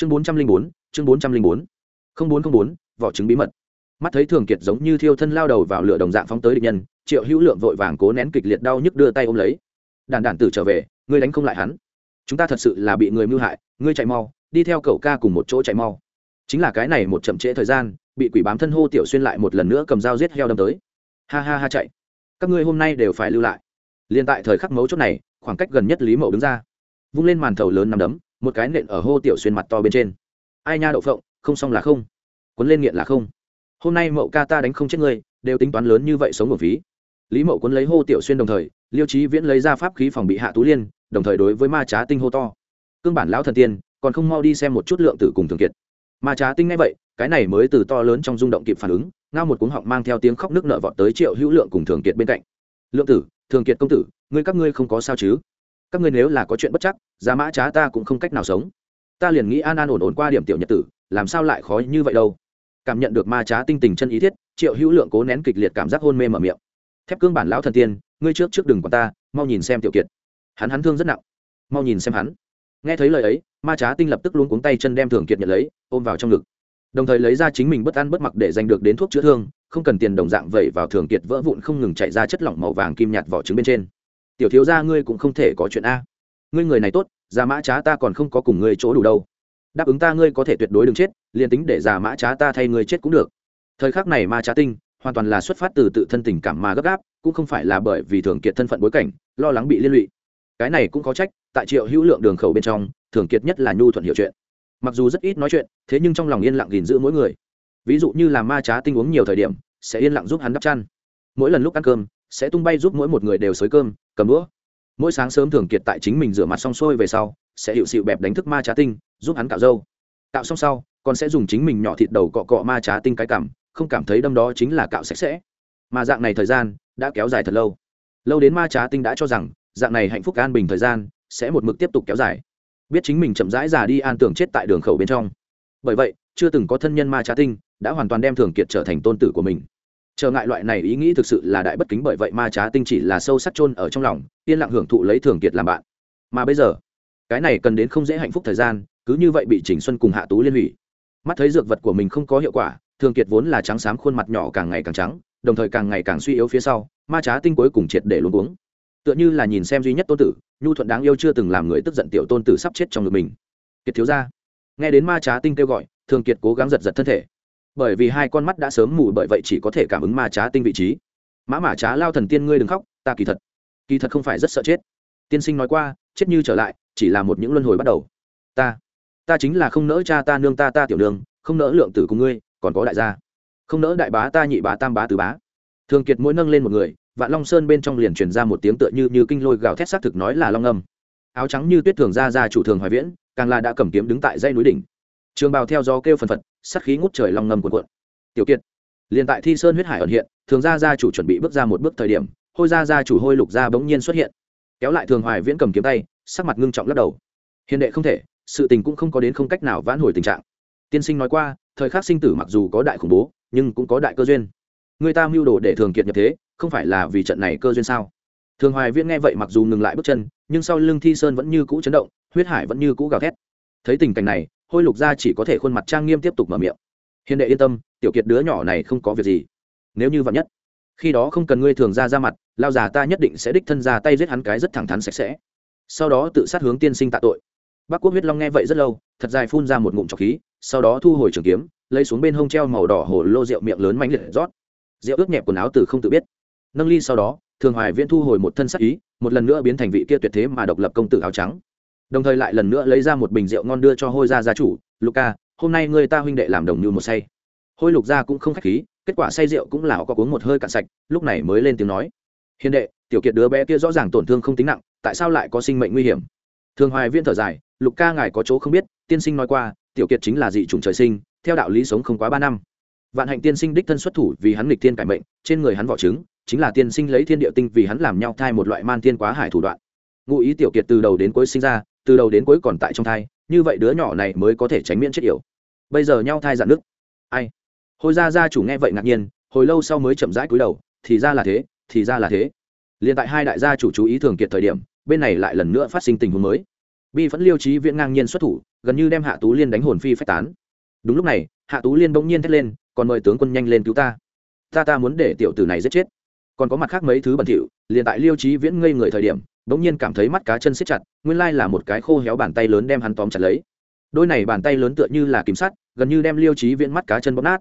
chương bốn trăm linh bốn, chương bốn trăm linh bốn. Không bốn không bốn, vỏ trứng bí mật. Mắt thấy thường kiệt giống như thiêu thân lao đầu vào lửa đồng dạng phóng tới địch nhân, triệu hữu lượng vội vàng cố nén kịch liệt đau nhức đưa tay ôm lấy. Đàn đản tử trở về, ngươi đánh không lại hắn. Chúng ta thật sự là bị người mưu hại, ngươi chạy mau, đi theo cậu ca cùng một chỗ chạy mau. Chính là cái này một chậm trễ thời gian, bị quỷ bám thân hô tiểu xuyên lại một lần nữa cầm dao giết heo đâm tới. Ha ha ha chạy. Các ngươi hôm nay đều phải lưu lại. Liên tại thời khắc mấu chốt này, khoảng cách gần nhất lý mậu đứng ra. Vung lên màn thầu lớn nằm đấm một cái nện ở hô tiểu xuyên mặt to bên trên. Ai nha đậu phộng, không xong là không. Quấn lên nghiện là không. Hôm nay mậu ca ta đánh không chết ngươi, đều tính toán lớn như vậy sống một phí. Lý mậu quấn lấy hô tiểu xuyên đồng thời, liêu trí viễn lấy ra pháp khí phòng bị hạ tú liên, đồng thời đối với ma trá tinh hô to. Cương bản lão thần tiên, còn không mau đi xem một chút lượng tử cùng thường kiệt. Ma trá tinh ngay vậy, cái này mới từ to lớn trong rung động kịp phản ứng, ngao một cuống họng mang theo tiếng khóc nước nợ vọt tới triệu hữu lượng cùng thường kiệt bên cạnh. Lượng tử, thường kiệt công tử, ngươi các ngươi không có sao chứ? Các ngươi nếu là có chuyện bất chắc, giá mã trá ta cũng không cách nào sống. Ta liền nghĩ an an ổn ổn qua điểm tiểu nhật tử, làm sao lại khó như vậy đâu. Cảm nhận được ma trá tinh tình chân ý thiết, triệu hữu lượng cố nén kịch liệt cảm giác hôn mê mở miệng. Thép cương bản lão thần tiên, ngươi trước trước đừng còn ta, mau nhìn xem tiểu kiệt. Hắn hắn thương rất nặng. Mau nhìn xem hắn. Nghe thấy lời ấy, ma trá tinh lập tức luống cuống tay chân đem thường kiệt nhận lấy, ôm vào trong ngực. Đồng thời lấy ra chính mình bất ăn bất mặc để giành được đến thuốc chữa thương, không cần tiền đồng dạng vẩy vào thường kiệt vỡ vụn không ngừng chạy ra chất lỏng màu vàng kim nhạt vỏ trứng bên trên tiểu thiếu gia ngươi cũng không thể có chuyện a. Ngươi người này tốt, già mã trá ta còn không có cùng ngươi chỗ đủ đâu. Đáp ứng ta ngươi có thể tuyệt đối đừng chết, liền tính để già mã trá ta thay ngươi chết cũng được. Thời khắc này ma trá tinh, hoàn toàn là xuất phát từ tự thân tình cảm mà gấp gáp, cũng không phải là bởi vì thường kiệt thân phận bối cảnh, lo lắng bị liên lụy. Cái này cũng có trách, tại triệu hữu lượng đường khẩu bên trong, thường kiệt nhất là nhu thuận hiểu chuyện. Mặc dù rất ít nói chuyện, thế nhưng trong lòng yên lặng gìn giữ mỗi người. Ví dụ như là ma trá tinh uống nhiều thời điểm, sẽ yên lặng giúp hắn đắp chăn. Mỗi lần lúc ăn cơm sẽ tung bay giúp mỗi một người đều xới cơm, cầm đũa. Mỗi sáng sớm thường kiệt tại chính mình rửa mặt xong xuôi về sau, sẽ hiệu sự bẹp đánh thức ma trá tinh, giúp hắn cạo râu. Cạo xong sau, còn sẽ dùng chính mình nhỏ thịt đầu cọ cọ ma trá tinh cái cảm không cảm thấy đâm đó chính là cạo sạch sẽ. Mà dạng này thời gian đã kéo dài thật lâu. Lâu đến ma trá tinh đã cho rằng, dạng này hạnh phúc an bình thời gian sẽ một mực tiếp tục kéo dài. Biết chính mình chậm rãi già đi an tưởng chết tại đường khẩu bên trong. Bởi vậy, chưa từng có thân nhân ma trá tinh đã hoàn toàn đem thường kiệt trở thành tôn tử của mình trở ngại loại này ý nghĩ thực sự là đại bất kính bởi vậy ma trá tinh chỉ là sâu sắc chôn ở trong lòng, yên lặng hưởng thụ lấy thường kiệt làm bạn. Mà bây giờ, cái này cần đến không dễ hạnh phúc thời gian, cứ như vậy bị chỉnh xuân cùng hạ tú liên hủy. Mắt thấy dược vật của mình không có hiệu quả, thường kiệt vốn là trắng xám khuôn mặt nhỏ càng ngày càng trắng, đồng thời càng ngày càng suy yếu phía sau, ma trá tinh cuối cùng triệt để luôn uống tựa như là nhìn xem duy nhất tôn tử, nhu thuận đáng yêu chưa từng làm người tức giận tiểu tôn tử sắp chết trong ngực mình. Kiệt thiếu ra nghe đến ma trá tinh kêu gọi, thường kiệt cố gắng giật giật thân thể bởi vì hai con mắt đã sớm mù bởi vậy chỉ có thể cảm ứng ma trá tinh vị trí. Mã mã trá lao thần tiên ngươi đừng khóc ta kỳ thật kỳ thật không phải rất sợ chết. Tiên sinh nói qua chết như trở lại chỉ là một những luân hồi bắt đầu. Ta ta chính là không nỡ cha ta nương ta ta tiểu đường, không nỡ lượng tử cùng ngươi còn có đại gia. Không nỡ đại bá ta nhị bá tam bá tứ bá. Thường kiệt mỗi nâng lên một người vạn long sơn bên trong liền truyền ra một tiếng tựa như như kinh lôi gào thét xác thực nói là long âm. Áo trắng như tuyết thường ra ra chủ thường hoài viễn càng là đã cầm kiếm đứng tại dây núi đỉnh. Trường bào theo gió kêu phần phật sắt khí ngút trời long ngầm cuộn cuộn. Tiểu kiệt, liền tại thi sơn huyết hải ẩn hiện, thường Gia gia chủ chuẩn bị bước ra một bước thời điểm, hôi Gia gia chủ hôi lục gia bỗng nhiên xuất hiện. Kéo lại thường hoài viễn cầm kiếm tay, sắc mặt ngưng trọng lắc đầu. Hiền đệ không thể, sự tình cũng không có đến không cách nào vãn hồi tình trạng. Tiên sinh nói qua, thời khắc sinh tử mặc dù có đại khủng bố, nhưng cũng có đại cơ duyên. Người ta mưu đồ để thường kiệt nhập thế, không phải là vì trận này cơ duyên sao? Thường hoài viễn nghe vậy mặc dù ngừng lại bước chân, nhưng sau lưng thi sơn vẫn như cũ chấn động, huyết hải vẫn như cũ gào thét. Thấy tình cảnh này hôi lục gia chỉ có thể khuôn mặt trang nghiêm tiếp tục mở miệng. Hiền đệ yên tâm, tiểu kiệt đứa nhỏ này không có việc gì. Nếu như vậy nhất, khi đó không cần ngươi thường ra ra mặt, lao già ta nhất định sẽ đích thân ra tay giết hắn cái rất thẳng thắn sạch sẽ. Sau đó tự sát hướng tiên sinh tạ tội. Bác quốc huyết long nghe vậy rất lâu, thật dài phun ra một ngụm trọc khí, sau đó thu hồi trường kiếm, lấy xuống bên hông treo màu đỏ hồ lô rượu miệng lớn manh liệt rót. Rượu ướt nhẹp quần áo từ không tự biết. Nâng ly sau đó, thường hoài viễn thu hồi một thân sắc ý, một lần nữa biến thành vị kia tuyệt thế mà độc lập công tử áo trắng đồng thời lại lần nữa lấy ra một bình rượu ngon đưa cho hôi gia gia chủ luca hôm nay người ta huynh đệ làm đồng như một say. Hôi lục gia cũng không khách khí, kết quả say rượu cũng là có uống một hơi cạn sạch, lúc này mới lên tiếng nói, hiền đệ, tiểu kiệt đứa bé kia rõ ràng tổn thương không tính nặng, tại sao lại có sinh mệnh nguy hiểm? Thường hoài viên thở dài, lục ca ngài có chỗ không biết, tiên sinh nói qua, tiểu kiệt chính là dị chủng trời sinh, theo đạo lý sống không quá ba năm. Vạn hạnh tiên sinh đích thân xuất thủ vì hắn lịch thiên cải mệnh, trên người hắn vỏ trứng, chính là tiên sinh lấy thiên địa tinh vì hắn làm nhau thai một loại man thiên quá hải thủ đoạn. Ngụ ý tiểu kiệt từ đầu đến cuối sinh ra từ đầu đến cuối còn tại trong thai, như vậy đứa nhỏ này mới có thể tránh miễn chết yểu. Bây giờ nhau thai dạn nước ai? Hồi ra gia chủ nghe vậy ngạc nhiên, hồi lâu sau mới chậm rãi cúi đầu, thì ra là thế, thì ra là thế. Liền tại hai đại gia chủ chú ý thường kiệt thời điểm, bên này lại lần nữa phát sinh tình huống mới. Bi phẫn liêu trí viễn ngang nhiên xuất thủ, gần như đem hạ tú liên đánh hồn phi phách tán. Đúng lúc này, hạ tú liên bỗng nhiên thét lên, còn mời tướng quân nhanh lên cứu ta. Ta ta muốn để tiểu tử này giết chết. Còn có mặt khác mấy thứ bẩn thỉu, liền tại liêu trí viễn ngây người thời điểm bỗng nhiên cảm thấy mắt cá chân siết chặt, nguyên lai là một cái khô héo bàn tay lớn đem hắn tóm chặt lấy. Đôi này bàn tay lớn tựa như là kìm sắt, gần như đem liêu trí viễn mắt cá chân bóp nát.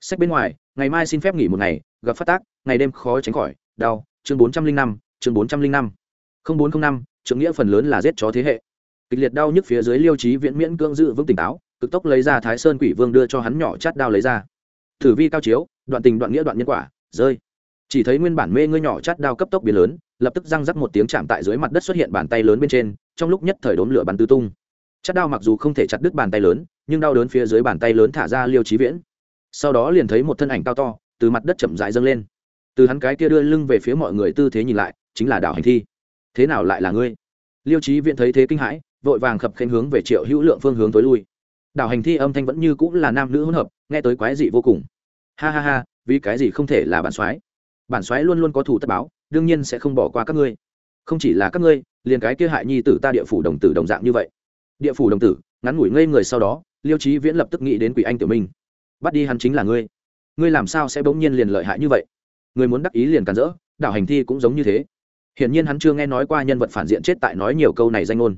Sách bên ngoài, ngày mai xin phép nghỉ một ngày, gặp phát tác, ngày đêm khó tránh khỏi, đau, chương bốn trăm linh năm, chương bốn trăm linh năm. Không bốn không năm, trưởng nghĩa phần lớn là giết chó thế hệ. Kịch liệt đau nhức phía dưới liêu trí viễn miễn cưỡng dự vững tỉnh táo, cực tốc lấy ra thái sơn quỷ vương đưa cho hắn nhỏ chát đao lấy ra. Thử vi cao chiếu, đoạn tình đoạn nghĩa đoạn nhân quả, rơi chỉ thấy nguyên bản mê ngươi nhỏ chát đao cấp tốc biến lớn, lập tức răng rắc một tiếng chạm tại dưới mặt đất xuất hiện bàn tay lớn bên trên, trong lúc nhất thời đốm lửa bắn tứ tung. Chát đao mặc dù không thể chặt đứt bàn tay lớn, nhưng đau đớn phía dưới bàn tay lớn thả ra liêu trí viễn. Sau đó liền thấy một thân ảnh cao to, từ mặt đất chậm dại dâng lên. Từ hắn cái kia đưa lưng về phía mọi người tư thế nhìn lại, chính là đảo hành thi. Thế nào lại là ngươi? Liêu trí viễn thấy thế kinh hãi, vội vàng khập khen hướng về triệu hữu lượng phương hướng tối lui. Đảo hành thi âm thanh vẫn như cũng là nam nữ hỗn hợp, nghe tới quái dị vô cùng. Ha ha ha, vì cái gì không thể là bản soái? Bản soái luôn luôn có thủ tất báo, đương nhiên sẽ không bỏ qua các ngươi. Không chỉ là các ngươi, liền cái kia hại nhi tử ta địa phủ đồng tử đồng dạng như vậy. Địa phủ đồng tử, ngắn ngủi ngây người sau đó, liêu trí viễn lập tức nghĩ đến quỷ anh tiểu minh. Bắt đi hắn chính là ngươi. Ngươi làm sao sẽ bỗng nhiên liền lợi hại như vậy? Người muốn đắc ý liền càn rỡ đảo hành thi cũng giống như thế. Hiển nhiên hắn chưa nghe nói qua nhân vật phản diện chết tại nói nhiều câu này danh ngôn.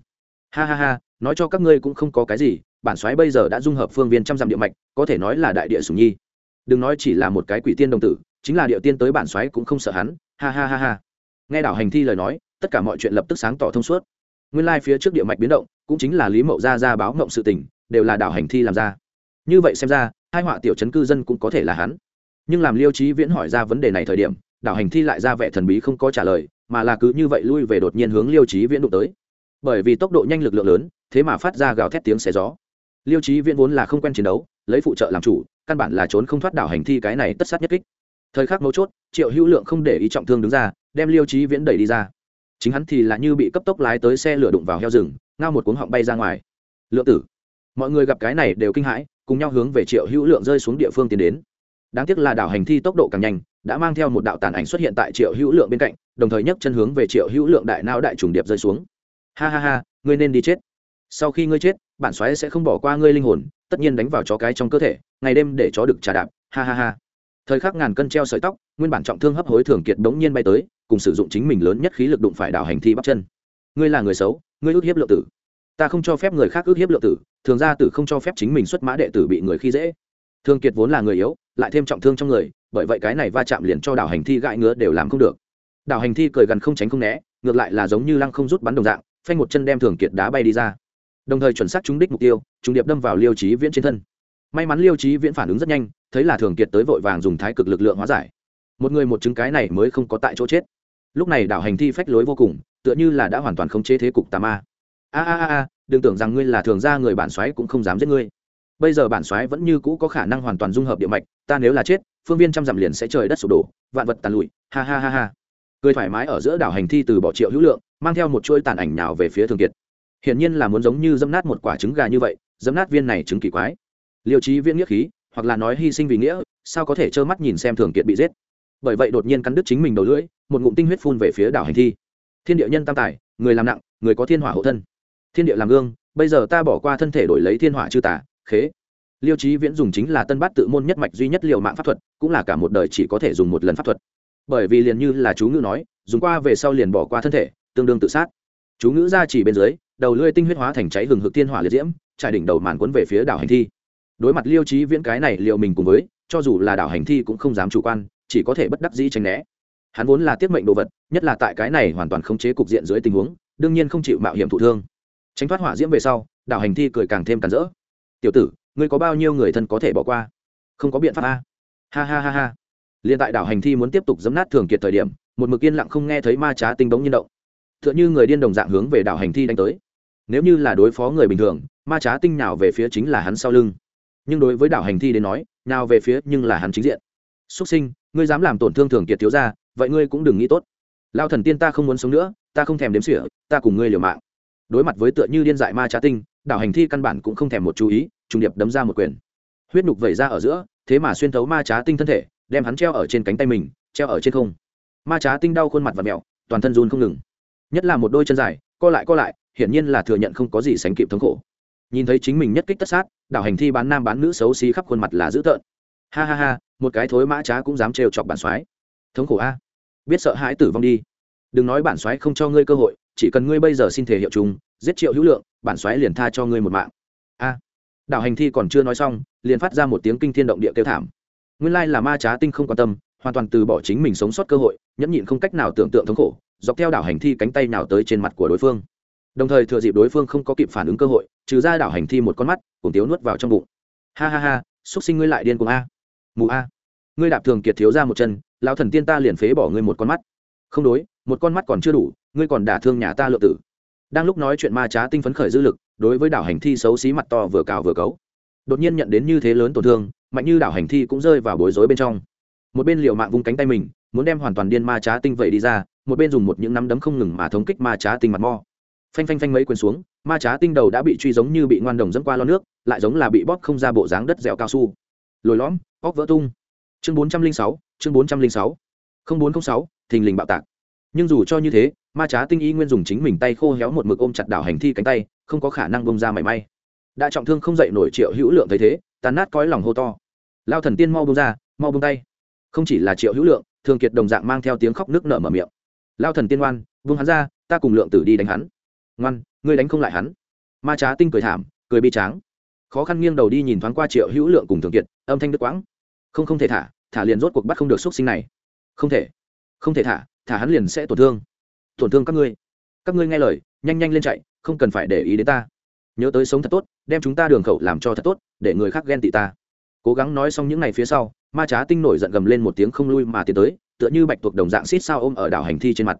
Ha ha ha, nói cho các ngươi cũng không có cái gì, bản soái bây giờ đã dung hợp phương viên trăm dặm địa mạch, có thể nói là đại địa sùng nhi. Đừng nói chỉ là một cái quỷ tiên đồng tử chính là địa tiên tới bản xoáy cũng không sợ hắn, ha ha ha ha. Nghe đảo hành thi lời nói, tất cả mọi chuyện lập tức sáng tỏ thông suốt. Nguyên lai phía trước địa mạch biến động, cũng chính là lý mậu gia ra báo mộng sự tình, đều là đảo hành thi làm ra. Như vậy xem ra, hai họa tiểu chấn cư dân cũng có thể là hắn. Nhưng làm liêu trí viễn hỏi ra vấn đề này thời điểm, đảo hành thi lại ra vẻ thần bí không có trả lời, mà là cứ như vậy lui về đột nhiên hướng liêu trí viễn đụng tới. Bởi vì tốc độ nhanh lực lượng lớn, thế mà phát ra gào thét tiếng xé gió. Liêu trí viễn vốn là không quen chiến đấu, lấy phụ trợ làm chủ, căn bản là trốn không thoát đảo hành thi cái này tất sát nhất kích thời khắc mấu chốt, triệu hữu lượng không để ý trọng thương đứng ra, đem liêu trí viễn đẩy đi ra. Chính hắn thì là như bị cấp tốc lái tới xe lửa đụng vào heo rừng, ngao một cuống họng bay ra ngoài. Lượng tử, mọi người gặp cái này đều kinh hãi, cùng nhau hướng về triệu hữu lượng rơi xuống địa phương tiến đến. Đáng tiếc là đảo hành thi tốc độ càng nhanh, đã mang theo một đạo tàn ảnh xuất hiện tại triệu hữu lượng bên cạnh, đồng thời nhấc chân hướng về triệu hữu lượng đại não đại trùng điệp rơi xuống. Ha ha ha, ngươi nên đi chết. Sau khi ngươi chết, bản xoáy sẽ không bỏ qua ngươi linh hồn, tất nhiên đánh vào chó cái trong cơ thể, ngày đêm để chó được trà đạp. Ha ha ha thời khắc ngàn cân treo sợi tóc, nguyên bản trọng thương hấp hối thường kiệt đống nhiên bay tới, cùng sử dụng chính mình lớn nhất khí lực đụng phải đảo hành thi bắp chân. Ngươi là người xấu, ngươi ước hiếp lượng tử. Ta không cho phép người khác ước hiếp lượng tử, thường ra tử không cho phép chính mình xuất mã đệ tử bị người khi dễ. Thương kiệt vốn là người yếu, lại thêm trọng thương trong người, bởi vậy cái này va chạm liền cho đảo hành thi gãi ngứa đều làm không được. Đảo hành thi cười gần không tránh không né, ngược lại là giống như lăng không rút bắn đồng dạng, phanh một chân đem thường kiệt đá bay đi ra. Đồng thời chuẩn xác trúng đích mục tiêu, trùng điệp đâm vào liêu trí viễn trên thân may mắn liêu trí viễn phản ứng rất nhanh, thấy là thường kiệt tới vội vàng dùng thái cực lực lượng hóa giải. Một người một chứng cái này mới không có tại chỗ chết. Lúc này đảo hành thi phách lối vô cùng, tựa như là đã hoàn toàn không chế thế cục tà ma. A a a a, đừng tưởng rằng ngươi là thường ra người bản xoáy cũng không dám giết ngươi. Bây giờ bản xoáy vẫn như cũ có khả năng hoàn toàn dung hợp địa mạch, ta nếu là chết, phương viên trăm dặm liền sẽ trời đất sụp đổ, vạn vật tàn lụi, ha ha ha ha. Cười thoải mái ở giữa đảo hành thi từ bỏ triệu hữu lượng, mang theo một chuỗi tàn ảnh nào về phía thường kiệt. Hiển nhiên là muốn giống như dẫm nát một quả trứng gà như vậy, dẫm nát viên này trứng kỳ quái liêu trí Viễn nghĩa khí, hoặc là nói hy sinh vì nghĩa, sao có thể trơ mắt nhìn xem thường kiệt bị giết? Bởi vậy đột nhiên cắn đứt chính mình đầu lưỡi, một ngụm tinh huyết phun về phía đảo hành thi. Thiên địa nhân tam tài, người làm nặng, người có thiên hỏa hộ thân. Thiên địa làm gương, bây giờ ta bỏ qua thân thể đổi lấy thiên hỏa chư tả khế. Liêu trí viễn dùng chính là tân bát tự môn nhất mạch duy nhất liều mạng pháp thuật, cũng là cả một đời chỉ có thể dùng một lần pháp thuật. Bởi vì liền như là chú ngữ nói, dùng qua về sau liền bỏ qua thân thể, tương đương tự sát. Chú ngữ ra chỉ bên dưới, đầu lưỡi tinh huyết hóa thành cháy hừng hực thiên hỏa liệt diễm, trải đỉnh đầu màn cuốn về phía đảo hành thi đối mặt liêu trí viễn cái này liệu mình cùng với, cho dù là đảo hành thi cũng không dám chủ quan, chỉ có thể bất đắc dĩ tránh né. Hắn vốn là tiết mệnh đồ vật, nhất là tại cái này hoàn toàn không chế cục diện dưới tình huống, đương nhiên không chịu mạo hiểm thụ thương. Tránh thoát hỏa diễm về sau, đảo hành thi cười càng thêm càn rỡ. Tiểu tử, ngươi có bao nhiêu người thân có thể bỏ qua? Không có biện pháp a. Ha ha ha ha. Liền tại đảo hành thi muốn tiếp tục dấm nát thường kiệt thời điểm, một mực yên lặng không nghe thấy ma trá tinh bóng nhiên động. T h ư ợ n h ư người điên đồng dạng hướng về đảo hành thi đánh tới. Nếu như là đối phó người bình thường, ma trá tinh nào về phía chính là hắn sau lưng nhưng đối với đảo hành thi đến nói, nào về phía nhưng là hắn chính diện. Xuất sinh, ngươi dám làm tổn thương thường kiệt thiếu ra vậy ngươi cũng đừng nghĩ tốt. Lao thần tiên ta không muốn sống nữa, ta không thèm đếm sỉa ta cùng ngươi liều mạng. Đối mặt với tựa như điên dại ma trá tinh, đảo hành thi căn bản cũng không thèm một chú ý, trùng điệp đấm ra một quyền. Huyết nhục vẩy ra ở giữa, thế mà xuyên thấu ma trá tinh thân thể, đem hắn treo ở trên cánh tay mình, treo ở trên không. Ma trá tinh đau khuôn mặt và mẹo, toàn thân run không ngừng. Nhất là một đôi chân dài, co lại co lại, hiển nhiên là thừa nhận không có gì sánh kịp thống khổ nhìn thấy chính mình nhất kích tất sát, đảo hành thi bán nam bán nữ xấu xí khắp khuôn mặt là dữ tợn. Ha ha ha, một cái thối mã trá cũng dám trêu chọc bản soái. Thống khổ a. Biết sợ hãi tử vong đi. Đừng nói bản soái không cho ngươi cơ hội, chỉ cần ngươi bây giờ xin thể hiệu chung giết triệu hữu lượng, bản soái liền tha cho ngươi một mạng. A. Đảo hành thi còn chưa nói xong, liền phát ra một tiếng kinh thiên động địa kêu thảm. Nguyên lai là ma trá tinh không quan tâm, hoàn toàn từ bỏ chính mình sống sót cơ hội, nhẫn nhịn không cách nào tưởng tượng thống khổ, dọc theo đảo hành thi cánh tay nào tới trên mặt của đối phương. Đồng thời thừa dịp đối phương không có kịp phản ứng cơ hội trừ ra đảo hành thi một con mắt, cùng tiếu nuốt vào trong bụng. Ha ha ha, xúc sinh ngươi lại điên cùng a. Mù a. Ngươi đạp thường kiệt thiếu ra một chân, lão thần tiên ta liền phế bỏ ngươi một con mắt. Không đối, một con mắt còn chưa đủ, ngươi còn đả thương nhà ta lượng tử. Đang lúc nói chuyện ma trá tinh phấn khởi dư lực, đối với đảo hành thi xấu xí mặt to vừa cào vừa cấu. Đột nhiên nhận đến như thế lớn tổn thương, mạnh như đảo hành thi cũng rơi vào bối rối bên trong. Một bên liều mạng vung cánh tay mình, muốn đem hoàn toàn điên ma trá tinh vậy đi ra, một bên dùng một những nắm đấm không ngừng mà thống kích ma trá tinh mặt mo. Phanh phanh phanh mấy quyền xuống ma trá tinh đầu đã bị truy giống như bị ngoan đồng dẫm qua lo nước, lại giống là bị bóp không ra bộ dáng đất dẻo cao su. Lồi lõm, óc vỡ tung. Chương bốn trăm linh sáu, chương bốn trăm linh sáu. Không bốn t r ă n h sáu, thình lình bạo tạc. Nhưng dù cho như thế, ma trá tinh y nguyên dùng chính mình tay khô héo một mực ôm chặt đảo hành thi cánh tay, không có khả năng bông ra mảy may. Đại trọng thương không dậy nổi triệu hữu lượng thấy thế, tàn nát coi lòng hô to. Lao thần tiên mau bông ra, mau bông tay. Không chỉ là triệu hữu lượng, thường kiệt đồng dạng mang theo tiếng khóc nước nở mở miệng. Lao thần tiên ngoan vung hắn ra, ta cùng lượng tử đi đánh hắn. Ngoan ngươi đánh không lại hắn. Ma trá tinh cười thảm, cười bi tráng. Khó khăn nghiêng đầu đi nhìn thoáng qua triệu hữu lượng cùng thường kiệt, âm thanh đức quãng. Không không thể thả thả liền rốt cuộc bắt không được x sinh này. Không thể không thể thả thả hắn liền sẽ tổn thương. Tổn thương các ngươi. Các ngươi nghe lời, nhanh nhanh lên chạy, không cần phải để ý đến ta. Nhớ tới sống thật tốt, đem chúng ta đường khẩu làm cho thật tốt, để người khác ghen tị ta. Cố gắng nói xong những ngày phía sau, ma trá tinh nổi giận gầm lên một tiếng không lui mà tiến tới, tựa như bạch tuộc đồng dạng xít sao ôm ở đảo hành thi trên mặt.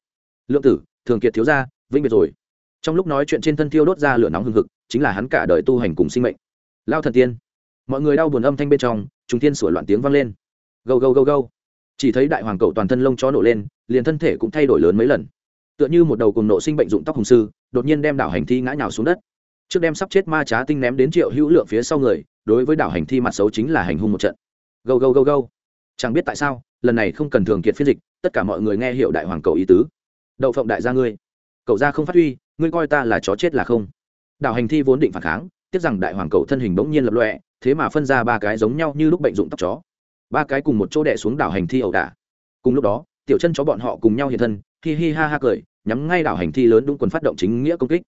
Lượng tử, thường kiệt thiếu ra vĩnh biệt rồi trong lúc nói chuyện trên thân thiêu đốt ra lửa nóng hừng hực, chính là hắn cả đời tu hành cùng sinh mệnh. Lao thần tiên, mọi người đau buồn âm thanh bên trong chúng tiên sửa loạn tiếng vang lên. Gâu gâu gâu gâu. Chỉ thấy đại hoàng cậu toàn thân lông chó nổ lên, liền thân thể cũng thay đổi lớn mấy lần. Tựa như một đầu cùng nộ sinh bệnh dụng tóc hùng sư, đột nhiên đem đảo hành thi ngã nhào xuống đất. Trước đem sắp chết ma trá tinh ném đến triệu hữu lượng phía sau người, đối với đảo hành thi mặt xấu chính là hành hung một trận. Gâu gâu gâu gâu. Chẳng biết tại sao, lần này không cần thường kiệt phiên dịch, tất cả mọi người nghe hiệu đại hoàng cầu ý tứ. Đậu phộng đại gia ngươi. Cậu ra không phát huy ngươi coi ta là chó chết là không? Đảo hành thi vốn định phản kháng, tiếc rằng đại hoàng cầu thân hình bỗng nhiên lập lọe thế mà phân ra ba cái giống nhau như lúc bệnh dụng tóc chó. Ba cái cùng một chỗ đẻ xuống đảo hành thi ẩu đả. Cùng lúc đó, tiểu chân chó bọn họ cùng nhau hiện thân, hi hi ha ha cười, nhắm ngay đảo hành thi lớn đúng quần phát động chính nghĩa công kích.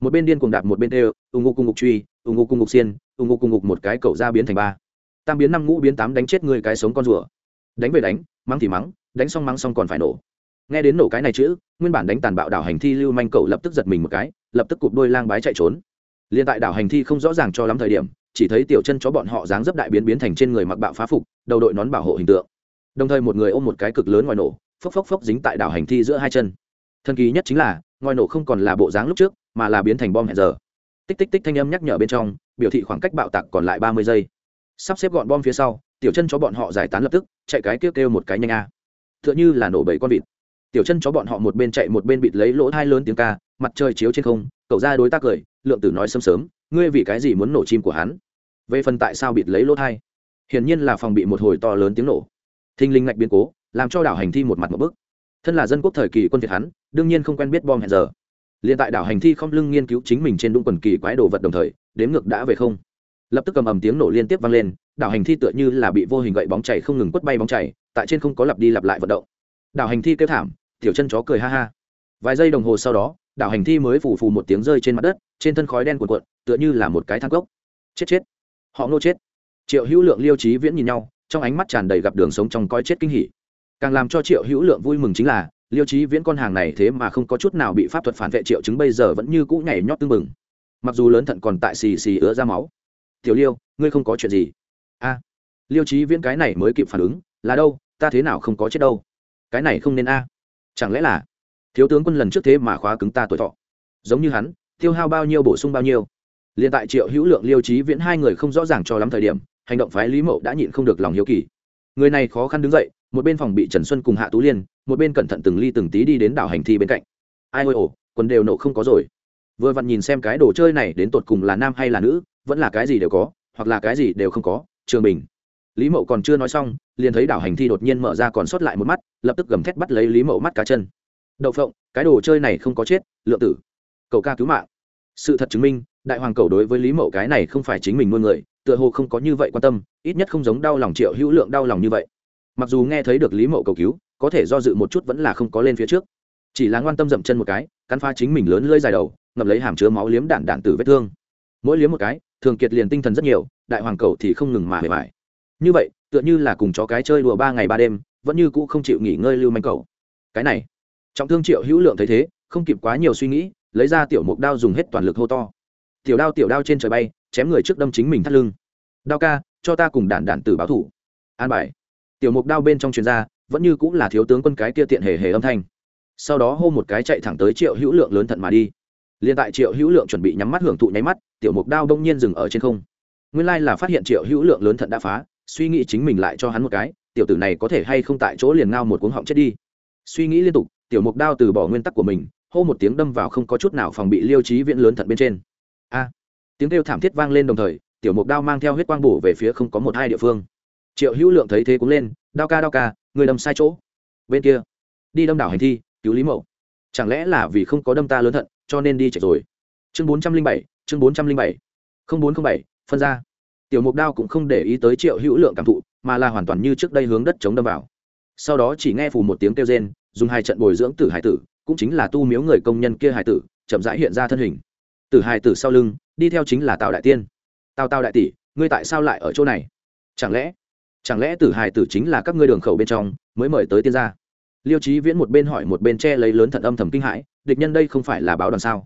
Một bên điên cuồng đạp một bên đều ung ngô cung ngục truy ung ngô cung ngục xiên ung ngô cung ngục một cái cậu ra biến thành ba. Tam biến năm ngũ biến tám đánh chết người cái sống con rùa. Đánh về đánh, mắng thì mắng, đánh xong mắng xong còn phải nổ nghe đến nổ cái này chữ, nguyên bản đánh tàn bạo đảo hành thi lưu manh cậu lập tức giật mình một cái, lập tức cụp đôi lang bái chạy trốn. Liền tại đảo hành thi không rõ ràng cho lắm thời điểm, chỉ thấy tiểu chân chó bọn họ dáng dấp đại biến biến thành trên người mặc bạo phá phục, đầu đội nón bảo hộ hình tượng. Đồng thời một người ôm một cái cực lớn ngoài nổ, phốc phốc phốc dính tại đảo hành thi giữa hai chân. Thần kỳ nhất chính là ngoài nổ không còn là bộ dáng lúc trước, mà là biến thành bom hẹn giờ. Tích tích tích thanh âm nhắc nhở bên trong, biểu thị khoảng cách bạo tạc còn lại ba mươi giây. Sắp xếp gọn bom phía sau, tiểu chân chó bọn họ giải tán lập tức, chạy cái kêu kêu một cái nhanh a. T h ư ợ n h ư là nổ bảy con vịt tiểu chân chó bọn họ một bên chạy một bên bịt lấy lỗ thai lớn tiếng ca, mặt trời chiếu trên không, cậu ra đối tác cười, lượng tử nói sớm sớm, ngươi vì cái gì muốn nổ chim của hắn? Về phần tại sao bịt lấy lỗ thai? Hiển nhiên là phòng bị một hồi to lớn tiếng nổ. Thinh linh ngạch biến cố, làm cho đảo hành thi một mặt một bức. Thân là dân quốc thời kỳ quân việt hắn, đương nhiên không quen biết bom hẹn giờ. Liền tại đảo hành thi không lưng nghiên cứu chính mình trên đúng quần kỳ quái đồ vật đồng thời, đếm ngược đã về không. Lập tức cầm ầm tiếng nổ liên tiếp vang lên, đảo hành thi tựa như là bị vô hình gậy bóng chảy không ngừng quất bay bóng chảy, tại trên không có lặp đi lặp lại vận động. Đảo hành thi kêu thảm tiểu chân chó cười ha ha. Vài giây đồng hồ sau đó đảo hành thi mới phù phù một tiếng rơi trên mặt đất, trên thân khói đen cuộn cuộn, tựa như là một cái thang cốc. Chết chết. Họ nô chết. Triệu hữu lượng, liêu trí viễn nhìn nhau, trong ánh mắt tràn đầy gặp đường sống trong coi chết kinh hỉ. Càng làm cho triệu hữu lượng vui mừng chính là, liêu trí viễn con hàng này thế mà không có chút nào bị pháp thuật phản vệ triệu chứng bây giờ vẫn như cũ nhảy nhót tưng mừng mặc dù lớn thận còn tại xì xì ứa ra máu. Tiểu liêu, ngươi không có chuyện gì? A. Liêu trí viễn cái này mới kịp phản ứng, là đâu, ta thế nào không có chết đâu? Cái này không nên a chẳng lẽ là thiếu tướng quân lần trước thế mà khóa cứng ta tuổi thọ? Giống như hắn, tiêu hao bao nhiêu bổ sung bao nhiêu. Liền tại triệu hữu lượng, liêu trí viễn hai người không rõ ràng cho lắm thời điểm, hành động phái lý mậu đã nhịn không được lòng hiếu kỳ. Người này khó khăn đứng dậy, một bên phòng bị trần xuân cùng hạ tú liên, một bên cẩn thận từng ly từng tí đi đến đảo hành thi bên cạnh. Ai ôi ồ, quần đều nổ không có rồi. Vừa vặn nhìn xem cái đồ chơi này đến tột cùng là nam hay là nữ, vẫn là cái gì đều có, hoặc là cái gì đều không có, trường bình. Lý mậu còn chưa nói xong, liền thấy đảo hành thi đột nhiên mở ra còn sót lại một mắt lập tức gầm thét bắt lấy lý mậu mắt cá chân. Đậu phộng, cái đồ chơi này không có chết, lượng tử. Cậu ca cứu mạng. Sự thật chứng minh, đại hoàng cầu đối với lý mậu cái này không phải chính mình nuôi người, tựa hồ không có như vậy quan tâm, ít nhất không giống đau lòng triệu hữu lượng đau lòng như vậy. Mặc dù nghe thấy được lý mậu cầu cứu, có thể do dự một chút vẫn là không có lên phía trước. Chỉ là ngoan tâm dậm chân một cái, cắn pha chính mình lớn lưỡi dài đầu, ngậm lấy hàm chứa máu liếm đạn đạn tử vết thương. Mỗi liếm một cái, thường kiệt liền tinh thần rất nhiều, đại hoàng cầu thì không ngừng mà hề mải như vậy, tựa như là cùng chó cái chơi đùa ba ngày ba đêm vẫn như cũ không chịu nghỉ ngơi lưu manh cầu. Cái này, trọng thương triệu hữu lượng thấy thế, không kịp quá nhiều suy nghĩ, lấy ra tiểu mục đao dùng hết toàn lực hô to. Tiểu đao tiểu đao trên trời bay, chém người trước đâm chính mình thắt lưng. Đao ca, cho ta cùng đản đản tử báo thủ. An bài. Tiểu mục đao bên trong truyền ra, vẫn như cũng là thiếu tướng quân cái kia tiện hề hề âm thanh. Sau đó hô một cái chạy thẳng tới triệu hữu lượng lớn thận mà đi. Liền tại triệu hữu lượng chuẩn bị nhắm mắt hưởng thụ nháy mắt, tiểu mục đao đông nhiên dừng ở trên không. Nguyên lai là phát hiện triệu hữu lượng lớn thận đã phá, suy nghĩ chính mình lại cho hắn một cái tiểu tử này có thể hay không tại chỗ liền ngao một cuống họng chết đi. Suy nghĩ liên tục, tiểu mục đao từ bỏ nguyên tắc của mình, hô một tiếng đâm vào không có chút nào phòng bị liêu trí viễn lớn thận bên trên. A! Tiếng kêu thảm thiết vang lên đồng thời, tiểu mục đao mang theo huyết quang bổ về phía không có một hai địa phương. Triệu hữu lượng thấy thế cũng lên, đao ca đao ca, người đâm sai chỗ. Bên kia, đi đâm đảo hành thi, cứu lý mậu. Chẳng lẽ là vì không có đâm ta lớn thận, cho nên đi chạy rồi? Chương bốn trăm linh bảy, chương bốn trăm linh bảy. Không bốn không bảy, phân ra. Tiểu mục đao cũng không để ý tới triệu hữu lượng cảm thụ mà là hoàn toàn như trước đây hướng đất chống đâm vào. Sau đó chỉ nghe phù một tiếng kêu rên, dùng hai trận bồi dưỡng tử hải tử, cũng chính là tu miếu người công nhân kia hải tử, chậm rãi hiện ra thân hình. Tử hải tử sau lưng, đi theo chính là tào đại tiên. Tào tào đại tỷ, ngươi tại sao lại ở chỗ này? Chẳng lẽ chẳng lẽ tử hải tử chính là các ngươi đường khẩu bên trong, mới mời tới tiên gia? Liêu trí viễn một bên hỏi một bên che lấy lớn thận âm thầm kinh hãi, địch nhân đây không phải là báo đoàn sao?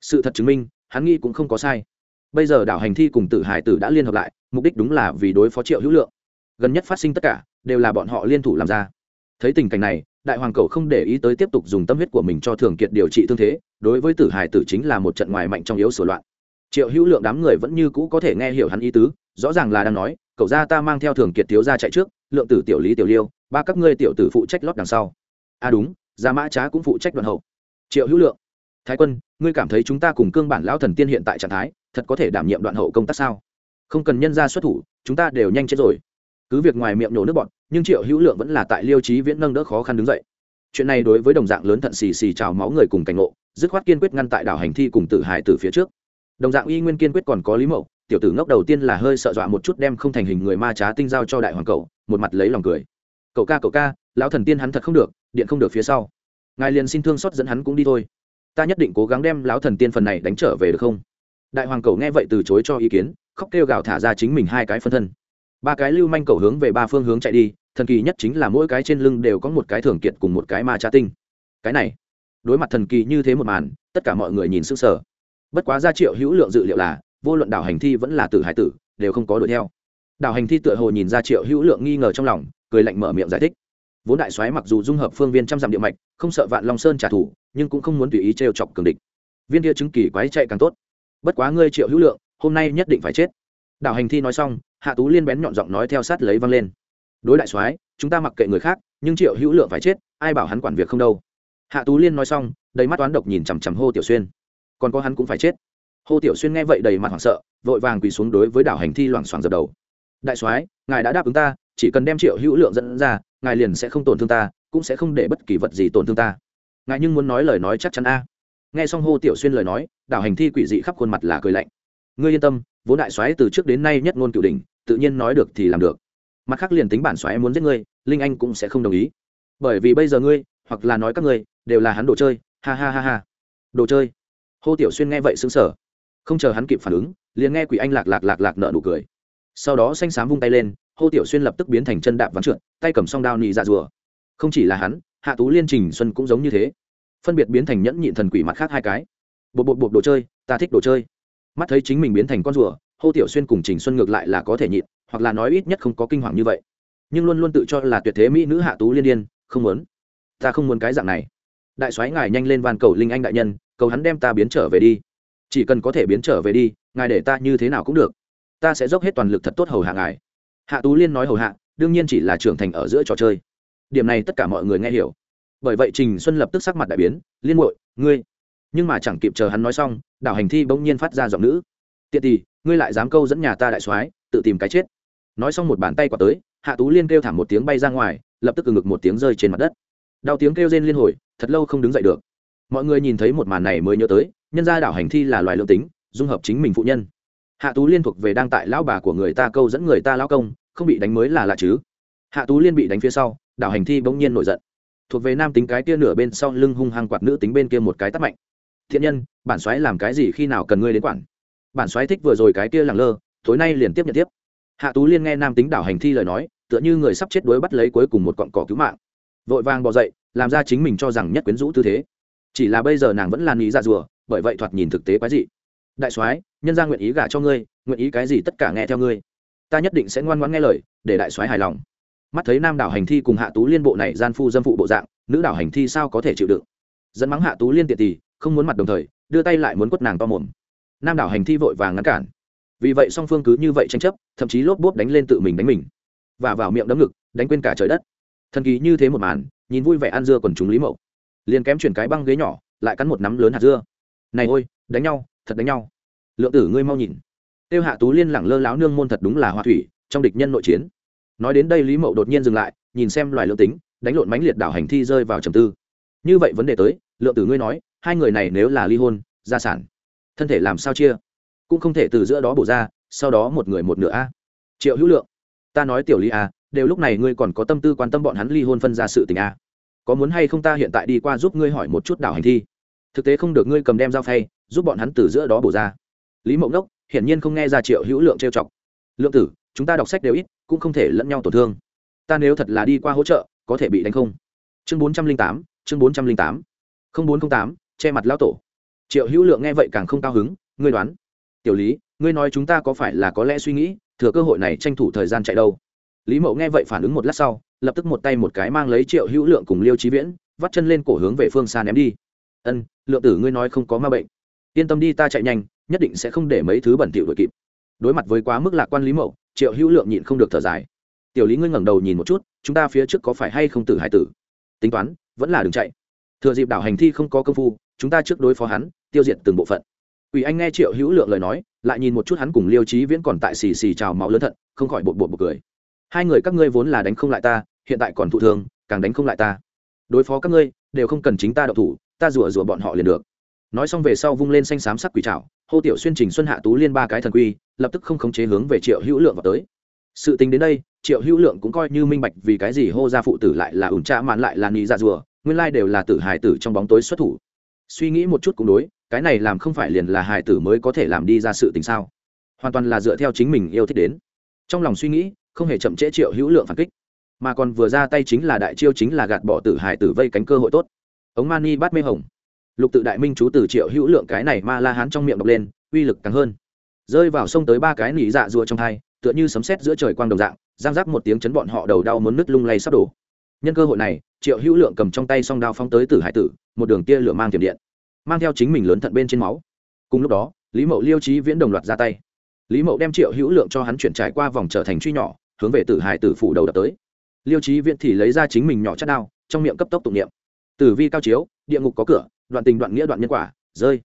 Sự thật chứng minh, hắn nghĩ cũng không có sai. Bây giờ đảo hành thi cùng tử hải tử đã liên hợp lại, mục đích đúng là vì đối phó triệu hữu lượng gần nhất phát sinh tất cả, đều là bọn họ liên thủ làm ra. Thấy tình cảnh này, đại hoàng cầu không để ý tới tiếp tục dùng tâm huyết của mình cho thường kiệt điều trị thương thế, đối với tử hải tử chính là một trận ngoài mạnh trong yếu sửa loạn. Triệu hữu lượng đám người vẫn như cũ có thể nghe hiểu hắn ý tứ, rõ ràng là đang nói, cậu ra ta mang theo thường kiệt thiếu ra chạy trước, lượng tử tiểu lý tiểu liêu, ba các ngươi tiểu tử phụ trách lót đằng sau. À đúng, gia mã trá cũng phụ trách đoạn hậu. Triệu hữu lượng, thái quân, ngươi cảm thấy chúng ta cùng cương bản lão thần tiên hiện tại trạng thái, thật có thể đảm nhiệm đoạn hậu công tác sao? Không cần nhân ra xuất thủ, chúng ta đều nhanh chết rồi cứ việc ngoài miệng nổ nước bọn, nhưng triệu hữu lượng vẫn là tại liêu trí viễn nâng đỡ khó khăn đứng dậy. Chuyện này đối với đồng dạng lớn thận xì xì trào máu người cùng cảnh ngộ, dứt khoát kiên quyết ngăn tại đảo hành thi cùng tử hải từ phía trước. Đồng dạng y nguyên kiên quyết còn có lý mậu, tiểu tử ngốc đầu tiên là hơi sợ dọa một chút đem không thành hình người ma trá tinh giao cho đại hoàng cậu, một mặt lấy lòng cười. Cậu ca cậu ca, lão thần tiên hắn thật không được, điện không được phía sau. Ngài liền xin thương xót dẫn hắn cũng đi thôi. Ta nhất định cố gắng đem lão thần tiên phần này đánh trở về được không? Đại hoàng Cậu nghe vậy từ chối cho ý kiến, khóc kêu gào thả ra chính mình hai cái phân thân ba cái lưu manh cầu hướng về ba phương hướng chạy đi, thần kỳ nhất chính là mỗi cái trên lưng đều có một cái thường kiệt cùng một cái ma tra tinh. Cái này, đối mặt thần kỳ như thế một màn, tất cả mọi người nhìn s ư sở bất quá ra triệu hữu lượng dự liệu là, vô luận đảo hành thi vẫn là tử hải tử, đều không có đuổi theo. Đảo hành thi tựa hồ nhìn ra triệu hữu lượng nghi ngờ trong lòng, cười lạnh mở miệng giải thích. Vốn đại soái mặc dù dung hợp phương viên trăm dặm địa mạch, không sợ vạn long sơn trả thù, nhưng cũng không muốn tùy ý trêu chọc cường địch. Viên kia chứng kỳ quái chạy càng tốt. Bất quá ngươi triệu hữu lượng, hôm nay nhất định phải chết. Đảo hành thi nói xong hạ tú liên bén nhọn giọng nói theo sát lấy văng lên. Đối đại soái, chúng ta mặc kệ người khác, nhưng triệu hữu lượng phải chết, ai bảo hắn quản việc không đâu. Hạ tú liên nói xong, đầy mắt toán độc nhìn chằm chằm hô tiểu xuyên. Còn có hắn cũng phải chết. Hô tiểu xuyên nghe vậy đầy mặt hoảng sợ, vội vàng quỳ xuống đối với đảo hành thi loảng xoảng dập đầu. Đại soái, ngài đã đáp ứng ta, chỉ cần đem triệu hữu lượng dẫn ra, ngài liền sẽ không tổn thương ta, cũng sẽ không để bất kỳ vật gì tổn thương ta. Ngài nhưng muốn nói lời nói chắc chắn a. Nghe xong hô tiểu xuyên lời nói, đảo hành thi quỷ dị khắp khuôn mặt là cười lạnh. Ngươi yên tâm vốn đại soái từ trước đến nay nhất ngôn cửu đỉnh, tự nhiên nói được thì làm được. Mặt khác liền tính bản soái muốn giết ngươi linh anh cũng sẽ không đồng ý. Bởi vì bây giờ ngươi hoặc là nói các ngươi đều là hắn đồ chơi ha ha ha ha. Đồ chơi. Hô tiểu xuyên nghe vậy xứng sở không chờ hắn kịp phản ứng liền nghe quỷ anh lạc lạc lạc lạc nợ nụ cười. Sau đó xanh xám vung tay lên hô tiểu xuyên lập tức biến thành chân đạp ván trượt tay cầm song đao nị dạ rùa. Không chỉ là hắn hạ tú liên trình xuân cũng giống như thế. Phân biệt biến thành nhẫn nhịn thần quỷ mặt khác hai cái. Bộ bộ bộ đồ chơi ta thích đồ chơi mắt thấy chính mình biến thành con rùa, hô tiểu xuyên cùng trình xuân ngược lại là có thể nhịn, hoặc là nói ít nhất không có kinh hoàng như vậy. Nhưng luôn luôn tự cho là tuyệt thế mỹ nữ hạ tú liên điên không muốn. Ta không muốn cái dạng này. Đại soái ngài nhanh lên van cầu linh anh đại nhân, cầu hắn đem ta biến trở về đi. Chỉ cần có thể biến trở về đi, ngài để ta như thế nào cũng được. Ta sẽ dốc hết toàn lực thật tốt hầu hạ ngài. Hạ tú liên nói hầu hạ, đương nhiên chỉ là trưởng thành ở giữa trò chơi. Điểm này tất cả mọi người nghe hiểu. Bởi vậy trình xuân lập tức sắc mặt đại biến, liên hội ngươi nhưng mà chẳng kịp chờ hắn nói xong, đảo hành thi bỗng nhiên phát ra giọng nữ. Tiện tỳ, ngươi lại dám câu dẫn nhà ta đại soái, tự tìm cái chết. Nói xong một bàn tay quạt tới, hạ tú liên kêu thảm một tiếng bay ra ngoài, lập tức từ ngực một tiếng rơi trên mặt đất. Đau tiếng kêu rên liên hồi, thật lâu không đứng dậy được. Mọi người nhìn thấy một màn này mới nhớ tới, nhân gia đảo hành thi là loài lương tính, dung hợp chính mình phụ nhân. Hạ tú liên thuộc về đang tại lão bà của người ta câu dẫn người ta lao công, không bị đánh mới là lạ chứ. Hạ tú liên bị đánh phía sau, đảo hành thi bỗng nhiên nổi giận. Thuộc về nam tính cái kia nửa bên sau lưng hung hăng quạt nữ tính bên kia một cái tắt mạnh thiện nhân, bản soái làm cái gì khi nào cần ngươi đến quản? Bản soái thích vừa rồi cái kia lẳng lơ, tối nay liền tiếp nhận tiếp. Hạ tú liên nghe nam tính đảo hành thi lời nói, tựa như người sắp chết đuối bắt lấy cuối cùng một cọn cỏ cứu mạng. Vội vàng bỏ dậy, làm ra chính mình cho rằng nhất quyến rũ tư thế. Chỉ là bây giờ nàng vẫn là nghĩ ra rùa, bởi vậy thoạt nhìn thực tế quái dị. Đại soái, nhân ra nguyện ý gả cho ngươi, nguyện ý cái gì tất cả nghe theo ngươi. Ta nhất định sẽ ngoan ngoãn nghe lời, để đại soái hài lòng. Mắt thấy nam đảo hành thi cùng hạ tú liên bộ này gian phu dâm phụ bộ dạng, nữ đảo hành thi sao có thể chịu đựng? Dẫn mắng hạ tú liên tiện tỳ không muốn mặt đồng thời, đưa tay lại muốn quất nàng to mồm. Nam đảo hành thi vội vàng ngăn cản. Vì vậy song phương cứ như vậy tranh chấp, thậm chí lốp bốp đánh lên tự mình đánh mình. Và vào miệng đấm ngực, đánh quên cả trời đất. Thần kỳ như thế một màn, nhìn vui vẻ ăn dưa còn chúng lý mậu. Liền kém chuyển cái băng ghế nhỏ, lại cắn một nắm lớn hạt dưa. Này ôi, đánh nhau, thật đánh nhau. Lượng tử ngươi mau nhìn. Tiêu hạ tú liên lẳng lơ láo nương môn thật đúng là hoa thủy, trong địch nhân nội chiến. Nói đến đây lý mậu đột nhiên dừng lại, nhìn xem loài lượng tính, đánh lộn mãnh liệt đảo hành thi rơi vào trầm tư. Như vậy vấn đề tới, lượng tử ngươi nói hai người này nếu là ly hôn, gia sản, thân thể làm sao chia? Cũng không thể từ giữa đó bổ ra, sau đó một người một nửa a. Triệu hữu lượng, ta nói tiểu ly a, đều lúc này ngươi còn có tâm tư quan tâm bọn hắn ly hôn phân ra sự tình a. Có muốn hay không ta hiện tại đi qua giúp ngươi hỏi một chút đảo hành thi. Thực tế không được ngươi cầm đem dao phay, giúp bọn hắn từ giữa đó bổ ra. Lý mộng đốc, hiển nhiên không nghe ra triệu hữu lượng trêu chọc. Lượng tử, chúng ta đọc sách đều ít, cũng không thể lẫn nhau tổn thương. Ta nếu thật là đi qua hỗ trợ, có thể bị đánh không? Chương bốn trăm linh tám, chương bốn trăm linh tám. Không bốn không tám che mặt lão tổ. Triệu hữu lượng nghe vậy càng không cao hứng, ngươi đoán. Tiểu lý, ngươi nói chúng ta có phải là có lẽ suy nghĩ, thừa cơ hội này tranh thủ thời gian chạy đâu? Lý mậu nghe vậy phản ứng một lát sau, lập tức một tay một cái mang lấy triệu hữu lượng cùng liêu trí viễn, vắt chân lên cổ hướng về phương xa ném đi. Ân, lượng tử ngươi nói không có ma bệnh. Yên tâm đi, ta chạy nhanh, nhất định sẽ không để mấy thứ bẩn thỉu đội kịp. Đối mặt với quá mức lạc quan lý mậu, triệu hữu lượng nhịn không được thở dài. Tiểu lý ngươi ngẩng đầu nhìn một chút, chúng ta phía trước có phải hay không tử hải tử? Tính toán, vẫn là đừng chạy thừa dịp đảo hành thi không có công phu, chúng ta trước đối phó hắn, tiêu diệt từng bộ phận. Ủy anh nghe triệu hữu lượng lời nói, lại nhìn một chút hắn cùng liêu trí viễn còn tại xì xì trào máu lớn thận, không khỏi bột bột bột cười. Hai người các ngươi vốn là đánh không lại ta, hiện tại còn thụ thường càng đánh không lại ta. Đối phó các ngươi, đều không cần chính ta đậu thủ, ta rủa rủa bọn họ liền được. Nói xong về sau vung lên xanh xám sắc quỷ trào hô tiểu xuyên trình xuân hạ tú liên ba cái thần quy, lập tức không khống chế hướng về triệu hữu lượng vào tới. Sự tính đến đây, triệu hữu lượng cũng coi như minh bạch vì cái gì hô ra phụ tử lại là ủn tra mạn lại là nghĩ ra dạ rùa nguyên lai đều là tử hài tử trong bóng tối xuất thủ. Suy nghĩ một chút cũng đối, cái này làm không phải liền là hài tử mới có thể làm đi ra sự tình sao? Hoàn toàn là dựa theo chính mình yêu thích đến. Trong lòng suy nghĩ, không hề chậm trễ triệu hữu lượng phản kích, mà còn vừa ra tay chính là đại chiêu chính là gạt bỏ tử hài tử vây cánh cơ hội tốt. Ống mani bắt mê hồng. Lục tự đại minh chú từ triệu hữu lượng cái này ma la hán trong miệng đọc lên, uy lực càng hơn. Rơi vào sông tới ba cái nỉ dạ rùa trong hai, tựa như sấm sét giữa trời quang đồng dạng, giang giác một tiếng chấn bọn họ đầu đau muốn nứt lung lay sắp đổ nhân cơ hội này, triệu hữu lượng cầm trong tay song đao phóng tới tử hải tử, một đường tia lửa mang tiềm điện, mang theo chính mình lớn thận bên trên máu. Cùng lúc đó, lý mậu liêu trí viễn đồng loạt ra tay. Lý mậu đem triệu hữu lượng cho hắn chuyển trải qua vòng trở thành truy nhỏ, hướng về tử hải tử phủ đầu đập tới. Liêu trí viễn thì lấy ra chính mình nhỏ chất đao, trong miệng cấp tốc tụng niệm. Tử vi cao chiếu, địa ngục có cửa, đoạn tình đoạn nghĩa đoạn nhân quả, rơi.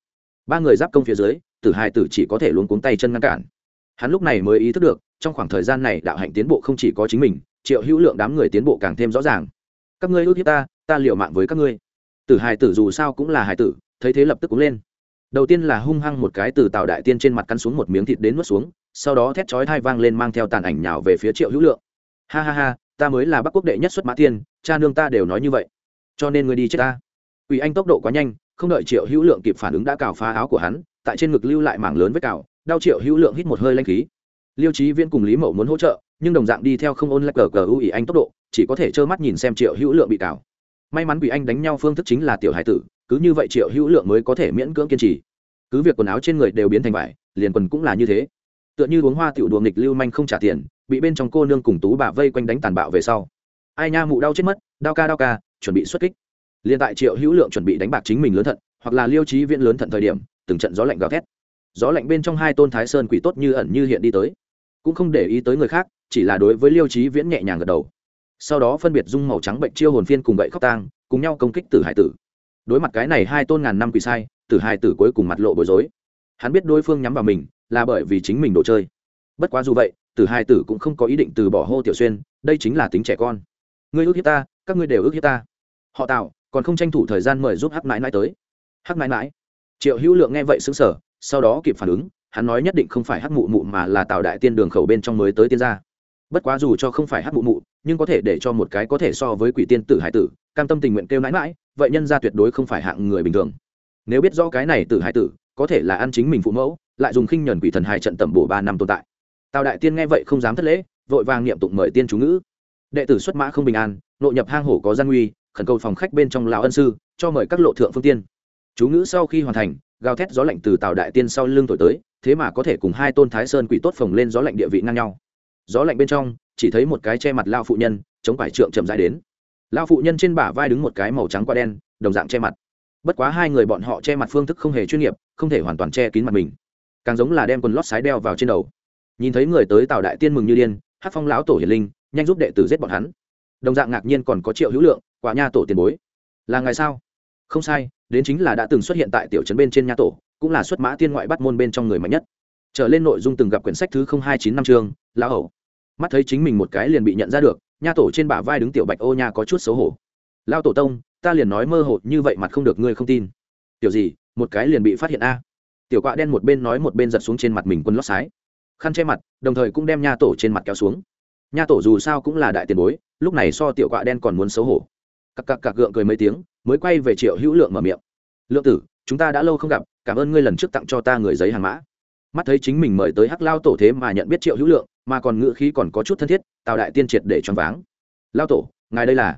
Ba người giáp công phía dưới, tử hải tử chỉ có thể luống cuống tay chân ngăn cản. Hắn lúc này mới ý thức được, trong khoảng thời gian này đạo hạnh tiến bộ không chỉ có chính mình triệu hữu lượng đám người tiến bộ càng thêm rõ ràng. Các ngươi ước hiếp ta ta liệu mạng với các ngươi. Tử hài tử dù sao cũng là hài tử, thấy thế lập tức cúng lên. Đầu tiên là hung hăng một cái từ tào đại tiên trên mặt cắn xuống một miếng thịt đến nuốt xuống, sau đó thét chói thai vang lên mang theo tàn ảnh nhào về phía triệu hữu lượng. Ha ha ha, ta mới là bắc quốc đệ nhất xuất mã tiên, cha nương ta đều nói như vậy. Cho nên ngươi đi chết ta. Ủy anh tốc độ quá nhanh, không đợi triệu hữu lượng kịp phản ứng đã cào phá áo của hắn, tại trên ngực lưu lại mảng lớn với cào, đau triệu hữu lượng hít một hơi lanh khí. Liêu trí viễn cùng lý mậu muốn hỗ trợ nhưng đồng dạng đi theo không ôn lại cờ cờ ưu ý anh tốc độ, chỉ có thể trơ mắt nhìn xem triệu hữu lượng bị cào. May mắn quỷ anh đánh nhau phương thức chính là tiểu hải tử, cứ như vậy triệu hữu lượng mới có thể miễn cưỡng kiên trì. Cứ việc quần áo trên người đều biến thành vải, liền quần cũng là như thế. Tựa như uống hoa tiểu đùa nghịch lưu manh không trả tiền, bị bên trong cô nương cùng tú bà vây quanh đánh tàn bạo về sau. Ai nha mụ đau chết mất, đau ca đau ca, chuẩn bị xuất kích. Liền tại triệu hữu lượng chuẩn bị đánh bạc chính mình lớn thận, hoặc là liêu trí viễn lớn thận thời điểm, từng trận gió lạnh gào thét. Gió lạnh bên trong hai tôn thái sơn quỷ tốt như ẩn như hiện đi tới. Cũng không để ý tới người khác chỉ là đối với liêu trí viễn nhẹ nhàng gật đầu. Sau đó phân biệt dung màu trắng bệnh chiêu hồn phiên cùng gậy khóc tang, cùng nhau công kích tử hải tử. Đối mặt cái này hai tôn ngàn năm quỷ sai, tử hải tử cuối cùng mặt lộ bối rối. Hắn biết đối phương nhắm vào mình là bởi vì chính mình đồ chơi. Bất quá dù vậy, tử hải tử cũng không có ý định từ bỏ hô tiểu xuyên, đây chính là tính trẻ con. Ngươi ước hiếp ta, các ngươi đều ước hiếp ta. Họ tạo còn không tranh thủ thời gian mời giúp hắc mãi mãi tới. Hắc mãi mãi. Triệu hữu lượng nghe vậy xứng sở sau đó kịp phản ứng, hắn nói nhất định không phải hắc mụ mụ mà là tào đại tiên đường khẩu bên trong mới tới tiên gia bất quá dù cho không phải hát mụ mụ, nhưng có thể để cho một cái có thể so với quỷ tiên tử hải tử, cam tâm tình nguyện kêu nãi mãi vậy nhân ra tuyệt đối không phải hạng người bình thường. Nếu biết rõ cái này tử hải tử, có thể là ăn chính mình phụ mẫu, lại dùng khinh nhuần quỷ thần hài trận tẩm bổ ba năm tồn tại. Tào đại tiên nghe vậy không dám thất lễ, vội vàng niệm tụng mời tiên chú ngữ. Đệ tử xuất mã không bình an, nội nhập hang hổ có gian nguy, khẩn cầu phòng khách bên trong lão ân sư, cho mời các lộ thượng phương tiên. Chú ngữ sau khi hoàn thành, gào thét gió lạnh từ tào đại tiên sau lưng thổi tới, thế mà có thể cùng hai tôn thái sơn quỷ tốt phồng lên gió lạnh địa vị ngang nhau gió lạnh bên trong, chỉ thấy một cái che mặt lao phụ nhân, chống phải trượng chậm dài đến. Lao phụ nhân trên bả vai đứng một cái màu trắng qua đen, đồng dạng che mặt. Bất quá hai người bọn họ che mặt phương thức không hề chuyên nghiệp, không thể hoàn toàn che kín mặt mình. Càng giống là đem quần lót sái đeo vào trên đầu. Nhìn thấy người tới tào đại tiên mừng như điên hát phong lão tổ hiển linh, nhanh giúp đệ tử giết bọn hắn. Đồng dạng ngạc nhiên còn có triệu hữu lượng, quả nha tổ tiền bối. Là ngày sao? Không sai, đến chính là đã từng xuất hiện tại tiểu trấn bên trên nha tổ, cũng là xuất mã tiên ngoại bắt môn bên trong người mạnh nhất trở lên nội dung từng gặp quyển sách thứ không hai chín năm chương, lão hậu mắt thấy chính mình một cái liền bị nhận ra được, nha tổ trên bả vai đứng tiểu bạch ô nha có chút xấu hổ. Lao tổ tông, ta liền nói mơ hồ như vậy mặt không được ngươi không tin. Tiểu gì, một cái liền bị phát hiện a. Tiểu quạ đen một bên nói một bên giật xuống trên mặt mình quân lót sái. Khăn che mặt, đồng thời cũng đem nha tổ trên mặt kéo xuống. Nha tổ dù sao cũng là đại tiền bối, lúc này so tiểu quạ đen còn muốn xấu hổ. Cặc cặc cặc gượng cười mấy tiếng, mới quay về triệu hữu lượng mở miệng. Lượng tử, chúng ta đã lâu không gặp, cảm ơn ngươi lần trước tặng cho ta người giấy hàng mã mắt thấy chính mình mời tới hắc lao tổ thế mà nhận biết triệu hữu lượng, mà còn ngự khí còn có chút thân thiết, tào đại tiên triệt để choáng váng. Lao tổ, ngài đây là?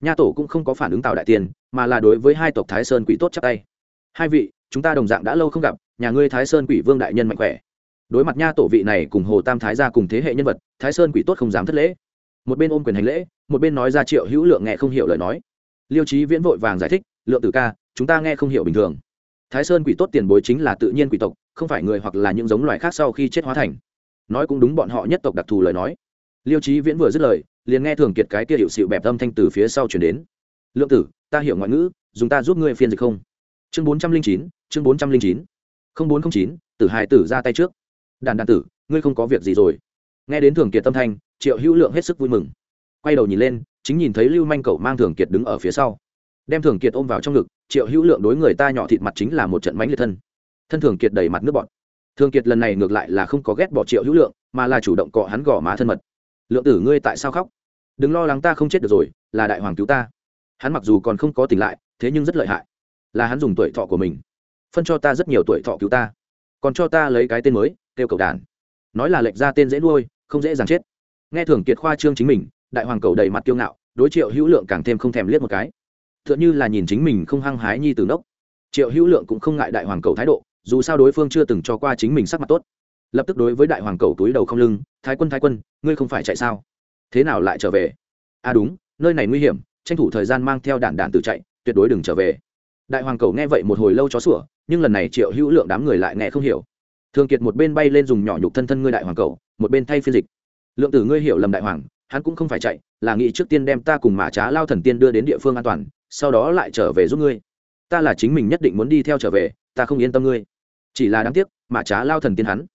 Nha tổ cũng không có phản ứng tào đại tiên, mà là đối với hai tộc thái sơn quỷ tốt chắp tay. Hai vị, chúng ta đồng dạng đã lâu không gặp, nhà ngươi thái sơn quỷ vương đại nhân mạnh khỏe. Đối mặt nha tổ vị này cùng hồ tam thái gia cùng thế hệ nhân vật, thái sơn quỷ tốt không dám thất lễ. Một bên ôm quyền hành lễ, một bên nói ra triệu hữu lượng nghe không hiểu lời nói. Liêu trí viễn vội vàng giải thích, lượng tử ca, chúng ta nghe không hiểu bình thường. Thái sơn quỷ tốt tiền bối chính là tự nhiên quỷ tộc không phải người hoặc là những giống loài khác sau khi chết hóa thành. Nói cũng đúng bọn họ nhất tộc đặc thù lời nói. Liêu trí viễn vừa dứt lời, liền nghe thường kiệt cái kia hiệu xịu bẹp âm thanh từ phía sau chuyển đến. Lượng tử, ta hiểu ngoại ngữ, dùng ta giúp ngươi phiên dịch không? Chương bốn trăm linh chín, chương bốn trăm linh chín. Không bốn không chín, tử hài tử ra tay trước. Đàn đàn tử, ngươi không có việc gì rồi. Nghe đến thường kiệt tâm thanh, triệu hữu lượng hết sức vui mừng. Quay đầu nhìn lên, chính nhìn thấy lưu manh cậu mang thường kiệt đứng ở phía sau. Đem thường kiệt ôm vào trong ngực, triệu hữu lượng đối người ta nhỏ thịt mặt chính là một trận mánh liệt thân thân thường kiệt đầy mặt nước bọt. Thường kiệt lần này ngược lại là không có ghét bỏ triệu hữu lượng, mà là chủ động cọ hắn gõ má thân mật. Lượng tử ngươi tại sao khóc? Đừng lo lắng ta không chết được rồi, là đại hoàng cứu ta. Hắn mặc dù còn không có tỉnh lại, thế nhưng rất lợi hại. Là hắn dùng tuổi thọ của mình. Phân cho ta rất nhiều tuổi thọ cứu ta. Còn cho ta lấy cái tên mới, kêu cầu đàn nói là lệch ra tên dễ nuôi, không dễ dàng chết. Nghe thường kiệt khoa trương chính mình, đại hoàng cầu đầy mặt kiêu ngạo, đối triệu hữu lượng càng thêm không thèm liếc một cái. T h ư ợ n h ư là nhìn chính mình không hăng hái nhi từ nốc. Triệu hữu lượng cũng không ngại đại hoàng cầu thái độ dù sao đối phương chưa từng cho qua chính mình sắc mặt tốt. Lập tức đối với đại hoàng cầu túi đầu không lưng, thái quân thái quân, ngươi không phải chạy sao? Thế nào lại trở về? À đúng, nơi này nguy hiểm, tranh thủ thời gian mang theo đạn đạn tự chạy, tuyệt đối đừng trở về. Đại hoàng cầu nghe vậy một hồi lâu chó sủa, nhưng lần này triệu hữu lượng đám người lại nghe không hiểu. Thường kiệt một bên bay lên dùng nhỏ nhục thân thân ngươi đại hoàng cầu, một bên thay phiên dịch. Lượng tử ngươi hiểu lầm đại hoàng, hắn cũng không phải chạy, là nghĩ trước tiên đem ta cùng mã trá lao thần tiên đưa đến địa phương an toàn, sau đó lại trở về giúp ngươi. Ta là chính mình nhất định muốn đi theo trở về, ta không yên tâm ngươi chỉ là đáng tiếc, mà trá lao thần tiên hắn.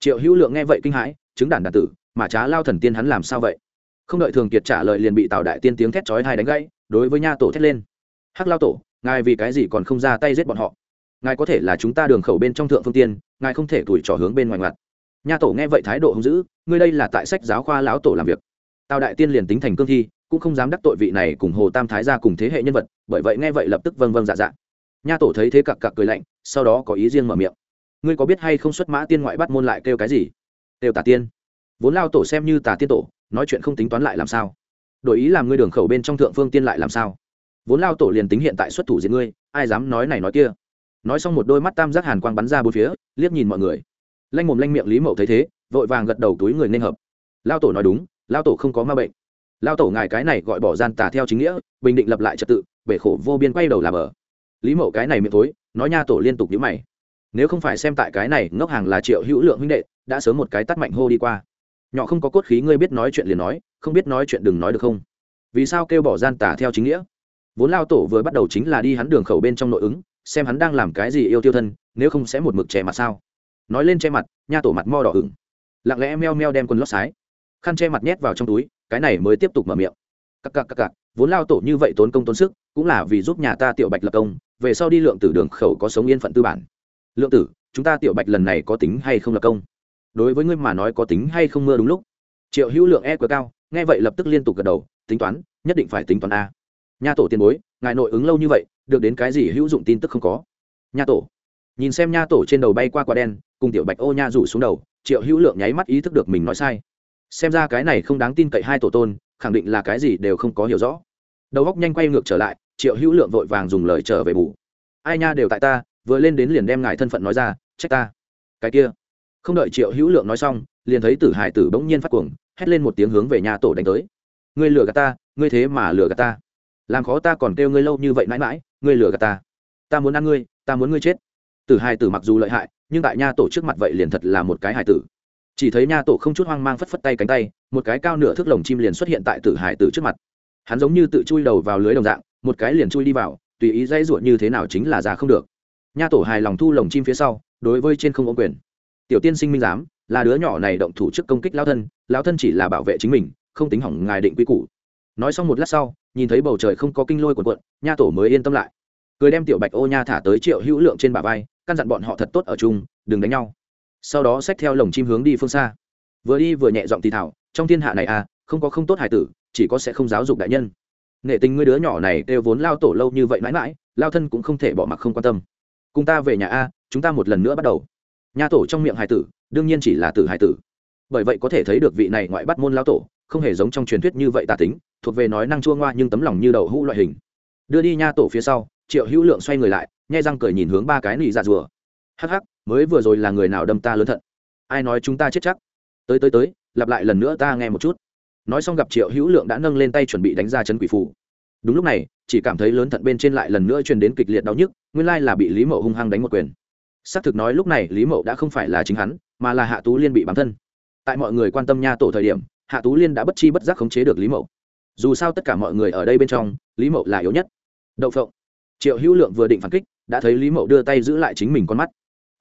Triệu hữu lượng nghe vậy kinh hãi, chứng đản đàn tử, mà trá lao thần tiên hắn làm sao vậy? Không đợi thường kiệt trả lời liền bị tào đại tiên tiếng thét chói hai đánh gãy, đối với nha tổ thét lên. Hắc lao tổ, ngài vì cái gì còn không ra tay giết bọn họ? Ngài có thể là chúng ta đường khẩu bên trong thượng phương tiên, ngài không thể tuổi trò hướng bên ngoài ngoặt. Nha tổ nghe vậy thái độ hung dữ, ngươi đây là tại sách giáo khoa lão tổ làm việc. Tào đại tiên liền tính thành cương thi, cũng không dám đắc tội vị này cùng hồ tam thái ra cùng thế hệ nhân vật, bởi vậy nghe vậy lập tức vâng vâng dạ dạ. Nha tổ thấy thế cặc cặc cười lạnh, sau đó có ý riêng mở miệng ngươi có biết hay không xuất mã tiên ngoại bắt môn lại kêu cái gì? Kêu tà tiên. Vốn lao tổ xem như tà tiên tổ, nói chuyện không tính toán lại làm sao? Đổi ý làm ngươi đường khẩu bên trong thượng phương tiên lại làm sao? Vốn lao tổ liền tính hiện tại xuất thủ diện ngươi, ai dám nói này nói kia? Nói xong một đôi mắt tam giác hàn quang bắn ra bốn phía, liếc nhìn mọi người. Lanh mồm lanh miệng lý mậu thấy thế, vội vàng gật đầu túi người nên hợp. Lao tổ nói đúng, lao tổ không có ma bệnh. Lao tổ ngài cái này gọi bỏ gian tà theo chính nghĩa, bình định lập lại trật tự, bể khổ vô biên quay đầu làm ở. Lý mậu cái này miệng thối, nói nha tổ liên tục nhữ mày nếu không phải xem tại cái này, ngốc hàng là triệu hữu lượng huynh đệ, đã sớm một cái tắt mạnh hô đi qua. Nhỏ không có cốt khí, ngươi biết nói chuyện liền nói, không biết nói chuyện đừng nói được không? Vì sao kêu bỏ gian tà theo chính nghĩa? Vốn lao tổ vừa bắt đầu chính là đi hắn đường khẩu bên trong nội ứng, xem hắn đang làm cái gì yêu tiêu thân, nếu không sẽ một mực che mặt sao? Nói lên che mặt, nha tổ mặt mo đỏ ửng. Lặng lẽ meo meo đem quần lót sái. Khăn che mặt nhét vào trong túi, cái này mới tiếp tục mở miệng. Cặc cặc cặc cặc, vốn lao tổ như vậy tốn công tốn sức, cũng là vì giúp nhà ta tiểu bạch lập công, về sau đi lượng tử đường khẩu có sống yên phận tư bản lượng tử, chúng ta tiểu bạch lần này có tính hay không là công? Đối với ngươi mà nói có tính hay không mưa đúng lúc. Triệu hữu lượng e quá cao, nghe vậy lập tức liên tục gật đầu, tính toán, nhất định phải tính toán a. Nha tổ tiền bối, ngài nội ứng lâu như vậy, được đến cái gì hữu dụng tin tức không có? Nha tổ. Nhìn xem nha tổ trên đầu bay qua quả đen, cùng tiểu bạch ô nha rủ xuống đầu, triệu hữu lượng nháy mắt ý thức được mình nói sai. Xem ra cái này không đáng tin cậy hai tổ tôn, khẳng định là cái gì đều không có hiểu rõ. Đầu góc nhanh quay ngược trở lại, triệu hữu lượng vội vàng dùng lời trở về bù. Ai nha đều tại ta vừa lên đến liền đem ngài thân phận nói ra, trách ta. Cái kia. Không đợi triệu hữu lượng nói xong, liền thấy tử hải tử bỗng nhiên phát cuồng, hét lên một tiếng hướng về nhà tổ đánh tới. Ngươi lừa gạt ta, ngươi thế mà lừa gạt ta. Làm khó ta còn kêu ngươi lâu như vậy mãi mãi, ngươi lừa gạt ta. Ta muốn ăn ngươi, ta muốn ngươi chết. Tử hải tử mặc dù lợi hại, nhưng tại nha tổ trước mặt vậy liền thật là một cái hải tử. Chỉ thấy nha tổ không chút hoang mang phất phất tay cánh tay, một cái cao nửa thước lồng chim liền xuất hiện tại tử hải tử trước mặt. Hắn giống như tự chui đầu vào lưới đồng dạng, một cái liền chui đi vào, tùy ý dãy ruột như thế nào chính là ra không được nha tổ hài lòng thu lồng chim phía sau, đối với trên không ôm quyền. Tiểu tiên sinh minh giám, là đứa nhỏ này động thủ trước công kích lao thân lao thân chỉ là bảo vệ chính mình, không tính hỏng ngài định quy củ. Nói xong một lát sau, nhìn thấy bầu trời không có kinh lôi quần quận nha tổ mới yên tâm lại. Cười đem tiểu bạch ô nha thả tới triệu hữu lượng trên bả vai, căn dặn bọn họ thật tốt ở chung, đừng đánh nhau. Sau đó xách theo lồng chim hướng đi phương xa. Vừa đi vừa nhẹ giọng thì thảo trong thiên hạ này à không có không tốt hải tử, chỉ có sẽ không giáo dục đại nhân. Nghệ tình ngươi đứa nhỏ này đều vốn lao tổ lâu như vậy mãi mãi, lao thân cũng không thể bỏ mặc không quan tâm cùng ta về nhà a, chúng ta một lần nữa bắt đầu. Nhà tổ trong miệng hải tử, đương nhiên chỉ là tử hải tử. Bởi vậy có thể thấy được vị này ngoại bắt môn lao tổ, không hề giống trong truyền thuyết như vậy tà tính, thuộc về nói năng chua ngoa nhưng tấm lòng như đầu hũ loại hình. Đưa đi nha tổ phía sau, triệu hữu lượng xoay người lại nhai răng cười nhìn hướng ba cái nị dạ rùa. Hắc hắc, mới vừa rồi là người nào đâm ta lớn thận? Ai nói chúng ta chết chắc? Tới tới tới, lặp lại lần nữa ta nghe một chút. Nói xong gặp triệu hữu lượng đã nâng lên tay chuẩn bị đánh ra chân quỷ phủ đúng lúc này, chỉ cảm thấy lớn thận bên trên lại lần nữa truyền đến kịch liệt đau nhức, nguyên lai là bị lý mậu hung hăng đánh một quyền. Xác thực nói lúc này lý mậu đã không phải là chính hắn, mà là hạ tú liên bị bám thân. Tại mọi người quan tâm nha tổ thời điểm, hạ tú liên đã bất chi bất giác khống chế được lý mậu. Dù sao tất cả mọi người ở đây bên trong, lý mậu là yếu nhất. Đậu phộng, triệu hữu lượng vừa định phản kích, đã thấy lý mậu đưa tay giữ lại chính mình con mắt.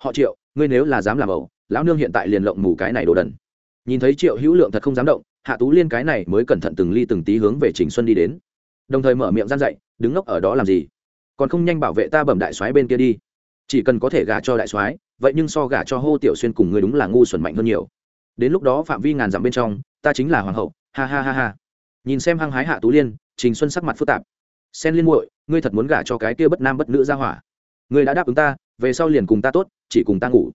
Họ triệu, ngươi nếu là dám làm ẩu, lão nương hiện tại liền lộng mù cái này đồ đần. Nhìn thấy triệu hữu lượng thật không dám động, hạ tú liên cái này mới cẩn thận từng ly từng tí hướng về trình xuân đi đến đồng thời mở miệng gian dậy đứng ngốc ở đó làm gì? Còn không nhanh bảo vệ ta bẩm đại soái bên kia đi. Chỉ cần có thể gả cho đại soái, vậy nhưng so gả cho hô tiểu xuyên cùng người đúng là ngu xuẩn mạnh hơn nhiều. Đến lúc đó phạm vi ngàn dặm bên trong, ta chính là hoàng hậu, ha ha ha ha. Nhìn xem hăng hái hạ tú liên, trình xuân sắc mặt phức tạp. Sen liên muội, ngươi thật muốn gả cho cái kia bất nam bất nữ ra hỏa. Ngươi đã đáp ứng ta, về sau liền cùng ta tốt, chỉ cùng ta ngủ.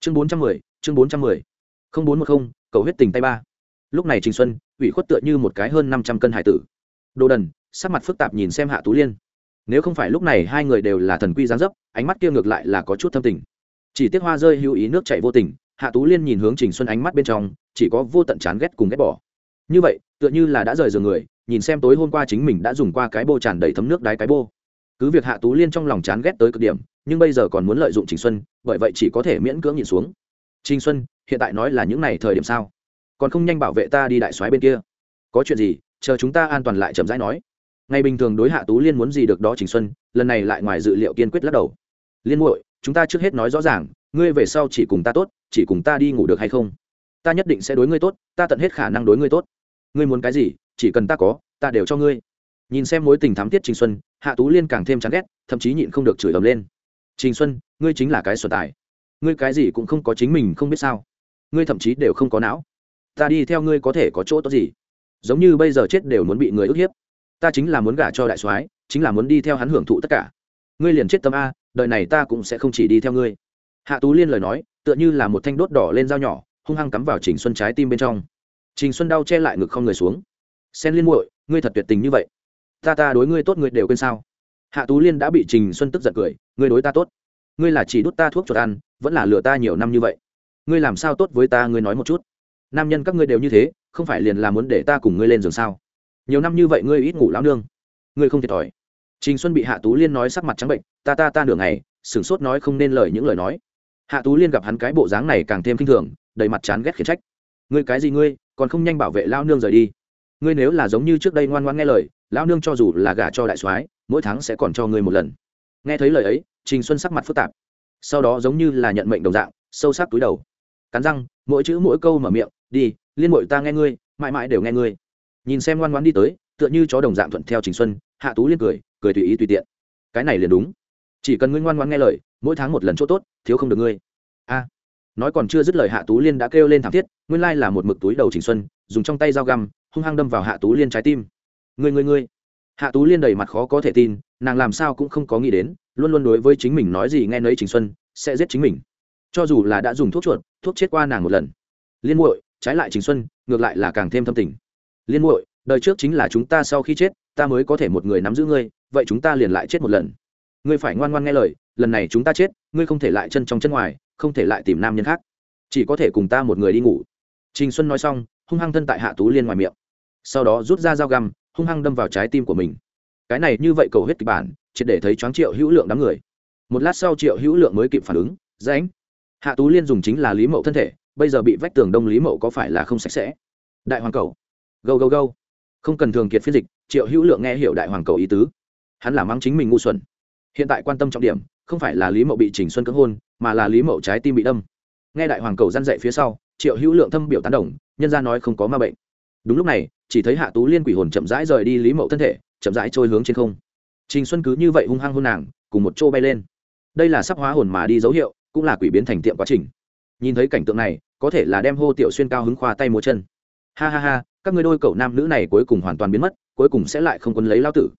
Chương bốn trăm mười, chương bốn trăm mười. Không bốn một không, cầu huyết tình tay ba. Lúc này trình xuân, ủy khuất tựa như một cái hơn năm trăm cân hải tử. Đồ đần sắc mặt phức tạp nhìn xem hạ tú liên. Nếu không phải lúc này hai người đều là thần quy gián dấp, ánh mắt kia ngược lại là có chút thâm tình. Chỉ tiếc hoa rơi hữu ý nước chảy vô tình, hạ tú liên nhìn hướng trình xuân ánh mắt bên trong, chỉ có vô tận chán ghét cùng ghét bỏ. Như vậy, tựa như là đã rời giường người, nhìn xem tối hôm qua chính mình đã dùng qua cái bô tràn đầy thấm nước đáy cái bô. Cứ việc hạ tú liên trong lòng chán ghét tới cực điểm, nhưng bây giờ còn muốn lợi dụng trình xuân, bởi vậy chỉ có thể miễn cưỡng nhìn xuống. Trình xuân, hiện tại nói là những này thời điểm sao? Còn không nhanh bảo vệ ta đi đại soái bên kia. Có chuyện gì, chờ chúng ta an toàn lại chậm rãi nói ngày bình thường đối hạ tú liên muốn gì được đó trình xuân, lần này lại ngoài dự liệu kiên quyết lắc đầu. Liên muội, chúng ta trước hết nói rõ ràng, ngươi về sau chỉ cùng ta tốt, chỉ cùng ta đi ngủ được hay không? Ta nhất định sẽ đối ngươi tốt, ta tận hết khả năng đối ngươi tốt. Ngươi muốn cái gì, chỉ cần ta có, ta đều cho ngươi. Nhìn xem mối tình thám tiết trình xuân, hạ tú liên càng thêm chán ghét, thậm chí nhịn không được chửi ầm lên. Trình xuân, ngươi chính là cái sở tài. Ngươi cái gì cũng không có chính mình không biết sao. Ngươi thậm chí đều không có não. Ta đi theo ngươi có thể có chỗ tốt gì. Giống như bây giờ chết đều muốn bị người ức hiếp ta chính là muốn gả cho đại soái, chính là muốn đi theo hắn hưởng thụ tất cả. Ngươi liền chết tâm a, đời này ta cũng sẽ không chỉ đi theo ngươi. Hạ tú liên lời nói, tựa như là một thanh đốt đỏ lên dao nhỏ, hung hăng cắm vào trình xuân trái tim bên trong. Trình xuân đau che lại ngực không người xuống. Sen liên muội, ngươi thật tuyệt tình như vậy. Ta ta đối ngươi tốt ngươi đều quên sao? Hạ tú liên đã bị trình xuân tức giận cười, ngươi đối ta tốt. Ngươi là chỉ đút ta thuốc chuột ăn, vẫn là lừa ta nhiều năm như vậy. Ngươi làm sao tốt với ta, ngươi nói một chút. Nam nhân các ngươi đều như thế, không phải liền là muốn để ta cùng ngươi lên giường sao? Nhiều năm như vậy ngươi ít ngủ lão nương. Ngươi không thiệt thòi. Trình xuân bị hạ tú liên nói sắc mặt trắng bệnh, ta ta ta nửa ngày, sửng sốt nói không nên lời những lời nói. Hạ tú liên gặp hắn cái bộ dáng này càng thêm k i n h thường, đầy mặt chán ghét khiển trách. Ngươi cái gì ngươi, còn không nhanh bảo vệ lao nương rời đi. Ngươi nếu là giống như trước đây ngoan ngoan nghe lời lao nương cho dù là gả cho đại soái, mỗi tháng sẽ còn cho ngươi một lần. Nghe thấy lời ấy, trình xuân sắc mặt phức tạp. Sau đó giống như là nhận mệnh đồng dạng, sâu sắc túi đầu. Cắn răng, mỗi chữ, mỗi câu mở miệng, đi, liên mội ta nghe ngươi, mãi mãi đều nghe ngươi nhìn xem ngoan ngoan đi tới, tựa như chó đồng dạng thuận theo trình xuân, hạ tú liên cười cười tùy ý tùy tiện. Cái này liền đúng. Chỉ cần ngươi ngoan ngoan nghe lời, mỗi tháng một lần chỗ tốt, thiếu không được ngươi. A. Nói còn chưa dứt lời hạ tú liên đã kêu lên thảm thiết, nguyên lai là một mực túi đầu chỉnh xuân, dùng trong tay dao găm, hung hăng đâm vào hạ tú liên trái tim. Người người người hạ tú liên đầy mặt khó có thể tin, nàng làm sao cũng không có nghĩ đến, luôn luôn đối với chính mình nói gì nghe nấy trình xuân, sẽ giết chính mình. Cho dù là đã dùng thuốc chuột, thuốc chết qua nàng một lần. Liên muội, trái lại trình xuân, ngược lại là càng thêm thâm tình liên muội, đời trước chính là chúng ta sau khi chết, ta mới có thể một người nắm giữ ngươi, vậy chúng ta liền lại chết một lần. Ngươi phải ngoan ngoan nghe lời, lần này chúng ta chết, ngươi không thể lại chân trong chân ngoài, không thể lại tìm nam nhân khác. Chỉ có thể cùng ta một người đi ngủ. Trình xuân nói xong, hung hăng thân tại hạ tú liên ngoài miệng. Sau đó rút ra dao găm, hung hăng đâm vào trái tim của mình. Cái này như vậy cầu hết kịch bản, triệt để thấy choáng triệu hữu lượng đám người. Một lát sau triệu hữu lượng mới kịp phản ứng dạ ránh hạ tú liên dùng chính là lý mậu thân thể, bây giờ bị vách tường đông lý mậu có phải là không sạch sẽ? Đại hoàng cầu gâu gâu gâu. Không cần thường kiệt phiên dịch, triệu hữu lượng nghe hiểu đại hoàng cầu ý tứ. Hắn là mắng chính mình ngu xuẩn. Hiện tại quan tâm trọng điểm, không phải là lý mậu bị trình xuân cưỡng hôn, mà là lý mậu trái tim bị đâm. Nghe đại hoàng cầu răn dậy phía sau, triệu hữu lượng thâm biểu tán đồng, nhân ra nói không có ma bệnh. Đúng lúc này, chỉ thấy hạ tú liên quỷ hồn chậm rãi rời đi lý mậu thân thể, chậm rãi trôi hướng trên không. Trình xuân cứ như vậy hung hăng hôn nàng, cùng một chỗ bay lên. Đây là sắp hóa hồn mà đi dấu hiệu, cũng là quỷ biến thành tiệm quá trình. Nhìn thấy cảnh tượng này, có thể là đem hô tiểu xuyên cao hứng khoa tay múa chân. Ha ha ha các ngươi đôi cậu nam nữ này cuối cùng hoàn toàn biến mất, cuối cùng sẽ lại không quân lấy lao tử.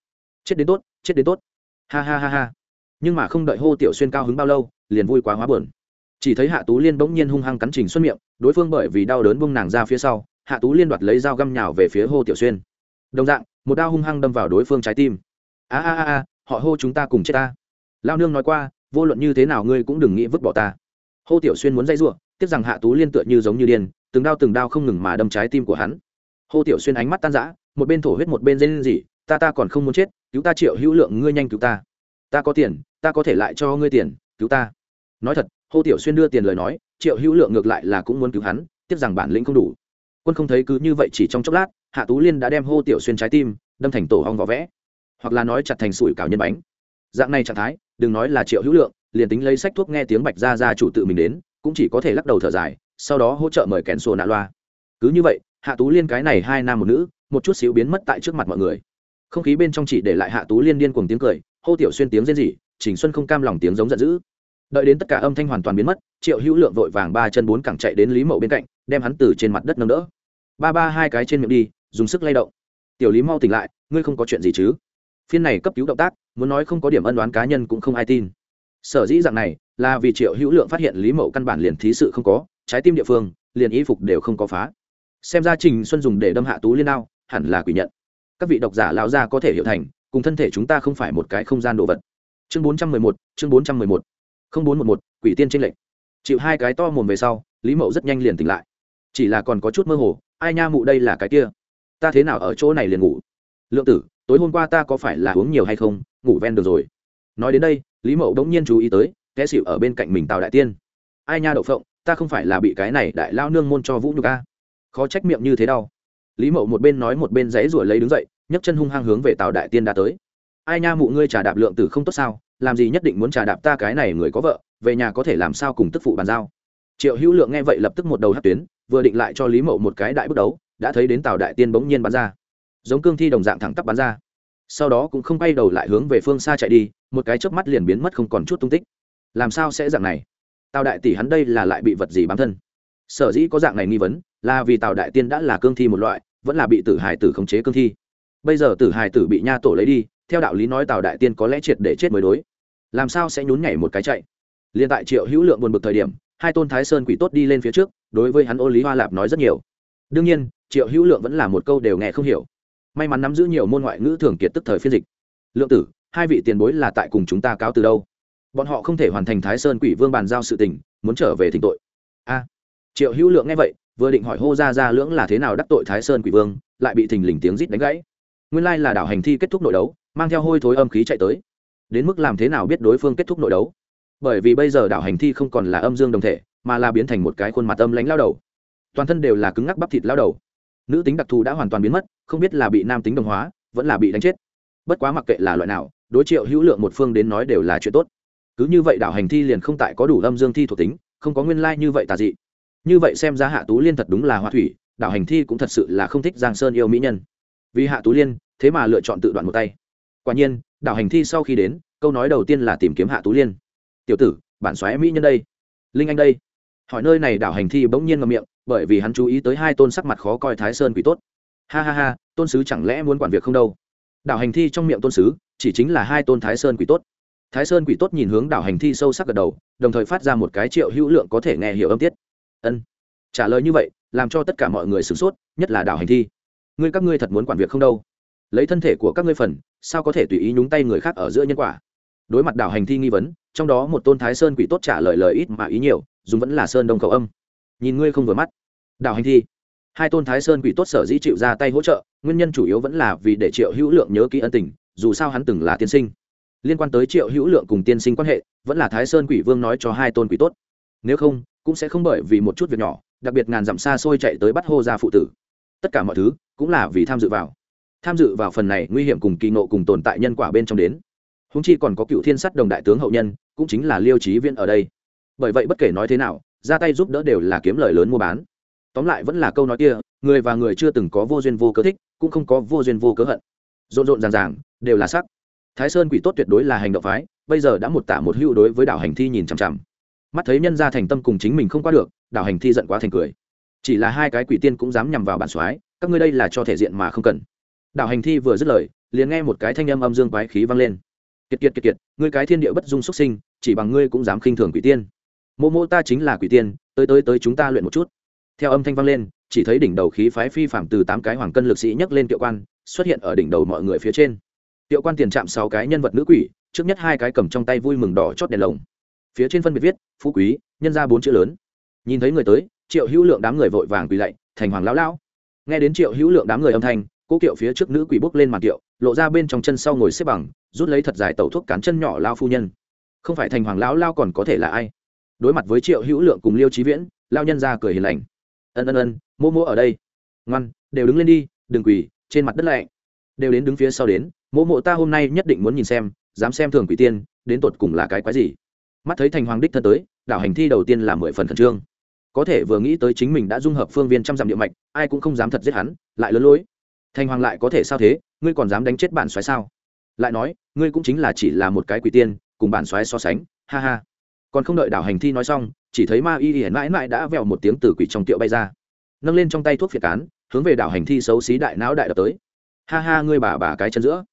Chết đến tốt, chết đến tốt. Ha ha ha ha. Nhưng mà không đợi hô tiểu xuyên cao hứng bao lâu, liền vui quá hóa buồn. Chỉ thấy hạ tú liên bỗng nhiên hung hăng cắn trình xuất miệng, đối phương bởi vì đau đớn bung nàng ra phía sau, hạ tú liên đoạt lấy dao găm nhào về phía hô tiểu xuyên. Đồng dạng, một đao hung hăng đâm vào đối phương trái tim. A a a họ hô chúng ta cùng chết ta. Lao nương nói qua, vô luận như thế nào ngươi cũng đừng nghĩ vứt bỏ ta. Hô tiểu xuyên muốn dây giụa tiếc rằng hạ tú liên tựa như giống như điên, từng đao từng đao không ngừng mà đâm trái tim của hắn hô tiểu xuyên ánh mắt tan rã, một bên thổ huyết một bên dây lên gì ta ta còn không muốn chết, cứu ta triệu hữu lượng, ngươi nhanh cứu ta. Ta có tiền, ta có thể lại cho ngươi tiền, cứu ta. Nói thật, hô tiểu xuyên đưa tiền lời nói, triệu hữu lượng ngược lại là cũng muốn cứu hắn tiếc rằng bản lĩnh không đủ. Quân không thấy cứ như vậy chỉ trong chốc lát, hạ tú liên đã đem hô tiểu xuyên trái tim, đâm thành tổ hong vỏ vẽ. Hoặc là nói chặt thành sủi cảo nhân bánh. Dạng này trạng thái, đừng nói là triệu hữu lượng, liền tính lấy sách thuốc nghe tiếng bạch ra ra chủ tự mình đến, cũng chỉ có thể lắc đầu thở dài, sau đó hỗ trợ mời kèn sổ nạ loa. Cứ như vậy hạ tú liên cái này hai nam một nữ, một chút xíu biến mất tại trước mặt mọi người. Không khí bên trong chỉ để lại hạ tú liên điên cùng tiếng cười, hô tiểu xuyên tiếng rên rỉ, trình xuân không cam lòng tiếng giống giận dữ. Đợi đến tất cả âm thanh hoàn toàn biến mất, triệu hữu lượng vội vàng ba chân bốn cẳng chạy đến lý mậu bên cạnh, đem hắn từ trên mặt đất nâng đỡ. Ba ba hai cái trên miệng đi, dùng sức lay động. Tiểu lý mau tỉnh lại, ngươi không có chuyện gì chứ? Phiên này cấp cứu động tác, muốn nói không có điểm ân đoán cá nhân cũng không ai tin. Sở dĩ dạng này, là vì triệu hữu lượng phát hiện lý mậu căn bản liền thí sự không có, trái tim địa phương, liền y phục đều không có phá xem ra trình xuân dùng để đâm hạ tú liên đao, hẳn là quỷ nhận. Các vị độc giả lão gia có thể hiểu thành, cùng thân thể chúng ta không phải một cái không gian đồ vật. Chương bốn trăm mười một, chương bốn trăm mười một. Không bốn một một, quỷ tiên tranh lệnh chịu hai cái to mồm về sau, lý mậu rất nhanh liền tỉnh lại. Chỉ là còn có chút mơ hồ, ai nha mụ đây là cái kia? Ta thế nào ở chỗ này liền ngủ? Lượng tử, tối hôm qua ta có phải là uống nhiều hay không? Ngủ ven được rồi. Nói đến đây, lý mậu đống nhiên chú ý tới, té xịu ở bên cạnh mình tào đại tiên. Ai nha đậu phộng, ta không phải là bị cái này đại lao nương môn cho vũ nhục a khó trách miệng như thế đau. Lý mậu một bên nói một bên dãy ruổi lấy đứng dậy, nhấc chân hung hăng hướng về tào đại tiên đã tới. Ai nha mụ ngươi trà đạp lượng tử không tốt sao? Làm gì nhất định muốn trà đạp ta cái này người có vợ, về nhà có thể làm sao cùng tức phụ bàn giao? Triệu hữu lượng nghe vậy lập tức một đầu hát tuyến, vừa định lại cho lý mậu một cái đại bước đấu, đã thấy đến tào đại tiên bỗng nhiên bắn ra. Giống cương thi đồng dạng thẳng tắp bắn ra. Sau đó cũng không bay đầu lại hướng về phương xa chạy đi, một cái chớp mắt liền biến mất không còn chút tung tích. Làm sao sẽ dạng này? Tào đại tỷ hắn đây là lại bị vật gì bám thân? Sở dĩ có dạng này nghi vấn là vì tào đại tiên đã là cương thi một loại, vẫn là bị tử hải tử khống chế cương thi. Bây giờ tử hải tử bị nha tổ lấy đi, theo đạo lý nói tào đại tiên có lẽ triệt để chết mới đối. Làm sao sẽ nhún nhảy một cái chạy? Liền tại triệu hữu lượng buồn bực thời điểm, hai tôn thái sơn quỷ tốt đi lên phía trước, đối với hắn ô lý hoa lạp nói rất nhiều. Đương nhiên, triệu hữu lượng vẫn là một câu đều nghe không hiểu. May mắn nắm giữ nhiều môn ngoại ngữ thường kiệt tức thời phiên dịch. Lượng tử, hai vị tiền bối là tại cùng chúng ta cáo từ đâu? Bọn họ không thể hoàn thành thái sơn quỷ vương bàn giao sự tình, muốn trở về thỉnh tội. A. Triệu hữu lượng nghe vậy vừa định hỏi hô ra ra lưỡng là thế nào đắc tội thái sơn quỷ vương, lại bị thình lình tiếng rít đánh gãy. Nguyên lai là đảo hành thi kết thúc nội đấu, mang theo hôi thối âm khí chạy tới. Đến mức làm thế nào biết đối phương kết thúc nội đấu? Bởi vì bây giờ đảo hành thi không còn là âm dương đồng thể, mà là biến thành một cái khuôn mặt âm lãnh lao đầu. Toàn thân đều là cứng ngắc bắp thịt lao đầu. Nữ tính đặc thù đã hoàn toàn biến mất, không biết là bị nam tính đồng hóa, vẫn là bị đánh chết. Bất quá mặc kệ là loại nào, đối triệu hữu lượng một phương đến nói đều là chuyện tốt. Cứ như vậy đảo hành thi liền không tại có đủ âm dương thi thuộc tính, không có nguyên lai như vậy tà dị như vậy xem ra hạ tú liên thật đúng là hoa thủy đảo hành thi cũng thật sự là không thích giang sơn yêu mỹ nhân. Vì hạ tú liên, thế mà lựa chọn tự đoạn một tay. Quả nhiên đảo hành thi sau khi đến, câu nói đầu tiên là tìm kiếm hạ tú liên. Tiểu tử, bản xoáy mỹ nhân đây. Linh anh đây. Hỏi nơi này đảo hành thi bỗng nhiên ngậm miệng, bởi vì hắn chú ý tới hai tôn sắc mặt khó coi thái sơn quỷ tốt. Ha ha ha, tôn sứ chẳng lẽ muốn quản việc không đâu? Đảo hành thi trong miệng tôn sứ, chỉ chính là hai tôn thái sơn quỷ tốt. Thái sơn quỷ tốt nhìn hướng đảo hành thi sâu sắc gật đầu, đồng thời phát ra một cái triệu hữu lượng có thể nghe hiểu âm tiết ân. Trả lời như vậy, làm cho tất cả mọi người sửng sốt, nhất là đảo hành thi. Ngươi các ngươi thật muốn quản việc không đâu? Lấy thân thể của các ngươi phần, sao có thể tùy ý nhúng tay người khác ở giữa nhân quả? Đối mặt đảo hành thi nghi vấn, trong đó một tôn thái sơn quỷ tốt trả lời lời ít mà ý nhiều, dùng vẫn là sơn đông khẩu âm. Nhìn ngươi không vừa mắt. Đảo hành thi. Hai tôn thái sơn quỷ tốt sở dĩ chịu ra tay hỗ trợ, nguyên nhân chủ yếu vẫn là vì để triệu hữu lượng nhớ kỹ ân tình, dù sao hắn từng là tiên sinh. Liên quan tới triệu hữu lượng cùng tiên sinh quan hệ, vẫn là thái sơn quỷ vương nói cho hai tôn quỷ tốt. Nếu không cũng sẽ không bởi vì một chút việc nhỏ, đặc biệt ngàn dặm xa xôi chạy tới bắt hô ra phụ tử. Tất cả mọi thứ cũng là vì tham dự vào. Tham dự vào phần này nguy hiểm cùng kỳ nộ cùng tồn tại nhân quả bên trong đến. Húng chi còn có cựu thiên sắt đồng đại tướng hậu nhân, cũng chính là liêu trí viên ở đây. Bởi vậy bất kể nói thế nào, ra tay giúp đỡ đều là kiếm lời lớn mua bán. Tóm lại vẫn là câu nói kia, người và người chưa từng có vô duyên vô cớ thích, cũng không có vô duyên vô cớ hận. Rộn rộn ràng ràng, đều là sắc. Thái sơn quỷ tốt tuyệt đối là hành động phái, bây giờ đã một tả một hữu đối với đảo hành thi nhìn chằm chằm mắt thấy nhân gia thành tâm cùng chính mình không qua được, đảo hành thi giận quá thành cười. Chỉ là hai cái quỷ tiên cũng dám nhằm vào bản soái, các ngươi đây là cho thể diện mà không cần. Đảo hành thi vừa dứt lời, liền nghe một cái thanh âm âm dương quái khí vang lên. Kiệt kiệt kiệt kiệt, ngươi cái thiên địa bất dung xuất sinh, chỉ bằng ngươi cũng dám khinh thường quỷ tiên. Mô mô ta chính là quỷ tiên, tới tới tới chúng ta luyện một chút. Theo âm thanh vang lên, chỉ thấy đỉnh đầu khí phái phi phạm từ tám cái hoàng cân lực sĩ nhấc lên tiệu quan, xuất hiện ở đỉnh đầu mọi người phía trên. Tiệu quan tiền chạm sáu cái nhân vật nữ quỷ, trước nhất hai cái cầm trong tay vui mừng đỏ chót đèn lồng phía trên phân biệt viết, phú quý, nhân ra bốn chữ lớn. Nhìn thấy người tới, triệu hữu lượng đám người vội vàng quỳ lạy thành hoàng lão lão. Nghe đến triệu hữu lượng đám người âm thanh cô kiệu phía trước nữ quỷ bốc lên màn kiệu, lộ ra bên trong chân sau ngồi xếp bằng, rút lấy thật dài tẩu thuốc cán chân nhỏ lao phu nhân. Không phải thành hoàng lão lao còn có thể là ai? Đối mặt với triệu hữu lượng cùng liêu trí viễn lao nhân ra cười hiền lành. Ân ân ân, mô mô ở đây. Ngoan, đều đứng lên đi, đừng quỳ, trên mặt đất lạnh. Đều đến đứng phía sau đến, mô mộ ta hôm nay nhất định muốn nhìn xem, dám xem thường quỷ tiên, đến tột cùng là cái quái gì? Mắt thấy thành hoàng đích thân tới, đảo hành thi đầu tiên là mười phần khẩn trương. Có thể vừa nghĩ tới chính mình đã dung hợp phương viên trăm dặm địa mạch, ai cũng không dám thật giết hắn, lại lớn lối. Thành hoàng lại có thể sao thế, ngươi còn dám đánh chết bản xoáy sao? Lại nói, ngươi cũng chính là chỉ là một cái quỷ tiên, cùng bản xoáy so sánh, ha ha. Còn không đợi đảo hành thi nói xong, chỉ thấy ma y hiển mãi mãi đã vèo một tiếng từ quỷ trong tiệu bay ra. Nâng lên trong tay thuốc phiệt cán, hướng về đảo hành thi xấu xí đại não đại đập tới. Ha ha, ngươi bà bà cái chân giữa.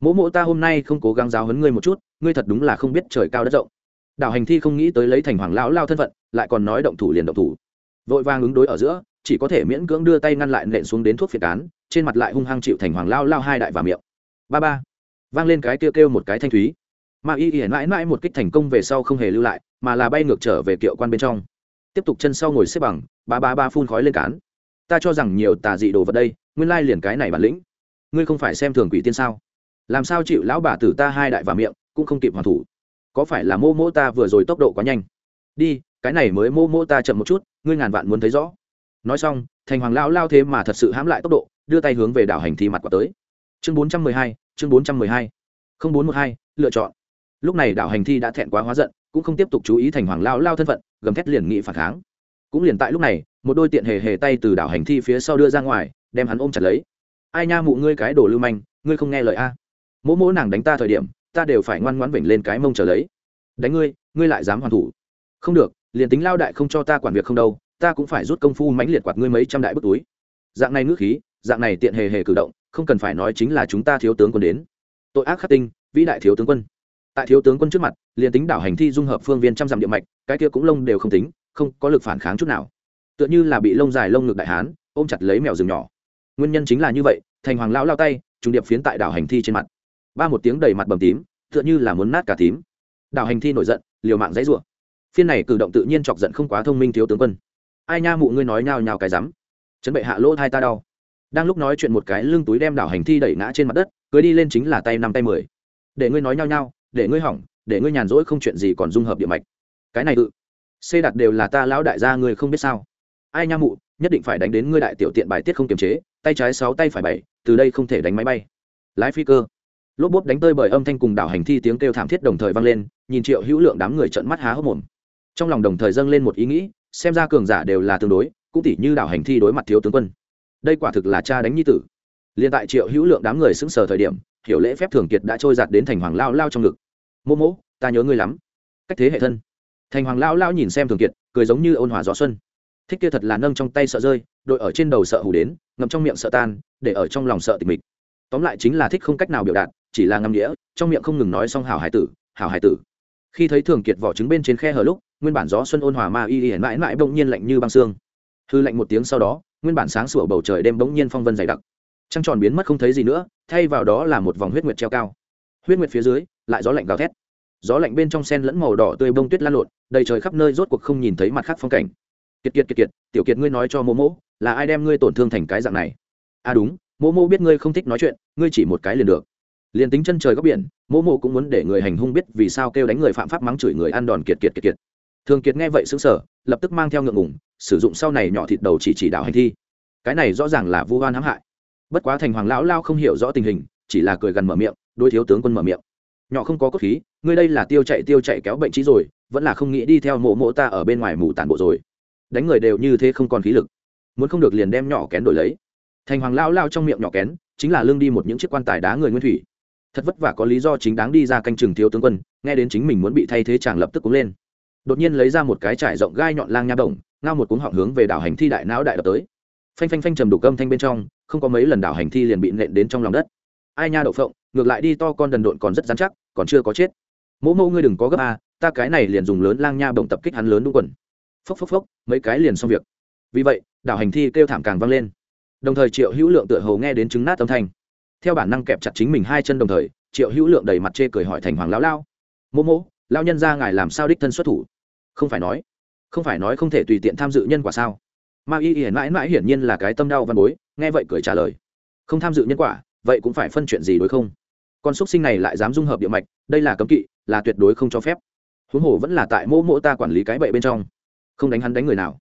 Mỗ mỗ ta hôm nay không cố gắng giáo hấn ngươi một chút, ngươi thật đúng là không biết trời cao đất rộng đảo hành thi không nghĩ tới lấy thành hoàng lão lao thân phận, lại còn nói động thủ liền động thủ. Vội vàng ứng đối ở giữa, chỉ có thể miễn cưỡng đưa tay ngăn lại nện xuống đến thuốc phiệt cán trên mặt lại hung hăng chịu thành hoàng lao lao hai đại và miệng. Ba ba, vang lên cái kêu kêu một cái thanh thúy. Mà y y mãi mãi một kích thành công về sau không hề lưu lại, mà là bay ngược trở về kiệu quan bên trong. Tiếp tục chân sau ngồi xếp bằng, ba ba ba phun khói lên cán. Ta cho rằng nhiều tà dị đồ vật đây, nguyên lai liền cái này bản lĩnh. Ngươi không phải xem thường quỷ tiên sao? Làm sao chịu lão bà tử ta hai đại và miệng, cũng không kịp hoàn thủ có phải là mô mô ta vừa rồi tốc độ quá nhanh? Đi, cái này mới mô mô ta chậm một chút, ngươi ngàn vạn muốn thấy rõ. Nói xong, thành hoàng lao lao thế mà thật sự hãm lại tốc độ, đưa tay hướng về đảo hành thi mặt quả tới. Chương bốn trăm mười hai, chương bốn trăm mười hai. Không bốn một hai, lựa chọn. Lúc này đảo hành thi đã thẹn quá hóa giận, cũng không tiếp tục chú ý thành hoàng lao lao thân phận, gầm thét liền nghị phản kháng. Cũng liền tại lúc này, một đôi tiện hề hề tay từ đảo hành thi phía sau đưa ra ngoài, đem hắn ôm chặt lấy. Ai nha mụ ngươi cái đồ lưu manh, ngươi không nghe lời a? Mỗ mỗ nàng đánh ta thời điểm ta đều phải ngoan ngoãn vểnh lên cái mông trở lấy. Đánh ngươi ngươi lại dám hoàn thủ. Không được, liền tính lao đại không cho ta quản việc không đâu, ta cũng phải rút công phu mãnh liệt quạt ngươi mấy trăm đại bức túi. Dạng này ngữ khí, dạng này tiện hề hề cử động, không cần phải nói chính là chúng ta thiếu tướng quân đến. Tội ác khắc tinh, vĩ đại thiếu tướng quân. Tại thiếu tướng quân trước mặt, liền tính đảo hành thi dung hợp phương viên trăm dặm địa mạch, cái kia cũng lông đều không tính, không có lực phản kháng chút nào. Tựa như là bị lông dài lông ngực đại hán, ôm chặt lấy mèo rừng nhỏ. Nguyên nhân chính là như vậy, thành hoàng lão lao tay, trùng điệp phiến tại đảo hành thi trên mặt ba một tiếng đầy mặt bầm tím, tựa như là muốn nát cả tím. Đảo hành thi nổi giận, liều mạng dãy rủa. Phiên này cử động tự nhiên chọc giận không quá thông minh thiếu tướng quân. Ai nha mụ ngươi nói nhào nhào cái rắm. Chấn bệ hạ lỗ hai ta đau. Đang lúc nói chuyện một cái lưng túi đem đảo hành thi đẩy ngã trên mặt đất, cưới đi lên chính là tay năm tay mười. Để ngươi nói nhao nhao, để ngươi hỏng, để ngươi nhàn rỗi không chuyện gì còn dung hợp địa mạch. Cái này tự xê đặt đều là ta lão đại gia ngươi không biết sao. Ai nha mụ, nhất định phải đánh đến ngươi đại tiểu tiện bài tiết không kiềm chế, tay trái sáu tay phải bảy, từ đây không thể đánh máy bay. Lái phi cơ lốp bốp đánh tơi bởi âm thanh cùng đảo hành thi tiếng kêu thảm thiết đồng thời vang lên, nhìn triệu hữu lượng đám người trợn mắt há hốc mồm. Trong lòng đồng thời dâng lên một ý nghĩ, xem ra cường giả đều là tương đối, cũng tỉ như đảo hành thi đối mặt thiếu tướng quân. Đây quả thực là cha đánh nhi tử. Liền tại triệu hữu lượng đám người xứng sờ thời điểm, hiểu lễ phép thường kiệt đã trôi giạt đến thành hoàng lao lao trong ngực. Mô mỗ, ta nhớ ngươi lắm. Cách thế hệ thân. Thành hoàng lão lão nhìn xem thường kiệt, cười giống như ôn hòa gió xuân. Thích kia thật là nâng trong tay sợ rơi, đội ở trên đầu sợ hù đến, ngậm trong miệng sợ tan, để ở trong lòng sợ tịch mịch. Tóm lại chính là thích không cách nào biểu đạt chỉ là ngâm đĩa trong miệng không ngừng nói xong hào hải tử hào hải tử. Khi thấy thường kiệt vỏ trứng bên trên khe hở lúc, nguyên bản gió xuân ôn hòa ma y y mãi mãi bỗng nhiên lạnh như băng xương. Hư lạnh một tiếng sau đó, nguyên bản sáng sủa bầu trời đêm bỗng nhiên phong vân dày đặc. Trăng tròn biến mất không thấy gì nữa, thay vào đó là một vòng huyết nguyệt treo cao. Huyết nguyệt phía dưới, lại gió lạnh gào thét. Gió lạnh bên trong sen lẫn màu đỏ tươi bông tuyết lan lộn, đầy trời khắp nơi rốt cuộc không nhìn thấy mặt khác phong cảnh. Kiệt kiệt kiệt kiệt, tiểu kiệt ngươi nói cho mô mỗ là ai đem ngươi tổn thương thành cái dạng này? À đúng, mô mô biết ngươi không thích nói chuyện, ngươi chỉ một cái liền được liền tính chân trời góc biển, mỗ mộ cũng muốn để người hành hung biết vì sao kêu đánh người phạm pháp mắng chửi người ăn đòn kiệt kiệt kiệt kiệt. Thường kiệt nghe vậy xứng sở lập tức mang theo ngượng ngủng sử dụng sau này nhỏ thịt đầu chỉ chỉ đạo hành thi. Cái này rõ ràng là vu hoan hãm hại. Bất quá thành hoàng lão lao không hiểu rõ tình hình, chỉ là cười gần mở miệng đôi thiếu tướng quân mở miệng. Nhỏ không có cốt khí, ngươi đây là tiêu chạy tiêu chạy kéo bệnh trí rồi, vẫn là không nghĩ đi theo mộ mộ ta ở bên ngoài mù tàn bộ rồi. Đánh người đều như thế không còn khí lực. Muốn không được liền đem nhỏ kén đổi lấy. Thành hoàng lao lao trong miệng nhỏ kén, chính là lương đi một những chiếc quan tài đá người nguyên thủy thật vất vả có lý do chính đáng đi ra canh trường thiếu tướng quân, nghe đến chính mình muốn bị thay thế chàng lập tức cúng lên. Đột nhiên lấy ra một cái trải rộng gai nhọn lang nha bổng, ngao một cuống họng hướng về đảo hành thi đại não đại đập tới. Phanh phanh phanh trầm đục âm thanh bên trong, không có mấy lần đảo hành thi liền bị nện đến trong lòng đất. Ai nha đậu phộng, ngược lại đi to con đần độn còn rất dán chắc, còn chưa có chết. Mỗ mẫu ngươi đừng có gấp a, ta cái này liền dùng lớn lang nha bổng tập kích hắn lớn đúng quần. Phốc phốc phốc, mấy cái liền xong việc. Vì vậy, đảo hành thi kêu thảm càng vang lên. Đồng thời triệu hữu lượng tựa hầu nghe đến chứng nát âm thanh theo bản năng kẹp chặt chính mình hai chân đồng thời, triệu hữu lượng đầy mặt chê cười hỏi thành hoàng lão lao mô mô lao nhân ra ngài làm sao đích thân xuất thủ? Không phải nói, không phải nói không thể tùy tiện tham dự nhân quả sao? Ma y hiển mãi mãi hiển nhiên là cái tâm đau văn bối, nghe vậy cười trả lời. Không tham dự nhân quả, vậy cũng phải phân chuyện gì đối không? Con xúc sinh này lại dám dung hợp địa mạch, đây là cấm kỵ, là tuyệt đối không cho phép. Huống hồ vẫn là tại mỗ mỗ ta quản lý cái bậy bên trong. Không đánh hắn đánh người nào.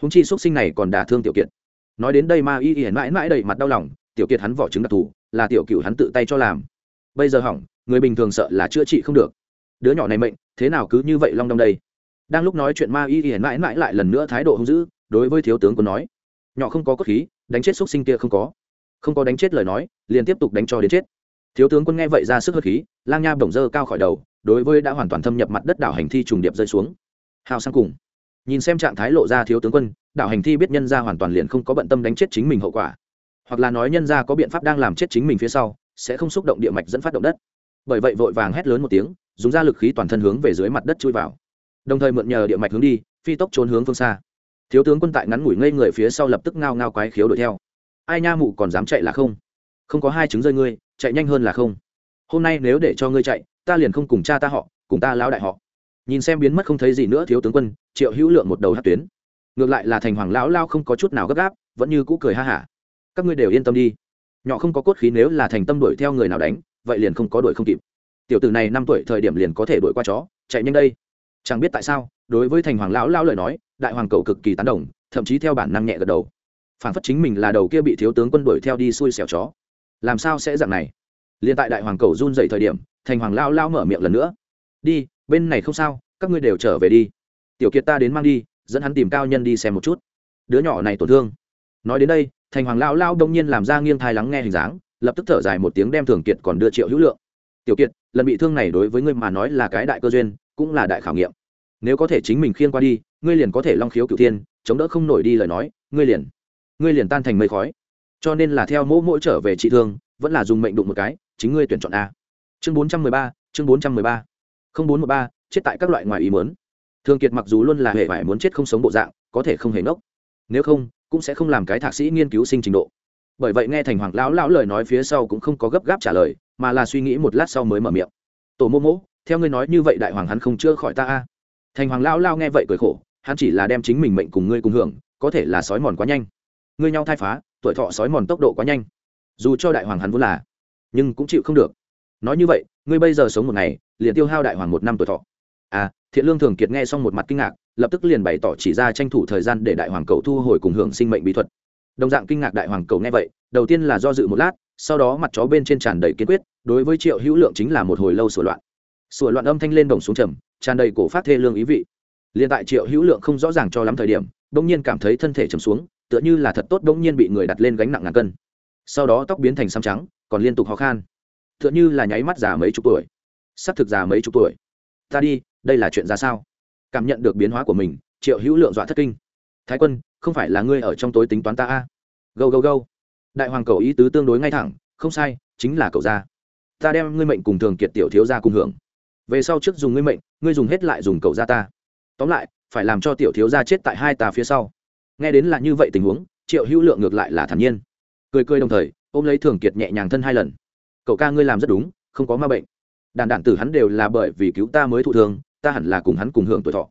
Húng chi xúc sinh này còn đả thương tiểu kiệt. Nói đến đây ma y hiển mãi mãi đầy mặt đau lòng, tiểu kiệt hắn vỏ trứng đặc thù là tiểu cựu hắn tự tay cho làm. Bây giờ hỏng, người bình thường sợ là chữa trị không được. Đứa nhỏ này mệnh, thế nào cứ như vậy long đong đây? Đang lúc nói chuyện ma y hiển mãi mãi lại lần nữa thái độ hung dữ, đối với thiếu tướng quân nói. Nhỏ không có cốt khí, đánh chết xúc sinh kia không có. Không có đánh chết lời nói, liền tiếp tục đánh cho đến chết. Thiếu tướng quân nghe vậy ra sức hớt khí, lang nha bổng dơ cao khỏi đầu, đối với đã hoàn toàn thâm nhập mặt đất đảo hành thi trùng điệp rơi xuống. Hào sang cùng. Nhìn xem trạng thái lộ ra thiếu tướng quân, đảo hành thi biết nhân ra hoàn toàn liền không có bận tâm đánh chết chính mình hậu quả hoặc là nói nhân ra có biện pháp đang làm chết chính mình phía sau, sẽ không xúc động địa mạch dẫn phát động đất. Bởi vậy vội vàng hét lớn một tiếng, dùng ra lực khí toàn thân hướng về dưới mặt đất chui vào. Đồng thời mượn nhờ địa mạch hướng đi, phi tốc trốn hướng phương xa. Thiếu tướng quân tại ngắn ngủi ngây người phía sau lập tức ngao ngao quái khiếu đuổi theo. Ai nha mụ còn dám chạy là không? Không có hai chứng rơi ngươi, chạy nhanh hơn là không. Hôm nay nếu để cho ngươi chạy, ta liền không cùng cha ta họ, cùng ta lão đại họ. Nhìn xem biến mất không thấy gì nữa thiếu tướng quân, triệu hữu lượng một đầu hát tuyến. Ngược lại là thành hoàng lão lao không có chút nào gấp gáp, vẫn như cũ cười ha hả các ngươi đều yên tâm đi. Nhỏ không có cốt khí nếu là thành tâm đuổi theo người nào đánh, vậy liền không có đuổi không kịp. Tiểu tử này năm tuổi thời điểm liền có thể đuổi qua chó, chạy nhanh đây. Chẳng biết tại sao, đối với thành hoàng lão lao lời nói, đại hoàng cậu cực kỳ tán đồng, thậm chí theo bản năng nhẹ gật đầu. Phản phất chính mình là đầu kia bị thiếu tướng quân đuổi theo đi xui xẻo chó. Làm sao sẽ dạng này? Liền tại đại hoàng cầu run dậy thời điểm, thành hoàng lao lao mở miệng lần nữa. Đi, bên này không sao, các ngươi đều trở về đi. Tiểu kiệt ta đến mang đi, dẫn hắn tìm cao nhân đi xem một chút. Đứa nhỏ này tổn thương nói đến đây, thành hoàng lao lao đông nhiên làm ra nghiêng thai lắng nghe hình dáng, lập tức thở dài một tiếng đem thường kiệt còn đưa triệu hữu lượng. Tiểu kiệt, lần bị thương này đối với ngươi mà nói là cái đại cơ duyên, cũng là đại khảo nghiệm. Nếu có thể chính mình khiên qua đi, ngươi liền có thể long khiếu cựu thiên, chống đỡ không nổi đi lời nói, ngươi liền ngươi liền tan thành mây khói. Cho nên là theo mỗi mỗi trở về trị thương, vẫn là dùng mệnh đụng một cái, chính ngươi tuyển chọn a. Chương bốn trăm mười ba, chương bốn trăm mười ba. Không bốn một ba, chết tại các loại ngoài ý muốn. Thường kiệt mặc dù luôn là hệ phải muốn chết không sống bộ dạng, có thể không hề ngốc. Nếu không cũng sẽ không làm cái thạc sĩ nghiên cứu sinh trình độ. Bởi vậy nghe thành hoàng lão lão lời nói phía sau cũng không có gấp gáp trả lời, mà là suy nghĩ một lát sau mới mở miệng. Tổ mô mỗ theo ngươi nói như vậy đại hoàng hắn không chữa khỏi ta a? Thành hoàng lão lao nghe vậy cười khổ, hắn chỉ là đem chính mình mệnh cùng ngươi cùng hưởng, có thể là sói mòn quá nhanh. Ngươi nhau thai phá, tuổi thọ sói mòn tốc độ quá nhanh. Dù cho đại hoàng hắn vốn là, nhưng cũng chịu không được. Nói như vậy, ngươi bây giờ sống một ngày, liền tiêu hao đại hoàng một năm tuổi thọ. À thiện lương thường kiệt nghe xong một mặt kinh ngạc lập tức liền bày tỏ chỉ ra tranh thủ thời gian để đại hoàng cầu thu hồi cùng hưởng sinh mệnh bí thuật. Đồng dạng kinh ngạc đại hoàng cầu nghe vậy, đầu tiên là do dự một lát, sau đó mặt chó bên trên tràn đầy kiên quyết, đối với triệu hữu lượng chính là một hồi lâu sửa loạn. Sửa loạn âm thanh lên đồng xuống trầm, tràn đầy cổ phát thê lương ý vị. Liền tại triệu hữu lượng không rõ ràng cho lắm thời điểm, bỗng nhiên cảm thấy thân thể trầm xuống, tựa như là thật tốt bỗng nhiên bị người đặt lên gánh nặng ngàn cân. Sau đó tóc biến thành xăm trắng, còn liên tục ho khan. Tựa như là nháy mắt già mấy chục tuổi. Sắp thực già mấy chục tuổi. Ta đi, đây là chuyện ra sao? Cảm nhận được biến hóa của mình, triệu hữu lượng dọa thất kinh. Thái quân, không phải là ngươi ở trong tối tính toán ta a? Gâu gâu gâu. Đại hoàng cầu ý tứ tương đối ngay thẳng, không sai, chính là cậu gia. Ta đem ngươi mệnh cùng thường kiệt tiểu thiếu gia cùng hưởng. Về sau trước dùng ngươi mệnh, ngươi dùng hết lại dùng cậu gia ta. Tóm lại, phải làm cho tiểu thiếu gia chết tại hai tà phía sau. Nghe đến là như vậy tình huống, triệu hữu lượng ngược lại là thản nhiên. Cười cười đồng thời, ôm lấy thường kiệt nhẹ nhàng thân hai lần. Cậu ca ngươi làm rất đúng, không có ma bệnh. Đàn đản tử hắn đều là bởi vì cứu ta mới thụ thương ta hẳn là cùng hắn cùng hưởng tuổi thọ.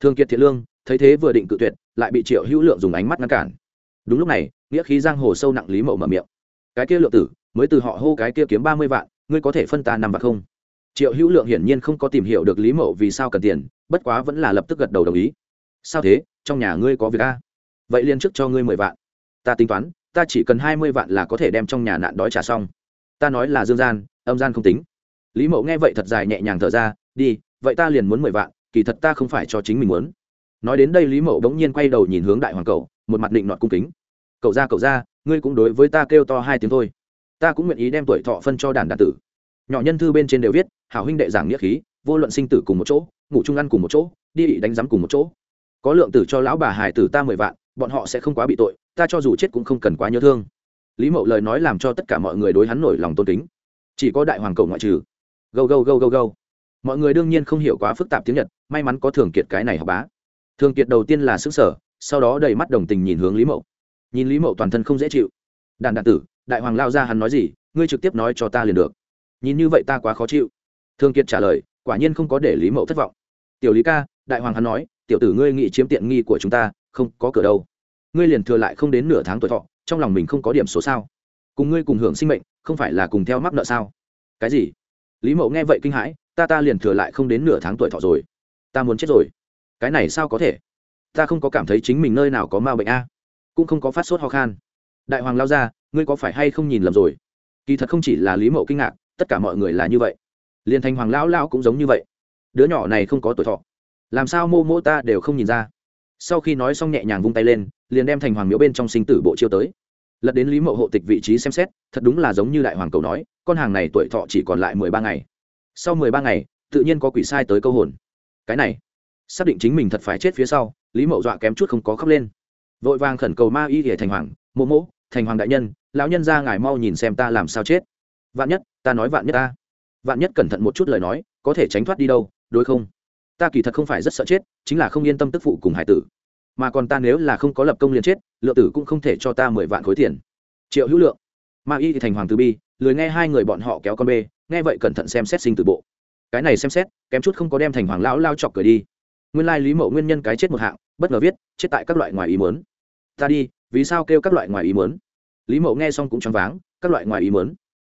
Thường kiệt thiện lương, thấy thế vừa định cự tuyệt, lại bị triệu hữu lượng dùng ánh mắt ngăn cản. Đúng lúc này, nghĩa khí giang hồ sâu nặng lý mậu mở miệng. Cái kia lượng tử, mới từ họ hô cái kia kiếm ba mươi vạn, ngươi có thể phân ta năm vạn không? Triệu hữu lượng hiển nhiên không có tìm hiểu được lý mậu vì sao cần tiền, bất quá vẫn là lập tức gật đầu đồng ý. Sao thế? Trong nhà ngươi có việc a vậy liền trước cho ngươi mười vạn. Ta tính toán, ta chỉ cần hai mươi vạn là có thể đem trong nhà nạn đói trả xong. Ta nói là dương gian, âm gian không tính. Lý mậu nghe vậy thật dài nhẹ nhàng thở ra, đi vậy ta liền muốn mười vạn, kỳ thật ta không phải cho chính mình muốn. Nói đến đây lý mậu bỗng nhiên quay đầu nhìn hướng đại hoàng cầu, một mặt định nọt cung kính. Cậu ra cậu ra, ngươi cũng đối với ta kêu to hai tiếng thôi. Ta cũng nguyện ý đem tuổi thọ phân cho đàn đàn tử. Nhỏ nhân thư bên trên đều viết, hảo huynh đệ giảng nghĩa khí, vô luận sinh tử cùng một chỗ, ngủ chung ăn cùng một chỗ, đi bị đánh giám cùng một chỗ. Có lượng tử cho lão bà hải tử ta mười vạn, bọn họ sẽ không quá bị tội, ta cho dù chết cũng không cần quá nhớ thương. Lý mậu lời nói làm cho tất cả mọi người đối hắn nổi lòng tôn kính. Chỉ có đại hoàng cầu ngoại trừ. Gâu gâu gâu gâu gâu mọi người đương nhiên không hiểu quá phức tạp tiếng nhật, may mắn có thường kiệt cái này học bá. Thường kiệt đầu tiên là xứ sở sau đó đầy mắt đồng tình nhìn hướng lý mậu. Nhìn lý mậu toàn thân không dễ chịu. Đàn đạn tử, đại hoàng lao ra hắn nói gì, ngươi trực tiếp nói cho ta liền được. Nhìn như vậy ta quá khó chịu. Thương kiệt trả lời, quả nhiên không có để lý mậu thất vọng. Tiểu lý ca, đại hoàng hắn nói, tiểu tử ngươi nghĩ chiếm tiện nghi của chúng ta, không có cửa đâu. Ngươi liền thừa lại không đến nửa tháng tuổi thọ, trong lòng mình không có điểm số sao? Cùng ngươi cùng hưởng sinh mệnh, không phải là cùng theo mắc nợ sao? Cái gì? Lý mậu nghe vậy kinh hãi ta ta liền thừa lại không đến nửa tháng tuổi thọ rồi. Ta muốn chết rồi. Cái này sao có thể? Ta không có cảm thấy chính mình nơi nào có ma bệnh a. Cũng không có phát sốt ho khan. Đại hoàng lao ra, ngươi có phải hay không nhìn lầm rồi? Kỳ thật không chỉ là lý mậu kinh ngạc, tất cả mọi người là như vậy. Liền thành hoàng lão lão cũng giống như vậy. Đứa nhỏ này không có tuổi thọ. Làm sao mô mô ta đều không nhìn ra. Sau khi nói xong nhẹ nhàng vung tay lên, liền đem thành hoàng miễu bên trong sinh tử bộ chiêu tới. Lật đến lý mậu hộ tịch vị trí xem xét, thật đúng là giống như đại hoàng cầu nói, con hàng này tuổi thọ chỉ còn lại mười ba ngày sau mười ba ngày, tự nhiên có quỷ sai tới câu hồn. Cái này, xác định chính mình thật phải chết phía sau, lý mậu dọa kém chút không có khóc lên. Vội vàng khẩn cầu ma y để thành hoàng, mộ mỗ thành hoàng đại nhân, lão nhân ra ngài mau nhìn xem ta làm sao chết. Vạn nhất, ta nói vạn nhất ta. Vạn nhất cẩn thận một chút lời nói, có thể tránh thoát đi đâu, đối không? Ta kỳ thật không phải rất sợ chết, chính là không yên tâm tức phụ cùng hải tử. Mà còn ta nếu là không có lập công liền chết, lượng tử cũng không thể cho ta mười vạn khối tiền. Triệu hữu lượng ma y thì thành hoàng từ bi, lười nghe hai người bọn họ kéo con bê, nghe vậy cẩn thận xem xét sinh từ bộ. Cái này xem xét, kém chút không có đem thành hoàng lão lao chọc cười đi. Nguyên lai lý mậu nguyên nhân cái chết một hạng, bất ngờ viết, chết tại các loại ngoài ý mớn ta đi, vì sao kêu các loại ngoài ý mớn lý mậu nghe xong cũng choáng váng, các loại ngoài ý mớn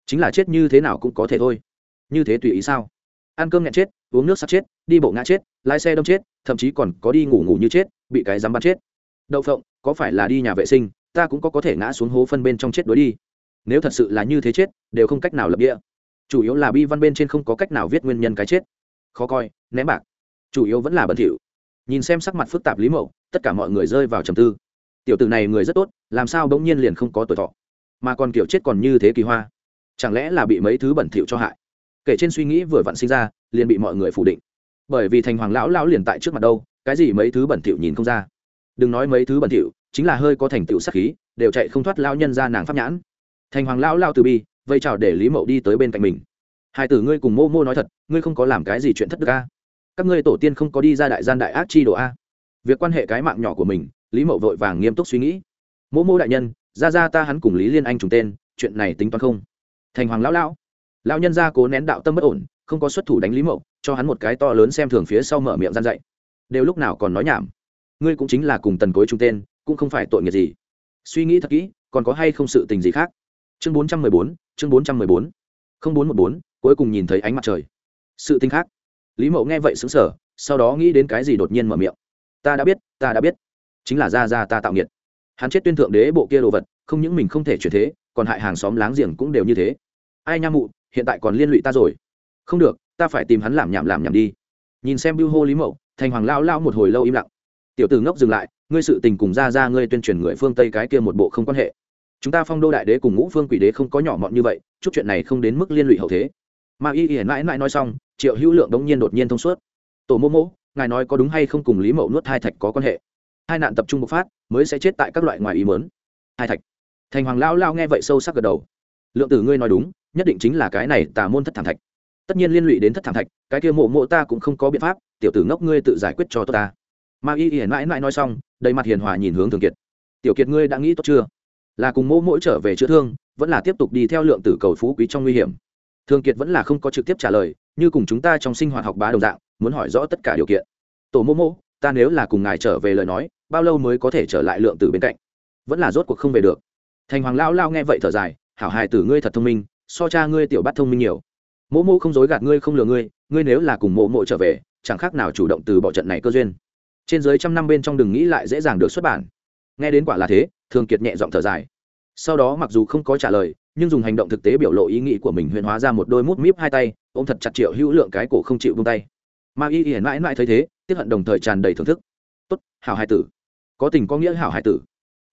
chính là chết như thế nào cũng có thể thôi. Như thế tùy ý sao? Ăn cơm nhẹ chết, uống nước sắp chết, đi bộ ngã chết, lái xe đâm chết, thậm chí còn có đi ngủ ngủ như chết, bị cái dám bắn chết. Đậu phộng, có phải là đi nhà vệ sinh, ta cũng có có thể ngã xuống hố phân bên trong chết đuối đi nếu thật sự là như thế chết, đều không cách nào lập địa. Chủ yếu là bi văn bên trên không có cách nào viết nguyên nhân cái chết. Khó coi, ném bạc. Chủ yếu vẫn là bẩn thỉu. Nhìn xem sắc mặt phức tạp lý mậu, tất cả mọi người rơi vào trầm tư. Tiểu tử này người rất tốt, làm sao bỗng nhiên liền không có tuổi thọ? Mà còn kiểu chết còn như thế kỳ hoa. Chẳng lẽ là bị mấy thứ bẩn thỉu cho hại? Kể trên suy nghĩ vừa vặn sinh ra, liền bị mọi người phủ định. Bởi vì thành hoàng lão lão liền tại trước mặt đâu, cái gì mấy thứ bẩn thỉu nhìn không ra. Đừng nói mấy thứ bẩn thỉu, chính là hơi có thành tựu sắc khí, đều chạy không thoát lão nhân ra nàng pháp nhãn thành hoàng lão lao từ bi vây chào để lý mậu đi tới bên cạnh mình. Hai tử ngươi cùng mô mô nói thật, ngươi không có làm cái gì chuyện thất đức a. Các ngươi tổ tiên không có đi ra đại gian đại ác chi độ a. Việc quan hệ cái mạng nhỏ của mình, lý mậu vội vàng nghiêm túc suy nghĩ. Mô mô đại nhân, ra ra ta hắn cùng lý liên anh trùng tên, chuyện này tính toán không? Thành hoàng lão lão. Lão nhân gia cố nén đạo tâm bất ổn, không có xuất thủ đánh lý mậu, cho hắn một cái to lớn xem thường phía sau mở miệng gian dậy đều lúc nào còn nói nhảm. Ngươi cũng chính là cùng tần cối trung tên, cũng không phải tội nghiệp gì. Suy nghĩ thật kỹ, còn có hay không sự tình gì khác? Chương bốn trăm mười bốn, chương bốn trăm mười bốn. Không bốn một bốn, cuối cùng nhìn thấy ánh mặt trời. Sự tình khác. Lý mậu nghe vậy xứng sở sau đó nghĩ đến cái gì đột nhiên mở miệng. Ta đã biết, ta đã biết. Chính là ra ra ta tạo nghiệt. Hắn chết tuyên thượng đế bộ kia đồ vật, không những mình không thể chuyển thế, còn hại hàng xóm láng giềng cũng đều như thế. Ai nha mụ, hiện tại còn liên lụy ta rồi. Không được, ta phải tìm hắn làm nhảm làm nhảm đi. Nhìn xem bưu hô lý mậu, thành hoàng lao lao một hồi lâu im lặng. Tiểu tử ngốc dừng lại, ngươi sự tình cùng ra ra ngươi tuyên truyền người phương tây cái kia một bộ không quan hệ chúng ta phong đô đại đế cùng ngũ phương quỷ đế không có nhỏ mọn như vậy, chút chuyện này không đến mức liên lụy hậu thế. Mà y hiển mãi mãi nói xong, triệu hữu lượng đống nhiên đột nhiên thông suốt. Tổ mô mô, ngài nói có đúng hay không cùng lý mậu nuốt hai thạch có quan hệ? Hai nạn tập trung bộc phát, mới sẽ chết tại các loại ngoài ý mớn hai thạch? Thành hoàng lao lao nghe vậy sâu sắc gật đầu. Lượng tử ngươi nói đúng, nhất định chính là cái này tà môn thất thảm thạch. Tất nhiên liên lụy đến thất thảm thạch, cái kia mộ mộ ta cũng không có biện pháp, tiểu tử ngốc ngươi tự giải quyết cho tôi ta. Ma y hiển mãi mãi nói xong, đầy mặt hiền hòa nhìn hướng thường kiệt. Tiểu kiệt ngươi đã nghĩ tốt chưa? Là cùng mỗ mỗi trở về chữa thương vẫn là tiếp tục đi theo lượng tử cầu phú quý trong nguy hiểm. Thường kiệt vẫn là không có trực tiếp trả lời như cùng chúng ta trong sinh hoạt học bá đồng dạng muốn hỏi rõ tất cả điều kiện. Tổ Mỗ Mỗ, ta nếu là cùng ngài trở về lời nói bao lâu mới có thể trở lại lượng tử bên cạnh? Vẫn là rốt cuộc không về được. Thành hoàng lao lao nghe vậy thở dài hảo hài tử ngươi thật thông minh so cha ngươi tiểu bắt thông minh nhiều. Mỗ Mỗ không dối gạt ngươi không lừa ngươi ngươi nếu là cùng mộ mộ trở về chẳng khác nào chủ động từ bỏ trận này cơ duyên. Trên dưới trăm năm bên trong đừng nghĩ lại dễ dàng được xuất bản. Nghe đến quả là thế thường kiệt nhẹ giọng thở dài. Sau đó mặc dù không có trả lời, nhưng dùng hành động thực tế biểu lộ ý nghĩ của mình huyền hóa ra một đôi mút míp hai tay, ôm thật chặt triệu hữu lượng cái cổ không chịu vung tay. Ma y y mãi mãi thấy thế tiếp hận đồng thời tràn đầy thưởng thức. Tốt, hảo hải tử. Có tình có nghĩa hảo hải tử.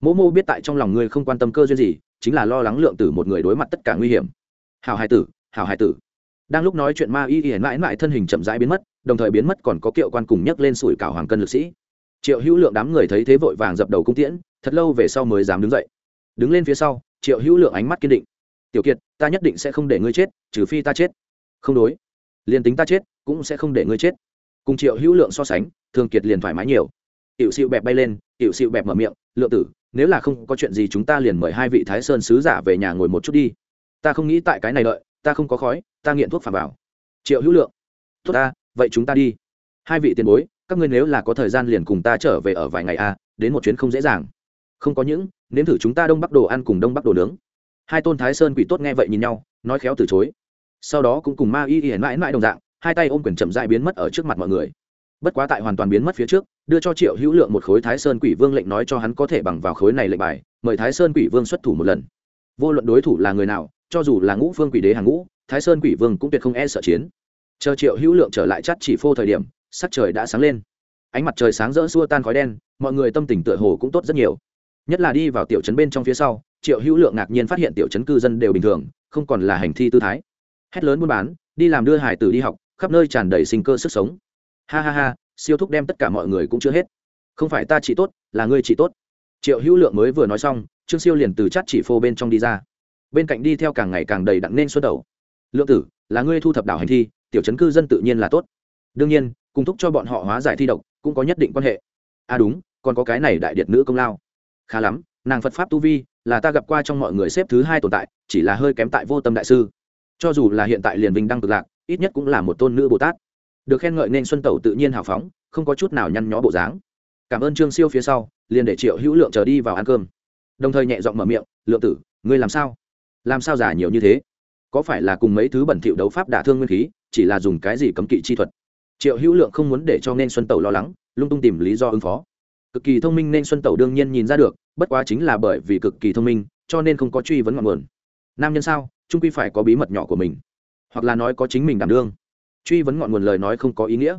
Mỗ mô biết tại trong lòng ngươi không quan tâm cơ duyên gì, chính là lo lắng lượng tử một người đối mặt tất cả nguy hiểm. Hảo hải tử, hảo hải tử. Đang lúc nói chuyện ma y y mãi mãi thân hình chậm rãi biến mất, đồng thời biến mất còn có kiệu quan cùng nhấc lên sủi cảo hoàng cân lực sĩ. Triệu hữu lượng đám người thấy thế vội vàng dập đầu cung tiễn thật lâu về sau mới dám đứng dậy. Đứng lên phía sau triệu hữu lượng ánh mắt kiên định. Tiểu kiệt ta nhất định sẽ không để ngươi chết trừ phi ta chết. Không đối. Liền tính ta chết cũng sẽ không để ngươi chết. Cùng triệu hữu lượng so sánh thường kiệt liền thoải mái nhiều. Tiểu xịu bẹp bay lên tiểu xịu bẹp mở miệng lượng tử nếu là không có chuyện gì chúng ta liền mời hai vị thái sơn sứ giả về nhà ngồi một chút đi. Ta không nghĩ tại cái này đợi ta không có khói ta nghiện thuốc phà vào triệu hữu lượng tốt ta vậy chúng ta đi. Hai vị tiền bối các ngươi nếu là có thời gian liền cùng ta trở về ở vài ngày a à, đến một chuyến không dễ dàng không có những, nếm thử chúng ta đông bắc đồ ăn cùng đông bắc đồ nướng. Hai tôn thái sơn quỷ tốt nghe vậy nhìn nhau, nói khéo từ chối. Sau đó cũng cùng ma y y mãi mãi đồng dạng, hai tay ôm quyển chậm dại biến mất ở trước mặt mọi người. Bất quá tại hoàn toàn biến mất phía trước, đưa cho triệu hữu lượng một khối thái sơn quỷ vương lệnh nói cho hắn có thể bằng vào khối này lệnh bài, mời thái sơn quỷ vương xuất thủ một lần. Vô luận đối thủ là người nào, cho dù là ngũ phương quỷ đế hàng ngũ, thái sơn quỷ vương cũng tuyệt không e sợ chiến. Chờ triệu hữu lượng trở lại chắt chỉ phô thời điểm, sắc trời đã sáng lên. Ánh mặt trời sáng rỡ xua tan khói đen, mọi người tâm tình tựa hồ cũng tốt rất nhiều nhất là đi vào tiểu trấn bên trong phía sau, triệu hữu lượng ngạc nhiên phát hiện tiểu trấn cư dân đều bình thường, không còn là hành thi tư thái. Hét lớn buôn bán, đi làm đưa hải tử đi học, khắp nơi tràn đầy sinh cơ sức sống. Ha ha ha, siêu thúc đem tất cả mọi người cũng chưa hết. Không phải ta chỉ tốt, là ngươi chỉ tốt. Triệu hữu lượng mới vừa nói xong, trương siêu liền từ chát chỉ phô bên trong đi ra. Bên cạnh đi theo càng ngày càng đầy đặn nên xuất đầu. Lượng tử, là ngươi thu thập đảo hành thi, tiểu chấn cư dân tự nhiên là tốt. Đương nhiên, cùng thúc cho bọn họ hóa giải thi độc, cũng có nhất định quan hệ. À đúng, còn có cái này đại điện nữ công lao khá lắm, nàng phật pháp tu vi là ta gặp qua trong mọi người xếp thứ hai tồn tại, chỉ là hơi kém tại vô tâm đại sư. Cho dù là hiện tại liền vinh đăng cực lạc, ít nhất cũng là một tôn nữ bồ tát. Được khen ngợi nên xuân tẩu tự nhiên hào phóng, không có chút nào nhăn nhó bộ dáng. Cảm ơn trương siêu phía sau, liền để triệu hữu lượng chờ đi vào ăn cơm. Đồng thời nhẹ giọng mở miệng, lượng tử, ngươi làm sao? Làm sao giả nhiều như thế? Có phải là cùng mấy thứ bẩn thỉu đấu pháp đả thương nguyên khí, chỉ là dùng cái gì cấm kỵ chi thuật? Triệu hữu lượng không muốn để cho nên xuân tẩu lo lắng, lung tung tìm lý do ứng phó cực kỳ thông minh nên xuân tẩu đương nhiên nhìn ra được, bất quá chính là bởi vì cực kỳ thông minh, cho nên không có truy vấn ngọn nguồn. Nam nhân sao? Trung quy phải có bí mật nhỏ của mình. Hoặc là nói có chính mình đảm đương. Truy vấn ngọn nguồn lời nói không có ý nghĩa.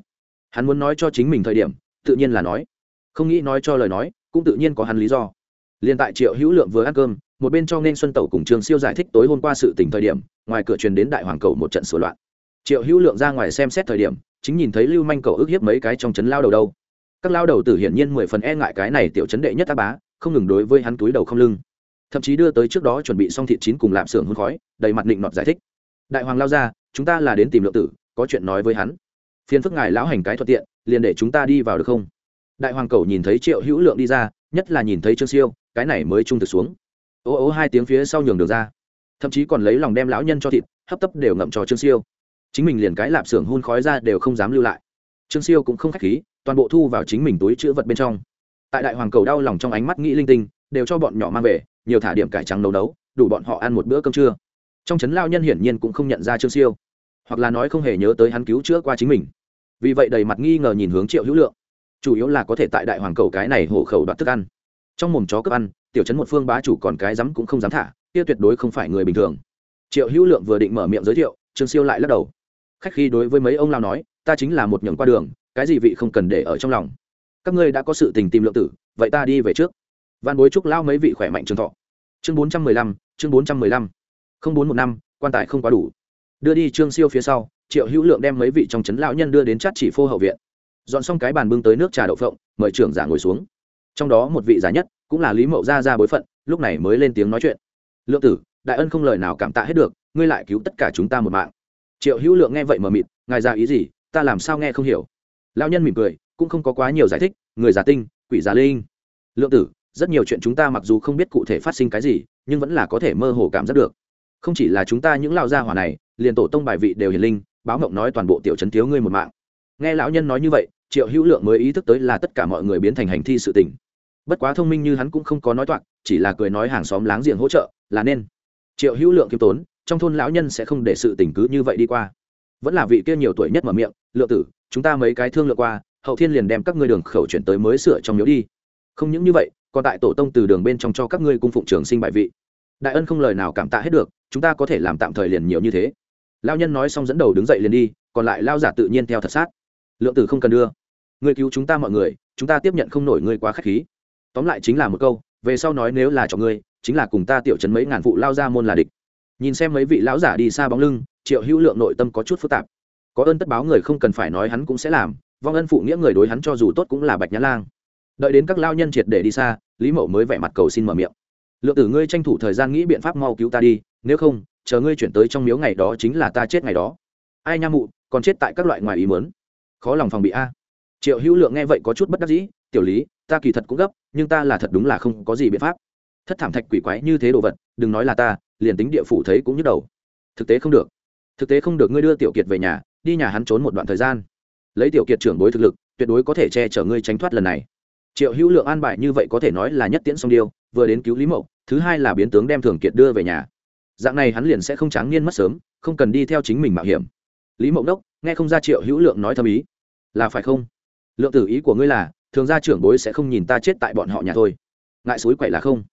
Hắn muốn nói cho chính mình thời điểm, tự nhiên là nói. Không nghĩ nói cho lời nói, cũng tự nhiên có hắn lý do. Liền tại triệu hữu lượng vừa ăn cơm, một bên cho nên xuân tẩu cùng trường siêu giải thích tối hôm qua sự tình thời điểm, ngoài cửa truyền đến đại hoàng cầu một trận sửa loạn. Triệu hữu lượng ra ngoài xem xét thời điểm, chính nhìn thấy lưu manh cầu ức hiếp mấy cái trong trấn lao đầu đâu các lao đầu tử hiển nhiên mười phần e ngại cái này tiểu chấn đệ nhất á bá, không ngừng đối với hắn túi đầu không lưng. Thậm chí đưa tới trước đó chuẩn bị xong thịt chín cùng lạp xưởng hôn khói, đầy mặt định nọt giải thích. Đại hoàng lao ra, chúng ta là đến tìm lượng tử, có chuyện nói với hắn. Phiền phức ngài lão hành cái thuận tiện, liền để chúng ta đi vào được không? Đại hoàng cầu nhìn thấy triệu hữu lượng đi ra, nhất là nhìn thấy trương siêu, cái này mới trung thực xuống. Ố ố hai tiếng phía sau nhường đường ra. Thậm chí còn lấy lòng đem lão nhân cho thịt, hấp tấp đều ngậm cho trương siêu. Chính mình liền cái lạp xưởng hôn khói ra đều không dám lưu lại trương siêu cũng không k h á c h khí, toàn bộ thu vào chính mình túi chữ vật bên trong. Tại đại hoàng cầu đau lòng trong ánh mắt nghĩ linh tinh, đều cho bọn nhỏ mang về, nhiều thả điểm cải trắng nấu nấu, đủ bọn họ ăn một bữa cơm trưa. Trong trấn lao nhân hiển nhiên cũng không nhận ra trương siêu, hoặc là nói không hề nhớ tới hắn cứu chữa qua chính mình. Vì vậy đầy mặt nghi ngờ nhìn hướng triệu hữu lượng. Chủ yếu là có thể tại đại hoàng cầu cái này hộ khẩu đoạt thức ăn. Trong mồm chó cướp ăn, tiểu trấn một phương bá chủ còn cái rắm cũng không dám thả, kia tuyệt đối không phải người bình thường. Triệu hữu lượng vừa định mở miệng giới thiệu, trương siêu lại lắc đầu. Khách khi đối với mấy ông lao nói ta chính là một nhường qua đường, cái gì vị không cần để ở trong lòng. Các ngươi đã có sự tình tìm lượng tử, vậy ta đi về trước. Văn bối chúc lao mấy vị khỏe mạnh trường thọ. Chương bốn trăm mười lăm, chương bốn trăm mười lăm. Không bốn một năm, quan tài không quá đủ. Đưa đi trương siêu phía sau, triệu hữu lượng đem mấy vị trong trấn lão nhân đưa đến chát chỉ phô hậu viện. Dọn xong cái bàn bưng tới nước trà đậu phộng, mời trưởng giả ngồi xuống. Trong đó một vị giả nhất, cũng là lý mậu gia ra bối phận, lúc này mới lên tiếng nói chuyện. Lượng tử, đại ân không lời nào cảm tạ hết được, ngươi lại cứu tất cả chúng ta một mạng. Triệu hữu lượng nghe vậy mờ mịt, ngài ra ý gì? Ta làm sao nghe không hiểu? Lao nhân mỉm cười, cũng không có quá nhiều giải thích, người giả tinh, quỷ giả linh. Lượng tử, rất nhiều chuyện chúng ta mặc dù không biết cụ thể phát sinh cái gì, nhưng vẫn là có thể mơ hồ cảm giác được. Không chỉ là chúng ta những lao gia hỏa này, liền tổ tông bài vị đều hiền linh, báo mộng nói toàn bộ tiểu trấn thiếu ngươi một mạng. Nghe lão nhân nói như vậy, triệu hữu lượng mới ý thức tới là tất cả mọi người biến thành hành thi sự tình. Bất quá thông minh như hắn cũng không có nói toạc, chỉ là cười nói hàng xóm láng giềng hỗ trợ, là nên. Triệu hữu lượng kiêm tốn, trong thôn lão nhân sẽ không để sự tình cứ như vậy đi qua vẫn là vị kia nhiều tuổi nhất mở miệng, lượng tử, chúng ta mấy cái thương lượng qua, hậu thiên liền đem các ngươi đường khẩu chuyển tới mới sửa trong miếu đi. Không những như vậy, còn tại tổ tông từ đường bên trong cho các ngươi cung phụng trường sinh bại vị. Đại ân không lời nào cảm tạ hết được, chúng ta có thể làm tạm thời liền nhiều như thế. Lao nhân nói xong dẫn đầu đứng dậy liền đi, còn lại lao giả tự nhiên theo thật sát. Lượng tử không cần đưa. Người cứu chúng ta mọi người, chúng ta tiếp nhận không nổi ngươi quá k h á c h khí. Tóm lại chính là một câu, về sau nói nếu là cho ngươi, chính là cùng ta tiểu chấn mấy ngàn phụ lao ra môn là địch nhìn xem mấy vị lão giả đi xa bóng lưng, triệu hữu lượng nội tâm có chút phức tạp. Có ơn tất báo người không cần phải nói hắn cũng sẽ làm, vong ân phụ nghĩa người đối hắn cho dù tốt cũng là bạch nhã lang. Đợi đến các lao nhân triệt để đi xa, lý mậu mới vẻ mặt cầu xin mở miệng. Lượng tử ngươi tranh thủ thời gian nghĩ biện pháp mau cứu ta đi, nếu không, chờ ngươi chuyển tới trong miếu ngày đó chính là ta chết ngày đó. Ai nha mụ, còn chết tại các loại ngoài ý mớn khó lòng phòng bị a. Triệu hữu lượng nghe vậy có chút bất đắc dĩ, tiểu lý, ta kỳ thật cũng gấp, nhưng ta là thật đúng là không có gì biện pháp. Thất thảm thạch quỷ quái như thế đồ vật, đừng nói là ta liền tính địa phủ thấy cũng nhức đầu. Thực tế không được. Thực tế không được, ngươi đưa tiểu kiệt về nhà, đi nhà hắn trốn một đoạn thời gian. Lấy tiểu kiệt trưởng bối thực lực, tuyệt đối có thể che chở ngươi tránh thoát lần này. Triệu hữu lượng an bài như vậy có thể nói là nhất tiễn song điêu, vừa đến cứu lý mậu, thứ hai là biến tướng đem thường kiệt đưa về nhà. Dạng này hắn liền sẽ không tráng niên mất sớm, không cần đi theo chính mình mạo hiểm. Lý mậu đốc, nghe không ra triệu hữu lượng nói thâm ý. Là phải không? Lượng tử ý của ngươi là, thường ra trưởng bối sẽ không nhìn ta chết tại bọn họ nhà thôi. Ngại suối quậy là không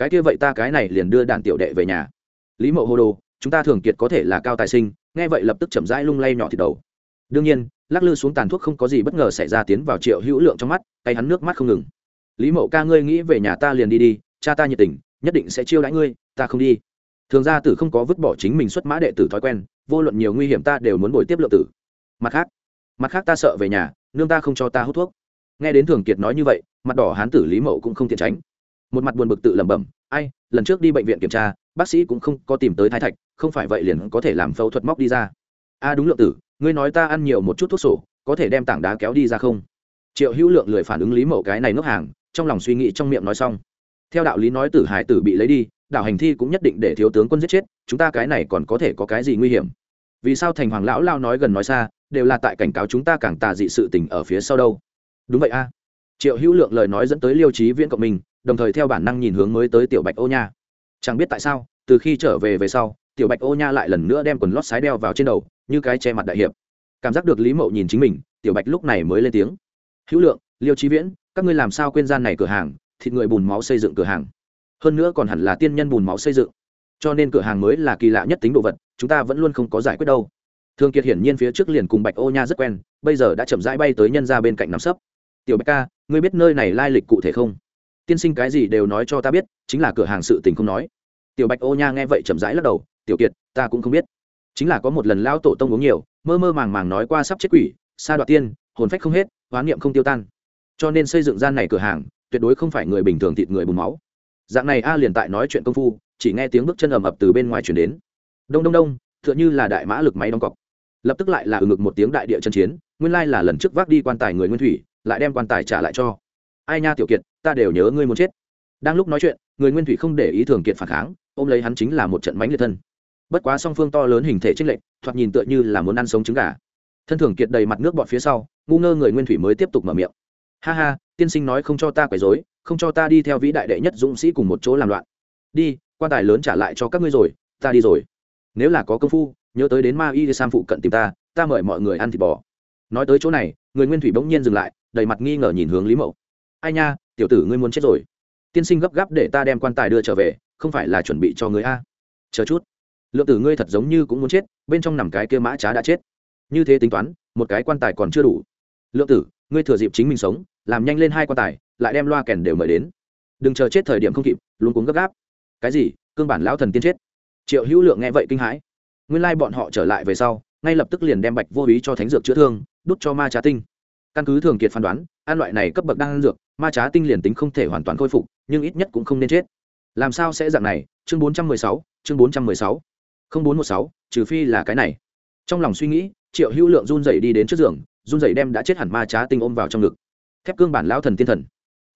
cái kia vậy ta cái này liền đưa đàn tiểu đệ về nhà. Lý mậu hô đồ, chúng ta thường kiệt có thể là cao tài sinh, nghe vậy lập tức chậm rãi lung lay nhỏ thịt đầu. Đương nhiên, lắc lư xuống tàn thuốc không có gì bất ngờ xảy ra tiến vào triệu hữu lượng trong mắt, tay hắn nước mắt không ngừng. Lý mậu ca ngươi nghĩ về nhà ta liền đi đi, cha ta nhiệt tình, nhất định sẽ chiêu đãi ngươi, ta không đi. Thường ra tử không có vứt bỏ chính mình xuất mã đệ tử thói quen, vô luận nhiều nguy hiểm ta đều muốn bồi tiếp lượng tử. Mặt khác mặt khác ta sợ về nhà, nương ta không cho ta hút thuốc. Nghe đến thường kiệt nói như vậy, mặt đỏ hán tử lý mậu cũng không tiện tránh một mặt buồn bực tự lẩm bẩm, ai, lần trước đi bệnh viện kiểm tra, bác sĩ cũng không có tìm tới thái thạch, không phải vậy liền có thể làm phẫu thuật móc đi ra. A, đúng lượng tử, ngươi nói ta ăn nhiều một chút thuốc sổ, có thể đem tảng đá kéo đi ra không? Triệu hữu lượng lười phản ứng lý mậu cái này ngốc hàng, trong lòng suy nghĩ trong miệng nói xong. Theo đạo lý nói tử hải tử bị lấy đi đảo hành thi cũng nhất định để thiếu tướng quân giết chết, chúng ta cái này còn có thể có cái gì nguy hiểm? Vì sao thành hoàng lão lao nói gần nói xa, đều là tại cảnh cáo chúng ta càng tà dị sự tình ở phía sau đâu? Đúng vậy a. Triệu hữu lượng lời nói dẫn tới liêu trí viễn cộng mình đồng thời theo bản năng nhìn hướng mới tới tiểu bạch ô nha. Chẳng biết tại sao, từ khi trở về về sau, tiểu bạch ô nha lại lần nữa đem quần lót sái đeo vào trên đầu, như cái che mặt đại hiệp. Cảm giác được lý mậu nhìn chính mình, tiểu bạch lúc này mới lên tiếng. Hữu lượng, liêu trí viễn, các ngươi làm sao quên gian này cửa hàng, thịt người bùn máu xây dựng cửa hàng? Hơn nữa còn hẳn là tiên nhân bùn máu xây dựng. Cho nên cửa hàng mới là kỳ lạ nhất tính đồ vật, chúng ta vẫn luôn không có giải quyết đâu. Thương kiệt hiển nhiên phía trước liền cùng bạch ô nha rất quen, bây giờ đã chậm rãi bay tới nhân ra bên cạnh nắm sấp. Tiểu bạch ca, ngươi biết nơi này lai lịch cụ thể không? Tiên sinh cái gì đều nói cho ta biết, chính là cửa hàng sự tình không nói. Tiểu bạch ô nha nghe vậy chậm rãi lắc đầu, tiểu kiệt, ta cũng không biết. Chính là có một lần lão tổ tông uống nhiều, mơ mơ màng màng nói qua sắp chết quỷ, sa đoạt tiên, hồn phách không hết hoán niệm không tiêu tan. Cho nên xây dựng gian này cửa hàng, tuyệt đối không phải người bình thường thịt người bùn máu. Dạng này a liền tại nói chuyện công phu, chỉ nghe tiếng bước chân ầm ập từ bên ngoài chuyển đến. Đông đông đông t h ư ợ n h ư là đại mã lực máy đóng cọc. Lập tức lại là ừ ngực một tiếng đại địa chân chiến, nguyên lai là lần trước vác đi quan tài người nguyên thủy, lại đem quan tài trả lại cho. Ai nha, tiểu kiệt ta đều nhớ ngươi muốn chết. Đang lúc nói chuyện, người nguyên thủy không để ý thường kiệt phản kháng, ôm lấy hắn chính là một trận mánh liệt thân. Bất quá song phương to lớn hình thể trích lệnh thoạt nhìn tựa như là muốn ăn sống trứng gà. Thân thường kiệt đầy mặt nước bọt phía sau, ngu ngơ người nguyên thủy mới tiếp tục mở miệng. Ha ha, tiên sinh nói không cho ta quấy dối không cho ta đi theo vĩ đại đệ nhất dũng sĩ cùng một chỗ làm loạn. Đi, quan tài lớn trả lại cho các ngươi rồi, ta đi rồi. Nếu là có công phu, nhớ tới đến ma y sam phụ cận tìm ta ta mời mọi người ăn thịt bò. Nói tới chỗ này, người nguyên thủy bỗng nhiên dừng lại, đầy mặt nghi ngờ nhìn hướng lý mậu. Ai nha tiểu tử ngươi muốn chết rồi. Tiên sinh gấp gáp để ta đem quan tài đưa trở về, không phải là chuẩn bị cho người a? Chờ chút. Lượng tử ngươi thật giống như cũng muốn chết, bên trong nằm cái kia mã trá đã chết. Như thế tính toán, một cái quan tài còn chưa đủ. Lượng tử, ngươi thừa dịp chính mình sống, làm nhanh lên hai quan tài, lại đem loa kèn đều mời đến. Đừng chờ chết thời điểm không kịp, luôn cuống gấp gáp. Cái gì? Cương bản lão thần tiên chết. Triệu hữu lượng nghe vậy kinh hãi. Nguyên lai bọn họ trở lại về sau, ngay lập tức liền đem bạch vô ý cho thánh dược chữa thương đút cho ma trá tinh. Căn cứ thường kiệt phán đoán, an loại này cấp bậc đang ăn dược ma trá tinh liền tính không thể hoàn toàn khôi phục, nhưng ít nhất cũng không nên chết. Làm sao sẽ dạng này? Chương bốn trăm mười sáu, chương bốn trăm mười sáu. Không bốn một sáu, trừ phi là cái này. Trong lòng suy nghĩ, triệu hữu lượng run dậy đi đến trước giường, run dậy đem đã chết hẳn ma trá tinh ôm vào trong ngực. Thép cương bản lão thần tiên thần.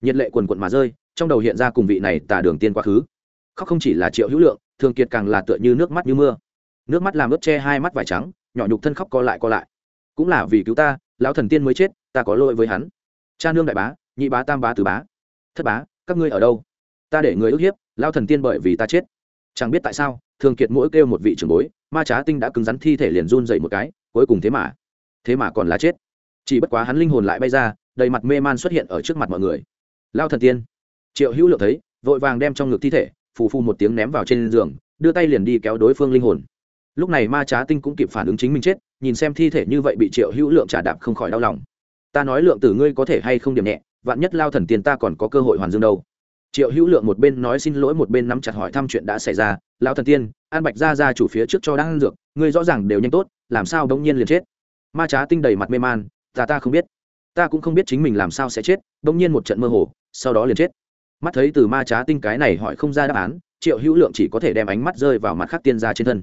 Nhiệt lệ quần quận mà rơi, trong đầu hiện ra cùng vị này tà đường tiên quá khứ. Khóc không chỉ là triệu hữu lượng, thường kiệt càng là tựa như nước mắt như mưa. Nước mắt làm ướt che hai mắt vải trắng, nhỏ nhục thân khóc co lại co lại. Cũng là vì cứu ta, lão thần tiên mới chết, ta có lỗi với hắn. Cha nương đại bá nhị bá tam bá tứ bá. Thất bá, các ngươi ở đâu? Ta để người ức hiếp, lao thần tiên bởi vì ta chết. Chẳng biết tại sao, thường kiệt mỗi kêu một vị trưởng bối, ma trá tinh đã cứng rắn thi thể liền run dậy một cái, cuối cùng thế mà thế mà còn là chết. Chỉ bất quá hắn linh hồn lại bay ra, đầy mặt mê man xuất hiện ở trước mặt mọi người. Lao thần tiên. Triệu hữu lượng thấy, vội vàng đem trong ngực thi thể, phù phù một tiếng ném vào trên giường, đưa tay liền đi kéo đối phương linh hồn. Lúc này ma trá tinh cũng kịp phản ứng chính mình chết, nhìn xem thi thể như vậy bị triệu hữu lượng trả đạp không khỏi đau lòng. Ta nói lượng tử ngươi có thể hay không điểm nhẹ? Vạn nhất lao thần tiên ta còn có cơ hội hoàn dương đâu. Triệu hữu lượng một bên nói xin lỗi, một bên nắm chặt hỏi thăm chuyện đã xảy ra. Lao thần tiên, an bạch ra ra chủ phía trước cho đang ăn dược, ngươi rõ ràng đều nhanh tốt, làm sao bỗng nhiên liền chết? Ma trá tinh đầy mặt mê man, ta ta không biết. Ta cũng không biết chính mình làm sao sẽ chết bỗng nhiên một trận mơ hồ, sau đó liền chết. Mắt thấy từ ma trá tinh cái này hỏi không ra đáp án, triệu hữu lượng chỉ có thể đem ánh mắt rơi vào mặt khác tiên gia trên thân.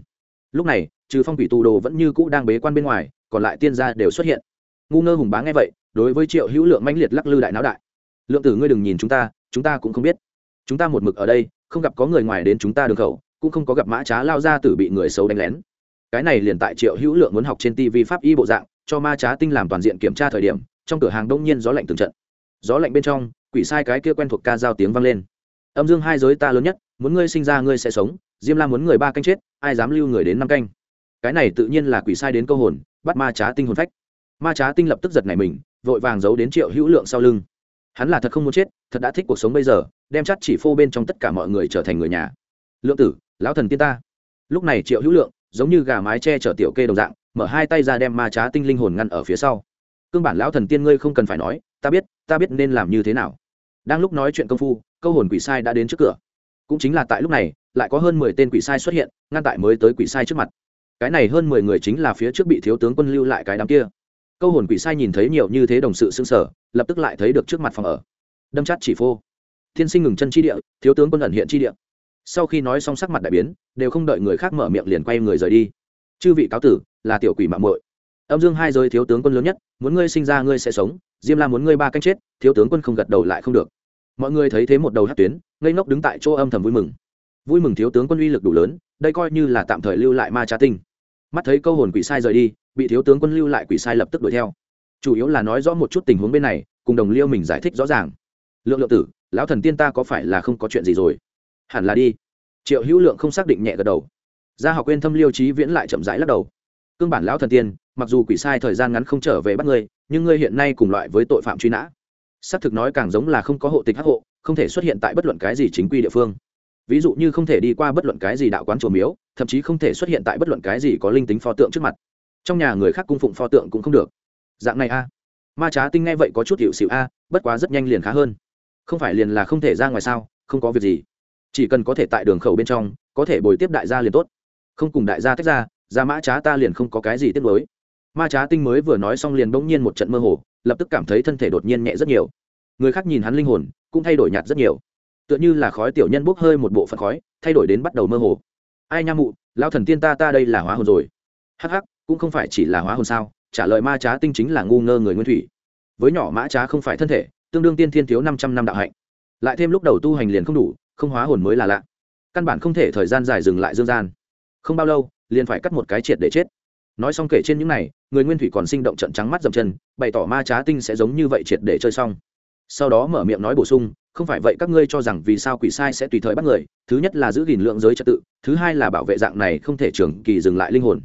Lúc này, trừ phong quỷ tù đồ vẫn như cũ đang bế quan bên ngoài, còn lại tiên gia đều xuất hiện. Ngu ngơ hùng bá nghe vậy đối với triệu hữu lượng mãnh liệt lắc lư đại não đại. Lượng tử ngươi đừng nhìn chúng ta chúng ta cũng không biết. Chúng ta một mực ở đây, không gặp có người ngoài đến chúng ta đường khẩu, cũng không có gặp mã trá lao ra tử bị người xấu đánh lén. Cái này liền tại triệu hữu lượng muốn học trên tv pháp y bộ dạng, cho ma trá tinh làm toàn diện kiểm tra thời điểm, trong cửa hàng đông nhiên gió lạnh từng trận. Gió lạnh bên trong, quỷ sai cái kia quen thuộc ca giao tiếng vang lên. Âm dương hai giới ta lớn nhất, muốn ngươi sinh ra ngươi sẽ sống, diêm la muốn người ba canh chết, ai dám lưu người đến năm canh? Cái này tự nhiên là quỷ sai đến câu hồn, bắt ma trá tinh hồn phách. Ma trá tinh lập tức giật này mình vội vàng giấu đến triệu hữu lượng sau lưng. Hắn là thật không muốn chết, thật đã thích cuộc sống bây giờ, đem chắt chỉ phô bên trong tất cả mọi người trở thành người nhà. Lượng tử, lão thần tiên ta. Lúc này triệu hữu lượng, giống như gà mái che chở tiểu kê đồng dạng, mở hai tay ra đem ma trá tinh linh hồn ngăn ở phía sau. Cương bản lão thần tiên ngươi không cần phải nói, ta biết ta biết nên làm như thế nào. Đang lúc nói chuyện công phu, câu hồn quỷ sai đã đến trước cửa. Cũng chính là tại lúc này, lại có hơn mười tên quỷ sai xuất hiện, ngăn tại mới tới quỷ sai trước mặt. Cái này hơn mười người chính là phía trước bị thiếu tướng quân lưu lại cái đám kia câu hồn quỷ sai nhìn thấy nhiều như thế đồng sự xưng sở, lập tức lại thấy được trước mặt phòng ở. Đâm chát chỉ phô. Thiên sinh ngừng chân chi địa, thiếu tướng quân ẩn hiện chi địa. Sau khi nói xong sắc mặt đại biến, đều không đợi người khác mở miệng liền quay người rời đi. Chư vị cáo tử, là tiểu quỷ mạng muội. Âm dương hai giới thiếu tướng quân lớn nhất, muốn ngươi sinh ra ngươi sẽ sống, diêm la muốn ngươi ba canh chết, thiếu tướng quân không gật đầu lại không được. Mọi người thấy thế một đầu hát tuyến, ngây ngốc đứng tại chỗ âm thầm vui mừng. Vui mừng thiếu tướng quân uy lực đủ lớn, đây coi như là tạm thời lưu lại ma trá tinh. Mắt thấy câu hồn quỷ sai rời đi bị thiếu tướng quân lưu lại quỷ sai lập tức đuổi theo. Chủ yếu là nói rõ một chút tình huống bên này, cùng đồng liêu mình giải thích rõ ràng. Lượng lượng tử, lão thần tiên ta có phải là không có chuyện gì rồi? Hẳn là đi. Triệu hữu lượng không xác định nhẹ gật đầu. Gia học quên thâm liêu trí viễn lại chậm rãi lắc đầu. Cương bản lão thần tiên, mặc dù quỷ sai thời gian ngắn không trở về bắt ngươi, nhưng ngươi hiện nay cùng loại với tội phạm truy nã. Xác thực nói càng giống là không có hộ tịch hắc hộ, không thể xuất hiện tại bất luận cái gì chính quy địa phương. Ví dụ như không thể đi qua bất luận cái gì đạo quán chùa miếu, thậm chí không thể xuất hiện tại bất luận cái gì có linh tính pho tượng trước mặt trong nhà người khác cung phụng pho tượng cũng không được. Dạng này a. Ma trá tinh nghe vậy có chút hiệu xịu a, bất quá rất nhanh liền khá hơn. Không phải liền là không thể ra ngoài sao, không có việc gì. Chỉ cần có thể tại đường khẩu bên trong, có thể bồi tiếp đại gia liền tốt. Không cùng đại gia tách ra ra mã trá ta liền không có cái gì tiếc nối ma trá tinh mới vừa nói xong liền bỗng nhiên một trận mơ hồ, lập tức cảm thấy thân thể đột nhiên nhẹ rất nhiều. Người khác nhìn hắn linh hồn, cũng thay đổi nhạt rất nhiều. Tựa như là khói tiểu nhân bốc hơi một bộ phận khói, thay đổi đến bắt đầu mơ hồ. Ai nha mụ lao thần tiên ta ta đây là hóa hồn rồi. Hắc hắc cũng không phải chỉ là hóa hồn sao, trả lời ma trá tinh chính là ngu ngơ người nguyên thủy. Với nhỏ mã trá không phải thân thể, tương đương tiên thiên thiếu năm trăm năm đạo hạnh. Lại thêm lúc đầu tu hành liền không đủ, không hóa hồn mới là lạ. Căn bản không thể thời gian dài dừng lại dương gian. Không bao lâu, liền phải cắt một cái triệt để chết. Nói xong kể trên những này, người nguyên thủy còn sinh động trận trắng mắt dầm chân, bày tỏ ma trá tinh sẽ giống như vậy triệt để chơi xong. Sau đó mở miệng nói bổ sung, không phải vậy các ngươi cho rằng vì sao quỷ sai sẽ tùy thời bắt người, thứ nhất là giữ gìn lượng giới trật tự, thứ hai là bảo vệ dạng này không thể trường kỳ dừng lại linh hồn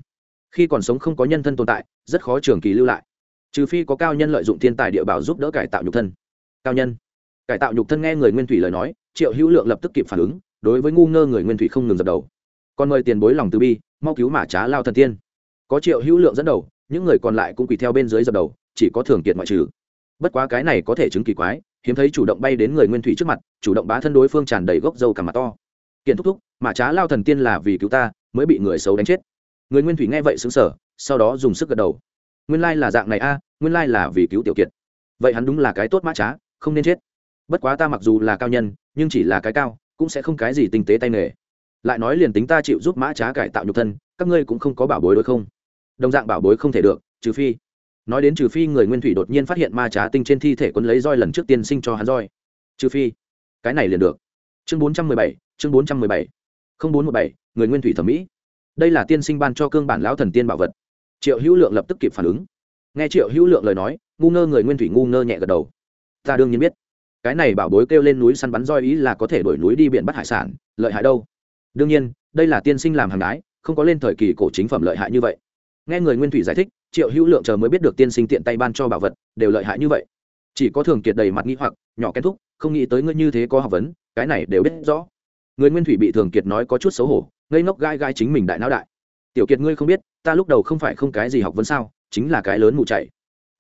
khi còn sống không có nhân thân tồn tại, rất khó trường kỳ lưu lại. Trừ phi có cao nhân lợi dụng thiên tài địa bảo giúp đỡ cải tạo nhục thân. Cao nhân. Cải tạo nhục thân nghe người nguyên thủy lời nói, triệu hữu lượng lập tức kịp phản ứng, đối với ngu ngơ người nguyên thủy không ngừng dập đầu. Còn mời tiền bối lòng từ bi, mau cứu mã trá lao thần tiên. Có triệu hữu lượng dẫn đầu, những người còn lại cũng quỳ theo bên dưới dập đầu, chỉ có thường kiệt ngoại trừ. Bất quá cái này có thể chứng kỳ quái, hiếm thấy chủ động bay đến người nguyên thủy trước mặt, chủ động bá thân đối phương tràn đầy gốc dâu cả mặt to. Kiện thúc thúc, mà trá lao thần tiên là vì cứu ta, mới bị người xấu đánh chết người nguyên thủy nghe vậy xứng sở sau đó dùng sức gật đầu. Nguyên lai là dạng này a, nguyên lai là vì cứu tiểu kiệt. Vậy hắn đúng là cái tốt mã trá, không nên chết. Bất quá ta mặc dù là cao nhân, nhưng chỉ là cái cao, cũng sẽ không cái gì tinh tế tay nghề. Lại nói liền tính ta chịu giúp mã trá cải tạo nhục thân, các ngươi cũng không có bảo bối đối không? Đồng dạng bảo bối không thể được, trừ phi. Nói đến trừ phi người nguyên thủy đột nhiên phát hiện ma trá tinh trên thi thể quấn lấy roi lần trước tiên sinh cho hắn roi. Trừ phi. Cái này liền được. Chương bốn trăm mười bảy, chương bốn trăm mười bảy. Không bốn một bảy, người nguyên thủy thẩm mỹ đây là tiên sinh ban cho cương bản lão thần tiên bảo vật. Triệu hữu lượng lập tức kịp phản ứng. Nghe triệu hữu lượng lời nói, ngu ngơ người nguyên thủy ngu ngơ nhẹ gật đầu. Ta đương nhiên biết. Cái này bảo bối kêu lên núi săn bắn roi ý là có thể đổi núi đi biển bắt hải sản, lợi hại đâu. Đương nhiên, đây là tiên sinh làm hàng đái, không có lên thời kỳ cổ chính phẩm lợi hại như vậy. Nghe người nguyên thủy giải thích, triệu hữu lượng chờ mới biết được tiên sinh tiện tay ban cho bảo vật, đều lợi hại như vậy. Chỉ có thường kiệt đầy mặt nghĩ hoặc, nhỏ kết thúc, không nghĩ tới ngươi như thế có học vấn, cái này đều biết rõ. Người nguyên thủy bị thường kiệt nói có chút xấu hổ ngây ngốc gai gai chính mình đại não đại. Tiểu kiệt ngươi không biết, ta lúc đầu không phải không cái gì học vấn sao, chính là cái lớn mù chạy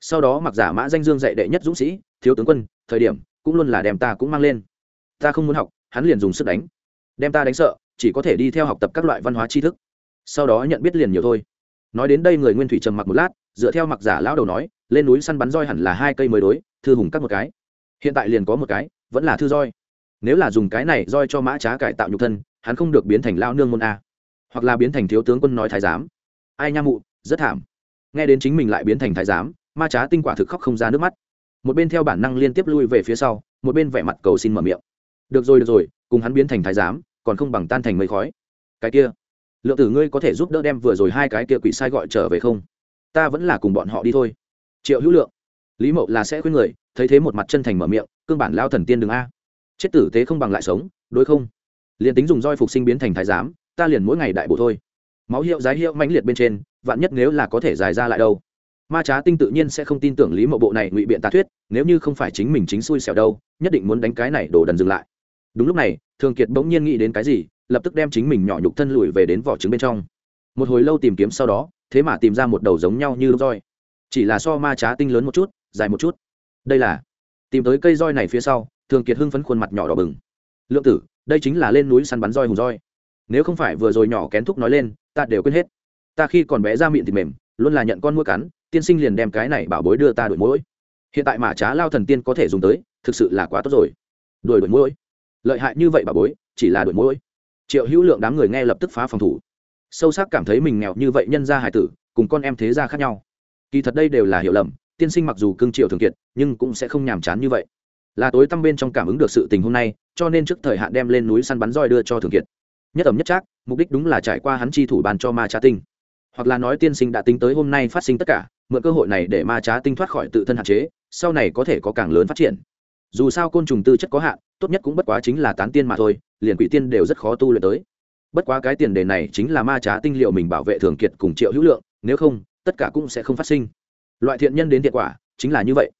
sau đó mặc giả mã danh dương dạy đệ nhất dũng sĩ, thiếu tướng quân, thời điểm, cũng luôn là đem ta cũng mang lên. Ta không muốn học, hắn liền dùng sức đánh. Đem ta đánh sợ, chỉ có thể đi theo học tập các loại văn hóa tri thức. Sau đó nhận biết liền nhiều thôi. Nói đến đây người nguyên thủy trầm mặc một lát, dựa theo mặc giả lão đầu nói, lên núi săn bắn roi hẳn là hai cây mới đối, thư hùng cắt một cái. Hiện tại liền có một cái, vẫn là thư roi. Nếu là dùng cái này roi cho mã trá cải tạo nhục thân hắn không được biến thành lao nương môn a. Hoặc là biến thành thiếu tướng quân nói thái giám. Ai nha mụ, rất thảm. Nghe đến chính mình lại biến thành thái giám, ma trá tinh quả thực khóc không ra nước mắt. Một bên theo bản năng liên tiếp lui về phía sau, một bên vẻ mặt cầu xin mở miệng. Được rồi được rồi, cùng hắn biến thành thái giám, còn không bằng tan thành mây khói. Cái kia, lượng tử ngươi có thể giúp đỡ đem vừa rồi hai cái kia quỷ sai gọi trở về không? Ta vẫn là cùng bọn họ đi thôi. Triệu hữu lượng, lý mậu là sẽ khuyên người, thấy thế một mặt chân thành mở miệng, cương bản lao thần tiên đừng a. Chết tử tế không bằng lại sống, đối không? Liền tính dùng roi phục sinh biến thành thái giám, ta liền mỗi ngày đại bộ thôi. Máu hiệu giá hiệu mãnh liệt bên trên, vạn nhất nếu là có thể dài ra lại đâu. Ma trá tinh tự nhiên sẽ không tin tưởng lý mậu bộ này ngụy biện tà thuyết, nếu như không phải chính mình chính xui xẻo đâu, nhất định muốn đánh cái này đổ đần dừng lại. Đúng lúc này, thường kiệt bỗng nhiên nghĩ đến cái gì, lập tức đem chính mình nhỏ nhục thân lùi về đến vỏ trứng bên trong. Một hồi lâu tìm kiếm sau đó, thế mà tìm ra một đầu giống nhau như roi. Chỉ là so ma trá tinh lớn một chút, dài một chút. Đây là, tìm tới cây roi này phía sau, thường kiệt hưng phấn khuôn mặt nhỏ đỏ bừng. Lượng tử đây chính là lên núi săn bắn roi hùng roi. Nếu không phải vừa rồi nhỏ kén thúc nói lên, ta đều quên hết. Ta khi còn bé ra miệng thịt mềm, luôn là nhận con mũi cắn, tiên sinh liền đem cái này bảo bối đưa ta đuổi mũi hiện tại mà trá lao thần tiên có thể dùng tới, thực sự là quá tốt rồi. Đuổi đuổi mũi lợi hại như vậy bảo bối, chỉ là đuổi mũi triệu hữu lượng đám người nghe lập tức phá phòng thủ. Sâu sắc cảm thấy mình nghèo như vậy nhân gia hải tử, cùng con em thế gia khác nhau. Kỳ thật đây đều là hiểu lầm, tiên sinh mặc dù cương triệu thường kiệt, nhưng cũng sẽ không nhàm chán như vậy là tối tăm bên trong cảm ứng được sự tình hôm nay, cho nên trước thời hạn đem lên núi săn bắn roi đưa cho thường kiệt. Nhất ẩm nhất trác, mục đích đúng là trải qua hắn chi thủ bàn cho ma trá tinh. Hoặc là nói tiên sinh đã tính tới hôm nay phát sinh tất cả, mượn cơ hội này để ma trá tinh thoát khỏi tự thân hạn chế, sau này có thể có càng lớn phát triển. Dù sao côn trùng tư chất có hạn, tốt nhất cũng bất quá chính là tán tiên mà thôi, liền quỷ tiên đều rất khó tu luyện tới. Bất quá cái tiền đề này chính là ma trá tinh liệu mình bảo vệ thường kiệt cùng triệu hữu lượng, nếu không, tất cả cũng sẽ không phát sinh. Loại thiện nhân đến thiện quả, chính là như vậy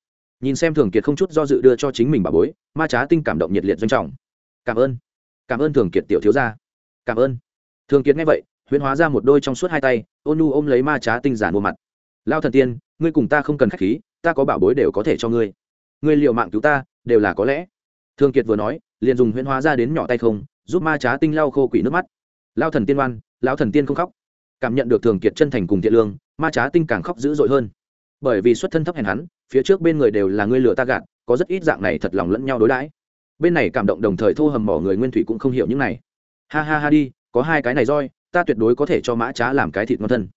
nhìn xem thường kiệt không chút do dự đưa cho chính mình bà bối, ma trá tinh cảm động nhiệt liệt doanh trọng. Cảm ơn cảm ơn thường kiệt tiểu thiếu gia, cảm ơn. Thường kiệt nghe vậy, huyễn hóa ra một đôi trong suốt hai tay, ôn nu ôm lấy ma trá tinh giản mua mặt. Lao thần tiên, ngươi cùng ta không cần khách khí, ta có bảo bối đều có thể cho ngươi. Ngươi liệu mạng cứu ta, đều là có lẽ. Thường kiệt vừa nói, liền dùng huyễn hóa ra đến nhỏ tay không, giúp ma trá tinh lau khô quỷ nước mắt. Lao thần tiên oan lao thần tiên không khóc. Cảm nhận được thường kiệt chân thành cùng thiện lương, ma trá tinh càng khóc dữ dội hơn. Bởi vì xuất thân thấp hèn hắn phía trước bên người đều là ngươi lừa ta gạt, có rất ít dạng này thật lòng lẫn nhau đối đãi. Bên này cảm động đồng thời thô hầm mỏ người nguyên thủy cũng không hiểu những này. Ha ha ha đi, có hai cái này roi, ta tuyệt đối có thể cho mã trá làm cái thịt ngon thân.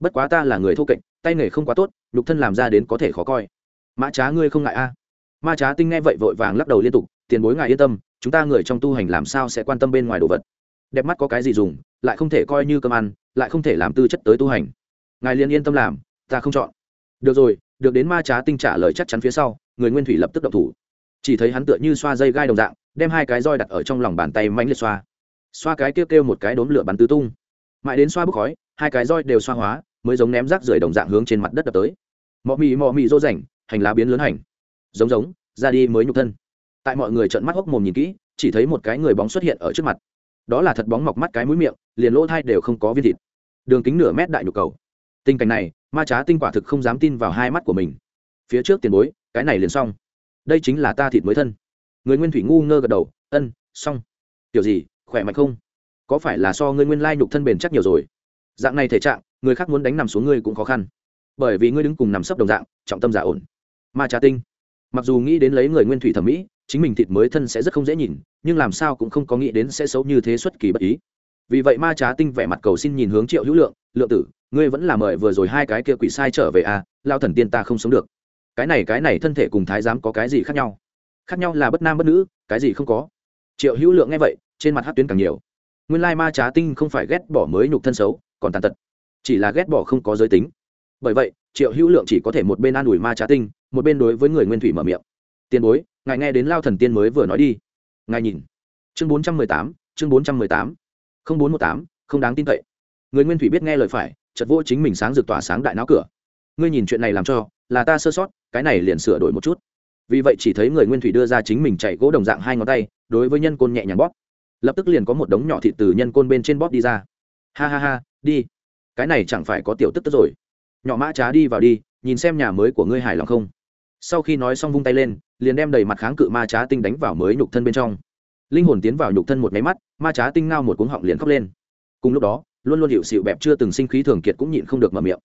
Bất quá ta là người thô kệch, tay nghề không quá tốt, nhục thân làm ra đến có thể khó coi. Mã trá ngươi không ngại a? Ma trá tinh nghe vậy vội vàng lắc đầu liên tục, tiền bối ngài yên tâm, chúng ta người trong tu hành làm sao sẽ quan tâm bên ngoài đồ vật. Đẹp mắt có cái gì dùng, lại không thể coi như cơm ăn, lại không thể làm tư chất tới tu hành. Ngài liền yên tâm làm, ta không chọn. Được rồi được đến ma trá tinh trả lời chắc chắn phía sau, người nguyên thủy lập tức động thủ. Chỉ thấy hắn tựa như xoa dây gai đồng dạng, đem hai cái roi đặt ở trong lòng bàn tay mãnh liệt xoa. Xoa cái kêu kêu một cái đốm lửa bắn tứ tung. Mãi đến xoa bốc khói, hai cái roi đều xoa hóa, mới giống ném rác rưởi đồng dạng hướng trên mặt đất đập tới. Mọ mị mọ mị rô rảnh, hành lá biến lớn hành. Giống giống, ra đi mới nhục thân. Tại mọi người trợn mắt hốc mồm nhìn kỹ, chỉ thấy một cái người bóng xuất hiện ở trước mặt. Đó là thật bóng mọc mắt cái mũi miệng, liền lỗ thai đều không có viên thịt. Đường kính nửa mét đại nhục cầu. Tình cảnh này ma trá tinh quả thực không dám tin vào hai mắt của mình. Phía trước tiền bối, cái này liền xong. Đây chính là ta thịt mới thân. Người nguyên thủy ngu ngơ gật đầu, ân, xong. Kiểu gì, khỏe mạnh không? Có phải là so ngươi nguyên lai nhục thân bền chắc nhiều rồi? Dạng này thể trạng, người khác muốn đánh nằm xuống ngươi cũng khó khăn. Bởi vì ngươi đứng cùng nằm sấp đồng dạng, trọng tâm giả ổn. Ma trá tinh. Mặc dù nghĩ đến lấy người nguyên thủy thẩm mỹ, chính mình thịt mới thân sẽ rất không dễ nhìn, nhưng làm sao cũng không có nghĩ đến sẽ xấu như thế xuất kỳ bất ý. Vì vậy ma trá tinh vẻ mặt cầu xin nhìn hướng triệu hữu lượng lượng tử ngươi vẫn là mời vừa rồi hai cái kia quỷ sai trở về à lao thần tiên ta không sống được. Cái này cái này thân thể cùng thái giám có cái gì khác nhau? Khác nhau là bất nam bất nữ, cái gì không có. Triệu hữu lượng nghe vậy, trên mặt hát tuyến càng nhiều. Nguyên lai ma trá tinh không phải ghét bỏ mới nhục thân xấu, còn tàn tật. Chỉ là ghét bỏ không có giới tính. Bởi vậy, triệu hữu lượng chỉ có thể một bên an ủi ma trá tinh, một bên đối với người nguyên thủy mở miệng. Tiền bối, ngài nghe đến lao thần tiên mới vừa nói đi. Ngài nhìn. Chương bốn trăm mười tám, chương bốn trăm mười tám. Không bốn một tám, không đáng tin cậy. Người nguyên thủy biết nghe lời phải chật vô chính mình sáng rực tỏa sáng đại não cửa. Ngươi nhìn chuyện này làm cho, là ta sơ sót, cái này liền sửa đổi một chút. Vì vậy chỉ thấy người nguyên thủy đưa ra chính mình chạy gỗ đồng dạng hai ngón tay, đối với nhân côn nhẹ nhàng bóp. Lập tức liền có một đống nhỏ thịt từ nhân côn bên trên bóp đi ra. Ha ha ha, đi. Cái này chẳng phải có tiểu tức tức rồi. Nhỏ mã trá đi vào đi, nhìn xem nhà mới của ngươi hài lòng không? Sau khi nói xong vung tay lên, liền đem đầy mặt kháng cự ma trá tinh đánh vào mới nhục thân bên trong. Linh hồn tiến vào nhục thân một máy mắt, ma trá tinh ngao một cuống họng liền khóc lên. Cùng lúc đó luôn luôn hiệu xịu bẹp chưa từng sinh khí thường kiệt cũng nhịn không được mở miệng.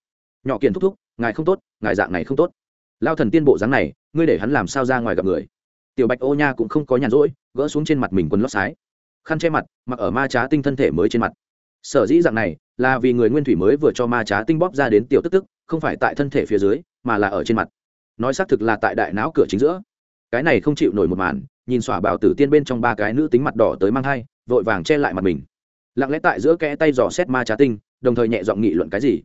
Nhỏ kiền thúc thúc, ngài không tốt, ngài dạng này không tốt. Lao thần tiên bộ dáng này, ngươi để hắn làm sao ra ngoài gặp người? Tiểu bạch ô nha cũng không có nhàn rỗi, gỡ xuống trên mặt mình quần lót sái. Khăn che mặt, mặc ở ma trá tinh thân thể mới trên mặt. Sở dĩ dạng này, là vì người nguyên thủy mới vừa cho ma trá tinh bóp ra đến tiểu tức tức, không phải tại thân thể phía dưới, mà là ở trên mặt. Nói xác thực là tại đại não cửa chính giữa. Cái này không chịu nổi một màn, nhìn xỏa bảo tử tiên bên trong ba cái nữ tính mặt đỏ tới mang hai vội vàng che lại mặt mình lặng lẽ tại giữa kẽ tay dò xét ma trá tinh, đồng thời nhẹ giọng nghị luận cái gì.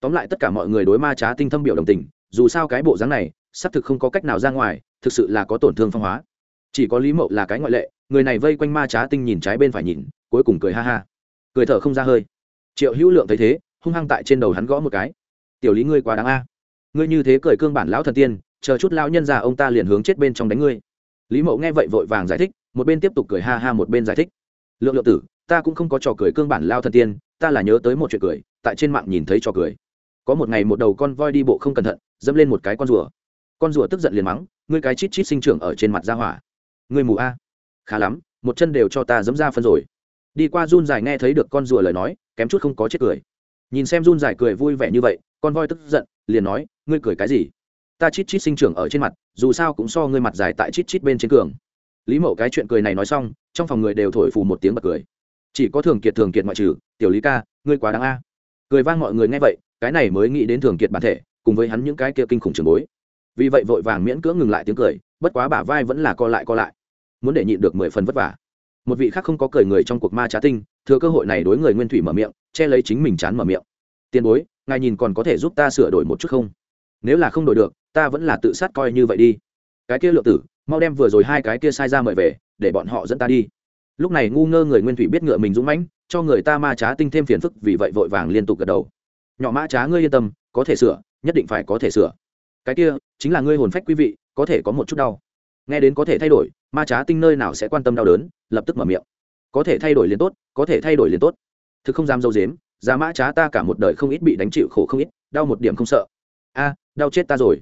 Tóm lại tất cả mọi người đối ma trá tinh thâm biểu đồng tình, dù sao cái bộ dáng này, xác thực không có cách nào ra ngoài, thực sự là có tổn thương phong hóa. Chỉ có lý mậu là cái ngoại lệ, người này vây quanh ma trá tinh nhìn trái bên phải nhìn, cuối cùng cười ha ha. Cười thở không ra hơi. Triệu hữu lượng thấy thế, hung hăng tại trên đầu hắn gõ một cái. Tiểu lý ngươi quá đáng a. Ngươi như thế cười cương bản lão thần tiên, chờ chút lão nhân già ông ta liền hướng chết bên trong đánh ngươi. Lý mậu nghe vậy vội vàng giải thích, một bên tiếp tục cười ha ha một bên giải thích. Lượng lượng tử ta cũng không có trò cười cương bản lao thần tiên, ta là nhớ tới một chuyện cười, tại trên mạng nhìn thấy trò cười. Có một ngày một đầu con voi đi bộ không cẩn thận, dẫm lên một cái con rùa. Con rùa tức giận liền mắng, ngươi cái chít chít sinh trưởng ở trên mặt ra hỏa. Ngươi mù a. Khá lắm, một chân đều cho ta dẫm ra phân rồi. Đi qua run dài nghe thấy được con rùa lời nói, kém chút không có chết cười. Nhìn xem run dài cười vui vẻ như vậy, con voi tức giận, liền nói, ngươi cười cái gì? Ta chít chít sinh trưởng ở trên mặt, dù sao cũng so ngươi mặt dài tại chít chít bên trên cường. Lý mậu cái chuyện cười này nói xong, trong phòng người đều thổi phù một tiếng bật cười chỉ có thường kiệt thường kiệt ngoại trừ, tiểu lý ca, ngươi quá đáng a. Cười vang mọi người nghe vậy, cái này mới nghĩ đến thường kiệt bản thể, cùng với hắn những cái kia kinh khủng trường bối. Vì vậy vội vàng miễn cưỡng ngừng lại tiếng cười, bất quá bả vai vẫn là co lại co lại. Muốn để nhịn được mười phần vất vả. Một vị khác không có cười người trong cuộc ma trá tinh, thừa cơ hội này đối người nguyên thủy mở miệng, che lấy chính mình chán mở miệng. Tiền bối, ngài nhìn còn có thể giúp ta sửa đổi một chút không? Nếu là không đổi được, ta vẫn là tự sát coi như vậy đi. Cái kia lượng tử, mau đem vừa rồi hai cái kia sai ra mời về, để bọn họ dẫn ta đi lúc này ngu ngơ người nguyên thủy biết ngựa mình dũng mãnh, cho người ta ma trá tinh thêm phiền phức, vì vậy vội vàng liên tục gật đầu. Nhỏ ma trá ngươi yên tâm, có thể sửa, nhất định phải có thể sửa. Cái kia, chính là ngươi hồn phách quý vị, có thể có một chút đau. Nghe đến có thể thay đổi, ma trá tinh nơi nào sẽ quan tâm đau đớn, lập tức mở miệng. Có thể thay đổi liền tốt, có thể thay đổi liền tốt. Thực không dám dâu dếm giá mã trá ta cả một đời không ít bị đánh chịu khổ không ít, đau một điểm không sợ. A, đau chết ta rồi.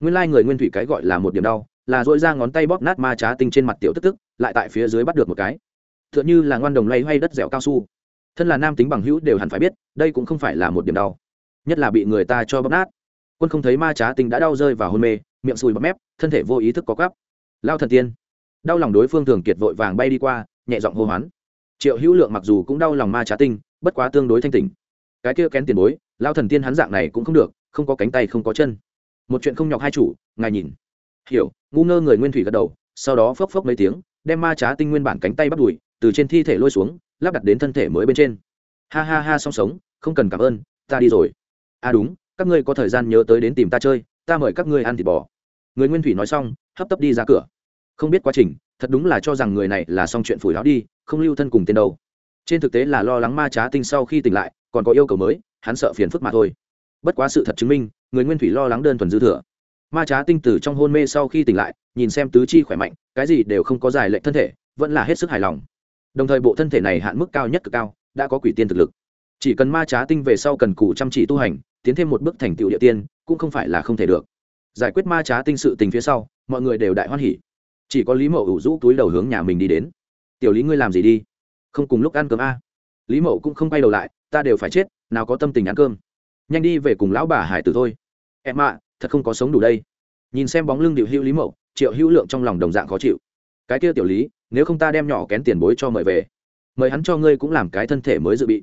Nguyên lai người nguyên thủy cái gọi là một điểm đau, là dội ra ngón tay bóp nát ma trá tinh trên mặt tiểu tức tức, lại tại phía dưới bắt được một cái. Tựa như là ngoan đồng lay hay đất dẻo cao su. Thân là nam tính bằng hữu đều hẳn phải biết, đây cũng không phải là một điểm đau. Nhất là bị người ta cho bóp nát. Quân không thấy ma trá tinh đã đau rơi vào hôn mê, miệng sùi bắp mép, thân thể vô ý thức có cắp lao thần tiên. Đau lòng đối phương thường kiệt vội vàng bay đi qua, nhẹ giọng hô hoán. Triệu hữu lượng mặc dù cũng đau lòng ma trá tinh bất quá tương đối thanh tỉnh. Cái kia kén tiền bối, lao thần tiên hắn dạng này cũng không được, không có cánh tay không có chân. Một chuyện không nhọc hai chủ, ngài nhìn. Hiểu, ngu ngơ người nguyên thủy gật đầu, sau đó phốc phốc mấy tiếng, đem ma trá tinh nguyên bản cánh tay bắt đùi từ trên thi thể lôi xuống, lắp đặt đến thân thể mới bên trên. Ha ha ha, song sống, không cần cảm ơn, ta đi rồi. À đúng, các ngươi có thời gian nhớ tới đến tìm ta chơi, ta mời các ngươi ăn thịt bò. Người nguyên thủy nói xong, hấp tấp đi ra cửa. Không biết quá trình, thật đúng là cho rằng người này là xong chuyện phủi láo đi, không lưu thân cùng tên đâu. Trên thực tế là lo lắng ma trá tinh sau khi tỉnh lại, còn có yêu cầu mới, hắn sợ phiền phức mà thôi. Bất quá sự thật chứng minh, người nguyên thủy lo lắng đơn thuần dư thừa. Ma trá tinh tử trong hôn mê sau khi tỉnh lại, nhìn xem tứ chi khỏe mạnh, cái gì đều không có giải lệnh thân thể, vẫn là hết sức hài lòng đồng thời bộ thân thể này hạn mức cao nhất cực cao, đã có quỷ tiên thực lực. Chỉ cần ma trá tinh về sau cần cù chăm chỉ tu hành, tiến thêm một bước thành tựu địa tiên, cũng không phải là không thể được. Giải quyết ma trá tinh sự tình phía sau, mọi người đều đại hoan hỉ. Chỉ có lý mậu ủ rũ túi đầu hướng nhà mình đi đến. Tiểu lý ngươi làm gì đi? Không cùng lúc ăn cơm a. Lý mậu cũng không quay đầu lại, ta đều phải chết, nào có tâm tình ăn cơm. Nhanh đi về cùng lão bà hải tử thôi. Em ạ, thật không có sống đủ đây. Nhìn xem bóng lưng điệu hữu lý mậu, triệu hữu lượng trong lòng đồng dạng khó chịu cái kia tiểu lý, nếu không ta đem nhỏ kén tiền bối cho mời về. Mời hắn cho ngươi cũng làm cái thân thể mới dự bị.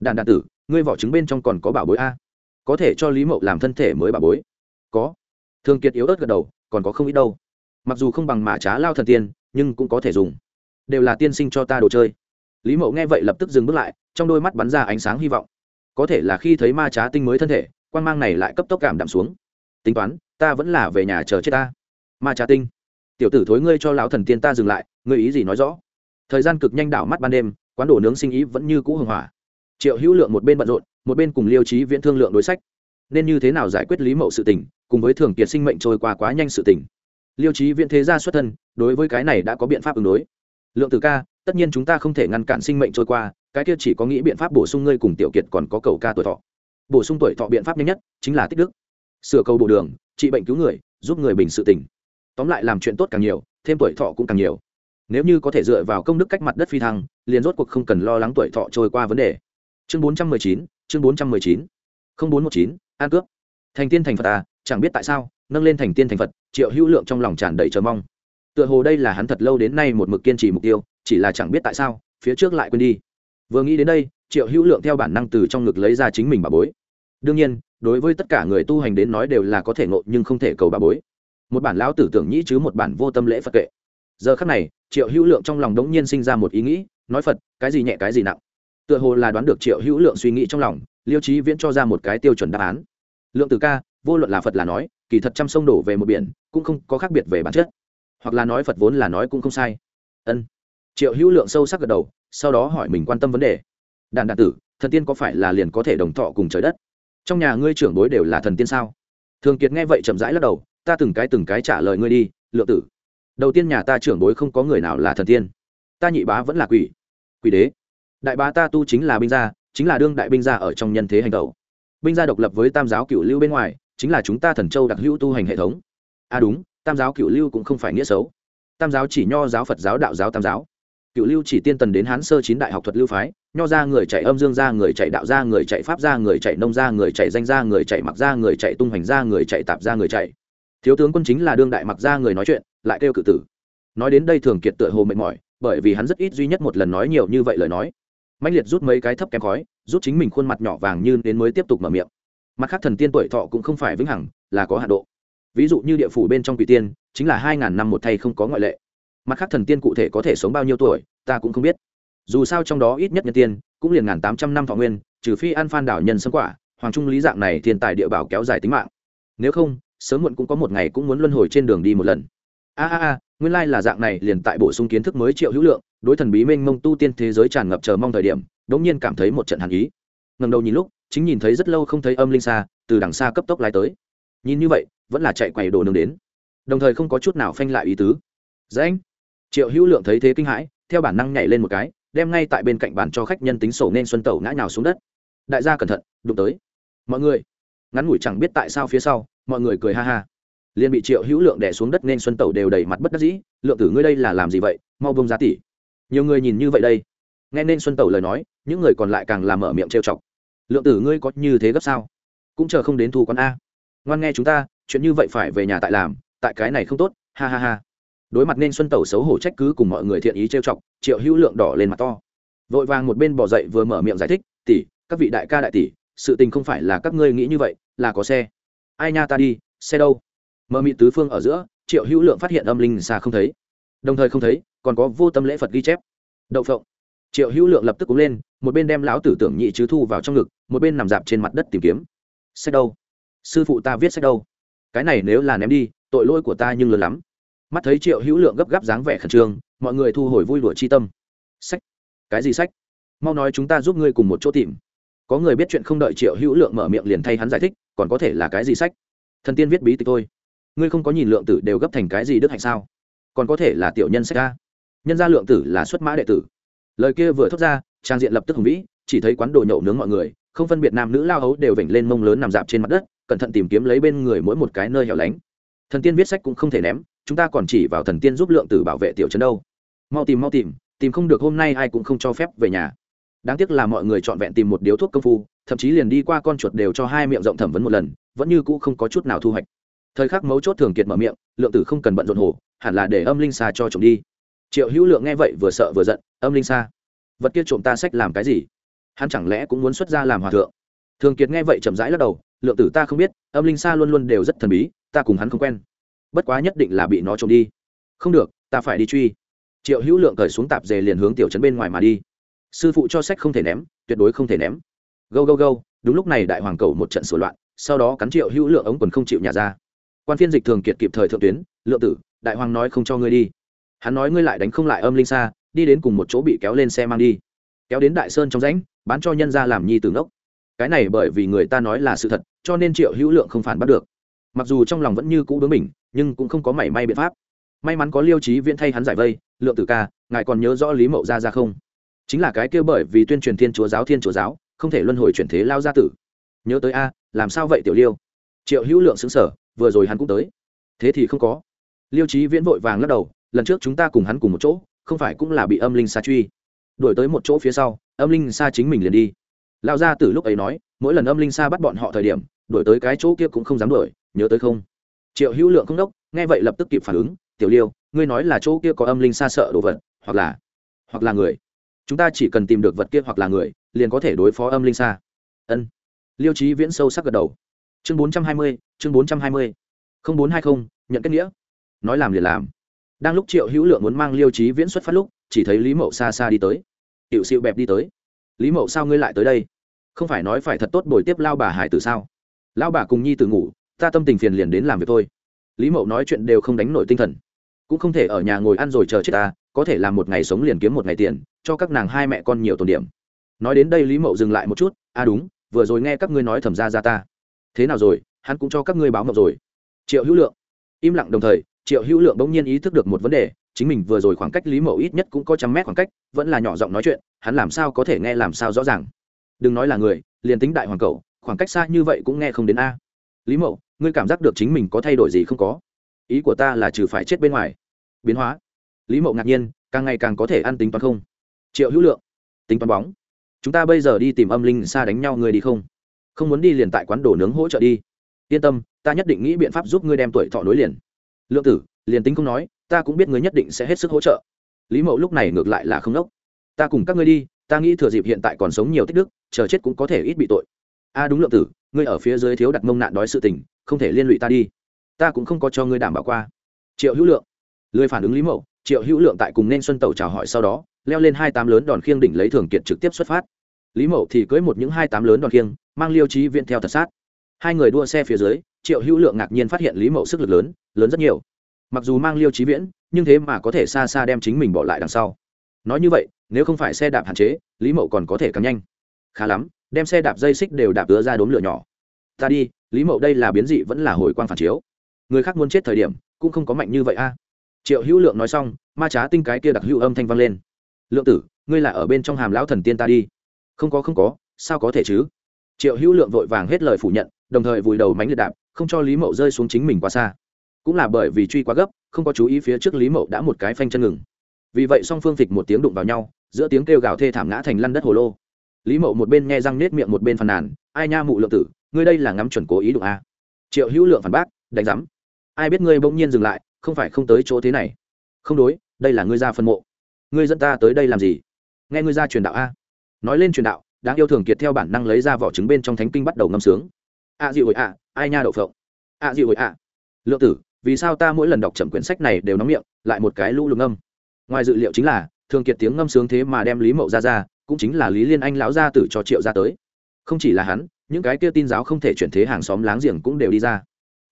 Đàn đàn tử, ngươi vỏ trứng bên trong còn có bảo bối a? Có thể cho lý mậu làm thân thể mới bảo bối? Có. Thường kiệt yếu ớt gật đầu, còn có không ít đâu. Mặc dù không bằng mã trá lao thần tiên, nhưng cũng có thể dùng. Đều là tiên sinh cho ta đồ chơi. Lý mậu nghe vậy lập tức dừng bước lại, trong đôi mắt bắn ra ánh sáng hy vọng. Có thể là khi thấy ma trá tinh mới thân thể quan mang này lại cấp tốc cảm đạm xuống. Tính toán, ta vẫn là về nhà chờ chết ta. Ma trá tinh tiểu tử thối ngươi cho lão thần tiên ta dừng lại, ngươi ý gì nói rõ? Thời gian cực nhanh đảo mắt ban đêm, quán đồ nướng sinh ý vẫn như cũ hưng hỏa. Triệu hữu lượng một bên bận rộn, một bên cùng liêu trí viễn thương lượng đối sách. Nên như thế nào giải quyết lý mậu sự tình, cùng với thường kiệt sinh mệnh trôi qua quá nhanh sự tình. Liêu trí viễn thế gia xuất thân, đối với cái này đã có biện pháp ứng đối. Lượng tử ca, tất nhiên chúng ta không thể ngăn cản sinh mệnh trôi qua, cái kia chỉ có nghĩ biện pháp bổ sung ngươi cùng tiểu kiệt còn có cầu ca tuổi thọ. Bổ sung tuổi thọ biện pháp nhanh nhất chính là tích đức. Sửa cầu bộ đường, trị bệnh cứu người, giúp người bình sự tỉnh tóm lại làm chuyện tốt càng nhiều, thêm tuổi thọ cũng càng nhiều. Nếu như có thể dựa vào công đức cách mặt đất phi thăng, liền rốt cuộc không cần lo lắng tuổi thọ trôi qua vấn đề. Chương bốn trăm mười chín, chương bốn trăm mười chín. Không bốn một chín, an cướp. Thành tiên thành phật à chẳng biết tại sao, nâng lên thành tiên thành phật, triệu hữu lượng trong lòng tràn đầy chờ mong. Tựa hồ đây là hắn thật lâu đến nay một mực kiên trì mục tiêu, chỉ là chẳng biết tại sao, phía trước lại quên đi. Vừa nghĩ đến đây, triệu hữu lượng theo bản năng từ trong ngực lấy ra chính mình bà bối. Đương nhiên, đối với tất cả người tu hành đến nói đều là có thể ngộ nhưng không thể cầu bà bối một bản lão tử tưởng nhĩ chứ một bản vô tâm lễ phật kệ. Giờ khắc này, triệu hữu lượng trong lòng đống nhiên sinh ra một ý nghĩ, nói phật, cái gì nhẹ cái gì nặng. Tựa hồ là đoán được triệu hữu lượng suy nghĩ trong lòng, liêu trí viễn cho ra một cái tiêu chuẩn đáp án. Lượng từ ca, vô luận là phật là nói, kỳ thật trăm sông đổ về một biển, cũng không có khác biệt về bản chất. Hoặc là nói phật vốn là nói cũng không sai. Ân. Triệu hữu lượng sâu sắc gật đầu, sau đó hỏi mình quan tâm vấn đề. Đàn đạn tử, thần tiên có phải là liền có thể đồng thọ cùng trời đất? Trong nhà ngươi trưởng bối đều là thần tiên sao? Thường kiệt nghe vậy chậm rãi lắc đầu ta từng cái từng cái trả lời ngươi đi, lượng tử. Đầu tiên nhà ta trưởng bối không có người nào là thần tiên. Ta nhị bá vẫn là quỷ. Quỷ đế. Đại bá ta tu chính là binh gia, chính là đương đại binh gia ở trong nhân thế hành tẩu. Binh gia độc lập với tam giáo cựu lưu bên ngoài, chính là chúng ta thần châu đặc hữu tu hành hệ thống. À đúng, tam giáo cựu lưu cũng không phải nghĩa xấu. Tam giáo chỉ nho giáo phật giáo, đạo giáo tam giáo. Cựu lưu chỉ tiên tần đến hán sơ chín đại học thuật lưu phái, nho ra người chạy âm dương, ra người chạy đạo, ra người chạy pháp, ra người chạy nông, ra người chạy danh, ra người chạy mặc, ra người chạy tung hoành, ra người chạy tạp, ra người chạy thiếu tướng quân chính là đương đại mặc ra người nói chuyện, lại kêu cự tử. Nói đến đây thường kiệt tựa hồ mệt mỏi, bởi vì hắn rất ít duy nhất một lần nói nhiều như vậy lời nói. Mạnh liệt rút mấy cái thấp kém khói, rút chính mình khuôn mặt nhỏ vàng như đến mới tiếp tục mở miệng. Mặt khác thần tiên tuổi thọ cũng không phải vĩnh hằng, là có hạ độ. Ví dụ như địa phủ bên trong quỷ tiên, chính là hai ngàn năm một thay không có ngoại lệ. Mặt khác thần tiên cụ thể có thể sống bao nhiêu tuổi, ta cũng không biết. Dù sao trong đó ít nhất nhân tiên, cũng liền ngàn tám trăm năm thọ nguyên, trừ phi an phan đảo nhân sâm quả, hoàng trung lý dạng này thiên tài địa bảo kéo dài tính mạng. Nếu không sớm muộn cũng có một ngày cũng muốn luân hồi trên đường đi một lần. A a a, nguyên lai là dạng này, liền tại bổ sung kiến thức mới triệu hữu lượng, đối thần bí mênh mông tu tiên thế giới tràn ngập chờ mong thời điểm, đống nhiên cảm thấy một trận hàn ý. Ngầm đầu nhìn lúc, chính nhìn thấy rất lâu không thấy âm linh xa, từ đằng xa cấp tốc lái tới. Nhìn như vậy, vẫn là chạy quầy đồ nương đến. Đồng thời không có chút nào phanh lại ý tứ. Dễ anh triệu hữu lượng thấy thế kinh hãi, theo bản năng nhảy lên một cái, đem ngay tại bên cạnh bàn cho khách nhân tính sổ nên xuân tẩu ngã nhào xuống đất. Đại gia cẩn thận, đụng tới. Mọi người, ngắn ngủi chẳng biết tại sao phía sau mọi người cười ha ha. Liền bị triệu hữu lượng đẻ xuống đất nên xuân tẩu đều đầy mặt bất đắc dĩ, lượng tử ngươi đây là làm gì vậy? Mau bông giá tỷ. Nhiều người nhìn như vậy đây. Nghe nên xuân tẩu lời nói, những người còn lại càng làm mở miệng trêu chọc. Lượng tử ngươi có như thế gấp sao? Cũng chờ không đến thu con a. Ngoan nghe chúng ta, chuyện như vậy phải về nhà tại làm, tại cái này không tốt, ha ha ha. Đối mặt nên xuân tẩu xấu hổ trách cứ cùng mọi người thiện ý trêu chọc, triệu hữu lượng đỏ lên mặt to. Vội vàng một bên bỏ dậy vừa mở miệng giải thích, tỷ, các vị đại ca đại tỷ, sự tình không phải là các ngươi nghĩ như vậy, là có xe ai nha ta đi, xe đâu? Mờ mị tứ phương ở giữa, triệu hữu lượng phát hiện âm linh xa không thấy. Đồng thời không thấy, còn có vô tâm lễ phật ghi chép. Đậu phộng. Triệu hữu lượng lập tức cúng lên, một bên đem lão tử tưởng nhị chứ thu vào trong ngực, một bên nằm dạp trên mặt đất tìm kiếm. Sách đâu? Sư phụ ta viết sách đâu? Cái này nếu là ném đi, tội lỗi của ta nhưng lớn lắm. Mắt thấy triệu hữu lượng gấp gáp dáng vẻ khẩn trương, mọi người thu hồi vui đùa chi tâm. Sách. Cái gì sách? Mau nói chúng ta giúp ngươi cùng một chỗ tìm có người biết chuyện không đợi triệu hữu lượng mở miệng liền thay hắn giải thích, còn có thể là cái gì sách? Thần tiên viết bí tịch thôi. Ngươi không có nhìn lượng tử đều gấp thành cái gì đức hạnh sao? Còn có thể là tiểu nhân sách ca nhân gia lượng tử là xuất mã đệ tử. Lời kia vừa thốt ra, trang diện lập tức hùng vĩ, chỉ thấy quán đồ nhậu nướng mọi người, không phân biệt nam nữ lao hấu đều vểnh lên mông lớn nằm dạp trên mặt đất, cẩn thận tìm kiếm lấy bên người mỗi một cái nơi hẻo lánh. Thần tiên viết sách cũng không thể ném, chúng ta còn chỉ vào thần tiên giúp lượng tử bảo vệ tiểu trấn đâu. Mau tìm mau tìm tìm không được hôm nay ai cũng không cho phép về nhà đáng tiếc là mọi người trọn vẹn tìm một điếu thuốc công phu, thậm chí liền đi qua con chuột đều cho hai miệng rộng thẩm vấn một lần, vẫn như cũ không có chút nào thu hoạch. Thời khắc mấu chốt thường kiệt mở miệng, lượng tử không cần bận rộn hồ, hẳn là để âm linh xa cho trộm đi. Triệu hữu lượng nghe vậy vừa sợ vừa giận, âm linh xa vật kia trộm ta sách làm cái gì? Hắn chẳng lẽ cũng muốn xuất ra làm hòa thượng? Thường kiệt nghe vậy chậm rãi lắc đầu, lượng tử ta không biết, âm linh xa luôn luôn đều rất thần bí, ta cùng hắn không quen. Bất quá nhất định là bị nó trộm đi. Không được, ta phải đi truy. Triệu hữu lượng cởi xuống tạp dề liền hướng tiểu trấn bên ngoài mà đi sư phụ cho sách không thể ném, tuyệt đối không thể ném. Gâu gâu gâu, đúng lúc này đại hoàng cầu một trận sửa loạn, sau đó cắn triệu hữu lượng ống quần không chịu nhả ra. Quan phiên dịch thường kiệt kịp thời thượng tuyến, lượng tử, đại hoàng nói không cho ngươi đi. Hắn nói ngươi lại đánh không lại âm linh xa, đi đến cùng một chỗ bị kéo lên xe mang đi. Kéo đến đại sơn trong rãnh, bán cho nhân ra làm nhi tử ngốc. Cái này bởi vì người ta nói là sự thật, cho nên triệu hữu lượng không phản bắt được. Mặc dù trong lòng vẫn như cũ bướng mình nhưng cũng không có mảy may biện pháp. May mắn có liêu trí viễn thay hắn giải vây. Lượng tử ca, ngài còn nhớ rõ lý mậu gia ra không? Chính là cái kia bởi vì tuyên truyền thiên chúa giáo, thiên chúa giáo, không thể luân hồi chuyển thế lao gia tử. Nhớ tới a, làm sao vậy tiểu liêu? Triệu hữu lượng xứng sở vừa rồi hắn cũng tới. Thế thì không có. Liêu trí viễn vội vàng lắc đầu, lần trước chúng ta cùng hắn cùng một chỗ, không phải cũng là bị âm linh xa truy? Đổi tới một chỗ phía sau, âm linh xa chính mình liền đi. Lao gia tử lúc ấy nói, mỗi lần âm linh xa bắt bọn họ thời điểm đổi tới cái chỗ kia cũng không dám đổi nhớ tới không? Triệu hữu lượng không đốc, nghe vậy lập tức kịp phản ứng, tiểu liêu, ngươi nói là chỗ kia có âm linh xa sợ đồ vật, hoặc là hoặc là người chúng ta chỉ cần tìm được vật kia hoặc là người, liền có thể đối phó âm linh xa. Ân. Liêu trí viễn sâu sắc gật đầu. Chương bốn trăm hai mươi, chương bốn trăm hai mươi. Không bốn hai không, nhận kết nghĩa. Nói làm liền làm. Đang lúc triệu hữu lượng muốn mang liêu trí viễn xuất phát lúc, chỉ thấy lý mậu xa xa đi tới. Hiệu xịu bẹp đi tới. Lý mậu, sao ngươi lại tới đây? Không phải nói phải thật tốt bồi tiếp lao bà hải từ sao? Lao bà cùng nhi từ ngủ, ta tâm tình phiền liền đến làm việc thôi. Lý mậu nói chuyện đều không đánh nổi tinh thần. Cũng không thể ở nhà ngồi ăn rồi chờ chết ta có thể làm một ngày sống liền kiếm một ngày tiền, cho các nàng hai mẹ con nhiều tồn điểm. Nói đến đây lý mậu dừng lại một chút a à đúng, vừa rồi nghe các ngươi nói thẩm ra ra ta. Thế nào rồi? Hắn cũng cho các ngươi báo mậu rồi. Triệu hữu lượng. Im lặng đồng thời, triệu hữu lượng bỗng nhiên ý thức được một vấn đề, chính mình vừa rồi khoảng cách lý mậu ít nhất cũng có trăm mét khoảng cách, vẫn là nhỏ giọng nói chuyện, hắn làm sao có thể nghe làm sao rõ ràng? Đừng nói là người, liền tính đại hoàng cầu khoảng cách xa như vậy cũng nghe không đến a. Lý mậu, ngươi cảm giác được chính mình có thay đổi gì không có? Ý của ta là trừ phải chết bên ngoài. Biến hóa lý mậu ngạc nhiên, càng ngày càng có thể ăn tính toán không? Triệu hữu lượng, tính toán bóng. Chúng ta bây giờ đi tìm âm linh xa đánh nhau người đi không? Không muốn đi liền tại quán đồ nướng hỗ trợ đi. Yên tâm, ta nhất định nghĩ biện pháp giúp ngươi đem tuổi thọ nối liền. Lượng tử, liền tính không nói, ta cũng biết ngươi nhất định sẽ hết sức hỗ trợ. Lý mậu lúc này ngược lại là không đốc. Ta cùng các ngươi đi, ta nghĩ thừa dịp hiện tại còn sống nhiều tích đức, chờ chết cũng có thể ít bị tội. A đúng lượng tử, ngươi ở phía dưới thiếu đặt mông nạn đói sự tình, không thể liên lụy ta đi. Ta cũng không có cho ngươi đảm bảo qua. Triệu hữu lượng, lười phản ứng lý mậu triệu hữu lượng tại cùng nên xuân tẩu chào hỏi sau đó, leo lên hai tám lớn đòn khiêng đỉnh lấy thường kiệt trực tiếp xuất phát. Lý mậu thì cưới một những hai tám lớn đòn khiêng, mang liêu trí viện theo thật sát. Hai người đua xe phía dưới, triệu hữu lượng ngạc nhiên phát hiện lý mậu sức lực lớn lớn rất nhiều. Mặc dù mang liêu trí viễn, nhưng thế mà có thể xa xa đem chính mình bỏ lại đằng sau. Nói như vậy, nếu không phải xe đạp hạn chế, lý mậu còn có thể càng nhanh. Khá lắm, đem xe đạp dây xích đều đạp ứa ra đốm lửa nhỏ. Ta đi, lý mậu đây là biến dị vẫn là hồi quang phản chiếu. Người khác muốn chết thời điểm, cũng không có mạnh như vậy a triệu hữu lượng nói xong, ma trá tinh cái kia đặc hữu âm thanh vang lên. Lượng tử, ngươi là ở bên trong hàm lão thần tiên ta đi. Không có không có, sao có thể chứ? Triệu hữu lượng vội vàng hết lời phủ nhận, đồng thời vùi đầu mánh liệt đạp, không cho lý mậu rơi xuống chính mình quá xa. Cũng là bởi vì truy quá gấp, không có chú ý phía trước lý mậu đã một cái phanh chân ngừng. Vì vậy song phương phịch một tiếng đụng vào nhau, giữa tiếng kêu gào thê thảm ngã thành lăn đất hồ lô. Lý mậu một bên nghe răng nết miệng một bên phàn nàn, ai nha mụ lượng tử, ngươi đây là ngắm chuẩn cố ý đụng a. Triệu hữu lượng phản bác, đánh giám, ai biết ngươi bỗng nhiên dừng lại không phải không tới chỗ thế này. Không đối, đây là ngươi ra phân mộ. Ngươi dẫn ta tới đây làm gì? Nghe ngươi ra truyền đạo a. Nói lên truyền đạo, đáng yêu thường kiệt theo bản năng lấy ra vỏ trứng bên trong thánh kinh bắt đầu ngâm sướng. A dị hội a ai nha đậu phộng? A dị hội a lượng tử, vì sao ta mỗi lần đọc chậm quyển sách này đều nóng miệng, lại một cái lũ lục ngâm? Ngoài dự liệu chính là, thường kiệt tiếng ngâm sướng thế mà đem lý mậu ra ra, cũng chính là lý liên anh lão gia tử cho triệu ra tới. Không chỉ là hắn, những cái kia tin giáo không thể chuyển thế hàng xóm láng giềng cũng đều đi ra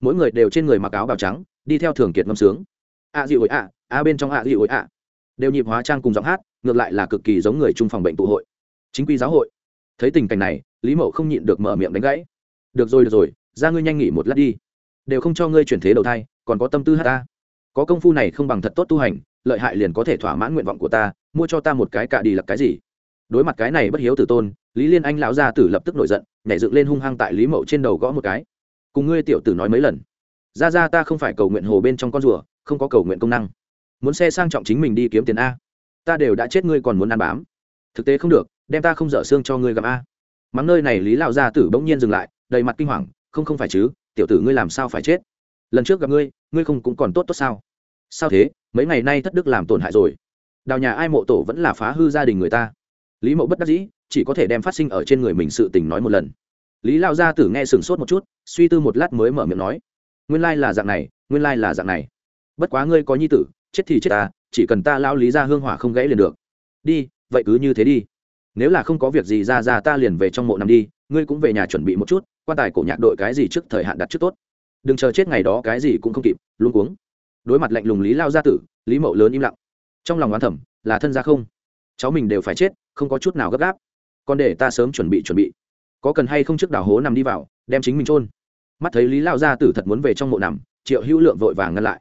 mỗi người đều trên người mặc áo bào trắng, đi theo thường kiệt ngâm sướng. A dị hội a a bên trong a dị hội a đều nhịp hóa trang cùng giọng hát, ngược lại là cực kỳ giống người chung phòng bệnh tụ hội. Chính quy giáo hội. Thấy tình cảnh này, lý mậu không nhịn được mở miệng đánh gãy. Được rồi được rồi, ra ngươi nhanh nghỉ một lát đi. Đều không cho ngươi chuyển thế đầu thai, còn có tâm tư hát ta. Có công phu này không bằng thật tốt tu hành, lợi hại liền có thể thỏa mãn nguyện vọng của ta, mua cho ta một cái cạ đi là cái gì. Đối mặt cái này bất hiếu tử tôn, lý liên anh lão gia tử lập tức nổi giận, nhảy dựng lên hung hăng tại lý mậu trên đầu gõ một cái cùng ngươi tiểu tử nói mấy lần. Ra ra ta không phải cầu nguyện hồ bên trong con rùa, không có cầu nguyện công năng. Muốn xe sang trọng chính mình đi kiếm tiền a. Ta đều đã chết ngươi còn muốn ăn bám. Thực tế không được, đem ta không dở xương cho ngươi gặp a. Mắng nơi này lý lão gia tử bỗng nhiên dừng lại, đầy mặt kinh hoàng, không không phải chứ, tiểu tử ngươi làm sao phải chết? Lần trước gặp ngươi ngươi không cũng còn tốt tốt sao? Sao thế, mấy ngày nay thất đức làm tổn hại rồi. Đào nhà ai mộ tổ vẫn là phá hư gia đình người ta. Lý mộ bất đắc dĩ, chỉ có thể đem phát sinh ở trên người mình sự tình nói một lần lý lao gia tử nghe sửng sốt một chút, suy tư một lát mới mở miệng nói, nguyên lai là dạng này, nguyên lai là dạng này. Bất quá ngươi có nhi tử, chết thì chết ta, chỉ cần ta lao lý ra hương hỏa không gãy liền được. Đi, vậy cứ như thế đi. Nếu là không có việc gì ra ra ta liền về trong mộ nằm đi, ngươi cũng về nhà chuẩn bị một chút, quan tài cổ nhạc đội cái gì trước thời hạn đặt trước tốt. Đừng chờ chết ngày đó cái gì cũng không kịp luôn cuống. Đối mặt lạnh lùng lý lao gia tử, lý mậu lớn im lặng. Trong lòng oán thẩm là thân gia không? Cháu mình đều phải chết, không có chút nào gấp gáp. Còn để ta sớm chuẩn bị chuẩn bị có cần hay không trước đào hố nằm đi vào, đem chính mình trôn mắt thấy lý lao gia tử thật muốn về trong mộ nằm, triệu hữu lượng vội vàng ngăn lại.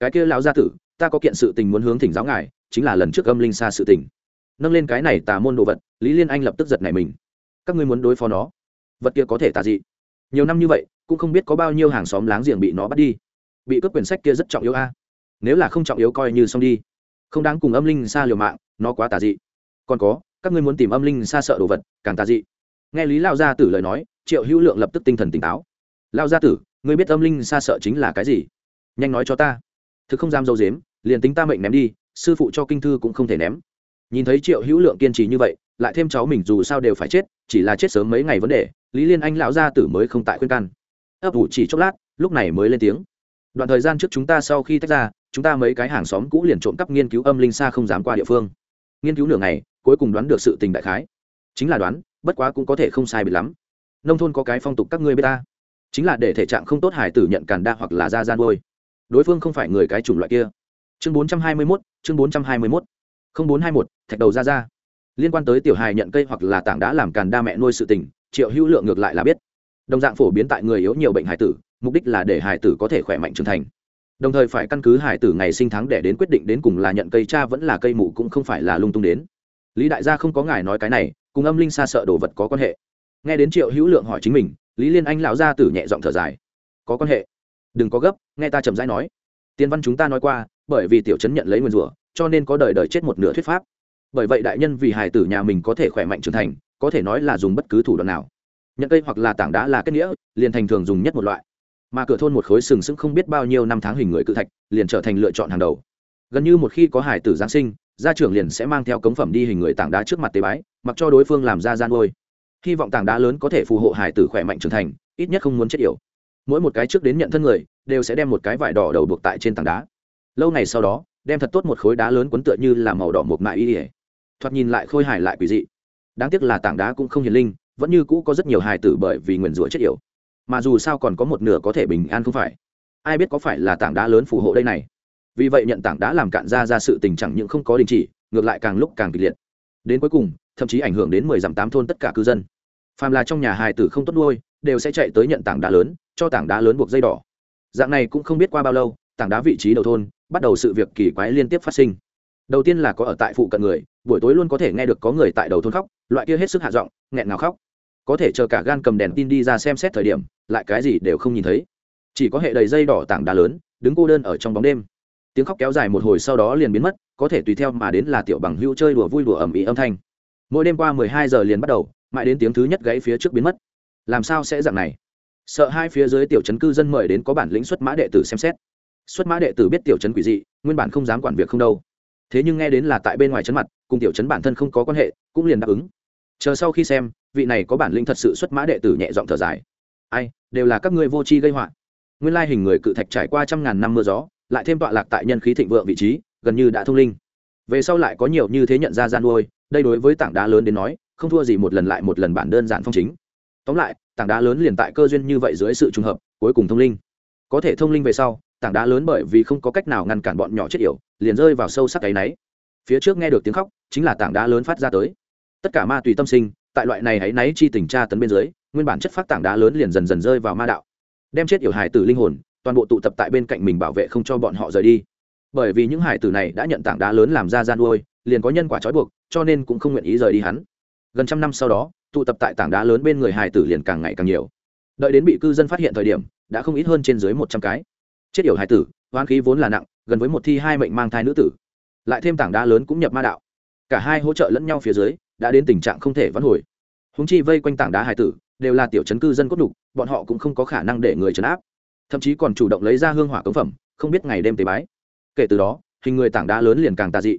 Cái kia lao gia tử, ta có kiện sự tình muốn hướng thỉnh giáo ngài, chính là lần trước âm linh xa sự tình. Nâng lên cái này tà môn đồ vật, lý liên anh lập tức giật nảy mình. Các ngươi muốn đối phó nó? Vật kia có thể tà dị. Nhiều năm như vậy, cũng không biết có bao nhiêu hàng xóm láng giềng bị nó bắt đi. Bị cướp quyển sách kia rất trọng yếu a. Nếu là không trọng yếu coi như xong đi. Không đáng cùng âm linh xa liều mạng, nó quá tà dị. Còn có, các ngươi muốn tìm âm linh xa sợ đồ vật, càng tà dị nghe lý lao gia tử lời nói, triệu hữu lượng lập tức tinh thần tỉnh táo. Lao gia tử, ngươi biết âm linh xa sợ chính là cái gì? Nhanh nói cho ta. Thực không dám dâu dếm liền tính ta mệnh ném đi, sư phụ cho kinh thư cũng không thể ném. Nhìn thấy triệu hữu lượng kiên trì như vậy, lại thêm cháu mình dù sao đều phải chết, chỉ là chết sớm mấy ngày vấn đề, lý liên anh lão gia tử mới không tại khuyên can. Ấp ủ chỉ chốc lát, lúc này mới lên tiếng. Đoạn thời gian trước chúng ta sau khi tách ra, chúng ta mấy cái hàng xóm cũ liền trộm cắp nghiên cứu âm linh xa không dám qua địa phương. Nghiên cứu nửa ngày, cuối cùng đoán được sự tình đại khái. Chính là đoán bất quá cũng có thể không sai bị lắm. Nông thôn có cái phong tục các ngươi b ta. Chính là để thể trạng không tốt hải tử nhận càn đa hoặc là ra gian đôi đối phương không phải người cái chủng loại kia. Chương bốn trăm hai mươi mốt, chương bốn trăm hai mươi mốt. không bốn hai một, thạch đầu ra ra. Liên quan tới tiểu hài nhận cây hoặc là tảng đã làm càn đa mẹ nuôi sự tình, triệu hữu lượng ngược lại là biết. Đồng dạng phổ biến tại người yếu nhiều bệnh hải tử, mục đích là để hải tử có thể khỏe mạnh trưởng thành. Đồng thời phải căn cứ hải tử ngày sinh tháng để đến quyết định đến cùng là nhận cây cha vẫn là cây mụ cũng không phải là lung tung đến. Lý đại gia không có ngài nói cái này cùng âm linh xa sợ đồ vật có quan hệ. Nghe đến triệu hữu lượng hỏi chính mình, lý liên anh lão gia tử nhẹ giọng thở dài. Có quan hệ. Đừng có gấp, nghe ta chậm rãi nói. Tiên văn chúng ta nói qua, bởi vì tiểu chấn nhận lấy nguyên rủa, cho nên có đời đời chết một nửa thuyết pháp. Bởi vậy đại nhân vì hài tử nhà mình có thể khỏe mạnh trưởng thành, có thể nói là dùng bất cứ thủ đoạn nào. Nhận cây hoặc là tảng đá là kết nghĩa, liền thành thường dùng nhất một loại. Mà cửa thôn một khối sừng sững không biết bao nhiêu năm tháng hình người cự thạch, liền trở thành lựa chọn hàng đầu. Gần như một khi có hải tử giáng sinh gia trưởng liền sẽ mang theo cống phẩm đi hình người tảng đá trước mặt tế bái, mặc cho đối phương làm ra gian ngôi hy vọng tảng đá lớn có thể phù hộ hải tử khỏe mạnh trưởng thành, ít nhất không muốn chết yểu. Mỗi một cái trước đến nhận thân người, đều sẽ đem một cái vải đỏ đầu buộc tại trên tảng đá. Lâu ngày sau đó, đem thật tốt một khối đá lớn quấn tựa như là màu đỏ một mại y ỉa thoạt nhìn lại khôi hài lại quỷ dị. Đáng tiếc là tảng đá cũng không hiền linh, vẫn như cũ có rất nhiều hài tử bởi vì nguyền rủa chết yểu. Mà dù sao còn có một nửa có thể bình an không phải. Ai biết có phải là tảng đá lớn phù hộ đây này? Vì vậy nhận tảng đã làm cạn ra ra sự tình chẳng những không có đình chỉ, ngược lại càng lúc càng kịch liệt. Đến cuối cùng, thậm chí ảnh hưởng đến mười dặm tám thôn tất cả cư dân. Phàm là trong nhà hài tử không tốt nuôi, đều sẽ chạy tới nhận tảng đá lớn, cho tảng đá lớn buộc dây đỏ. Dạng này cũng không biết qua bao lâu, tảng đá vị trí đầu thôn bắt đầu sự việc kỳ quái liên tiếp phát sinh. Đầu tiên là có ở tại phụ cận người, buổi tối luôn có thể nghe được có người tại đầu thôn khóc, loại kia hết sức hạ giọng, nghẹn ngào khóc. Có thể chờ cả gan cầm đèn tin đi ra xem xét thời điểm, lại cái gì đều không nhìn thấy. Chỉ có hệ đầy dây đỏ tảng đá lớn, đứng cô đơn ở trong bóng đêm tiếng khóc kéo dài một hồi sau đó liền biến mất, có thể tùy theo mà đến là tiểu bằng hữu chơi đùa vui đùa ẩm ý âm thanh. Mỗi đêm qua mười hai giờ liền bắt đầu, mãi đến tiếng thứ nhất gãy phía trước biến mất. Làm sao sẽ dạng này? Sợ hai phía dưới tiểu trấn cư dân mời đến có bản lĩnh xuất mã đệ tử xem xét. Xuất mã đệ tử biết tiểu trấn quỷ dị, nguyên bản không dám quản việc không đâu. Thế nhưng nghe đến là tại bên ngoài trấn mặt, cùng tiểu trấn bản thân không có quan hệ, cũng liền đáp ứng. Chờ sau khi xem, vị này có bản lĩnh thật sự xuất mã đệ tử nhẹ giọng thở dài. Ai, đều là các ngươi vô tri gây họa. Nguyên lai hình người cự thạch trải qua trăm ngàn năm mưa gió lại thêm tọa lạc tại nhân khí thịnh vượng vị trí, gần như đã thông linh. Về sau lại có nhiều như thế nhận ra gian nuôi, đây đối với tảng đá lớn đến nói, không thua gì một lần lại một lần bản đơn giản phong chính. Tóm lại, tảng đá lớn liền tại cơ duyên như vậy dưới sự trùng hợp, cuối cùng thông linh. Có thể thông linh về sau, tảng đá lớn bởi vì không có cách nào ngăn cản bọn nhỏ chết yểu, liền rơi vào sâu sắc cái náy. Phía trước nghe được tiếng khóc, chính là tảng đá lớn phát ra tới. Tất cả ma tùy tâm sinh, tại loại này hãy náy chi tình tra tấn bên dưới, nguyên bản chất phát tảng đá lớn liền dần dần rơi vào ma đạo. Đem chết yểu hải tử linh hồn toàn bộ tụ tập tại bên cạnh mình bảo vệ không cho bọn họ rời đi. Bởi vì những hải tử này đã nhận tảng đá lớn làm ra gian nuôi, liền có nhân quả trói buộc, cho nên cũng không nguyện ý rời đi hắn. Gần trăm năm sau đó, tụ tập tại tảng đá lớn bên người hải tử liền càng ngày càng nhiều. Đợi đến bị cư dân phát hiện thời điểm, đã không ít hơn trên dưới một trăm cái. Chết yểu hải tử hoán khí vốn là nặng, gần với một thi hai mệnh mang thai nữ tử. Lại thêm tảng đá lớn cũng nhập ma đạo. Cả hai hỗ trợ lẫn nhau phía dưới, đã đến tình trạng không thể vãn hồi. Húng chi vây quanh tảng đá hải tử, đều là tiểu chấn cư dân cốt đục bọn họ cũng không có khả năng để người chấn áp thậm chí còn chủ động lấy ra hương hỏa cống phẩm, không biết ngày đêm tế bái. Kể từ đó, hình người tảng đá lớn liền càng tà dị.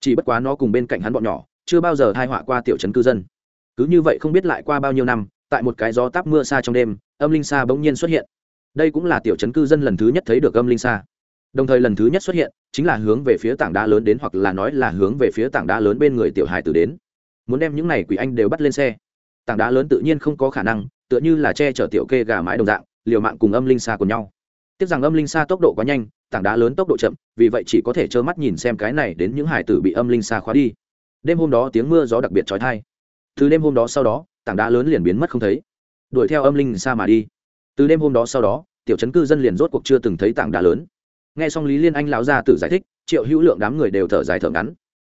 Chỉ bất quá nó cùng bên cạnh hắn bọn nhỏ, chưa bao giờ thai họa qua tiểu chấn cư dân. Cứ như vậy không biết lại qua bao nhiêu năm, tại một cái gió táp mưa xa trong đêm, âm linh xa bỗng nhiên xuất hiện. Đây cũng là tiểu chấn cư dân lần thứ nhất thấy được âm linh xa đồng thời lần thứ nhất xuất hiện, chính là hướng về phía tảng đá lớn đến hoặc là nói là hướng về phía tảng đá lớn bên người tiểu hài tử đến. Muốn đem những này quỷ anh đều bắt lên xe. Tảng đá lớn tự nhiên không có khả năng, tựa như là che chở tiểu kê gà mái đồng dạng liều mạng cùng âm linh xa của nhau. Tiếc rằng âm linh xa tốc độ quá nhanh, tảng đá lớn tốc độ chậm, vì vậy chỉ có thể trơ mắt nhìn xem cái này đến những hải tử bị âm linh xa khóa đi. Đêm hôm đó tiếng mưa gió đặc biệt trói thai từ đêm hôm đó sau đó, tảng đá lớn liền biến mất không thấy. Đuổi theo âm linh xa mà đi. Từ đêm hôm đó sau đó, tiểu chấn cư dân liền rốt cuộc chưa từng thấy tảng đá lớn. Nghe xong lý liên anh lão gia tử giải thích, triệu hữu lượng đám người đều thở dài thở ngắn.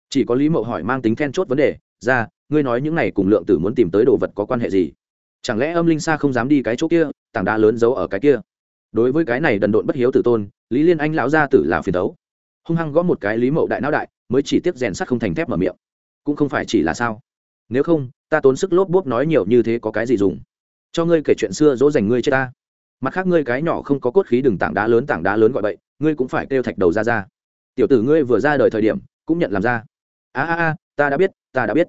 Chỉ có lý mậu hỏi mang tính then chốt vấn đề, ra, ngươi nói những này cùng lượng tử muốn tìm tới đồ vật có quan hệ gì? Chẳng lẽ âm linh xa không dám đi cái chỗ kia, tảng đá lớn giấu ở cái kia? Đối với cái này đần độn bất hiếu tử tôn, lý liên anh lão gia tử là phiền đấu. Hung hăng gõ một cái lý mậu đại não đại, mới chỉ tiếp rèn sắt không thành thép mở miệng. Cũng không phải chỉ là sao? Nếu không, ta tốn sức lốp bốp nói nhiều như thế có cái gì dùng? Cho ngươi kể chuyện xưa dỗ dành ngươi chết ta. Mặt khác ngươi cái nhỏ không có cốt khí đừng tảng đá lớn tảng đá lớn gọi bậy, ngươi cũng phải kêu thạch đầu ra ra. Tiểu tử ngươi vừa ra đời thời điểm, cũng nhận làm ra. A a a, ta đã biết, ta đã biết.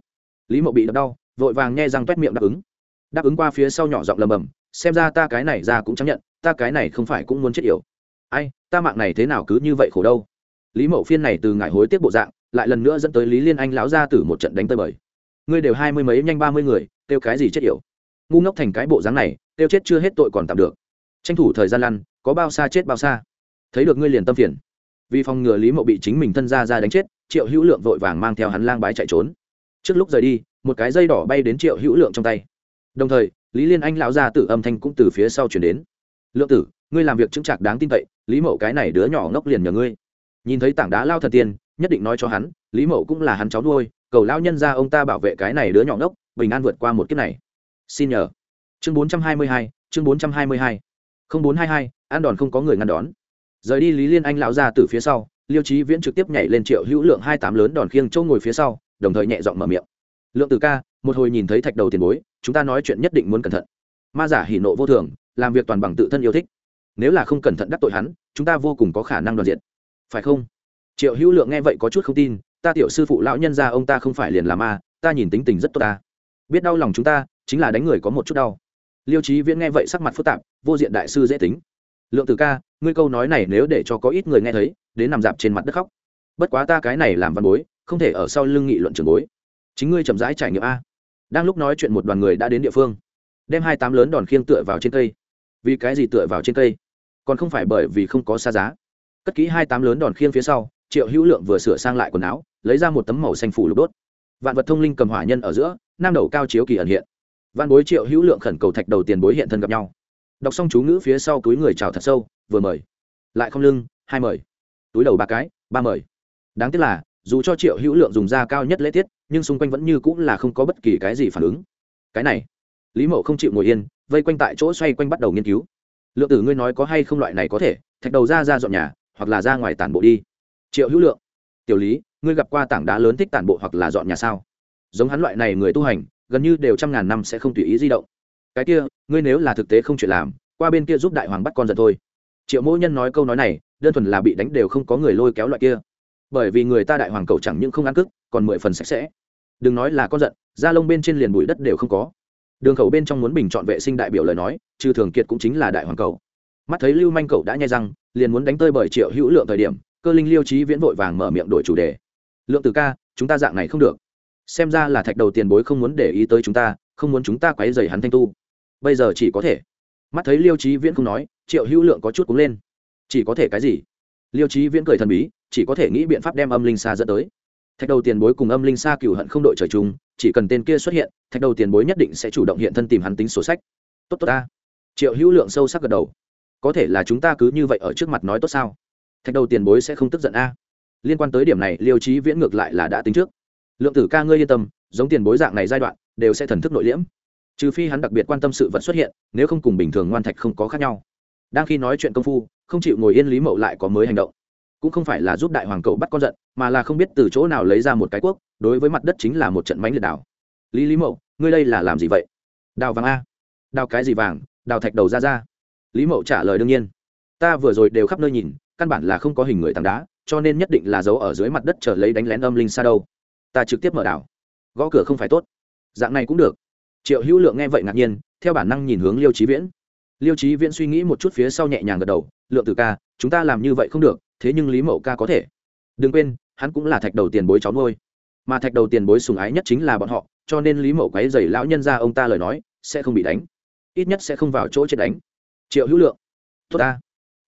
Lý mậu bị đập đau, vội vàng nghe răng t miệng đáp ứng đáp ứng qua phía sau nhỏ giọng lầm bầm, xem ra ta cái này ra cũng chấp nhận, ta cái này không phải cũng muốn chết yểu. Ai, ta mạng này thế nào cứ như vậy khổ đâu? Lý mậu phiên này từ ngải hối tiếc bộ dạng, lại lần nữa dẫn tới lý liên anh lão ra từ một trận đánh tơi bời. Ngươi đều hai mươi mấy nhanh ba mươi người, kêu cái gì chết yểu? Ngu ngốc thành cái bộ dáng này, kêu chết chưa hết tội còn tạm được. Tranh thủ thời gian lăn, có bao xa chết bao xa. Thấy được ngươi liền tâm phiền. Vì phòng ngừa lý mậu bị chính mình thân ra ra đánh chết, triệu hữu lượng vội vàng mang theo hắn lang bái chạy trốn. Trước lúc rời đi, một cái dây đỏ bay đến triệu hữu lượng trong tay đồng thời, lý liên anh lão gia tử âm thanh cũng từ phía sau chuyển đến. Lượng tử, ngươi làm việc chứng chạc đáng tin cậy, lý mậu cái này đứa nhỏ ngốc liền nhờ ngươi. Nhìn thấy tảng đá lao thần tiên, nhất định nói cho hắn, lý mậu cũng là hắn cháu nuôi, cầu lao nhân ra ông ta bảo vệ cái này đứa nhỏ ngốc, bình an vượt qua một kiếp này. Xin nhờ. Chương bốn trăm hai mươi hai, chương bốn trăm hai mươi hai. Không bốn hai hai an đòn không có người ngăn đón. Rời đi lý liên anh lão ra từ phía sau, liêu trí viễn trực tiếp nhảy lên triệu hữu lượng hai tám lớn đòn khiêng châu ngồi phía sau, đồng thời nhẹ giọng mở miệng. Lượng từ ca một hồi nhìn thấy thạch đầu tiền bối, chúng ta nói chuyện nhất định muốn cẩn thận. Ma giả hỉ nộ vô thường, làm việc toàn bằng tự thân yêu thích. Nếu là không cẩn thận đắc tội hắn, chúng ta vô cùng có khả năng đoàn diện phải không? Triệu hữu lượng nghe vậy có chút không tin, ta tiểu sư phụ lão nhân ra ông ta không phải liền là ma, ta nhìn tính tình rất tốt ta. Biết đau lòng chúng ta, chính là đánh người có một chút đau. Liêu trí viễn nghe vậy sắc mặt phức tạp, vô diện đại sư dễ tính. Lượng tử ca, ngươi câu nói này nếu để cho có ít người nghe thấy, đến nằm dạp trên mặt đất khóc. Bất quá ta cái này làm văn bối, không thể ở sau lưng nghị luận trường bối. Chính ngươi chậm rãi trải nghiệm a đang lúc nói chuyện một đoàn người đã đến địa phương. Đem hai tám lớn đòn khiêng tựa vào trên cây. Vì cái gì tựa vào trên cây? Còn không phải bởi vì không có xa giá. Cất kỹ hai tám lớn đòn khiêng phía sau, triệu hữu lượng vừa sửa sang lại quần áo, lấy ra một tấm màu xanh phủ lục đốt. Vạn vật thông linh cầm hỏa nhân ở giữa, nam đầu cao chiếu kỳ ẩn hiện. Văn bối triệu hữu lượng khẩn cầu thạch đầu tiền bối hiện thân gặp nhau. Đọc xong chú ngữ phía sau túi người chào thật sâu, vừa mời. Lại không lưng, hai mời. Túi đầu ba cái, ba mời. Đáng tiếc là, dù cho triệu hữu lượng dùng da cao nhất lễ tiết nhưng xung quanh vẫn như cũng là không có bất kỳ cái gì phản ứng. Cái này, lý mậu không chịu ngồi yên, vây quanh tại chỗ xoay quanh bắt đầu nghiên cứu. Lượng tử ngươi nói có hay không loại này có thể, thạch đầu ra ra dọn nhà, hoặc là ra ngoài tản bộ đi. Triệu hữu lượng, tiểu lý, ngươi gặp qua tảng đá lớn thích tản bộ hoặc là dọn nhà sao? Giống hắn loại này người tu hành, gần như đều trăm ngàn năm sẽ không tùy ý di động. Cái kia, ngươi nếu là thực tế không chuyện làm, qua bên kia giúp đại hoàng bắt con giật thôi. Triệu mỗ nhân nói câu nói này, đơn thuần là bị đánh đều không có người lôi kéo loại kia. Bởi vì người ta đại hoàng cầu chẳng những không ăn cức, còn mười phần sạch sẽ đừng nói là con giận, da lông bên trên liền bụi đất đều không có. Đường khẩu bên trong muốn bình chọn vệ sinh đại biểu lời nói, trừ thường kiệt cũng chính là đại hoàng cầu. Mắt thấy lưu manh cậu đã nhai răng, liền muốn đánh tơi bởi triệu hữu lượng thời điểm, cơ linh liêu trí viễn vội vàng mở miệng đổi chủ đề. Lượng từ ca, chúng ta dạng này không được. Xem ra là thạch đầu tiền bối không muốn để ý tới chúng ta, không muốn chúng ta quấy dày hắn thanh tu. Bây giờ chỉ có thể. Mắt thấy liêu trí viễn không nói, triệu hữu lượng có chút cúng lên. Chỉ có thể cái gì? Liêu trí viễn cười thần bí, chỉ có thể nghĩ biện pháp đem âm linh xa dẫn tới thạch đầu tiền bối cùng âm linh xa cựu hận không đội trời chung, chỉ cần tên kia xuất hiện, thạch đầu tiền bối nhất định sẽ chủ động hiện thân tìm hắn tính sổ sách. Tốt tốt ta. Triệu hữu lượng sâu sắc gật đầu. Có thể là chúng ta cứ như vậy ở trước mặt nói tốt sao? Thạch đầu tiền bối sẽ không tức giận a. Liên quan tới điểm này, liêu trí viễn ngược lại là đã tính trước. Lượng tử ca ngươi yên tâm, giống tiền bối dạng này giai đoạn, đều sẽ thần thức nội liễm. Trừ phi hắn đặc biệt quan tâm sự vật xuất hiện, nếu không cùng bình thường ngoan thạch không có khác nhau. Đang khi nói chuyện công phu, không chịu ngồi yên lý mậu lại có mới hành động cũng không phải là giúp đại hoàng cậu bắt con giận, mà là không biết từ chỗ nào lấy ra một cái quốc, đối với mặt đất chính là một trận mánh liệt đảo. Lý lý mậu, ngươi đây là làm gì vậy? Đào vàng a. Đào cái gì vàng? Đào thạch đầu ra ra. Lý mậu trả lời đương nhiên. Ta vừa rồi đều khắp nơi nhìn, căn bản là không có hình người tảng đá, cho nên nhất định là giấu ở dưới mặt đất chờ lấy đánh lén âm linh xa đâu. Ta trực tiếp mở đảo. Gõ cửa không phải tốt. Dạng này cũng được. Triệu hữu lượng nghe vậy ngạc nhiên, theo bản năng nhìn hướng liêu trí viễn. Liêu trí viễn suy nghĩ một chút phía sau nhẹ nhàng gật đầu, lượng từ ca chúng ta làm như vậy không được, thế nhưng lý mậu ca có thể. Đừng quên, hắn cũng là thạch đầu tiền bối cháu nuôi. Mà thạch đầu tiền bối sùng ái nhất chính là bọn họ, cho nên lý mậu quáy dày lão nhân ra ông ta lời nói, sẽ không bị đánh. Ít nhất sẽ không vào chỗ chết đánh. Triệu hữu lượng. Tốt ta.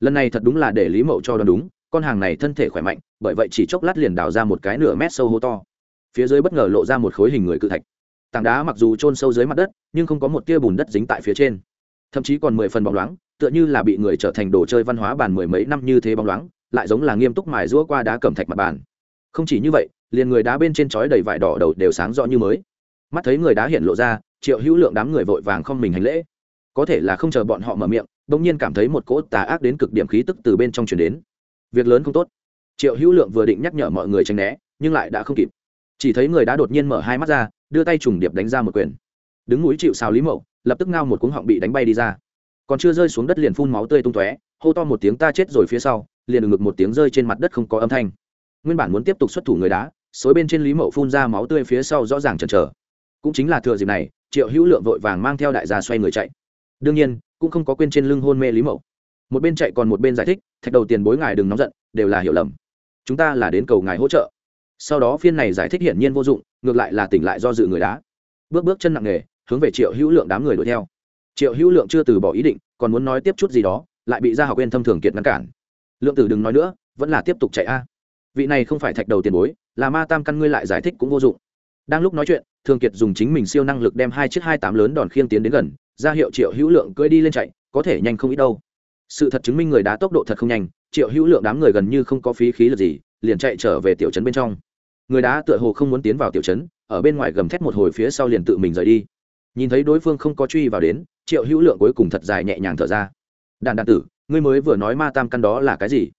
Lần này thật đúng là để lý mậu cho đoán đúng, con hàng này thân thể khỏe mạnh, bởi vậy chỉ chốc lát liền đào ra một cái nửa mét sâu hố to. Phía dưới bất ngờ lộ ra một khối hình người cự thạch. Tảng đá mặc dù trôn sâu dưới mặt đất, nhưng không có một tia bùn đất dính tại phía trên. Thậm chí còn mười phần bóng loáng tựa như là bị người trở thành đồ chơi văn hóa bàn mười mấy năm như thế bóng loáng, lại giống là nghiêm túc mài rũa qua đá cẩm thạch mặt bàn. Không chỉ như vậy, liền người đá bên trên chói đầy vải đỏ đầu đều sáng rõ như mới. Mắt thấy người đá hiện lộ ra, triệu hữu lượng đám người vội vàng không mình hành lễ. Có thể là không chờ bọn họ mở miệng, bỗng nhiên cảm thấy một cỗ tà ác đến cực điểm khí tức từ bên trong chuyển đến. Việc lớn không tốt. Triệu hữu lượng vừa định nhắc nhở mọi người tránh né, nhưng lại đã không kịp. Chỉ thấy người đã đột nhiên mở hai mắt ra, đưa tay trùng điệp đánh ra một quyền. Đứng núi chịu xào lý mậu, lập tức ngao một cuống họng bị đánh bay đi ra còn chưa rơi xuống đất liền phun máu tươi tung tóe, hô to một tiếng ta chết rồi phía sau, liền ngực một tiếng rơi trên mặt đất không có âm thanh. Nguyên bản muốn tiếp tục xuất thủ người đá, xối bên trên lý mậu phun ra máu tươi phía sau rõ ràng chần chờ. Cũng chính là thừa dịp này, triệu hữu lượng vội vàng mang theo đại gia xoay người chạy. Đương nhiên, cũng không có quên trên lưng hôn mê lý mậu. Một bên chạy còn một bên giải thích, thạch đầu tiền bối ngài đừng nóng giận, đều là hiểu lầm. Chúng ta là đến cầu ngài hỗ trợ. Sau đó phiên này giải thích hiển nhiên vô dụng, ngược lại là tỉnh lại do dự người đá. Bước bước chân nặng nề, hướng về triệu hữu lượng đám người đuổi theo triệu hữu lượng chưa từ bỏ ý định, còn muốn nói tiếp chút gì đó, lại bị gia học quên thâm thường kiệt ngăn cản. Lượng tử đừng nói nữa, vẫn là tiếp tục chạy a. Vị này không phải thạch đầu tiền bối, là ma tam căn ngươi lại giải thích cũng vô dụng. Đang lúc nói chuyện, thường kiệt dùng chính mình siêu năng lực đem hai chiếc hai tám lớn đòn khiêng tiến đến gần, ra hiệu triệu hữu lượng cưỡi đi lên chạy, có thể nhanh không ít đâu. Sự thật chứng minh người đá tốc độ thật không nhanh, triệu hữu lượng đám người gần như không có phí khí lực gì, liền chạy trở về tiểu trấn bên trong. Người đá tựa hồ không muốn tiến vào tiểu trấn, ở bên ngoài gầm thét một hồi phía sau liền tự mình rời đi. Nhìn thấy đối phương không có truy vào đến triệu hữu lượng cuối cùng thật dài nhẹ nhàng thở ra. Đàn đàn tử, ngươi mới vừa nói ma tam căn đó là cái gì?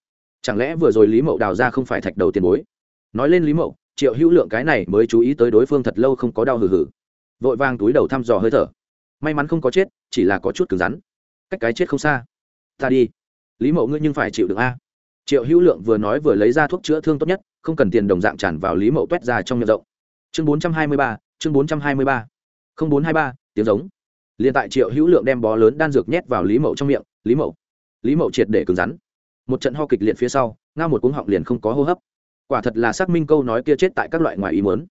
Chẳng lẽ vừa rồi lý mậu đào ra không phải thạch đầu tiền bối? Nói lên lý mậu, triệu hữu lượng cái này mới chú ý tới đối phương thật lâu không có đau hừ hừ. Vội vang túi đầu thăm dò hơi thở. May mắn không có chết, chỉ là có chút cứng rắn. Cách cái chết không xa. Ta đi. Lý mậu ngươi nhưng phải chịu được a. Triệu hữu lượng vừa nói vừa lấy ra thuốc chữa thương tốt nhất, không cần tiền đồng dạng tràn vào lý mậu t u é t ra trong miệng rộng. Chương bốn trăm hai mươi ba, chương bốn trăm hai mươi ba. Không bốn hai ba, tiếng giống liền tại triệu hữu lượng đem bó lớn đan dược nhét vào lý mậu trong miệng, lý mậu lý mậu triệt để cứng rắn. Một trận ho kịch liệt phía sau, ngao một cuống họng liền không có hô hấp. Quả thật là xác minh câu nói kia chết tại các loại ngoài ý mớn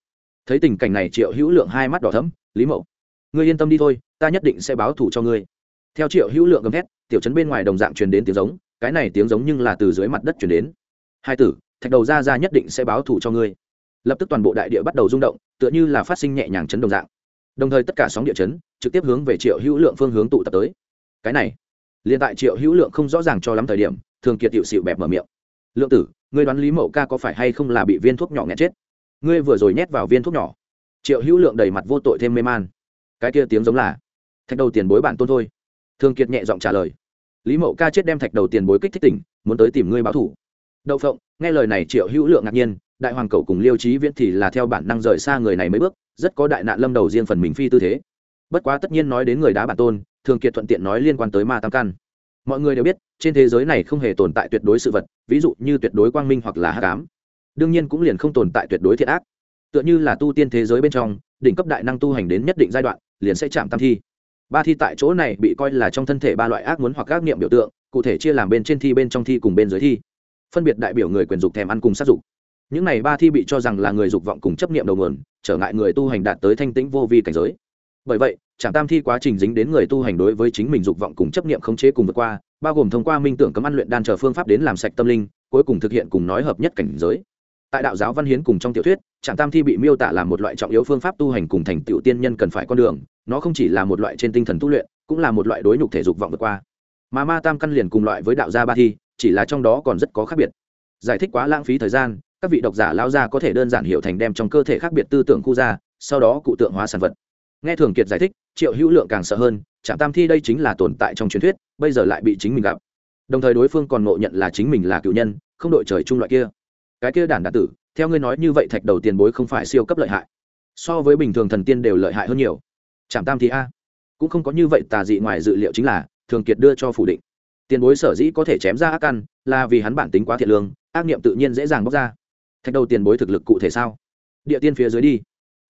thấy tình cảnh này, triệu hữu lượng hai mắt đỏ thấm lý mậu, ngươi yên tâm đi thôi, ta nhất định sẽ báo thủ cho ngươi. Theo triệu hữu lượng gầm thét, tiểu trấn bên ngoài đồng dạng truyền đến tiếng giống, cái này tiếng giống nhưng là từ dưới mặt đất truyền đến. Hai tử, thạch đầu ra ra nhất định sẽ báo thủ cho ngươi. Lập tức toàn bộ đại địa bắt đầu rung động, tựa như là phát sinh nhẹ nhàng chấn đồng dạng đồng thời tất cả sóng địa chấn trực tiếp hướng về triệu hữu lượng phương hướng tụ tập tới. Cái này, liền tại triệu hữu lượng không rõ ràng cho lắm thời điểm, thường kiệt hiệu xịu bẹp mở miệng. Lượng tử, ngươi đoán lý mậu ca có phải hay không là bị viên thuốc nhỏ nghẹt chết? Ngươi vừa rồi nhét vào viên thuốc nhỏ. Triệu hữu lượng đầy mặt vô tội thêm mê man. Cái kia tiếng giống là, thạch đầu tiền bối bản tôn thôi. Thường kiệt nhẹ giọng trả lời, lý mậu ca chết đem thạch đầu tiền bối kích thích tỉnh, muốn tới tìm ngươi báo thủ. Đậu phộng, nghe lời này triệu hữu lượng ngạc nhiên, đại hoàng cầu cùng liêu trí viễn thì là theo bản năng rời xa người này mấy bước rất có đại nạn lâm đầu riêng phần mình phi tư thế. Bất quá tất nhiên nói đến người đá bản tôn, thường kiệt thuận tiện nói liên quan tới ma tam căn. Mọi người đều biết, trên thế giới này không hề tồn tại tuyệt đối sự vật, ví dụ như tuyệt đối quang minh hoặc là hát cám đương nhiên cũng liền không tồn tại tuyệt đối thiện ác. Tựa như là tu tiên thế giới bên trong, đỉnh cấp đại năng tu hành đến nhất định giai đoạn, liền sẽ chạm tam thi. Ba thi tại chỗ này bị coi là trong thân thể ba loại ác muốn hoặc ác niệm biểu tượng, cụ thể chia làm bên trên thi bên trong thi cùng bên dưới thi. Phân biệt đại biểu người quyền dục thèm ăn cùng sát dục. Những này ba thi bị cho rằng là người dục vọng cùng chấp niệm đầu nguồn trở ngại người tu hành đạt tới thanh tĩnh vô vi cảnh giới. Bởi vậy trạm tam thi quá trình dính đến người tu hành đối với chính mình dục vọng cùng chấp niệm khống chế cùng vượt qua, bao gồm thông qua minh tưởng cấm ăn luyện đan chờ phương pháp đến làm sạch tâm linh, cuối cùng thực hiện cùng nói hợp nhất cảnh giới. Tại đạo giáo văn hiến cùng trong tiểu thuyết trạm tam thi bị miêu tả là một loại trọng yếu phương pháp tu hành cùng thành tựu tiên nhân cần phải con đường, nó không chỉ là một loại trên tinh thần tu luyện, cũng là một loại đối nhục thể dục vọng vượt qua. Mà ma tam căn liền cùng loại với đạo gia ba thi, chỉ là trong đó còn rất có khác biệt. Giải thích quá lãng phí thời gian các vị độc giả lao ra có thể đơn giản hiểu thành đem trong cơ thể khác biệt tư tưởng khu ra, sau đó cụ tượng hóa sản vật. Nghe thường kiệt giải thích, triệu hữu lượng càng sợ hơn, trạm tam thi đây chính là tồn tại trong truyền thuyết, bây giờ lại bị chính mình gặp. Đồng thời đối phương còn ngộ nhận là chính mình là cựu nhân, không đội trời chung loại kia. Cái kia đản đản tử, theo ngươi nói như vậy thạch đầu tiền bối không phải siêu cấp lợi hại. So với bình thường thần tiên đều lợi hại hơn nhiều. Trạm tam Thi a. Cũng không có như vậy tà dị ngoài dự liệu chính là, thường kiệt đưa cho phủ định. Tiền bối sở dĩ có thể chém ra ác căn, là vì hắn bản tính quá thiện lương, ác niệm tự nhiên dễ dàng bóc ra thạch đầu tiền bối thực lực cụ thể sao? Địa tiên phía dưới đi.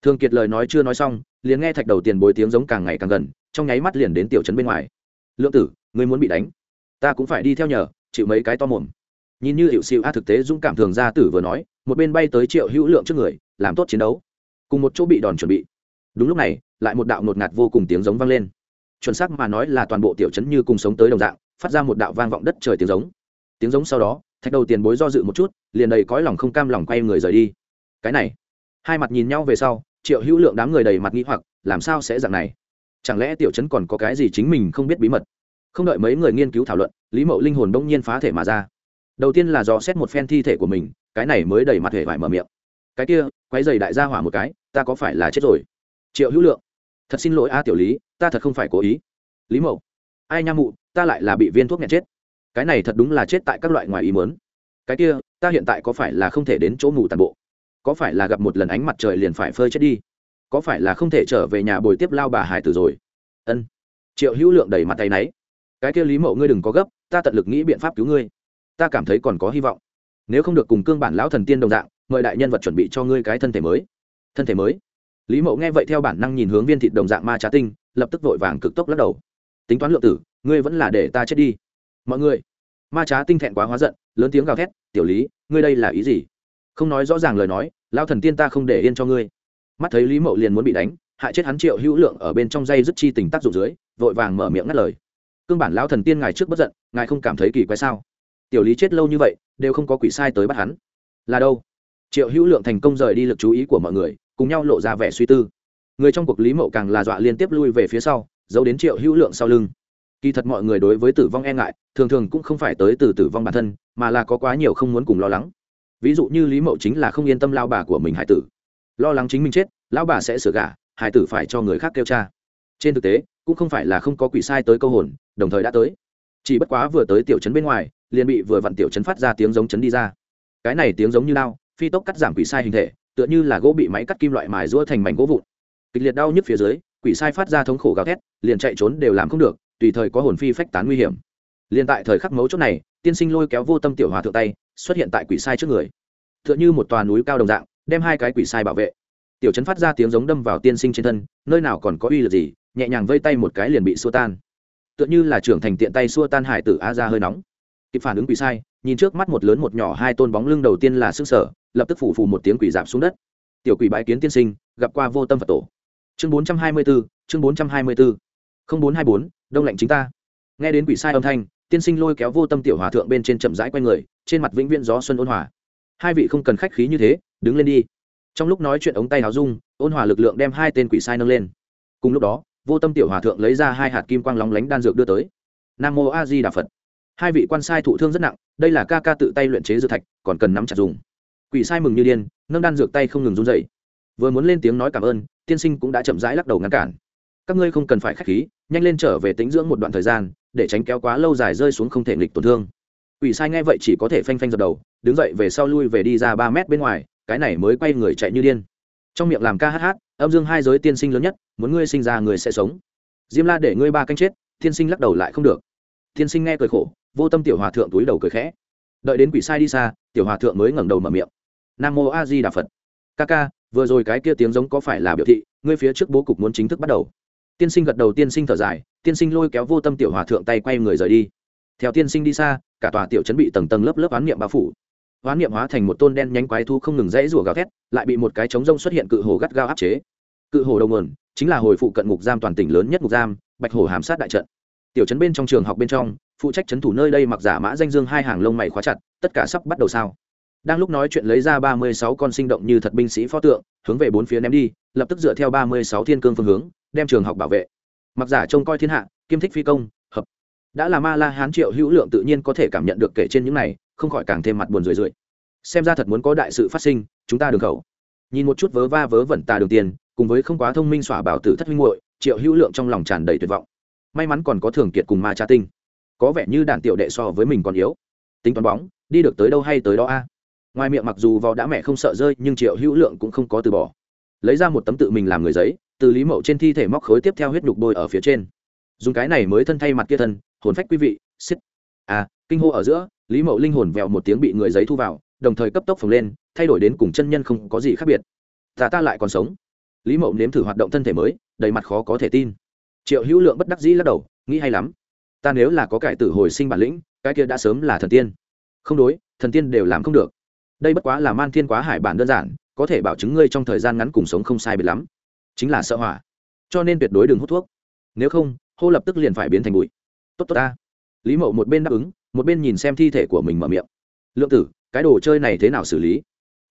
Thường kiệt lời nói chưa nói xong, liền nghe thạch đầu tiền bối tiếng giống càng ngày càng gần, trong nháy mắt liền đến tiểu trấn bên ngoài. Lượng tử, ngươi muốn bị đánh? Ta cũng phải đi theo nhờ, chịu mấy cái to mồm. Nhìn như hiệu siêu a thực tế dũng cảm thường gia tử vừa nói, một bên bay tới triệu hữu lượng trước người, làm tốt chiến đấu. Cùng một chỗ bị đòn chuẩn bị. Đúng lúc này, lại một đạo ngột ngạt vô cùng tiếng giống vang lên. Chuẩn xác mà nói là toàn bộ tiểu trấn như cùng sống tới đồng dạng, phát ra một đạo vang vọng đất trời tiếng giống. Tiếng giống sau đó thạch đầu tiền bối do dự một chút, liền đầy cõi lòng không cam lòng quay người rời đi. Cái này, hai mặt nhìn nhau về sau, triệu hữu lượng đám người đầy mặt nghĩ hoặc, làm sao sẽ dạng này? Chẳng lẽ tiểu trấn còn có cái gì chính mình không biết bí mật? Không đợi mấy người nghiên cứu thảo luận, lý mậu linh hồn bỗng nhiên phá thể mà ra. Đầu tiên là dò xét một phen thi thể của mình, cái này mới đầy mặt thể vải mở miệng. Cái kia quái dày đại gia hỏa một cái, ta có phải là chết rồi? Triệu hữu lượng, thật xin lỗi a tiểu lý, ta thật không phải cố ý. Lý mậu, ai nha mụ, ta lại là bị viên thuốc nghẹn chết cái này thật đúng là chết tại các loại ngoài ý mớn cái kia, ta hiện tại có phải là không thể đến chỗ ngủ toàn bộ? Có phải là gặp một lần ánh mặt trời liền phải phơi chết đi? Có phải là không thể trở về nhà bồi tiếp lao bà hải tử rồi? Ân. Triệu hữu lượng đẩy mặt tay náy. Cái kia lý mậu ngươi đừng có gấp, ta tận lực nghĩ biện pháp cứu ngươi. Ta cảm thấy còn có hy vọng. Nếu không được cùng cương bản lão thần tiên đồng dạng, mời đại nhân vật chuẩn bị cho ngươi cái thân thể mới. Thân thể mới? Lý mậu nghe vậy theo bản năng nhìn hướng viên thịt đồng dạng ma trá tinh, lập tức vội vàng cực tốc lắc đầu. Tính toán lượng tử, ngươi vẫn là để ta chết đi mọi người. Ma trá tinh thẹn quá hóa giận, lớn tiếng gào thét, tiểu lý, ngươi đây là ý gì? Không nói rõ ràng lời nói lao thần tiên ta không để yên cho ngươi. Mắt thấy lý mậu liền muốn bị đánh, hại chết hắn triệu hữu lượng ở bên trong dây dứt chi tình tác dụng dưới, vội vàng mở miệng ngắt lời. Cương bản lao thần tiên ngài trước bất giận, ngài không cảm thấy kỳ quái sao? Tiểu lý chết lâu như vậy, đều không có quỷ sai tới bắt hắn. Là đâu? Triệu hữu lượng thành công rời đi lực chú ý của mọi người, cùng nhau lộ ra vẻ suy tư. Người trong cuộc lý mậu càng là dọa liên tiếp lui về phía sau, giấu đến triệu hữu lượng sau lưng kỳ thật mọi người đối với tử vong e ngại, thường thường cũng không phải tới từ tử vong bản thân, mà là có quá nhiều không muốn cùng lo lắng. Ví dụ như lý mậu chính là không yên tâm lao bà của mình hải tử. Lo lắng chính mình chết, lão bà sẽ sửa gả hải tử phải cho người khác kêu cha. Trên thực tế, cũng không phải là không có quỷ sai tới câu hồn, đồng thời đã tới. Chỉ bất quá vừa tới tiểu trấn bên ngoài, liền bị vừa vặn tiểu trấn phát ra tiếng giống chấn đi ra. Cái này tiếng giống như lao phi tốc cắt giảm quỷ sai hình thể, tựa như là gỗ bị máy cắt kim loại mài rũa thành mảnh gỗ vụn. Kịch liệt đau nhức phía dưới, quỷ sai phát ra thống khổ gào thét, liền chạy trốn đều làm không được tùy thời có hồn phi phách tán nguy hiểm. Liền tại thời khắc mấu chốt này tiên sinh lôi kéo vô tâm tiểu hòa thượng tay xuất hiện tại quỷ sai trước người. Tựa như một tòa núi cao đồng dạng đem hai cái quỷ sai bảo vệ. Tiểu trấn phát ra tiếng giống đâm vào tiên sinh trên thân nơi nào còn có uy lực gì nhẹ nhàng vây tay một cái liền bị xua tan. Tựa như là trưởng thành tiện tay xua tan hải tử a ra hơi nóng. Kịp phản ứng quỷ sai nhìn trước mắt một lớn một nhỏ hai tôn bóng lưng đầu tiên là xương sở lập tức phủ phù một tiếng quỷ giảm xuống đất. Tiểu quỷ bãi kiến tiên sinh gặp qua vô tâm phật tổ. Chương bốn trăm hai mươi 424, chương bốn trăm hai mươi 424 bốn hai bốn, đông lạnh chính ta. Nghe đến quỷ sai âm thanh, tiên sinh lôi kéo vô tâm tiểu hòa thượng bên trên chậm rãi q u a y người, trên mặt vĩnh viễn gió xuân ôn hòa. Hai vị không cần khách khí như thế, đứng lên đi. Trong lúc nói chuyện ống tay áo dung ôn hòa lực lượng đem hai tên quỷ sai nâng lên. Cùng lúc đó, vô tâm tiểu hòa thượng lấy ra hai hạt kim quang lóng lánh đan dược đưa tới. Nam mô a di đà phật. Hai vị quan sai thụ thương rất nặng, đây là ca ca tự tay luyện chế dược thạch, còn cần nắm chặt dùng. Quỷ sai mừng như điên, nâng đan dược tay không ngừng run dậy vừa muốn lên tiếng nói cảm ơn, tiên sinh cũng đã chậm rãi lắc đầu ngăn cản các ngươi không cần phải k h á c h khí, nhanh lên trở về tính dưỡng một đoạn thời gian, để tránh kéo quá lâu dài rơi xuống không thể nghịch tổn thương. Quỷ sai nghe vậy chỉ có thể phanh phanh dập đầu, đứng dậy về sau lui về đi ra ba mét bên ngoài, cái này mới quay người chạy như điên. Trong miệng làm ca hát hát, âm dương hai giới tiên sinh lớn nhất, muốn ngươi sinh ra người sẽ sống. Diêm la để ngươi ba canh chết, tiên sinh lắc đầu lại không được. Tiên sinh nghe cười khổ, vô tâm tiểu hòa thượng túi đầu cười khẽ. Đợi đến quỷ sai đi xa, tiểu hòa thượng mới ngẩng đầu mở miệng. Nam mô a di đà phật. Ca ca, vừa rồi cái kia tiếng giống có phải là biểu thị, ngươi phía trước bố cục muốn chính thức bắt đầu tiên sinh gật đầu, tiên sinh thở dài, tiên sinh lôi kéo vô tâm tiểu hòa thượng tay quay người rời đi. Theo tiên sinh đi xa, cả tòa tiểu chấn bị tầng tầng lớp lớp oán niệm bao phủ. Oán niệm hóa thành một tôn đen nhánh quái thu không ngừng rẫy rủa gào thét, lại bị một cái trống rông xuất hiện cự hồ gắt gao áp chế. Cự hồ đầu nguồn, chính là hồi phụ cận ngục giam toàn tỉnh lớn nhất ngục giam, bạch hồ hàm sát đại trận. Tiểu trấn bên trong trường học bên trong, phụ trách trấn thủ nơi đây mặc giả mã danh dương hai hàng lông mày khóa chặt, tất cả sắp bắt đầu sao. Đang lúc nói chuyện lấy ra ba mươi sáu con sinh động như thật binh sĩ pho tượng, hướng về bốn phía ném đi, lập tức dựa theo ba mươi sáu thiên cương phương hướng đem trường học bảo vệ. Mặc giả trông coi thiên hạ, kiêm thích phi công, hợp. Đã là ma la hán triệu hữu lượng tự nhiên có thể cảm nhận được kể trên những này, không khỏi càng thêm mặt buồn rười rượi. Xem ra thật muốn có đại sự phát sinh, chúng ta đường khẩu. Nhìn một chút vớ va vớ vẩn tà đường tiền, cùng với không quá thông minh xỏa bảo tử thất minh muội, triệu hữu lượng trong lòng tràn đầy tuyệt vọng. May mắn còn có thường kiệt cùng ma cha tinh. Có vẻ như đàn tiểu đệ so với mình còn yếu. Tính toán bóng, đi được tới đâu hay tới đó a. Ngoài miệng mặc dù vào đã mẹ không sợ rơi, nhưng triệu hữu lượng cũng không có từ bỏ. Lấy ra một tấm tự mình làm người giấy từ lý mậu trên thi thể móc khối tiếp theo huyết nhục bôi ở phía trên. Dùng cái này mới thân thay mặt kia thân, hồn phách quý vị, xích. À kinh hô ở giữa, lý mậu linh hồn vẹo một tiếng bị người giấy thu vào, đồng thời cấp tốc phồng lên, thay đổi đến cùng chân nhân không có gì khác biệt. Ta ta lại còn sống. Lý mậu nếm thử hoạt động thân thể mới, đầy mặt khó có thể tin. Triệu hữu lượng bất đắc dĩ lắc đầu, nghĩ hay lắm. Ta nếu là có cải tử hồi sinh bản lĩnh, cái kia đã sớm là thần tiên. Không đối, thần tiên đều làm không được. Đây bất quá là man thiên quá hải bản đơn giản, có thể bảo chứng ngươi trong thời gian ngắn cùng sống không sai biệt lắm chính là sợ hỏa. Cho nên tuyệt đối đừng hút thuốc. Nếu không, hô lập tức liền phải biến thành bụi. Tốt tốt ta. Lý mậu một bên đáp ứng, một bên nhìn xem thi thể của mình mở miệng. Lượng tử, cái đồ chơi này thế nào xử lý?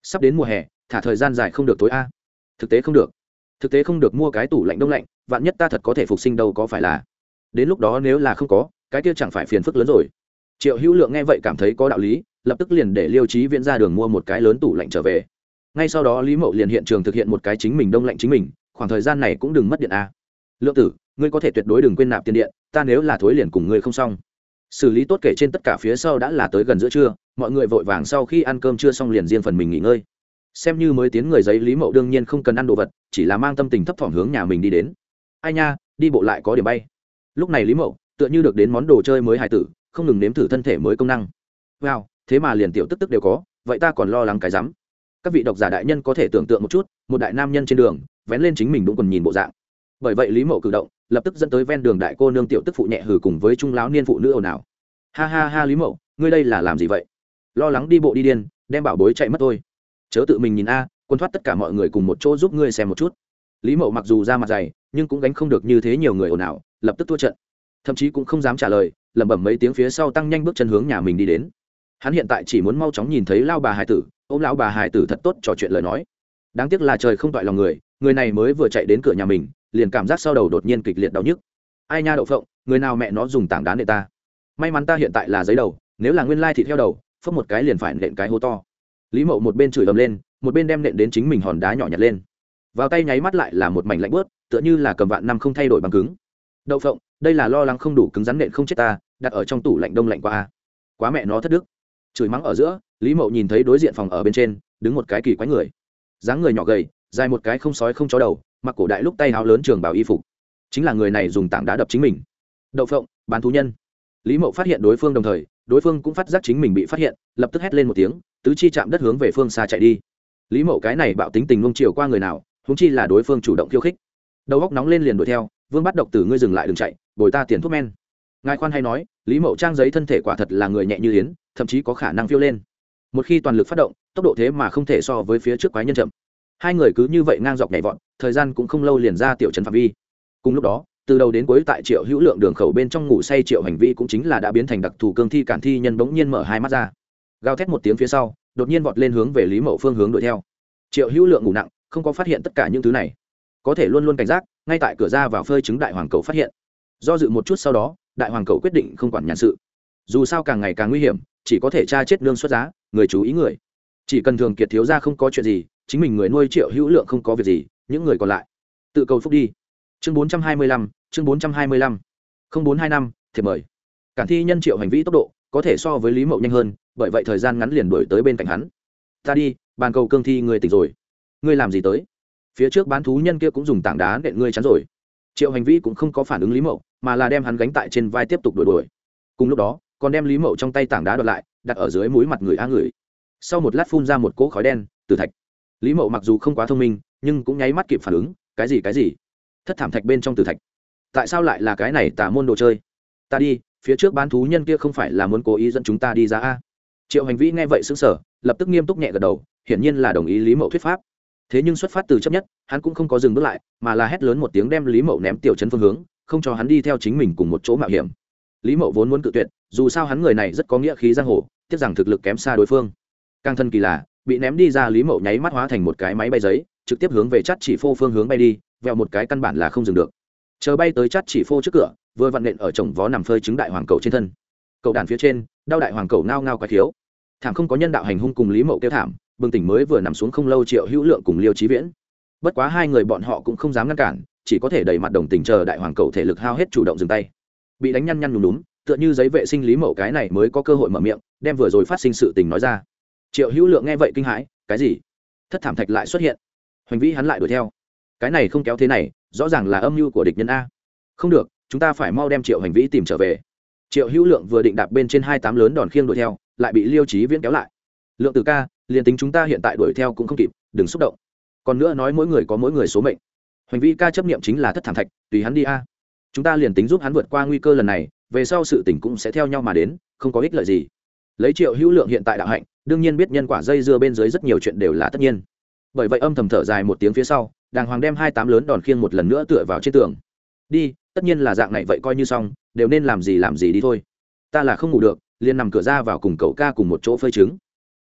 Sắp đến mùa hè, thả thời gian dài không được tối a. Thực tế không được. Thực tế không được mua cái tủ lạnh đông lạnh, vạn nhất ta thật có thể phục sinh đâu có phải là. Đến lúc đó nếu là không có, cái kia chẳng phải phiền phức lớn rồi. Triệu hữu lượng nghe vậy cảm thấy có đạo lý, lập tức liền để liêu trí viễn ra đường mua một cái lớn tủ lạnh trở về. Ngay sau đó lý mậu liền hiện trường thực hiện một cái chính mình đông lạnh chính mình khoảng thời gian này cũng đừng mất điện a. Lượng tử, ngươi có thể tuyệt đối đừng quên nạp tiền điện, ta nếu là thối liền cùng ngươi không xong. Xử lý tốt kể trên tất cả phía sau đã là tới gần giữa trưa, mọi người vội vàng sau khi ăn cơm chưa xong liền riêng phần mình nghỉ ngơi. Xem như mới tiến người giấy lý mậu đương nhiên không cần ăn đồ vật, chỉ là mang tâm tình thấp thỏm hướng nhà mình đi đến. Ai nha, đi bộ lại có điểm bay. Lúc này lý mậu, tựa như được đến món đồ chơi mới hài tử, không ngừng nếm thử thân thể mới công năng. Wow, thế mà liền tiểu tức tức đều có, vậy ta còn lo lắng cái rắm. Các vị độc giả đại nhân có thể tưởng tượng một chút, một đại nam nhân trên đường vén lên chính mình đúng còn nhìn bộ dạng. Bởi vậy lý mậu cử động, lập tức dẫn tới ven đường đại cô nương tiểu tức phụ nhẹ hừ cùng với trung lão niên phụ nữ ồn ào. Ha ha ha lý mậu, ngươi đây là làm gì vậy? Lo lắng đi bộ đi điên, đem bảo bối chạy mất thôi. Chớ tự mình nhìn a, quân thoát tất cả mọi người cùng một chỗ giúp ngươi xem một chút. Lý mậu mặc dù ra mặt dày, nhưng cũng gánh không được như thế nhiều người ồn ào, lập tức thua trận. Thậm chí cũng không dám trả lời, lẩm bẩm mấy tiếng phía sau tăng nhanh bước chân hướng nhà mình đi đến. Hắn hiện tại chỉ muốn mau chóng nhìn thấy lao bà hải tử ô m lão bà hải tử thật tốt trò chuyện lời nói. Đáng tiếc là trời không toại lòng người người này mới vừa chạy đến cửa nhà mình, liền cảm giác sau đầu đột nhiên kịch liệt đau nhức. Ai nha đậu phộng, người nào mẹ nó dùng tảng đá nệ ta? May mắn ta hiện tại là giấy đầu, nếu là nguyên lai thì theo đầu phấp một cái liền phải nện cái hố to. Lý mậu một bên chửi ầm lên, một bên đem nện đến chính mình hòn đá nhỏ nhặt lên. Vào tay nháy mắt lại là một mảnh lạnh bớt tựa như là cầm vạn năm không thay đổi bằng cứng. Đậu phộng, đây là lo lắng không đủ cứng rắn nện không chết ta, đặt ở trong tủ lạnh đông lạnh qua a à. quá mẹ nó thất đức. Chửi mắng ở giữa, lý mậu nhìn thấy đối diện phòng ở bên trên, đứng một cái kỳ quái người. dáng người nhỏ gầy dài một cái không sói không chó đầu, mặc cổ đại lúc tay áo lớn trường bảo y phục. Chính là người này dùng tảng đá đập chính mình. Đậu phộng, bán thú nhân. Lý mậu phát hiện đối phương đồng thời, đối phương cũng phát giác chính mình bị phát hiện, lập tức hét lên một tiếng, tứ chi chạm đất hướng về phương xa chạy đi. Lý mậu cái này bạo tính tình ngông chiều qua người nào húng chi là đối phương chủ động khiêu khích. Đầu góc nóng lên liền đuổi theo, vương bắt độc tử ngươi dừng lại đừng chạy, bồi ta tiền thuốc men. Ngài khoan hay nói, lý mậu trang giấy thân thể quả thật là người nhẹ như yến, thậm chí có khả năng phiêu lên. Một khi toàn lực phát động, tốc độ thế mà không thể so với phía trước quái nhân chậm hai người cứ như vậy ngang dọc nhảy vọt, thời gian cũng không lâu liền ra tiểu trấn phạm vi. Cùng lúc đó, từ đầu đến cuối tại triệu hữu lượng đường khẩu bên trong ngủ say triệu hành vi cũng chính là đã biến thành đặc thù cương thi cản thi nhân bỗng nhiên mở hai mắt ra. Gào thét một tiếng phía sau, đột nhiên vọt lên hướng về lý mậu phương hướng đuổi theo. Triệu hữu lượng ngủ nặng, không có phát hiện tất cả những thứ này. Có thể luôn luôn cảnh giác, ngay tại cửa ra vào phơi chứng đại hoàng cầu phát hiện. Do dự một chút sau đó, đại hoàng cầu quyết định không quản nhàn sự. Dù sao càng ngày càng nguy hiểm, chỉ có thể tra chết nương xuất giá, người chú ý người. Chỉ cần thường kiệt thiếu ra không có chuyện gì chính mình người nuôi triệu hữu lượng không có việc gì, những người còn lại, tự cầu phúc đi. Chương bốn trăm hai mươi lăm, chương bốn trăm hai mươi lăm. Không bốn hai năm, thiệp mời. Cản thi nhân triệu hành vi tốc độ, có thể so với lý mậu nhanh hơn, bởi vậy thời gian ngắn liền đổi tới bên cạnh hắn. Ta đi, bàn cầu cương thi người tỉnh rồi. Ngươi làm gì tới? Phía trước bán thú nhân kia cũng dùng tảng đá nện ngươi chắn rồi. Triệu hành vi cũng không có phản ứng lý mậu, mà là đem hắn gánh tại trên vai tiếp tục đuổi đuổi. Cùng lúc đó, còn đem lý mậu trong tay tảng đá đoạt lại, đặt ở dưới mũi mặt người a người sau một lát phun ra một cỗ khói đen, từ thạch lý mậu mặc dù không quá thông minh, nhưng cũng nháy mắt kịp phản ứng, cái gì cái gì? Thất thảm thạch bên trong tử thạch. Tại sao lại là cái này tả môn đồ chơi? Ta đi, phía trước bán thú nhân kia không phải là muốn cố ý dẫn chúng ta đi ra a? Triệu hành vĩ nghe vậy xứng sở lập tức nghiêm túc nhẹ gật đầu, hiển nhiên là đồng ý lý mậu thuyết pháp. Thế nhưng xuất phát từ chấp nhất, hắn cũng không có dừng bước lại, mà là hét lớn một tiếng đem lý mậu ném tiểu chân phương hướng, không cho hắn đi theo chính mình cùng một chỗ mạo hiểm. Lý mậu vốn muốn cự tuyệt, dù sao hắn người này rất có nghĩa khí giang hồ, tiếc rằng thực lực kém xa đối phương. Càng thân kỳ lạ bị ném đi ra lý mậu nháy mắt hóa thành một cái máy bay giấy, trực tiếp hướng về chắt chỉ phô phương hướng bay đi, vẹo một cái căn bản là không dừng được. Chờ bay tới chắt chỉ phô trước cửa, vừa vặn nện ở chồng vó nằm phơi trứng đại hoàng cầu trên thân. Cầu đàn phía trên, đau đại hoàng cầu ngao ngao quái thiếu thảm không có nhân đạo hành hung cùng lý mậu kêu thảm, bừng tỉnh mới vừa nằm xuống không lâu triệu hữu lượng cùng liêu trí viễn. Bất quá hai người bọn họ cũng không dám ngăn cản, chỉ có thể đẩy mặt đồng tình chờ đại hoàng cầu thể lực hao hết chủ động dừng tay. Bị đánh nhăn nhăn nhùm đúng tựa như giấy vệ sinh lý mậu cái này mới có cơ hội mở miệng, đem vừa rồi phát sinh sự tình nói ra triệu hữu lượng nghe vậy kinh hãi, cái gì? Thất thảm thạch lại xuất hiện? Hoành vĩ hắn lại đuổi theo. Cái này không kéo thế này, rõ ràng là âm mưu của địch nhân a. Không được, chúng ta phải mau đem triệu hành vĩ tìm trở về. Triệu hữu lượng vừa định đạp bên trên hai tám lớn đòn khiêng đuổi theo, lại bị liêu trí viễn kéo lại. Lượng từ ca, liền tính chúng ta hiện tại đuổi theo cũng không kịp, đừng xúc động. Còn nữa nói mỗi người có mỗi người số mệnh. Hành vĩ ca chấp nghiệm chính là thất thảm thạch, tùy hắn đi a. Chúng ta liền tính giúp hắn vượt qua nguy cơ lần này, về sau sự tỉnh cũng sẽ theo nhau mà đến, không có ích lợi gì. Lấy triệu hữu lượng hiện tại đạo hạnh đương nhiên biết nhân quả dây dưa bên dưới rất nhiều chuyện đều là tất nhiên. Bởi vậy âm thầm thở dài một tiếng phía sau, đàng hoàng đem hai tám lớn đòn khiêng một lần nữa tựa vào trên tường. Đi, tất nhiên là dạng này vậy coi như xong, đều nên làm gì làm gì đi thôi. Ta là không ngủ được, liền nằm cửa ra vào cùng cậu ca cùng một chỗ phơi trứng.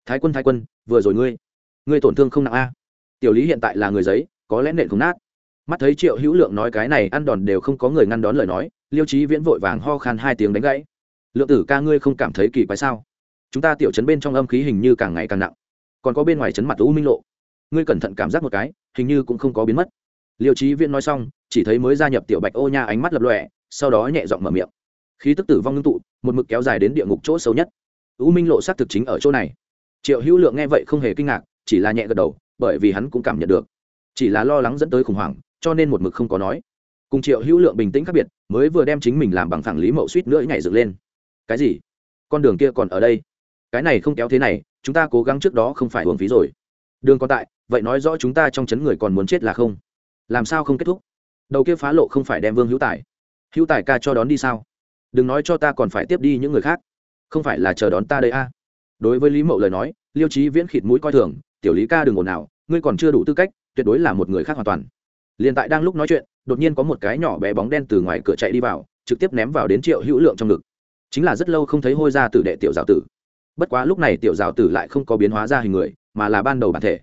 Thái quân thái quân, vừa rồi ngươi ngươi tổn thương không nặng a. Tiểu lý hiện tại là người giấy, có lẽ nện không nát. Mắt thấy triệu hữu lượng nói cái này, ăn đòn đều không có người ngăn đón lời nói, liêu trí viễn vội vàng ho khan hai tiếng đánh gãy. Lượng tử ca ngươi không cảm thấy kỳ quái sao? Chúng ta tiểu chấn bên trong âm khí hình như càng ngày càng nặng. Còn có bên ngoài chấn mặt u minh lộ. Ngươi cẩn thận cảm giác một cái, hình như cũng không có biến mất. Liêu trí viễn nói xong, chỉ thấy mới gia nhập tiểu bạch ô nha ánh mắt lập lọe sau đó nhẹ giọng mở miệng. Khí tức tử vong ngưng tụ, một mực kéo dài đến địa ngục chỗ xấu nhất. U minh lộ xác thực chính ở chỗ này. Triệu hữu lượng nghe vậy không hề kinh ngạc, chỉ là nhẹ gật đầu, bởi vì hắn cũng cảm nhận được. Chỉ là lo lắng dẫn tới khủng hoảng, cho nên một mực không có nói. Cùng triệu hữu lượng bình tĩnh khác biệt, mới vừa đem chính mình làm bằng phẳng lý mậu suýt nữa nhảy dựng lên. Cái gì? Con đường kia còn ở đây? Cái này không kéo thế này, chúng ta cố gắng trước đó không phải hưởng phí rồi. Đường còn tại, vậy nói rõ chúng ta trong chấn người còn muốn chết là không? Làm sao không kết thúc? Đầu kia phá lộ không phải đem vương hữu tài. Hữu tài ca cho đón đi sao? Đừng nói cho ta còn phải tiếp đi những người khác. Không phải là chờ đón ta đây a? Đối với lý mậu lời nói, liêu trí viễn khịt mũi coi thường, tiểu lý ca đừng ồn nào ngươi còn chưa đủ tư cách, tuyệt đối là một người khác hoàn toàn. Liền tại đang lúc nói chuyện, đột nhiên có một cái nhỏ bé bóng đen từ ngoài cửa chạy đi vào, trực tiếp ném vào đến triệu hữu lượng trong ngực. Chính là rất lâu không thấy hôi ra từ đệ tiểu giáo tử bất quá lúc này tiểu giáo tử lại không có biến hóa ra hình người, mà là ban đầu bản thể.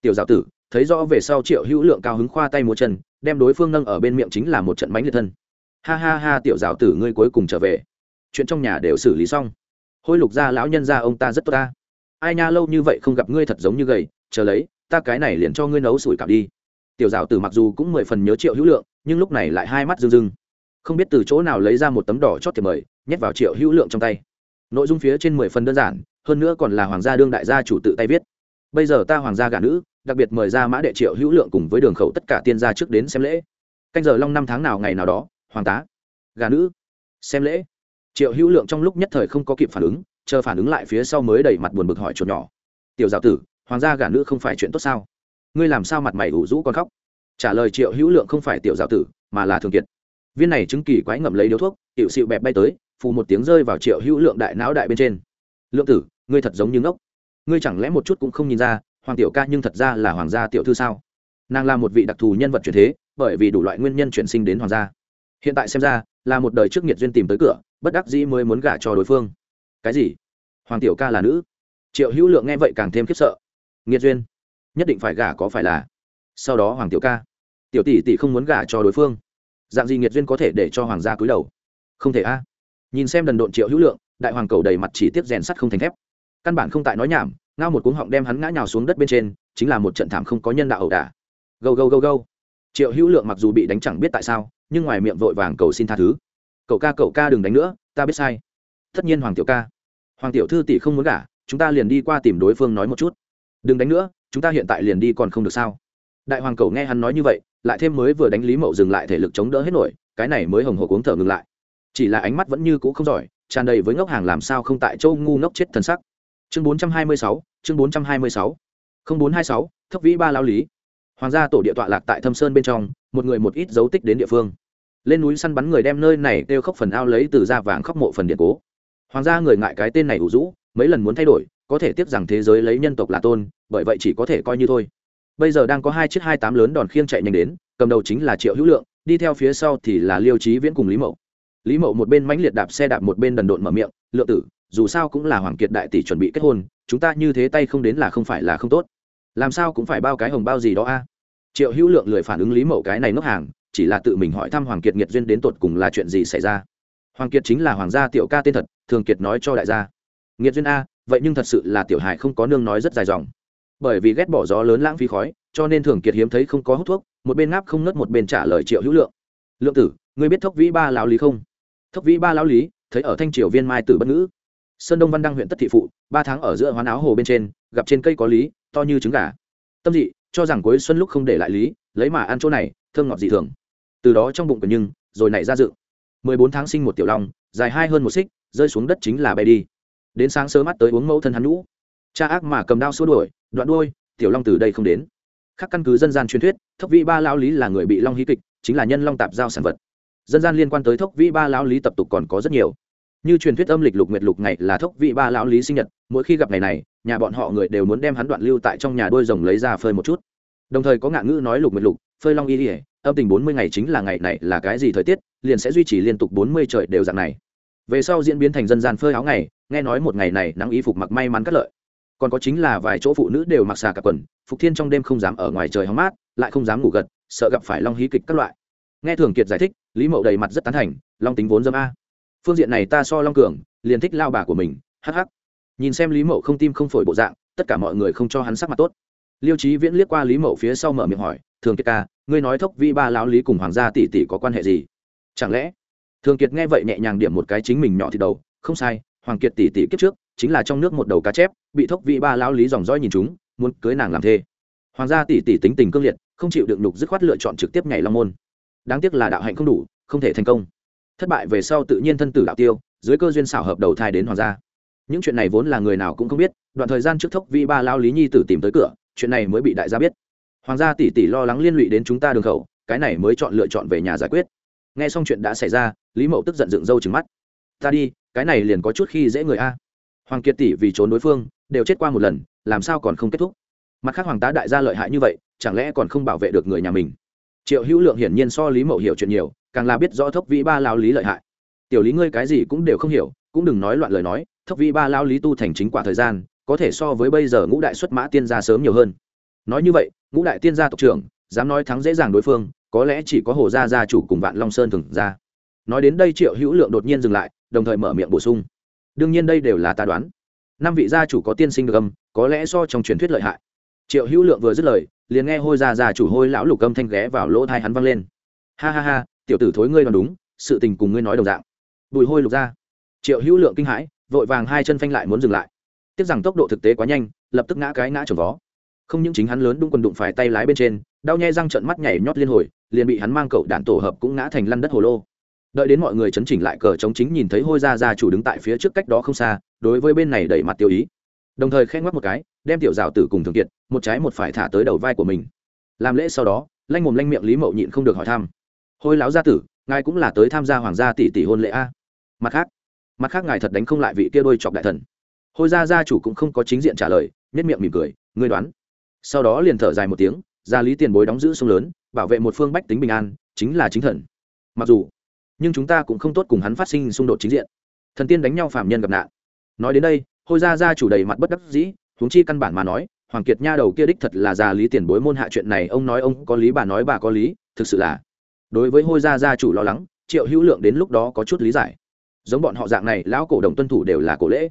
Tiểu giáo tử, thấy rõ về sau triệu hữu lượng cao hứng khoa tay múa chân, đem đối phương nâng ở bên miệng chính là một trận bánh liệt thân. Ha ha ha, tiểu giáo tử ngươi cuối cùng trở về. Chuyện trong nhà đều xử lý xong. Hôi lục gia lão nhân gia ông ta rất tốt ta. Ai nha, lâu như vậy không gặp ngươi thật giống như gầy, chờ lấy, ta cái này liền cho ngươi nấu sủi cảo đi. Tiểu giáo tử mặc dù cũng mười phần nhớ triệu hữu lượng, nhưng lúc này lại hai mắt rưng rưng. Không biết từ chỗ nào lấy ra một tấm đỏ chót thì mời, nhét vào triệu hữu lượng trong tay nội dung phía trên mười phần đơn giản, hơn nữa còn là hoàng gia đương đại gia chủ tự tay viết. Bây giờ ta hoàng gia gả nữ, đặc biệt mời ra mã đệ triệu hữu lượng cùng với đường khẩu tất cả tiên gia trước đến xem lễ. Canh giờ long năm tháng nào ngày nào đó, hoàng tá gà nữ, xem lễ. Triệu hữu lượng trong lúc nhất thời không có kịp phản ứng, chờ phản ứng lại phía sau mới đẩy mặt buồn bực hỏi chuột nhỏ. Tiểu giáo tử, hoàng gia gả nữ không phải chuyện tốt sao? Ngươi làm sao mặt mày ủ rũ con khóc? Trả lời triệu hữu lượng không phải tiểu giáo tử, mà là thường kiệt. Viên này chứng kỳ quái ngậm lấy điếu thuốc, Tiểu xịu bẹp bay tới phù một tiếng rơi vào triệu hữu lượng đại não đại bên trên. Lượng tử, ngươi thật giống như ngốc. Ngươi chẳng lẽ một chút cũng không nhìn ra, hoàng tiểu ca nhưng thật ra là hoàng gia tiểu thư sao? Nàng là một vị đặc thù nhân vật truyền thế, bởi vì đủ loại nguyên nhân chuyển sinh đến hoàng gia. Hiện tại xem ra, là một đời trước nghiệt duyên tìm tới cửa, bất đắc dĩ mới muốn gả cho đối phương. Cái gì? Hoàng tiểu ca là nữ? Triệu hữu lượng nghe vậy càng thêm khiếp sợ. Nghiệt duyên? Nhất định phải gả có phải là? Sau đó hoàng tiểu ca. Tiểu tỷ tỷ không muốn gả cho đối phương. Dạng gì nghiệt duyên có thể để cho hoàng gia cúi đầu? Không thể a nhìn xem đần độn triệu hữu lượng, đại hoàng cầu đầy mặt chỉ tiếp rèn sắt không thành thép. Căn bản không tại nói nhảm, ngao một cuống họng đem hắn ngã nhào xuống đất bên trên, chính là một trận thảm không có nhân đạo ẩu đả. Gâu gâu gâu gâu. Triệu hữu lượng mặc dù bị đánh chẳng biết tại sao, nhưng ngoài miệng vội vàng cầu xin tha thứ. Cậu ca cậu ca đừng đánh nữa, ta biết sai. Tất nhiên hoàng tiểu ca. Hoàng tiểu thư tỷ không muốn gả, chúng ta liền đi qua tìm đối phương nói một chút. Đừng đánh nữa, chúng ta hiện tại liền đi còn không được sao? Đại hoàng cầu nghe hắn nói như vậy, lại thêm mới vừa đánh lý mậu dừng lại thể lực chống đỡ hết nổi, cái này mới hồng hộp uống thở ngừng lại chỉ là ánh mắt vẫn như cũ không giỏi, tràn đầy với ngốc hàng làm sao không tại châu ngu ngốc chết thần sắc. Chương bốn trăm hai mươi sáu, chương bốn trăm hai mươi sáu, không bốn hai sáu, thấp vĩ ba lao lý. Hoàng gia tổ địa tọa lạc tại thâm sơn bên trong, một người một ít dấu tích đến địa phương. Lên núi săn bắn người đem nơi này kêu khóc phần ao lấy từ da vàng khóc mộ phần điện cố. Hoàng gia người ngại cái tên này ủ rũ, mấy lần muốn thay đổi, có thể tiếc rằng thế giới lấy nhân tộc là tôn, bởi vậy chỉ có thể coi như thôi. Bây giờ đang có hai chiếc hai tám lớn đòn khiêng chạy nhanh đến, cầm đầu chính là triệu hữu lượng, đi theo phía sau thì là liêu trí viễn cùng lý mậu lý mậu một bên mãnh liệt đạp xe đạp một bên đần độn mở miệng, lượng tử, dù sao cũng là hoàng kiệt đại tỷ chuẩn bị kết hôn, chúng ta như thế tay không đến là không phải là không tốt. Làm sao cũng phải bao cái hồng bao gì đó a? Triệu hữu lượng lười phản ứng lý mậu cái này nốc hàng, chỉ là tự mình hỏi thăm hoàng kiệt nghiệt duyên đến tột cùng là chuyện gì xảy ra. Hoàng kiệt chính là hoàng gia tiểu ca tên thật, thường kiệt nói cho đại gia. Nghiệt duyên a, vậy nhưng thật sự là tiểu hải không có nương nói rất dài dòng. Bởi vì ghét bỏ gió lớn lãng phí khói, cho nên thường kiệt hiếm thấy không có hút thuốc, một bên ngáp không nớt một bên trả lời triệu hữu lượng. Lượng tử, ngươi biết thốc vĩ ba lão lý không? Thốc vĩ ba lão lý, thấy ở thanh triều viên mai tử bất ngữ. Sơn đông văn đăng huyện tất thị phụ, ba tháng ở giữa hoán áo hồ bên trên, gặp trên cây có lý, to như trứng gà. Tâm dị, cho rằng cuối xuân lúc không để lại lý, lấy mà ăn chỗ này, thơm ngọt dị thường. Từ đó trong bụng của nhưng, rồi nảy ra dự. Mười bốn tháng sinh một tiểu long, dài hai hơn một xích, rơi xuống đất chính là bay đi. Đến sáng sớm mắt tới uống mẫu thân hắn lũ cha ác mà cầm đao xua đuổi, đoạn đuôi, tiểu long từ đây không đến. Khác căn cứ dân gian truyền thuyết thấp vị ba lao lý là người bị long hí kịch, chính là nhân long tạp giao sản vật dân gian liên quan tới thốc vĩ ba lão lý tập tục còn có rất nhiều. Như truyền thuyết âm lịch lục nguyệt lục ngày là thốc vĩ ba lão lý sinh nhật, mỗi khi gặp ngày này, nhà bọn họ người đều muốn đem hắn đoạn lưu tại trong nhà đôi rồng lấy ra phơi một chút. Đồng thời có ngạn ngữ nói lục nguyệt lục, phơi long y ỉa âm tình bốn mươi ngày chính là ngày này là cái gì thời tiết, liền sẽ duy trì liên tục bốn mươi trời đều dạng này. Về sau diễn biến thành dân gian phơi áo ngày, nghe nói một ngày này nắng y phục mặc may mắn cắt lợi. Còn có chính là vài chỗ phụ nữ đều mặc xà cả quần, phục thiên trong đêm không dám ở ngoài trời hóng mát, lại không dám ngủ gật, sợ gặp phải long hí kịch các loại nghe thường kiệt giải thích, lý mậu đầy mặt rất tán thành, long tính vốn dâm a. Phương diện này ta so long cường, liền thích lao bà của mình hh nhìn xem lý mậu không tim không phổi bộ dạng, tất cả mọi người không cho hắn sắc mặt tốt. Liêu trí viễn liếc qua lý mậu phía sau mở miệng hỏi, thường kiệt ca, ngươi nói thốc vi ba lão lý cùng hoàng gia tỷ tỷ có quan hệ gì? Chẳng lẽ? Thường kiệt nghe vậy nhẹ nhàng điểm một cái chính mình nhỏ thì đầu, không sai, hoàng kiệt tỷ tỷ kiếp trước, chính là trong nước một đầu cá chép, bị thốc vi ba lão lý dòng dõi nhìn chúng, muốn cưới nàng làm thê. Hoàng gia tỷ tỷ tính tình cương liệt, không chịu đựng nhục dứt khoát lựa chọn trực tiếp nhảy long môn đáng tiếc là đạo hạnh không đủ, không thể thành công. Thất bại về sau tự nhiên thân tử đạo tiêu, dưới cơ duyên xảo hợp đầu thai đến hoàng gia. Những chuyện này vốn là người nào cũng không biết, đoạn thời gian trước thốc vi ba lao lý nhi tử tìm tới cửa, chuyện này mới bị đại gia biết. Hoàng gia tỷ tỷ lo lắng liên lụy đến chúng ta đường khẩu, cái này mới chọn lựa chọn về nhà giải quyết. Nghe xong chuyện đã xảy ra, lý mậu tức giận dựng râu trừng mắt. Ta đi, cái này liền có chút khi dễ người a. Hoàng kiệt tỷ vì trốn đối phương, đều chết qua một lần, làm sao còn không kết thúc? Mặt khác hoàng tá đại gia lợi hại như vậy, chẳng lẽ còn không bảo vệ được người nhà mình? Triệu hữu lượng hiển nhiên so lý mậu hiểu chuyện nhiều, càng là biết rõ thốc vĩ ba lao lý lợi hại. Tiểu lý ngươi cái gì cũng đều không hiểu, cũng đừng nói loạn lời nói, thốc vĩ ba lao lý tu thành chính quả thời gian, có thể so với bây giờ ngũ đại xuất mã tiên gia sớm nhiều hơn. Nói như vậy, ngũ đại tiên gia tộc trưởng, dám nói thắng dễ dàng đối phương, có lẽ chỉ có hồ gia gia chủ cùng vạn long sơn thường ra. Nói đến đây triệu hữu lượng đột nhiên dừng lại, đồng thời mở miệng bổ sung. Đương nhiên đây đều là ta đoán. Năm vị gia chủ có tiên sinh được âm, có lẽ so trong truyền thuyết lợi hại. Triệu hữu lượng vừa dứt lời liền nghe hôi ra ra chủ hôi lão lục âm thanh ghé vào lỗ thai hắn văng lên. Ha ha ha, tiểu tử thối ngươi đoán đúng, sự tình cùng ngươi nói đồng dạng. Bùi hôi lục ra. Triệu hữu lượng kinh hãi, vội vàng hai chân phanh lại muốn dừng lại. Tiếc rằng tốc độ thực tế quá nhanh, lập tức ngã cái ngã trồng vó. Không những chính hắn lớn đung quần đụng phải tay lái bên trên, đau nhai răng trận mắt nhảy nhót liên hồi, liền bị hắn mang cậu đạn tổ hợp cũng ngã thành lăn đất hồ lô. Đợi đến mọi người chấn chỉnh lại cờ chống chính nhìn thấy hôi ra ra chủ đứng tại phía trước cách đó không xa, đối với bên này đẩy mặt tiêu ý. Đồng thời khen ngoắc một cái đem tiểu rào tử cùng thường kiệt, một trái một phải thả tới đầu vai của mình. Làm lễ sau đó, lanh mồm lanh miệng lý mậu nhịn không được hỏi thăm. Hôi láo gia tử, ngài cũng là tới tham gia hoàng gia tỷ tỷ hôn lễ a? Mặt khác mặt khác ngài thật đánh không lại vị kia đôi chọc đại thần. Hôi gia gia chủ cũng không có chính diện trả lời nhất miệng mỉm cười, ngươi đoán? Sau đó liền thở dài một tiếng, gia lý tiền bối đóng giữ sông lớn, bảo vệ một phương bách tính bình an, chính là chính thần. Mặc dù, nhưng chúng ta cũng không tốt cùng hắn phát sinh xung đột chính diện. Thần tiên đánh nhau phạm nhân gặp nạn. Nói đến đây, hôi gia gia chủ đầy mặt bất đắc dĩ huống chi căn bản mà nói, hoàng kiệt nha đầu kia đích thật là già lý tiền bối môn hạ chuyện này, ông nói ông có lý, bà nói bà có lý, thực sự là. Đối với hôi gia gia chủ lo lắng, triệu hữu lượng đến lúc đó có chút lý giải. Giống bọn họ dạng này, lão cổ đồng tuân thủ đều là cổ lễ.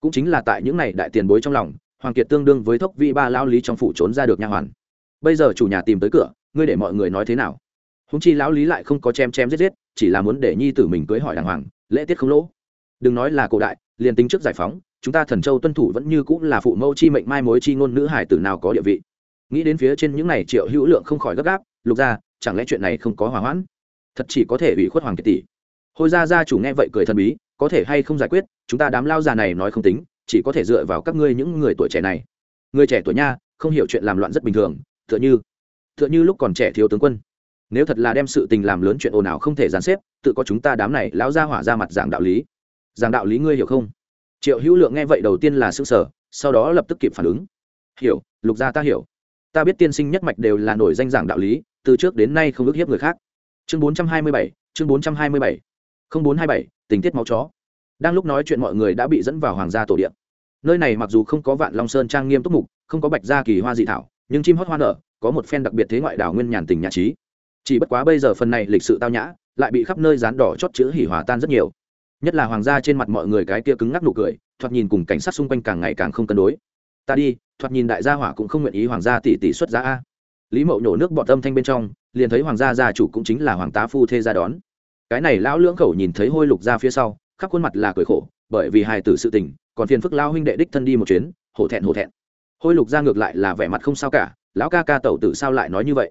Cũng chính là tại những này đại tiền bối trong lòng, hoàng kiệt tương đương với thốc vị ba lão lý trong phủ trốn ra được nha hoàn. Bây giờ chủ nhà tìm tới cửa, ngươi để mọi người nói thế nào? Húng chi lão lý lại không có chém chém giết giết, chỉ là muốn để nhi tử mình cưới hỏi đàng hoàng, lễ tiết không lỗ. Đừng nói là cổ đại, liền tính trước giải phóng chúng ta thần châu tuân thủ vẫn như cũng là phụ mẫu chi mệnh mai mối chi ngôn nữ hải tử nào có địa vị. Nghĩ đến phía trên những này triệu hữu lượng không khỏi gấp gáp, lục ra chẳng lẽ chuyện này không có hòa hoãn? Thật chỉ có thể ủy khuất hoàng kiệt tỷ. Hồi ra gia chủ nghe vậy cười thần bí, có thể hay không giải quyết, chúng ta đám lao già này nói không tính, chỉ có thể dựa vào các ngươi những người tuổi trẻ này. Người trẻ tuổi nha, không hiểu chuyện làm loạn rất bình thường, tựa như tựa như lúc còn trẻ thiếu tướng quân. Nếu thật là đem sự tình làm lớn chuyện ồn ào không thể dàn xếp, tự có chúng ta đám này lão ra hỏa ra mặt giảng đạo lý. Giảng đạo lý ngươi hiểu không? Triệu hữu lượng nghe vậy đầu tiên là s ư sở, sau đó lập tức kịp phản ứng. Hiểu, lục gia ta hiểu. Ta biết tiên sinh nhất mạch đều là nổi danh giảng đạo lý, từ trước đến nay không ức hiếp người khác. Chương bốn trăm hai mươi bảy, chương bốn trăm hai mươi bảy. Không bốn hai bảy, tình tiết máu chó. Đang lúc nói chuyện mọi người đã bị dẫn vào hoàng gia tổ điện nơi này mặc dù không có vạn long sơn trang nghiêm túc mục, không có bạch gia kỳ hoa dị thảo, nhưng chim hót hoa nở, có một phen đặc biệt thế ngoại đảo nguyên nhàn tình nhã trí. Chỉ bất quá bây giờ phần này lịch sự tao nhã, lại bị khắp nơi dán đỏ chót chữ hỉ hòa tan rất nhiều nhất là hoàng gia trên mặt mọi người cái kia cứng ngắc nụ cười, thoạt nhìn cùng cảnh sát xung quanh càng ngày càng không cân đối. Ta đi, thoạt nhìn đại gia hỏa cũng không nguyện ý hoàng gia tỷ tỷ xuất giá a. Lý mậu nhổ nước bọt âm thanh bên trong, liền thấy hoàng gia gia chủ cũng chính là hoàng tá phu thê ra đón. Cái này lão lưỡng khẩu nhìn thấy hôi lục ra phía sau, khắp khuôn mặt là cười khổ, bởi vì hài tử sự tình, còn phiền phức lao huynh đệ đích thân đi một chuyến, hổ thẹn hổ thẹn. Hôi lục ra ngược lại là vẻ mặt không sao cả, lão ca ca tẩu tử sao lại nói như vậy?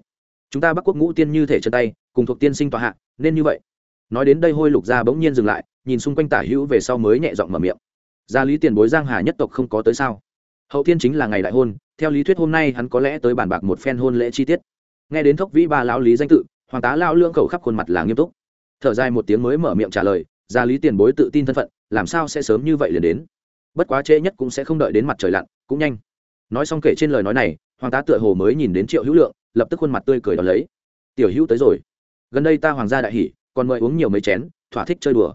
Chúng ta bắc quốc ngũ tiên như thể chân tay, cùng thuộc tiên sinh tòa hạ, nên như vậy. Nói đến đây hôi lục gia bỗng nhiên dừng lại nhìn xung quanh tả hữu về sau mới nhẹ giọng mở miệng. Gia lý tiền bối giang hà nhất tộc không có tới sao? Hậu tiên chính là ngày đại hôn, theo lý thuyết hôm nay hắn có lẽ tới bàn bạc một phen hôn lễ chi tiết. Nghe đến thốc vĩ ba lão lý danh tự, hoàng tá lao lương khẩu khắp khuôn mặt là nghiêm túc. Thở dài một tiếng mới mở miệng trả lời, gia lý tiền bối tự tin thân phận, làm sao sẽ sớm như vậy liền đến? Bất quá trễ nhất cũng sẽ không đợi đến mặt trời lặn, cũng nhanh. Nói xong kể trên lời nói này, hoàng tá tựa hồ mới nhìn đến triệu hữu lượng, lập tức khuôn mặt tươi cười đón lấy. Tiểu hữu tới rồi. Gần đây ta hoàng gia đại hỉ, còn mời uống nhiều mấy chén, thỏa thích chơi đùa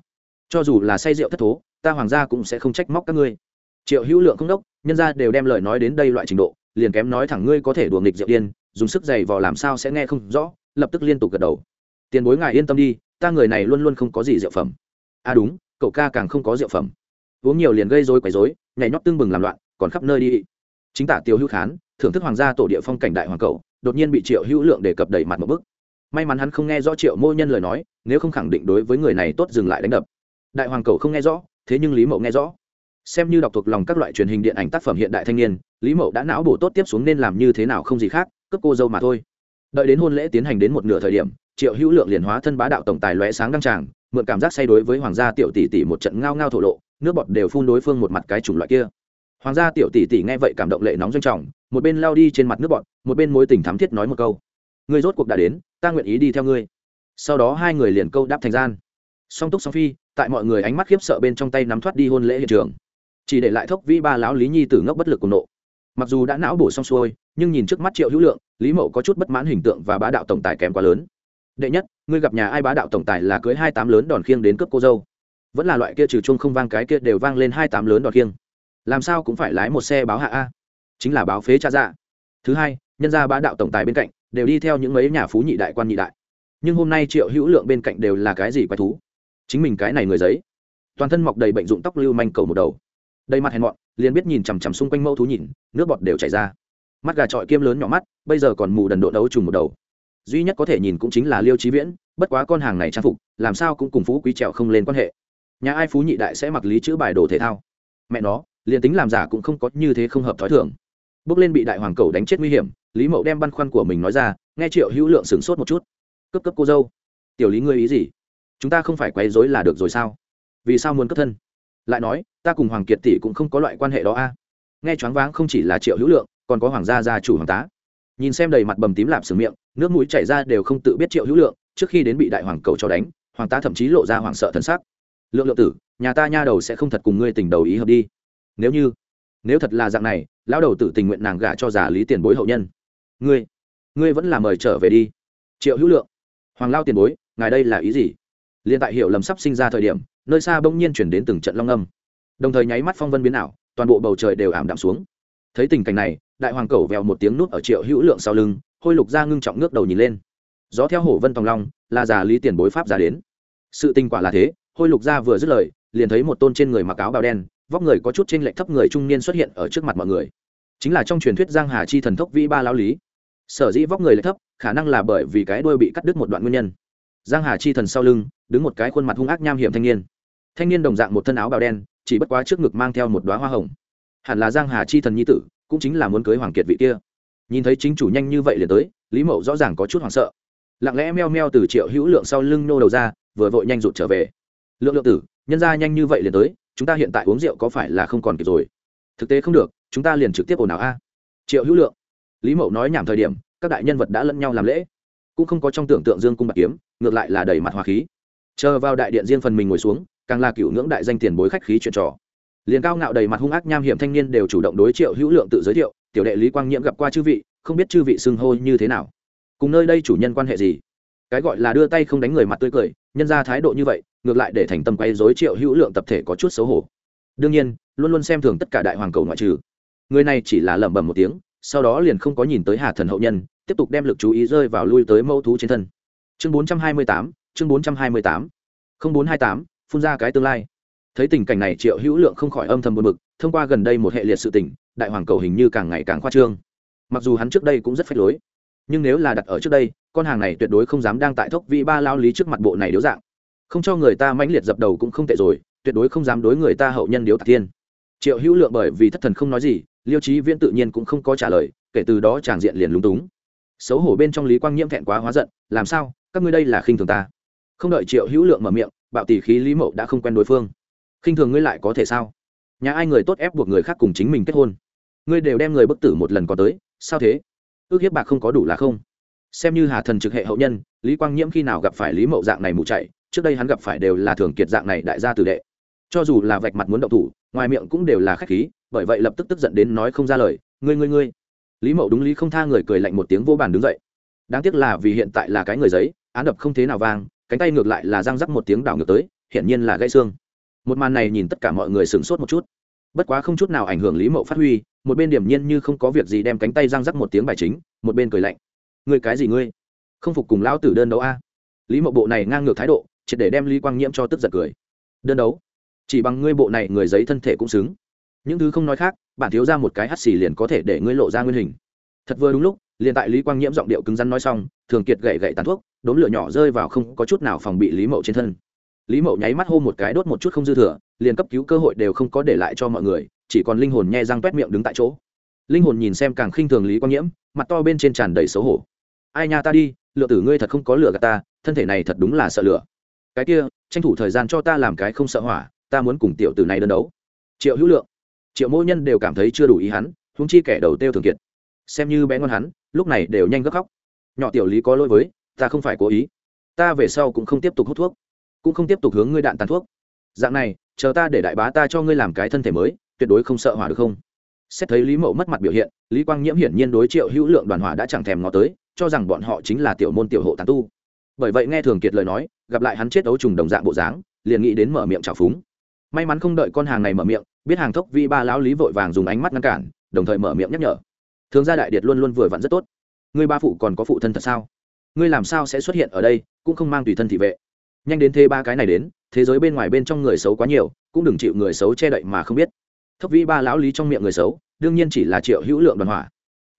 cho dù là say rượu thất thố, ta hoàng gia cũng sẽ không trách móc các ngươi. Triệu hữu lượng không đốc, nhân gia đều đem lời nói đến đây loại trình độ, liền kém nói thẳng ngươi có thể đùa nghịch rượu điên, dùng sức dày vò làm sao sẽ nghe không rõ, lập tức liên tục gật đầu. Tiền bối ngài yên tâm đi, ta người này luôn luôn không có gì rượu phẩm. À đúng, cậu ca càng không có rượu phẩm. Uống nhiều liền gây rối quấy rối, nhảy nhót tương bừng làm loạn, còn khắp nơi đi. Chính tả tiêu hữu khán, thưởng thức hoàng gia tổ địa phong cảnh đại hoàng cậu, đột nhiên bị triệu hữu lượng đề cập đẩy mặt một bức may mắn hắn không nghe rõ triệu mô nhân lời nói, nếu không khẳng định đối với người này tốt dừng lại đánh đập đại hoàng cầu không nghe rõ, thế nhưng lý mậu nghe rõ. Xem như đọc thuộc lòng các loại truyền hình điện ảnh tác phẩm hiện đại thanh niên, lý mậu đã não bổ tốt tiếp xuống nên làm như thế nào không gì khác, cướp cô dâu mà thôi. Đợi đến hôn lễ tiến hành đến một nửa thời điểm, triệu hữu lượng liền hóa thân bá đạo tổng tài lóe sáng đăng tràng, mượn cảm giác say đối với hoàng gia tiểu tỷ tỷ một trận ngao ngao thổ lộ, nước bọt đều phun đối phương một mặt cái chủng loại kia. Hoàng gia tiểu tỷ tỷ nghe vậy cảm động lệ nóng doanh trọng, một bên lao đi trên mặt nước bọt, một bên mối tình thắm thiết nói một câu. Ngươi rốt cuộc đã đến, ta nguyện ý đi theo ngươi. Sau đó hai người liền câu đáp thành gian song túc song phi, tại mọi người ánh mắt khiếp sợ bên trong tay nắm thoát đi hôn lễ hiện trường. Chỉ để lại thốc vĩ ba lão lý nhi tử ngốc bất lực cùng nộ. Mặc dù đã não bổ xong xuôi, nhưng nhìn trước mắt triệu hữu lượng, lý mậu có chút bất mãn hình tượng và bá đạo tổng tài kém quá lớn. Đệ nhất, ngươi gặp nhà ai bá đạo tổng tài là cưới hai tám lớn đòn khiêng đến cướp cô dâu. Vẫn là loại kia trừ chung không vang cái kia đều vang lên hai tám lớn đòn khiêng. Làm sao cũng phải lái một xe báo hạ a. Chính là báo phế cha dạ. Thứ hai, nhân gia bá đạo tổng tài bên cạnh, đều đi theo những mấy nhà phú nhị đại quan nhị đại. Nhưng hôm nay triệu hữu lượng bên cạnh đều là cái gì quái thú? Chính mình cái này người giấy. Toàn thân mọc đầy bệnh dụng tóc lưu manh cầu một đầu. Đầy mặt hèn mọn, liền biết nhìn chằm chằm xung quanh mẫu thú nhìn, nước bọt đều chảy ra. Mắt gà trọi kiêm lớn nhỏ mắt, bây giờ còn mù đần độ đấu trùng một đầu. Duy nhất có thể nhìn cũng chính là liêu trí viễn, bất quá con hàng này trang phục, làm sao cũng cùng phú quý trèo không lên quan hệ. Nhà ai phú nhị đại sẽ mặc lý chữ bài đồ thể thao. Mẹ nó, liền tính làm giả cũng không có như thế không hợp thói thường. Bước lên bị đại hoàng cầu đánh chết nguy hiểm, lý mậu đem băn khoăn của mình nói ra, nghe triệu hữu lượng sửng sốt một chút. Cấp cấp cô dâu. Tiểu lý ngươi ý gì? Chúng ta không phải quấy rối là được rồi sao? Vì sao muốn cấp thân? Lại nói, ta cùng hoàng kiệt tỷ cũng không có loại quan hệ đó a. Nghe choáng váng không chỉ là triệu hữu lượng, còn có hoàng gia gia chủ hoàng tá. Nhìn xem đầy mặt bầm tím lạp sừng miệng, nước mũi chảy ra đều không tự biết triệu hữu lượng, trước khi đến bị đại hoàng cầu cho đánh, hoàng tá thậm chí lộ ra hoàng sợ thân xác lượng lượng tử, nhà ta nha đầu sẽ không thật cùng ngươi tình đầu ý hợp đi. Nếu như, nếu thật là dạng này, lão đầu tử tình nguyện nàng gả cho giả lý tiền bối hậu nhân. Ngươi ngươi vẫn là mời trở về đi. Triệu hữu lượng, hoàng lao tiền bối, ngài đây là ý gì? Liên tại hiệu lầm sắp sinh ra thời điểm, nơi xa bỗng nhiên chuyển đến từng trận long âm. Đồng thời nháy mắt phong vân biến ảo, toàn bộ bầu trời đều ảm đạm xuống. Thấy tình cảnh này, đại hoàng cẩu vèo một tiếng nút ở triệu hữu lượng sau lưng, hôi lục ra ngưng trọng ngước đầu nhìn lên. Gió theo hổ vân tòng long, là già lý tiền bối pháp ra đến. Sự tình quả là thế, hôi lục ra vừa dứt lời, liền thấy một tôn trên người mặc áo bào đen, vóc người có chút trên lệnh thấp người trung niên xuất hiện ở trước mặt mọi người. Chính là trong truyền thuyết giang hà chi thần thốc vĩ ba lao lý. Sở dĩ vóc người lệ thấp, khả năng là bởi vì cái đuôi bị cắt đứt một đoạn nguyên nhân giang hà chi thần sau lưng, đứng một cái khuôn mặt hung ác nham hiểm thanh niên. Thanh niên đồng dạng một thân áo bào đen, chỉ bất quá trước ngực mang theo một đoá hoa hồng. Hẳn là giang hà chi thần nhi tử, cũng chính là muốn cưới hoàng kiệt vị kia. Nhìn thấy chính chủ nhanh như vậy liền tới, lý mậu rõ ràng có chút hoảng sợ. Lặng lẽ meo meo từ triệu hữu lượng sau lưng nô đầu ra, vừa vội nhanh rụt trở về. Lượng lượng tử, nhân ra nhanh như vậy liền tới, chúng ta hiện tại uống rượu có phải là không còn kịp rồi? Thực tế không được, chúng ta liền trực tiếp ồn ào a. Triệu hữu lượng, lý mậu nói nhảm thời điểm, các đại nhân vật đã lẫn nhau làm lễ. Cũng không có trong tưởng tượng dương cung bạc kiếm ngược lại là đầy mặt hòa khí. Chờ vào đại điện riêng phần mình ngồi xuống, càng là cựu ngưỡng đại danh tiền bối khách khí chuyện trò. Liền cao ngạo đầy mặt hung ác nham hiểm thanh niên đều chủ động đối triệu hữu lượng tự giới thiệu, tiểu đệ lý quang nhiễm gặp qua chư vị, không biết chư vị xưng hô như thế nào? Cùng nơi đây chủ nhân quan hệ gì? Cái gọi là đưa tay không đánh người mặt tươi cười, nhân ra thái độ như vậy, ngược lại để thành tâm quay dối triệu hữu lượng tập thể có chút xấu hổ. Đương nhiên, luôn luôn xem thường tất cả đại hoàng cầu ngoại trừ. Người này chỉ là lẩm bẩm một tiếng, sau đó liền không có nhìn tới hà thần hậu nhân, tiếp tục đem lực chú ý rơi vào lui tới mẫu thú trên thân chương bốn trăm hai mươi tám, chương bốn trăm hai mươi tám. Không bốn hai tám, phun ra cái tương lai. Thấy tình cảnh này, triệu hữu lượng không khỏi âm thầm buồn bực, thông qua gần đây một hệ liệt sự tình, đại hoàng cầu hình như càng ngày càng khoa trương. Mặc dù hắn trước đây cũng rất phách lối, nhưng nếu là đặt ở trước đây, con hàng này tuyệt đối không dám đang tại thốc vị ba lao lý trước mặt bộ này điếu dạng. Không cho người ta mãnh liệt dập đầu cũng không tệ rồi, tuyệt đối không dám đối người ta hậu nhân điếu tạc thiên triệu hữu lượng bởi vì thất thần không nói gì, liêu trí viễn tự nhiên cũng không có trả lời, kể từ đó tràng diện liền lúng túng. Xấu hổ bên trong lý quang nhiễm thẹn quá hóa giận, làm sao? Các ngươi đây là khinh thường ta. Không đợi triệu hữu lượng mở miệng, bạo tỷ khí lý mậu đã không quen đối phương. Khinh thường ngươi lại có thể sao? Nhà ai người tốt ép buộc người khác cùng chính mình kết hôn? Ngươi đều đem người bức tử một lần có tới, sao thế? Ước hiếp bạc không có đủ là không. Xem như hà thần trực hệ hậu nhân, lý quang nhiễm khi nào gặp phải lý mậu dạng này mụ chạy, trước đây hắn gặp phải đều là thường kiệt dạng này đại gia tử đệ. Cho dù là vạch mặt muốn động thủ, ngoài miệng cũng đều là khách khí, bởi vậy lập tức tức giận đến nói không ra lời, ngươi ngươi ngươi. Lý mậu đúng lý không tha người cười lạnh một tiếng vô bàn đứng dậy. Đáng tiếc là vì hiện tại là cái người giấy án đập không thế nào vang, cánh tay ngược lại là răng rắc một tiếng đảo ngược tới, hiển nhiên là gãy xương. Một màn này nhìn tất cả mọi người sửng sốt một chút. Bất quá không chút nào ảnh hưởng lý mậu phát huy, một bên điểm nhiên như không có việc gì đem cánh tay răng rắc một tiếng bài chính, một bên cười lạnh. Ngươi cái gì ngươi? Không phục cùng lão tử đơn đấu a? Lý mậu bộ này ngang ngược thái độ, triệt để đem lý quang nhiễm cho tức giận cười. Đơn đấu? Chỉ bằng ngươi bộ này người giấy thân thể cũng xứng. Những thứ không nói khác, bản thiếu ra một cái hắt xì liền có thể để ngươi lộ ra nguyên hình. Thật vừa đúng lúc, liền tại lý quang nhiễm giọng điệu cứng rắn nói xong, thường kiệt gậy gậy tàn thuốc đốm lửa nhỏ rơi vào không có chút nào phòng bị lý mậu trên thân. Lý mậu nháy mắt hô một cái đốt một chút không dư thừa, liền cấp cứu cơ hội đều không có để lại cho mọi người, chỉ còn linh hồn nhe răng quét miệng đứng tại chỗ. Linh hồn nhìn xem càng khinh thường lý quang nhiễm, mặt to bên trên tràn đầy xấu hổ. Ai nha ta đi, lựa tử ngươi thật không có lửa gạt ta, thân thể này thật đúng là sợ lửa. Cái kia, tranh thủ thời gian cho ta làm cái không sợ hỏa, ta muốn cùng tiểu tử này đơn đấu. Triệu hữu lượng, triệu mỗi nhân đều cảm thấy chưa đủ ý hắn húng chi kẻ đầu tiêu thường kiệt. Xem như bé ngon hắn, lúc này đều nhanh gấp khóc. Nhỏ tiểu lý có lỗi với ta không phải cố ý. Ta về sau cũng không tiếp tục hút thuốc, cũng không tiếp tục hướng ngươi đạn tàn thuốc. Dạng này, chờ ta để đại bá ta cho ngươi làm cái thân thể mới, tuyệt đối không sợ hỏa được không? Xét thấy lý mậu mất mặt biểu hiện, lý quang nhiễm hiển nhiên đối triệu hữu lượng đoàn hỏa đã chẳng thèm ngó tới, cho rằng bọn họ chính là tiểu môn tiểu hộ tàn tu. Bởi vậy nghe thường kiệt lời nói, gặp lại hắn chết ấu trùng đồng dạng bộ dáng, liền nghĩ đến mở miệng trào phúng. May mắn không đợi con hàng này mở miệng, biết hàng thốc vi ba lão lý vội vàng dùng ánh mắt ngăn cản, đồng thời mở miệng nhắc nhở. Thường gia đại điệt luôn luôn vừa vặn rất tốt. Ngươi ba phụ còn có phụ thân thật sao? Ngươi làm sao sẽ xuất hiện ở đây, cũng không mang tùy thân thị vệ. Nhanh đến thế ba cái này đến, thế giới bên ngoài bên trong người xấu quá nhiều, cũng đừng chịu người xấu che đậy mà không biết. Thấp vi ba lão lý trong miệng người xấu, đương nhiên chỉ là triệu hữu lượng đoàn hỏa.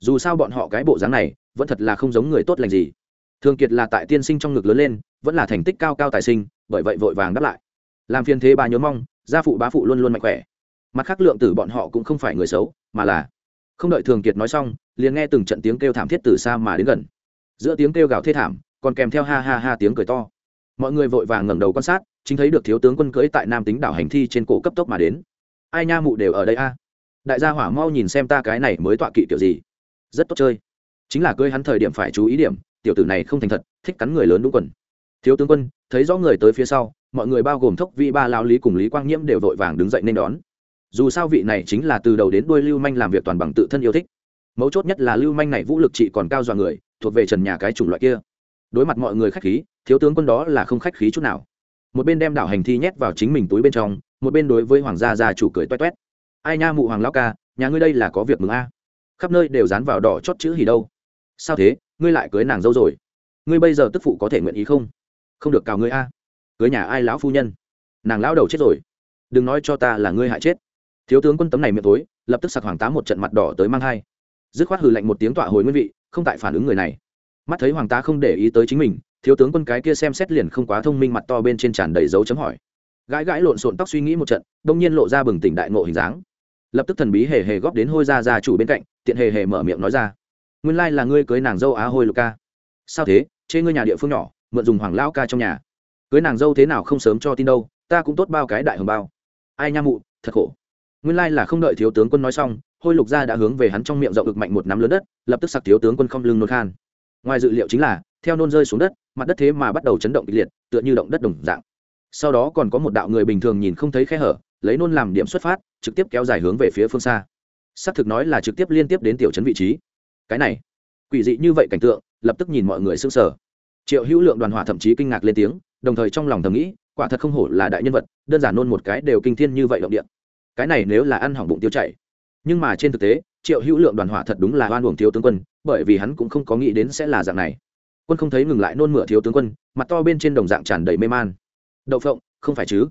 Dù sao bọn họ cái bộ dáng này, vẫn thật là không giống người tốt lành gì. Thường kiệt là tại tiên sinh trong ngực lớn lên, vẫn là thành tích cao cao tài sinh, bởi vậy vội vàng đáp lại. Làm phiền thế bà nhớ mong, gia phụ bá phụ luôn luôn mạnh khỏe. Mặt khác lượng tử bọn họ cũng không phải người xấu, mà là không đợi thường kiệt nói xong, liền nghe từng trận tiếng kêu thảm thiết từ xa mà đến gần giữa tiếng kêu gào thê thảm, còn kèm theo ha ha ha tiếng cười to. Mọi người vội vàng ngẩng đầu quan sát, chính thấy được thiếu tướng quân cưỡi tại nam tính đảo hành thi trên cổ cấp tốc mà đến. Ai nha mụ đều ở đây a. Đại gia hỏa mau nhìn xem ta cái này mới tọa kỵ kiểu gì. Rất tốt chơi. Chính là cưỡi hắn thời điểm phải chú ý điểm, tiểu tử này không thành thật, thích cắn người lớn đúng quần. Thiếu tướng quân, thấy rõ người tới phía sau, mọi người bao gồm thốc vị ba lao lý cùng lý quang nhiễm đều vội vàng đứng dậy nên đón. Dù sao vị này chính là từ đầu đến đuôi lưu manh làm việc toàn bằng tự thân yêu thích. Mấu chốt nhất là lưu manh này vũ lực trị còn cao dọa người thuộc về trần nhà cái chủng loại kia. Đối mặt mọi người khách khí, thiếu tướng quân đó là không khách khí chút nào. Một bên đem đảo hành thi nhét vào chính mình túi bên trong, một bên đối với hoàng gia gia chủ cười toét toét. Ai nha mụ hoàng lao ca, nhà ngươi đây là có việc mừng a. Khắp nơi đều dán vào đỏ chót chữ hỉ đâu. Sao thế, ngươi lại cưới nàng dâu rồi? Ngươi bây giờ tức phụ có thể nguyện ý không? Không được cào ngươi a. Cưới nhà ai lão phu nhân? Nàng lão đầu chết rồi. Đừng nói cho ta là ngươi hại chết. Thiếu tướng quân tấm này miệng tối, lập tức sặc hoàng tá một trận mặt đỏ tới mang hai. Dứt khoát hừ lạnh một tiếng tọa hồi nguyên vị không tại phản ứng người này. Mắt thấy hoàng tá không để ý tới chính mình, thiếu tướng quân cái kia xem xét liền không quá thông minh mặt to bên trên tràn đầy dấu chấm hỏi. Gãi gãi lộn xộn tóc suy nghĩ một trận, đông nhiên lộ ra bừng tỉnh đại ngộ hình dáng. Lập tức thần bí hề hề góp đến hôi ra ra chủ bên cạnh, tiện hề hề mở miệng nói ra. Nguyên lai là ngươi cưới nàng dâu á hôi lục ca. Sao thế? Chê ngươi nhà địa phương nhỏ, mượn dùng hoàng lão ca trong nhà. Cưới nàng dâu thế nào không sớm cho tin đâu, ta cũng tốt bao cái đại hồng bao. Ai nha mụ, thật khổ. Nguyên lai là không đợi thiếu tướng quân nói xong hôi lục gia đã hướng về hắn trong miệng rộng ực mạnh một nắm lớn đất, lập tức sặc thiếu tướng quân không lưng nôn khan. Ngoài dự liệu chính là, theo nôn rơi xuống đất, mặt đất thế mà bắt đầu chấn động kịch liệt, tựa như động đất đồng dạng. Sau đó còn có một đạo người bình thường nhìn không thấy khe hở, lấy nôn làm điểm xuất phát, trực tiếp kéo dài hướng về phía phương xa. Xác thực nói là trực tiếp liên tiếp đến tiểu trấn vị trí. Cái này, quỷ dị như vậy cảnh tượng, lập tức nhìn mọi người sững sờ. Triệu hữu lượng đoàn hỏa thậm chí kinh ngạc lên tiếng, đồng thời trong lòng thầm nghĩ, quả thật không hổ là đại nhân vật, đơn giản nôn một cái đều kinh thiên như vậy động điện cái này nếu là ăn hỏng bụng tiêu chảy nhưng mà trên thực tế, triệu hữu lượng đoàn hỏa thật đúng là oan uổng thiếu tướng quân, bởi vì hắn cũng không có nghĩ đến sẽ là dạng này. Quân không thấy ngừng lại nôn mửa thiếu tướng quân, mặt to bên trên đồng dạng tràn đầy mê man. Đậu phộng, không phải chứ?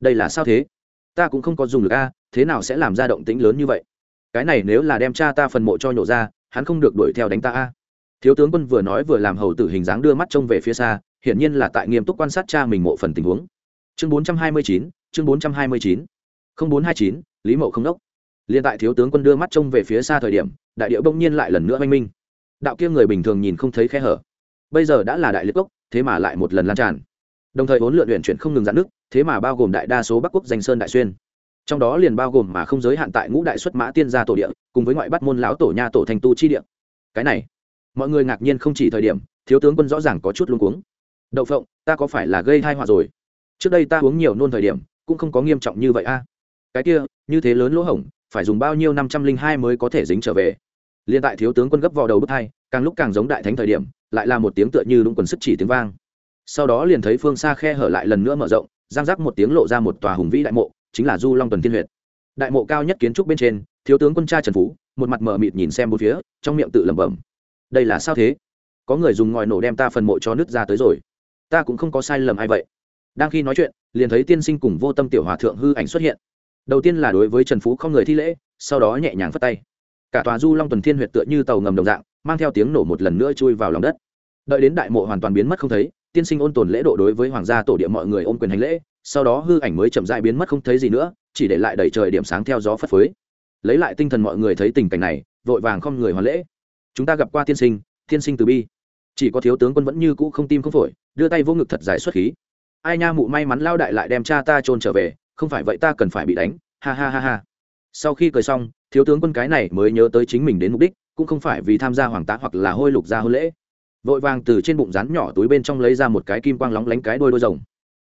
Đây là sao thế? Ta cũng không có dùng lực a, thế nào sẽ làm ra động tĩnh lớn như vậy? Cái này nếu là đem cha ta phần mộ cho nhổ ra, hắn không được đuổi theo đánh ta a. Thiếu tướng quân vừa nói vừa làm hầu tử hình dáng đưa mắt trông về phía xa, hiển nhiên là tại nghiêm túc quan sát cha mình mộ phần tình huống. Chương bốn trăm hai mươi chín, chương bốn trăm hai mươi chín. Không bốn hai chín, lý mộ không đốc liền tại thiếu tướng quân đưa mắt trông về phía xa thời điểm, đại điệu bỗng nhiên lại lần nữa oanh minh. Đạo kia người bình thường nhìn không thấy khe hở. Bây giờ đã là đại liệt cốc thế mà lại một lần lan tràn. Đồng thời vốn lượn luyện chuyển không ngừng giãn nước, thế mà bao gồm đại đa số bắc quốc danh sơn đại xuyên. Trong đó liền bao gồm mà không giới hạn tại ngũ đại xuất mã tiên gia tổ địa, cùng với ngoại bắt môn lão tổ nha tổ thành tu chi địa. Cái này, mọi người ngạc nhiên không chỉ thời điểm, thiếu tướng quân rõ ràng có chút luống cuống. Đậu phộng, ta có phải là gây thai họa rồi? Trước đây ta uống nhiều nôn thời điểm, cũng không có nghiêm trọng như vậy a. Cái kia, như thế lớn lỗ hổng phải dùng bao nhiêu năm trăm linh hai mới có thể dính trở về? Liên tại thiếu tướng quân gấp vào đầu bức thai càng lúc càng giống đại thánh thời điểm, lại là một tiếng tựa như đúng quần sức chỉ tiếng vang. Sau đó liền thấy phương xa khe hở lại lần nữa mở rộng, giang rắc một tiếng lộ ra một tòa hùng vĩ đại mộ, chính là du long tuần tiên huyệt. Đại mộ cao nhất kiến trúc bên trên, thiếu tướng quân cha trần phú, một mặt mờ mịt nhìn xem bốn phía, trong miệng tự lẩm bẩm. Đây là sao thế? Có người dùng ngòi nổ đem ta phần mộ cho nứt ra tới rồi. Ta cũng không có sai lầm ai vậy. Đang khi nói chuyện, liền thấy tiên sinh cùng vô tâm tiểu hòa thượng hư ảnh xuất hiện đầu tiên là đối với trần phú không người thi lễ, sau đó nhẹ nhàng phất tay. Cả tòa du long tuần thiên huyệt tựa như tàu ngầm đồng dạng, mang theo tiếng nổ một lần nữa chui vào lòng đất. Đợi đến đại mộ hoàn toàn biến mất không thấy, tiên sinh ôn tồn lễ độ đối với hoàng gia tổ địa mọi người ôm quyền hành lễ, sau đó hư ảnh mới chậm dại biến mất không thấy gì nữa, chỉ để lại đầy trời điểm sáng theo gió phất phới. Lấy lại tinh thần mọi người thấy tình cảnh này, vội vàng không người hoàn lễ. Chúng ta gặp qua tiên sinh tiên sinh từ bi. Chỉ có thiếu tướng quân vẫn như cũ không tim không phổi, đưa tay vô ngực thật dài xuất khí. Ai nha mụ may mắn lao đại lại đem cha ta trôn trở về không phải vậy ta cần phải bị đánh ha ha ha ha. Sau khi cười xong thiếu tướng quân cái này mới nhớ tới chính mình đến mục đích cũng không phải vì tham gia hoàng tá hoặc là hôi lục gia hôn lễ. Vội vàng từ trên bụng rắn nhỏ túi bên trong lấy ra một cái kim quang lóng lánh cái đôi đôi rồng.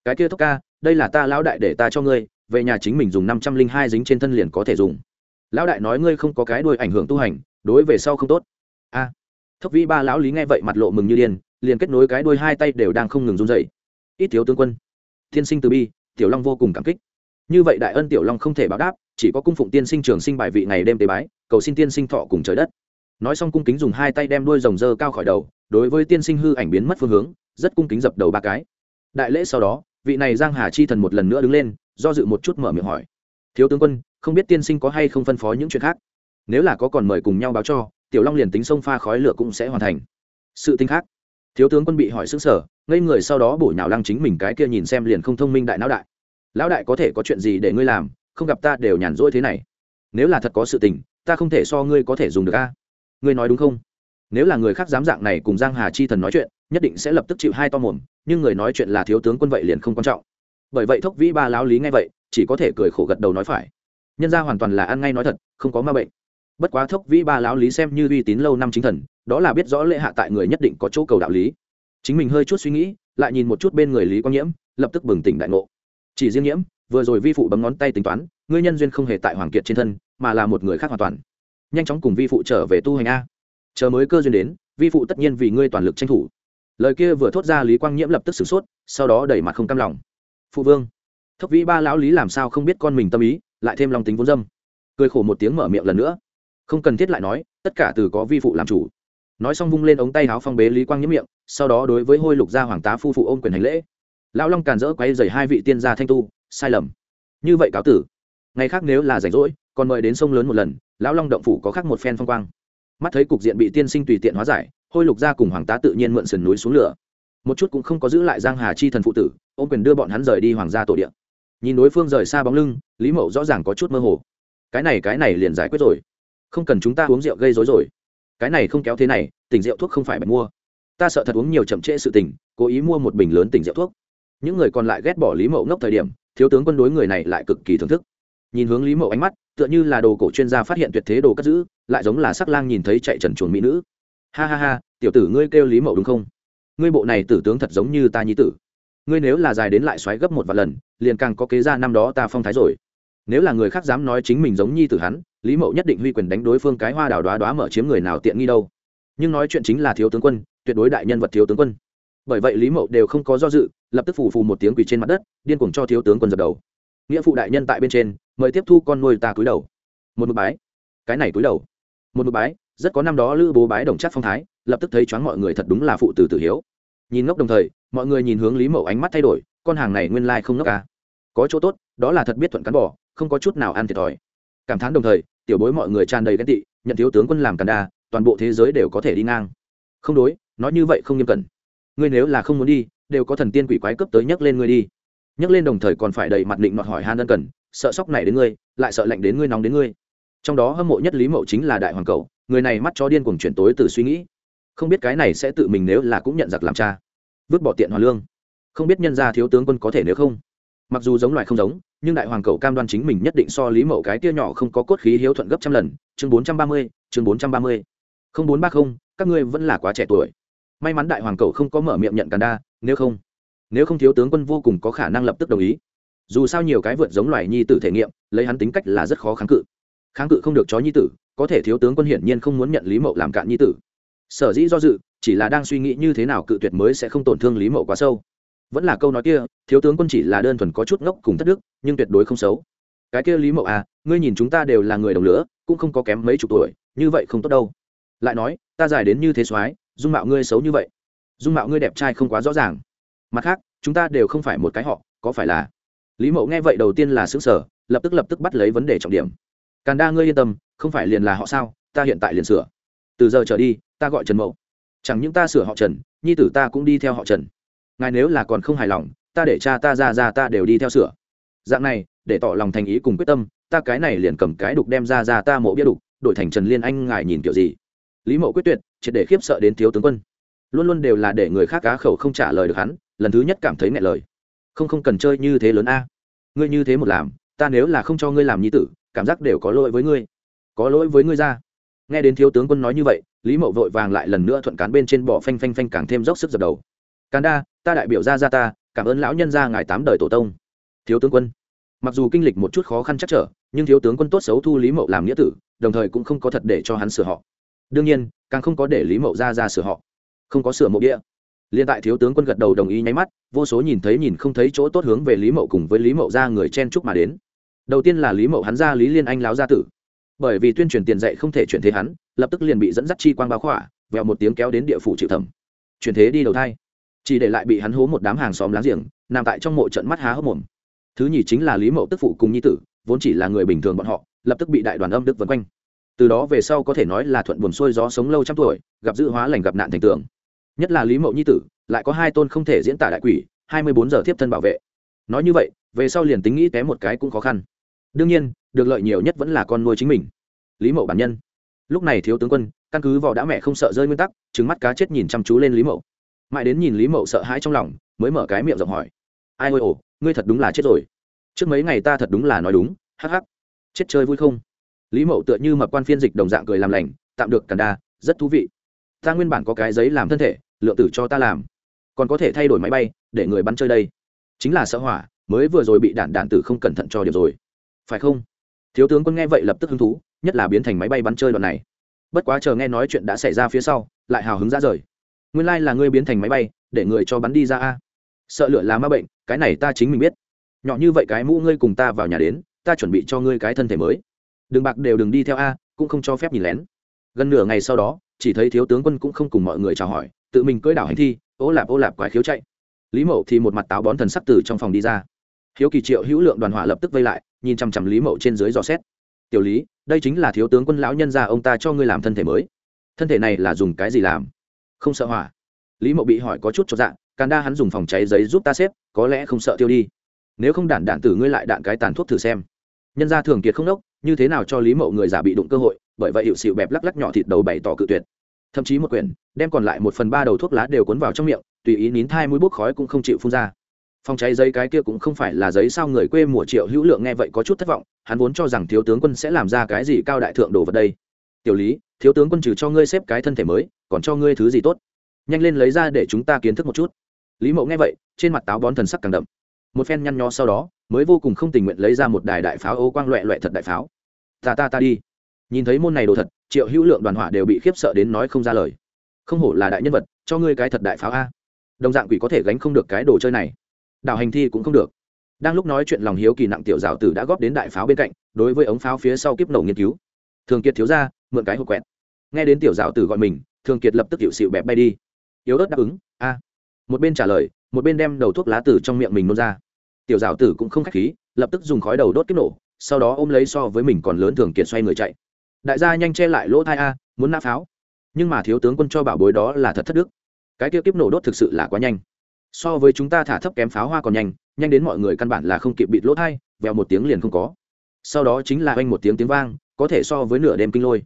Cái kia thốc ca đây là ta lão đại để ta cho ngươi về nhà chính mình dùng năm trăm linh hai dính trên thân liền có thể dùng. Lão đại nói ngươi không có cái đôi ảnh hưởng tu hành đối về sau không tốt. A à, thốc vĩ ba lão lý nghe vậy mặt lộ mừng như điên liền kết nối cái đôi hai tay đều đang không ngừng run dậy ít thiếu tướng quân tiên sinh từ bi tiểu long vô cùng cảm kích như vậy đại ân tiểu long không thể báo đáp, chỉ có cung phụng tiên sinh trường sinh bài vị ngày đêm tế bái, cầu xin tiên sinh thọ cùng trời đất. Nói xong cung kính dùng hai tay đem đuôi rồng dơ cao khỏi đầu, đối với tiên sinh hư ảnh biến mất phương hướng, rất cung kính dập đầu ba cái. Đại lễ sau đó, vị này giang hà chi thần một lần nữa đứng lên, do dự một chút mở miệng hỏi. Thiếu tướng quân, không biết tiên sinh có hay không phân phó những chuyện khác? Nếu là có còn mời cùng nhau báo cho, tiểu long liền tính sông pha khói lửa cũng sẽ hoàn thành. Sự tinh khác. Thiếu tướng quân bị hỏi xứng sở ngây người sau đó bổ nhào lăng chính mình cái kia nhìn xem liền không thông minh đại não đại lão đại có thể có chuyện gì để ngươi làm, không gặp ta đều nhàn rỗi thế này. Nếu là thật có sự tình, ta không thể so ngươi có thể dùng được a. Ngươi nói đúng không? Nếu là người khác dám dạng này cùng giang hà chi thần nói chuyện, nhất định sẽ lập tức chịu hai to mồm, nhưng người nói chuyện là thiếu tướng quân vậy liền không quan trọng. Bởi vậy thốc vĩ ba lão lý nghe vậy, chỉ có thể cười khổ gật đầu nói phải. Nhân ra hoàn toàn là ăn ngay nói thật, không có ma bệnh. Bất quá thốc vĩ ba lão lý xem như uy tín lâu năm chính thần, đó là biết rõ lệ hạ tại người nhất định có chỗ cầu đạo lý. Chính mình hơi chút suy nghĩ, lại nhìn một chút bên người lý quang nhiễm, lập tức bừng tỉnh đại ngộ chỉ riêng nhiễm, vừa rồi vi phụ bấm ngón tay tính toán, ngươi nhân duyên không hề tại hoàng kiệt trên thân, mà là một người khác hoàn toàn. Nhanh chóng cùng vi phụ trở về tu hành a. Chờ mới cơ duyên đến, vi phụ tất nhiên vì ngươi toàn lực tranh thủ. Lời kia vừa thốt ra lý quang nhiễm lập tức sửng sốt, sau đó đẩy mặt không cam lòng. Phụ vương thấp vĩ ba lão lý làm sao không biết con mình tâm ý, lại thêm lòng tính vốn dâm. Cười khổ một tiếng mở miệng lần nữa. Không cần thiết lại nói, tất cả từ có vi phụ làm chủ. Nói xong vung lên ống tay áo phong bế lý quang nhiễm miệng, sau đó đối với hôi lục gia hoàng tá phu phụ ôm quyền hành lễ lão long càn rỡ quay dày hai vị tiên gia thanh tu, sai lầm. Như vậy cáo tử. Ngày khác nếu là rảnh rỗi, còn mời đến sông lớn một lần, lão long động phủ có khác một phen phong quang. Mắt thấy cục diện bị tiên sinh tùy tiện hóa giải, hôi lục gia cùng hoàng tá tự nhiên mượn sườn núi xuống lửa. Một chút cũng không có giữ lại giang hà chi thần phụ tử ô quyền đưa bọn hắn rời đi hoàng gia tổ điện nhìn đối phương rời xa bóng lưng, lý mậu rõ ràng có chút mơ hồ. Cái này cái này liền giải quyết rồi. Không cần chúng ta uống rượu gây rối rồi. Cái này không kéo thế này, tỉnh rượu thuốc không phải bạch mua. Ta sợ thật uống nhiều chậm trễ sự tình, cố ý mua một bình lớn tỉnh rượu thuốc những người còn lại ghét bỏ lý mậu ngốc thời điểm, thiếu tướng quân đối người này lại cực kỳ thưởng thức. Nhìn hướng lý mậu ánh mắt, tựa như là đồ cổ chuyên gia phát hiện tuyệt thế đồ cất giữ, lại giống là sắc lang nhìn thấy chạy trần chuồn mỹ nữ. Ha ha ha, tiểu tử ngươi kêu lý mậu đúng không? Ngươi bộ này tử tướng thật giống như ta nhi tử. Ngươi nếu là dài đến lại xoáy gấp một vài lần, liền càng có kế ra năm đó ta phong thái rồi. Nếu là người khác dám nói chính mình giống nhi tử hắn, lý mậu nhất định huy quyền đánh đối phương cái hoa đào đoá đoá mở chiếm người nào tiện nghi đâu. Nhưng nói chuyện chính là thiếu tướng quân, tuyệt đối đại nhân vật thiếu tướng quân bởi vậy lý mậu đều không có do dự, lập tức phủ phù một tiếng quỳ trên mặt đất, điên cuồng cho thiếu tướng quân dập đầu. Nghĩa phụ đại nhân tại bên trên, mời tiếp thu con nuôi ta cúi đầu. Một mực bái. Cái này cúi đầu. Một mực bái, rất có năm đó lữ bố bái đồng chắc phong thái, lập tức thấy choáng mọi người thật đúng là phụ tử tử hiếu. Nhìn ngốc đồng thời, mọi người nhìn hướng lý mậu ánh mắt thay đổi, con hàng này nguyên lai không ngốc ca có chỗ tốt, đó là thật biết thuận cán bỏ không có chút nào ăn thiệt thòi. Cảm thán đồng thời, tiểu bối mọi người tràn đầy ghen tị, nhận thiếu tướng quân làm càn đa toàn bộ thế giới đều có thể đi ngang. Không đối, nói như vậy không nghiêm cẩn ngươi nếu là không muốn đi, đều có thần tiên quỷ quái cấp tới nhấc lên ngươi đi. Nhấc lên đồng thời còn phải đầy mặt định mặt hỏi han ân cần, sợ sóc này đến ngươi, lại sợ lạnh đến ngươi, nóng đến ngươi. Trong đó hâm mộ nhất lý mậu chính là đại hoàng cầu, người này mắt cho điên cuồng chuyển tối từ suy nghĩ. Không biết cái này sẽ tự mình nếu là cũng nhận giặc làm cha. Vứt bỏ tiện hoàn lương. Không biết nhân gia thiếu tướng quân có thể nếu không. Mặc dù giống loài không giống, nhưng đại hoàng cầu cam đoan chính mình nhất định so lý mậu cái kia nhỏ không có cốt khí hiếu thuận gấp trăm lần. Chương bốn trăm ba mươi, chương bốn trăm ba mươi. Không bốn ba không, các ngươi vẫn là quá trẻ tuổi may mắn đại hoàng cầu không có mở miệng nhận càn đa, nếu không nếu không thiếu tướng quân vô cùng có khả năng lập tức đồng ý. Dù sao nhiều cái vượt giống loài nhi tử thể nghiệm, lấy hắn tính cách là rất khó kháng cự. Kháng cự không được chó nhi tử, có thể thiếu tướng quân hiển nhiên không muốn nhận lý mậu làm cạn nhi tử. Sở dĩ do dự, chỉ là đang suy nghĩ như thế nào cự tuyệt mới sẽ không tổn thương lý mậu quá sâu. Vẫn là câu nói kia, thiếu tướng quân chỉ là đơn thuần có chút ngốc cùng thất đức, nhưng tuyệt đối không xấu. Cái kia lý mậu à ngươi nhìn chúng ta đều là người đồng lửa cũng không có kém mấy chục tuổi, như vậy không tốt đâu. Lại nói, ta dài đến như thế soái dung mạo ngươi xấu như vậy. Dung mạo ngươi đẹp trai không quá rõ ràng. Mặt khác, chúng ta đều không phải một cái họ, có phải là? Lý mậu nghe vậy đầu tiên là xứng sở lập tức lập tức bắt lấy vấn đề trọng điểm. Càn đa ngươi yên tâm, không phải liền là họ sao, ta hiện tại liền sửa. Từ giờ trở đi, ta gọi trần mậu. Chẳng những ta sửa họ trần, nhi tử ta cũng đi theo họ trần. Ngài nếu là còn không hài lòng, ta để cha ta ra ra ta đều đi theo sửa. Dạng này, để tỏ lòng thành ý cùng quyết tâm, ta cái này liền cầm cái đục đem ra ra ta mộ bia đục, đổi thành trần liên anh ngài nhìn kiểu gì lý mậu quyết tuyệt, triệt để khiếp sợ đến thiếu tướng quân. Luôn luôn đều là để người khác cá khẩu không trả lời được hắn, lần thứ nhất cảm thấy ngại lời. Không không cần chơi như thế lớn a. Ngươi như thế một làm, ta nếu là không cho ngươi làm nhi tử, cảm giác đều có lỗi với ngươi. Có lỗi với ngươi ra. Nghe đến thiếu tướng quân nói như vậy, lý mậu vội vàng lại lần nữa thuận cán bên trên bỏ phanh phanh phanh càng thêm dốc sức dập đầu. Càn đa, ta đại biểu ra ra ta, cảm ơn lão nhân gia ngài tám đời tổ tông. Thiếu tướng quân. Mặc dù kinh lịch một chút khó khăn chắc trở, nhưng thiếu tướng quân tốt xấu thu lý mậu làm nghĩa tử, đồng thời cũng không có thật để cho hắn sửa họ đương nhiên, càng không có để lý mậu ra ra sửa họ. Không có sửa mộ địa. Liên tại thiếu tướng quân gật đầu đồng ý nháy mắt, vô số nhìn thấy nhìn không thấy chỗ tốt hướng về lý mậu cùng với lý mậu ra người chen chúc mà đến. Đầu tiên là lý mậu hắn ra lý liên anh láo gia tử. Bởi vì tuyên truyền tiền dạy không thể chuyển thế hắn, lập tức liền bị dẫn dắt chi quang báo khỏa, vẹo một tiếng kéo đến địa phủ chịu thẩm. Chuyển thế đi đầu thai. Chỉ để lại bị hắn hố một đám hàng xóm láng giềng, nằm tại trong mộ trận mắt há hốc mồm. Thứ nhì chính là lý mậu tức phụ cùng nhi tử, vốn chỉ là người bình thường bọn họ, lập tức bị đại đoàn âm đức vân quanh từ đó về sau có thể nói là thuận buồn xuôi gió sống lâu trăm tuổi, gặp dự hóa lành gặp nạn thành tường. Nhất là lý mậu nhi tử, lại có hai tôn không thể diễn tả đại quỷ, hai mươi bốn giờ tiếp thân bảo vệ. Nói như vậy, về sau liền tính nghĩ té một cái cũng khó khăn. Đương nhiên, được lợi nhiều nhất vẫn là con nuôi chính mình. Lý mậu bản nhân. Lúc này thiếu tướng quân, căn cứ vào đã mẹ không sợ rơi nguyên tắc trứng mắt cá chết nhìn chăm chú lên lý mậu. Mãi đến nhìn lý mậu sợ hãi trong lòng, mới mở cái miệng rộng hỏi. Ai ôi ồ, ngươi thật đúng là chết rồi. Trước mấy ngày ta thật đúng là nói đúng, hắc hắc. Chết chơi vui không? Lý mậu tựa như mập quan phiên dịch đồng dạng cười làm lành, tạm được càn đa, rất thú vị. Ta nguyên bản có cái giấy làm thân thể, lượng tử cho ta làm. Còn có thể thay đổi máy bay, để người bắn chơi đây. Chính là sợ hỏa, mới vừa rồi bị đạn đạn tử không cẩn thận cho điểm rồi. Phải không? Thiếu tướng quân nghe vậy lập tức hứng thú, nhất là biến thành máy bay bắn chơi đoạn này. Bất quá chờ nghe nói chuyện đã xảy ra phía sau, lại hào hứng ra rời. Nguyên lai、like、là ngươi biến thành máy bay, để người cho bắn đi ra a. Sợ lửa là ma bệnh, cái này ta chính mình biết. Nhỏ như vậy cái mũ ngươi cùng ta vào nhà đến, ta chuẩn bị cho ngươi cái thân thể mới đừng bạc đều đừng đi theo a, cũng không cho phép nhìn lén. Gần nửa ngày sau đó, chỉ thấy thiếu tướng quân cũng không cùng mọi người chào hỏi, tự mình cưỡi đảo hành thi ô lạp ô lạp quái khiếu chạy. Lý mậu thì một mặt táo bón thần sắc từ trong phòng đi ra. Hiếu kỳ triệu hữu lượng đoàn hỏa lập tức vây lại, nhìn chằm chằm lý mậu trên dưới dò xét. Tiểu lý, đây chính là thiếu tướng quân lão nhân gia, ông ta cho ngươi làm thân thể mới. Thân thể này là dùng cái gì làm? Không sợ hỏa. Lý mậu bị hỏi có chút cho dạng càn đa hắn dùng phòng cháy giấy giúp ta xếp, có lẽ không sợ tiêu đi. Nếu không đản đạn tử ngươi lại đạn cái tàn thuốc thử xem. Nhân gia thường kiệt không đốc như thế nào cho lý mậu người giả bị đụng cơ hội, bởi vậy hiệu xịu bẹp lắc lắc nhỏ thịt đầu bày tỏ cự tuyệt. Thậm chí một quyển, đem còn lại một phần ba đầu thuốc lá đều cuốn vào trong miệng, tùy ý nín thai mũi bốc khói cũng không chịu phun ra. Phòng cháy giấy cái kia cũng không phải là giấy sao người quê mùa triệu hữu lượng nghe vậy có chút thất vọng, hắn vốn cho rằng thiếu tướng quân sẽ làm ra cái gì cao đại thượng đồ vật đây. Tiểu lý, thiếu tướng quân trừ cho ngươi xếp cái thân thể mới, còn cho ngươi thứ gì tốt? Nhanh lên lấy ra để chúng ta kiến thức một chút. Lý mậu nghe vậy, trên mặt táo bón thần sắc càng đậm một phen nhăn nho sau đó, mới vô cùng không tình nguyện lấy ra một đài đại pháo ô quang loẹ loẹ thật đại pháo. Ta ta ta đi. Nhìn thấy môn này đồ thật, triệu hữu lượng đoàn hỏa đều bị khiếp sợ đến nói không ra lời. Không hổ là đại nhân vật, cho ngươi cái thật đại pháo a. Đồng dạng quỷ có thể gánh không được cái đồ chơi này. Đảo hành thi cũng không được. Đang lúc nói chuyện lòng hiếu kỳ nặng tiểu giáo tử đã góp đến đại pháo bên cạnh, đối với ống pháo phía sau kiếp nổ nghiên cứu. Thường kiệt thiếu ra, mượn cái hộp quẹt. Nghe đến tiểu giáo tử gọi mình, thường kiệt lập tức hiệu xịu bẹp bay đi. Yếu ớt đáp ứng, a. Một bên trả lời một bên đem đầu thuốc lá tử trong miệng mình nôn ra. Tiểu giáo tử cũng không k h á c h khí, lập tức dùng khói đầu đốt kích nổ, sau đó ôm lấy so với mình còn lớn thường kiệt xoay người chạy. Đại gia nhanh che lại lỗ thai a, muốn nã pháo. Nhưng mà thiếu tướng quân cho bảo bối đó là thật thất đức. Cái kia kiếp nổ đốt thực sự là quá nhanh. So với chúng ta thả thấp kém pháo hoa còn nhanh nhanh đến mọi người căn bản là không kịp bịt lỗ thai, vèo một tiếng liền không có. Sau đó chính là oanh một tiếng tiếng vang, có thể so với nửa đêm kinh lôi.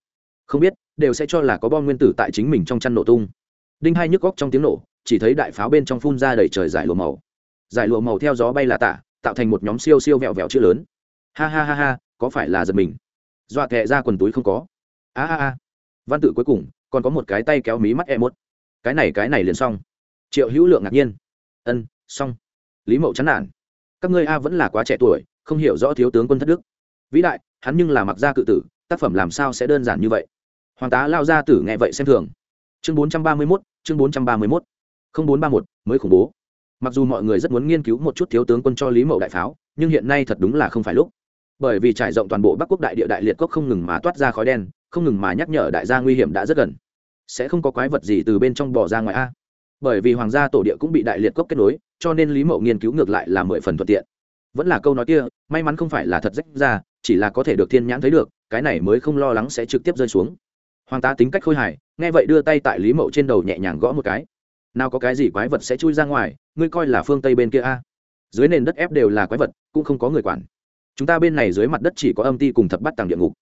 Không biết, đều sẽ cho là có bom nguyên tử tại chính mình trong chăn nổ tung. Đinh hai nhức góc trong tiếng nổ chỉ thấy đại pháo bên trong phun ra đầy trời giải lụa màu. Giải lụa màu theo gió bay là tả tạo thành một nhóm siêu siêu vẹo vẹo chữ lớn. Ha ha ha ha, có phải là giật mình? Dọa kệ ra quần túi không có. A a a. Văn tự cuối cùng, còn có một cái tay kéo mí mắt e mốt cái này cái này liền xong. Triệu hữu lượng ngạc nhiên. Ân, xong. Lý mậu chán nản. Các ngươi a vẫn là quá trẻ tuổi, không hiểu rõ thiếu tướng quân thất đức. Vĩ đại, hắn nhưng là mặc gia cự tử, tác phẩm làm sao sẽ đơn giản như vậy? Hoàng tá lao ra tử nghe vậy xem thường. Chương bốn trăm ba mươi mốt, chương bốn trăm ba mươi mốt. không bốn ba một mới khủng bố. Mặc dù mọi người rất muốn nghiên cứu một chút thiếu tướng quân cho lý mậu đại pháo, nhưng hiện nay thật đúng là không phải lúc. Bởi vì trải rộng toàn bộ bắc quốc đại địa đại liệt cốc không ngừng mà toát ra khói đen, không ngừng mà nhắc nhở đại gia nguy hiểm đã rất gần. Sẽ không có quái vật gì từ bên trong bỏ ra ngoài a. Bởi vì hoàng gia tổ địa cũng bị đại liệt cốc kết nối, cho nên lý mậu nghiên cứu ngược lại là mười phần thuận tiện. Vẫn là câu nói kia, may mắn không phải là thật rách ra, chỉ là có thể được thiên nhãn thấy được, cái này mới không lo lắng sẽ trực tiếp rơi xuống. Hoàng tá tính cách khôi hài, nghe vậy đưa tay tại lý mậu trên đầu nhẹ nhàng gõ một cái nào có cái gì quái vật sẽ chui ra ngoài, ngươi coi là phương tây bên kia a. Dưới nền đất ép đều là quái vật, cũng không có người quản. Chúng ta bên này dưới mặt đất chỉ có âm ti cùng thập bắt tàng địa ngục.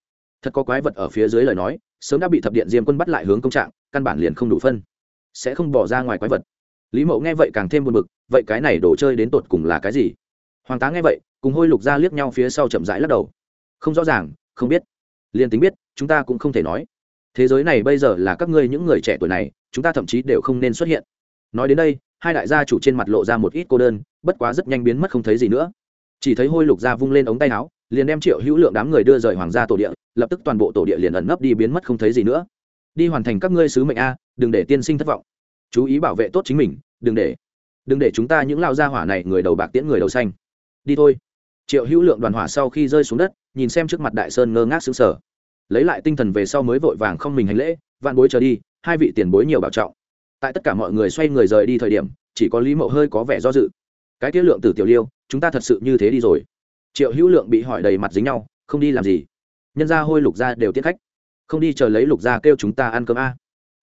Thật có quái vật ở phía dưới lời nói, sớm đã bị thập điện diêm quân bắt lại hướng công trạng, căn bản liền không đủ phân. Sẽ không bỏ ra ngoài quái vật. Lý mậu nghe vậy càng thêm buồn bực, vậy cái này đồ chơi đến tột cùng là cái gì? Hoàng tá nghe vậy, cùng hôi lục ra liếc nhau phía sau chậm rãi lắc đầu. Không rõ ràng, không biết. Liền tính biết, chúng ta cũng không thể nói. Thế giới này bây giờ là các ngươi những người trẻ tuổi này, chúng ta thậm chí đều không nên xuất hiện nói đến đây, hai đại gia chủ trên mặt lộ ra một ít cô đơn, bất quá rất nhanh biến mất không thấy gì nữa. Chỉ thấy hôi lục gia vung lên ống tay áo, liền đem triệu hữu lượng đám người đưa rời hoàng gia tổ địa, lập tức toàn bộ tổ địa liền ẩn nấp đi biến mất không thấy gì nữa. Đi hoàn thành các ngươi sứ mệnh a, đừng để tiên sinh thất vọng. Chú ý bảo vệ tốt chính mình, đừng để đừng để chúng ta những lao gia hỏa này người đầu bạc tiễn người đầu xanh. Đi thôi. Triệu hữu lượng đoàn hỏa sau khi rơi xuống đất, nhìn xem trước mặt đại sơn ngơ ngác xứng sở lấy lại tinh thần về sau mới vội vàng không mình hành lễ, vạn bối trở đi, hai vị tiền bối nhiều bảo trọng tại tất cả mọi người xoay người rời đi thời điểm, chỉ có lý mậu hơi có vẻ do dự. Cái tiết lượng từ tiểu liêu, chúng ta thật sự như thế đi rồi. Triệu hữu lượng bị hỏi đầy mặt dính nhau, không đi làm gì. Nhân ra hôi lục ra đều tiết khách. Không đi chờ lấy lục ra kêu chúng ta ăn cơm a.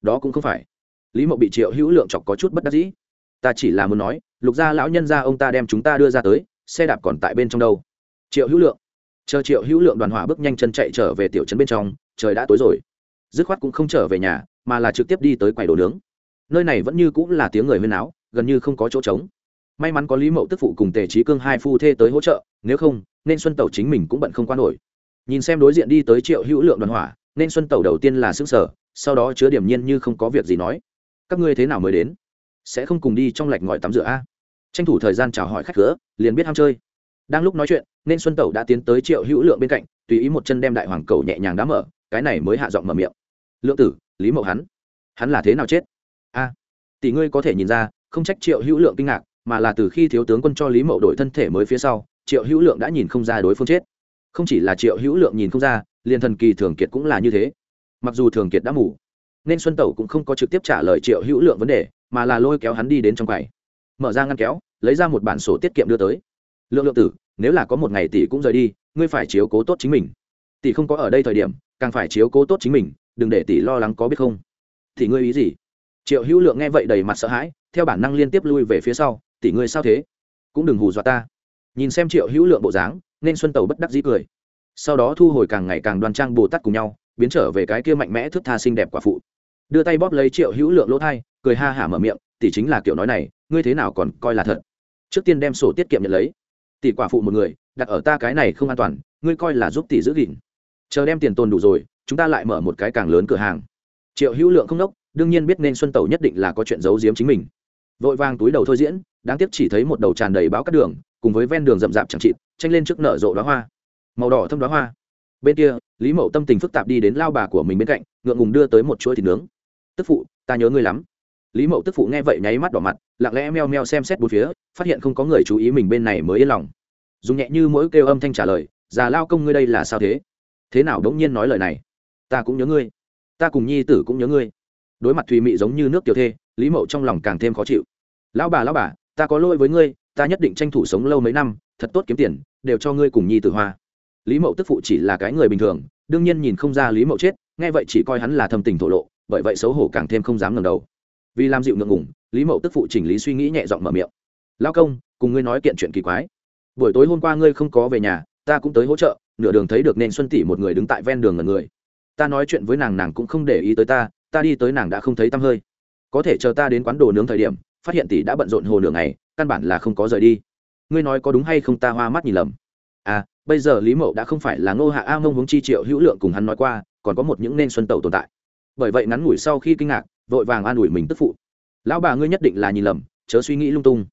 Đó cũng không phải. Lý mậu bị triệu hữu lượng chọc có chút bất đắc dĩ. Ta chỉ là muốn nói, lục gia lão nhân gia ông ta đem chúng ta đưa ra tới, xe đạp còn tại bên trong đâu. Triệu hữu lượng. Chờ triệu hữu lượng đoàn hỏa bước nhanh chân chạy trở về tiểu trấn bên trong, trời đã tối rồi. Dứt khoát cũng không trở về nhà, mà là trực tiếp đi tới quầy đồ nướng nơi này vẫn như cũng là tiếng người huyên áo, gần như không có chỗ trống. May mắn có lý mậu tức phụ cùng tề trí cương hai phu thê tới hỗ trợ, nếu không, nên xuân tẩu chính mình cũng bận không qua nổi. Nhìn xem đối diện đi tới triệu hữu lượng đoàn hỏa, nên xuân tẩu đầu tiên là xứng sở sau đó chứa điểm nhiên như không có việc gì nói. Các ngươi thế nào mới đến? Sẽ không cùng đi trong lạch ngòi tắm rửa a? Tranh thủ thời gian chào hỏi khách cửa liền biết ham chơi. Đang lúc nói chuyện, nên xuân tẩu đã tiến tới triệu hữu lượng bên cạnh, tùy ý một chân đem đại hoàng cầu nhẹ nhàng đá mở, cái này mới hạ giọng mở miệng. Lượng tử, lý mậu hắn? Hắn là thế nào chết? A, tỷ ngươi có thể nhìn ra, không trách triệu hữu lượng kinh ngạc, mà là từ khi thiếu tướng quân cho lý mậu đổi thân thể mới phía sau, triệu hữu lượng đã nhìn không ra đối phương chết. Không chỉ là triệu hữu lượng nhìn không ra, liền thần kỳ thường kiệt cũng là như thế. Mặc dù thường kiệt đã mủ nên xuân tẩu cũng không có trực tiếp trả lời triệu hữu lượng vấn đề, mà là lôi kéo hắn đi đến trong quầy. Mở ra ngăn kéo, lấy ra một bản sổ tiết kiệm đưa tới. Lượng lượng tử, nếu là có một ngày tỷ cũng rời đi, ngươi phải chiếu cố tốt chính mình. Tỷ không có ở đây thời điểm, càng phải chiếu cố tốt chính mình, đừng để tỷ lo lắng có biết không. Thì ngươi ý gì? Triệu hữu lượng nghe vậy đầy mặt sợ hãi, theo bản năng liên tiếp lui về phía sau, tỷ ngươi sao thế? Cũng đừng hù dọa ta. Nhìn xem triệu hữu lượng bộ dáng, nên xuân tàu bất đắc dĩ cười. Sau đó thu hồi càng ngày càng đoan trang bồ tát cùng nhau, biến trở về cái kia mạnh mẽ thức tha xinh đẹp quả phụ. Đưa tay bóp lấy triệu hữu lượng lỗ thai, cười ha hả mở miệng, tỷ chính là kiểu nói này, ngươi thế nào còn coi là thật? Trước tiên đem sổ tiết kiệm nhận lấy. Tỷ quả phụ một người, đặt ở ta cái này không an toàn, ngươi coi là giúp tỷ giữ gìn. Chờ đem tiền tồn đủ rồi, chúng ta lại mở một cái càng lớn cửa hàng. Triệu hữu lượng không đốc đương nhiên biết nên xuân tẩu nhất định là có chuyện giấu giếm chính mình. Vội vàng túi đầu thôi diễn, đáng tiếc chỉ thấy một đầu tràn đầy báo cắt đường, cùng với ven đường rậm rạp chẳng chịt, tranh lên trước nở rộ đoá hoa. Màu đỏ thâm đoá hoa. Bên kia, lý mậu tâm tình phức tạp đi đến lao bà của mình bên cạnh, ngượng ngùng đưa tới một chuỗi thịt nướng. Tức phụ, ta nhớ ngươi lắm. Lý mậu tức phụ nghe vậy nháy mắt đỏ mặt, lặng lẽ meo meo xem xét bốn phía, phát hiện không có người chú ý mình bên này mới yên lòng. Dùng nhẹ như mỗi kêu âm thanh trả lời, già lao công ngươi đây là sao thế? Thế nào đống nhiên nói lời này? Ta cũng nhớ ngươi. Ta cùng nhi tử cũng nhớ ngươi đối mặt thùy mị giống như nước tiểu thê, lý mậu trong lòng càng thêm khó chịu. Lão bà lão bà, ta có lỗi với ngươi, ta nhất định tranh thủ sống lâu mấy năm, thật tốt kiếm tiền, đều cho ngươi cùng nhi tử hoa. Lý mậu tức phụ chỉ là cái người bình thường, đương nhiên nhìn không ra lý mậu chết, nghe vậy chỉ coi hắn là thâm tình thổ lộ, bởi vậy xấu hổ càng thêm không dám ngẩng đầu. Vì làm dịu ngượng ngùng, lý mậu tức phụ chỉnh lý suy nghĩ nhẹ giọng mở miệng. Lao công, cùng ngươi nói kiện chuyện kỳ quái. Buổi tối hôm qua ngươi không có về nhà, ta cũng tới hỗ trợ, nửa đường thấy được nên xuân tỷ một người đứng tại ven đường là người. Ta nói chuyện với nàng nàng cũng không để ý tới ta ta đi tới nàng đã không thấy tăm hơi. Có thể chờ ta đến quán đồ nướng thời điểm, phát hiện tỷ đã bận rộn hồ nửa ngày, căn bản là không có rời đi. Ngươi nói có đúng hay không ta hoa mắt nhìn lầm. À bây giờ lý mậu đã không phải là ngô hạ a mông hướng chi triệu hữu lượng cùng hắn nói qua, còn có một những nên xuân tẩu tồn tại. Bởi vậy ngắn ngủi sau khi kinh ngạc, vội vàng an ủi mình tức phụ. Lão bà ngươi nhất định là nhìn lầm, chớ suy nghĩ lung tung.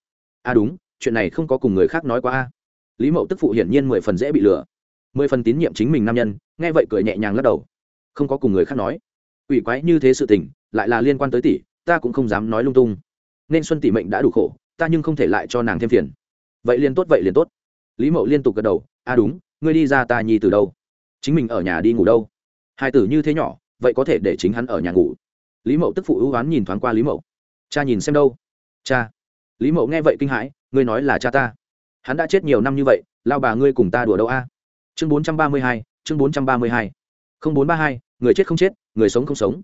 À đúng, chuyện này không có cùng người khác nói qua a. Lý mậu tức phụ hiển nhiên mười phần dễ bị lừa. Mười phần tín nhiệm chính mình nam nhân, nghe vậy cười nhẹ nhàng lắc đầu. Không có cùng người khác nói ủy quái như thế sự tình, lại là liên quan tới tỷ, ta cũng không dám nói lung tung. Nên xuân tỷ mệnh đã đủ khổ, ta nhưng không thể lại cho nàng thêm phiền. Vậy liền tốt, vậy liền tốt. Lý mậu liên tục gật đầu a à đúng, ngươi đi ra ta nhi từ đâu? Chính mình ở nhà đi ngủ đâu? Hai tử như thế nhỏ, vậy có thể để chính hắn ở nhà ngủ? Lý mậu tức phụ ưu oán nhìn thoáng qua lý mậu. Cha nhìn xem đâu? Cha. Lý mậu nghe vậy kinh hãi, ngươi nói là cha ta. Hắn đã chết nhiều năm như vậy, lao bà ngươi cùng ta đùa đâu a? Chương bốn trăm ba mươi hai, chương bốn trăm ba mươi hai. Không bốn ba hai người chết không chết, người sống không sống.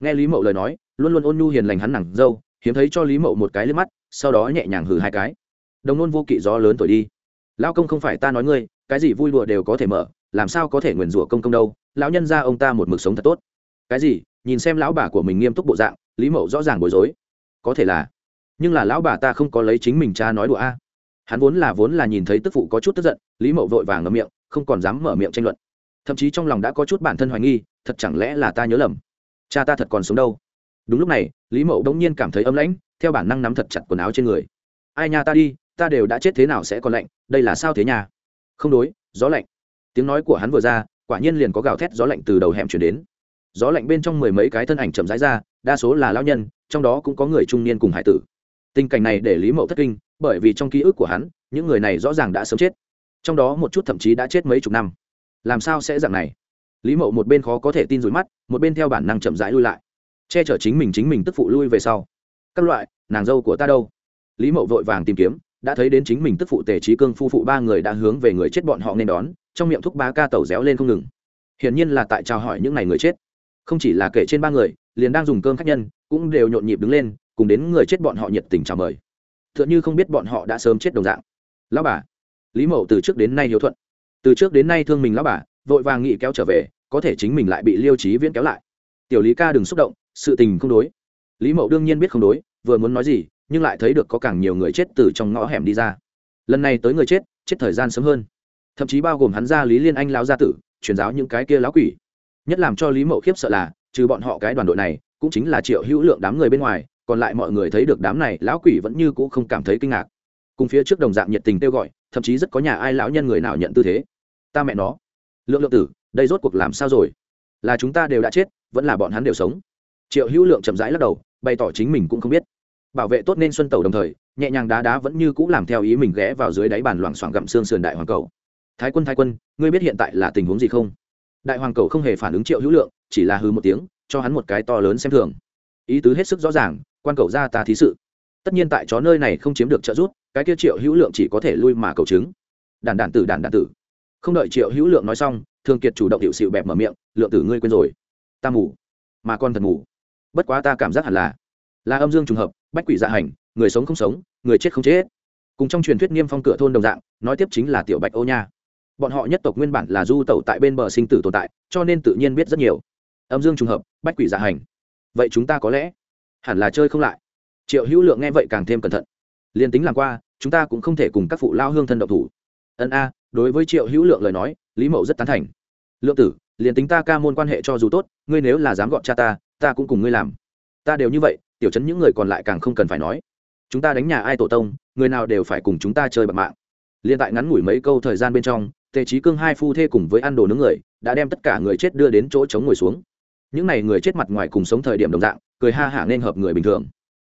Nghe lý mậu lời nói, luôn luôn ôn nhu hiền lành hắn nặng dâu, hiếm thấy cho lý mậu một cái lên mắt, sau đó nhẹ nhàng hừ hai cái. Đồng nôn vô kỵ gió lớn thổi đi. Lao công không phải ta nói ngươi, cái gì vui đùa đều có thể mở, làm sao có thể nguyền rủa công công đâu, lão nhân ra ông ta một mực sống thật tốt. Cái gì? Nhìn xem lão bà của mình nghiêm túc bộ dạng, lý mậu rõ ràng bối rối. Có thể là, nhưng là lão bà ta không có lấy chính mình cha nói đùa a. Hắn vốn là vốn là nhìn thấy tức phụ có chút tức giận, lý mậu vội vàng ngậm miệng, không còn dám mở miệng tranh luận. Thậm chí trong lòng đã có chút bản thân hoài nghi thật chẳng lẽ là ta nhớ lầm? Cha ta thật còn sống đâu? Đúng lúc này, lý mậu đống nhiên cảm thấy ấm lãnh, theo bản năng nắm thật chặt quần áo trên người. Ai nha ta đi, ta đều đã chết thế nào sẽ còn lạnh, đây là sao thế nhà không đối, gió lạnh. Tiếng nói của hắn vừa ra, quả nhiên liền có gào thét gió lạnh từ đầu hẻm chuyển đến. Gió lạnh bên trong mười mấy cái thân ảnh chậm rãi ra, đa số là lao nhân, trong đó cũng có người trung niên cùng hải tử. Tình cảnh này để lý mậu thất kinh, bởi vì trong ký ức của hắn, những người này rõ ràng đã sớm chết. Trong đó một chút thậm chí đã chết mấy chục năm. Làm sao sẽ dạng này? Lý mậu một bên khó có thể tin rủi mắt, một bên theo bản năng chậm rãi lui lại. Che chở chính mình chính mình tức phụ lui về sau. Các loại, nàng dâu của ta đâu? Lý mậu vội vàng tìm kiếm, đã thấy đến chính mình tức phụ tề trí cương phu phụ ba người đã hướng về người chết bọn họ nên đón, trong miệng thúc ba ca tẩu réo lên không ngừng. Hiển nhiên là tại chào hỏi những ngày người chết. Không chỉ là kể trên ba người, liền đang dùng cơm khách nhân, cũng đều nhộn nhịp đứng lên, cùng đến người chết bọn họ nhiệt tình chào mời. T h ư ợ n h ư không biết bọn họ đã sớm chết đồng dạng. Lão bà. Lý mậu từ trước đến nay hiếu thuận. Từ trước đến nay thương mình lão bà, vội vàng nghị kéo trở về có thể chính mình lại bị liêu trí viễn kéo lại. Tiểu lý ca đừng xúc động, sự tình không đối. Lý mậu đương nhiên biết không đối, vừa muốn nói gì, nhưng lại thấy được có càng nhiều người chết từ trong ngõ hẻm đi ra. Lần này tới người chết chết thời gian sớm hơn. Thậm chí bao gồm hắn ra lý liên anh lao gia tử, truyền giáo những cái kia lão quỷ. Nhất làm cho lý mậu khiếp sợ là, trừ bọn họ cái đoàn đội này, cũng chính là triệu hữu lượng đám người bên ngoài, còn lại mọi người thấy được đám này lão quỷ vẫn như cũ không cảm thấy kinh ngạc. Cùng phía trước đồng dạng nhiệt tình kêu gọi, thậm chí rất có nhà ai lão nhân người nào nhận tư thế. Ta mẹ nó. Lượng lượng tử đây rốt cuộc làm sao rồi? Là chúng ta đều đã chết, vẫn là bọn hắn đều sống. Triệu hữu lượng chậm rãi lắc đầu, bày tỏ chính mình cũng không biết. Bảo vệ tốt nên xuân tẩu đồng thời, nhẹ nhàng đá đá vẫn như cũ làm theo ý mình ghé vào dưới đáy bàn loảng xoảng gặm xương sườn đại hoàng cầu. Thái quân thái quân, ngươi biết hiện tại là tình huống gì không? Đại hoàng cầu không hề phản ứng triệu hữu lượng, chỉ là hư một tiếng, cho hắn một cái to lớn xem thường. Ý tứ hết sức rõ ràng, quan cầu ra ta thí sự. Tất nhiên tại chó nơi này không chiếm được trợ giúp, cái kia triệu hữu lượng chỉ có thể lui mà cầu chứng. Đàn đàn tử đàn đàn tử. Không đợi triệu hữu lượng nói xong thường kiệt chủ động hiệu xịu bẹp mở miệng, lượng tử ngươi quên rồi. Ta mù mà con thật mù bất quá ta cảm giác hẳn là là âm dương trùng hợp, bách quỷ dạ hành, người sống không sống, người chết không chết. Cùng trong truyền thuyết niêm phong cửa thôn đồng dạng, nói tiếp chính là tiểu bạch ô nha. Bọn họ nhất tộc nguyên bản là du tẩu tại bên bờ sinh tử tồn tại, cho nên tự nhiên biết rất nhiều. Âm dương trùng hợp, bách quỷ dạ hành. Vậy chúng ta có lẽ hẳn là chơi không lại. Triệu hữu lượng nghe vậy càng thêm cẩn thận. Liền tính làm qua, chúng ta cũng không thể cùng các phụ lao hương thân độc thủ. Ân a, đối với triệu hữu lượng lời nói lý mậu rất tán thành. Lượng tử, liền tính ta ca môn quan hệ cho dù tốt, ngươi nếu là dám gọn cha ta ta cũng cùng ngươi làm. Ta đều như vậy, tiểu chấn những người còn lại càng không cần phải nói. Chúng ta đánh nhà ai tổ tông, người nào đều phải cùng chúng ta chơi bạc mạng. Liên tại ngắn ngủi mấy câu thời gian bên trong, tề trí cương hai phu thê cùng với ăn đồ nướng người, đã đem tất cả người chết đưa đến chỗ chống ngồi xuống. Những n à y người chết mặt ngoài cùng sống thời điểm đồng dạng, cười ha hả nên hợp người bình thường.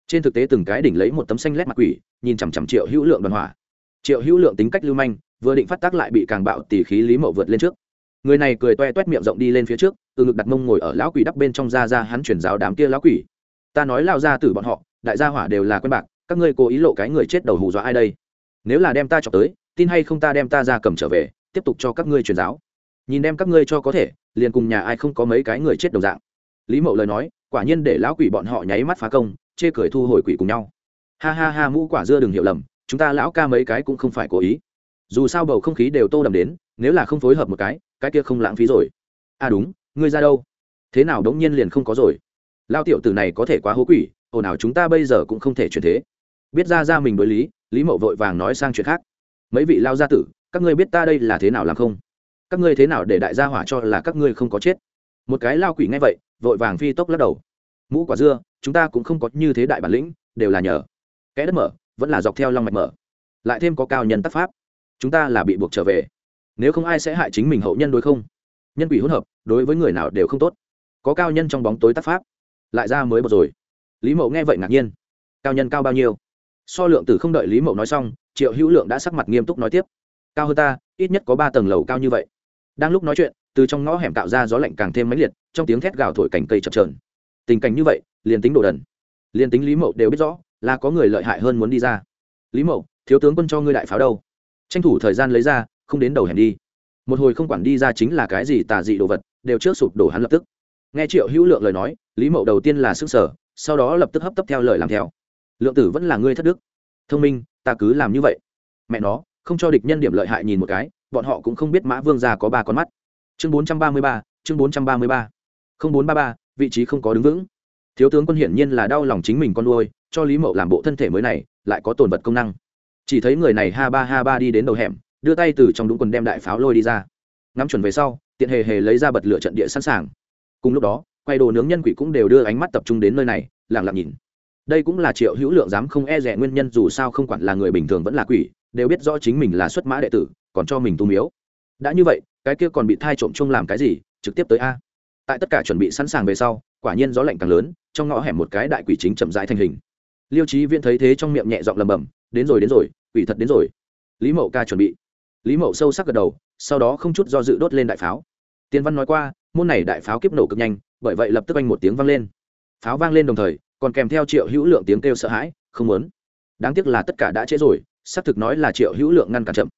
Trên thực tế từng cái đỉnh lấy một tấm xanh lét mặt quỷ, nhìn chằm chằm triệu hữu lượng đoàn hỏa. Triệu hữu lượng tính cách lưu manh vừa định phát tác lại bị càng bạo tỉ khí lý mậu vượt lên trước. Người này cười toe toét miệng rộng đi lên phía trước, từ ngực đặt mông ngồi ở lão quỷ đắp bên trong ra ra hắn chuyển giáo đám kia lão quỷ. Ta nói lao ra từ bọn họ, đại gia hỏa đều là quen bạc, các ngươi cố ý lộ cái người chết đầu hù dọa ai đây? Nếu là đem ta chọc tới, tin hay không ta đem ta ra cầm trở về, tiếp tục cho các ngươi truyền giáo. Nhìn đem các ngươi cho có thể, liền cùng nhà ai không có mấy cái người chết đồng dạng. Lý mậu lời nói, quả nhiên để lão quỷ bọn họ nháy mắt phá công, chê cười thu hồi quỷ cùng nhau. Ha ha ha, mũ quả dưa đừng hiểu lầm, chúng ta lão ca mấy cái cũng không phải cố ý dù sao bầu không khí đều tô đầm đến, nếu là không phối hợp một cái cái kia không lãng phí rồi. À đúng, ngươi ra đâu? Thế nào đống nhiên liền không có rồi? Lao tiểu tử này có thể quá hố quỷ, ồn ào chúng ta bây giờ cũng không thể chuyển thế. Biết ra ra mình đối lý lý mậu vội vàng nói sang chuyện khác. Mấy vị lao gia tử, các ngươi biết ta đây là thế nào làm không? Các ngươi thế nào để đại gia hỏa cho là các ngươi không có chết? Một cái lao quỷ ngay vậy, vội vàng phi tốc lắc đầu. Mũ quả dưa, chúng ta cũng không có như thế đại bản lĩnh, đều là nhờ. Kẽ đất mở, vẫn là dọc theo long mạch mở. Lại thêm có cao nhân tác pháp chúng ta là bị buộc trở về. Nếu không ai sẽ hại chính mình hậu nhân đối không? Nhân quỷ hỗn hợp, đối với người nào đều không tốt. Có cao nhân trong bóng tối tác pháp. Lại ra mới một rồi. Lý mậu nghe vậy ngạc nhiên. Cao nhân cao bao nhiêu? So lượng tử không đợi lý mậu nói xong, triệu hữu lượng đã sắc mặt nghiêm túc nói tiếp. Cao hơn ta, ít nhất có ba tầng lầu cao như vậy. Đang lúc nói chuyện, từ trong ngõ hẻm tạo ra gió lạnh càng thêm mãnh liệt, trong tiếng thét gào thổi cành cây chập trờn tình cảnh như vậy, liền tính đồ đần. Liền tính lý mậu đều biết rõ, là có người lợi hại hơn muốn đi ra. Lý mậu, thiếu tướng quân cho ngươi đại pháo đâu? Tranh thủ thời gian lấy ra, không đến đầu hẻm đi. Một hồi không quản đi ra chính là cái gì tà dị đồ vật, đều trước sụp đổ hắn lập tức. Nghe triệu hữu lượng lời nói, lý mậu đầu tiên là sức sở sau đó lập tức hấp tấp theo lời làm theo. Lượng tử vẫn là ngươi thất đức. Thông minh, ta cứ làm như vậy. Mẹ nó, không cho địch nhân điểm lợi hại nhìn một cái, bọn họ cũng không biết mã vương già có ba con mắt. Chương bốn trăm ba mươi ba, chương bốn trăm ba mươi ba. Không bốn ba ba, vị trí không có đứng vững. Thiếu tướng quân hiển nhiên là đau lòng chính mình con nuôi, cho lý mậu làm bộ thân thể mới này, lại có tồn vật công năng chỉ thấy người này ha ba ha ba đi đến đầu hẻm, đưa tay từ trong đúng quần đem đại pháo lôi đi ra. Ngắm chuẩn về sau, tiện hề hề lấy ra bật lửa trận địa sẵn sàng. Cùng lúc đó, quay đồ nướng nhân quỷ cũng đều đưa ánh mắt tập trung đến nơi này lẳng lặng nhìn. Đây cũng là triệu hữu lượng dám không e rẻ nguyên nhân dù sao không quản là người bình thường vẫn là quỷ, đều biết rõ chính mình là xuất mã đệ tử, còn cho mình tu miếu. Đã như vậy, cái kia còn bị thai trộm chung làm cái gì, trực tiếp tới a. Tại tất cả chuẩn bị sẵn sàng về sau, quả nhiên gió lạnh càng lớn, trong ngõ hẻm một cái đại quỷ chính chậm rãi thành hình. Liêu trí viễn thấy thế trong miệng nhẹ giọng lầm bầm đến rồi đến rồi, quỷ thật đến rồi. Lý mậu ca chuẩn bị. Lý mậu sâu sắc gật đầu, sau đó không chút do dự đốt lên đại pháo. Tiên văn nói qua, môn này đại pháo kiếp nổ cực nhanh, bởi vậy lập tức anh một tiếng vang lên. Pháo vang lên đồng thời, còn kèm theo triệu hữu lượng tiếng kêu sợ hãi, không muốn. Đáng tiếc là tất cả đã trễ rồi, xác thực nói là triệu hữu lượng ngăn cản chậm.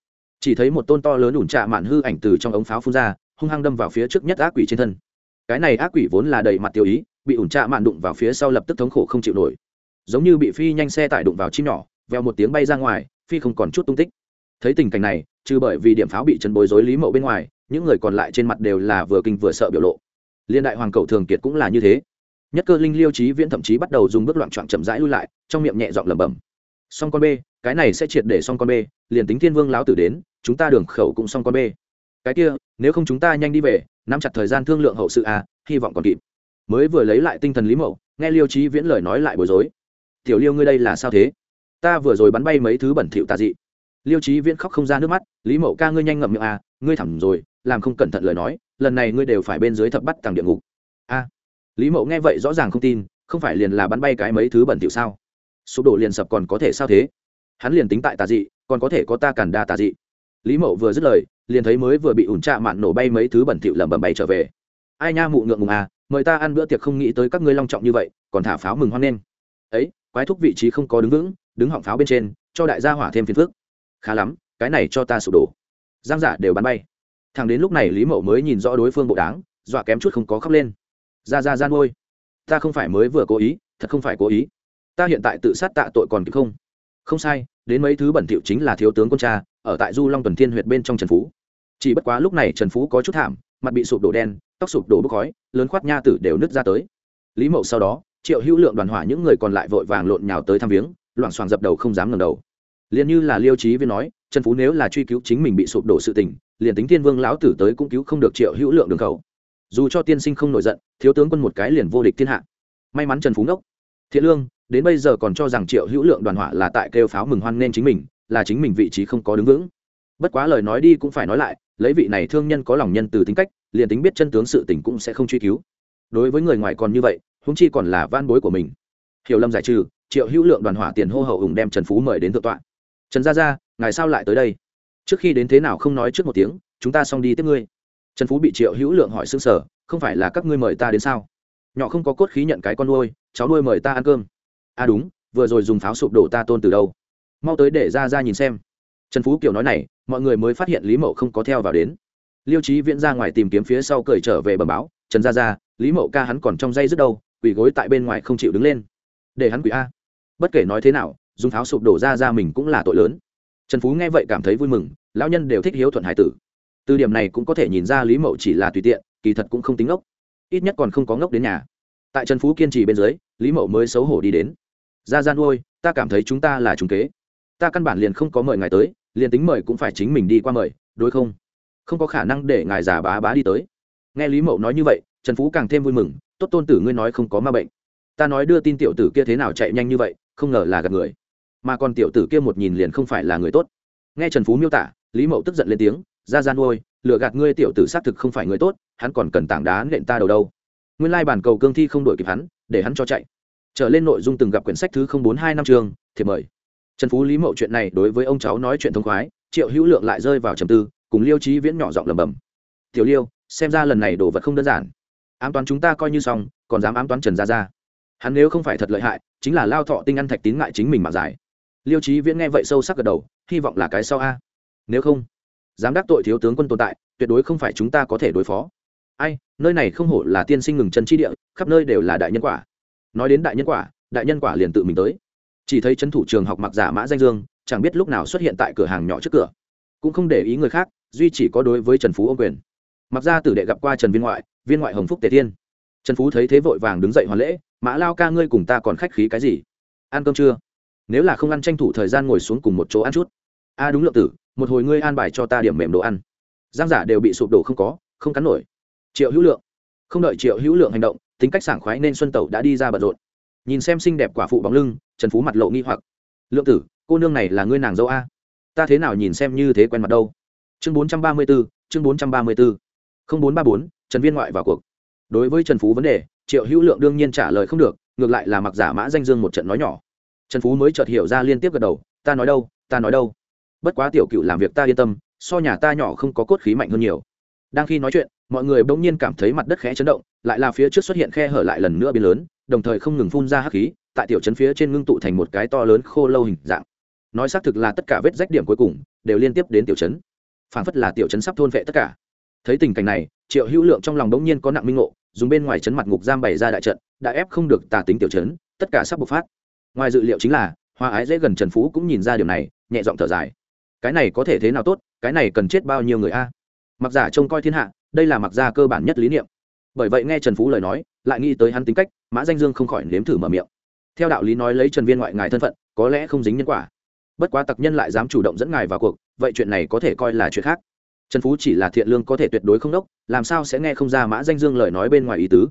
Chỉ thấy một tôn to lớn ủn trạ mạn hư ảnh từ trong ống pháo phun ra, hung hăng đâm vào phía trước nhất ác quỷ trên thân. Cái này ác quỷ vốn là đầy mặt tiêu ý, bị ủn trạ mạn đụng vào phía sau lập tức thống khổ không chịu nổi. Giống như bị phi nhanh xe tải đụng vào chim nhỏ veo một tiếng bay ra ngoài phi không còn chút tung tích. Thấy tình cảnh này trừ bởi vì điểm pháo bị chấn bối rối lý mậu bên ngoài những người còn lại trên mặt đều là vừa kinh vừa sợ biểu lộ. Liên đại hoàng cầu thường kiệt cũng là như thế. Nhất cơ linh liêu trí viễn thậm chí bắt đầu dùng bước loạn trọn chậm rãi lui lại trong miệng nhẹ giọng lẩm bẩm. Xong con b cái này sẽ triệt để xong con b liền tính thiên vương lão tử đến chúng ta đường khẩu cũng xong con b cái kia nếu không chúng ta nhanh đi về nắm chặt thời gian thương lượng hậu sự à, hy vọng còn kịp. Mới vừa lấy lại tinh thần lý mậu nghe liêu trí viễn lời nói lại bối rối. Tiểu liêu ngươi đây là sao thế? Ta vừa rồi bắn bay mấy thứ bẩn thỉu tà dị. Liêu trí viễn khóc không ra nước mắt, lý mậu ca ngươi nhanh ngậm miệng a ngươi thẳng rồi, làm không cẩn thận lời nói, lần này ngươi đều phải bên dưới thập bắt tàng địa ngục. A. Lý mậu nghe vậy rõ ràng không tin, không phải liền là bắn bay cái mấy thứ bẩn thỉu sao? Sụp đổ liền sập còn có thể sao thế? Hắn liền tính tại tà dị, còn có thể có ta cản đa tà dị. Lý mậu vừa dứt lời, liền thấy mới vừa bị ủn trạ mạn nổ bay mấy thứ bẩn thỉu lẩm bẩm bay trở về. Ai nha mụ ngượng ngùng à mời ta ăn bữa tiệc không nghĩ tới các ngươi long trọng như vậy, còn thả pháo mừng hoan nghênh. Ấy, quái thúc vị trí không có đứng vững đứng họng pháo bên trên, cho đại gia hỏa thêm phiền phước khá lắm, cái này cho ta sụp đổ. Giang giả đều bắn bay. Thằng đến lúc này lý mậu mới nhìn rõ đối phương bộ đáng dọa kém chút không có khóc lên. Ra ra gian ngôi ta không phải mới vừa cố ý, thật không phải cố ý. Ta hiện tại tự sát tạ tội còn kịp không? Không sai, đến mấy thứ bẩn thỉu chính là thiếu tướng quân cha, ở tại du long tuần thiên huyệt bên trong trần phú. Chỉ bất quá lúc này trần phú có chút thảm, mặt bị sụp đổ đen, tóc sụp đổ bốc khói, lớn khoát nha tử đều nứt ra tới. Lý mậu sau đó, triệu hữu lượng đoàn hỏa những người còn lại vội vàng lộn nhào tới thăm viếng loảng xoảng dập đầu không dám ngẩng đầu. Liền như là liêu trí viên nói, trần phú nếu là truy cứu chính mình bị sụp đổ sự tình, liền tính thiên vương lão tử tới cũng cứu không được triệu hữu lượng đường khẩu. Dù cho tiên sinh không nổi giận, thiếu tướng quân một cái liền vô địch thiên hạ. May mắn trần phú ngốc. Thiện lương, đến bây giờ còn cho rằng triệu hữu lượng đoàn hỏa là tại kêu pháo mừng hoan nên chính mình, là chính mình vị trí không có đứng vững. Bất quá lời nói đi cũng phải nói lại, lấy vị này thương nhân có lòng nhân từ tính cách, liền tính biết chân tướng sự tình cũng sẽ không truy cứu. Đối với người ngoài còn như vậy húng chi còn là van bối của mình. Hiểu lâm giải trừ triệu hữu lượng đoàn hỏa tiền hô hậu ủng đem trần phú mời đến thượng tọa. Trần gia gia, ngài sao lại tới đây? Trước khi đến thế nào không nói trước một tiếng, chúng ta xong đi tiếp ngươi. Trần phú bị triệu hữu lượng hỏi xương sở không phải là các ngươi mời ta đến sao? Nhỏ không có cốt khí nhận cái con nuôi, cháu nuôi mời ta ăn cơm. À đúng, vừa rồi dùng pháo sụp đổ ta tôn từ đâu? Mau tới để ra ra nhìn xem. Trần phú kiểu nói này, mọi người mới phát hiện lý mậu không có theo vào đến. Liêu trí viễn ra ngoài tìm kiếm phía sau cởi trở về bầm báo, trần gia ra lý mậu ca hắn còn trong dây rất đâu, quỳ gối tại bên ngoài không chịu đứng lên. Để hắn quỳ a bất kể nói thế nào, dùng tháo sụp đổ ra ra mình cũng là tội lớn. Trần phú nghe vậy cảm thấy vui mừng, lão nhân đều thích hiếu thuận hải tử. Từ điểm này cũng có thể nhìn ra lý mậu chỉ là tùy tiện, kỳ thật cũng không tính ngốc. Ít nhất còn không có ngốc đến nhà. Tại trần phú kiên trì bên dưới, lý mậu mới xấu hổ đi đến. Ra ra nuôi, ta cảm thấy chúng ta là trung kế. Ta căn bản liền không có mời ngài tới, liền tính mời cũng phải chính mình đi qua mời, đối không? Không có khả năng để ngài già bá bá đi tới. Nghe lý mậu nói như vậy, trần phú càng thêm vui mừng, tốt tôn tử ngươi nói không có ma bệnh. Ta nói đưa tin tiểu tử kia thế nào chạy nhanh như vậy không ngờ là gặp người. Mà còn tiểu tử kia một nhìn liền không phải là người tốt. Nghe trần phú miêu tả, lý mậu tức giận lên tiếng, ra gian nuôi lựa gạt ngươi tiểu tử xác thực không phải người tốt, hắn còn cần tảng đá nện ta đầu đâu. Nguyên lai bản cầu cương thi không đổi kịp hắn, để hắn cho chạy. Trở lên nội dung từng gặp quyển sách thứ không bốn hai năm trường thì mời. Trần phú lý mậu chuyện này đối với ông cháu nói chuyện thông khoái, triệu hữu lượng lại rơi vào trầm tư, cùng liêu trí viễn nhỏ giọng lầm bầm tiểu liêu, xem ra lần này đồ vật không đơn giản. Ám toán chúng ta coi như xong, còn dám ám toán trần gia gia hắn nếu không phải thật lợi hại, chính là lao thọ tinh ăn thạch tín ngại chính mình mà giải. Liêu trí viễn nghe vậy sâu sắc gật đầu, hy vọng là cái sau a. Nếu không dám đắc tội thiếu tướng quân tồn tại, tuyệt đối không phải chúng ta có thể đối phó. Ai, nơi này không hổ là tiên sinh ngừng chân chi địa, khắp nơi đều là đại nhân quả. Nói đến đại nhân quả, đại nhân quả liền tự mình tới. Chỉ thấy trấn thủ trường học mặc giả mã danh dương, chẳng biết lúc nào xuất hiện tại cửa hàng nhỏ trước cửa. Cũng không để ý người khác, duy chỉ có đối với trần phú ô quyền. Mặc ra tử đệ gặp qua trần viên ngoại viên ngoại hồng phúc tề thiên. Trần phú thấy thế vội vàng đứng dậy hoàn lễ mã lao ca ngươi cùng ta còn khách khí cái gì? Ăn cơm chưa? Nếu là không ăn tranh thủ thời gian ngồi xuống cùng một chỗ ăn chút. A, đúng lượng tử, một hồi ngươi an bài cho ta điểm mềm đồ ăn. Giang giả đều bị sụp đổ không có, không cắn nổi. Triệu hữu lượng. Không đợi triệu hữu lượng hành động, tính cách sảng khoái nên xuân tẩu đã đi ra bận rộn. Nhìn xem xinh đẹp quả phụ bóng lưng, trần phú mặt lộ nghi hoặc. Lượng tử, cô nương này là ngươi nàng dâu a? Ta thế nào nhìn xem như thế quen mặt đâu? Chương bốn trăm ba mươi bốn chương bốn trăm ba mươi bốn không bốn ba bốn, trần viên ngoại vào cuộc. Đối với trần phú vấn đề triệu hữu lượng đương nhiên trả lời không được, ngược lại là mặc giả mã danh dương một trận nói nhỏ. Trần phú mới chợt hiểu ra liên tiếp gật đầu, ta nói đâu, ta nói đâu. Bất quá tiểu cựu làm việc ta yên tâm, so nhà ta nhỏ không có cốt khí mạnh hơn nhiều. Đang khi nói chuyện, mọi người bỗng nhiên cảm thấy mặt đất khẽ chấn động, lại là phía trước xuất hiện khe hở lại lần nữa biến lớn, đồng thời không ngừng phun ra hắc khí, tại tiểu trấn phía trên ngưng tụ thành một cái to lớn khô lâu hình dạng. Nói xác thực là tất cả vết rách điểm cuối cùng, đều liên tiếp đến tiểu trấn. Phản phất là tiểu trấn sắp thôn vệ tất cả. Thấy tình cảnh này, triệu hữu lượng trong lòng đống nhiên có nặng minh ngộ dùng bên ngoài trấn mặt ngục giam bày ra đại trận, đã ép không được tà tính tiểu trấn tất cả sắp bộc phát. Ngoài dự liệu chính là, hoa ái dễ gần trần phú cũng nhìn ra điều này, nhẹ giọng thở dài. Cái này có thể thế nào tốt, cái này cần chết bao nhiêu người a? Mặc giả trông coi thiên hạ, đây là mặc gia cơ bản nhất lý niệm. Bởi vậy nghe trần phú lời nói, lại nghĩ tới hắn tính cách, mã danh dương không khỏi nếm thử mở miệng. Theo đạo lý nói lấy trần viên ngoại ngài thân phận, có lẽ không dính nhân quả. Bất quá tặc nhân lại dám chủ động dẫn ngài vào cuộc, vậy chuyện này có thể coi là chuyện khác trần phú chỉ là thiện lương có thể tuyệt đối không đốc, làm sao sẽ nghe không ra mã danh dương lời nói bên ngoài ý tứ?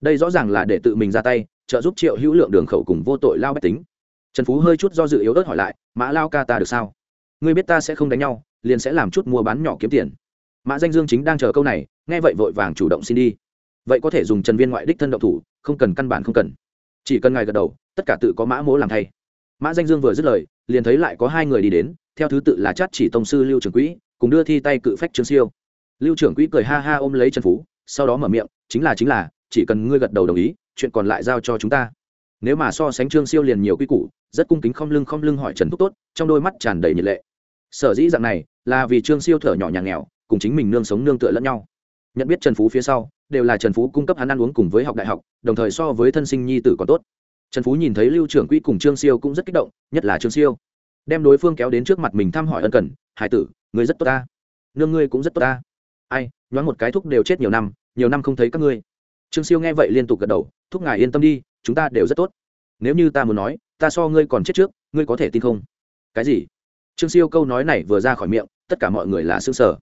Đây rõ ràng là để tự mình ra tay, trợ giúp triệu hữu lượng đường khẩu cùng vô tội lao bách tính. Trần phú hơi chút do dự yếu ớt hỏi lại, mã lao ca ta được sao? Ngươi biết ta sẽ không đánh nhau, liền sẽ làm chút mua bán nhỏ kiếm tiền. Mã danh dương chính đang chờ câu này, nghe vậy vội vàng chủ động xin đi. Vậy có thể dùng trần viên ngoại đích thân động thủ, không cần căn bản không cần. Chỉ cần ngài gật đầu, tất cả tự có mã mỗ làm thay. Mã danh dương vừa dứt lời, liền thấy lại có hai người đi đến, theo thứ tự là chát chỉ tông sư lưu Trường quỹ cùng đưa thi tay cự phách trương siêu. Lưu trưởng quỹ cười ha ha ôm lấy trần phú, sau đó mở miệng, chính là chính là, chỉ cần ngươi gật đầu đồng ý, chuyện còn lại giao cho chúng ta. Nếu mà so sánh trương siêu liền nhiều quy củ, rất cung kính không lưng không lưng hỏi trần thúc tốt, trong đôi mắt tràn đầy nhiệt lệ. Sở dĩ dạng này, là vì trương siêu thở nhỏ nhà nghèo, cùng chính mình nương sống nương tựa lẫn nhau. Nhận biết trần phú phía sau, đều là trần phú cung cấp hắn ăn uống cùng với học đại học, đồng thời so với thân sinh nhi tử còn tốt. Trần phú nhìn thấy lưu trưởng quỹ cùng trương siêu cũng rất kích động, nhất là trương siêu. Đem đối phương kéo đến trước mặt mình thăm hỏi ân cần, hải tử người rất tốt ta. Nương ngươi cũng rất tốt ta. Ai, nhoáng một cái thúc đều chết nhiều năm nhiều năm không thấy các ngươi. Trương siêu nghe vậy liên tục gật đầu, thúc ngài yên tâm đi, chúng ta đều rất tốt. Nếu như ta muốn nói, ta so ngươi còn chết trước, ngươi có thể tin không? Cái gì? Trương siêu câu nói này vừa ra khỏi miệng, tất cả mọi người là xương sở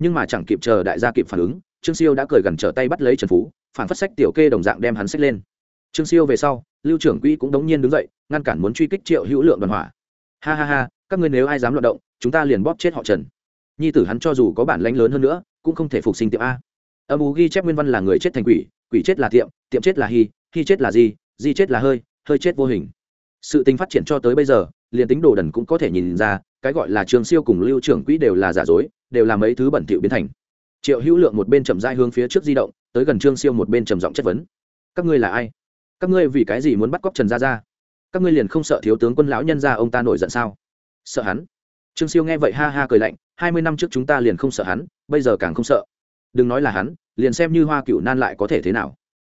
nhưng mà chẳng kịp chờ đại gia kịp phản ứng, trương siêu đã cười gần trở tay bắt lấy trần phú, phản phất sách tiểu kê đồng dạng đem hắn sách lên. Trương siêu về sau, lưu trưởng quỹ cũng đống nhiên đứng dậy, ngăn cản muốn truy kích triệu hữu lượng đoàn hỏa. Ha ha ha, các ngươi nếu ai dám loạt động chúng ta liền bóp chết họ trần. Nhi tử hắn cho dù có bản lãnh lớn hơn nữa, cũng không thể phục sinh tiệm a. Âm ú ghi chép nguyên văn là người chết thành quỷ quỷ chết là tiệm tiệm chết là hy hy chết là gì di chết là hơi hơi chết vô hình. Sự tình phát triển cho tới bây giờ, liền tính đồ đần cũng có thể nhìn ra, cái gọi là trường siêu cùng lưu trưởng quỹ đều là giả dối, đều là mấy thứ bẩn thỉu biến thành. Triệu hữu lượng một bên chậm dai hướng phía trước di động, tới gần trương siêu một bên trầm giọng chất vấn. Các ngươi là ai? Các ngươi vì cái gì muốn bắt cóc trần gia gia? Các ngươi liền không sợ thiếu tướng quân lão nhân gia ông ta nổi giận sao? Sợ hắn? Trương siêu nghe vậy ha ha cười lạnh, hai mươi năm trước chúng ta liền không sợ hắn, bây giờ càng không sợ. Đừng nói là hắn, liền xem như hoa cựu nan lại có thể thế nào.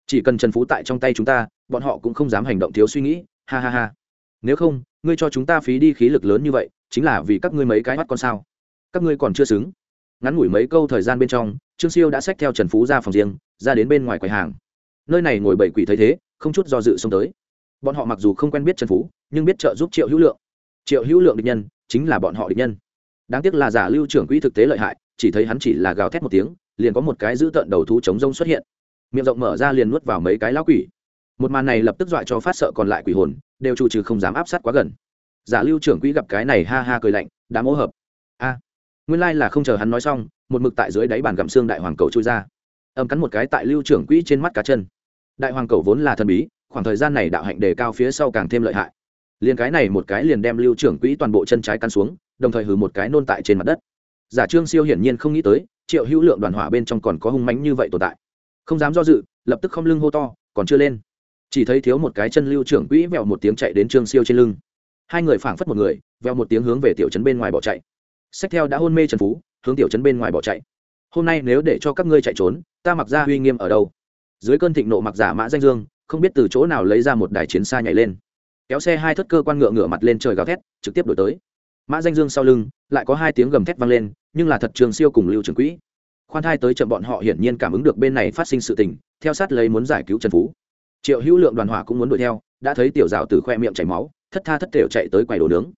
Chỉ cần trần phú tại trong tay chúng ta, bọn họ cũng không dám hành động thiếu suy nghĩ, ha ha ha. Nếu không, ngươi cho chúng ta phí đi khí lực lớn như vậy, chính là vì các ngươi mấy cái mắt con sao. Các ngươi còn chưa xứng. Ngắn ngủi mấy câu thời gian bên trong, trương siêu đã xách theo trần phú ra phòng riêng, ra đến bên ngoài quầy hàng. Nơi này ngồi bảy quỷ thấy thế, không chút do dự xông tới. Bọn họ mặc dù không quen biết trần phú, nhưng biết trợ giúp triệu hữu lượng. Triệu hữu lượng địch nhân chính là bọn họ địch nhân. Đáng tiếc là giả lưu trưởng quỹ thực tế lợi hại, chỉ thấy hắn chỉ là gào thét một tiếng, liền có một cái giữ tợn đầu thú chống rông xuất hiện. Miệng rộng mở ra liền nuốt vào mấy cái lão quỷ. Một màn này lập tức dọa cho phát sợ còn lại quỷ hồn, đều trụ trừ không dám áp sát quá gần. Giả lưu trưởng quỹ gặp cái này ha ha cười lạnh, đã mỗ hợp. A, nguyên lai là không chờ hắn nói xong, một mực tại dưới đáy bàn gặm xương đại hoàng cầu trôi ra. Âm cắn một cái tại lưu trưởng quỹ trên mắt cá chân. Đại hoàng cầu vốn là thần bí, khoảng thời gian này đạo hạnh đề cao phía sau càng thêm lợi hại liền cái này một cái liền đem lưu trưởng quỹ toàn bộ chân trái căn xuống, đồng thời hừ một cái nôn tại trên mặt đất. Giả trương siêu hiển nhiên không nghĩ tới, triệu hữu lượng đoàn hỏa bên trong còn có hung mánh như vậy tồn tại. Không dám do dự, lập tức không lưng hô to, còn chưa lên. Chỉ thấy thiếu một cái chân lưu trưởng quỹ vẹo một tiếng chạy đến trương siêu trên lưng. Hai người phảng phất một người, vẹo một tiếng hướng về tiểu trấn bên ngoài bỏ chạy. Sách theo đã hôn mê trần phú, hướng tiểu trấn bên ngoài bỏ chạy. Hôm nay nếu để cho các ngươi chạy trốn, ta mặc ra uy nghiêm ở đâu? Dưới cơn thịnh nộ mặc giả mã danh dương, không biết từ chỗ nào lấy ra một đài chiến xa nhảy lên kéo xe hai thất cơ quan ngựa ngựa mặt lên trời gào thét, trực tiếp đổi tới. Mã danh dương sau lưng, lại có hai tiếng gầm thét vang lên, nhưng là thật trường siêu cùng lưu trường quỹ. Khoan thai tới chậm bọn họ hiển nhiên cảm ứng được bên này phát sinh sự tình, theo sát lấy muốn giải cứu trần phú. Triệu hữu lượng đoàn hỏa cũng muốn đuổi theo, đã thấy tiểu rào từ khoe miệng chảy máu, thất tha thất đều chạy tới quầy đồ nướng.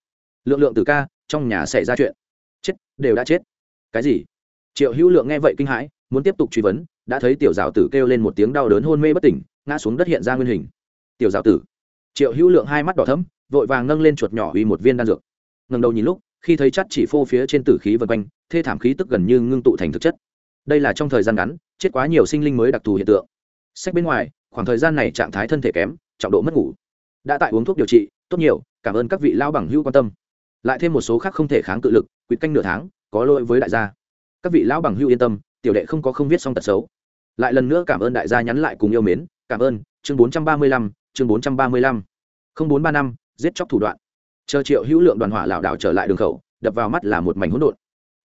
Lượng lượng từ ca, trong nhà xảy ra chuyện. Chết, đều đã chết. Cái gì? Triệu hữu lượng nghe vậy kinh hãi, muốn tiếp tục truy vấn, đã thấy tiểu rào tử kêu lên một tiếng đau đớn hôn mê bất tỉnh, ngã xuống đất hiện ra nguyên hình. Tiểu rào tử triệu hữu lượng hai mắt đỏ thấm vội vàng nâng lên chuột nhỏ uy một viên đan dược. Ngần đầu nhìn lúc, khi thấy chắt chỉ phô phía trên tử khí vân quanh, thê thảm khí tức gần như ngưng tụ thành thực chất. Đây là trong thời gian ngắn, chết quá nhiều sinh linh mới đặc thù hiện tượng. Sách bên ngoài, khoảng thời gian này trạng thái thân thể kém, trọng độ mất ngủ. Đã tại uống thuốc điều trị, tốt nhiều, cảm ơn các vị lao bằng hữu quan tâm. Lại thêm một số khác không thể kháng cự lực, quỵt canh nửa tháng, có lỗi với đại gia. Các vị lão bằng hữu yên tâm, tiểu đệ không có không viết xong tật xấu. Lại lần nữa cảm ơn đại gia nhắn lại cùng yêu mến. Cảm ơn, chương bốn trăm ba mươi lăm chương bốn trăm ba mươi lăm. Không bốn ba năm, giết chóc thủ đoạn. Chờ triệu hữu lượng đoàn hỏa lảo đảo trở lại đường khẩu, đập vào mắt là một mảnh hỗn độn.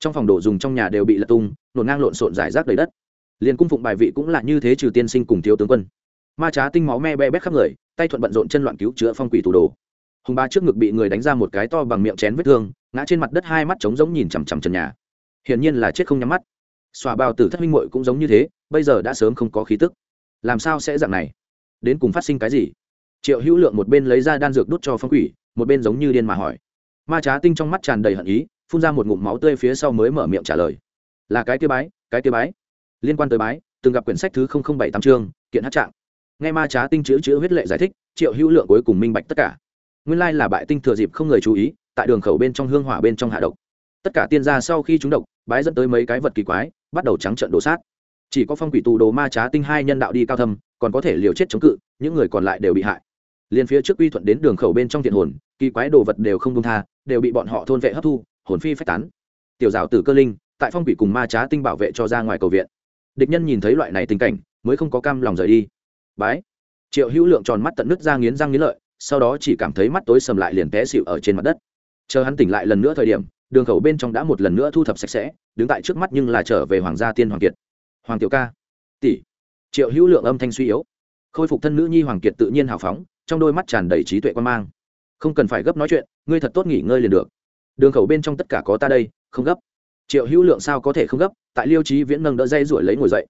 Trong phòng đồ dùng trong nhà đều bị lật tung, nổ ngang lộn xộn giải rác đầy đất. Liền cung phụng bài vị cũng là như thế trừ tiên sinh cùng thiếu tướng quân. Ma trá tinh máu me be bét khắp người, tay thuận bận rộn chân loạn cứu chữa phong quỷ tù đồ. Hùng ba trước ngực bị người đánh ra một cái to bằng miệng chén vết thương, ngã trên mặt đất hai mắt trống giống nhìn chằm chằm trần nhà. Hiển nhiên là chết không nhắm mắt. Xòa bào tử thất minh muội cũng giống như thế, bây giờ đã sớm không có khí tức. Làm sao sẽ dạng này? Đến cùng phát sinh cái gì? Triệu hữu lượng một bên lấy ra đan dược đút cho phong quỷ, một bên giống như điên mà hỏi. Ma trá tinh trong mắt tràn đầy hận ý, phun ra một ngụm máu tươi phía sau mới mở miệng trả lời. Là cái kia bái, cái kia bái. Liên quan tới bái, từng gặp quyển sách thứ bảy tám chương, kiện hát trạng. Nghe ma trá tinh chữ chữ huyết lệ giải thích, triệu hữu lượng cuối cùng minh bạch tất cả. Nguyên lai là bại tinh thừa dịp không người chú ý, tại đường khẩu bên trong hương hỏa bên trong hạ độc. Tất cả tiên gia sau khi chúng độc, bái dẫn tới mấy cái vật kỳ quái, bắt đầu trắng trận đổ sát. Chỉ có phong quỷ tù đồ ma trá tinh hai nhân đạo đi cao thâm, còn có thể liều chết chống cự, những người còn lại đều bị hại liền phía trước uy thuận đến đường khẩu bên trong thiện hồn, kỳ quái đồ vật đều không công tha, đều bị bọn họ thôn vệ hấp thu, hồn phi phách tán. Tiểu rào tử cơ linh, tại phong quỷ cùng ma trá tinh bảo vệ cho ra ngoài cầu viện. Địch nhân nhìn thấy loại này tình cảnh, mới không có cam lòng rời đi. Bái. Triệu hữu lượng tròn mắt tận nứt ra nghiến răng nghiến lợi, sau đó chỉ cảm thấy mắt tối sầm lại liền té xịu ở trên mặt đất. Chờ hắn tỉnh lại lần nữa thời điểm, đường khẩu bên trong đã một lần nữa thu thập sạch sẽ, đứng tại trước mắt nhưng là trở về hoàng gia tiên hoàng kiệt. Hoàng tiểu ca. Tỷ. Triệu hữu lượng âm thanh suy yếu. Khôi phục thân nữ nhi hoàng kiệt tự nhiên hào phóng trong đôi mắt tràn đầy trí tuệ quan mang. Không cần phải gấp nói chuyện, ngươi thật tốt nghỉ ngơi liền được. Đường khẩu bên trong tất cả có ta đây, không gấp. Triệu hữu lượng sao có thể không gấp, tại liêu trí viễn nâng đỡ dây ruổi lấy ngồi dậy.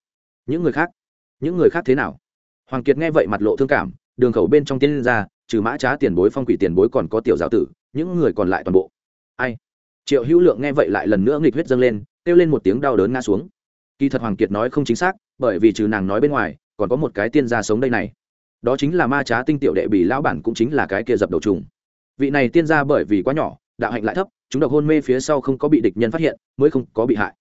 Những người khác? Những người khác thế nào? Hoàng kiệt nghe vậy mặt lộ thương cảm, đường khẩu bên trong tiên ra, trừ mã trá tiền bối, phong quỷ tiền bối còn có tiểu giáo tử, những người còn lại toàn bộ. Ai? Triệu hữu lượng nghe vậy lại lần nữa nghịch huyết dâng lên, kêu lên một tiếng đau đớn ngã xuống. Kỳ thật hoàng kiệt nói không chính xác, bởi vì trừ nàng nói bên ngoài, còn có một cái tiên gia sống đây này đó chính là ma trá tinh tiểu đệ bị lão bản cũng chính là cái kia dập đầu trùng. Vị này tiên gia bởi vì quá nhỏ, đạo hạnh lại thấp, chúng độc hôn mê phía sau không có bị địch nhân phát hiện, mới không có bị hại.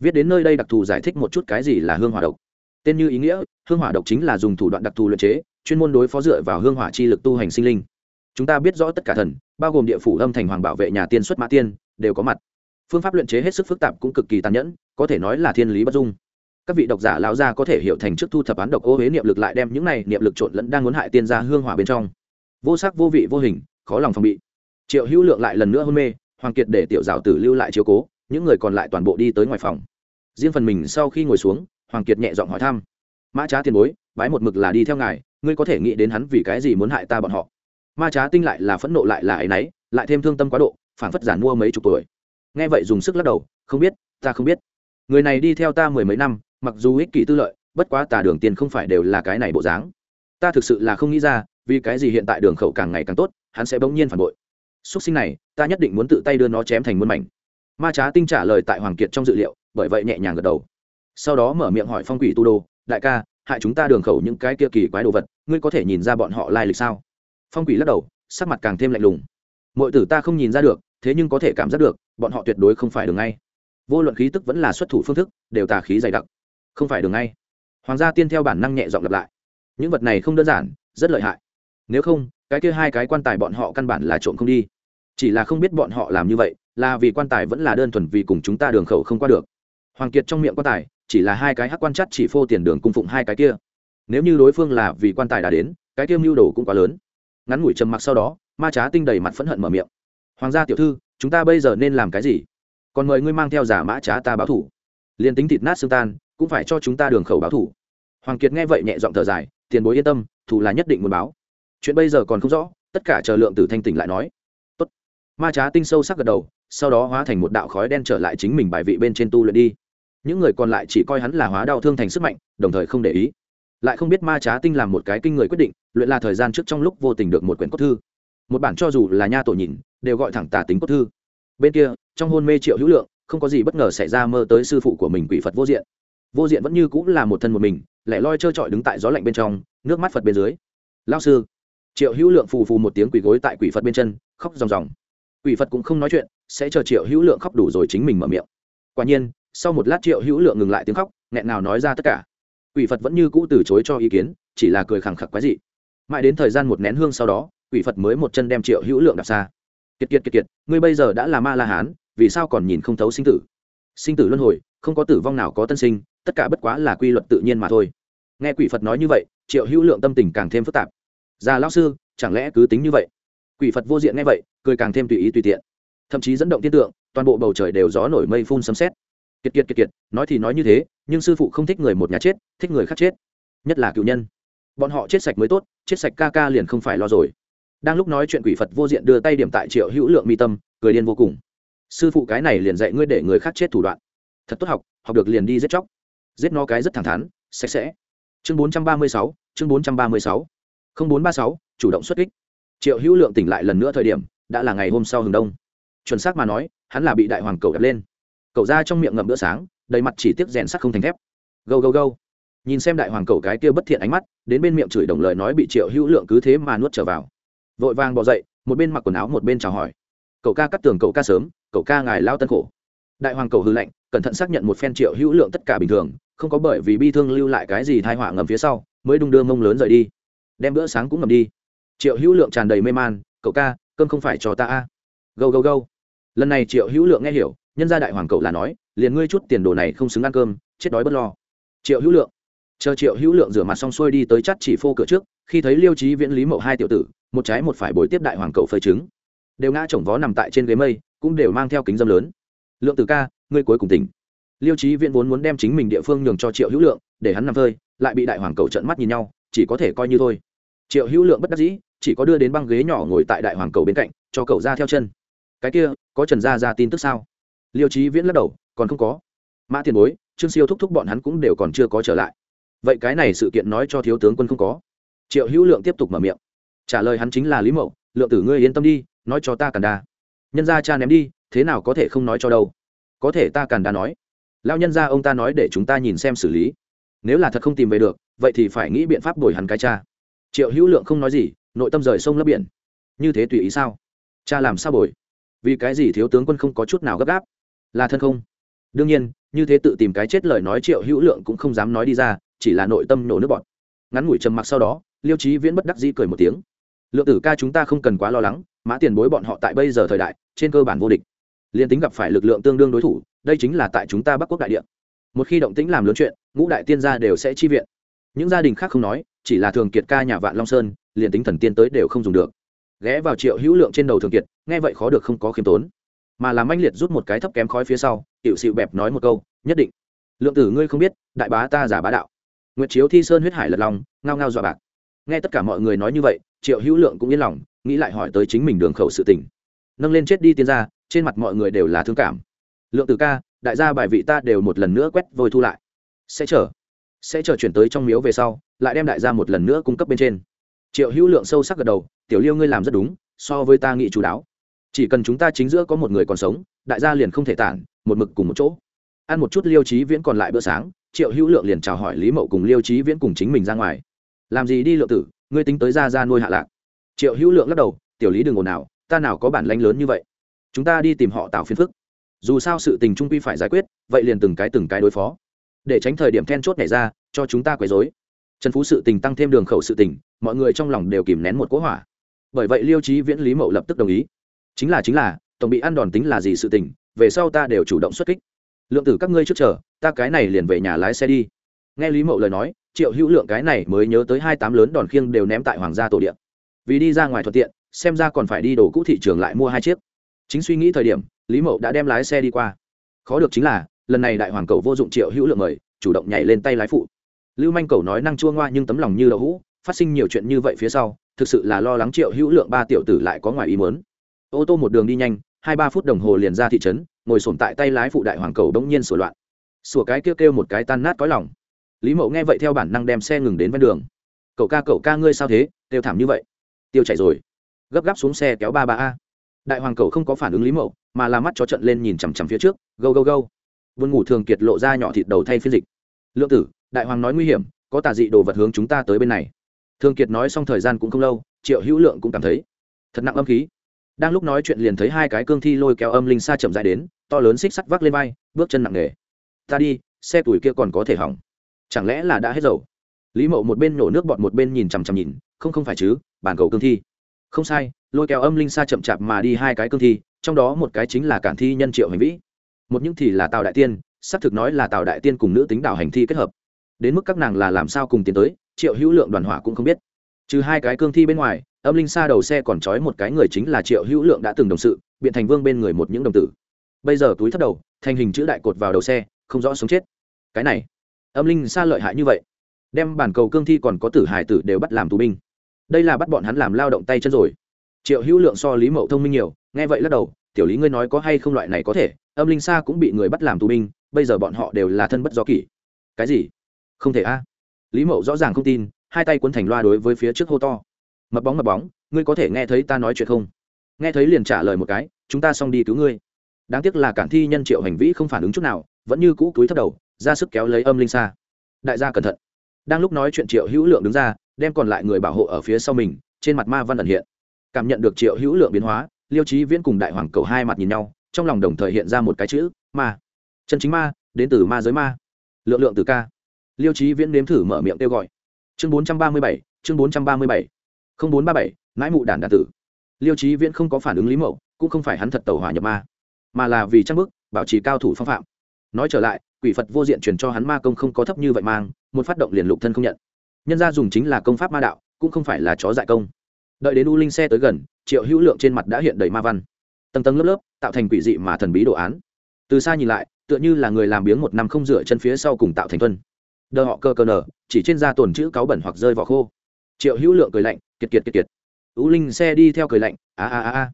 Viết đến nơi đây đặc thù giải thích một chút cái gì là hương hỏa độc. Tên như ý nghĩa, hương hỏa độc chính là dùng thủ đoạn đặc thù luyện chế, chuyên môn đối phó dựa vào hương hỏa chi lực tu hành sinh linh. Chúng ta biết rõ tất cả thần, bao gồm địa phủ âm thành hoàng bảo vệ nhà tiên xuất mã tiên, đều có mặt. Phương pháp luyện chế hết sức phức tạp cũng cực kỳ tàn nhẫn, có thể nói là thiên lý bất dung các vị độc giả lão gia có thể hiểu thành trước thu thập án độc ô huế niệm lực lại đem những này niệm lực trộn lẫn đang muốn hại tiên gia hương hỏa bên trong. Vô sắc, vô vị, vô hình, khó lòng phòng bị. Triệu hữu lượng lại lần nữa hôn mê, hoàng kiệt để tiểu giáo tử lưu lại chiếu cố, những người còn lại toàn bộ đi tới ngoài phòng. Riêng phần mình sau khi ngồi xuống, hoàng kiệt nhẹ giọng hỏi thăm. Mã trá tiền bối, bái một mực là đi theo ngài, ngươi có thể nghĩ đến hắn vì cái gì muốn hại ta bọn họ? Ma trá tinh lại là phẫn nộ lại là áy náy, lại thêm thương tâm quá độ, phản phất giản mua mấy chục tuổi. Nghe vậy dùng sức lắc đầu, không biết, ta không biết. Người này đi theo ta mười mấy năm mặc dù ích kỷ tư lợi, bất quá tà đường tiền không phải đều là cái này bộ dáng. Ta thực sự là không nghĩ ra, vì cái gì hiện tại đường khẩu càng ngày càng tốt, hắn sẽ bỗng nhiên phản bội. Xuất sinh này, ta nhất định muốn tự tay đưa nó chém thành muôn mảnh. Ma trá tinh trả lời tại hoàng kiệt trong dự liệu, bởi vậy nhẹ nhàng gật đầu. Sau đó mở miệng hỏi phong quỷ tu đô, đại ca, hại chúng ta đường khẩu những cái kia kỳ quái đồ vật, ngươi có thể nhìn ra bọn họ lai lịch sao? Phong quỷ lắc đầu, sắc mặt càng thêm lạnh lùng. Mọi tử ta không nhìn ra được, thế nhưng có thể cảm giác được, bọn họ tuyệt đối không phải đường ngay. Vô luận khí tức vẫn là xuất thủ phương thức, đều tà khí dày đặc không phải đường ngay. Hoàng gia tiên theo bản năng nhẹ dọn lặp lại. Những vật này không đơn giản, rất lợi hại. Nếu không, cái kia hai cái quan tài bọn họ căn bản là trộm không đi. Chỉ là không biết bọn họ làm như vậy, là vì quan tài vẫn là đơn thuần vì cùng chúng ta đường khẩu không qua được. Hoàng kiệt trong miệng quan tài, chỉ là hai cái hắc quan chắc chỉ phô tiền đường cung phụng hai cái kia. Nếu như đối phương là vì quan tài đã đến, cái kia mưu đồ cũng quá lớn. Ngắn ngủi trầm mặc sau đó, ma trá tinh đầy mặt phẫn hận mở miệng. Hoàng gia tiểu thư, chúng ta bây giờ nên làm cái gì? Còn mời ngươi mang theo giả mã trá ta báo thủ. Liền tính thịt nát xương tan cũng phải cho chúng ta đường khẩu báo thủ. Hoàng kiệt nghe vậy nhẹ giọng thở dài, tiền bối yên tâm, thủ là nhất định muốn báo. Chuyện bây giờ còn không rõ, tất cả chờ lượng tử thanh tỉnh lại nói. Tốt. ma trá tinh sâu sắc gật đầu, sau đó hóa thành một đạo khói đen trở lại chính mình bài vị bên trên tu luyện đi. Những người còn lại chỉ coi hắn là hóa đau thương thành sức mạnh, đồng thời không để ý. Lại không biết ma trá tinh làm một cái kinh người quyết định, luyện là thời gian trước trong lúc vô tình được một quyển cốt thư. Một bản cho dù là nha tổ nhìn, đều gọi thẳng tà tính cốt thư. Bên kia, trong hôn mê triệu hữu lượng, không có gì bất ngờ xảy ra mơ tới sư phụ của mình quỷ phật vô diện vô diện vẫn như cũng là một thân một mình, lẻ loi trơ trọi đứng tại gió lạnh bên trong, nước mắt phật bên dưới. Lao sư. Triệu hữu lượng phù phù một tiếng quỷ gối tại quỷ phật bên chân, khóc ròng ròng. Quỷ phật cũng không nói chuyện, sẽ chờ triệu hữu lượng khóc đủ rồi chính mình mở miệng. Quả nhiên, sau một lát triệu hữu lượng ngừng lại tiếng khóc, nghẹn nào nói ra tất cả. Quỷ phật vẫn như cũ từ chối cho ý kiến, chỉ là cười khẳng khặc quái dị. Mãi đến thời gian một nén hương sau đó, quỷ phật mới một chân đem triệu hữu lượng đạp xa. Kiệt kiệt kiệt kiệt, ngươi bây giờ đã là ma la hán, vì sao còn nhìn không thấu sinh tử? Sinh tử luân hồi, không có tử vong nào có tân sinh tất cả bất quá là quy luật tự nhiên mà thôi. Nghe quỷ phật nói như vậy, triệu hữu lượng tâm tình càng thêm phức tạp. Già lão sư, chẳng lẽ cứ tính như vậy? Quỷ phật vô diện nghe vậy, cười càng thêm tùy ý tùy tiện. Thậm chí dẫn động tiên tượng, toàn bộ bầu trời đều gió nổi mây phun sấm xét kiệt kiệt kiệt kiệt, nói thì nói như thế, nhưng sư phụ không thích người một nhà chết, thích người khác chết. Nhất là cựu nhân. Bọn họ chết sạch mới tốt, chết sạch ca ca liền không phải lo rồi. Đang lúc nói chuyện quỷ phật vô diện đưa tay điểm tại triệu hữu lượng mi tâm, cười điên vô cùng. Sư phụ cái này liền dạy ngươi để người khác chết thủ đoạn. Thật tốt học học được liền đi giết chóc giết nó cái rất thẳng thắn, sạch sẽ. Chương bốn trăm ba mươi sáu, chương bốn trăm ba mươi sáu. không bốn ba sáu, chủ động xuất kích. Triệu hữu lượng tỉnh lại lần nữa thời điểm, đã là ngày hôm sau hừng đông. Chuẩn xác mà nói, hắn là bị đại hoàng cầu đập lên. Cậu ra trong miệng ngậm bữa sáng, đầy mặt chỉ tiếc rèn sắt không thành thép. Gâu gâu gâu. Nhìn xem đại hoàng cầu cái kia bất thiện ánh mắt, đến bên miệng chửi đồng lời nói bị triệu hữu lượng cứ thế mà nuốt trở vào. Vội vàng bỏ dậy, một bên mặc quần áo một bên chào hỏi. Cậu ca cắt tường, cậu ca sớm, cậu ca ngài lao tân khổ. Đại hoàng cầu hư lệnh cẩn thận xác nhận một phen triệu hữu lượng tất cả bình thường, không có bởi vì bi thương lưu lại cái gì thai họa ngầm phía sau, mới đung đưa mông lớn rời đi. Đem bữa sáng cũng ngầm đi. Triệu hữu lượng tràn đầy mê man, cậu ca, cơm không phải cho ta a? Gâu gâu gâu. Lần này triệu hữu lượng nghe hiểu, nhân gia đại hoàng cậu là nói, liền ngươi chút tiền đồ này không xứng ăn cơm, chết đói bất lo. Triệu hữu lượng. Chờ triệu hữu lượng rửa mặt xong xuôi đi tới chắt chỉ phô cửa trước, khi thấy liêu trí viễn, lý mậu hai tiểu tử, một trái một phải bồi tiếp đại hoàng cậu phơi trứng. Đều ngã chồng vó nằm tại trên ghế mây, cũng đều mang theo kính dâm lớn. Lượng tử ca ngươi cuối cùng tỉnh. Liêu trí viễn vốn muốn đem chính mình địa phương nhường cho triệu hữu lượng, để hắn nằm phơi, lại bị đại hoàng cầu trận mắt nhìn nhau, chỉ có thể coi như thôi. Triệu hữu lượng bất đắc dĩ, chỉ có đưa đến băng ghế nhỏ ngồi tại đại hoàng cầu bên cạnh, cho cậu ra theo chân. Cái kia, có trần gia ra tin tức sao? Liêu trí viễn lắc đầu, còn không có. Mã tiền bối, trương siêu thúc thúc bọn hắn cũng đều còn chưa có trở lại. Vậy cái này sự kiện nói cho thiếu tướng quân không có. Triệu hữu lượng tiếp tục mở miệng. Trả lời hắn chính là lý mậu, lượng tử ngươi yên tâm đi, nói cho ta càn đa. Nhân ra cha ném đi, thế nào có thể không nói cho đâu? Có thể ta càn đa nói. Lao nhân ra ông ta nói để chúng ta nhìn xem xử lý. Nếu là thật không tìm về được, vậy thì phải nghĩ biện pháp bồi hắn cái cha. Triệu hữu lượng không nói gì, nội tâm rời sông lấp biển. Như thế tùy ý sao? Cha làm sao bồi? Vì cái gì thiếu tướng quân không có chút nào gấp gáp? Là thân không? Đương nhiên, như thế tự tìm cái chết lời nói triệu hữu lượng cũng không dám nói đi ra, chỉ là nội tâm nổ nước bọt. Ngắn ngủi trầm mặc sau đó, liêu trí viễn bất đắc dĩ cười một tiếng. Lượng tử ca chúng ta không cần quá lo lắng, mã tiền bối bọn họ tại bây giờ thời đại, trên cơ bản vô địch liền tính gặp phải lực lượng tương đương đối thủ, đây chính là tại chúng ta bắc quốc đại địa. Một khi động tĩnh làm lớn chuyện, ngũ đại tiên gia đều sẽ chi viện. Những gia đình khác không nói, chỉ là thường kiệt ca nhà vạn long sơn, liền tính thần tiên tới đều không dùng được. Ghé vào triệu hữu lượng trên đầu thường kiệt, nghe vậy khó được không có khiêm tốn. Mà làm anh liệt rút một cái thấp kém khói phía sau hiệu xịu bẹp nói một câu, nhất định. Lượng tử ngươi không biết, đại bá ta giả bá đạo. Nguyệt chiếu thi sơn huyết hải lật lòng, ngao ngao dọa bạc. Nghe tất cả mọi người nói như vậy, triệu hữu lượng cũng yên lòng, nghĩ lại hỏi tới chính mình đường khẩu sự tình. Nâng lên chết đi tiên gia trên mặt mọi người đều là thương cảm. Lượng từ ca, đại gia bài vị ta đều một lần nữa quét vôi thu lại. Sẽ chờ. Sẽ chờ chuyển tới trong miếu về sau, lại đem đại gia một lần nữa cung cấp bên trên. Triệu hữu lượng sâu sắc gật đầu, tiểu liêu ngươi làm rất đúng, so với ta nghĩ chú đáo. Chỉ cần chúng ta chính giữa có một người còn sống, đại gia liền không thể tản, một mực cùng một chỗ. Ăn một chút liêu trí viễn còn lại bữa sáng, triệu hữu lượng liền chào hỏi lý mậu cùng liêu trí viễn cùng chính mình ra ngoài. Làm gì đi, lượng tử? Ngươi tính tới ra ra nuôi hạ lạc. Triệu hữu lượng lắc đầu, tiểu lý đừng ồn nào ta nào có bản lanh lớn như vậy chúng ta đi tìm họ tạo phiền phức. Dù sao sự tình trung quy phải giải quyết, vậy liền từng cái từng cái đối phó. Để tránh thời điểm then chốt nảy ra, cho chúng ta quấy dối trần phú sự tình tăng thêm đường khẩu sự tình, mọi người trong lòng đều kìm nén một cỗ hỏa. Bởi vậy liêu trí viễn lý mậu lập tức đồng ý. Chính là chính là, tổng bị ăn đòn tính là gì sự tình, về sau ta đều chủ động xuất kích. Lượng tử các ngươi trước chờ, ta cái này liền về nhà lái xe đi. Nghe lý mậu lời nói, triệu hữu lượng cái này mới nhớ tới hai tám lớn đòn khiêng đều ném tại hoàng gia tổ điện. Vì đi ra ngoài thuận tiện, xem ra còn phải đi đổ cũ thị trường lại mua hai chiếc chính suy nghĩ thời điểm, lý mậu đã đem lái xe đi qua. Khó được chính là, lần này đại hoàng cầu vô dụng triệu hữu lượng mời, chủ động nhảy lên tay lái phụ. Lưu manh cầu nói năng chua ngoa nhưng tấm lòng như đậu hũ, phát sinh nhiều chuyện như vậy phía sau, thực sự là lo lắng triệu hữu lượng ba tiểu tử lại có ngoài ý muốn. Ô tô một đường đi nhanh, hai ba phút đồng hồ liền ra thị trấn, ngồi sổm tại tay lái phụ đại hoàng cầu đông nhiên sửa loạn. Sủa cái kêu kêu một cái tan nát có lòng. Lý mậu nghe vậy theo bản năng đem xe ngừng đến ven đường. Cậu ca cậu ca ngươi sao thế? Kêu thảm như vậy. Tiêu chảy rồi. Gấp gáp xuống xe kéo ba ba a đại hoàng cầu không có phản ứng lý mậu, mà là mắt cho trận lên nhìn chằm chằm phía trước, gâu gâu gâu. Vườn ngủ thường kiệt lộ ra nhỏ thịt đầu thay phiên dịch. Lượng tử, đại hoàng nói nguy hiểm, có tà dị đồ vật hướng chúng ta tới bên này. Thường kiệt nói xong thời gian cũng không lâu, triệu hữu lượng cũng cảm thấy thật nặng âm khí. Đang lúc nói chuyện liền thấy hai cái cương thi lôi kéo âm linh xa chậm dài đến, to lớn xích sắt vác lên vai, bước chân nặng nề. Ta đi, xe tuổi kia còn có thể hỏng. Chẳng lẽ là đã hết dầu? Lý mậu một bên nổ nước bọt một bên nhìn chằm chằm nhìn, không không phải chứ, bản cầu cương thi không sai, lôi kéo âm linh xa chậm chạp mà đi hai cái cương thi, trong đó một cái chính là cản thi nhân triệu hành vĩ. Một những thì là tào đại tiên, xác thực nói là tào đại tiên cùng nữ tính đảo hành thi kết hợp. Đến mức các nàng là làm sao cùng tiến tới, triệu hữu lượng đoàn hỏa cũng không biết. Trừ hai cái cương thi bên ngoài, âm linh xa đầu xe còn trói một cái người chính là triệu hữu lượng đã từng đồng sự, biện thành vương bên người một những đồng tử. Bây giờ túi thất đầu, thành hình chữ đại cột vào đầu xe, không rõ sống chết. Cái này, âm linh xa lợi hại như vậy. Đem bản cầu cương thi còn có tử hải tử đều bắt làm tù binh đây là bắt bọn hắn làm lao động tay chân rồi. Triệu hữu lượng so lý mậu thông minh nhiều, nghe vậy lắc đầu, tiểu lý ngươi nói có hay không loại này có thể, âm linh xa cũng bị người bắt làm tù binh, bây giờ bọn họ đều là thân bất do kỷ. Cái gì? Không thể a. Lý mậu rõ ràng không tin, hai tay cuốn thành loa đối với phía trước hô to. Mập bóng mập bóng, ngươi có thể nghe thấy ta nói chuyện không? Nghe thấy liền trả lời một cái, chúng ta xong đi cứu ngươi. Đáng tiếc là cản thi nhân triệu hành vĩ không phản ứng chút nào, vẫn như cũ túi thấp đầu, ra sức kéo lấy âm linh xa đại gia cẩn thận đang lúc nói chuyện triệu hữu lượng đứng ra, đem còn lại người bảo hộ ở phía sau mình, trên mặt ma văn ẩn hiện. Cảm nhận được triệu hữu lượng biến hóa, liêu trí viễn cùng đại hoàng cầu hai mặt nhìn nhau, trong lòng đồng thời hiện ra một cái chữ, ma. Chân chính ma, đến từ ma giới ma. Lượng lượng từ ca. Liêu trí viễn nếm thử mở miệng kêu gọi. Chương bốn trăm ba mươi bảy, chương bốn trăm ba mươi bảy. Không bốn ba bảy mãi mụ đản đàn tử. Liêu trí viễn không có phản ứng lý mậu, cũng không phải hắn thật tàu hỏa nhập ma, mà là vì trang bức, bảo trì cao thủ phong phạm. Nói trở lại quỷ phật vô diện truyền cho hắn ma công không có thấp như vậy mang, một phát động liền lục thân không nhận. Nhân ra dùng chính là công pháp ma đạo, cũng không phải là chó dại công. Đợi đến u linh xe tới gần, triệu hữu lượng trên mặt đã hiện đầy ma văn. Tầng tầng lớp lớp, tạo thành quỷ dị mà thần bí đồ án. Từ xa nhìn lại, tựa như là người làm biếng một năm không rửa chân phía sau cùng tạo thành tuân đờ họ cơ cơ nở, chỉ trên da tồn chữ cáu bẩn hoặc rơi vào khô. Triệu hữu lượng cười lạnh, kiệt kiệt kiệt kiệt. U linh xe đi theo cười lạnh, a a a a.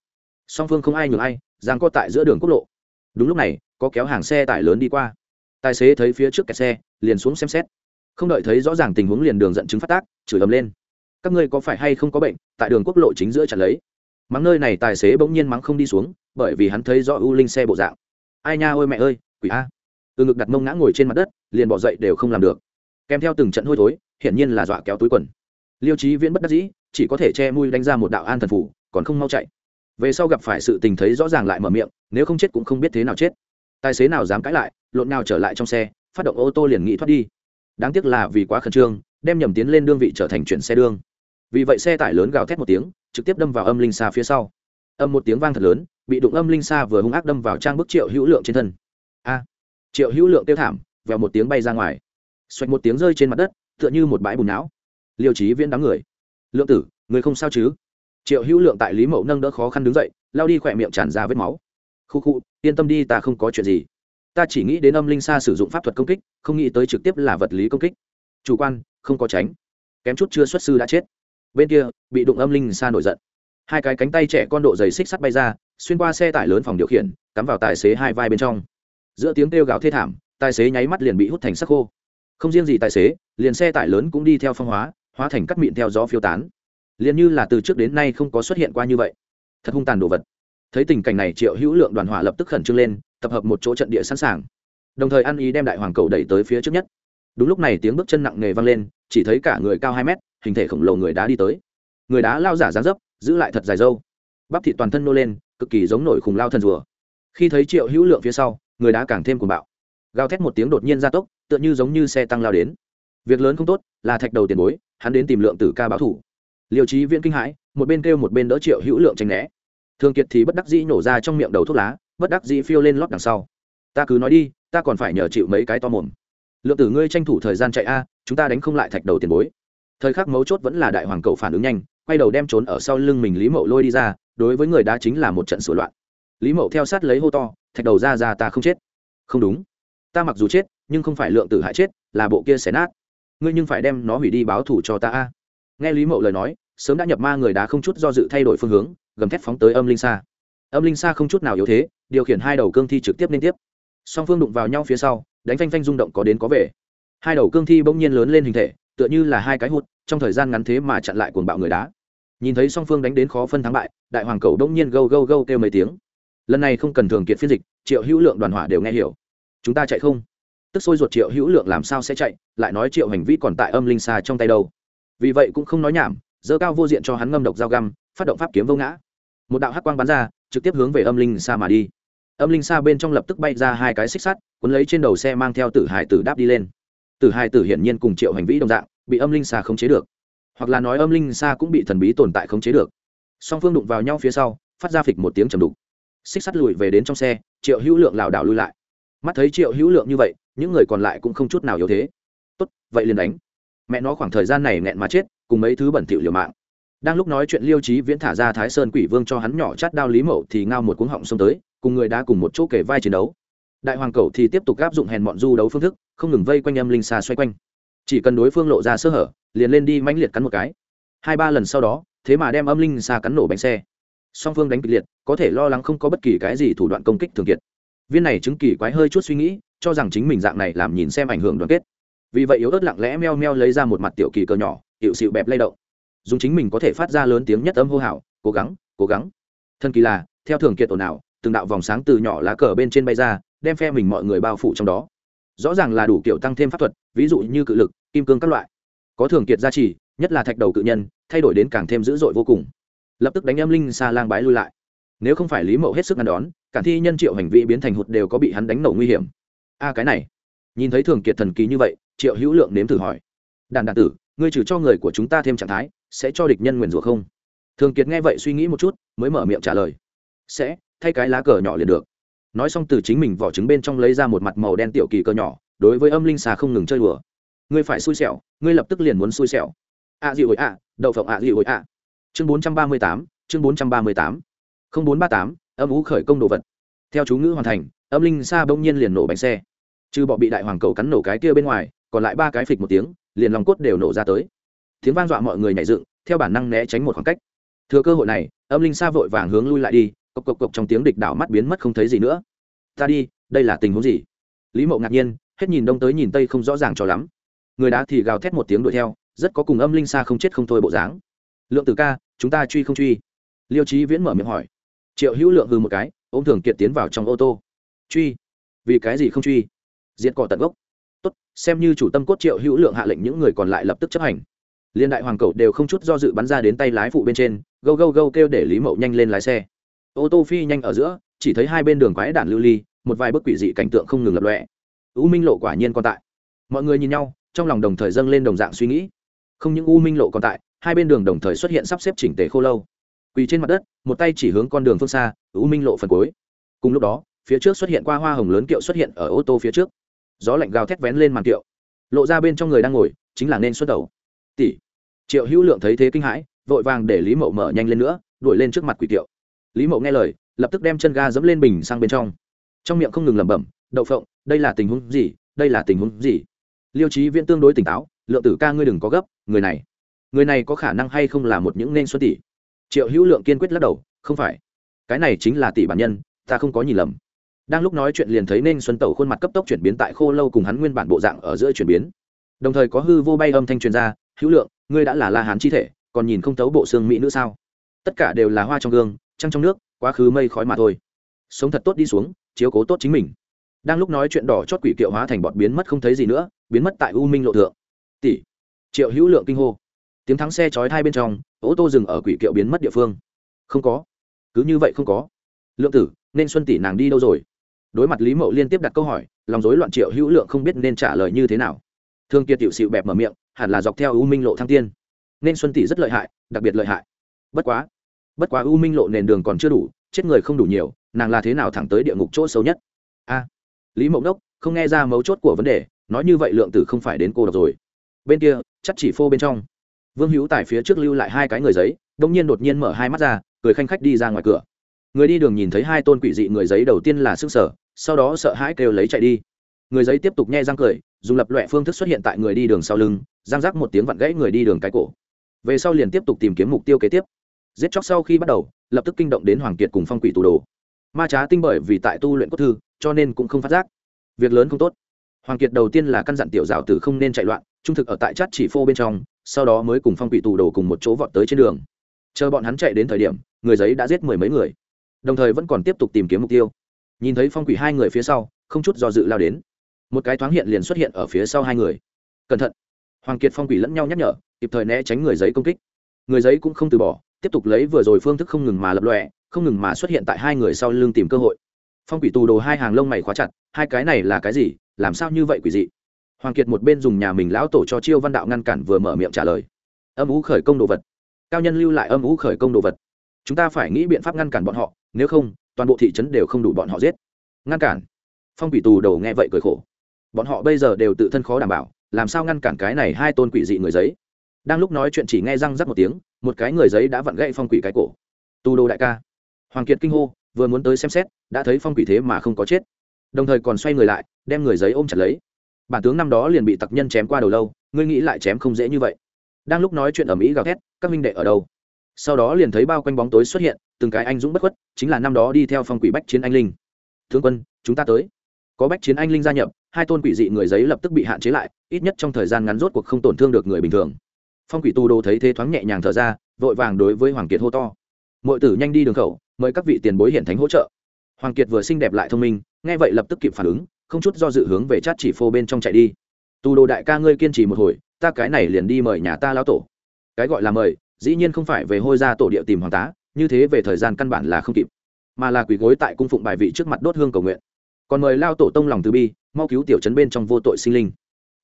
Song phương không ai nhường ai, giang co tại giữa đường quốc lộ. Đúng lúc này, có kéo hàng xe tải lớn đi qua tài xế thấy phía trước kẹt xe, liền xuống xem xét. Không đợi thấy rõ ràng tình huống liền đường dẫn chứng phát tác, chửi ầm lên. Các ngươi có phải hay không có bệnh, tại đường quốc lộ chính giữa chặt lấy. Mắng nơi này tài xế bỗng nhiên mắng không đi xuống, bởi vì hắn thấy rõ u linh xe bộ dạng. Ai nha ôi mẹ ơi, quỷ a. Từ ngực đặt mông ngã ngồi trên mặt đất, liền bỏ dậy đều không làm được. Kèm theo từng trận hôi thối, hiển nhiên là dọa kéo túi quần. Liêu trí viễn bất đắc dĩ, chỉ có thể che mũi đánh ra một đạo an thần phủ, còn không mau chạy. Về sau gặp phải sự tình thấy rõ ràng lại mở miệng, nếu không chết cũng không biết thế nào chết tài xế nào dám cãi lại, lộn nào trở lại trong xe, phát động ô tô liền nghĩ thoát đi. Đáng tiếc là vì quá khẩn trương, đem nhầm tiến lên đương vị trở thành chuyển xe đương. Vì vậy xe tải lớn gào thét một tiếng, trực tiếp đâm vào âm linh xa phía sau. Âm một tiếng vang thật lớn, bị đụng âm linh xa vừa hung ác đâm vào trang bức triệu hữu lượng trên thân. A! Triệu hữu lượng tiêu thảm, vèo một tiếng bay ra ngoài. Xoạch một tiếng rơi trên mặt đất, tựa như một bãi bùn não. Liêu trí viễn đám người. Lượng tử, người không sao chứ? Triệu hữu lượng tại lý mậu nâng đỡ khó khăn đứng dậy, lao đi khỏe miệng tràn ra vết máu khu khu, yên tâm đi, ta không có chuyện gì. Ta chỉ nghĩ đến âm linh xa sử dụng pháp thuật công kích, không nghĩ tới trực tiếp là vật lý công kích. Chủ quan, không có tránh. Kém chút chưa xuất sư đã chết. Bên kia, bị đụng âm linh xa nổi giận. Hai cái cánh tay trẻ con độ dày xích sắt bay ra, xuyên qua xe tải lớn phòng điều khiển, cắm vào tài xế hai vai bên trong. Giữa tiếng kêu gào thê thảm, tài xế nháy mắt liền bị hút thành sắc khô. Không riêng gì tài xế, liền xe tải lớn cũng đi theo phong hóa hóa thành cắt mịn theo gió phiêu tán. Liền như là từ trước đến nay không có xuất hiện qua như vậy. Thật hung tàn đồ vật thấy tình cảnh này, triệu hữu lượng đoàn hỏa lập tức khẩn trương lên, tập hợp một chỗ trận địa sẵn sàng. Đồng thời ăn ý đem đại hoàng cầu đẩy tới phía trước nhất. Đúng lúc này tiếng bước chân nặng nề vang lên, chỉ thấy cả người cao hai mét, hình thể khổng lồ người đá đi tới. Người đá lao giả dáng dấp, giữ lại thật dài dâu bắp thịt toàn thân nô lên, cực kỳ giống nổi khùng lao thần rùa. Khi thấy triệu hữu lượng phía sau, người đá càng thêm cuồng bạo. Gào thét một tiếng đột nhiên gia tốc, tựa như giống như xe tăng lao đến. Việc lớn không tốt, là thạch đầu tiền bối, hắn đến tìm lượng tử ca báo thủ. Liều trí viễn kinh hãi, một bên kêu một bên đỡ triệu hữu lượng tranh né thường kiệt thì bất đắc dĩ nổ ra trong miệng đầu thuốc lá, bất đắc dĩ phiêu lên lót đằng sau. Ta cứ nói đi, ta còn phải nhờ chịu mấy cái to mồm. Lượng tử ngươi tranh thủ thời gian chạy a, chúng ta đánh không lại thạch đầu tiền bối. Thời khắc mấu chốt vẫn là đại hoàng cậu phản ứng nhanh, quay đầu đem trốn ở sau lưng mình lý mậu lôi đi ra, đối với người đá chính là một trận sửa loạn. Lý mậu theo sát lấy hô to, thạch đầu ra ra, ta không chết. Không đúng. Ta mặc dù chết, nhưng không phải lượng tử hại chết, là bộ kia xé nát. Ngươi nhưng phải đem nó hủy đi báo thủ cho ta a. Nghe lý mậu lời nói, sớm đã nhập ma người đá không chút do dự thay đổi phương hướng gầm thét phóng tới âm linh xa. Âm linh xa không chút nào yếu thế, điều khiển hai đầu cương thi trực tiếp liên tiếp. Song phương đụng vào nhau phía sau, đánh phanh phanh rung động có đến có về. Hai đầu cương thi bỗng nhiên lớn lên hình thể, tựa như là hai cái hụt, trong thời gian ngắn thế mà chặn lại cuồng bạo người đá. Nhìn thấy song phương đánh đến khó phân thắng bại, đại hoàng cầu đông nhiên gâu gâu gâu kêu mấy tiếng. Lần này không cần thường kiệt phiên dịch, triệu hữu lượng đoàn hỏa đều nghe hiểu. Chúng ta chạy không? Tức sôi ruột triệu hữu lượng làm sao sẽ chạy, lại nói triệu hành vi còn tại âm linh xa trong tay đâu. Vì vậy cũng không nói nhảm dơ cao vô diện cho hắn ngâm độc dao găm, phát động pháp kiếm vô ngã một đạo hắc quang bắn ra, trực tiếp hướng về âm linh xa mà đi. Âm linh xa bên trong lập tức bay ra hai cái xích sắt, cuốn lấy trên đầu xe mang theo tử hải tử đáp đi lên. Tử hải tử hiển nhiên cùng triệu hành vĩ đồng dạng, bị âm linh xa khống chế được. Hoặc là nói âm linh xa cũng bị thần bí tồn tại khống chế được. Song phương đụng vào nhau phía sau, phát ra phịch một tiếng trầm đục. Xích sắt lùi về đến trong xe, triệu hữu lượng lảo đảo lui lại. Mắt thấy triệu hữu lượng như vậy, những người còn lại cũng không chút nào yếu thế. Tốt, vậy liền đánh. Mẹ nó khoảng thời gian này nghẹn mà chết, cùng mấy thứ bẩn thỉu liều mạng đang lúc nói chuyện liêu trí viễn thả ra thái sơn quỷ vương cho hắn nhỏ chát đao lý mậu thì ngao một cuống họng xông tới, cùng người đã cùng một chỗ kể vai chiến đấu. Đại hoàng cầu thì tiếp tục áp dụng hèn bọn du đấu phương thức, không ngừng vây quanh âm linh xa xoay quanh. Chỉ cần đối phương lộ ra sơ hở, liền lên đi mãnh liệt cắn một cái. Hai ba lần sau đó, thế mà đem âm linh xa cắn nổ bánh xe. Song phương đánh kịch liệt, có thể lo lắng không có bất kỳ cái gì thủ đoạn công kích thường kiệt. Viên này chứng kỳ quái hơi chút suy nghĩ, cho rằng chính mình dạng này làm nhìn xem ảnh hưởng đoàn kết. Vì vậy yếu ớt lặng lẽ meo meo lấy ra một mặt tiểu kỳ cờ nhỏ, hiệu xịu bẹp lay động dùng chính mình có thể phát ra lớn tiếng nhất âm hô hào, cố gắng cố gắng. Thần kỳ là, theo thường kiệt ồn ào, từng đạo vòng sáng từ nhỏ lá cờ bên trên bay ra, đem phe mình mọi người bao phủ trong đó. Rõ ràng là đủ kiểu tăng thêm pháp thuật, ví dụ như cự lực, kim cương các loại. Có thường kiệt gia trì, nhất là thạch đầu cự nhân, thay đổi đến càng thêm dữ dội vô cùng. Lập tức đánh âm linh xa lang bái lui lại. Nếu không phải lý mậu hết sức ngăn đón, cả thi nhân triệu hành vi biến thành hụt đều có bị hắn đánh nổ nguy hiểm. A, cái này. Nhìn thấy thường kiệt thần kỳ như vậy, triệu hữu lượng nếm thử hỏi. Đàn đàn tử, ngươi trừ cho người của chúng ta thêm trạng thái sẽ cho địch nhân nguyền rủa không? Thường kiệt nghe vậy suy nghĩ một chút, mới mở miệng trả lời. Sẽ, thay cái lá cờ nhỏ liền được. Nói xong từ chính mình vỏ trứng bên trong lấy ra một mặt màu đen tiểu kỳ cờ nhỏ, đối với âm linh xà không ngừng chơi đùa. Ngươi phải xui xẻo, ngươi lập tức liền muốn xui xẻo. Ạ à dịu ổi ạ đậu phộng ạ à dịu ổi ạ chương bốn trăm ba mươi tám, chương bốn trăm ba mươi tám. không bốn ba tám, âm ú khởi công đồ vật. Theo chú ngữ hoàn thành, âm linh xa bỗng nhiên liền nổ bánh xe. Trừ bọ bị đại hoàng cầu cắn nổ cái kia bên ngoài, còn lại ba cái phịch một tiếng, liền lòng cốt đều nổ ra tới tiếng vang dọa mọi người nhảy dựng, theo bản năng né tránh một khoảng cách. Thừa cơ hội này, âm linh xa vội vàng hướng lui lại đi, cộc cộc cộc trong tiếng địch đảo mắt biến mất không thấy gì nữa. Ta đi, đây là tình huống gì? Lý mậu ngạc nhiên, hết nhìn đông tới nhìn tây không rõ ràng cho lắm. Người đá thì gào thét một tiếng đuổi theo, rất có cùng âm linh xa không chết không thôi bộ dáng. Lượng từ ca, chúng ta truy không truy? Liêu trí viễn mở miệng hỏi. Triệu hữu lượng hư một cái ô m thường kiệt tiến vào trong ô tô. Truy? Vì cái gì không truy? Diện cỏ tận gốc. Tốt, xem như chủ tâm cốt triệu hữu lượng hạ lệnh những người còn lại lập tức chấp hành liên đại hoàng cậu đều không chút do dự bắn ra đến tay lái phụ bên trên, gâu gâu gâu kêu để lý mậu nhanh lên lái xe. Ô tô phi nhanh ở giữa, chỉ thấy hai bên đường quái đản lưu ly, một vài bức quỷ dị cảnh tượng không ngừng lập lọe u minh lộ quả nhiên còn tại. Mọi người nhìn nhau, trong lòng đồng thời dâng lên đồng dạng suy nghĩ. Không những u minh lộ còn tại, hai bên đường đồng thời xuất hiện sắp xếp chỉnh tề khô lâu. Quỳ trên mặt đất, một tay chỉ hướng con đường phương xa, u minh lộ phần cuối. Cùng lúc đó, phía trước xuất hiện qua hoa hồng lớn kiệu xuất hiện ở ô tô phía trước. Gió lạnh gào thét vén lên màn kiệu. Lộ ra bên trong người đang ngồi, chính là nên xuất đầu tỷ. Triệu hữu lượng thấy thế kinh hãi, vội vàng để lý mậu mở nhanh lên nữa, đuổi lên trước mặt quỷ tiệu. lý mậu nghe lời, lập tức đem chân ga dẫm lên bình sang bên trong. Trong miệng không ngừng lẩm bẩm, đậu phộng, đây là tình huống gì? Đây là tình huống gì? Liêu trí viễn tương đối tỉnh táo, lượng tử ca ngươi đừng có gấp, người này người này có khả năng hay không là một những nên xuân tỷ? Triệu hữu lượng kiên quyết lắc đầu, không phải, cái này chính là tỷ bản nhân, ta không có nhìn lầm. Đang lúc nói chuyện liền thấy nên xuân tẩu khuôn mặt cấp tốc chuyển biến tại khô lâu cùng hắn nguyên bản bộ dạng ở giữa chuyển biến. Đồng thời có hư vô bay âm thanh truyền ra hữu lượng, ngươi đã là la hán chi thể, còn nhìn không thấu bộ xương mỹ nữ sao? Tất cả đều là hoa trong gương, trăng trong nước, quá khứ mây khói mà thôi. Sống thật tốt đi xuống, chiếu cố tốt chính mình. Đang lúc nói chuyện đỏ chót quỷ kiệu hóa thành bọt biến mất không thấy gì nữa, biến mất tại u minh lộ thượng. Tỷ. Triệu hữu lượng kinh hô. Tiếng thắng xe chói hai bên trong, ô tô dừng ở quỷ kiệu biến mất địa phương. Không có. Cứ như vậy không có. Lượng tử, nên xuân tỷ nàng đi đâu rồi? Đối mặt lý mậu liên tiếp đặt câu hỏi, lòng rối loạn triệu hữu lượng không biết nên trả lời như thế nào. Thương kiệt tiểu xịu bẹp mở miệng hẳn là dọc theo u minh lộ thăng tiên. Nên xuân tỷ rất lợi hại, đặc biệt lợi hại. Bất quá bất quá u minh lộ nền đường còn chưa đủ, chết người không đủ nhiều, nàng là thế nào thẳng tới địa ngục chỗ xấu nhất? A, lý mộng đốc, không nghe ra mấu chốt của vấn đề, nói như vậy lượng tử không phải đến cô độc rồi. Bên kia, chắc chỉ phô bên trong. Vương hữu tài phía trước lưu lại hai cái người giấy, đông nhiên đột nhiên mở hai mắt ra, cười khanh khách đi ra ngoài cửa. Người đi đường nhìn thấy hai tôn quỷ dị người giấy đầu tiên là sức sở, sau đó sợ hãi kêu lấy chạy đi. Người giấy tiếp tục nghe răng cười, dùng lập loẹ phương thức xuất hiện tại người đi đường sau lưng giang giác một tiếng vặn gãy người đi đường cái cổ. Về sau liền tiếp tục tìm kiếm mục tiêu kế tiếp. Giết chóc sau khi bắt đầu, lập tức kinh động đến hoàng kiệt cùng phong quỷ tù đồ. Ma trá tinh bởi vì tại tu luyện cốt thư, cho nên cũng không phát giác. Việc lớn không tốt. Hoàng kiệt đầu tiên là căn dặn tiểu giáo tử không nên chạy loạn, trung thực ở tại chát chỉ phô bên trong, sau đó mới cùng phong quỷ tù đồ cùng một chỗ vọt tới trên đường. Chờ bọn hắn chạy đến thời điểm, người giấy đã giết mười mấy người. Đồng thời vẫn còn tiếp tục tìm kiếm mục tiêu. Nhìn thấy phong quỷ hai người phía sau, không chút do dự lao đến. Một cái thoáng hiện liền xuất hiện ở phía sau hai người. Cẩn thận hoàng kiệt phong quỷ lẫn nhau nhắc nhở, kịp thời né tránh người giấy công kích. Người giấy cũng không từ bỏ, tiếp tục lấy vừa rồi phương thức không ngừng mà lập lòe, không ngừng mà xuất hiện tại hai người sau lưng tìm cơ hội. Phong quỷ tù đồ hai hàng lông mày khóa chặt, hai cái này là cái gì, làm sao như vậy quỷ dị? Hoàng kiệt một bên dùng nhà mình lão tổ cho chiêu văn đạo ngăn cản vừa mở miệng trả lời. Âm ú khởi công đồ vật. Cao nhân lưu lại âm ú khởi công đồ vật. Chúng ta phải nghĩ biện pháp ngăn cản bọn họ, nếu không, toàn bộ thị trấn đều không đủ bọn họ giết. Ngăn cản. Phong quỷ tù đầu nghe vậy cười khổ. Bọn họ bây giờ đều tự thân khó đảm bảo làm sao ngăn cản cái này hai tôn quỷ dị người giấy? Đang lúc nói chuyện chỉ nghe răng rắc một tiếng, một cái người giấy đã vặn gãy phong quỷ cái cổ. Tu đồ đại ca. Hoàng kiệt kinh hô, vừa muốn tới xem xét, đã thấy phong quỷ thế mà không có chết. Đồng thời còn xoay người lại, đem người giấy ôm chặt lấy. Bản tướng năm đó liền bị tặc nhân chém qua đầu lâu, ngươi nghĩ lại chém không dễ như vậy. Đang lúc nói chuyện ở mỹ gào thét, các minh đệ ở đâu? Sau đó liền thấy bao quanh bóng tối xuất hiện, từng cái anh dũng bất khuất, chính là năm đó đi theo phong quỷ bách chiến anh linh. Thương quân, chúng ta tới có bách chiến anh linh gia nhập, hai tôn quỷ dị người giấy lập tức bị hạn chế lại, ít nhất trong thời gian ngắn rốt cuộc không tổn thương được người bình thường. Phong quỷ tu đồ thấy thế thoáng nhẹ nhàng thở ra, vội vàng đối với hoàng kiệt hô to. Mọi tử nhanh đi đường khẩu, mời các vị tiền bối hiện thánh hỗ trợ. Hoàng kiệt vừa xinh đẹp lại thông minh, nghe vậy lập tức kịp phản ứng, không chút do dự hướng về chát chỉ phô bên trong chạy đi. Tu đồ đại ca ngươi kiên trì một hồi, ta cái này liền đi mời nhà ta lão tổ. Cái gọi là mời, dĩ nhiên không phải về hôi ra tổ địa tìm hoàng tá, như thế về thời gian căn bản là không kịp, mà là quỳ gối tại cung phụng bài vị trước mặt đốt hương cầu nguyện còn mời lao tổ tông lòng từ bi, mau cứu tiểu trấn bên trong vô tội sinh linh.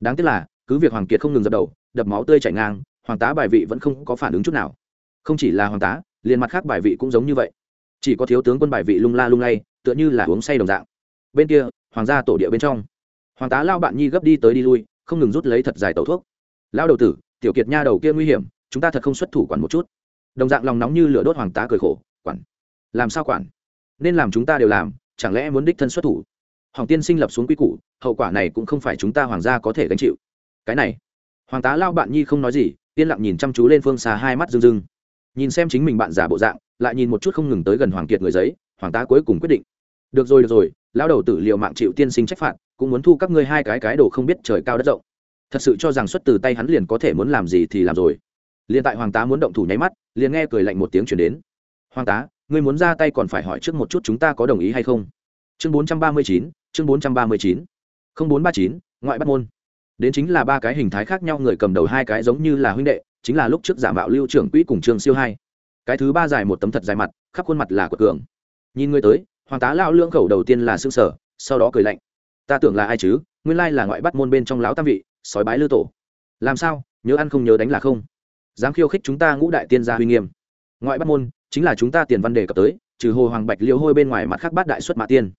Đáng tiếc là, cứ việc hoàng kiệt không ngừng dập đầu, đập máu tươi chảy ngang, hoàng tá bài vị vẫn không có phản ứng chút nào. Không chỉ là hoàng tá, liền mặt khác bài vị cũng giống như vậy. Chỉ có thiếu tướng quân bài vị lung la lung lay, tựa như là uống say đồng dạng. Bên kia, hoàng gia tổ địa bên trong. Hoàng tá lao bạn nhi gấp đi tới đi lui, không ngừng rút lấy thật dài tẩu thuốc. Lao đầu tử, tiểu kiệt nha đầu kia nguy hiểm, chúng ta thật không xuất thủ quản một chút. Đồng dạng lòng nóng như lửa đốt hoàng tá cười khổ, quản? Làm sao quản? Nên làm chúng ta đều làm, chẳng lẽ muốn đích thân xuất thủ? Hoàng tiên sinh lập xuống quy củ, hậu quả này cũng không phải chúng ta hoàng gia có thể gánh chịu. Cái này, hoàng tá lao bạn nhi không nói gì, yên lặng nhìn chăm chú lên phương xa hai mắt rưng rưng. Nhìn xem chính mình bạn giả bộ dạng, lại nhìn một chút không ngừng tới gần hoàng kiệt người giấy, hoàng tá cuối cùng quyết định. Được rồi được rồi lao đầu tử liệu mạng chịu tiên sinh trách phạt, cũng muốn thu các ngươi hai cái cái đồ không biết trời cao đất rộng. Thật sự cho rằng xuất từ tay hắn liền có thể muốn làm gì thì làm rồi. Liền tại hoàng tá muốn động thủ nháy mắt, liền nghe cười lạnh một tiếng chuyển đến. Hoàng tá, ngươi muốn ra tay còn phải hỏi trước một chút chúng ta có đồng ý hay không? Chương bốn trăm ba mươi chín chương bốn trăm ba mươi chín, không bốn ba chín, ngoại bắt môn. Đến chính là ba cái hình thái khác nhau, người cầm đầu hai cái giống như là huynh đệ, chính là lúc trước giả mạo lưu trưởng quỹ cùng trương siêu hai. Cái thứ ba dài một tấm thật dài mặt, khắp khuôn mặt là quật cường. Nhìn người tới, hoàng tá lao lương khẩu đầu tiên là xương sở sau đó cười lạnh. Ta tưởng là ai chứ? Nguyên lai là ngoại bắt môn bên trong lão tam vị, sói bái lư tổ. Làm sao? Nhớ ăn không nhớ đánh là không? Dám khiêu khích chúng ta ngũ đại tiên gia huy nghiêm. Ngoại bắt môn, chính là chúng ta tiền văn đề cập tới, trừ hồ hoàng bạch liêu hôi bên ngoài mặt khác bát đại xuất mã tiên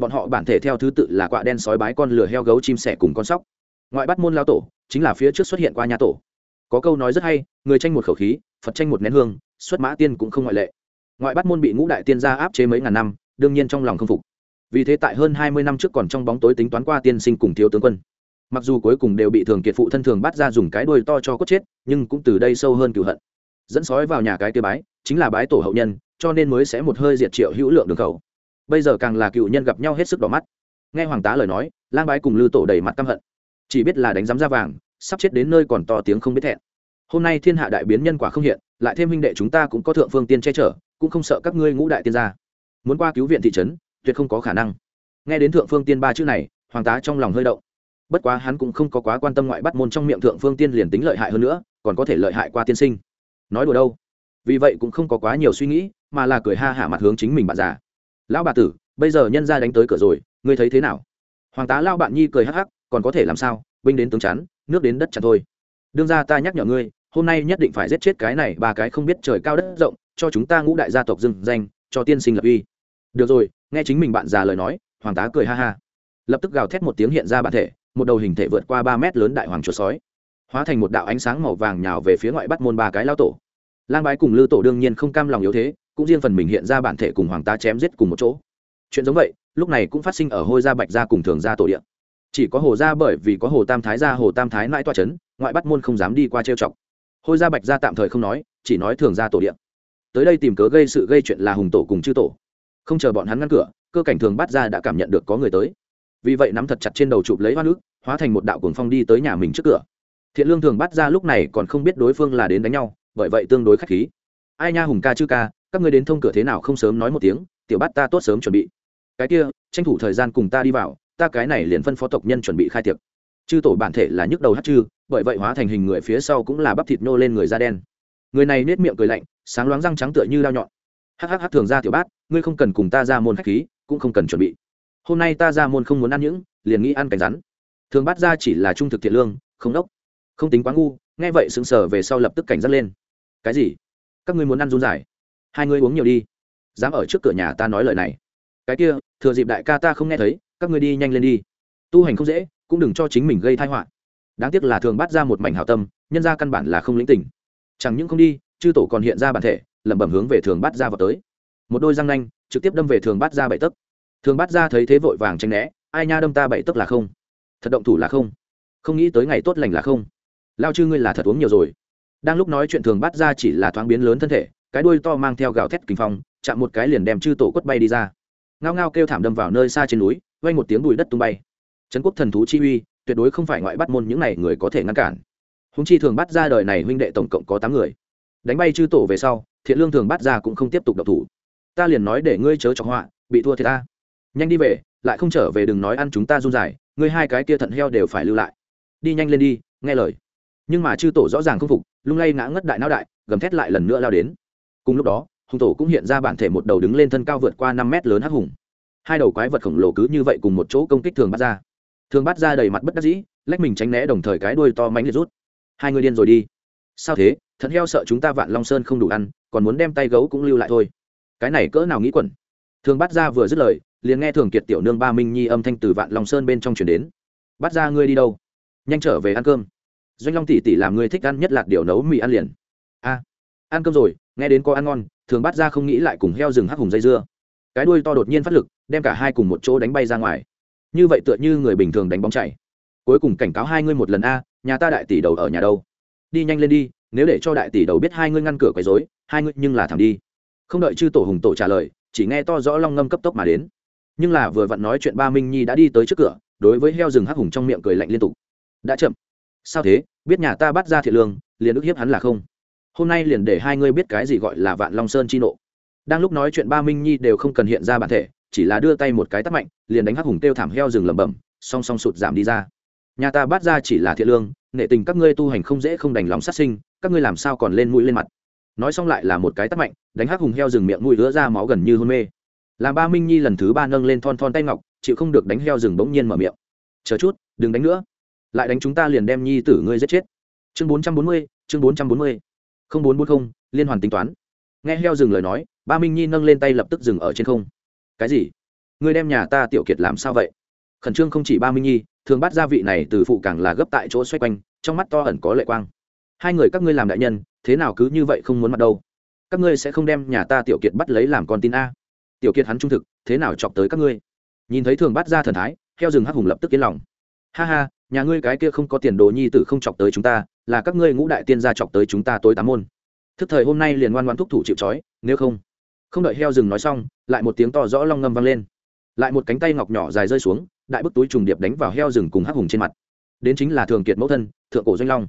bọn họ bản thể theo thứ tự là quạ đen sói bái con lửa heo gấu chim sẻ cùng con sóc. Ngoại bắt môn lao tổ, chính là phía trước xuất hiện qua nhà tổ. Có câu nói rất hay, người tranh một khẩu khí, phật tranh một nén hương, xuất mã tiên cũng không ngoại lệ. Ngoại bắt môn bị ngũ đại tiên gia áp chế mấy ngàn năm, đương nhiên trong lòng không phục. Vì thế tại hơn hai mươi năm trước còn trong bóng tối tính toán qua tiên sinh cùng thiếu tướng quân. Mặc dù cuối cùng đều bị thường kiệt phụ thân thường bắt ra dùng cái đuôi to cho cốt chết, nhưng cũng từ đây sâu hơn cựu hận. Dẫn sói vào nhà cái kia bái, chính là bái tổ hậu nhân, cho nên mới sẽ một hơi diệt triệu hữu lượng đường khẩu bây giờ càng là cựu nhân gặp nhau hết sức đỏ mắt. Nghe hoàng tá lời nói, lang bái cùng lư tổ đầy mặt căm hận. Chỉ biết là đánh giám ra vàng, sắp chết đến nơi còn to tiếng không biết thẹn. Hôm nay thiên hạ đại biến nhân quả không hiện, lại thêm minh đệ chúng ta cũng có thượng phương tiên che chở, cũng không sợ các ngươi ngũ đại tiên gia. Muốn qua cứu viện thị trấn, tuyệt không có khả năng. Nghe đến thượng phương tiên ba chữ này, hoàng tá trong lòng hơi động. Bất quá hắn cũng không có quá quan tâm ngoại bắt môn trong miệng thượng phương tiên liền tính lợi hại hơn nữa, còn có thể lợi hại qua tiên sinh. Nói đùa đâu? Vì vậy cũng không có quá nhiều suy nghĩ, mà là cười ha hả mặt hướng chính mình bạn già lão bà tử, bây giờ nhân ra đánh tới cửa rồi, ngươi thấy thế nào? Hoàng tá lao bạn nhi cười hắc hắc, còn có thể làm sao? Binh đến tướng chắn, nước đến đất chắn thôi. Đương ra ta nhắc nhở ngươi, hôm nay nhất định phải giết chết cái này ba cái không biết trời cao đất rộng, cho chúng ta ngũ đại gia tộc dừng danh, cho tiên sinh lập uy. Được rồi, nghe chính mình bạn già lời nói, hoàng tá cười ha ha. Lập tức gào thét một tiếng hiện ra bản thể, một đầu hình thể vượt qua ba mét lớn đại hoàng chuột sói, hóa thành một đạo ánh sáng màu vàng nhào về phía ngoại bắt môn ba cái lao tổ. Lang bái cùng lư tổ đương nhiên không cam lòng yếu thế cũng riêng phần mình hiện ra bản thể cùng hoàng tá chém giết cùng một chỗ. Chuyện giống vậy, lúc này cũng phát sinh ở hôi gia bạch gia cùng thường gia tổ điện chỉ có hồ gia bởi vì có hồ tam thái gia, hồ tam thái nãi toa c h ấ n ngoại bắt môn không dám đi qua trêu chọc. Hôi gia bạch gia tạm thời không nói, chỉ nói thường gia tổ điện tới đây tìm cớ gây sự gây chuyện là hùng tổ cùng chư tổ. Không chờ bọn hắn ngăn cửa, cơ cảnh thường bắt ra đã cảm nhận được có người tới. Vì vậy nắm thật chặt trên đầu chụp lấy hoa nước hóa thành một đạo cuồng phong đi tới nhà mình trước cửa. Thiện lương thường bắt ra lúc này còn không biết đối phương là đến đánh nhau, bởi vậy tương đối k h á c h khí. Ai nha hùng ca chư ca các ngươi đến thông cửa thế nào không sớm nói một tiếng, tiểu bắt ta tốt sớm chuẩn bị. Cái kia, tranh thủ thời gian cùng ta đi vào, ta cái này liền phân phó tộc nhân chuẩn bị khai tiệc. Chư tổ bản thể là nhức đầu hát chư, bởi vậy hóa thành hình người phía sau cũng là bắp thịt nô lên người da đen. Người này nết miệng cười lạnh, sáng loáng răng trắng tựa như đao nhọn. Hắc hắc thường ra tiểu bát, ngươi không cần cùng ta ra môn khách khí, cũng không cần chuẩn bị. Hôm nay ta ra môn không muốn ăn những, liền nghĩ ăn cánh rắn. Thường bát ra chỉ là trung thực thiện lương, không đốc, không tính quá ngu, nghe vậy sững sờ về sau lập tức cảnh giác lên. Cái gì? Các ngươi muốn ăn run giải hai ngươi uống nhiều đi. Dám ở trước cửa nhà ta nói lời này. Cái kia, thừa dịp đại ca ta không nghe thấy, các ngươi đi nhanh lên đi. Tu hành không dễ, cũng đừng cho chính mình gây thai họa. Đáng tiếc là thường bắt ra một mảnh hảo tâm, nhân ra căn bản là không lĩnh tình. Chẳng những không đi, chư tổ còn hiện ra bản thể, lẩm bẩm hướng về thường bắt ra vào tới. Một đôi răng nanh, trực tiếp đâm về thường bắt ra bảy tấc. Thường bắt ra thấy thế vội vàng tranh né, ai nha đâm ta bảy tấc là không. Thật động thủ là không. Không nghĩ tới ngày tốt lành là không. Lao chư ngươi là thật uống nhiều rồi. Đang lúc nói chuyện thường bắt ra chỉ là thoáng biến lớn thân thể cái đuôi to mang theo gào thét kinh phong, chạm một cái liền đem chư tổ quất bay đi ra. Ngao ngao kêu thảm đâm vào nơi xa trên núi vay một tiếng bụi đất tung bay. Trấn quốc thần thú chi uy, tuyệt đối không phải ngoại bắt môn những này người có thể ngăn cản. Húng chi thường bắt ra đời này huynh đệ tổng cộng có tám người. Đánh bay chư tổ về sau, thiện lương thường bắt ra cũng không tiếp tục độc thủ. Ta liền nói để ngươi chớ chọc họa, bị thua thì ta. Nhanh đi về, lại không trở về đừng nói ăn chúng ta run dài ngươi hai cái kia thận heo đều phải lưu lại. Đi nhanh lên đi, nghe lời. Nhưng mà chư tổ rõ ràng không phục, lung lay ngã ngất đại não đại, gầm thét lại lần nữa lao đến cùng lúc đó hùng tổ cũng hiện ra bản thể một đầu đứng lên thân cao vượt qua năm mét lớn hắc hùng. Hai đầu quái vật khổng lồ cứ như vậy cùng một chỗ công kích thường bắt ra. Thường bắt ra đầy mặt bất đắc dĩ, lách mình tránh né đồng thời cái đuôi to mánh liệt rút. Hai người điên rồi đi. Sao thế? Thận heo sợ chúng ta vạn long sơn không đủ ăn, còn muốn đem tay gấu cũng lưu lại thôi. Cái này cỡ nào nghĩ quẩn. Thường bắt ra vừa dứt lời, liền nghe thường kiệt tiểu nương ba minh nhi âm thanh từ vạn long sơn bên trong chuyển đến. Bắt ra ngươi đi đâu? Nhanh trở về ăn cơm. Doanh long tỷ tỷ làm ngươi thích ăn nhất là điều nấu mì ăn liền ăn cơm rồi, nghe đến có ăn ngon, thường bắt ra không nghĩ lại cùng heo rừng hắc hùng dây dưa. Cái đuôi to đột nhiên phát lực, đem cả hai cùng một chỗ đánh bay ra ngoài. Như vậy tựa như người bình thường đánh bóng chảy. Cuối cùng cảnh cáo hai ngươi một lần a, nhà ta đại tỷ đầu ở nhà đâu? Đi nhanh lên đi, nếu để cho đại tỷ đầu biết hai ngươi ngăn cửa quấy dối hai ngươi nhưng là thẳng đi. Không đợi chư tổ hùng tổ trả lời, chỉ nghe to rõ long ngâm cấp tốc mà đến. Nhưng là vừa vặn nói chuyện ba minh nhi đã đi tới trước cửa, đối với heo rừng hắc hùng trong miệng cười lạnh liên tục. Đã chậm. Sao thế? Biết nhà ta bắt ra thiệt lương, liền ức hiếp hắn là không? Hôm nay liền để hai ngươi biết cái gì gọi là vạn long sơn chi nộ. Đang lúc nói chuyện ba minh nhi đều không cần hiện ra bản thể, chỉ là đưa tay một cái tắt mạnh, liền đánh hắc hùng tiêu thảm heo rừng lẩm bẩm, song song sụt giảm đi ra. Nhà ta bắt ra chỉ là thiện lương nệ tình các ngươi tu hành không dễ không đành lòng sát sinh, các ngươi làm sao còn lên mũi lên mặt? Nói xong lại là một cái tắt mạnh, đánh hắc hùng heo rừng miệng mũi lứa ra máu gần như hôn mê. Làm ba minh nhi lần thứ ba nâng lên thon thon tay ngọc, chịu không được đánh heo rừng bỗng nhiên mở miệng. Chờ chút, đừng đánh nữa. Lại đánh chúng ta liền đem nhi tử ngươi giết chết. Chương bốn trăm bốn mươi, chương bốn trăm bốn mươi không bốn bốn không, liên hoàn tính toán. Nghe heo dừng lời nói, ba minh nhi nâng lên tay lập tức dừng ở trên không. Cái gì? Người đem nhà ta tiểu kiệt làm sao vậy? Khẩn trương không chỉ ba minh nhi, thường bắt gia vị này từ phụ càng là gấp tại chỗ xoay quanh, trong mắt to ẩn có lệ quang. Hai người các ngươi làm đại nhân, thế nào cứ như vậy không muốn mặt đâu? Các ngươi sẽ không đem nhà ta tiểu kiệt bắt lấy làm con tin a. Tiểu kiệt hắn trung thực, thế nào chọc tới các ngươi? Nhìn thấy thường bắt ra thần thái, heo rừng hắc hùng lập tức yên lòng. Ha ha nhà ngươi cái kia không có tiền đồ nhi tử không chọc tới chúng ta, là các ngươi ngũ đại tiên gia chọc tới chúng ta tối tám môn. Thức thời hôm nay liền ngoan ngoan thúc thủ chịu trói, nếu không. Không đợi heo rừng nói xong, lại một tiếng to rõ long ngâm vang lên. Lại một cánh tay ngọc nhỏ dài rơi xuống, đại bức túi trùng điệp đánh vào heo rừng cùng hắc hùng trên mặt. Đến chính là thường kiệt mẫu thân, thượng cổ doanh long.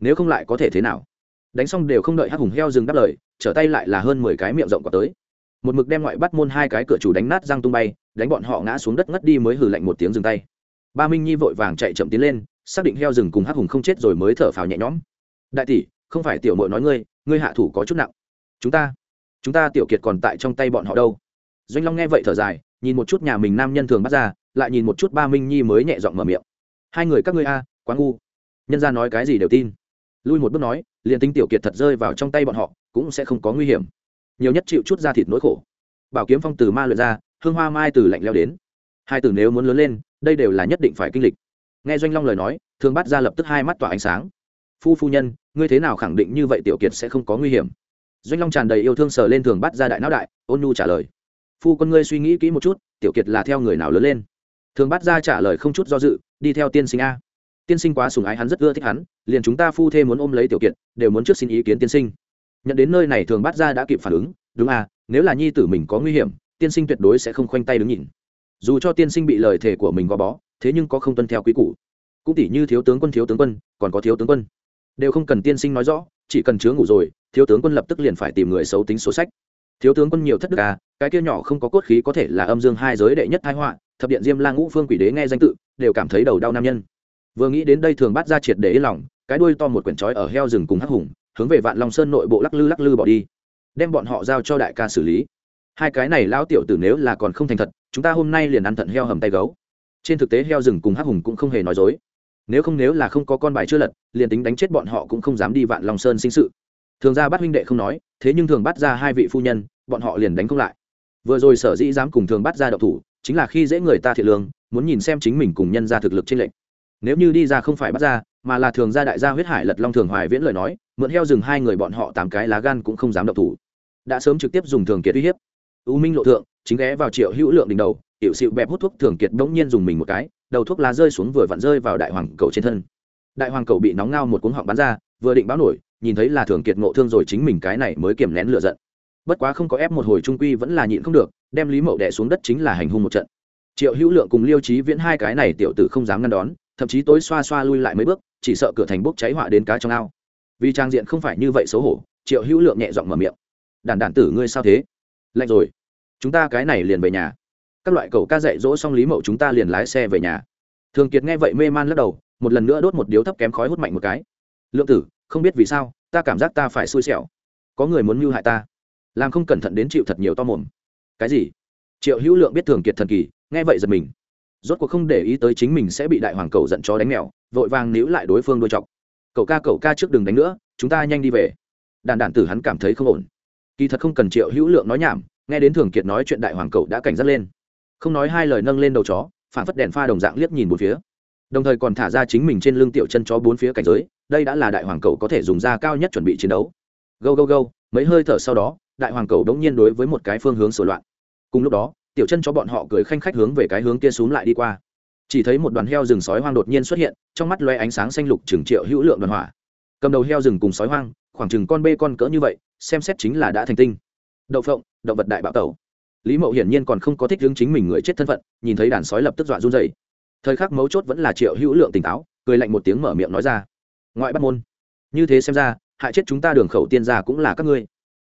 Nếu không lại có thể thế nào? Đánh xong đều không đợi hắc hùng heo rừng đáp lời, trở tay lại là hơn mười cái miệng rộng quả tới. Một mực đem ngoại bắt môn hai cái cửa chủ đánh nát răng tung bay, đánh bọn họ ngã xuống đất ngất đi mới hừ lạnh một tiếng dừng tay ba minh nhi vội vàng chạy chậm tiến lên, xác định heo rừng cùng hắc hùng không chết rồi mới thở phào nhẹ nhõm. Đại tỷ, không phải tiểu mội nói ngươi ngươi hạ thủ có chút nặng. Chúng ta chúng ta tiểu kiệt còn tại trong tay bọn họ đâu. Doanh long nghe vậy thở dài, nhìn một chút nhà mình nam nhân thường bắt ra, lại nhìn một chút ba minh nhi mới nhẹ giọng mở miệng. Hai người các ngươi a, quá ngu. Nhân ra nói cái gì đều tin. Lui một bước nói, liền tính tiểu kiệt thật rơi vào trong tay bọn họ, cũng sẽ không có nguy hiểm. Nhiều nhất chịu chút ra thịt nỗi khổ. Bảo kiếm phong từ ma lượt ra, hương hoa mai từ lạnh leo đến. Hai từ nếu muốn lớn lên đây đều là nhất định phải kinh lịch. Nghe doanh long lời nói thường bắt ra lập tức hai mắt tỏa ánh sáng. Phu phu nhân, ngươi thế nào khẳng định như vậy tiểu kiệt sẽ không có nguy hiểm? Doanh long tràn đầy yêu thương sờ lên thường bắt ra đại não đại, ôn nhu trả lời. Phu con ngươi suy nghĩ kỹ một chút, tiểu kiệt là theo người nào lớn lên? Thường bắt ra trả lời không chút do dự, đi theo tiên sinh a. Tiên sinh quá sùng ái hắn rất ưa thích hắn, liền chúng ta phu thê muốn ôm lấy tiểu kiệt, đều muốn trước xin ý kiến tiên sinh. Nhận đến nơi này thường bắt ra đã kịp phản ứng, đúng à nếu là nhi tử mình có nguy hiểm, tiên sinh tuyệt đối sẽ không khoanh tay đứng nhìn dù cho tiên sinh bị lời thề của mình gò bó, thế nhưng có không tuân theo quý củ. Cũng tỷ như thiếu tướng quân, thiếu tướng quân, còn có thiếu tướng quân. Đều không cần tiên sinh nói rõ, chỉ cần chứa ngủ rồi, thiếu tướng quân lập tức liền phải tìm người xấu tính số sách. Thiếu tướng quân nhiều thất đức à cái kia nhỏ không có cốt khí có thể là âm dương hai giới đệ nhất thái họa, thập điện diêm la ngũ phương quỷ đế nghe danh tự, đều cảm thấy đầu đau nam nhân. Vừa nghĩ đến đây thường bắt ra triệt để yên lòng, cái đuôi to một quyển trói ở heo rừng cùng hắc hùng, hướng về vạn long sơn nội bộ lắc lư lắc lư bỏ đi, đem bọn họ giao cho đại ca xử lý hai cái này lão tiểu tử nếu là còn không thành thật, chúng ta hôm nay liền ăn thận heo hầm tay gấu. Trên thực tế heo rừng cùng hắc hùng cũng không hề nói dối. Nếu không nếu là không có con bài chưa lật, liền tính đánh chết bọn họ cũng không dám đi vạn long sơn sinh sự. Thường ra bắt huynh đệ không nói, thế nhưng thường bắt ra hai vị phu nhân, bọn họ liền đánh không lại. Vừa rồi sở dĩ dám cùng thường bắt ra đậu thủ, chính là khi dễ người ta thiệt lương, muốn nhìn xem chính mình cùng nhân ra thực lực trên lệnh nếu như đi ra không phải bắt ra, mà là thường gia đại gia huyết hải lật long thường hoài viễn lời nói, mượn heo rừng hai người bọn họ tám cái lá gan cũng không dám đậu thủ. Đã sớm trực tiếp dùng thường kiệt uy hiếp u minh lộ thượng, chính ghé vào triệu hữu lượng đỉnh đầu hiệu xịu bẹp hút thuốc thường kiệt bỗng nhiên dùng mình một cái, đầu thuốc lá rơi xuống vừa vặn rơi vào đại hoàng cầu trên thân. Đại hoàng cầu bị nóng ngao một cuống họng bắn ra, vừa định báo nổi, nhìn thấy là thường kiệt ngộ thương rồi chính mình cái này mới kiềm nén lửa giận. Bất quá không có ép một hồi trung quy vẫn là nhịn không được, đem lý mậu đẻ xuống đất chính là hành hung một trận. Triệu hữu lượng cùng liêu trí viễn hai cái này tiểu tử không dám ngăn đón, thậm chí tối xoa xoa lui lại mấy bước, chỉ sợ cửa thành bốc cháy họa đến cá trong ao. Vì trang diện không phải như vậy xấu hổ, triệu hữu lượng nhẹ giọng mở miệng. Đàn đàn tử ngươi sao thế? Lạnh rồi. Chúng ta cái này liền về nhà. Các loại cầu ca dạy dỗ xong lý mậu chúng ta liền lái xe về nhà. Thường kiệt nghe vậy mê man lắc đầu, một lần nữa đốt một điếu thấp kém khói hút mạnh một cái. Lượng tử, không biết vì sao, ta cảm giác ta phải xui xẻo. Có người muốn mưu hại ta. Làm không cẩn thận đến chịu thật nhiều to mồm. Cái gì? Triệu hữu lượng biết thường kiệt thần kỳ, nghe vậy giật mình. Rốt cuộc không để ý tới chính mình sẽ bị đại hoàng cầu giận chó đánh mèo, vội vàng níu lại đối phương đôi chọc. Cậu ca cậu ca trước đường đánh nữa, chúng ta nhanh đi về. Đàn đàn tử hắn cảm thấy không ổn kỳ thật không cần triệu hữu lượng nói nhảm, nghe đến thường kiệt nói chuyện đại hoàng cậu đã cảnh giác lên. Không nói hai lời nâng lên đầu chó, phản phất đèn pha đồng dạng liếc nhìn một phía. Đồng thời còn thả ra chính mình trên lưng tiểu chân chó bốn phía cảnh giới, đây đã là đại hoàng cậu có thể dùng ra cao nhất chuẩn bị chiến đấu. Go go go mấy hơi thở sau đó, đại hoàng cầu đống nhiên đối với một cái phương hướng sửa loạn. Cùng lúc đó, tiểu chân cho bọn họ cười khanh khách hướng về cái hướng kia xuống lại đi qua. Chỉ thấy một đoàn heo rừng sói hoang đột nhiên xuất hiện, trong mắt loe ánh sáng xanh lục chừng triệu hữu lượng đoàn hỏa. Cầm đầu heo rừng cùng sói hoang khoảng chừng con bê con cỡ như vậy, xem xét chính là đã thành tinh. Đậu phộng, động vật đại bạo tẩu. Lý mậu hiển nhiên còn không có thích hướng chính mình người chết thân phận, nhìn thấy đàn sói lập tức dọa run dày thời khắc mấu chốt vẫn là triệu hữu lượng tỉnh táo, cười lạnh một tiếng mở miệng nói ra. Ngoại bắt môn. Như thế xem ra, hại chết chúng ta đường khẩu tiên gia cũng là các ngươi.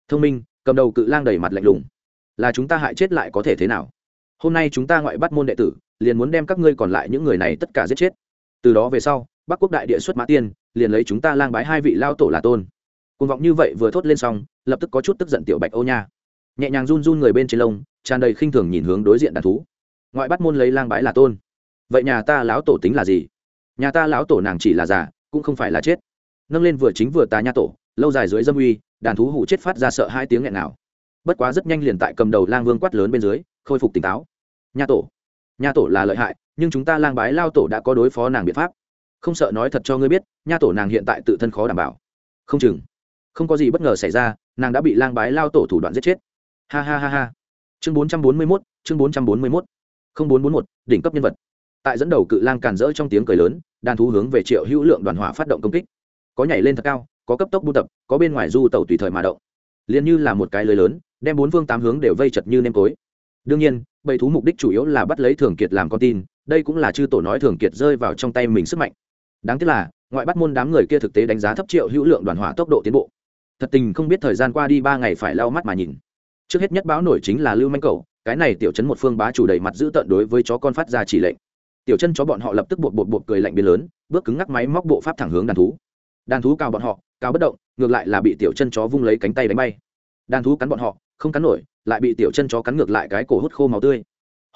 Thông minh, cầm đầu cự lang đầy mặt lạnh lùng. Là chúng ta hại chết lại có thể thế nào? Hôm nay chúng ta ngoại bắt môn đệ tử, liền muốn đem các ngươi còn lại những người này tất cả giết chết. Từ đó về sau, bắc quốc đại địa xuất mã tiên, liền lấy chúng ta lang bái hai vị lao tổ là tôn côn vọng như vậy vừa thốt lên xong, lập tức có chút tức giận tiểu bạch ô nha. Nhẹ nhàng run run người bên trên lông, tràn đầy khinh thường nhìn hướng đối diện đàn thú. Ngoại bắt môn lấy lang bái là tôn. Vậy nhà ta lão tổ tính là gì? Nhà ta lão tổ nàng chỉ là già, cũng không phải là chết. Nâng lên vừa chính vừa tà nha tổ, lâu dài dưới dâm uy, đàn thú hụ chết phát ra sợ hai tiếng nghẹn nào bất quá rất nhanh liền tại cầm đầu lang vương quát lớn bên dưới, khôi phục tỉnh táo. Nha tổ nha tổ là lợi hại, nhưng chúng ta lang bái lao tổ đã có đối phó nàng biện pháp. Không sợ nói thật cho ngươi biết, nha tổ nàng hiện tại tự thân khó đảm bảo. Không chừng không có gì bất ngờ xảy ra, nàng đã bị lang bái lao tổ thủ đoạn giết chết. Ha ha ha ha. Chương bốn trăm bốn mươi mốt, chương bốn trăm bốn mươi mốt. Không bốn bốn một, đỉnh cấp nhân vật. Tại dẫn đầu cự lang càn rỡ trong tiếng cười lớn, đàn thú hướng về triệu hữu lượng đoàn hỏa phát động công kích. Có nhảy lên thật cao, có cấp tốc buôn tập, có bên ngoài du tàu tùy thời mà động. Liền như là một cái lưới lớn, đem bốn phương tám hướng đều vây chật như nêm tối. Đương nhiên, bầy thú mục đích chủ yếu là bắt lấy thường kiệt làm con tin, đây cũng là chư tổ nói thường kiệt rơi vào trong tay mình sức mạnh. Đáng tiếc là, ngoại bắt môn đám người kia thực tế đánh giá thấp triệu hữu lượng đoàn hỏa tốc độ tiến bộ thật tình không biết thời gian qua đi ba ngày phải lau mắt mà nhìn. Trước hết nhất báo nổi chính là lưu manh cầu, cái này tiểu chấn một phương bá chủ đầy mặt giữ tận đối với chó con phát ra chỉ lệnh. Tiểu chân chó bọn họ lập tức bột bột bột cười lạnh biến lớn, bước cứng ngắc máy móc bộ pháp thẳng hướng đàn thú. Đàn thú cao bọn họ cao bất động, ngược lại là bị tiểu chân chó vung lấy cánh tay đánh bay. Đàn thú cắn bọn họ, không cắn nổi, lại bị tiểu chân chó cắn ngược lại cái cổ hút khô máu tươi.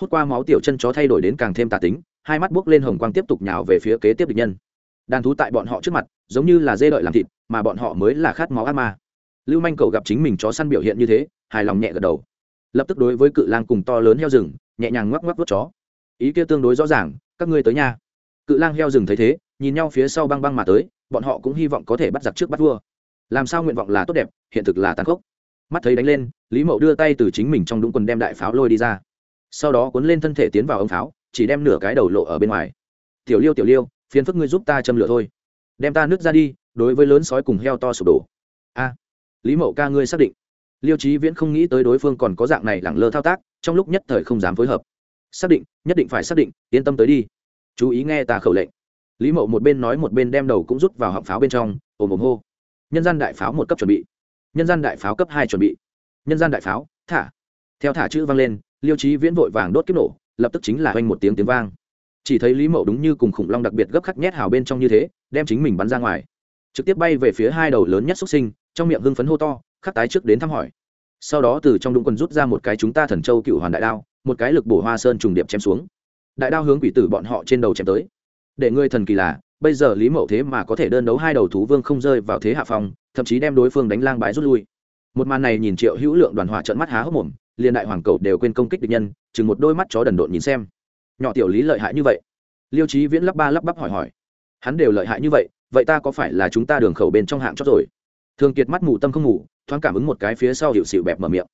Hút qua máu tiểu chân chó thay đổi đến càng thêm tà tính, hai mắt buốc lên hồng quang tiếp tục nhào về phía kế tiếp địch nhân. Đàn thú tại bọn họ trước mặt, giống như là dê đợi làm thịt mà bọn họ mới là khát máu ác ma. Lưu manh cầu gặp chính mình chó săn biểu hiện như thế, hài lòng nhẹ gật đầu. Lập tức đối với cự lang cùng to lớn heo rừng, nhẹ nhàng ngoắc ngoắc vớt chó. Ý kia tương đối rõ ràng, các ngươi tới nhà cự lang heo rừng thấy thế, nhìn nhau phía sau băng băng mà tới, bọn họ cũng hy vọng có thể bắt giặc trước bắt vua. Làm sao nguyện vọng là tốt đẹp, hiện thực là tàn khốc. Mắt thấy đánh lên, lý mậu đưa tay từ chính mình trong đúng quần đem đại pháo lôi đi ra. Sau đó cuốn lên thân thể tiến vào ống pháo, chỉ đem nửa cái đầu lộ ở bên ngoài. Tiểu liêu tiểu liêu, phiền phức ngươi giúp ta châm lửa thôi đem ta nứt ra đi, đối với lớn sói cùng heo to sụp đổ. A, lý mậu ca ngươi xác định. Liêu trí viễn không nghĩ tới đối phương còn có dạng này lẳng lơ thao tác, trong lúc nhất thời không dám phối hợp. Xác định, nhất định phải xác định, yên tâm tới đi. Chú ý nghe ta khẩu lệnh. Lý mậu một bên nói một bên đem đầu cũng rút vào họng pháo bên trong, ồm ồm hô. Nhân gian đại pháo một cấp chuẩn bị. Nhân gian đại pháo cấp hai chuẩn bị. Nhân gian đại pháo, thả. Theo thả chữ vang lên, liêu trí viễn vội vàng đốt kiếp nổ, lập tức chính là oanh một tiếng tiếng vang. Chỉ thấy lý mậu đúng như cùng khủng long đặc biệt gấp khắc nhét hào bên trong như thế đem chính mình bắn ra ngoài. Trực tiếp bay về phía hai đầu lớn nhất xuất sinh, trong miệng hưng phấn hô to, khắc tái trước đến thăm hỏi. Sau đó từ trong đũng quần rút ra một cái chúng ta thần châu cựu hoàn đại đao, một cái lực bổ hoa sơn trùng điệp chém xuống. Đại đao hướng quỷ tử bọn họ trên đầu chém tới. Để ngươi thần kỳ là, bây giờ lý mậu thế mà có thể đơn đấu hai đầu thú vương không rơi vào thế hạ phòng thậm chí đem đối phương đánh lang bãi rút lui. Một màn này nhìn triệu hữu lượng đoàn hỏa trận mắt há hốc mồm, liền đại hoàng cầu đều quên công kích địch nhân, chừng một đôi mắt chó đần độn nhìn xem. Nhỏ tiểu lý lợi hại như vậy. Liêu trí viễn lắp ba lắp bắp hỏi hỏi hắn đều lợi hại như vậy vậy ta có phải là chúng ta đường khẩu bên trong hạng chót rồi? Thường kiệt mắt mù tâm không ngủ thoáng cảm ứng một cái phía sau hiệu xịu bẹp mở miệng.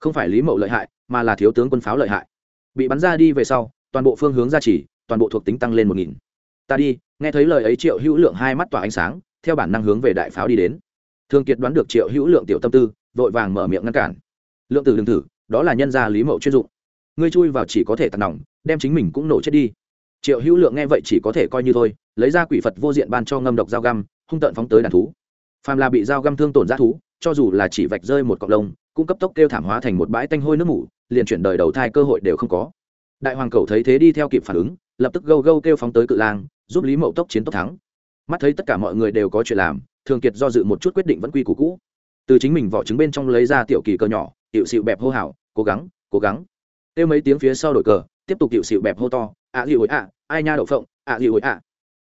Không phải lý mậu lợi hại, mà là thiếu tướng quân pháo lợi hại. Bị bắn ra đi về sau, toàn bộ phương hướng ra chỉ toàn bộ thuộc tính tăng lên một nghìn. Ta đi, nghe thấy lời ấy triệu hữu lượng hai mắt tỏa ánh sáng, theo bản năng hướng về đại pháo đi đến. Thường kiệt đoán được triệu hữu lượng tiểu tâm tư, vội vàng mở miệng ngăn cản. Lượng tử đừng thử, đó là nhân gia lý mậu chuyên dụng. Ngươi chui vào chỉ có thể tạt nòng, đem chính mình cũng nổ chết đi. Triệu hữu lượng nghe vậy chỉ có thể coi như thôi lấy ra quỷ phật vô diện ban cho ngâm độc dao găm, hung tợn phóng tới đàn thú. Phàm là bị dao găm thương tổn ra thú, cho dù là chỉ vạch rơi một cọc lông, cũng cấp tốc kêu thảm hóa thành một bãi tanh hôi nước mủ, liền chuyển đời đầu thai cơ hội đều không có. Đại hoàng cầu thấy thế đi theo kịp phản ứng, lập tức gâu gâu kêu phóng tới cự lang, giúp lý mậu tốc chiến tốc thắng. Mắt thấy tất cả mọi người đều có chuyện làm, thường kiệt do dự một chút quyết định vẫn quy củ cũ. Từ chính mình vỏ trứng bên trong lấy ra tiểu kỳ cơ nhỏ hiệu xịu bẹp hô hào, cố gắng cố gắng. Kêu mấy tiếng phía sau đổi cờ, tiếp tục hiệu xịu bẹp hô to ạ hiệu ối ạ ai nha đậu phộng ạ hiệu ối ạ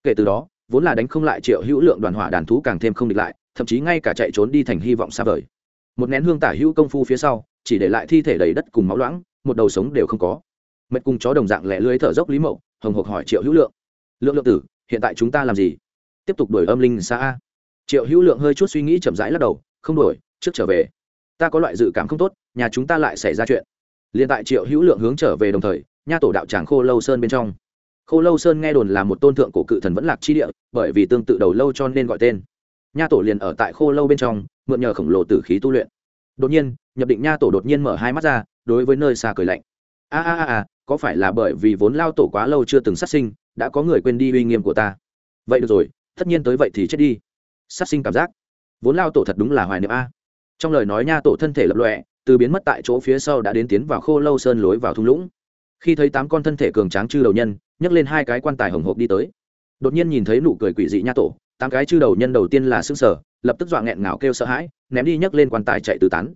kể từ đó, vốn là đánh không lại triệu hữu lượng đoàn hỏa đàn thú càng thêm không địch lại, thậm chí ngay cả chạy trốn đi thành hy vọng xa vời. Một nén hương tả hữu công phu phía sau, chỉ để lại thi thể đầy đất cùng máu loãng, một đầu sống đều không có. Mệt cùng chó đồng dạng lẻ lưới thở dốc lý mậu, hồng hộc hỏi triệu hữu lượng lượng lượng tử, hiện tại chúng ta làm gì? Tiếp tục đuổi âm linh xa a. Triệu hữu lượng hơi chút suy nghĩ chậm rãi lắc đầu, không đuổi, trước trở về. Ta có loại dự cảm không tốt, nhà chúng ta lại xảy ra chuyện. Liền tại triệu hữu lượng hướng trở về đồng thời, nha tổ đạo tràng khô lâu sơn bên trong khô lâu sơn nghe đồn là một tôn thượng cổ cự thần vẫn lạc chi địa, bởi vì tương tự đầu lâu cho nên gọi tên. Nha tổ liền ở tại khô lâu bên trong, mượn nhờ khổng lồ tử khí tu luyện. Đột nhiên, nhập định nha tổ đột nhiên mở hai mắt ra, đối với nơi xa cười lạnh. A a a a, có phải là bởi vì vốn lao tổ quá lâu chưa từng sát sinh, đã có người quên đi uy nghiêm của ta? Vậy được rồi, tất nhiên tới vậy thì chết đi. Sát sinh cảm giác. Vốn lao tổ thật đúng là hoài niệm a. Trong lời nói nha tổ thân thể lập lọe từ biến mất tại chỗ phía sau đã đến tiến vào khô lâu sơn lối vào thung lũng khi thấy tám con thân thể cường tráng chư đầu nhân, nhấc lên hai cái quan tài hồng hộp đi tới. Đột nhiên nhìn thấy nụ cười quỷ dị nha tổ, tám cái chư đầu nhân đầu tiên là xương sở lập tức dọa nghẹn ngào kêu sợ hãi, ném đi nhấc lên quan tài chạy từ tán.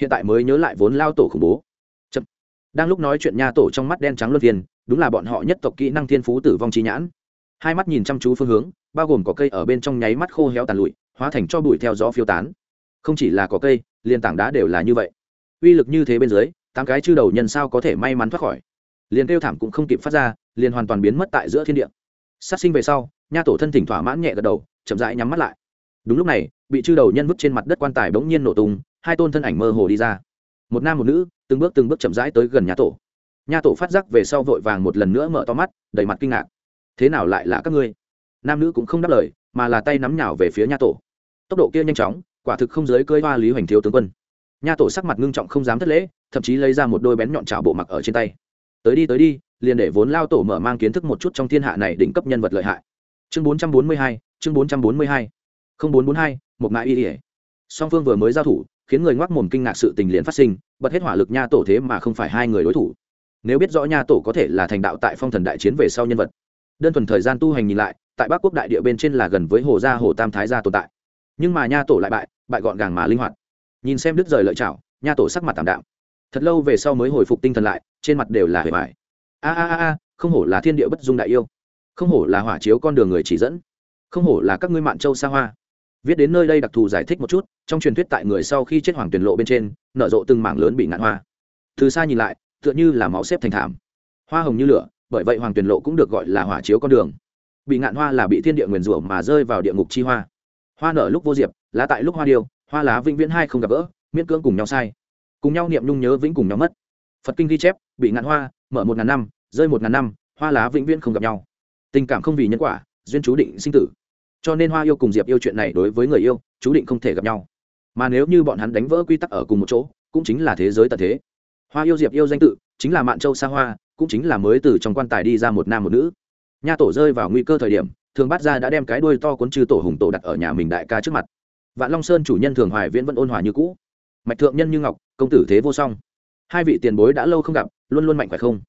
Hiện tại mới nhớ lại vốn lao tổ khủng bố. Chập. đang lúc nói chuyện nha tổ trong mắt đen trắng luân phiền đúng là bọn họ nhất tộc kỹ năng thiên phú tử vong trí nhãn. Hai mắt nhìn chăm chú phương hướng, bao gồm có cây ở bên trong nháy mắt khô héo tàn lụi, hóa thành cho bụi theo gió phiêu tán. Không chỉ là có cây, liền tảng đá đều là như vậy. Uy lực như thế bên dưới, tám cái chư đầu nhân sao có thể may mắn thoát khỏi? Liền kêu thảm cũng không kịp phát ra, liền hoàn toàn biến mất tại giữa thiên địa. Sát sinh về sau, nha tổ thân thỉnh thỏa mãn nhẹ gật đầu, chậm rãi nhắm mắt lại. Đúng lúc này, bị chư đầu nhân vứt trên mặt đất quan tài bỗng nhiên nổ tung, hai tôn thân ảnh mơ hồ đi ra. Một nam một nữ, từng bước từng bước chậm rãi tới gần nhà tổ. Nha tổ phát giác về sau vội vàng một lần nữa mở to mắt, đầy mặt kinh ngạc. Thế nào lại là các ngươi? Nam nữ cũng không đáp lời, mà là tay nắm nhào về phía nha tổ. Tốc độ kia nhanh chóng, quả thực không giới cơi hoa lý hoành thiếu tướng quân. Nha tổ sắc mặt ngưng trọng không dám thất lễ, thậm chí lấy ra một đôi bén nhọn trào bộ mặc ở trên tay tới đi tới đi, liền để vốn lao tổ mở mang kiến thức một chút trong thiên hạ này đỉnh cấp nhân vật lợi hại. Chương bốn trăm bốn mươi hai, chương bốn trăm bốn mươi hai. Không bốn bốn hai, một mã y ỉa song phương vừa mới giao thủ, khiến người ngoác mồm kinh ngạc sự tình liền phát sinh, bật hết hỏa lực nha tổ thế mà không phải hai người đối thủ. Nếu biết rõ nha tổ có thể là thành đạo tại phong thần đại chiến về sau nhân vật, đơn thuần thời gian tu hành nhìn lại, tại bắc quốc đại địa bên trên là gần với hồ gia hồ tam thái gia tồn tại. Nhưng mà nha tổ lại bại bại gọn gàng mà linh hoạt. Nhìn xem đứt rời lợi chảo nha tổ sắc mặt tảm đạm thật lâu về sau mới hồi phục tinh thần lại, trên mặt đều là hề vải a a a a, không hổ là thiên địa bất dung đại yêu. Không hổ là hỏa chiếu con đường người chỉ dẫn. Không hổ là các ngươi mạn châu xa hoa. Viết đến nơi đây đặc thù giải thích một chút, trong truyền thuyết tại người sau khi chết hoàng tuyển lộ bên trên, nở rộ từng mảng lớn bị ngạn hoa. Từ xa nhìn lại, tựa như là máu xếp thành thảm. Hoa hồng như lửa, bởi vậy hoàng tuyển lộ cũng được gọi là hỏa chiếu con đường. Bị ngạn hoa là bị thiên địa nguyền rủa mà rơi vào địa ngục chi hoa. Hoa nở lúc vô diệp, lá tại lúc hoa điêu, hoa lá vĩnh viễn hai không gặp gỡ, miễn cưỡng cùng nhau sai cùng nhau niệm nhung nhớ vĩnh cùng nhau mất. Phật kinh ghi chép, bị ngạn hoa, mở một ngàn năm, rơi một ngàn năm, hoa lá vĩnh viễn không gặp nhau. Tình cảm không vì nhân quả, duyên chú định sinh tử. Cho nên hoa yêu cùng diệp yêu chuyện này đối với người yêu, chú định không thể gặp nhau. Mà nếu như bọn hắn đánh vỡ quy tắc ở cùng một chỗ, cũng chính là thế giới tận thế. Hoa yêu diệp yêu danh tự, chính là mạn châu xa hoa, cũng chính là mới từ trong quan tài đi ra một nam một nữ. Nha tổ rơi vào nguy cơ thời điểm, thường bắt ra đã đem cái đuôi to cuốn chư tổ hùng tổ đặt ở nhà mình đại ca trước mặt. Vạn long sơn chủ nhân thường hoài viễn vẫn ôn hòa như cũ. Mạch thượng nhân như ngọc công tử thế vô song. Hai vị tiền bối đã lâu không gặp, luôn luôn mạnh khỏe không?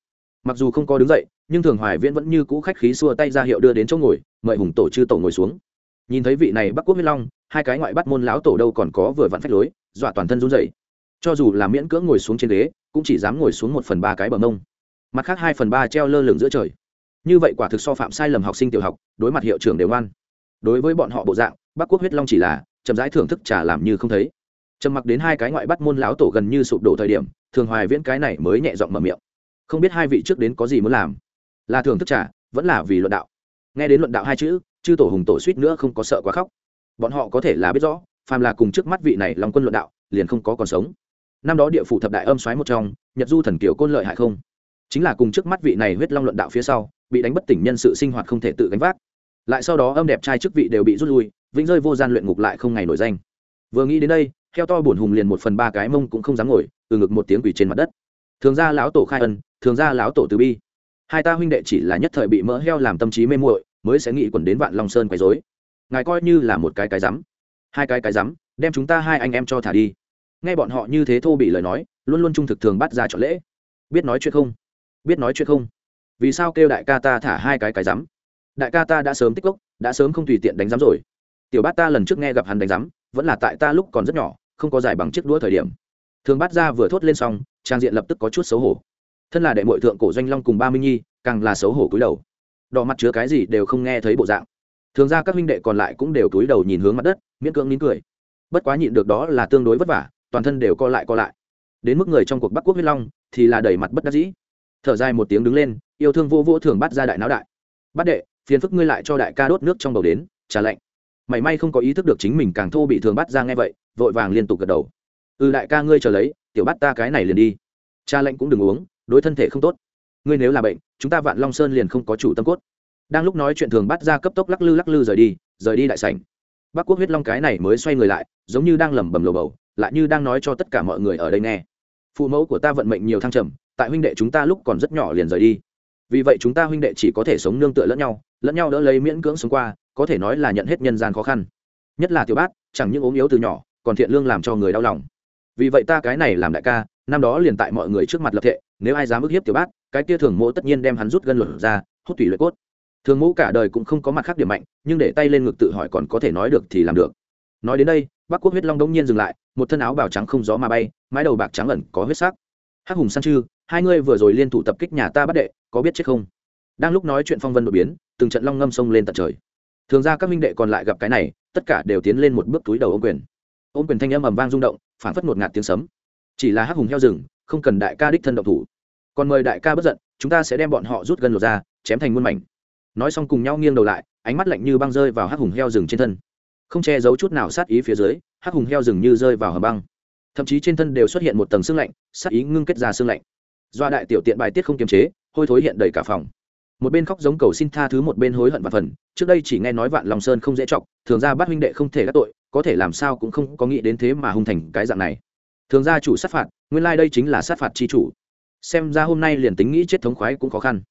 Mặc dù không có đứng dậy, nhưng thường hoài viễn vẫn như cũ khách khí xua tay ra hiệu đưa đến chỗ ngồi, mời hùng tổ chư tổ ngồi xuống. Nhìn thấy vị này bắc quốc huyết long, hai cái ngoại bắt môn lão tổ đâu còn có vừa vặn phách lối, dọa toàn thân run dậy cho dù là miễn cưỡng ngồi xuống trên ghế, cũng chỉ dám ngồi xuống một phần ba cái bờ mông. Mặt khác hai phần ba treo lơ lửng giữa trời. Như vậy quả thực so phạm sai lầm học sinh tiểu học, đối mặt hiệu trưởng đều ngoan. Đối với bọn họ bộ dạng, bắc quốc huyết long chỉ là chậm rãi thưởng thức trả làm như không thấy trầm mặc đến hai cái ngoại bắt môn lão tổ gần như sụp đổ thời điểm, thường hoài viễn cái này mới nhẹ giọng mở miệng. Không biết hai vị trước đến có gì muốn làm? Là thường thức trả vẫn là vì luận đạo? Nghe đến luận đạo hai chữ, chư tổ hùng tổ suýt nữa không có sợ quá khóc. Bọn họ có thể là biết rõ, phàm là cùng trước mắt vị này lòng quân luận đạo, liền không có còn sống. Năm đó địa phủ thập đại âm xoáy một trong, nhật du thần kiều côn lợi hại không? Chính là cùng trước mắt vị này huyết long luận đạo phía sau, bị đánh bất tỉnh nhân sự sinh hoạt không thể tự gánh vác. Lại sau đó âm đẹp trai chức vị đều bị rút lui, vĩnh rơi vô gian luyện ngục lại không ngày nổi danh. Vừa nghĩ đến đây heo to bổn hùng liền một phần ba cái mông cũng không dám ngồi, từ ngực một tiếng quỷ trên mặt đất. Thường ra lão tổ khai ân, thường ra lão tổ từ bi. Hai ta huynh đệ chỉ là nhất thời bị mỡ heo làm tâm trí mê muội, mới sẽ nghĩ quẩn đến vạn long sơn quấy dối ngài coi như là một cái cái rắm. Hai cái cái rắm, đem chúng ta hai anh em cho thả đi. Nghe bọn họ như thế thô bị lời nói, luôn luôn trung thực thường bắt ra chọn lễ. Biết nói chuyện không? Biết nói chuyện không? Vì sao kêu đại ca ta thả hai cái cái rắm? Đại ca ta đã sớm tích cốc, đã sớm không tùy tiện đánh rắm rồi. Tiểu bát ta lần trước nghe gặp hắn đánh rắm vẫn là tại ta lúc còn rất nhỏ, không có giải bằng chiếc đũa thời điểm. Thường bắt ra vừa thốt lên xong, trang diện lập tức có chút xấu hổ. Thân là đệ mội thượng cổ doanh long cùng ba minh nhi, càng là xấu hổ cúi đầu. Đỏ mặt chứa cái gì đều không nghe thấy bộ dạng. Thường ra các huynh đệ còn lại cũng đều cúi đầu nhìn hướng mặt đất, miễn cưỡng nín cười. Bất quá nhịn được đó là tương đối vất vả, toàn thân đều co lại co lại. Đến mức người trong cuộc bắc quốc huyết long, thì là đẩy mặt bất đắc dĩ. Thở dài một tiếng đứng lên, yêu thương vô vô thường bắt ra đại não đại. Bắt đệ, phiền phức ngươi lại cho đại ca đốt nước trong bầu đến trả lạnh mảy may không có ý thức được chính mình càng thô bị thường bắt ra nghe vậy, vội vàng liên tục gật đầu. Ừ đại ca ngươi chờ lấy, tiểu bắt ta cái này liền đi. Cha lệnh cũng đừng uống, đối thân thể không tốt. Ngươi nếu là bệnh, chúng ta vạn long sơn liền không có chủ tâm cốt. Đang lúc nói chuyện thường bắt ra cấp tốc lắc lư lắc lư rời đi rời đi đại sảnh. Bác quốc huyết long cái này mới xoay người lại, giống như đang lẩm bẩm lồ bầu, lại như đang nói cho tất cả mọi người ở đây nghe. Phụ mẫu của ta vận mệnh nhiều thăng trầm, tại huynh đệ chúng ta lúc còn rất nhỏ liền rời đi. Vì vậy chúng ta huynh đệ chỉ có thể sống nương tựa lẫn nhau lẫn nhau đỡ lấy miễn cưỡng sống qua có thể nói là nhận hết nhân gian khó khăn. Nhất là tiểu bát, chẳng những ốm yếu từ nhỏ, còn thiện lương làm cho người đau lòng. Vì vậy ta cái này làm đại ca, năm đó liền tại mọi người trước mặt lập thệ, nếu ai dám ức hiếp tiểu bát, cái kia thường mỗ tất nhiên đem hắn rút gân luật ra, hút tủy luyện cốt. Thường mỗ cả đời cũng không có mặt khác điểm mạnh, nhưng để tay lên ngực tự hỏi còn có thể nói được thì làm được. Nói đến đây bắc quốc huyết long đông nhiên dừng lại, một thân áo bào trắng không gió mà bay, mái đầu bạc trắng ẩn có huyết sắc. Hắc hùng san chư, hai ngươi vừa rồi liên thủ tập kích nhà ta bắt đệ, có biết chết không? Đang lúc nói chuyện phong vân đột biến, từng trận long ngâm sông lên tận trời thường ra các minh đệ còn lại gặp cái này, tất cả đều tiến lên một bước túi đầu ôm quyền. Ôm quyền thanh âm ầm vang rung động phản phất một ngạt tiếng sấm. Chỉ là hắc hùng heo rừng, không cần đại ca đích thân động thủ. Còn mời đại ca bất giận, chúng ta sẽ đem bọn họ rút gần lột ra, chém thành muôn mảnh. Nói xong cùng nhau nghiêng đầu lại, ánh mắt lạnh như băng rơi vào hắc hùng heo rừng trên thân. Không che giấu chút nào sát ý phía dưới, hắc hùng heo rừng như rơi vào hầm băng. Thậm chí trên thân đều xuất hiện một tầng xương lạnh, sát ý ngưng kết ra xương lạnh. Do đại tiểu tiện bài tiết không kiềm chế, hôi thối hiện đầy cả phòng một bên khóc giống cầu xin tha thứ, một bên hối hận và phần. Trước đây chỉ nghe nói vạn long sơn không dễ chọc, thường ra bắt huynh đệ không thể các tội, có thể làm sao cũng không có nghĩ đến thế mà hung thành cái dạng này. Thường gia chủ sát phạt, nguyên lai、like、đây chính là sát phạt c h i chủ. Xem ra hôm nay liền tính nghĩ chết thống khoái cũng khó khăn.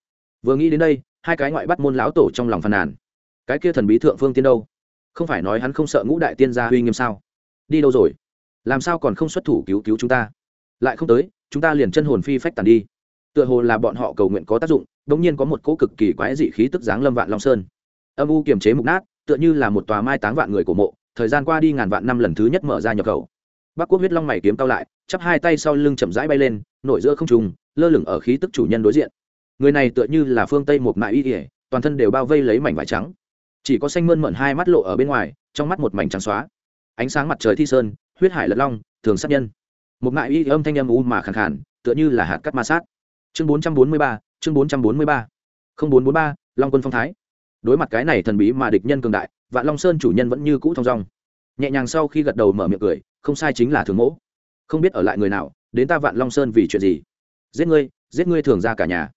Vừa nghĩ đến đây, hai cái ngoại bắt môn lão tổ trong lòng phàn nàn. Cái kia thần bí thượng phương tiên đâu? Không phải nói hắn không sợ ngũ đại tiên gia uy nghiêm sao? Đi đâu rồi? Làm sao còn không xuất thủ cứu cứu chúng ta? Lại không tới, chúng ta liền chân hồn phi phách tàn đi. Tựa hồ là bọn họ cầu nguyện có tác dụng đột nhiên có một cỗ cực kỳ quái dị khí tức dáng lâm vạn long sơn. Âm u kiềm chế mục nát, tựa như là một tòa mai táng vạn người của mộ, thời gian qua đi ngàn vạn năm lần thứ nhất mở ra nhập khẩu. Bắc quốc huyết long mày kiếm cao lại, chắp hai tay sau lưng chậm rãi bay lên nội giữa không trung, lơ lửng ở khí tức chủ nhân đối diện. Người này tựa như là phương tây một mại y ỉa toàn thân đều bao vây lấy mảnh vải trắng. Chỉ có xanh mơn mận hai mắt lộ ở bên ngoài, trong mắt một mảnh trắng xóa. Ánh sáng mặt trời thi sơn, huyết hải lật long, thường sát nhân. Một mại y âm thanh âm u mà khàn khàn, tựa như là hạt cắt ma sát. Chương bốn trăm bốn mươi ba chương bốn trăm bốn mươi ba, không bốn bốn ba, long quân phong thái. Đối mặt cái này thần bí mà địch nhân cường đại, vạn long sơn chủ nhân vẫn như cũ thong dong. Nhẹ nhàng sau khi gật đầu mở miệng cười, không sai chính là thường mỗ. Không biết ở lại người nào, đến ta vạn long sơn vì chuyện gì? Giết ngươi giết ngươi thường ra cả nhà.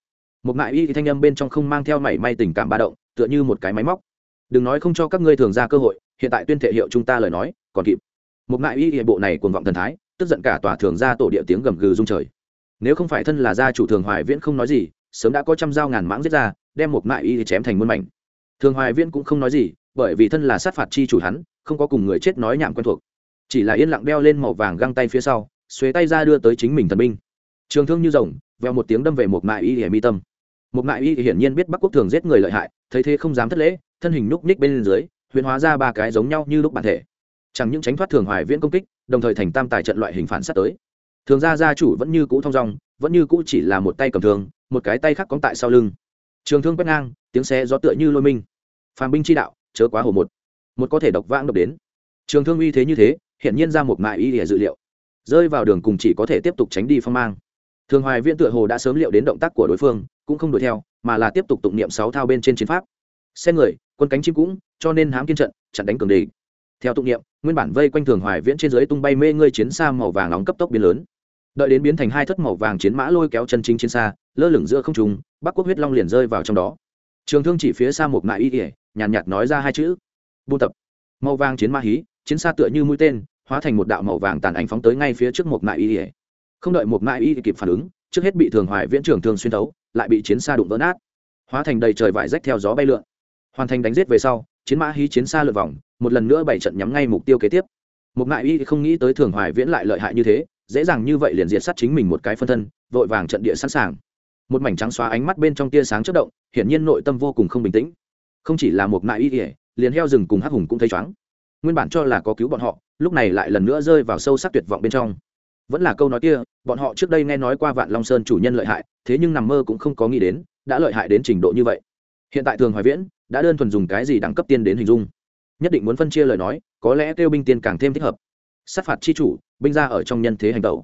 Một mại y thanh âm bên trong không mang theo mảy may tình cảm ba động, tựa như một cái máy móc. Đừng nói không cho các ngươi thường ra cơ hội, hiện tại tuyên thể hiệu chúng ta lời nói, còn kịp. Một mại y hệ bộ này cuồng vọng thần thái, tức giận cả tòa thường ra tổ địa tiếng gầm gừ rung trời. Nếu không phải thân là gia chủ thường hoài viễn không nói gì sớm đã có trăm dao ngàn mãng giết ra, đem một mại y chém thành muôn mảnh. Thường hoài viễn cũng không nói gì, bởi vì thân là sát phạt chi chủ hắn, không có cùng người chết nói nhảm quen thuộc. Chỉ là yên lặng đeo lên màu vàng găng tay phía sau xuế tay ra đưa tới chính mình thần binh. Trường thương như rồng, veo một tiếng đâm về một mại y hiểm mi tâm. Một mại y hiển nhiên biết bắc quốc thường giết người lợi hại, thấy thế không dám thất lễ, thân hình núp ních bên dưới, huyền hóa ra ba cái giống nhau như lúc bản thể. Chẳng những tránh thoát thường hoài viễn công kích, đồng thời thành tam tài trận loại hình phản sát tới. Thường gia gia chủ vẫn như cũ thong dong, vẫn như cũ chỉ là một tay cầm thương một cái tay khác cóng tại sau lưng. Trường thương quét ngang, tiếng xe gió tựa như lôi minh. Phàm binh chi đạo, chớ quá hồ một. Một có thể độc vãng độc đến. Trường thương uy thế như thế hiện nhiên ra một mại y để dự liệu. Rơi vào đường cùng chỉ có thể tiếp tục tránh đi phong mang. Thường hoài viễn tựa hồ đã sớm liệu đến động tác của đối phương, cũng không đuổi theo, mà là tiếp tục tụng niệm sáu thao bên trên chiến pháp. Xe người, quân cánh chim cũng, cho nên hám kiên trận, chặn đánh cường địch. Theo tụng niệm, nguyên bản vây quanh thường hoài viễn trên dưới tung bay mê ngươi chiến xa màu vàng nóng cấp tốc biến lớn. Đợi đến biến thành hai thất màu vàng chiến mã lôi kéo chân chính chiến xa lơ lửng giữa không trung, bắc quốc huyết long liền rơi vào trong đó. Trường thương chỉ phía xa một mại y ỉa nhàn nhạt nói ra hai chữ. Buôn tập. Màu vàng chiến mã hí, chiến xa tựa như mũi tên, hóa thành một đạo màu vàng tàn ảnh phóng tới ngay phía trước một mại y ỉa không đợi một mại y kịp phản ứng, trước hết bị thường hoài viễn trưởng thương xuyên tấu lại bị chiến xa đụng vỡ nát. Hóa thành đầy trời vải rách theo gió bay lượn. Hoàn thành đánh giết về sau, chiến mã hí chiến xa lượt vòng, một lần nữa bảy trận nhắm ngay mục tiêu kế tiếp. Một ngại y không nghĩ tới thường hoài viễn lại lợi hại như thế, dễ dàng như vậy liền diệt sát chính mình một cái phân thân, vội vàng trận địa sẵn sàng một mảnh trắng xóa ánh mắt bên trong tia sáng chất động, hiển nhiên nội tâm vô cùng không bình tĩnh. Không chỉ là một nại y ỉa liền heo rừng cùng hắc hùng cũng thấy chóng nguyên bản cho là có cứu bọn họ, lúc này lại lần nữa rơi vào sâu sắc tuyệt vọng bên trong. Vẫn là câu nói kia, bọn họ trước đây nghe nói qua vạn long sơn chủ nhân lợi hại, thế nhưng nằm mơ cũng không có nghĩ đến, đã lợi hại đến trình độ như vậy. Hiện tại thường hoài viễn đã đơn thuần dùng cái gì đẳng cấp tiên đến hình dung? Nhất định muốn phân chia lời nói, có lẽ kêu binh tiên càng thêm thích hợp. Sát phạt chi chủ, binh ra ở trong nhân thế hành tẩu.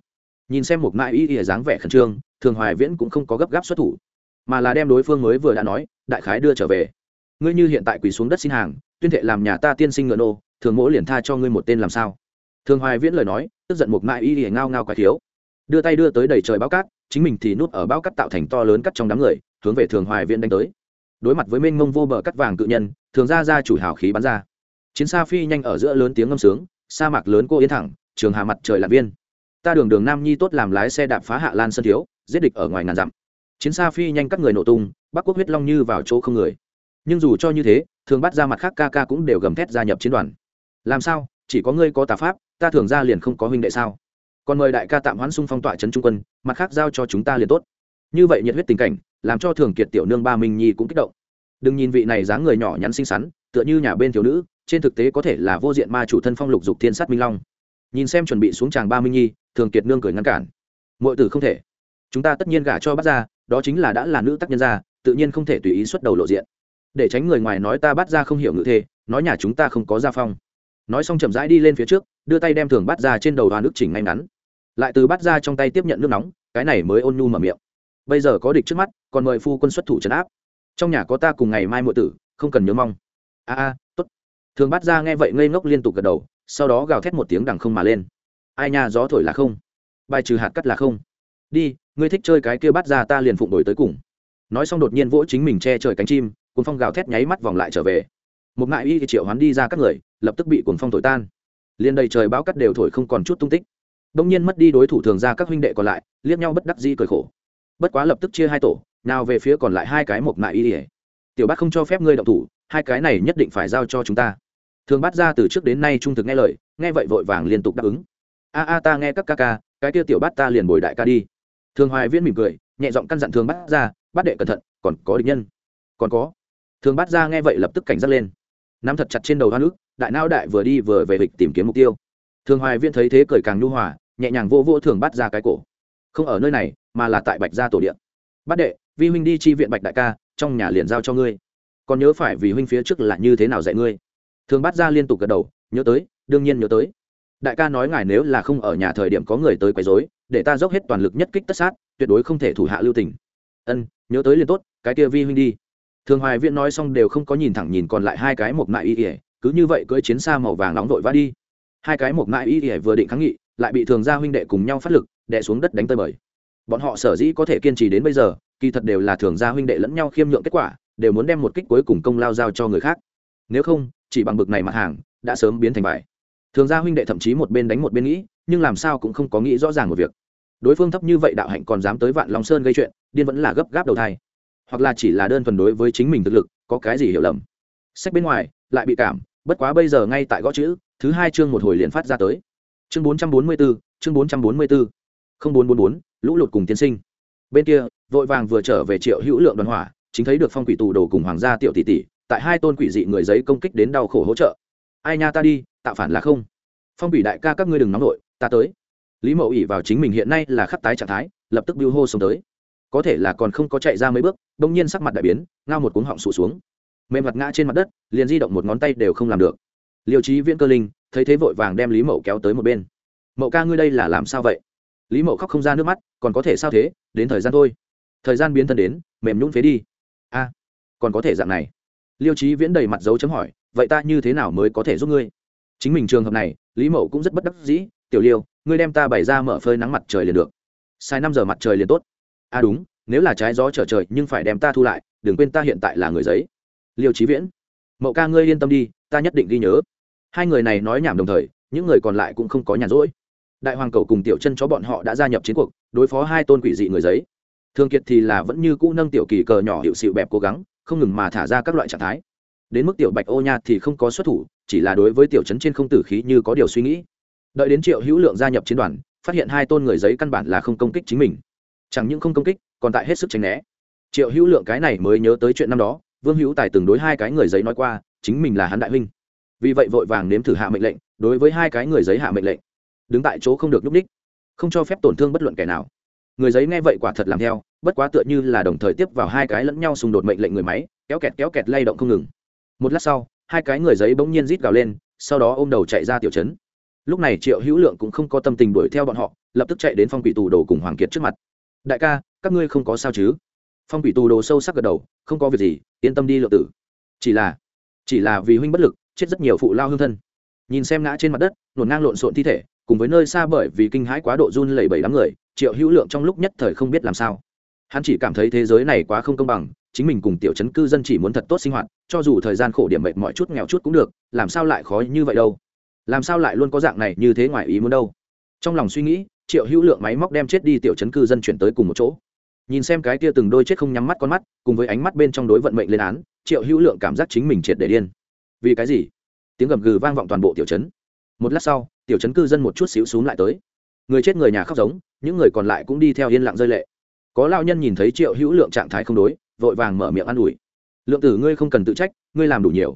Nhìn xem một mãi ý ỉa dáng vẻ khẩn trương thường hoài viễn cũng không có gấp gáp xuất thủ, mà là đem đối phương mới vừa đã nói, đại khái đưa trở về. Ngươi như hiện tại quỳ xuống đất xin hàng, tuyên thệ làm nhà ta tiên sinh ngựa nô, thường mỗ liền tha cho ngươi một tên làm sao? Thường hoài viễn lời nói, tức giận một mãi y ỉa ngao ngao quái thiếu. Đưa tay đưa tới đầy trời bao cát, chính mình thì núp ở bao cát tạo thành to lớn cắt trong đám người, hướng về thường hoài viễn đánh tới. Đối mặt với mênh mông vô bờ cắt vàng cự nhân, thường ra ra chủ hào khí bắn ra. Chiến xa phi nhanh ở giữa lớn tiếng ngâm sướng, sa mạc lớn cô yên thẳng, trường hà mặt trời lạc viên. Ta đường đường nam nhi tốt làm lái xe đạp phá hạ lan sân thiếu giết địch ở ngoài ngàn dặm. Chiến xa phi nhanh các người nổ tung, bắc quốc huyết long như vào chỗ không người. Nhưng dù cho như thế, thường bắt ra mặt khác ca ca cũng đều gầm thét gia nhập chiến đoàn. Làm sao? Chỉ có ngươi có tà pháp, ta thường ra liền không có huynh đệ sao? Còn mời đại ca tạm hoãn xung phong tọa trấn trung quân, mặt khác giao cho chúng ta liền tốt. Như vậy nhiệt huyết tình cảnh, làm cho thường kiệt tiểu nương ba minh nhi cũng kích động. Đừng nhìn vị này dáng người nhỏ nhắn xinh xắn, tựa như nhà bên thiếu nữ, trên thực tế có thể là vô diện ma chủ thân phong lục dục thiên sát minh long. Nhìn xem chuẩn bị xuống tràng ba minh nhi, thường kiệt nương cười ngăn cản. Mọi tử không thể chúng ta tất nhiên gả cho bắt ra đó chính là đã là nữ tác nhân gia, tự nhiên không thể tùy ý xuất đầu lộ diện. Để tránh người ngoài nói ta bắt ra không hiểu ngữ thế nói nhà chúng ta không có gia phong. Nói xong chậm rãi đi lên phía trước, đưa tay đem thường bắt ra trên đầu đoàn nước chỉnh ngay ngắn. Lại từ bắt ra trong tay tiếp nhận nước nóng, cái này mới ôn nhu mở miệng. Bây giờ có địch trước mắt, còn mời phu quân xuất thủ trấn áp. Trong nhà có ta cùng ngày mai muội tử, không cần nhớ mong. A a, tốt. Thường bắt ra nghe vậy ngây ngốc liên tục gật đầu, sau đó gào thét một tiếng đằng không mà lên. Ai nha, gió thổi là không. Bài trừ hạt cắt là không. Đi ngươi thích chơi cái kia bắt ra ta liền phụng đổi tới cùng. Nói xong đột nhiên vỗ chính mình che trời cánh chim cuốn phong gào thét nháy mắt vòng lại trở về. Một ngại y triệu hoán đi ra các người, lập tức bị cuồng phong thổi tan. Liền đầy trời bão cắt đều thổi không còn chút tung tích. Đông nhiên mất đi đối thủ thường ra các huynh đệ còn lại, liếc nhau bất đắc dĩ cười khổ. Bất quá lập tức chia hai tổ, nào về phía còn lại hai cái một ngại y ỉa tiểu bát không cho phép ngươi động thủ, hai cái này nhất định phải giao cho chúng ta. Thường bắt ra từ trước đến nay trung thực nghe lời, nghe vậy vội vàng liên tục đáp ứng. A a, ta nghe các ca ca, cái kia tiểu bát ta liền bồi đại ca đi thường hoài viễn mỉm cười, nhẹ giọng căn dặn thường bắt ra bắt đệ cẩn thận, còn có địch nhân. Còn có? Thường bắt ra nghe vậy lập tức cảnh giác lên. Nắm thật chặt trên đầu hoa nước, đại nao đại vừa đi vừa về hịch tìm kiếm mục tiêu. Thường hoài viễn thấy thế cười càng nhu hòa, nhẹ nhàng vô vô thường bắt ra cái cổ. Không ở nơi này, mà là tại bạch gia tổ điện bắt đệ, vi huynh đi chi viện bạch đại ca, trong nhà liền giao cho ngươi. Còn nhớ phải vì huynh phía trước là như thế nào dạy ngươi. Thường bắt ra liên tục gật đầu, nhớ tới, đương nhiên nhớ tới. Đại ca nói ngài nếu là không ở nhà thời điểm có người tới quấy rối để ta dốc hết toàn lực nhất kích tất sát, tuyệt đối không thể thủ hạ lưu tình. Ân, nhớ tới liền tốt, cái kia vi huynh đi. Thường hoài viễn nói xong đều không có nhìn thẳng nhìn còn lại hai cái một mại y ỉa cứ như vậy cưỡi chiến xa màu vàng nóng vội vã đi. Hai cái một mại y ỉa vừa định kháng nghị, lại bị thường gia huynh đệ cùng nhau phát lực, đè xuống đất đánh tơi bời. Bọn họ sở dĩ có thể kiên trì đến bây giờ, kỳ thật đều là thường gia huynh đệ lẫn nhau khiêm nhượng kết quả, đều muốn đem một kích cuối cùng công lao giao cho người khác. Nếu không, chỉ bằng bực này mặt hàng, đã sớm biến thành bài thường gia huynh đệ thậm chí một bên đánh một bên nghĩ nhưng làm sao cũng không có nghĩ rõ ràng một việc. Đối phương thấp như vậy đạo hạnh còn dám tới vạn long sơn gây chuyện, điên vẫn là gấp gáp đầu thai. Hoặc là chỉ là đơn thuần đối với chính mình thực lực, có cái gì hiểu lầm. Sách bên ngoài, lại bị cảm, bất quá bây giờ ngay tại gõ chữ, thứ hai chương một hồi liền phát ra tới. Chương bốn trăm bốn mươi bốn chương bốn trăm bốn mươi bốn không bốn bốn bốn, lũ lụt cùng tiên sinh. Bên kia, vội vàng vừa trở về triệu hữu lượng đoàn hỏa, chính thấy được phong quỷ tù đồ cùng hoàng gia tiểu tỷ tỷ, tại hai tôn quỷ dị người giấy công kích đến đau khổ hỗ trợ. Ai nha ta đi, tạo phản là không. Phong quỷ đại ca các ngươi đừng nóng nổi ta tới. Lý mậu ỉ vào chính mình hiện nay là khắc tái trạng thái, lập tức biêu hô sống tới. Có thể là còn không có chạy ra mấy bước, đông nhiên sắc mặt đại biến, ngao một cuống họng sụt xuống. Mềm mặt ngã trên mặt đất, liền di động một ngón tay đều không làm được. Liêu trí viễn cơ linh, thấy thế vội vàng đem lý mậu kéo tới một bên. Mậu ca ngươi đây là làm sao vậy? Lý mậu khóc không ra nước mắt, còn có thể sao thế? Đến thời gian thôi. Thời gian biến thân đến, mềm nhún phế đi. A, còn có thể dạng này. Liêu trí viễn đầy mặt dấu chấm hỏi, vậy ta như thế nào mới có thể giúp ngươi? Chính mình trường hợp này, lý mậu cũng rất bất đắc dĩ tiểu liêu, ngươi đem ta bày ra mở phơi nắng mặt trời liền được. Sai năm giờ mặt trời liền tốt. À đúng, nếu là trái gió trở trời nhưng phải đem ta thu lại, đừng quên ta hiện tại là người giấy. Liêu trí viễn, mậu ca ngươi yên tâm đi, ta nhất định ghi nhớ. Hai người này nói nhảm đồng thời, những người còn lại cũng không có nhàn rỗi. Đại hoàng cầu cùng tiểu chân chó bọn họ đã gia nhập chiến cuộc, đối phó hai tôn quỷ dị người giấy. Thương kiệt thì là vẫn như cũ nâng tiểu kỳ cờ nhỏ hiệu xịu bẹp cố gắng, không ngừng mà thả ra các loại trạng thái. Đến mức tiểu bạch ô nha thì không có xuất thủ, chỉ là đối với tiểu chấn trên không tử khí như có điều suy nghĩ đợi đến triệu hữu lượng gia nhập chiến đoàn, phát hiện hai tôn người giấy căn bản là không công kích chính mình. Chẳng những không công kích, còn tại hết sức tránh né. Triệu hữu lượng cái này mới nhớ tới chuyện năm đó, vương hữu tài từng đối hai cái người giấy nói qua, chính mình là hắn đại huynh. Vì vậy vội vàng nếm thử hạ mệnh lệnh, đối với hai cái người giấy hạ mệnh lệnh. Đứng tại chỗ không được nhúc ních không cho phép tổn thương bất luận kẻ nào. Người giấy nghe vậy quả thật làm theo, bất quá tựa như là đồng thời tiếp vào hai cái lẫn nhau xung đột mệnh lệnh người máy, kéo kẹt kéo kẹt lay động không ngừng. Một lát sau, hai cái người giấy bỗng nhiên rít gào lên, sau đó ôm đầu chạy ra tiểu trấn lúc này triệu hữu lượng cũng không có tâm tình đuổi theo bọn họ, lập tức chạy đến phong quỷ tù đồ cùng hoàng kiệt trước mặt. Đại ca, các ngươi không có sao chứ? Phong quỷ tù đồ sâu sắc gật đầu, không có việc gì, yên tâm đi, lượng tử. Chỉ là chỉ là vì huynh bất lực, chết rất nhiều phụ lao hương thân. Nhìn xem ngã trên mặt đất, nổn ngang lộn xộn thi thể, cùng với nơi xa bởi vì kinh hãi quá độ run lẩy bẩy đám người, triệu hữu lượng trong lúc nhất thời không biết làm sao. Hắn chỉ cảm thấy thế giới này quá không công bằng, chính mình cùng tiểu chấn cư dân chỉ muốn thật tốt sinh hoạt, cho dù thời gian khổ điểm mệt mọi chút nghèo chút cũng được, làm sao lại khó như vậy đâu? Làm sao lại luôn có dạng này như thế ngoài ý muốn đâu? Trong lòng suy nghĩ, triệu hữu lượng máy móc đem chết đi tiểu chấn cư dân chuyển tới cùng một chỗ. Nhìn xem cái kia từng đôi chết không nhắm mắt con mắt, cùng với ánh mắt bên trong đối vận mệnh lên án, triệu hữu lượng cảm giác chính mình triệt để điên. Vì cái gì? Tiếng gầm gừ vang vọng toàn bộ tiểu chấn. Một lát sau, tiểu chấn cư dân một chút xíu xuống lại tới. Người chết người nhà khóc giống, những người còn lại cũng đi theo yên lặng rơi lệ. Có lao nhân nhìn thấy triệu hữu lượng trạng thái không đối, vội vàng mở miệng an ủi. Lượng tử, ngươi không cần tự trách, ngươi làm đủ nhiều.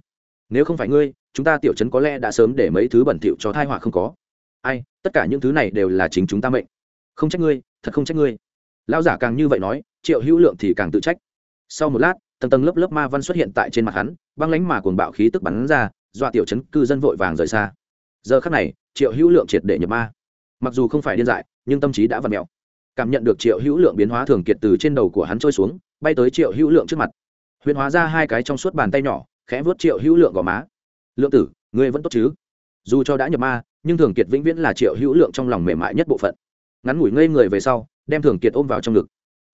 Nếu không phải ngươi chúng ta tiểu chấn có lẽ đã sớm để mấy thứ bẩn thỉu cho thai họa không có. Ai, tất cả những thứ này đều là chính chúng ta mệnh. Không trách ngươi, thật không trách ngươi. Lão giả càng như vậy nói, triệu hữu lượng thì càng tự trách. Sau một lát, tầng tầng lớp lớp ma văn xuất hiện tại trên mặt hắn, băng lánh mà cuồng bạo khí tức bắn ra, dọa tiểu chấn cư dân vội vàng rời xa. Giờ khắc này, triệu hữu lượng triệt để nhập ma. Mặc dù không phải điên dại, nhưng tâm trí đã vặt mẹo cảm nhận được triệu hữu lượng biến hóa thường kiệt từ trên đầu của hắn trôi xuống, bay tới triệu hữu lượng trước mặt. Huyền hóa ra hai cái trong suốt bàn tay nhỏ, khẽ vuốt triệu hữu lượng gò má lượng tử, ngươi vẫn tốt chứ? Dù cho đã nhập ma, nhưng thường kiệt vĩnh viễn là triệu hữu lượng trong lòng mềm mại nhất bộ phận. Ngắn ngủi ngây người về sau, đem thường kiệt ôm vào trong ngực.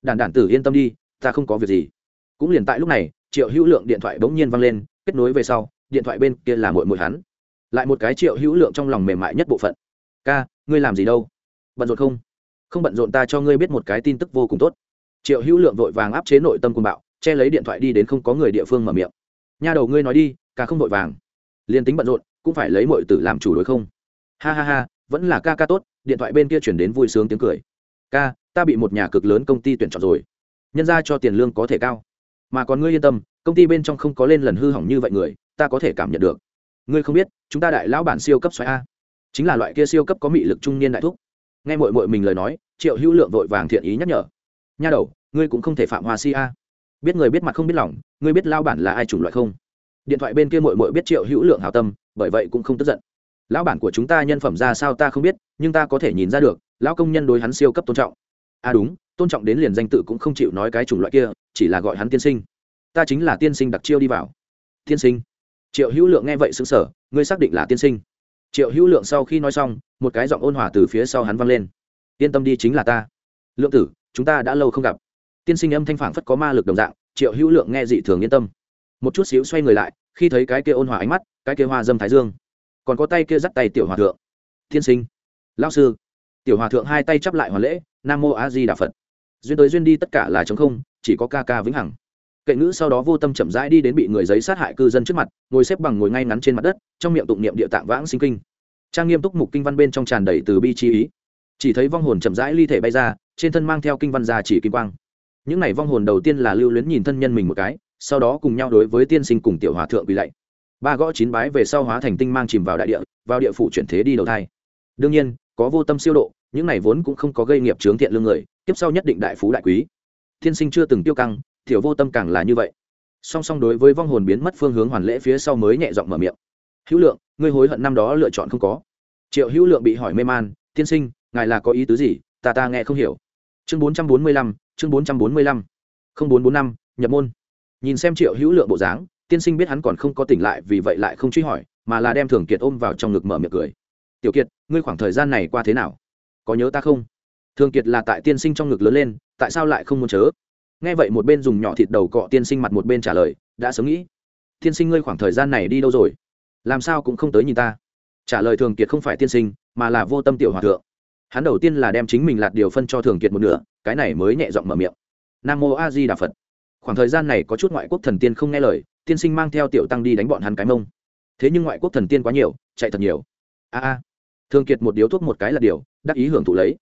Đàn đản tử yên tâm đi, ta không có việc gì. Cũng liền tại lúc này, triệu hữu lượng điện thoại bỗng nhiên văng lên, kết nối về sau, điện thoại bên kia là mội mội hắn. Lại một cái triệu hữu lượng trong lòng mềm mại nhất bộ phận. Ca, ngươi làm gì đâu? Bận rộn không? Không bận rộn ta cho ngươi biết một cái tin tức vô cùng tốt. Triệu hữu lượng vội vàng áp chế nội tâm cùng bạo, che lấy điện thoại đi đến không có người địa phương mở miệng. Nha đầu ngươi nói đi, ca không vội vàng liền tính bận rộn, cũng phải lấy mọi tử làm chủ đối không? Ha ha ha, vẫn là ca ca tốt, điện thoại bên kia chuyển đến vui sướng tiếng cười. Ca, ta bị một nhà cực lớn công ty tuyển chọn rồi. Nhân ra cho tiền lương có thể cao. Mà còn ngươi yên tâm, công ty bên trong không có lên lần hư hỏng như vậy người, ta có thể cảm nhận được. Ngươi không biết, chúng ta đại lão bản siêu cấp xoáy a. Chính là loại kia siêu cấp có mị lực trung niên đại thúc. Nghe mội mội mình lời nói, triệu hữu lượng vội vàng thiện ý nhắc nhở. Nha đầu, ngươi cũng không thể phạm hòa si a. Biết người biết mặt không biết lòng, ngươi biết lao bản là ai chủng loại không? Điện thoại bên kia mội mội biết triệu hữu lượng hảo tâm, bởi vậy cũng không tức giận. Lão bản của chúng ta nhân phẩm ra sao ta không biết, nhưng ta có thể nhìn ra được, lão công nhân đối hắn siêu cấp tôn trọng. À đúng, tôn trọng đến liền danh tự cũng không chịu nói cái chủng loại kia, chỉ là gọi hắn tiên sinh. Ta chính là tiên sinh đặc chiêu đi vào. Tiên sinh. Triệu hữu lượng nghe vậy xứng sở ngươi xác định là tiên sinh. Triệu hữu lượng sau khi nói xong, một cái giọng ôn hòa từ phía sau hắn vang lên. Yên tâm đi chính là ta. Lượng tử, chúng ta đã lâu không gặp. Tiên sinh âm thanh phản phất có ma lực đồng dạng, triệu hữu lượng nghe dị thường yên tâm một chút xíu xoay người lại, khi thấy cái kia ôn hòa ánh mắt, cái kia hoa dâm thái dương. Còn có tay kia dắt tay tiểu hòa thượng. Thiên sinh. Lao sư. Tiểu hòa thượng hai tay chắp lại hoàn lễ, nam mô a di đà phật. Duyên tới duyên đi tất cả là chống không, chỉ có ca ca vĩnh hằng. Kệ ngữ sau đó vô tâm chậm rãi đi đến bị người giấy sát hại cư dân trước mặt, ngồi xếp bằng ngồi ngay ngắn trên mặt đất, trong miệng tụng niệm địa tạng vãng sinh kinh. Trang nghiêm túc mục kinh văn bên trong tràn đầy từ bi chi ý. Chỉ thấy vong hồn chậm rãi ly thể bay ra, trên thân mang theo kinh văn ra chỉ kim quang. Những n à y vong hồn đầu tiên là lưu luyến nhìn thân nhân mình một cái sau đó cùng nhau đối với tiên sinh cùng tiểu hòa thượng quỳ lạy. Ba gõ chín bái về sau hóa thành tinh mang chìm vào đại địa, vào địa phủ chuyển thế đi đầu thai. Đương nhiên, có vô tâm siêu độ, những này vốn cũng không có gây nghiệp chướng thiện lương người tiếp sau nhất định đại phú đại quý. Tiên sinh chưa từng tiêu căng thiểu vô tâm càng là như vậy. Song song đối với vong hồn biến mất phương hướng hoàn lễ phía sau mới nhẹ giọng mở miệng. Hữu lượng, ngươi hối hận năm đó lựa chọn không có. Triệu hữu lượng bị hỏi mê man, tiên sinh, ngài là có ý tứ gì? Ta ta nghe không hiểu. Chương bốn trăm bốn mươi lăm, chương bốn trăm bốn mươi lăm. Không bốn bốn năm, nhập môn nhìn xem triệu hữu lượng bộ dáng, tiên sinh biết hắn còn không có tỉnh lại vì vậy lại không truy hỏi, mà là đem thường kiệt ôm vào trong ngực mở miệng cười. Tiểu kiệt, ngươi khoảng thời gian này qua thế nào? Có nhớ ta không? Thường kiệt là tại tiên sinh trong ngực lớn lên, tại sao lại không muốn chớ? Nghe vậy một bên dùng nhỏ thịt đầu cọ tiên sinh mặt một bên trả lời, đã sớm nghĩ. Tiên sinh ngươi khoảng thời gian này đi đâu rồi? Làm sao cũng không tới nhìn ta? Trả lời thường kiệt không phải tiên sinh, mà là vô tâm tiểu hòa thượng. Hắn đầu tiên là đem chính mình lạt điều phân cho thường kiệt một nửa, cái này mới nhẹ giọng mở miệng. Nam mô a di đà phật khoảng thời gian này có chút ngoại quốc thần tiên không nghe lời, tiên sinh mang theo tiểu tăng đi đánh bọn hắn cái mông. Thế nhưng ngoại quốc thần tiên quá nhiều, chạy thật nhiều. A a. Thường kiệt một điếu thuốc một cái là điều, đắc ý hưởng thụ lấy.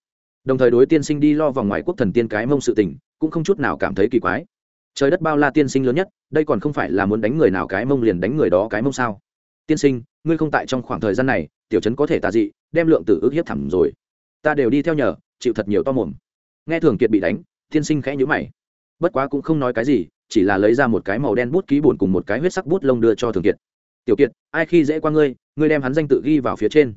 Đồng thời đối tiên sinh đi lo vòng ngoại quốc thần tiên cái mông sự tình, cũng không chút nào cảm thấy kỳ quái. Trời đất bao la tiên sinh lớn nhất, đây còn không phải là muốn đánh người nào cái mông liền đánh người đó cái mông sao? Tiên sinh, ngươi không tại trong khoảng thời gian này, tiểu trấn có thể tà dị, đem lượng tử ước hiếp thẳm rồi. Ta đều đi theo nhờ, chịu thật nhiều to mồm. Nghe thường kiệt bị đánh, tiên sinh khẽ nhữ mày bất quá cũng không nói cái gì, chỉ là lấy ra một cái màu đen bút ký bổn cùng một cái huyết sắc bút lông đưa cho thường kiệt. Tiểu kiệt, ai khi dễ qua ngươi ngươi đem hắn danh tự ghi vào phía trên.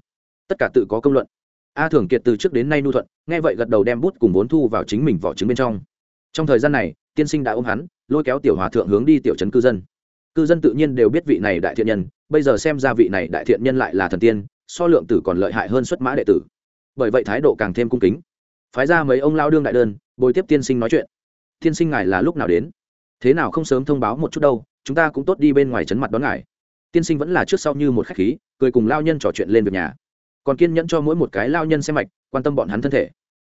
Tất cả tự có công luận. A thường kiệt từ trước đến nay nu thuận, nghe vậy gật đầu đem bút cùng vốn thu vào chính mình vỏ trứng bên trong. Trong thời gian này, tiên sinh đã ôm hắn, lôi kéo tiểu hòa thượng hướng đi tiểu trấn cư dân. Cư dân tự nhiên đều biết vị này đại thiện nhân, bây giờ xem ra vị này đại thiện nhân lại là thần tiên, so lượng tử còn lợi hại hơn xuất mã đệ tử. Bởi vậy thái độ càng thêm cung kính. Phái ra mấy ông lao đương đại đơn, bồi tiếp tiên sinh nói chuyện. Thiên sinh ngài là lúc nào đến? Thế nào không sớm thông báo một chút đâu, chúng ta cũng tốt đi bên ngoài chấn mặt đón ngài. Tiên sinh vẫn là trước sau như một khách khí, cười cùng lao nhân trò chuyện lên việc nhà. Còn kiên nhẫn cho mỗi một cái lao nhân xem mạch, quan tâm bọn hắn thân thể.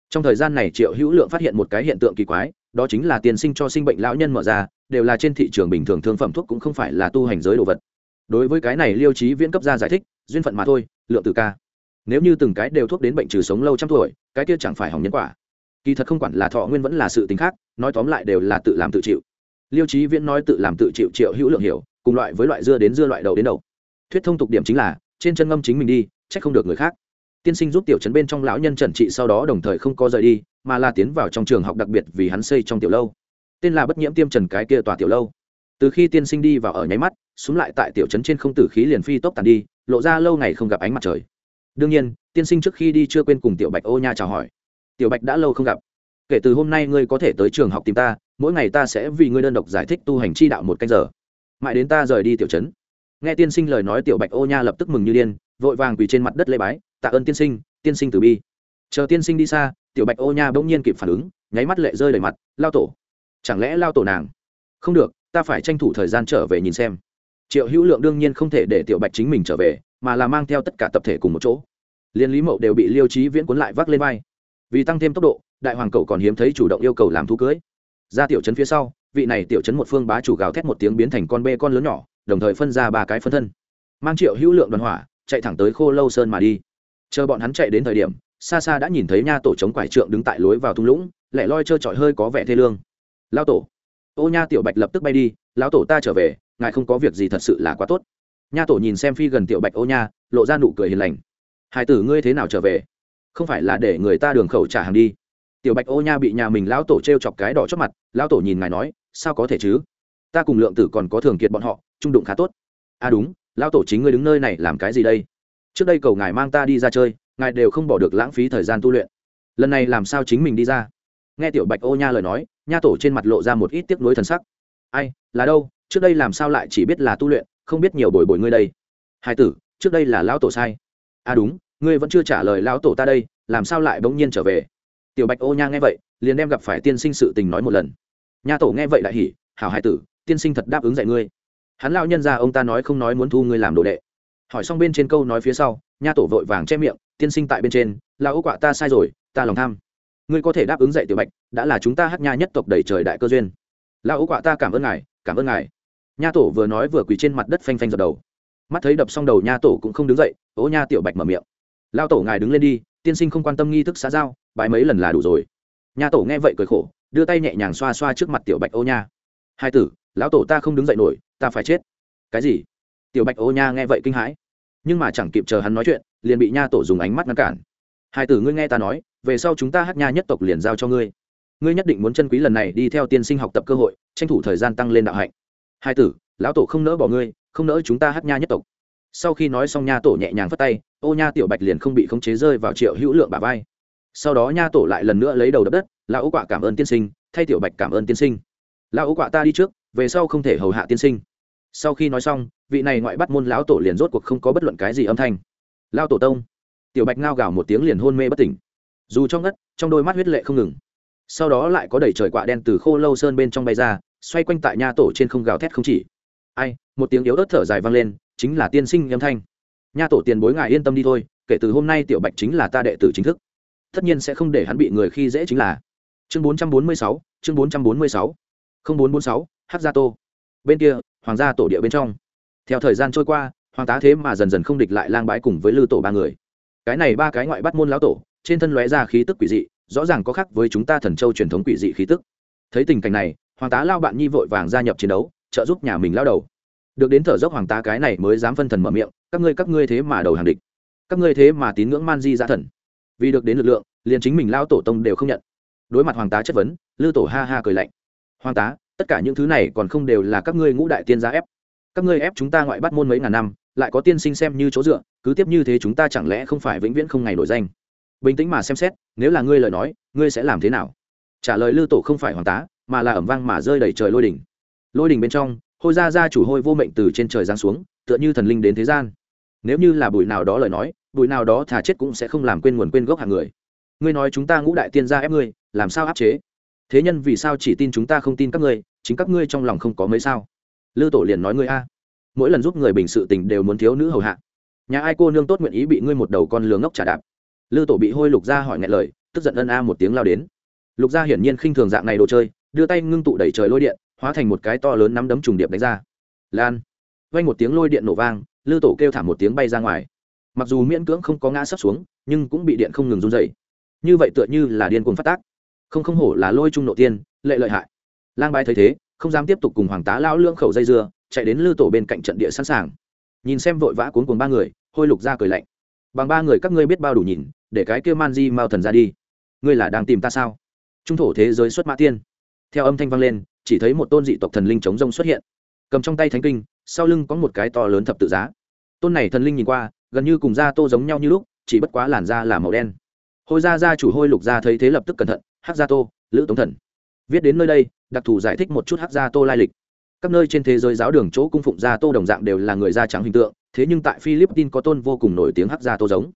Trong thời gian này triệu hữu lượng phát hiện một cái hiện tượng kỳ quái, đó chính là tiên sinh cho sinh bệnh lão nhân mở ra, đều là trên thị trường bình thường thương phẩm thuốc cũng không phải là tu hành giới đồ vật. Đối với cái này liêu trí viễn cấp ra giải thích, duyên phận mà thôi, lượng từ ca. Nếu như từng cái đều thuốc đến bệnh trừ sống lâu trăm tuổi, cái kia chẳng phải hỏng nhân quả kỳ thật không quản là thọ nguyên vẫn là sự tính khác, nói tóm lại đều là tự làm tự chịu. Liêu trí viễn nói tự làm tự chịu triệu hữu lượng hiểu, cùng loại với loại dưa đến dưa loại đầu đến đầu. Thuyết thông tục điểm chính là, trên chân ngâm chính mình đi, trách không được người khác. Tiên sinh giúp tiểu trấn bên trong lão nhân trần trị sau đó đồng thời không có rời đi, mà là tiến vào trong trường học đặc biệt vì hắn xây trong tiểu lâu. Tên là bất nhiễm tiêm trần cái kia tòa tiểu lâu. Từ khi tiên sinh đi vào ở nháy mắt, xuống lại tại tiểu trấn trên không tử khí liền phi tốc tàn đi, lộ ra lâu ngày không gặp ánh mặt trời. Đương nhiên, tiên sinh trước khi đi chưa quên cùng tiểu bạch ô nha chào hỏi tiểu bạch đã lâu không gặp. Kể từ hôm nay ngươi có thể tới trường học tìm ta, mỗi ngày ta sẽ vì ngươi đơn độc giải thích tu hành chi đạo một canh giờ. Mãi đến ta rời đi tiểu trấn. Nghe tiên sinh lời nói, tiểu bạch ô nha lập tức mừng như điên, vội vàng quỳ trên mặt đất lê bái, tạ ơn tiên sinh tiên sinh từ bi. Chờ tiên sinh đi xa, tiểu bạch ô nha bỗng nhiên kịp phản ứng, nháy mắt lệ rơi đầy mặt, lao tổ, chẳng lẽ lao tổ nàng? Không được, ta phải tranh thủ thời gian trở về nhìn xem. Triệu hữu lượng đương nhiên không thể để tiểu bạch chính mình trở về, mà là mang theo tất cả tập thể cùng một chỗ. Liên lý mậu đều bị liêu trí viễn cuốn lại vác lên vai vì tăng thêm tốc độ, đại hoàng cậu còn hiếm thấy chủ động yêu cầu làm thú cưới. Ra tiểu trấn phía sau, vị này tiểu trấn một phương bá chủ gào thét một tiếng biến thành con bê con lớn nhỏ, đồng thời phân ra ba cái phân thân. Mang triệu hữu lượng đoàn hỏa, chạy thẳng tới khô lâu sơn mà đi. Chờ bọn hắn chạy đến thời điểm, xa xa đã nhìn thấy nha tổ chống quải trượng đứng tại lối vào thung lũng, lẻ loi trơ trọi hơi có vẻ thê lương. Lao tổ. Ô nha, tiểu bạch lập tức bay đi, lão tổ ta trở về, ngài không có việc gì thật sự là quá tốt. Nha tổ nhìn xem phi gần tiểu bạch, ô nha, lộ ra nụ cười hiền lành. Hải tử ngươi thế nào trở về? Không phải là để người ta đường khẩu trả hàng đi. Tiểu bạch ô nha bị nhà mình lão tổ t r e o chọc cái đỏ chót mặt, lão tổ nhìn ngài nói, sao có thể chứ? Ta cùng lượng tử còn có thường kiệt bọn họ, trung đụng khá tốt. À đúng, lão tổ chính ngươi đứng nơi này làm cái gì đây? Trước đây cầu ngài mang ta đi ra chơi, ngài đều không bỏ được lãng phí thời gian tu luyện. Lần này làm sao chính mình đi ra? Nghe tiểu bạch ô nha lời nói, nha tổ trên mặt lộ ra một ít tiếc nuối thần sắc. Ai, là đâu? Trước đây làm sao lại chỉ biết là tu luyện, không biết nhiều bồi bồi ngươi đây? Hai tử, trước đây là lão tổ sai. À đúng ngươi vẫn chưa trả lời lão tổ ta đây, làm sao lại bỗng nhiên trở về? Tiểu bạch ô nha nghe vậy, liền đem gặp phải tiên sinh sự tình nói một lần. Nha tổ nghe vậy lại hỉ, hảo hải tử, tiên sinh thật đáp ứng dạy ngươi. Hắn lão nhân ra ông ta nói không nói muốn thu ngươi làm đồ đệ. Hỏi xong bên trên câu nói phía sau, nha tổ vội vàng che miệng, tiên sinh tại bên trên là ô quạ ta sai rồi, ta lòng tham. Ngươi có thể đáp ứng dạy tiểu bạch, đã là chúng ta hát nha nhất tộc đầy trời đại cơ duyên. Là ô quạ ta cảm ơn ngài, cảm ơn ngài. Nha tổ vừa nói vừa quỳ trên mặt đất phanh phanh dập đầu. Mắt thấy đập xong đầu nha tổ cũng không đứng dậy ố nha tiểu bạch mở miệng lao tổ ngài đứng lên đi, tiên sinh không quan tâm nghi thức xã giao bài mấy lần là đủ rồi. Nha tổ nghe vậy cười khổ, đưa tay nhẹ nhàng xoa xoa trước mặt tiểu bạch ô nha. Hai tử, lão tổ ta không đứng dậy nổi, ta phải chết. Cái gì? Tiểu bạch ô nha nghe vậy kinh hãi. Nhưng mà chẳng kịp chờ hắn nói chuyện, liền bị nha tổ dùng ánh mắt ngăn cản. Hai tử ngươi nghe ta nói, về sau chúng ta hát nha nhất tộc liền giao cho ngươi. Ngươi nhất định muốn chân quý lần này đi theo tiên sinh học tập cơ hội, tranh thủ thời gian tăng lên đạo hạnh. Hai tử, lão tổ không nỡ bỏ ngươi, không nỡ chúng ta hát nha nhất tộc sau khi nói xong nha tổ nhẹ nhàng phất tay, ô nha tiểu bạch liền không bị khống chế rơi vào triệu hữu lượng bà vai. Sau đó nha tổ lại lần nữa lấy đầu đập đất, lão ố quạ, cảm ơn tiên sinh, thay tiểu bạch cảm ơn tiên sinh. Lão ố quạ, ta đi trước, về sau không thể hầu hạ tiên sinh. Sau khi nói xong, vị này ngoại bắt môn lão tổ liền rốt cuộc không có bất luận cái gì âm thanh. Lao tổ tông. Tiểu bạch ngao gào một tiếng liền hôn mê bất tỉnh. Dù trong ngất, trong đôi mắt huyết lệ không ngừng. Sau đó lại có đầy trời quạ đen từ khô lâu sơn bên trong bay ra, xoay quanh tại nha tổ trên không gào thét không chỉ ai, một tiếng yếu ớt thở dài vang lên, chính là tiên sinh âm thanh. Nha tổ tiền bối ngài yên tâm đi thôi, kể từ hôm nay tiểu bạch chính là ta đệ tử chính thức. Tất nhiên sẽ không để hắn bị người khi dễ chính là. Chương bốn trăm bốn mươi sáu, chương bốn trăm bốn mươi sáu. Không bốn bốn sáu gia tô. Bên kia, hoàng gia tổ địa bên trong. Theo thời gian trôi qua, hoàng tá thế mà dần dần không địch lại lang bái cùng với lư tổ ba người. Cái này ba cái ngoại bắt môn lão tổ, trên thân lóe ra khí tức quỷ dị, rõ ràng có khác với chúng ta thần châu truyền thống quỷ dị khí tức. Thấy tình cảnh này, hoàng tá lao bạn nhi vội vàng gia nhập chiến đấu trợ giúp nhà mình lao đầu. Được đến thở dốc hoàng tá cái này mới dám phân thần mở miệng, các ngươi các ngươi thế mà đầu hàng địch. Các ngươi thế mà tín ngưỡng man di giã thần. Vì được đến lực lượng, liền chính mình lao tổ tông đều không nhận. Đối mặt hoàng tá chất vấn, lư tổ ha ha cười lạnh. Hoàng tá, tất cả những thứ này còn không đều là các ngươi ngũ đại tiên gia ép. Các ngươi ép chúng ta ngoại bắt môn mấy ngàn năm, lại có tiên sinh xem như chỗ dựa, cứ tiếp như thế chúng ta chẳng lẽ không phải vĩnh viễn không ngày nổi danh? Bình tĩnh mà xem xét, nếu là ngươi lời nói, ngươi sẽ làm thế nào? Trả lời lư tổ không phải hoàng tá, mà là ẩm vang mà rơi đầy trời lôi đỉnh lôi đình bên trong, hôi ra ra chủ hôi vô mệnh từ trên trời giáng xuống, tựa như thần linh đến thế gian. Nếu như là bụi nào đó lời nói, bụi nào đó thà chết cũng sẽ không làm quên nguồn quên gốc hàng người. Ngươi nói chúng ta ngũ đại tiên gia ép ngươi, làm sao áp chế? Thế nhân vì sao chỉ tin chúng ta không tin các ngươi, chính các ngươi trong lòng không có mấy sao? Lư tổ liền nói ngươi a. Mỗi lần giúp người bình sự tình đều muốn thiếu nữ hầu hạ. Nhà ai cô nương tốt nguyện ý bị ngươi một đầu con lường ngốc trả đạp? Lư tổ bị hôi lục gia hỏi ngại lời, tức giận ân a một tiếng lao đến. Lục gia hiển nhiên khinh thường dạng này đồ chơi, đưa tay ngưng tụ đẩy trời lôi điện hóa thành một cái to lớn nắm đấm trùng điệp đánh ra. Lan. Vang một tiếng lôi điện nổ vang, lư tổ kêu thảm một tiếng bay ra ngoài. Mặc dù miễn cưỡng không có ngã sấp xuống, nhưng cũng bị điện không ngừng run dày như vậy tựa như là điên cuồng phát tác. Không không hổ là lôi trung nộ tiên, lệ lợi hại. Lang bái thấy thế, không dám tiếp tục cùng hoàng tá lao lưỡng khẩu dây dưa, chạy đến lư tổ bên cạnh trận địa sẵn sàng. Nhìn xem vội vã cuốn cùng ba người, hôi lục ra cười lạnh. Bằng ba người các ngươi biết bao đủ nhìn, để cái kêu man di mau thần ra đi. Ngươi là đang tìm ta sao? Trung thổ thế giới xuất mã tiên. Theo âm thanh vang lên chỉ thấy một tôn dị tộc thần linh chống rông xuất hiện. Cầm trong tay thánh kinh, sau lưng có một cái to lớn thập tự giá. Tôn này thần linh nhìn qua, gần như cùng da tô giống nhau như lúc, chỉ bất quá làn da là màu đen. Hôi gia gia chủ hôi lục gia thấy thế lập tức cẩn thận, hắc gia tô, lữ tống thần. Viết đến nơi đây, đặc thù giải thích một chút hắc gia tô lai lịch. Các nơi trên thế giới giáo đường chỗ cung phụng gia tô đồng dạng đều là người da trắng hình tượng, thế nhưng tại philippines có tôn vô cùng nổi tiếng hắc gia tô giống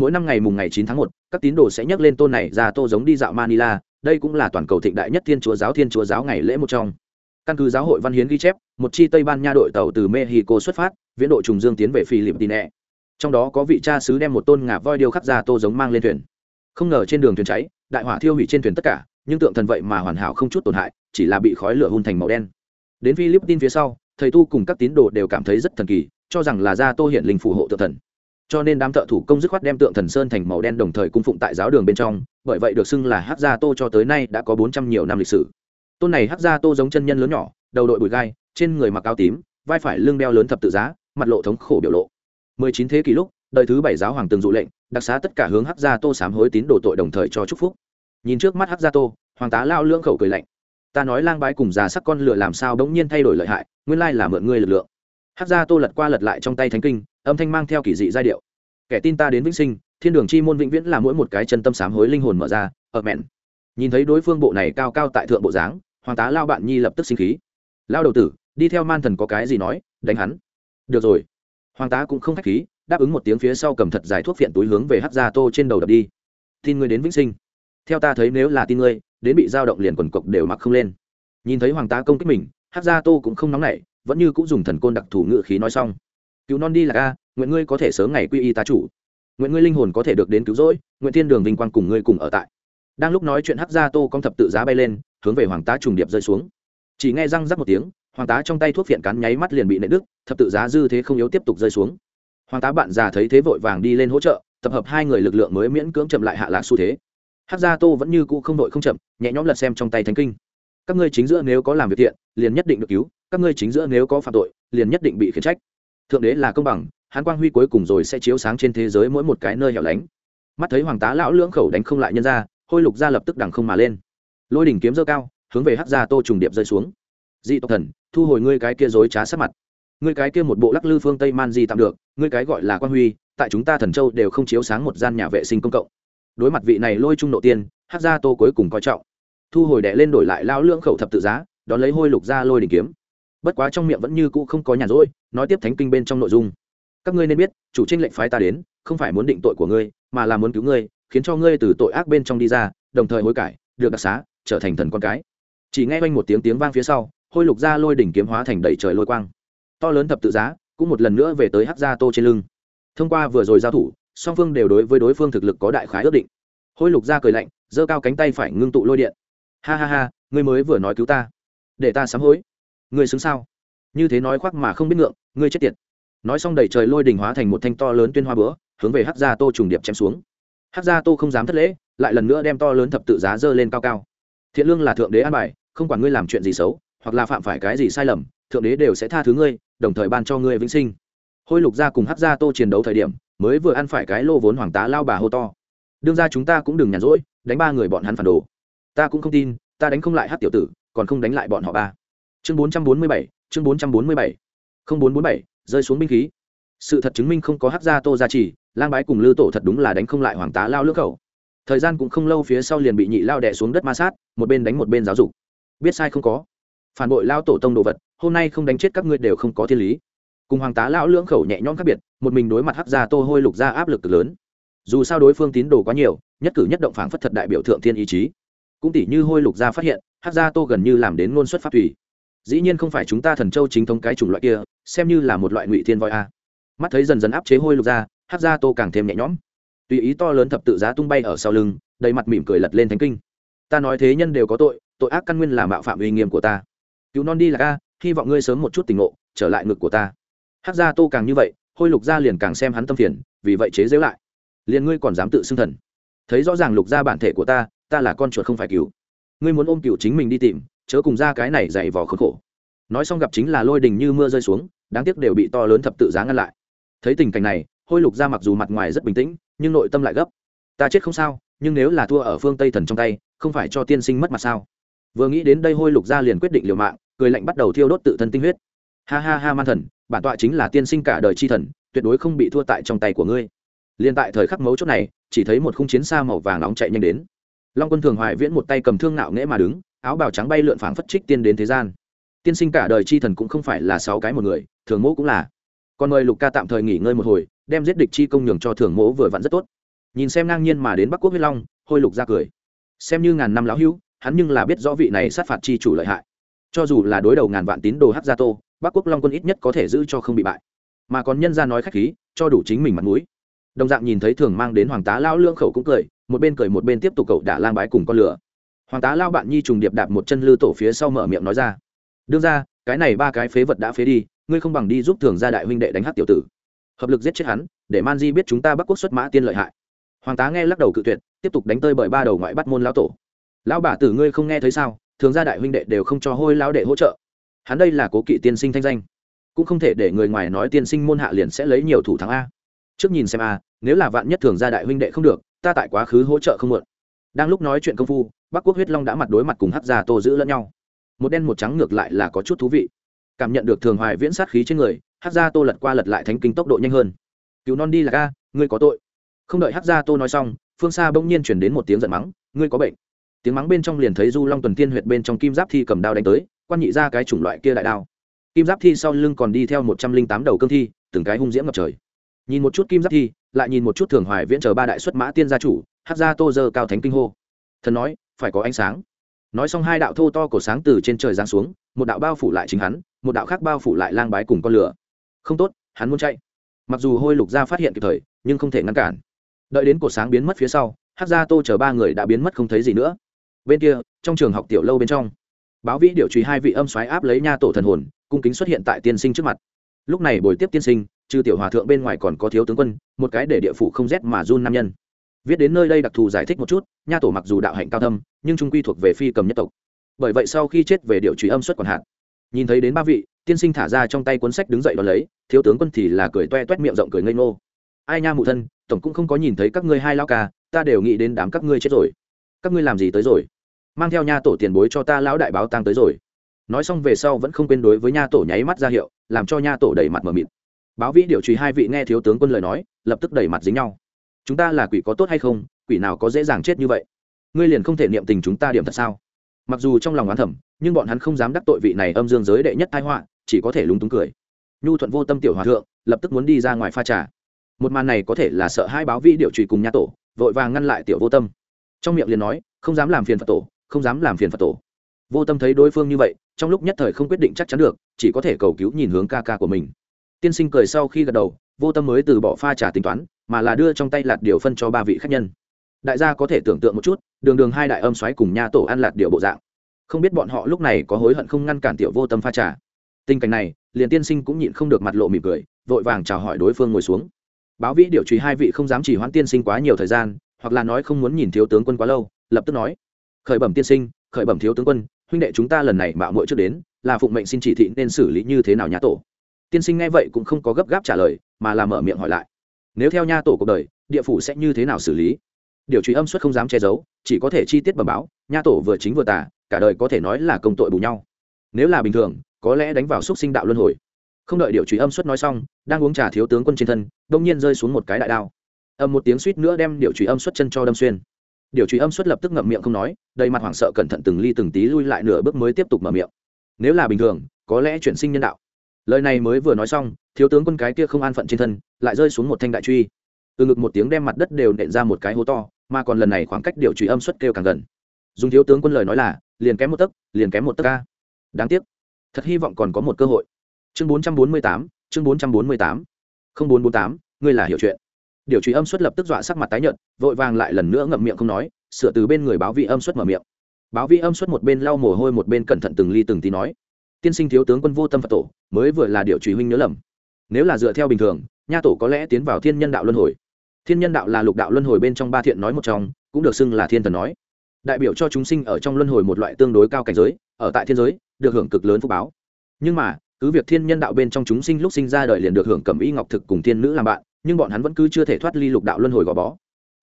mỗi năm ngày mùng ngày 9 tháng 1, các tín đồ sẽ nhắc lên tôn này ra tô giống đi dạo manila. Đây cũng là toàn cầu thịnh đại nhất thiên chúa giáo thiên chúa giáo ngày lễ một trong. Căn cứ giáo hội văn hiến ghi chép một chi tây ban nha đội tàu từ mexico xuất phát viễn độ trùng dương tiến về philippines. Trong đó có vị cha sứ đem một tôn ngà voi điêu khắc ra tô giống mang lên thuyền. Không ngờ trên đường thuyền cháy đại hỏa thiêu hủy trên thuyền tất cả nhưng tượng thần vậy mà hoàn hảo không chút tổn hại chỉ là bị khói lửa hun thành màu đen. Đến philippines phía sau thầy tu cùng các tín đồ đều cảm thấy rất thần kỳ cho rằng là gia tô hiện linh phù hộ tượng thần cho nên đám thợ thủ công dứt khoát đem tượng thần sơn thành màu đen đồng thời cung phụng tại giáo đường bên trong, bởi vậy được xưng là hát gia tô cho tới nay đã có bốn trăm nhiều năm lịch sử. Tôn này hát gia tô giống chân nhân lớn nhỏ, đầu đội bụi gai, trên người mặc áo tím, vai phải lưng đeo lớn thập tự giá, mặt lộ thống khổ biểu lộ. Mười chín thế kỷ lúc, đời thứ bảy giáo hoàng từng dụ lệnh, đặc xá tất cả hướng hát gia tô sám hối tín đồ tội đồng thời cho chúc phúc. Nhìn trước mắt hát gia tô, hoàng tá lao lưỡng khẩu cười lạnh. Ta nói lang bái cùng già sắc con lửa làm sao bỗng nhiên thay đổi lợi hại, nguyên lai là mượn ngươi lực lượng. Hát gia tô lật qua lật lại trong tay thánh kinh âm thanh mang theo kỳ dị giai điệu. Kẻ tin ta đến vĩnh sinh, thiên đường chi môn vĩnh viễn là mỗi một cái chân tâm sám hối linh hồn mở ra, ở mẹn. Nhìn thấy đối phương bộ này cao cao tại thượng bộ dáng, hoàng tá lao bạn nhi lập tức sinh khí. Lao đầu tử, đi theo man thần có cái gì nói, đánh hắn. Được rồi. Hoàng tá cũng không khách khí, đáp ứng một tiếng phía sau cầm thật dài thuốc phiện túi hướng về hát gia tô trên đầu đập đi. Tin ngươi đến vĩnh sinh. Theo ta thấy nếu là tin ngươi, đến bị dao động liền quần cộc đều mặc không lên. Nhìn thấy hoàng tá công kích mình hát gia tô cũng không nóng nảy, vẫn như cũng dùng thần côn đặc thù ngự khí nói xong cứu non đi là ca nguyện ngươi có thể sớm ngày quy y tá chủ. Nguyện ngươi linh hồn có thể được đến cứu rỗi, nguyện thiên đường vinh quang cùng ngươi cùng ở tại. Đang lúc nói chuyện hắc gia tô công thập tự giá bay lên, hướng về hoàng tá trùng điệp rơi xuống. Chỉ nghe răng rắc một tiếng, hoàng tá trong tay thuốc phiện cắn nháy mắt liền bị nệ đức thập tự giá dư thế không yếu tiếp tục rơi xuống. Hoàng tá bạn già thấy thế vội vàng đi lên hỗ trợ, tập hợp hai người lực lượng mới miễn cưỡng chậm lại hạ lạc xu thế. Hắc gia tô vẫn như cũ không đội không chậm, nhẹ nhõm lật xem trong tay thánh kinh. Các ngươi chính giữa nếu có làm việc thiện, liền nhất định được cứu, các ngươi chính giữa nếu có phạm tội, liền nhất định bị khiển trách thượng đế là công bằng, hán quang huy cuối cùng rồi sẽ chiếu sáng trên thế giới mỗi một cái nơi hẻo lánh. Mắt thấy hoàng tá lão lưỡng khẩu đánh không lại nhân ra, hôi lục ra lập tức đằng không mà lên. Lôi đỉnh kiếm dơ cao, hướng về hát ra tô trùng điệp rơi xuống. Dị tộc thần, thu hồi ngươi cái kia dối trá sát mặt. Ngươi cái kia một bộ lắc lư phương tây man di tạm được, ngươi cái gọi là quan huy, tại chúng ta thần châu đều không chiếu sáng một gian nhà vệ sinh công cộng. Đối mặt vị này lôi trung nộ tiên hát ra tô cuối cùng coi trọng. Thu hồi đệ lên đổi lại lao lưỡng khẩu thập tự giá, đón lấy hôi lục ra lôi đỉnh kiếm bất quá trong miệng vẫn như cũ không có nhàn rỗi, nói tiếp thánh kinh bên trong nội dung. Các ngươi nên biết, chủ tranh lệnh phái ta đến, không phải muốn định tội của ngươi, mà là muốn cứu ngươi, khiến cho ngươi từ tội ác bên trong đi ra, đồng thời hối cải, được đặc xá, trở thành thần con cái. Chỉ nghe quanh một tiếng tiếng vang phía sau, hôi lục ra lôi đỉnh kiếm hóa thành đầy trời lôi quang. To lớn thập tự giá, cũng một lần nữa về tới hắc gia tô trên lưng. Thông qua vừa rồi giao thủ, song phương đều đối với đối phương thực lực có đại khái ước định. Hôi lục ra cười lạnh, giơ cao cánh tay phải ngưng tụ lôi điện. Ha ha ha, ngươi mới vừa nói cứu ta. Để ta sám hối ngươi xứng sao? Như thế nói khoác mà không biết ngượng, ngươi chết tiệt. Nói xong đẩy trời lôi đình hóa thành một thanh to lớn tuyên hoa bữa hướng về hát gia tô trùng điệp chém xuống. Hát gia tô không dám thất lễ, lại lần nữa đem to lớn thập tự giá dơ lên cao cao. Thiện lương là thượng đế an bài, không quản ngươi làm chuyện gì xấu, hoặc là phạm phải cái gì sai lầm, thượng đế đều sẽ tha thứ ngươi, đồng thời ban cho ngươi vĩnh sinh. Hôi lục gia cùng hát gia tô chiến đấu thời điểm, mới vừa ăn phải cái lô vốn hoàng tá lao bà hô to. Đương ra chúng ta cũng đừng nhàn rỗi, đánh ba người bọn hắn phản đồ. Ta cũng không tin, ta đánh không lại hát tiểu tử, còn không đánh lại bọn họ ba chương bốn trăm bốn mươi bảy, chương bốn trăm bốn mươi bảy. Không bốn bốn bảy, rơi xuống binh khí. Sự thật chứng minh không có hắc gia tô gia trì, lang bái cùng lư tổ thật đúng là đánh không lại hoàng tá lao lưỡng khẩu. Thời gian cũng không lâu phía sau liền bị nhị lao đẻ xuống đất ma sát, một bên đánh một bên giáo dục. Biết sai không có. Phản bội lao tổ tông đồ vật, hôm nay không đánh chết các ngươi đều không có thiên lý. Cùng hoàng tá lão lưỡng khẩu nhẹ nhõm khác biệt, một mình đối mặt hắc gia tô hôi lục ra áp lực lớn. Dù sao đối phương tín đồ quá nhiều, nhất cử nhất động phản phất thật đại biểu thượng thiên ý chí. Cũng tỷ như hôi lục gia phát hiện, hắc gia tô gần như làm đến ngôn xuất phát thủy dĩ nhiên không phải chúng ta thần châu chính thống cái chủng loại kia, xem như là một loại ngụy thiên voi a. Mắt thấy dần dần áp chế hôi lục ra, hát ra tô càng thêm nhẹ nhõm. Tùy ý to lớn thập tự giá tung bay ở sau lưng, đầy mặt mỉm cười lật lên thánh kinh. Ta nói thế nhân đều có tội tội ác căn nguyên là mạo phạm uy nghiêm của ta. Cứu non đi là ca, hy vọng ngươi sớm một chút tỉnh ngộ, trở lại ngực của ta. Hát ra tô càng như vậy, hôi lục ra liền càng xem hắn tâm phiền, vì vậy chế giễu lại. Liền ngươi còn dám tự xưng thần. Thấy rõ ràng lục gia bản thể của ta ta là con chuột không phải cứu ngươi muốn ôm cựu chính mình đi tìm chớ cùng ra cái này dày vò khốn khổ. Nói xong gặp chính là lôi đình như mưa rơi xuống, đáng tiếc đều bị to lớn thập tự giá ngăn lại. Thấy tình cảnh này, hôi lục ra mặc dù mặt ngoài rất bình tĩnh, nhưng nội tâm lại gấp. Ta chết không sao, nhưng nếu là thua ở phương tây thần trong tay, không phải cho tiên sinh mất mặt sao? Vừa nghĩ đến đây hôi lục ra liền quyết định liều mạng, cười lạnh bắt đầu thiêu đốt tự thân tinh huyết. Ha ha ha man thần, bản tọa chính là tiên sinh cả đời chi thần, tuyệt đối không bị thua tại trong tay của ngươi. Liền tại thời khắc mấu chốt này, chỉ thấy một khung chiến xa màu vàng nóng chạy nhanh đến. Long quân thường hoài viễn một tay cầm thương nạo nghễ mà đứng áo bào trắng bay lượn phảng phất trích tiên đến thế gian. Tiên sinh cả đời chi thần cũng không phải là sáu cái một người, thường mẫu cũng là. Còn mời lục ca tạm thời nghỉ ngơi một hồi, đem giết địch chi công nhường cho thường mẫu vừa vặn rất tốt. Nhìn xem ngang nhiên mà đến bắc quốc huyết long, hôi lục ra cười. Xem như ngàn năm lão hữu, hắn nhưng là biết rõ vị này sát phạt chi chủ lợi hại. Cho dù là đối đầu ngàn vạn tín đồ hát gia tô, bắc quốc long quân ít nhất có thể giữ cho không bị bại. Mà còn nhân ra nói khách khí, cho đủ chính mình mặt mũi. Đồng dạng nhìn thấy thường mang đến hoàng tá lão lương khẩu cũng cười, một bên cười một bên tiếp tục cậu đả lang bái cùng con lửa hoàng tá lao bạn nhi trùng điệp đạp một chân lư tổ phía sau mở miệng nói ra. Đương ra cái này ba cái phế vật đã phế đi, ngươi không bằng đi giúp thường gia đại huynh đệ đánh hát tiểu tử. Hợp lực giết chết hắn, để man di biết chúng ta bắc quốc xuất mã tiên lợi hại. Hoàng tá nghe lắc đầu cự tuyệt, tiếp tục đánh tơi bởi ba đầu ngoại bắt môn lão tổ. Lão bà tử ngươi không nghe thấy sao? Thường gia đại huynh đệ đều không cho hôi lão đệ hỗ trợ. Hắn đây là cố kỵ tiên sinh thanh danh. Cũng không thể để người ngoài nói tiên sinh môn hạ liền sẽ lấy nhiều thủ thắng a. Trước nhìn xem a, nếu là vạn nhất thường gia đại huynh đệ không được, ta tại quá khứ hỗ trợ không muộn. Đang lúc nói chuyện công phu bắc quốc huyết long đã mặt đối mặt cùng hắc gia tô giữ lẫn nhau. Một đen một trắng ngược lại là có chút thú vị. Cảm nhận được thường hoài viễn sát khí trên người, hắc gia tô lật qua lật lại thánh kinh tốc độ nhanh hơn. Cứu non đi là ca, ngươi có tội. Không đợi hắc gia tô nói xong, phương xa bỗng nhiên chuyển đến một tiếng giận mắng, ngươi có bệnh. Tiếng mắng bên trong liền thấy du long tuần tiên huyệt bên trong kim giáp thi cầm đao đánh tới, quan nhị ra cái chủng loại kia đại đao. Kim giáp thi sau lưng còn đi theo một trăm linh tám đầu cương thi, từng cái hung diễm ngập trời. Nhìn một chút kim giáp thi, lại nhìn một chút thường hoài viễn chờ ba đại xuất mã tiên gia chủ hát gia tô dơ cao thánh kinh hô. Thần nói phải có ánh sáng. Nói xong hai đạo thô to cổ sáng từ trên trời giáng xuống, một đạo bao phủ lại chính hắn, một đạo khác bao phủ lại lang bái cùng con lửa. Không tốt, hắn muốn chạy. Mặc dù hôi lục gia phát hiện kịp thời, nhưng không thể ngăn cản. Đợi đến cổ sáng biến mất phía sau hát gia tô chờ ba người đã biến mất không thấy gì nữa. Bên kia, trong trường học tiểu lâu bên trong, báo vĩ điều trùy hai vị âm xoáy áp lấy nha tổ thần hồn, cung kính xuất hiện tại tiên sinh trước mặt. Lúc này buổi tiếp tiên sinh, trừ tiểu hòa thượng bên ngoài còn có thiếu tướng quân, một cái để địa phủ không rét mà run nam nhân viết đến nơi đây đặc thù giải thích một chút, nha tổ mặc dù đạo hạnh cao thâm, nhưng trung quy thuộc về phi cầm nhất tộc. Bởi vậy sau khi chết về điệu trùy âm xuất còn hạn. Nhìn thấy đến ba vị, tiên sinh thả ra trong tay cuốn sách đứng dậy đón lấy, thiếu tướng quân thì là cười toe toét miệng rộng cười ngây ngô. Ai nha mụ thân, tổng cũng không có nhìn thấy các ngươi hai lao ca, ta đều nghĩ đến đám các ngươi chết rồi. Các ngươi làm gì tới rồi? Mang theo nha tổ tiền bối cho ta lão đại báo tang tới rồi. Nói xong về sau vẫn không quên đối với nha tổ nháy mắt ra hiệu, làm cho nha tổ đẩy mặt mờ mịt. Báo vĩ điều trùy hai vị nghe thiếu tướng quân lời nói, lập tức đẩy mặt dính nhau chúng ta là quỷ có tốt hay không, quỷ nào có dễ dàng chết như vậy? Ngươi liền không thể niệm tình chúng ta điểm thật sao? Mặc dù trong lòng oán thẩm nhưng bọn hắn không dám đắc tội vị này âm dương giới đệ nhất thái họa, chỉ có thể lúng túng cười. Nhu thuận vô tâm tiểu hòa thượng, lập tức muốn đi ra ngoài pha trà. Một màn này có thể là sợ hai báo vi điệu trùy cùng nhà tổ, vội vàng ngăn lại tiểu vô tâm. Trong miệng liền nói, không dám làm phiền phật tổ, không dám làm phiền phật tổ. Vô tâm thấy đối phương như vậy, trong lúc nhất thời không quyết định chắc chắn được, chỉ có thể cầu cứu nhìn hướng ca ca của mình. Tiên sinh cười sau khi gật đầu vô tâm mới từ bỏ pha trả tính toán, mà là đưa trong tay lạt điều phân cho ba vị khách nhân. Đại gia có thể tưởng tượng một chút, đường đường hai đại âm xoáy cùng nha tổ ăn lạt điều bộ dạng. Không biết bọn họ lúc này có hối hận không ngăn cản tiểu vô tâm pha trà. Tình cảnh này, liền tiên sinh cũng nhịn không được mặt lộ mỉm cười, vội vàng chào hỏi đối phương ngồi xuống. Báo vĩ điều trùy hai vị không dám chỉ hoãn tiên sinh quá nhiều thời gian, hoặc là nói không muốn nhìn thiếu tướng quân quá lâu, lập tức nói. Khởi bẩm tiên sinh, khởi bẩm thiếu tướng quân, huynh đệ chúng ta lần này mạo muội trước đến, là phụng mệnh xin chỉ thị nên xử lý như thế nào nhà tổ tiên sinh nghe vậy cũng không có gấp gáp trả lời, mà là mở miệng hỏi lại. Nếu theo nha tổ cuộc đời, địa phủ sẽ như thế nào xử lý? Điều truy âm suất không dám che giấu, chỉ có thể chi tiết bẩm báo, nha tổ vừa chính vừa tả cả đời có thể nói là công tội bù nhau. Nếu là bình thường, có lẽ đánh vào xúc sinh đạo luân hồi. Không đợi điều truy âm suất nói xong, đang uống trà thiếu tướng quân trên thân, đông nhiên rơi xuống một cái đại đao. Âm một tiếng suýt nữa đem điều truy âm suất chân cho đâm xuyên. Điều truy âm suất lập tức ngậm miệng không nói, đầy mặt hoảng sợ cẩn thận từng ly từng tí lui lại nửa bước mới tiếp tục mở miệng. Nếu là bình thường, có lẽ chuyển sinh nhân đạo lời này mới vừa nói xong, thiếu tướng quân cái kia không an phận trên thân, lại rơi xuống một thanh đại truy. Từ ngực một tiếng đem mặt đất đều nện ra một cái hố to, mà còn lần này khoảng cách điều truy âm suất kêu càng gần. Dùng thiếu tướng quân lời nói là, liền kém một tấc, liền kém một tấc ca. Đáng tiếc. Thật hy vọng còn có một cơ hội. Chương bốn trăm bốn mươi tám, chương bốn trăm bốn mươi tám. Không bốn bốn tám, ngươi là hiểu chuyện. Điều truy âm suất lập tức dọa sắc mặt tái nhợt, vội vàng lại lần nữa ngậm miệng không nói, sửa từ bên người báo vị âm suất mở miệng. Báo vị âm suất một bên lau mồ hôi một bên cẩn thận từng ly từng tí nói tiên sinh thiếu tướng quân vô tâm phật tổ, mới vừa là điều trùy huynh nhớ lầm. Nếu là dựa theo bình thường, nha tổ có lẽ tiến vào thiên nhân đạo luân hồi. Thiên nhân đạo là lục đạo luân hồi bên trong ba thiện nói một trong, cũng được xưng là thiên thần nói. Đại biểu cho chúng sinh ở trong luân hồi một loại tương đối cao cảnh giới, ở tại thiên giới, được hưởng cực lớn phúc báo. Nhưng mà, cứ việc thiên nhân đạo bên trong chúng sinh lúc sinh ra đời liền được hưởng cẩm y ngọc thực cùng thiên nữ làm bạn, nhưng bọn hắn vẫn cứ chưa thể thoát ly lục đạo luân hồi gò bó.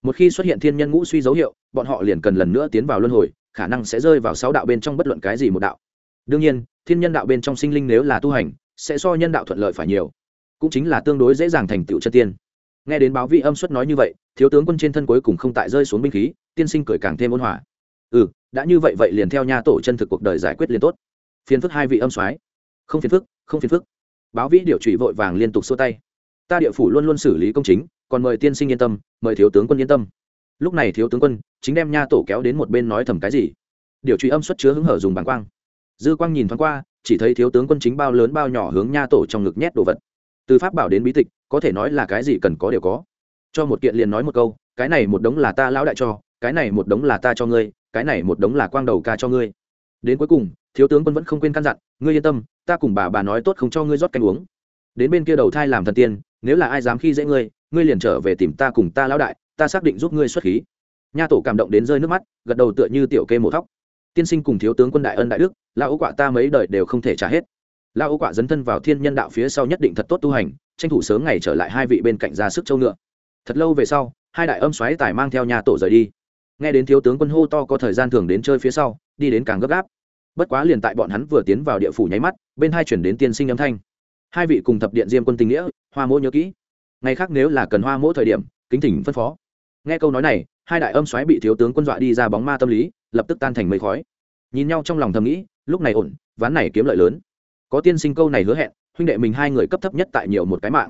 Một khi xuất hiện thiên nhân ngũ suy dấu hiệu, bọn họ liền cần lần nữa tiến vào luân hồi, khả năng sẽ rơi vào sáu đạo bên trong bất luận cái gì một đạo đương nhiên, thiên nhân đạo bên trong sinh linh nếu là tu hành, sẽ so nhân đạo thuận lợi phải nhiều. Cũng chính là tương đối dễ dàng thành tựu chân tiên. Nghe đến báo vị âm xuất nói như vậy, thiếu tướng quân trên thân cuối cùng không tại rơi xuống binh khí, tiên sinh cười càng thêm ôn hòa. Ừ đã như vậy vậy liền theo nha tổ chân thực cuộc đời giải quyết liền tốt. Phiền phức hai vị âm soái. Không phiền phức, không phiền phức. Báo vĩ điều trụy vội vàng liên tục xua tay. Ta địa phủ luôn luôn xử lý công chính, còn mời tiên sinh yên tâm, mời thiếu tướng quân yên tâm. Lúc này thiếu tướng quân chính đem nha tổ kéo đến một bên nói thầm cái gì. Điều trị âm xuất chứa hứng hở dùng bảng quang dư quang nhìn thoáng qua, chỉ thấy thiếu tướng quân chính bao lớn bao nhỏ hướng nha tổ trong ngực nhét đồ vật. Từ pháp bảo đến bí tịch, có thể nói là cái gì cần có đều có. Cho một kiện liền nói một câu, cái này một đống là ta lão đại cho, cái này một đống là ta cho ngươi, cái này một đống là quang đầu ca cho ngươi. Đến cuối cùng, thiếu tướng quân vẫn không quên căn dặn, ngươi yên tâm, ta cùng bà bà nói tốt không cho ngươi rót canh uống. Đến bên kia đầu thai làm thần tiên, nếu là ai dám khi dễ ngươi ngươi liền trở về tìm ta cùng ta lão đại, ta xác định giúp ngươi xuất khí. Nha tổ cảm động đến rơi nước mắt, gật đầu tựa như tiểu kê mổ thóc. Tiên sinh cùng thiếu tướng quân đại ân đại đức lão ấu quạ ta mấy đời đều không thể trả hết. Lão ấu quạ dấn thân vào thiên nhân đạo phía sau nhất định thật tốt tu hành, tranh thủ sớm ngày trở lại hai vị bên cạnh ra sức châu ngựa. Thật lâu về sau, hai đại âm xoáy tài mang theo nhà tổ rời đi. Nghe đến thiếu tướng quân hô to có thời gian thường đến chơi phía sau, đi đến càng gấp gáp. Bất quá liền tại bọn hắn vừa tiến vào địa phủ nháy mắt, bên hai chuyển đến tiên sinh âm thanh. Hai vị cùng thập điện diêm quân tình nghĩa, hoa mỗ nhớ kỹ. Ngày khác nếu là cần hoa mỗ thời điểm, kính thỉnh phân phó. Nghe câu nói này, hai đại âm xoáy bị thiếu tướng quân dọa đi ra bóng ma tâm lý, lập tức tan thành mây khói. Nhìn nhau trong lòng thầm nghĩ lúc này ổn, ván này kiếm lợi lớn. Có tiên sinh câu này hứa hẹn, huynh đệ mình hai người cấp thấp nhất tại nhiều một cái mạng.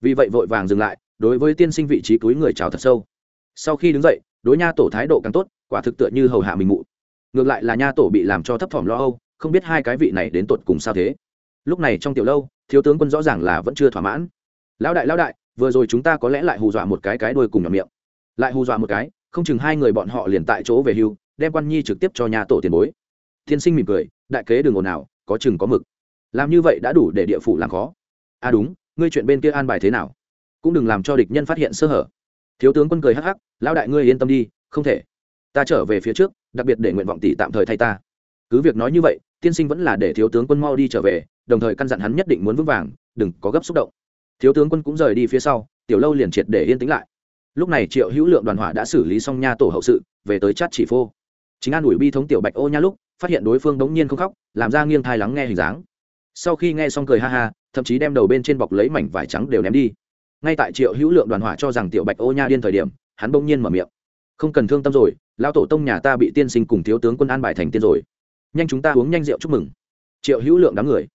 Vì vậy vội vàng dừng lại, đối với tiên sinh vị trí túi người chào thật sâu. Sau khi đứng dậy, đối nha tổ thái độ càng tốt, quả thực tựa như hầu hạ mình mụ. Ngược lại là nha tổ bị làm cho thấp thỏm lo âu, không biết hai cái vị này đến tột cùng sao thế. Lúc này trong tiểu lâu, thiếu tướng quân rõ ràng là vẫn chưa thỏa mãn. Lão đại lão đại, vừa rồi chúng ta có lẽ lại hù dọa một cái cái đuôi cùng nhỏ miệng. Lại hù dọa một cái, không chừng hai người bọn họ liền tại chỗ về hưu, đem quan nhi trực tiếp cho nhà tổ tiền bối. Tiên sinh mỉm cười đại kế đừng ồn nào có chừng có mực. Làm như vậy đã đủ để địa phủ làm khó. À đúng, ngươi chuyện bên kia an bài thế nào? Cũng đừng làm cho địch nhân phát hiện sơ hở. Thiếu tướng quân cười hắc hắc, lão đại ngươi yên tâm đi, không thể. Ta trở về phía trước, đặc biệt để nguyện vọng tỷ tạm thời thay ta. Cứ việc nói như vậy, tiên sinh vẫn là để thiếu tướng quân mau đi trở về, đồng thời căn dặn hắn nhất định muốn vững vàng, đừng có gấp xúc động. Thiếu tướng quân cũng rời đi phía sau, tiểu lâu liền triệt để yên tĩnh lại. Lúc này triệu hữu lượng đoàn hỏa đã xử lý xong nha tổ hậu sự, về tới chát chỉ phô. Chính an ủi bi thống tiểu bạch ô nha lúc phát hiện đối phương đống nhiên không khóc, làm ra nghiêng thai lắng nghe hình dáng. Sau khi nghe xong cười ha ha, thậm chí đem đầu bên trên bọc lấy mảnh vải trắng đều ném đi. Ngay tại triệu hữu lượng đoàn hỏa cho rằng tiểu bạch ô nha điên thời điểm, hắn bỗng nhiên mở miệng. Không cần thương tâm rồi, lão tổ tông nhà ta bị tiên sinh cùng thiếu tướng quân an bài thành tiên rồi. Nhanh chúng ta uống nhanh rượu chúc mừng. Triệu hữu lượng đám người.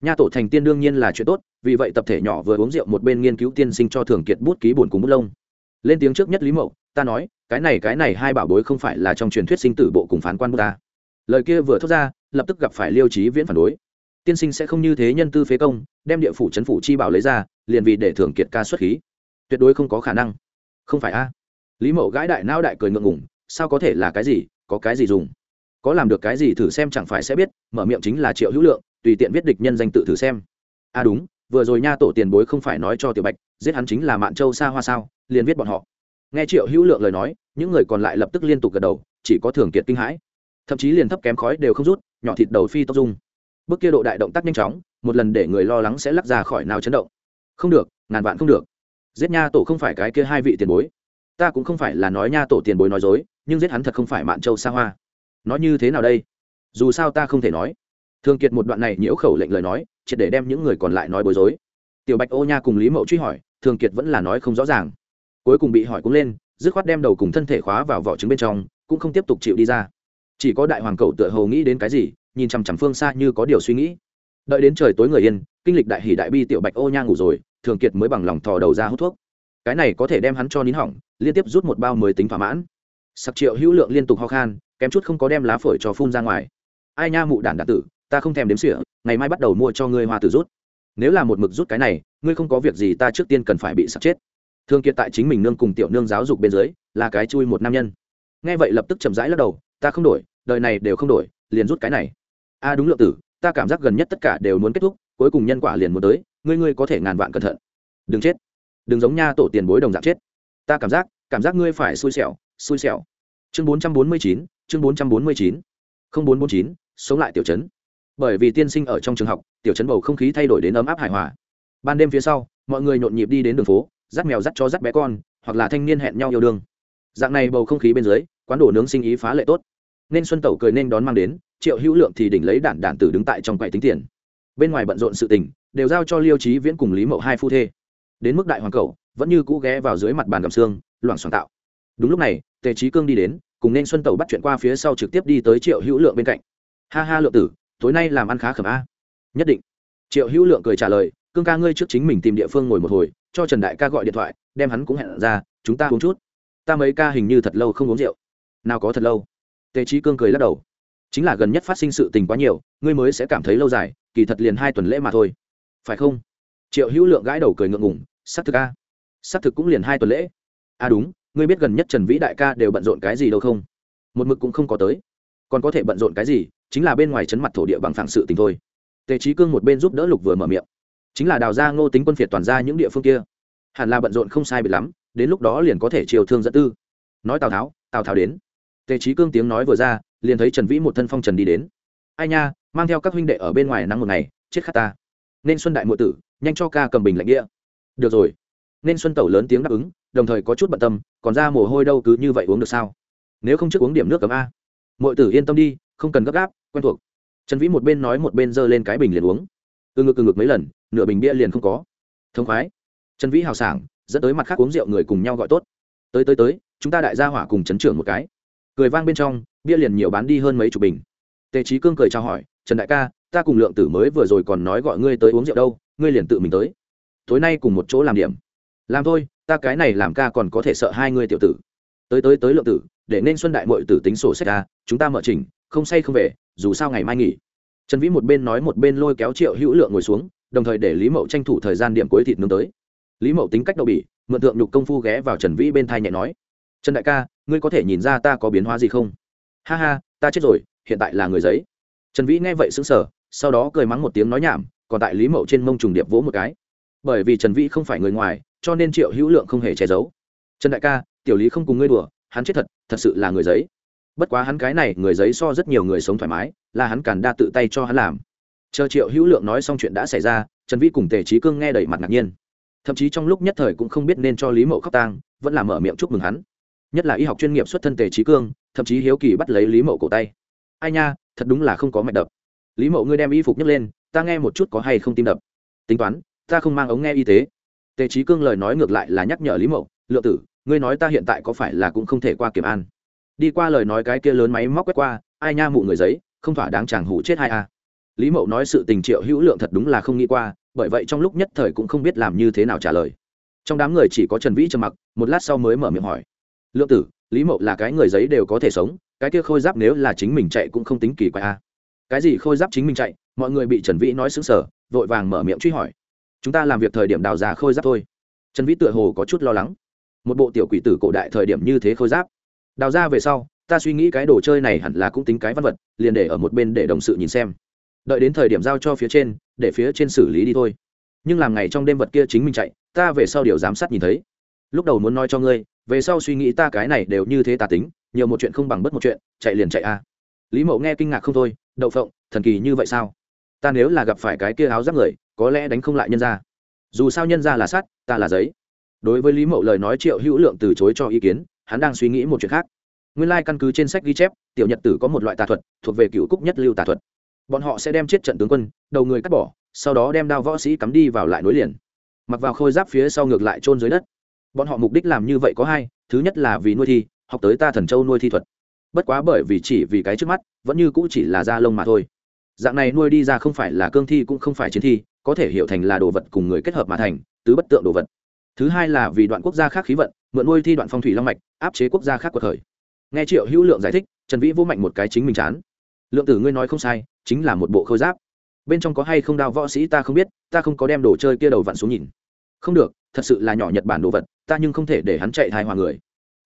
Nha tổ thành tiên đương nhiên là chuyện tốt, vì vậy tập thể nhỏ vừa uống rượu một bên nghiên cứu tiên sinh cho thường kiệt bút ký buồn cùng bút lông. Lên tiếng trước nhất lý mậu, ta nói, cái này cái này hai bảo bối không phải là trong truyền thuyết sinh tử bộ cùng phán quan bút ta lời kia vừa thốt ra, lập tức gặp phải liêu trí viễn phản đối. Tiên sinh sẽ không như thế nhân tư phế công, đem địa phủ chấn phủ chi bảo lấy ra, liền vì để thưởng kiệt ca xuất khí. Tuyệt đối không có khả năng. Không phải a? Lý mậu gãi đại não đại cười ngượng ngủng sao có thể là cái gì, có cái gì dùng? Có làm được cái gì thử xem chẳng phải sẽ biết, mở miệng chính là triệu hữu lượng, tùy tiện viết địch nhân danh tự thử xem. À đúng, vừa rồi nha tổ tiền bối không phải nói cho tiểu bạch, giết hắn chính là mạn châu xa hoa sao, liền viết bọn họ. Nghe triệu hữu lượng lời nói, những người còn lại lập tức liên tục gật đầu, chỉ có thường kiệt kinh hãi thậm chí liền thấp kém khói đều không rút, nhỏ thịt đầu phi tốc dung bước kia độ đại động tác nhanh chóng, một lần để người lo lắng sẽ lắc ra khỏi nào chấn động. Không được, ngàn vạn không được. Giết nha tổ không phải cái kia hai vị tiền bối. Ta cũng không phải là nói nha tổ tiền bối nói dối, nhưng giết hắn thật không phải mạn châu xa hoa. Nói như thế nào đây? Dù sao ta không thể nói. Thường kiệt một đoạn này nhiễu khẩu lệnh lời nói, triệt để đem những người còn lại nói bối rối. Tiểu bạch ô nha cùng lý mậu truy hỏi thường kiệt vẫn là nói không rõ ràng. Cuối cùng bị hỏi cũng lên, dứt khoát đem đầu cùng thân thể khóa vào vỏ trứng bên trong, cũng không tiếp tục chịu đi ra chỉ có đại hoàng cậu tựa hầu nghĩ đến cái gì, nhìn chằm chằm phương xa như có điều suy nghĩ. Đợi đến trời tối người yên, kinh lịch đại hỷ đại bi tiểu bạch ô nha ngủ rồi, thường kiệt mới bằng lòng thò đầu ra hút thuốc. Cái này có thể đem hắn cho nín hỏng, liên tiếp rút một bao mới tính thỏa mãn. Sặc triệu hữu lượng liên tục ho khan, kém chút không có đem lá phổi cho phun ra ngoài. Ai nha mụ đản đạn tử, ta không thèm đếm sỉa ngày mai bắt đầu mua cho ngươi hoa tử rút. Nếu là một mực rút cái này, ngươi không có việc gì ta trước tiên cần phải bị sặc chết. Thương kiệt tại chính mình nương cùng tiểu nương giáo dục bên dưới, là cái chui một nam nhân. Nghe vậy lập tức chậm rãi lắc đầu, ta không đổi đời này đều không đổi, liền rút cái này. A đúng lượng tử, ta cảm giác gần nhất tất cả đều muốn kết thúc, cuối cùng nhân quả liền muốn tới, ngươi ngươi có thể ngàn vạn cẩn thận. Đừng chết. Đừng giống nha tổ tiền bối đồng dạng chết. Ta cảm giác cảm giác ngươi phải xui xẻo xui xẻo. Chương bốn trăm bốn mươi chín, chương bốn trăm bốn mươi chín. Không bốn bốn chín, sống lại tiểu chấn bởi vì tiên sinh ở trong trường học, tiểu chấn bầu không khí thay đổi đến ấm áp hài hòa. Ban đêm phía sau, mọi người nhộn nhịp đi đến đường phố, dắt mèo dắt cho dắt bé con, hoặc là thanh niên hẹn nhau yêu đương. Dạng này bầu không khí bên dưới, quán đồ nướng sinh ý phá lệ tốt nên xuân tẩu cười nên đón mang đến, triệu hữu lượng thì đỉnh lấy đản đản tử đứng tại trong quầy tính tiền. Bên ngoài bận rộn sự tình, đều giao cho liêu trí viễn cùng lý mậu hai phu thê. Đến mức đại hoàng cầu vẫn như cũ ghé vào dưới mặt bàn gầm xương, loảng xoảng tạo. Đúng lúc này, tề trí cương đi đến, cùng nên xuân tẩu bắt chuyện qua phía sau trực tiếp đi tới triệu hữu lượng bên cạnh. Ha ha lượng tử, tối nay làm ăn khá khẩm a. Nhất định. Triệu hữu lượng cười trả lời, cương ca ngươi trước chính mình tìm địa phương ngồi một hồi, cho trần đại ca gọi điện thoại, đem hắn cũng hẹn ra, chúng ta uống chút. Ta mấy ca hình như thật lâu không uống rượu. Nào có thật lâu tề trí cương cười lắc đầu. Chính là gần nhất phát sinh sự tình quá nhiều, ngươi mới sẽ cảm thấy lâu dài, kỳ thật liền hai tuần lễ mà thôi. Phải không? Triệu hữu lượng gãi đầu cười ngượng ngùng c thực a. Xác thực cũng liền hai tuần lễ. A đúng, ngươi biết gần nhất trần vĩ đại ca đều bận rộn cái gì đâu không? Một mực cũng không có tới. Còn có thể bận rộn cái gì, chính là bên ngoài chấn mặt thổ địa bằng phẳng sự tình thôi. Tề trí cương một bên giúp đỡ lục vừa mở miệng. Chính là đào ra ngô tính quân phiệt toàn ra những địa phương kia. Hẳn là bận rộn không sai bị lắm, đến lúc đó liền có thể chiều thương dẫn tư. Nói tào tháo tào tháo đến tề trí cương tiếng nói vừa ra, liền thấy trần vĩ một thân phong trần đi đến. Ai nha, mang theo các huynh đệ ở bên ngoài nắng một ngày, chết khát ta. Nên xuân đại mộ tử, nhanh cho ca cầm bình lạnh đĩa. Được rồi. Nên xuân tẩu lớn tiếng đáp ứng, đồng thời có chút bận tâm, còn ra mồ hôi đâu, cứ như vậy uống được sao? Nếu không trước uống điểm nước cấm a. Mọi tử yên tâm đi, không cần gấp gáp, quen thuộc. Trần vĩ một bên nói một bên giơ lên cái bình liền uống. Từ ngực từ ngực mấy lần, nửa bình bia liền không có. Thông khoái. Trần vĩ hào sảng, dẫn tới mặt khác uống rượu người cùng nhau gọi tốt. Tới tới tới, chúng ta đại gia hỏa cùng chấn trưởng một cái cười vang bên trong bia liền nhiều bán đi hơn mấy chục bình. Tề trí cương cười chào hỏi trần đại ca ta cùng lượng tử mới vừa rồi còn nói gọi ngươi tới uống rượu đâu ngươi liền tự mình tới. Tối nay cùng một chỗ làm điểm. Làm thôi ta cái này làm ca còn có thể sợ hai ngươi tiểu tử. Tới tới tới lượng tử để nên xuân đại mội tử tính sổ sách ca, chúng ta mở trình không say không về dù sao ngày mai nghỉ. Trần vĩ một bên nói một bên lôi kéo triệu hữu lượng ngồi xuống đồng thời để lý mậu tranh thủ thời gian điểm cuối thịt nướng tới. Lý mậu tính cách đậu bỉ mượn tượng nhục công phu ghé vào trần vĩ bên thai nhẹ nói trần đại ca, ngươi có thể nhìn ra ta có biến hóa gì không? Ha ha, ta chết rồi, hiện tại là người giấy. Trần vĩ nghe vậy xứng sở sau đó cười mắng một tiếng nói nhảm, còn tại lý mậu trên mông trùng điệp vỗ một cái. Bởi vì trần vĩ không phải người ngoài, cho nên triệu hữu lượng không hề che giấu. Trần đại ca, tiểu lý không cùng ngươi đùa, hắn chết thật thật sự là người giấy. Bất quá hắn cái này, người giấy so rất nhiều người sống thoải mái, là hắn càn đa tự tay cho hắn làm. Chờ triệu hữu lượng nói xong chuyện đã xảy ra, trần vĩ cùng tề trí cương nghe đầy mặt ngạc nhiên. Thậm chí trong lúc nhất thời cũng không biết nên cho lý mậu khóc tang, vẫn là mở miệng chúc mừng hắn nhất là y học chuyên nghiệp xuất thân tề trí cương, thậm chí hiếu kỳ bắt lấy lý mậu cổ tay. Ai nha, thật đúng là không có mạch đập. Lý mậu ngươi đem y phục nhấc lên, ta nghe một chút có hay không tim đập. Tính toán, ta không mang ống nghe y tế. Tề trí cương lời nói ngược lại là nhắc nhở lý mậu, lượng tử, ngươi nói ta hiện tại có phải là cũng không thể qua kiểm an? Đi qua lời nói cái kia lớn máy móc quét qua, ai nha mụ người giấy, không thỏa đáng chàng hủ chết hai a. Lý mậu nói sự tình triệu hữu lượng thật đúng là không nghĩ qua, bởi vậy trong lúc nhất thời cũng không biết làm như thế nào trả lời. Trong đám người chỉ có trần vĩ trầm mặc, một lát sau mới mở miệng hỏi lượng tử, lý mậu là cái người giấy đều có thể sống, cái kia khôi giáp nếu là chính mình chạy cũng không tính kỳ quái a cái gì khôi giáp chính mình chạy, mọi người bị trần vĩ nói xứng sở vội vàng mở miệng truy hỏi. Chúng ta làm việc thời điểm đào già khôi giáp thôi. Trần vĩ tựa hồ có chút lo lắng. Một bộ tiểu quỷ tử cổ đại thời điểm như thế khôi giáp. Đào ra về sau, ta suy nghĩ cái đồ chơi này hẳn là cũng tính cái văn vật, liền để ở một bên để đồng sự nhìn xem. Đợi đến thời điểm giao cho phía trên, để phía trên xử lý đi thôi. Nhưng làm ngày trong đêm vật kia chính mình chạy, ta về sau điều giám sát nhìn thấy. Lúc đầu muốn nói cho ngươi về sau suy nghĩ ta cái này đều như thế tà tính, nhiều một chuyện không bằng bất một chuyện, chạy liền chạy a. Lý mậu nghe kinh ngạc không thôi, đậu phộng, thần kỳ như vậy sao? Ta nếu là gặp phải cái kia áo giáp người, có lẽ đánh không lại nhân ra dù sao nhân ra là sắt, ta là giấy. Đối với lý mậu lời nói triệu hữu lượng từ chối cho ý kiến, hắn đang suy nghĩ một chuyện khác. Nguyên lai、like、căn cứ trên sách ghi chép, tiểu nhật tử có một loại tà thuật, thuộc về cựu cúc nhất lưu tà thuật. Bọn họ sẽ đem chết trận tướng quân, đầu người cắt bỏ, sau đó đem đao võ sĩ cắm đi vào lại nối liền. Mặc vào khôi giáp phía sau ngược lại trôn dưới đất bọn họ mục đích làm như vậy có hai, thứ nhất là vì nuôi thi, học tới ta thần châu nuôi thi thuật. Bất quá bởi vì chỉ vì cái trước mắt, vẫn như cũ chỉ là da lông mà thôi. Dạng này nuôi đi ra không phải là cương thi cũng không phải chiến thi, có thể hiểu thành là đồ vật cùng người kết hợp mà thành, tứ bất tượng đồ vật. Thứ hai là vì đoạn quốc gia khác khí vận, mượn nuôi thi đoạn phong thủy long mạch, áp chế quốc gia khác cuộc khởi. Nghe triệu hữu lượng giải thích, trần vĩ vô mạnh một cái chính mình chán. Lượng tử ngươi nói không sai, chính là một bộ khôi giáp. Bên trong có hay không đao võ sĩ ta không biết, ta không có đem đồ chơi kia đầu vặn xuống nhìn không được, thật sự là nhỏ nhật bản đồ vật, ta nhưng không thể để hắn chạy thai hòa người.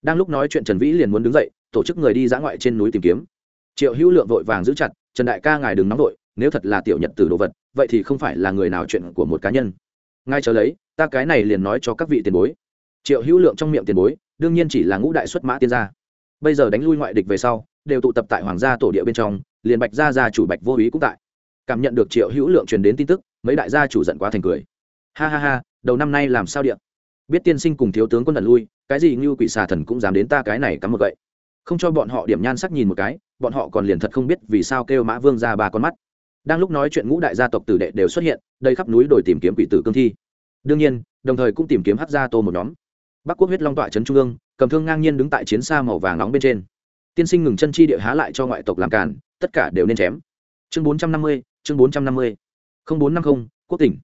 Đang lúc nói chuyện trần vĩ liền muốn đứng dậy, tổ chức người đi dã ngoại trên núi tìm kiếm. Triệu hữu lượng vội vàng giữ chặt, trần đại ca ngài đừng nóng vội, nếu thật là tiểu nhật tử đồ vật, vậy thì không phải là người nào chuyện của một cá nhân. Ngay chờ lấy, ta cái này liền nói cho các vị tiền bối. Triệu hữu lượng trong miệng tiền bối, đương nhiên chỉ là ngũ đại xuất mã tiên gia. Bây giờ đánh lui ngoại địch về sau, đều tụ tập tại hoàng gia tổ địa bên trong, liền bạch gia gia chủ bạch vô ý cũng tại. Cảm nhận được triệu hữu lượng truyền đến tin tức, mấy đại gia chủ giận quá thành cười ha ha ha, đầu năm nay làm sao điện biết tiên sinh cùng thiếu tướng quân ẩn lui, cái gì như quỷ xà thần cũng dám đến ta cái này cắm một gậy. Không cho bọn họ điểm nhan sắc nhìn một cái, bọn họ còn liền thật không biết vì sao kêu mã vương ra ba con mắt. Đang lúc nói chuyện ngũ đại gia tộc tử đệ đều xuất hiện đây khắp núi đồi tìm kiếm quỷ tử cương thi. Đương nhiên, đồng thời cũng tìm kiếm hát gia tô một nhóm. Bắc quốc huyết long tọa trấn trung ương, cầm thương ngang nhiên đứng tại chiến xa màu vàng nóng bên trên. Tiên sinh ngừng chân chi địa há lại cho ngoại tộc làm càn tất cả đều nên chém. Chương bốn trăm năm mươi, chương bốn trăm năm mươi. Bốn năm mươi quốc tỉnh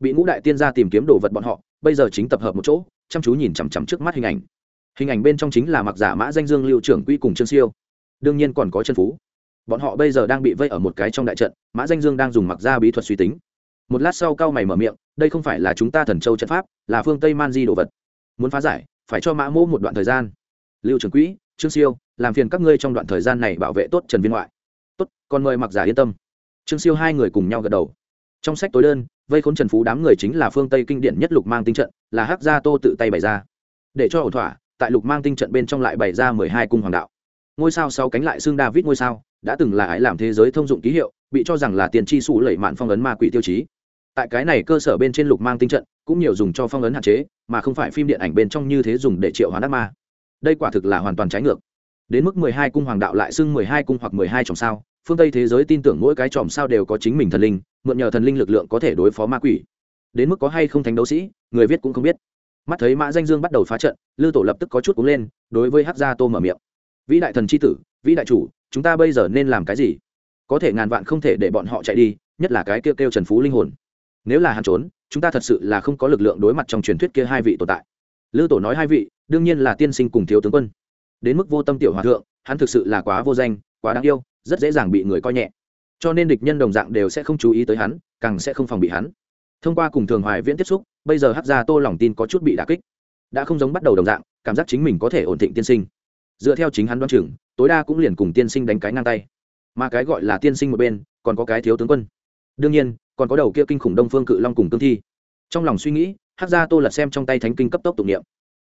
bị ngũ đại tiên gia tìm kiếm đồ vật bọn họ, bây giờ chính tập hợp một chỗ, chăm chú nhìn chằm chằm trước mắt hình ảnh. Hình ảnh bên trong chính là mặc giả mã danh dương lưu trưởng quy cùng trương siêu. Đương nhiên còn có chân phú. Bọn họ bây giờ đang bị vây ở một cái trong đại trận, mã danh dương đang dùng mặc gia bí thuật suy tính. Một lát sau cao mày mở miệng, đây không phải là chúng ta thần châu trận pháp, là phương tây man di đồ vật. Muốn phá giải, phải cho mã mô một đoạn thời gian. Lưu trưởng quỹ trương siêu, làm phiền các ngươi trong đoạn thời gian này bảo vệ tốt trần viên ngoại. Tốt, còn mời mặc giả yên tâm. Trương siêu hai người cùng nhau gật đầu trong sách tối đơn, vây khốn trần phú đám người chính là phương tây kinh điển nhất lục mang tinh trận, là hắc gia tô tự tay bày ra. Để cho ổn thỏa, tại lục mang tinh trận bên trong lại bày ra mười hai cung hoàng đạo. Ngôi sao sau cánh lại xương david ngôi sao, đã từng là ái làm thế giới thông dụng ký hiệu, bị cho rằng là tiền chi sụ lẩy mạn phong ấn ma quỷ tiêu chí. Tại cái này cơ sở bên trên lục mang tinh trận, cũng nhiều dùng cho phong ấn hạn chế, mà không phải phim điện ảnh bên trong như thế dùng để triệu hoán ác ma. Đây quả thực là hoàn toàn trái ngược. Đến mức mười hai cung hoàng đạo lại xưng mười hai cung hoặc mười hai chòm sao, phương tây thế giới tin tưởng mỗi cái chòm sao đều có chính mình thần linh mượn nhờ thần linh lực lượng có thể đối phó ma quỷ. Đến mức có hay không thánh đấu sĩ, người viết cũng không biết. Mắt thấy mã danh dương bắt đầu phá trận, lư tổ lập tức có chút cúng lên, đối với hát gia tô mở miệng. Vĩ đại thần c h i tử, vĩ đại chủ, chúng ta bây giờ nên làm cái gì? Có thể ngàn vạn không thể để bọn họ chạy đi, nhất là cái kêu kêu trần phú linh hồn. Nếu là hắn trốn, chúng ta thật sự là không có lực lượng đối mặt trong truyền thuyết kia hai vị tồn tại. Lư tổ nói hai vị, đương nhiên là tiên sinh cùng thiếu tướng quân. Đến mức vô tâm tiểu hòa thượng, hắn thực sự là quá vô danh, quá đáng yêu, rất dễ dàng bị người coi nhẹ cho nên địch nhân đồng dạng đều sẽ không chú ý tới hắn, càng sẽ không phòng bị hắn. Thông qua cùng thường hoài viễn tiếp xúc, bây giờ hát ra tô lòng tin có chút bị đà kích. Đã không giống bắt đầu đồng dạng, cảm giác chính mình có thể ổn định tiên sinh. Dựa theo chính hắn đoán chừng, tối đa cũng liền cùng tiên sinh đánh cái ngang tay. Mà cái gọi là tiên sinh một bên, còn có cái thiếu tướng quân. Đương nhiên, còn có đầu kia kinh khủng đông phương cự long cùng cương thi. Trong lòng suy nghĩ hát ra tô lật xem trong tay thánh kinh cấp tốc tụng niệm.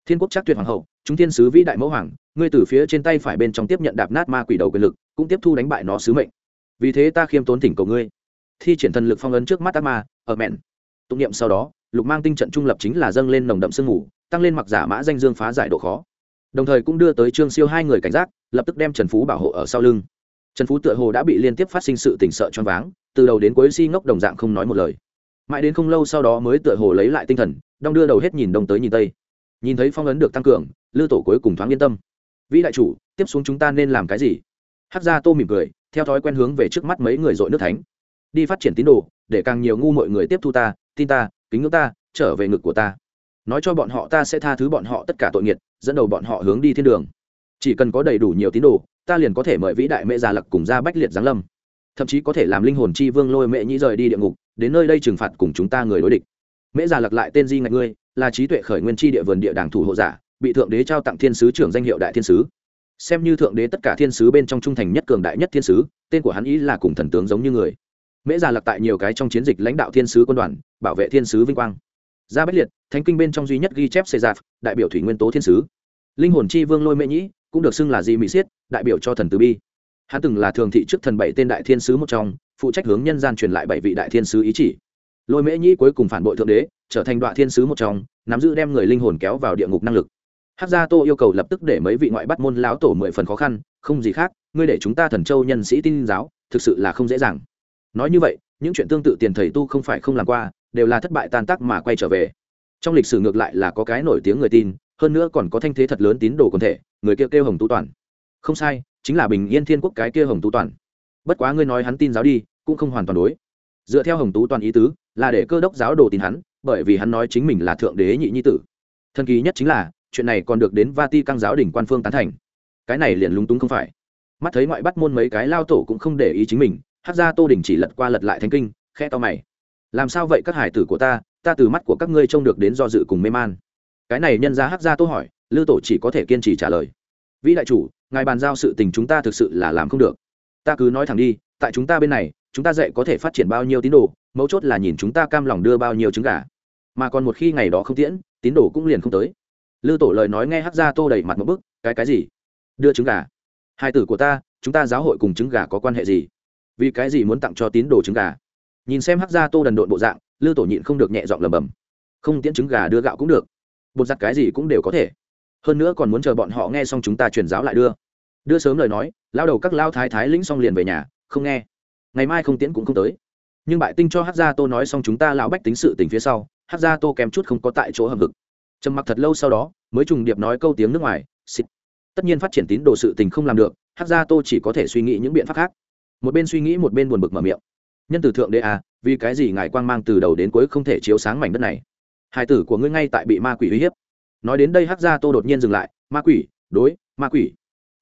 Thiên quốc chắc tuyệt hoàng hậu, chúng thiên sứ vĩ đại mẫu hoàng, ngươi từ phía trên tay phải bên trong tiếp nhận đạp nát ma quỷ đầu quyền lực, cũng tiếp thu đánh bại nó sứ mệnh vì thế ta khiêm tốn thỉnh cầu ngươi. Thi triển thần lực phong ấn trước mắt ác ma, ở mẹn. Tụng niệm sau đó, lục mang tinh trận trung lập chính là dâng lên nồng đậm sương mù, tăng lên mặc giả mã danh dương phá giải độ khó. Đồng thời cũng đưa tới trương siêu hai người cảnh giác, lập tức đem trần phú bảo hộ ở sau lưng. Trần phú tựa hồ đã bị liên tiếp phát sinh sự tỉnh sợ choáng váng, từ đầu đến cuối si ngốc đồng dạng không nói một lời. Mãi đến không lâu sau đó mới tựa hồ lấy lại tinh thần, đong đưa đầu hết nhìn đông tới nhìn tây. Nhìn thấy phong ấn được tăng cường, lư tổ cuối cùng thoáng yên tâm. Vĩ đại chủ, tiếp xuống chúng ta nên làm cái gì? Hát ra tô mỉm cười theo thói quen hướng về trước mắt mấy người dội nước thánh. Đi phát triển tín đồ, để càng nhiều ngu mọi người tiếp thu ta, tin ta, kính ngưỡng ta, trở về ngực của ta. Nói cho bọn họ ta sẽ tha thứ bọn họ tất cả tội nghiệt dẫn đầu bọn họ hướng đi thiên đường. Chỉ cần có đầy đủ nhiều tín đồ, ta liền có thể mời vĩ đại mẹ già lặc cùng ra bách liệt giáng lâm. Thậm chí có thể làm linh hồn chi vương lôi mẹ nhĩ rời đi địa ngục, đến nơi đây trừng phạt cùng chúng ta người đối địch. Mẹ già lặc lại tên di ngạch ngươi, là trí tuệ khởi nguyên chi địa vườn địa đảng thủ hộ giả, bị thượng đế trao tặng thiên sứ trưởng danh hiệu đại thiên sứ xem như thượng đế tất cả thiên sứ bên trong trung thành nhất cường đại nhất thiên sứ, tên của hắn ý là cùng thần tướng giống như người. Mễ già lặc tại nhiều cái trong chiến dịch lãnh đạo thiên sứ quân đoàn, bảo vệ thiên sứ vinh quang. Gia bách liệt, thánh kinh bên trong duy nhất ghi chép xê giạp đại biểu thủy nguyên tố thiên sứ. Linh hồn chi vương lôi mễ nhĩ, cũng được xưng là di mỹ siết, đại biểu cho thần từ bi. Hắn từng là thường thị trước thần bảy tên đại thiên sứ một trong, phụ trách hướng nhân gian truyền lại bảy vị đại thiên sứ ý chỉ. Lôi mễ nhĩ cuối cùng phản bội thượng đế, trở thành đoạn thiên sứ một trong, nắm giữ đem người linh hồn kéo vào địa ngục năng lực hát gia tô yêu cầu lập tức để mấy vị ngoại bắt môn lão tổ mười phần khó khăn, không gì khác, ngươi để chúng ta thần châu nhân sĩ tin giáo, thực sự là không dễ dàng. Nói như vậy, những chuyện tương tự tiền thầy tu không phải không làm qua, đều là thất bại tan tác mà quay trở về. Trong lịch sử ngược lại là có cái nổi tiếng người tin, hơn nữa còn có thanh thế thật lớn tín đồ quần thể, người kêu kêu hồng tu toàn. Không sai, chính là bình yên thiên quốc cái kia hồng tu toàn. Bất quá ngươi nói hắn tin giáo đi, cũng không hoàn toàn đối. Dựa theo hồng tú toàn ý tứ, là để cơ đốc giáo đồ tin hắn, bởi vì hắn nói chính mình là thượng đế nhị nhi tử. Thần kỳ nhất chính là chuyện này còn được đến vati căng giáo đỉnh quan phương tán thành. Cái này liền lúng túng không phải. Mắt thấy ngoại bắt môn mấy cái lao tổ cũng không để ý chính mình, Hắc ra tô đỉnh chỉ lật qua lật lại thánh kinh, khẽ to mày. Làm sao vậy các hải tử của ta ta từ mắt của các ngươi trông được đến do dự cùng mê man. Cái này nhân ra Hắc ra tô hỏi, lư tổ chỉ có thể kiên trì trả lời. Vĩ đại chủ, ngài bàn giao sự tình chúng ta thực sự là làm không được. Ta cứ nói thẳng đi, tại chúng ta bên này, chúng ta dạy có thể phát triển bao nhiêu tín đồ, mấu chốt là nhìn chúng ta cam lòng đưa bao nhiêu trứng gà. Mà còn một khi ngày đó không tiễn, tín đồ cũng liền không tới lư tổ lời nói nghe hát ra tô đầy mặt một bức, cái cái gì? Đưa trứng gà. Hai tử của ta, chúng ta giáo hội cùng trứng gà có quan hệ gì? Vì cái gì muốn tặng cho tín đồ trứng gà? Nhìn xem hát ra tô đần độn bộ dạng, lư tổ nhịn không được nhẹ giọng lầm bầm không tiễn trứng gà đưa gạo cũng được, bột giặt cái gì cũng đều có thể. Hơn nữa còn muốn chờ bọn họ nghe xong chúng ta truyền giáo lại đưa. Đưa sớm lời nói, lao đầu các lao thái thái lĩnh xong liền về nhà, không nghe. Ngày mai không tiễn cũng không tới. Nhưng bại tinh cho hát gia tô nói xong chúng ta lão bách tính sự tình phía sau hát gia tô kém chút không có tại chỗ hầm vực trầm mặc thật lâu sau đó, mới trùng điệp nói câu tiếng nước ngoài, xịt. Tất nhiên phát triển tín đồ sự tình không làm được hát gia tô chỉ có thể suy nghĩ những biện pháp khác. Một bên suy nghĩ, một bên buồn bực mở miệng. Nhân từ thượng đế à vì cái gì ngài quang mang từ đầu đến cuối không thể chiếu sáng mảnh đất này? Hai tử của ngươi ngay tại bị ma quỷ uy hiếp. Nói đến đây hát gia tô đột nhiên dừng lại. Ma quỷ, đối, ma quỷ.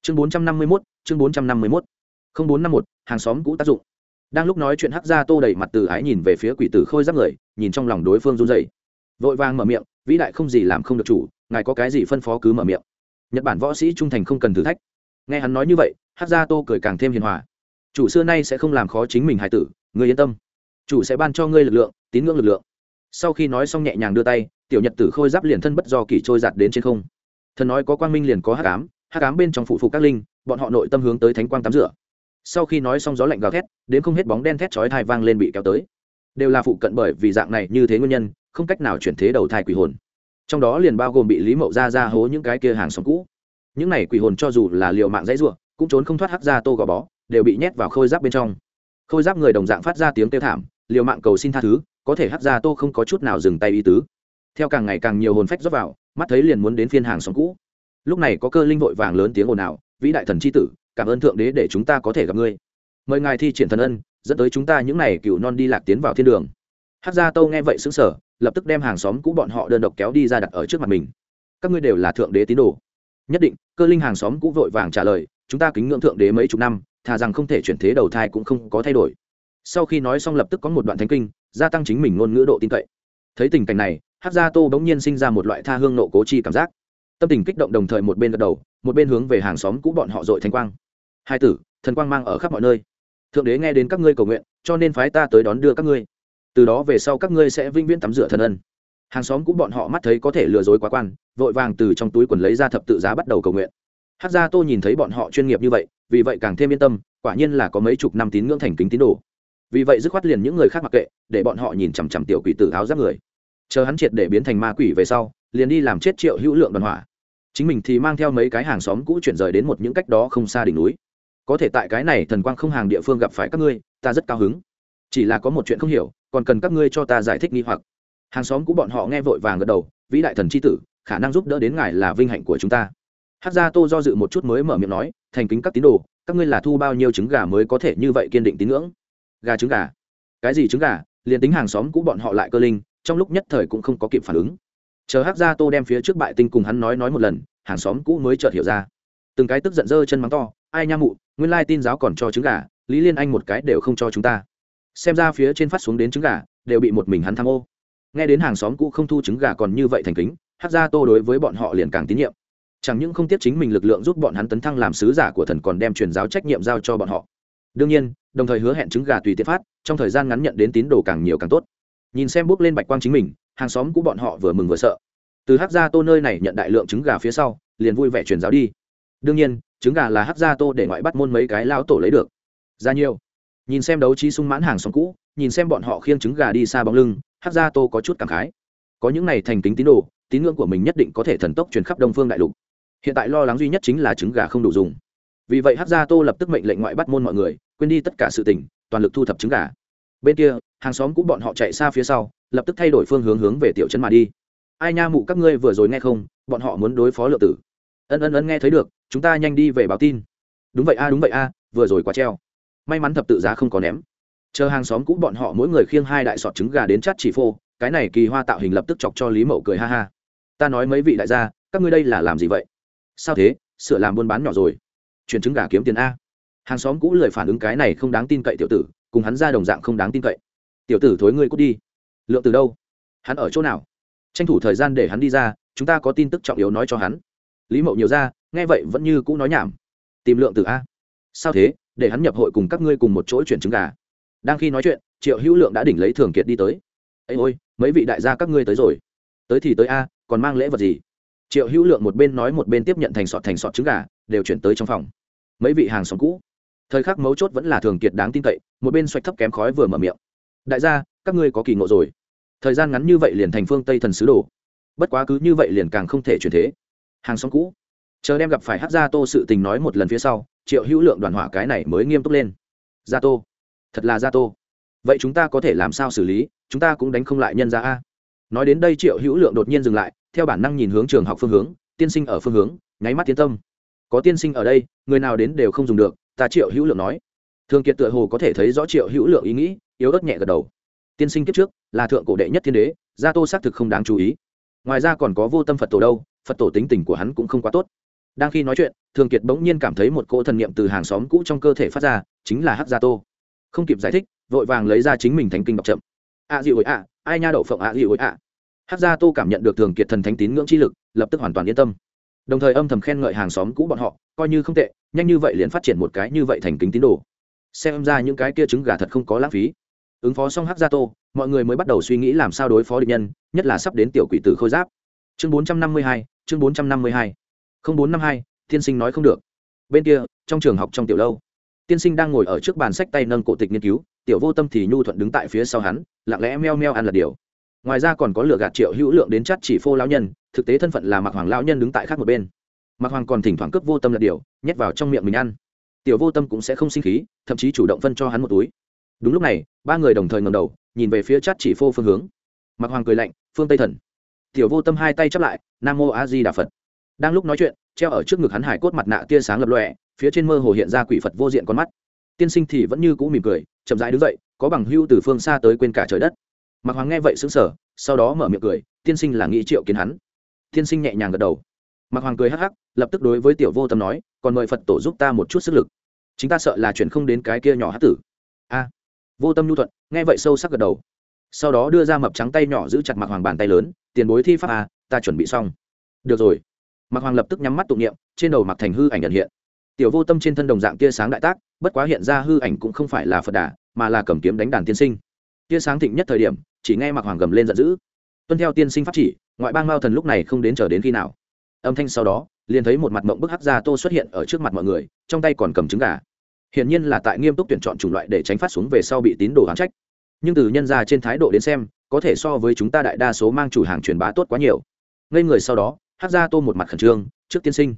Chương bốn trăm năm mươi mốt, chương bốn trăm năm mươi mốt. Không bốn năm một, hàng xóm cũ tác dụng. Đang lúc nói chuyện, hắc gia tô đầy mặt từ ái nhìn về phía quỷ tử khôi giáp người, nhìn trong lòng đối phương run dậy vội vàng mở miệng vĩ đại không gì làm không được chủ, ngài có cái gì phân phó cứ mở miệng. Nhật bản võ sĩ trung thành không cần thử thách. Nghe hắn nói như vậy, hát ra tô cười càng thêm hiền hòa. Chủ xưa nay sẽ không làm khó chính mình hải tử người yên tâm. Chủ sẽ ban cho ngươi lực lượng, tín ngưỡng lực lượng. Sau khi nói xong nhẹ nhàng đưa tay, tiểu nhật tử khôi giáp liền thân bất do kỳ trôi giạt đến trên không. Thần nói có quang minh liền có hắc ám hắc ám bên trong phụ phục các linh, bọn họ nội tâm hướng tới thánh quang tắm rửa. Sau khi nói xong gió lạnh gào thét, đến không hết bóng đen thét chói thai vang lên bị kéo tới. Đều là phụ cận bởi vì dạng này như thế nguyên nhân không cách nào chuyển thế đầu thai quỷ hồn. Trong đó liền bao gồm bị lý mậu ra ra hố những cái kia hàng xóm cũ. Những này quỷ hồn cho dù là liều mạng dãy ruộng cũng trốn không thoát hắc ra tô gò bó, đều bị nhét vào khôi giáp bên trong. Khôi giáp người đồng dạng phát ra tiếng kêu thảm, liều mạng cầu xin tha thứ, có thể hắc ra tô không có chút nào dừng tay ý tứ. Theo càng ngày càng nhiều hồn phách rớt vào, mắt thấy liền muốn đến phiên hàng xóm cũ. Lúc này có cơ linh vội vàng lớn tiếng ồn ào, vĩ đại thần c h i tử, cảm ơn thượng đế để chúng ta có thể gặp ngươi. Mời ngài thi triển thần ân, dẫn tới chúng ta những n à y cựu non đi lạc tiến vào thiên đường. Hát gia tâu nghe vậy xứng sở lập tức đem hàng xóm cũ bọn họ đơn độc kéo đi ra đặt ở trước mặt mình. Các ngươi đều là thượng đế tín đồ. Nhất định, cơ linh hàng xóm cũ vội vàng trả lời, chúng ta kính ngưỡng thượng đế mấy chục năm, thà rằng không thể chuyển thế đầu thai cũng không có thay đổi. Sau khi nói xong lập tức có một đoạn thánh kinh, gia tăng chính mình ngôn ngữ độ tin cậy. Thấy tình cảnh này hát gia tô bỗng nhiên sinh ra một loại tha hương nộ cố chi cảm giác. Tâm tình kích động đồng thời một bên gật đầu, một bên hướng về hàng xóm cũ bọn họ dội thanh quang. Hai tử, thần quang mang ở khắp mọi nơi. Thượng đế nghe đến các ngươi cầu nguyện, cho nên phái ta tới đón đưa các ngươi từ đó về sau các ngươi sẽ vinh viễn tắm rửa thần ân. Hàng xóm cũ bọn họ mắt thấy có thể lừa dối quá quan, vội vàng từ trong túi quần lấy ra thập tự giá bắt đầu cầu nguyện. Hát ra tô nhìn thấy bọn họ chuyên nghiệp như vậy, vì vậy càng thêm yên tâm, quả nhiên là có mấy chục năm tín ngưỡng thành kính tín đồ. Vì vậy dứt khoát liền những người khác mặc kệ, để bọn họ nhìn chằm chằm tiểu quỷ tử áo giáp người. Chờ hắn triệt để biến thành ma quỷ về sau, liền đi làm chết triệu hữu lượng đoàn hỏa. Chính mình thì mang theo mấy cái hàng xóm cũ chuyển rời đến một những cách đó không xa đỉnh núi. Có thể tại cái này thần quang không hàng địa phương gặp phải các ngươi, ta rất cao hứng chỉ là có một chuyện không hiểu, còn cần các ngươi cho ta giải thích nghi hoặc. Hàng xóm cũ bọn họ nghe vội vàng gật đầu, vĩ đại thần c h i tử, khả năng giúp đỡ đến ngài là vinh hạnh của chúng ta. Hát gia tô do dự một chút mới mở miệng nói, thành kính các tín đồ, các ngươi là thu bao nhiêu trứng gà mới có thể như vậy kiên định tín ngưỡng? Gà trứng gà. Cái gì trứng gà? Liền tính hàng xóm cũ bọn họ lại cơ linh, trong lúc nhất thời cũng không có kịp phản ứng. Chờ hát gia tô đem phía trước bại tinh cùng hắn nói nói một lần, hàng xóm cũ mới chợt hiểu ra. Từng cái tức giận dơ chân mắng to, ai nha mụ, nguyên lai tin giáo còn cho trứng gà, lý liên anh một cái đều không cho chúng ta xem ra phía trên phát xuống đến trứng gà, đều bị một mình hắn tham ô. Nghe đến hàng xóm cũ không thu trứng gà còn như vậy thành kính hát gia tô đối với bọn họ liền càng tín nhiệm. Chẳng những không tiếp chính mình lực lượng giúp bọn hắn tấn thăng làm sứ giả của thần còn đem truyền giáo trách nhiệm giao cho bọn họ. Đương nhiên, đồng thời hứa hẹn trứng gà tùy tiện phát, trong thời gian ngắn nhận đến tín đồ càng nhiều càng tốt. Nhìn xem bước lên bạch quang chính mình, hàng xóm cũ bọn họ vừa mừng vừa sợ. Từ hát gia tô nơi này nhận đại lượng trứng gà phía sau, liền vui vẻ truyền giáo đi. Đương nhiên, trứng gà là hát gia tô để ngoại bắt môn mấy cái lao tổ lấy được. Ra nhiều nhìn xem đấu trí sung mãn hàng xóm cũ, nhìn xem bọn họ khiêng trứng gà đi xa bóng lưng, hát ra tô có chút cảm khái. Có những này thành kính tín đồ, tín ngưỡng của mình nhất định có thể thần tốc truyền khắp đông phương đại lục. Hiện tại lo lắng duy nhất chính là trứng gà không đủ dùng. Vì vậy hát ra tô lập tức mệnh lệnh ngoại bắt môn mọi người, quên đi tất cả sự tình, toàn lực thu thập trứng gà. Bên kia, hàng xóm cũ bọn họ chạy xa phía sau, lập tức thay đổi phương hướng hướng về tiểu trấn mà đi. Ai nha mụ, các ngươi vừa rồi nghe không? Bọn họ muốn đối phó lượng tử. Ân ân ân, nghe thấy được, chúng ta nhanh đi về báo tin. Đúng vậy a, đúng vậy a, vừa rồi quá treo may mắn thập tự giá không có ném. Chờ hàng xóm cũ bọn họ mỗi người khiêng hai đại sọt trứng gà đến chát chỉ phô, cái này kỳ hoa tạo hình lập tức chọc cho lý mậu cười ha ha. Ta nói mấy vị đại gia, các ngươi đây là làm gì vậy? Sao thế? Sửa làm buôn bán nhỏ rồi. Chuyển trứng gà kiếm tiền a. Hàng xóm cũ lời phản ứng cái này không đáng tin cậy tiểu tử, cùng hắn ra đồng dạng không đáng tin cậy. Tiểu tử thối ngươi cút đi. Lượng từ đâu? Hắn ở chỗ nào? Tranh thủ thời gian để hắn đi ra, chúng ta có tin tức trọng yếu nói cho hắn. Lý mậu nhiều ra, nghe vậy vẫn như cũ nói nhảm. Tìm lượng từ a. Sao thế? Để hắn nhập hội cùng các ngươi cùng một chỗ chuyển trứng gà. Đang khi nói chuyện, triệu hữu lượng đã đỉnh lấy thường kiệt đi tới. Ấy ôi, mấy vị đại gia các ngươi tới rồi. Tới thì tới a, còn mang lễ vật gì? Triệu hữu lượng một bên nói một bên tiếp nhận thành sọt thành sọt trứng gà, đều chuyển tới trong phòng. Mấy vị hàng xóm cũ. Thời khắc mấu chốt vẫn là thường kiệt đáng tin cậy, một bên xoạch thấp kém khói vừa mở miệng. Đại gia, các ngươi có kỳ ngộ rồi. Thời gian ngắn như vậy liền thành phương tây thần sứ đồ. Bất quá cứ như vậy liền càng không thể chuyển thế. Hàng xóm cũ. Chờ đem gặp phải hát gia tô sự tình nói một lần phía sau triệu hữu lượng đoàn hỏa cái này mới nghiêm túc lên. Gia tô. Thật là gia tô. Vậy chúng ta có thể làm sao xử lý? Chúng ta cũng đánh không lại nhân ra a. Nói đến đây triệu hữu lượng đột nhiên dừng lại, theo bản năng nhìn hướng trường học phương hướng, tiên sinh ở phương hướng, nháy mắt tiến tâm. Có tiên sinh ở đây, người nào đến đều không dùng được, ta triệu hữu lượng nói. Thường kiệt tựa hồ có thể thấy rõ triệu hữu lượng ý nghĩ, yếu ớt nhẹ gật đầu. Tiên sinh kiếp trước, là thượng cổ đệ nhất thiên đế, gia tô xác thực không đáng chú ý. Ngoài ra còn có vô tâm phật tổ đâu, phật tổ tính tình của hắn cũng không quá tốt đang khi nói chuyện thường kiệt bỗng nhiên cảm thấy một cỗ thần niệm từ hàng xóm cũ trong cơ thể phát ra chính là hát gia tô. Không kịp giải thích vội vàng lấy ra chính mình thánh kinh đọc chậm. Ạ dị ối ạ ai nha đậu phộng ạ dị ối ạ? Hát gia tô cảm nhận được thường kiệt thần thánh tín ngưỡng chi lực lập tức hoàn toàn yên tâm. Đồng thời âm thầm khen ngợi hàng xóm cũ bọn họ coi như không tệ nhanh như vậy liền phát triển một cái như vậy thành kính tín đồ. Xem ra những cái kia trứng gà thật không có lãng phí. Ứng phó xong hát gia tô mọi người mới bắt đầu suy nghĩ làm sao đối phó địch nhân nhất là sắp đến tiểu quỷ tử khôi giáp. Chương 452, chương 452 không bốn năm hai, tiên sinh nói không được. Bên kia, trong trường học trong tiểu lâu, tiên sinh đang ngồi ở trước bàn sách tay nâng cổ tịch nghiên cứu, tiểu vô tâm thì nhu thuận đứng tại phía sau hắn, lặng lẽ meo meo ăn lật điều. Ngoài ra còn có lựa gạt triệu hữu lượng đến chắt chỉ phô lão nhân, thực tế thân phận là mặc hoàng lão nhân đứng tại khác một bên. Mặc hoàng còn thỉnh thoảng cướp vô tâm lật điều, nhét vào trong miệng mình ăn. Tiểu vô tâm cũng sẽ không sinh khí, thậm chí chủ động phân cho hắn một túi. Đúng lúc này, ba người đồng thời ngầm đầu, nhìn về phía chắt chỉ phô phương hướng. Mặc hoàng cười lạnh, phương tây thần. Tiểu vô tâm hai tay chắp lại, nam mô a di đà phật đang lúc nói chuyện, treo ở trước ngực hắn hải cốt mặt nạ tia sáng lập lọe phía trên mơ hồ hiện ra quỷ phật vô diện con mắt. Tiên sinh thì vẫn như cũ mỉm cười, chậm rãi đứng dậy, có bằng hưu từ phương xa tới quên cả trời đất. Mặc hoàng nghe vậy xứng sở sau đó mở miệng cười, tiên sinh là nghĩ triệu kiến hắn. Tiên sinh nhẹ nhàng gật đầu. Mặc hoàng cười hắc hắc, lập tức đối với tiểu vô tâm nói, còn mời phật tổ giúp ta một chút sức lực. Chính ta sợ là chuyển không đến cái kia nhỏ hát tử. A. À, vô tâm nhu thuận, nghe vậy sâu sắc gật đầu. Sau đó đưa ra mập trắng tay nhỏ giữ chặt mặc hoàng bàn tay lớn, tiền bối thi pháp a ta chuẩn bị xong. Được rồi. Mạc hoàng lập tức nhắm mắt tụng niệm, trên đầu mặc thành hư ảnh nhận hiện. Tiểu vô tâm trên thân đồng dạng tia sáng đại tác, bất quá hiện ra hư ảnh cũng không phải là phật đà, mà là cầm kiếm đánh đàn tiên sinh. Tia sáng thịnh nhất thời điểm, chỉ nghe Mạc hoàng gầm lên giận dữ. Tuân theo tiên sinh pháp chỉ, ngoại bang mao thần lúc này không đến chờ đến khi nào. Âm thanh sau đó, liền thấy một mặt mộng bức hắc gia tô xuất hiện ở trước mặt mọi người, trong tay còn cầm trứng gà. Hiển nhiên là tại nghiêm túc tuyển chọn chủng loại để tránh phát xuống về sau bị tín đồ hoán trách. Nhưng từ nhân ra trên thái độ đến xem, có thể so với chúng ta đại đa số mang chủ hàng truyền bá tốt quá nhiều. Ngây người sau đó hát ra tô một mặt khẩn trương, trước tiên sinh,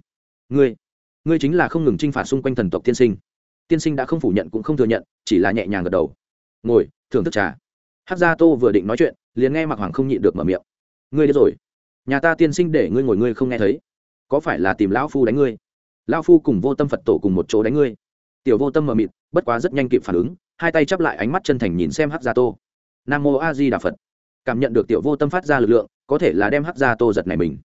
ngươi ngươi chính là không ngừng t r i n h phạt xung quanh thần tộc tiên sinh. Tiên sinh đã không phủ nhận cũng không thừa nhận, chỉ là nhẹ nhàng gật đầu. Ngồi, thưởng thức trà. Hát ra tô vừa định nói chuyện, liền nghe mặc hoàng không nhịn được mở miệng. Ngươi đi rồi. Nhà ta tiên sinh để ngươi ngồi ngươi không nghe thấy. Có phải là tìm lão phu đánh ngươi? Lão phu cùng vô tâm phật tổ cùng một chỗ đánh ngươi. Tiểu vô tâm mờ mịt bất quá rất nhanh kịp phản ứng, hai tay chắp lại ánh mắt chân thành nhìn xem hát gia tô. Nam mô a di đà phật. Cảm nhận được tiểu vô tâm phát ra lực lượng, có thể là đem hát gia tô giật này mình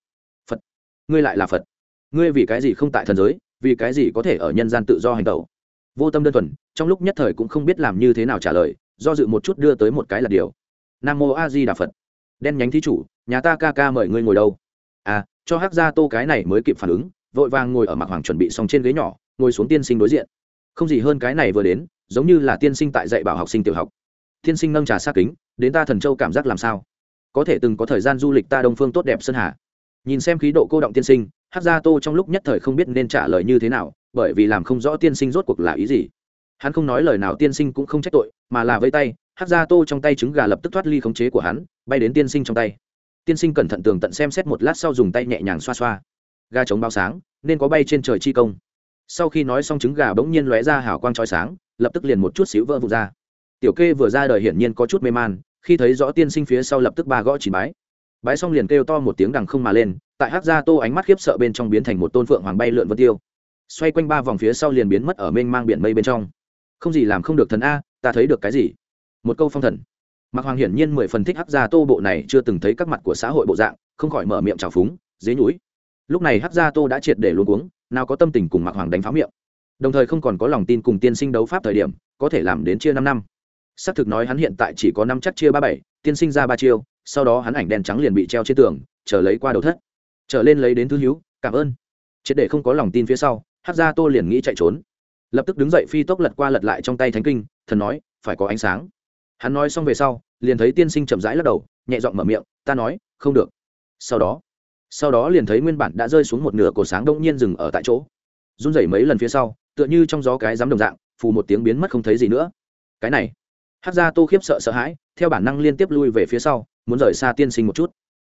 ngươi lại là phật. Ngươi vì cái gì không tại thần giới, vì cái gì có thể ở nhân gian tự do hành tẩu? Vô tâm đơn thuần, trong lúc nhất thời cũng không biết làm như thế nào trả lời, do dự một chút đưa tới một cái là điều. Nam mô a di đà phật. Đen nhánh thí chủ, nhà ta ca ca mời ngươi ngồi đâu? À cho hắc gia tô cái này mới kịp phản ứng, vội vàng ngồi ở mặt hoàng chuẩn bị xong trên ghế nhỏ, ngồi xuống tiên sinh đối diện. Không gì hơn cái này vừa đến, giống như là tiên sinh tại dạy bảo học sinh tiểu học. Tiên sinh nâng trà xa kính, đến ta thần châu cảm giác làm sao? Có thể từng có thời gian du lịch ta đông phương tốt đẹp sơn hà nhìn xem khí độ cô động tiên sinh hát gia tô trong lúc nhất thời không biết nên trả lời như thế nào, bởi vì làm không rõ tiên sinh rốt cuộc là ý gì. Hắn không nói lời nào tiên sinh cũng không trách tội, mà là vây tay hát gia tô trong tay trứng gà lập tức thoát ly khống chế của hắn, bay đến tiên sinh trong tay. Tiên sinh cẩn thận tường tận xem xét một lát sau dùng tay nhẹ nhàng xoa xoa. Gà chống bao sáng, nên có bay trên trời chi công. Sau khi nói xong trứng gà bỗng nhiên lóe ra hào quang trói sáng, lập tức liền một chút xíu vỡ vụt ra. Tiểu kê vừa ra đời hiển nhiên có chút mê man, khi thấy rõ tiên sinh phía sau lập tức ba gõ chỉ bái bái xong liền kêu to một tiếng đằng không mà lên, tại hát gia tô ánh mắt khiếp sợ bên trong biến thành một tôn phượng hoàng bay lượn vân tiêu. Xoay quanh ba vòng phía sau liền biến mất ở mênh mang biển mây bên trong. Không gì làm không được thần a, ta thấy được cái gì? Một câu phong thần. Mặc hoàng hiển nhiên mười phần thích hát gia tô bộ này, chưa từng thấy các mặt của xã hội bộ dạng, không khỏi mở miệng trào phúng, dế nhúi lúc này hát gia tô đã triệt để luôn uống nào có tâm tình cùng mặc hoàng đánh pháo miệng. Đồng thời không còn có lòng tin cùng tiên sinh đấu pháp thời điểm, có thể làm đến chia năm năm. Xác thực nói hắn hiện tại chỉ có năm chắc chia ba bảy, tiên sinh ra ba chiêu sau đó hắn ảnh đen trắng liền bị treo trên tường, chờ lấy qua đầu thất. Trở lên lấy đến thứ hữu, cảm ơn. Triệt để không có lòng tin phía sau hát ra tô liền nghĩ chạy trốn. Lập tức đứng dậy phi tốc lật qua lật lại trong tay thánh kinh, thần nói, phải có ánh sáng. Hắn nói xong về sau, liền thấy tiên sinh chậm rãi lắc đầu, nhẹ giọng mở miệng, ta nói, không được. Sau đó sau đó liền thấy nguyên bản đã rơi xuống một nửa cổ sáng đông nhiên dừng ở tại chỗ. Run rẩy mấy lần phía sau, tựa như trong gió cái dám đồng dạng, phù một tiếng biến mất không thấy gì nữa. Cái này hát ra tô khiếp sợ sợ hãi, theo bản năng liên tiếp lui về phía sau muốn rời xa tiên sinh một chút.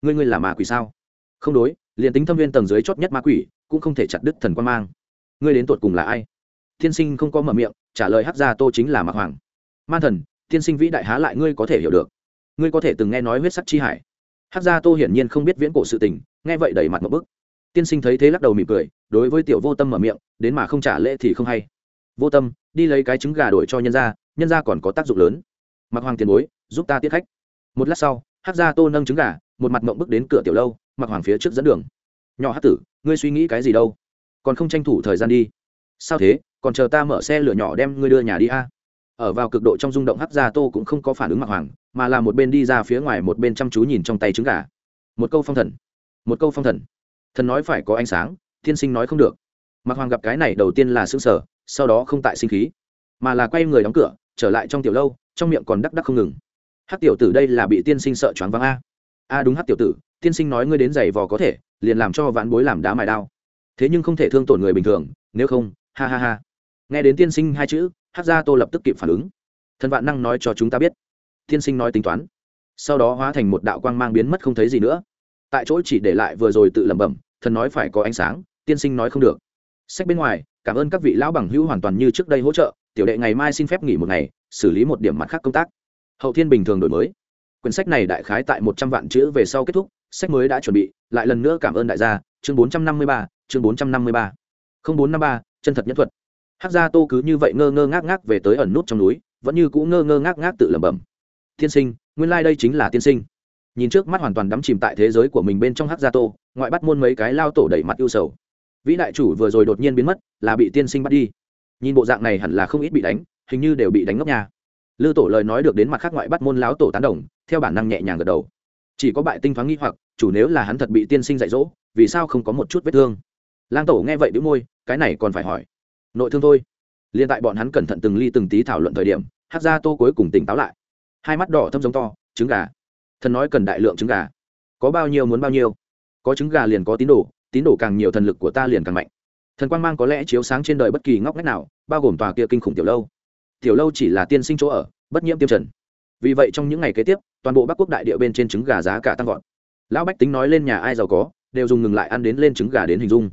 Ngươi ngươi là ma quỷ sao? Không đối, liền tính thâm viên tầng dưới chót nhất ma quỷ, cũng không thể chặt đứt thần quan mang. Ngươi đến tột cùng là ai? Tiên sinh không có mở miệng, trả lời hát ra tô chính là mạc hoàng. Man thần, tiên sinh vĩ đại há lại ngươi có thể hiểu được? Ngươi có thể từng nghe nói huyết sắc chi hải. Hát ra tô hiển nhiên không biết viễn cổ sự tình, nghe vậy đẩy mặt một bức tiên sinh thấy thế lắc đầu mỉm cười, đối với tiểu vô tâm mở miệng, đến mà không trả lễ thì không hay. Vô tâm, đi lấy cái trứng gà đổi cho nhân gia nhân gia còn có tác dụng lớn. Mặc hoàng tiền bối, giúp ta tiết khách. Một lát sau hát ra tô nâng trứng gà, một mặt mộng bước đến cửa tiểu lâu, mặc hoàng phía trước dẫn đường. Nhỏ hát tử, ngươi suy nghĩ cái gì đâu? Còn không tranh thủ thời gian đi. Sao thế? Còn chờ ta mở xe lửa nhỏ đem ngươi đưa nhà đi a? Ở vào cực độ trong rung động hắc gia tô cũng không có phản ứng mặc hoàng, mà là một bên đi ra phía ngoài một bên chăm chú nhìn trong tay trứng gà. Một câu phong thần, một câu phong thần. Thần nói phải có ánh sáng thiên sinh nói không được. Mặc hoàng gặp cái này đầu tiên là xương sở sau đó không tại sinh khí, mà là quay người đóng cửa, trở lại trong tiểu lâu, trong miệng còn đắc đắc không ngừng hát tiểu tử đây là bị tiên sinh sợ choáng váng a. A, đúng hát tiểu tử, tiên sinh nói ngươi đến giày vò có thể, liền làm cho vãn bối làm đá mài đao. Thế nhưng không thể thương tổn người bình thường, nếu không, ha ha ha. Nghe đến tiên sinh hai chữ, hát gia tô lập tức kịp phản ứng. Thần vạn năng nói cho chúng ta biết. Tiên sinh nói tính toán. Sau đó hóa thành một đạo quang mang biến mất không thấy gì nữa. Tại chỗ chỉ để lại vừa rồi tự lẩm bẩm, thần nói phải có ánh sáng, tiên sinh nói không được. Sách bên ngoài, cảm ơn các vị lão bằng hữu hoàn toàn như trước đây hỗ trợ, tiểu đệ ngày mai xin phép nghỉ một ngày, xử lý một điểm mặt khác công tác hậu thiên bình thường đổi mới. Quyển sách này đại khái tại một trăm vạn chữ về sau kết thúc, sách mới đã chuẩn bị, lại lần nữa cảm ơn đại gia. Chương bốn trăm năm mươi ba, chương bốn trăm năm mươi ba. Không bốn năm ba, chân thật nhất thuật. Hát gia tô cứ như vậy ngơ ngơ ngác ngác về tới ẩn nút trong núi, vẫn như cũ ngơ ngơ ngác ngác tự lẩm bẩm. Tiên sinh, nguyên lai、like、đây chính là tiên sinh. Nhìn trước mắt hoàn toàn đắm chìm tại thế giới của mình bên trong hát gia tô, ngoại bắt môn mấy cái lao tổ đẩy mặt ưu sầu. Vĩ đại chủ vừa rồi đột nhiên biến mất, là bị tiên sinh bắt đi. Nhìn bộ dạng này hẳn là không ít bị đánh, hình như đều bị đánh ngốc nhà lư tổ lời nói được đến mặt khác ngoại bắt môn láo tổ tán đồng, theo bản năng nhẹ nhàng gật đầu. Chỉ có bại tinh thoáng nghi hoặc, chủ nếu là hắn thật bị tiên sinh dạy dỗ, vì sao không có một chút vết thương? Lang tổ nghe vậy đĩu môi, cái này còn phải hỏi. Nội thương thôi. Liên tại bọn hắn cẩn thận từng ly từng tí thảo luận thời điểm hát ra tô cuối cùng tỉnh táo lại. Hai mắt đỏ thâm giống to, trứng gà. Thần nói cần đại lượng trứng gà. Có bao nhiêu muốn bao nhiêu. Có trứng gà liền có tín đồ tín đồ càng nhiều thần lực của ta liền càng mạnh. Thần quang mang có lẽ chiếu sáng trên đời bất kỳ ngóc ngách nào, bao gồm tòa kia kinh khủng tiểu lâu tiểu lâu chỉ là tiên sinh chỗ ở, bất nhiễm tiêm trần. Vì vậy trong những ngày kế tiếp, toàn bộ bắc quốc đại địa bên trên trứng gà giá cả tăng vọt. Lão bách tính nói lên nhà ai giàu có, đều dùng ngừng lại ăn đến lên trứng gà đến hình dung.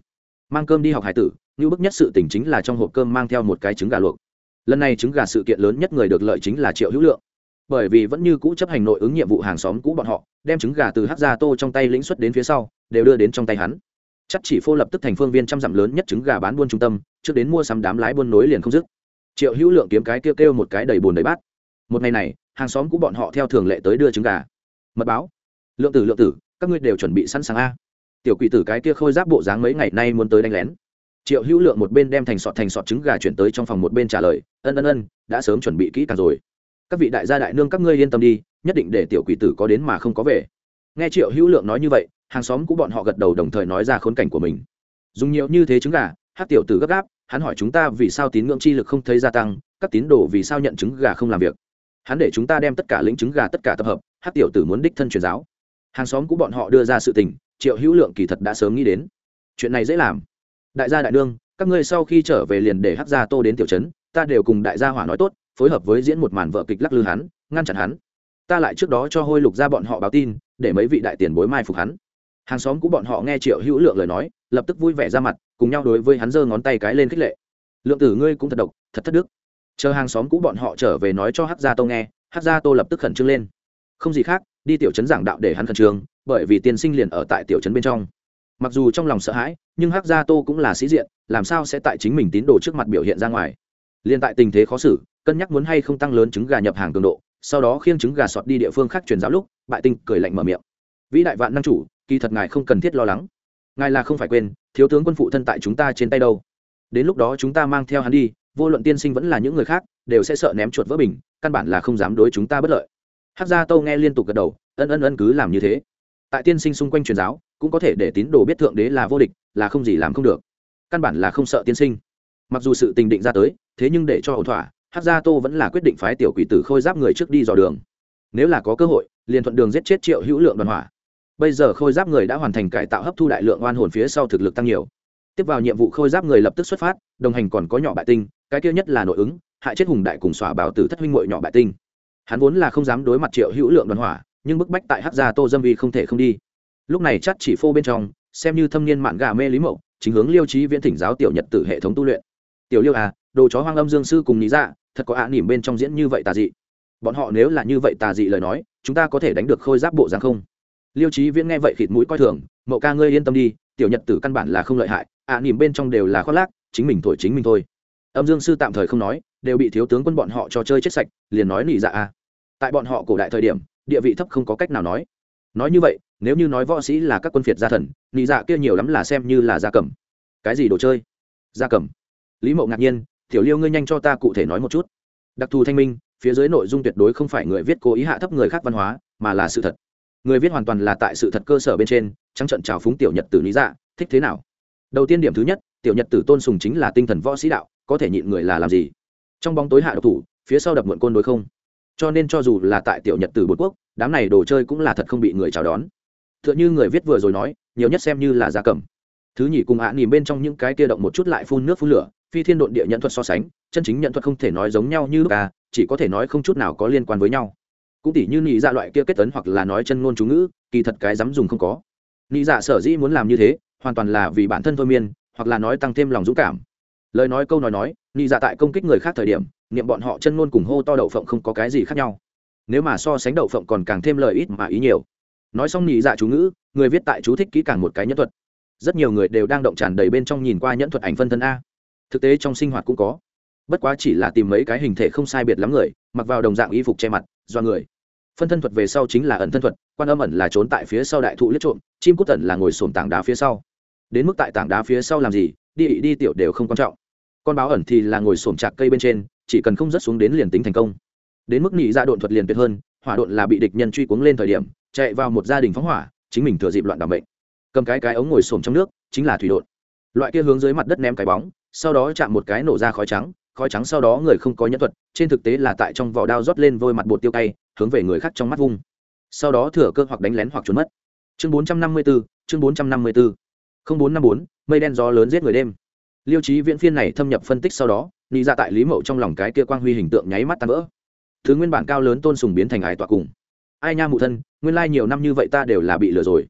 Mang cơm đi học hải tử, như bức nhất sự tỉnh chính là trong hộp cơm mang theo một cái trứng gà luộc. Lần này trứng gà sự kiện lớn nhất người được lợi chính là triệu hữu lượng. Bởi vì vẫn như cũ chấp hành nội ứng nhiệm vụ hàng xóm cũ bọn họ, đem trứng gà từ hát gia tô trong tay lĩnh xuất đến phía sau, đều đưa đến trong tay hắn. Chắc chỉ phô lập tức thành phương viên trăm dặm lớn nhất trứng gà bán buôn trung tâm, trước đến mua sắm đám lái buôn nối liền không dứt triệu hữu lượng kiếm cái kêu kêu một cái đầy bùn đầy bát. Một ngày này, hàng xóm của bọn họ theo thường lệ tới đưa trứng gà. Mật báo. Lượng tử lượng tử, các ngươi đều chuẩn bị sẵn sàng a. Tiểu quỷ tử cái kia khôi giáp bộ dáng mấy ngày nay muốn tới đánh lén. Triệu hữu lượng một bên đem thành sọt thành sọt trứng gà chuyển tới trong phòng một bên trả lời, ân ân ân, đã sớm chuẩn bị kỹ càng rồi. Các vị đại gia đại nương các ngươi yên tâm đi, nhất định để tiểu quỷ tử có đến mà không có về. Nghe triệu hữu lượng nói như vậy, hàng xóm của bọn họ gật đầu đồng thời nói ra khốn cảnh của mình. Dùng nhiều như thế trứng gà, hát tiểu tử gấp gáp hắn hỏi chúng ta vì sao tín ngưỡng chi lực không thấy gia tăng, các tín đồ vì sao nhận chứng gà không làm việc? Hắn để chúng ta đem tất cả lĩnh chứng gà tất cả tập hợp, hát tiểu tử muốn đích thân truyền giáo. Hàng xóm của bọn họ đưa ra sự tình, triệu hữu lượng kỳ thật đã sớm nghĩ đến. Chuyện này dễ làm. Đại gia đại đương các ngươi sau khi trở về liền để hát gia tô đến tiểu trấn, ta đều cùng đại gia hỏa nói tốt, phối hợp với diễn một màn vợ kịch lắc lư hắn, ngăn chặn hắn. Ta lại trước đó cho hôi lục ra bọn họ báo tin, để mấy vị đại tiền bối mai phục hắn hàng xóm của bọn họ nghe triệu hữu lượng lời nói, lập tức vui vẻ ra mặt, cùng nhau đối với hắn giơ ngón tay cái lên khích lệ. Lượng tử ngươi cũng thật độc, thật thất đức. Chờ hàng xóm cũ bọn họ trở về nói cho hát gia tô nghe hát gia tô lập tức khẩn trương lên. Không gì khác, đi tiểu trấn giảng đạo để hắn khẩn trương, bởi vì tiên sinh liền ở tại tiểu trấn bên trong. Mặc dù trong lòng sợ hãi, nhưng hát gia tô cũng là sĩ diện, làm sao sẽ tại chính mình tín đồ trước mặt biểu hiện ra ngoài? Liền tại tình thế khó xử, cân nhắc muốn hay không tăng lớn trứng gà nhập hàng cường độ, sau đó khiêng trứng gà sọt đi địa phương khác truyền giáo lúc, bại tinh cười lạnh mở miệng. Vĩ đại vạn năng chủ kỳ thật ngài không cần thiết lo lắng. Ngài là không phải quên, thiếu tướng quân phụ thân tại chúng ta trên tay đâu. Đến lúc đó chúng ta mang theo hắn đi, vô luận tiên sinh vẫn là những người khác, đều sẽ sợ ném chuột vỡ bình, căn bản là không dám đối chúng ta bất lợi. Hát gia tâu nghe liên tục gật đầu, ân ân ân cứ làm như thế. Tại tiên sinh xung quanh truyền giáo, cũng có thể để tín đồ biết thượng đế là vô địch, là không gì làm không được. Căn bản là không sợ tiên sinh. Mặc dù sự tình định ra tới, thế nhưng để cho ổn thỏa hát gia tô vẫn là quyết định phái tiểu quỷ tử khôi giáp người trước đi dò đường. Nếu là có cơ hội, liền thuận đường giết chết triệu hữu lượng đoàn hỏa bây giờ khôi giáp người đã hoàn thành cải tạo hấp thu đại lượng oan hồn phía sau thực lực tăng nhiều. Tiếp vào nhiệm vụ khôi giáp người lập tức xuất phát, đồng hành còn có nhỏ bại tinh, cái kia nhất là nội ứng, hại chết hùng đại cùng xỏa bảo tử thất huynh ngội nhỏ bại tinh. Hắn vốn là không dám đối mặt triệu hữu lượng đoàn hỏa, nhưng bức bách tại hát gia tô dâm vi không thể không đi. Lúc này chắc chỉ phô bên trong, xem như thâm niên mạn gà mê lý mậu, chính hướng liêu trí viễn thỉnh giáo tiểu nhật tử hệ thống tu luyện. Tiểu liêu à đồ chó hoang âm dương sư cùng lý dạ thật có ạ à nỉm bên trong diễn như vậy tà dị. Bọn họ nếu là như vậy tà dị lời nói, chúng ta có thể đánh được khôi giáp bộ dáng không? Liêu trí viễn nghe vậy khịt mũi coi thường, mậu ca ngươi yên tâm đi, tiểu nhật tử căn bản là không lợi hại, ạ à nỉm bên trong đều là khoác lác, chính mình thổi chính mình thôi. Âm dương sư tạm thời không nói, đều bị thiếu tướng quân bọn họ cho chơi chết sạch, liền nói nỉ dạ a tại bọn họ cổ đại thời điểm, địa vị thấp không có cách nào nói. Nói như vậy, nếu như nói võ sĩ là các quân phiệt gia thần, nỉ dạ kia nhiều lắm là xem như là gia cầm. Cái gì đồ chơi? Gia cầm. Lý mậu ngạc nhiên, tiểu liêu ngươi nhanh cho ta cụ thể nói một chút. Đặc thù thanh minh, phía dưới nội dung tuyệt đối không phải người viết cố ý hạ thấp người khác văn hóa, mà là sự thật người viết hoàn toàn là tại sự thật cơ sở bên trên trắng trận trào phúng tiểu nhật tử lý dạ thích thế nào? Đầu tiên điểm thứ nhất tiểu nhật tử tôn sùng chính là tinh thần võ sĩ đạo có thể nhịn người là làm gì? Trong bóng tối hạ độc thủ phía sau đập muộn côn đối không. Cho nên cho dù là tại tiểu nhật tử bột quốc đám này đồ chơi cũng là thật không bị người chào đón. T h ư ợ n h ư người viết vừa rồi nói nhiều nhất xem như là gia cầm. Thứ nhì cùng hạ à, bên trong những cái kia động một chút lại phun nước phun lửa phi thiên độn địa nhận thuật so sánh chân chính nhận thuật không thể nói giống nhau như lúc à chỉ có thể nói không chút nào có liên quan với nhau cũng tỉ như nị dạ loại kia kết tấn hoặc là nói chân ngôn chú ngữ, kỳ thật cái dám dùng không có. Nị dạ sở dĩ muốn làm như thế, hoàn toàn là vì bản thân thôi miên, hoặc là nói tăng thêm lòng dũng cảm. Lời nói câu nói nói, nị dạ tại công kích người khác thời điểm, niệm bọn họ chân ngôn cùng hô to đậu phộng không có cái gì khác nhau. Nếu mà so sánh đậu phộng còn càng thêm lời ít mà ý nhiều. Nói xong nhị dạ chú ngữ, người viết tại chú thích kỹ càng một cái nhẫn thuật. Rất nhiều người đều đang động tràn đầy bên trong nhìn qua nhẫn thuật ảnh phân thân a. Thực tế trong sinh hoạt cũng có. Bất quá chỉ là tìm mấy cái hình thể không sai biệt lắm người, mặc vào đồng dạng y phục che mặt do người phân thân thuật về sau chính là ẩn thân thuật, quan âm ẩn là trốn tại phía sau đại thụ liếc trộm, chim cút ẩn là ngồi sồn tảng đá phía sau. Đến mức tại tảng đá phía sau làm gì, đi ị đi tiểu đều không quan trọng. Con báo ẩn thì là ngồi sồn chạc cây bên trên, chỉ cần không rớt xuống đến liền tính thành công. Đến mức nhị ra độn thuật liền tuyệt hơn, hỏa độn là bị địch nhân truy cuống lên thời điểm, chạy vào một gia đình phóng hỏa, chính mình thừa dịp loạn đảm bệnh cầm cái cái ống ngồi sồn trong nước, chính là thủy độn. Loại kia hướng dưới mặt đất ném cái bóng, sau đó chạm một cái nổ ra khói trắng khói trắng sau đó người không có nhân thuật, trên thực tế là tại trong vỏ đao rót lên vôi mặt bột tiêu cay hướng về người khác trong mắt vung. Sau đó thừa cơ hoặc đánh lén hoặc trốn mất. Chương bốn trăm năm mươi 454, chương bốn trăm năm mươi 454. bốn năm bốn mây đen gió lớn giết người đêm. Liêu trí viễn phiên này thâm nhập phân tích sau đó nghĩ ra dạ tại lý mậu trong lòng cái kia quang huy hình tượng nháy mắt tan vỡ. Thứ nguyên bản cao lớn tôn sùng biến thành ải tọa cùng. Ai nha mụ thân nguyên lai nhiều năm như vậy ta đều là bị lừa rồi.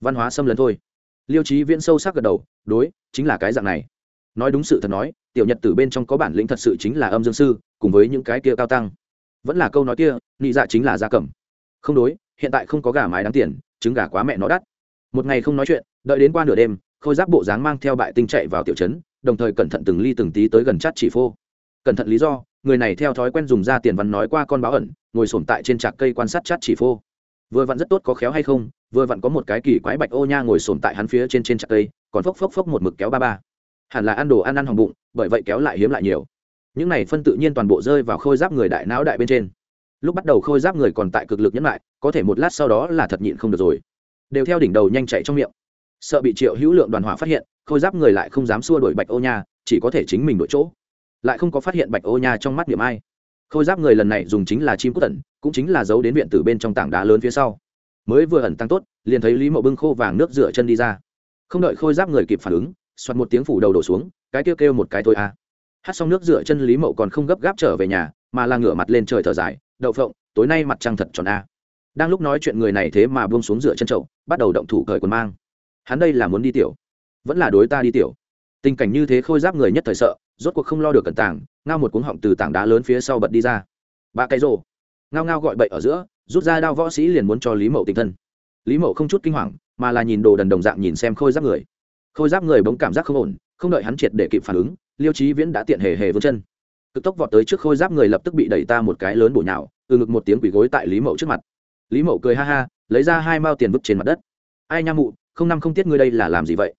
Văn hóa xâm lấn thôi. Liêu trí viễn sâu sắc gật đầu đối chính là cái dạng này. Nói đúng sự thật nói tiểu nhật tử bên trong có bản lĩnh thật sự chính là âm dương sư cùng với những cái kia cao tăng vẫn là câu nói kia, nị dạ chính là gia cầm. Không đối, hiện tại không có gà mái đáng tiền, trứng gà quá mẹ nó đắt. Một ngày không nói chuyện, đợi đến qua nửa đêm, khôi giáp bộ dáng mang theo bại tinh chạy vào tiểu trấn, đồng thời cẩn thận từng ly từng tí tới gần chát chỉ phô. Cẩn thận lý do, người này theo thói quen dùng ra tiền văn nói qua con báo ẩn, ngồi sổm tại trên trạc cây quan sát chát chỉ phô. Vừa vặn rất tốt có khéo hay không, vừa vặn có một cái kỳ quái bạch ô nha ngồi sổm tại hắn phía trên trên trạc cây, còn phốc phốc phốc một mực kéo ba ba. Hẳn là ăn đồ ăn ăn hỏng bụng, bởi vậy kéo lại hiếm lại nhiều những này phân tự nhiên toàn bộ rơi vào khôi giáp người đại não đại bên trên. Lúc bắt đầu khôi giáp người còn tại cực lực nhẫn lại, có thể một lát sau đó là thật nhịn không được rồi. Đều theo đỉnh đầu nhanh chạy trong miệng. Sợ bị triệu hữu lượng đoàn hỏa phát hiện, khôi giáp người lại không dám xua đuổi bạch ô nha, chỉ có thể chính mình đổi chỗ. Lại không có phát hiện bạch ô nha trong mắt điểm ai. Khôi giáp người lần này dùng chính là chim cút tẩn cũng chính là giấu đến viện từ bên trong tảng đá lớn phía sau. Mới vừa ẩn tăng tốt, liền thấy lý mậu bưng khô vàng nước rửa chân đi ra. Không đợi khôi giáp người kịp phản ứng xoặt một tiếng phủ đầu đổ xuống, cái kêu kêu một cái thôi à hát xong nước rửa chân lý mậu còn không gấp gáp trở về nhà, mà là ngửa mặt lên trời thở dài, đậu phộng, tối nay mặt trăng thật tròn a. Đang lúc nói chuyện người này thế mà buông xuống rửa chân trậu bắt đầu động thủ cởi quần mang. Hắn đây là muốn đi tiểu, vẫn là đối ta đi tiểu? Tình cảnh như thế khôi giáp người nhất thời sợ, rốt cuộc không lo được cẩn tảng ngao một cuống họng từ tảng đá lớn phía sau bật đi ra. Ba cái rồ. Ngao ngao gọi bậy ở giữa, rút ra đao võ sĩ liền muốn cho lý mậu tình thân. Lý mậu không chút kinh hoàng, mà là nhìn đồ đần đồng dạng nhìn xem khôi giáp người. Khôi giáp người bỗng cảm giác không ổn không đợi hắn triệt để kịp phản ứng, liêu trí viễn đã tiện hề hề vươn chân. Cực tốc vọt tới trước khôi giáp người lập tức bị đẩy ta một cái lớn bổ nhào, từ ngực một tiếng quỷ gối tại lý mậu trước mặt. Lý mậu cười ha ha, lấy ra hai mao tiền vứt trên mặt đất. Ai nha mụ, không năm không tiết ngươi đây là làm gì vậy?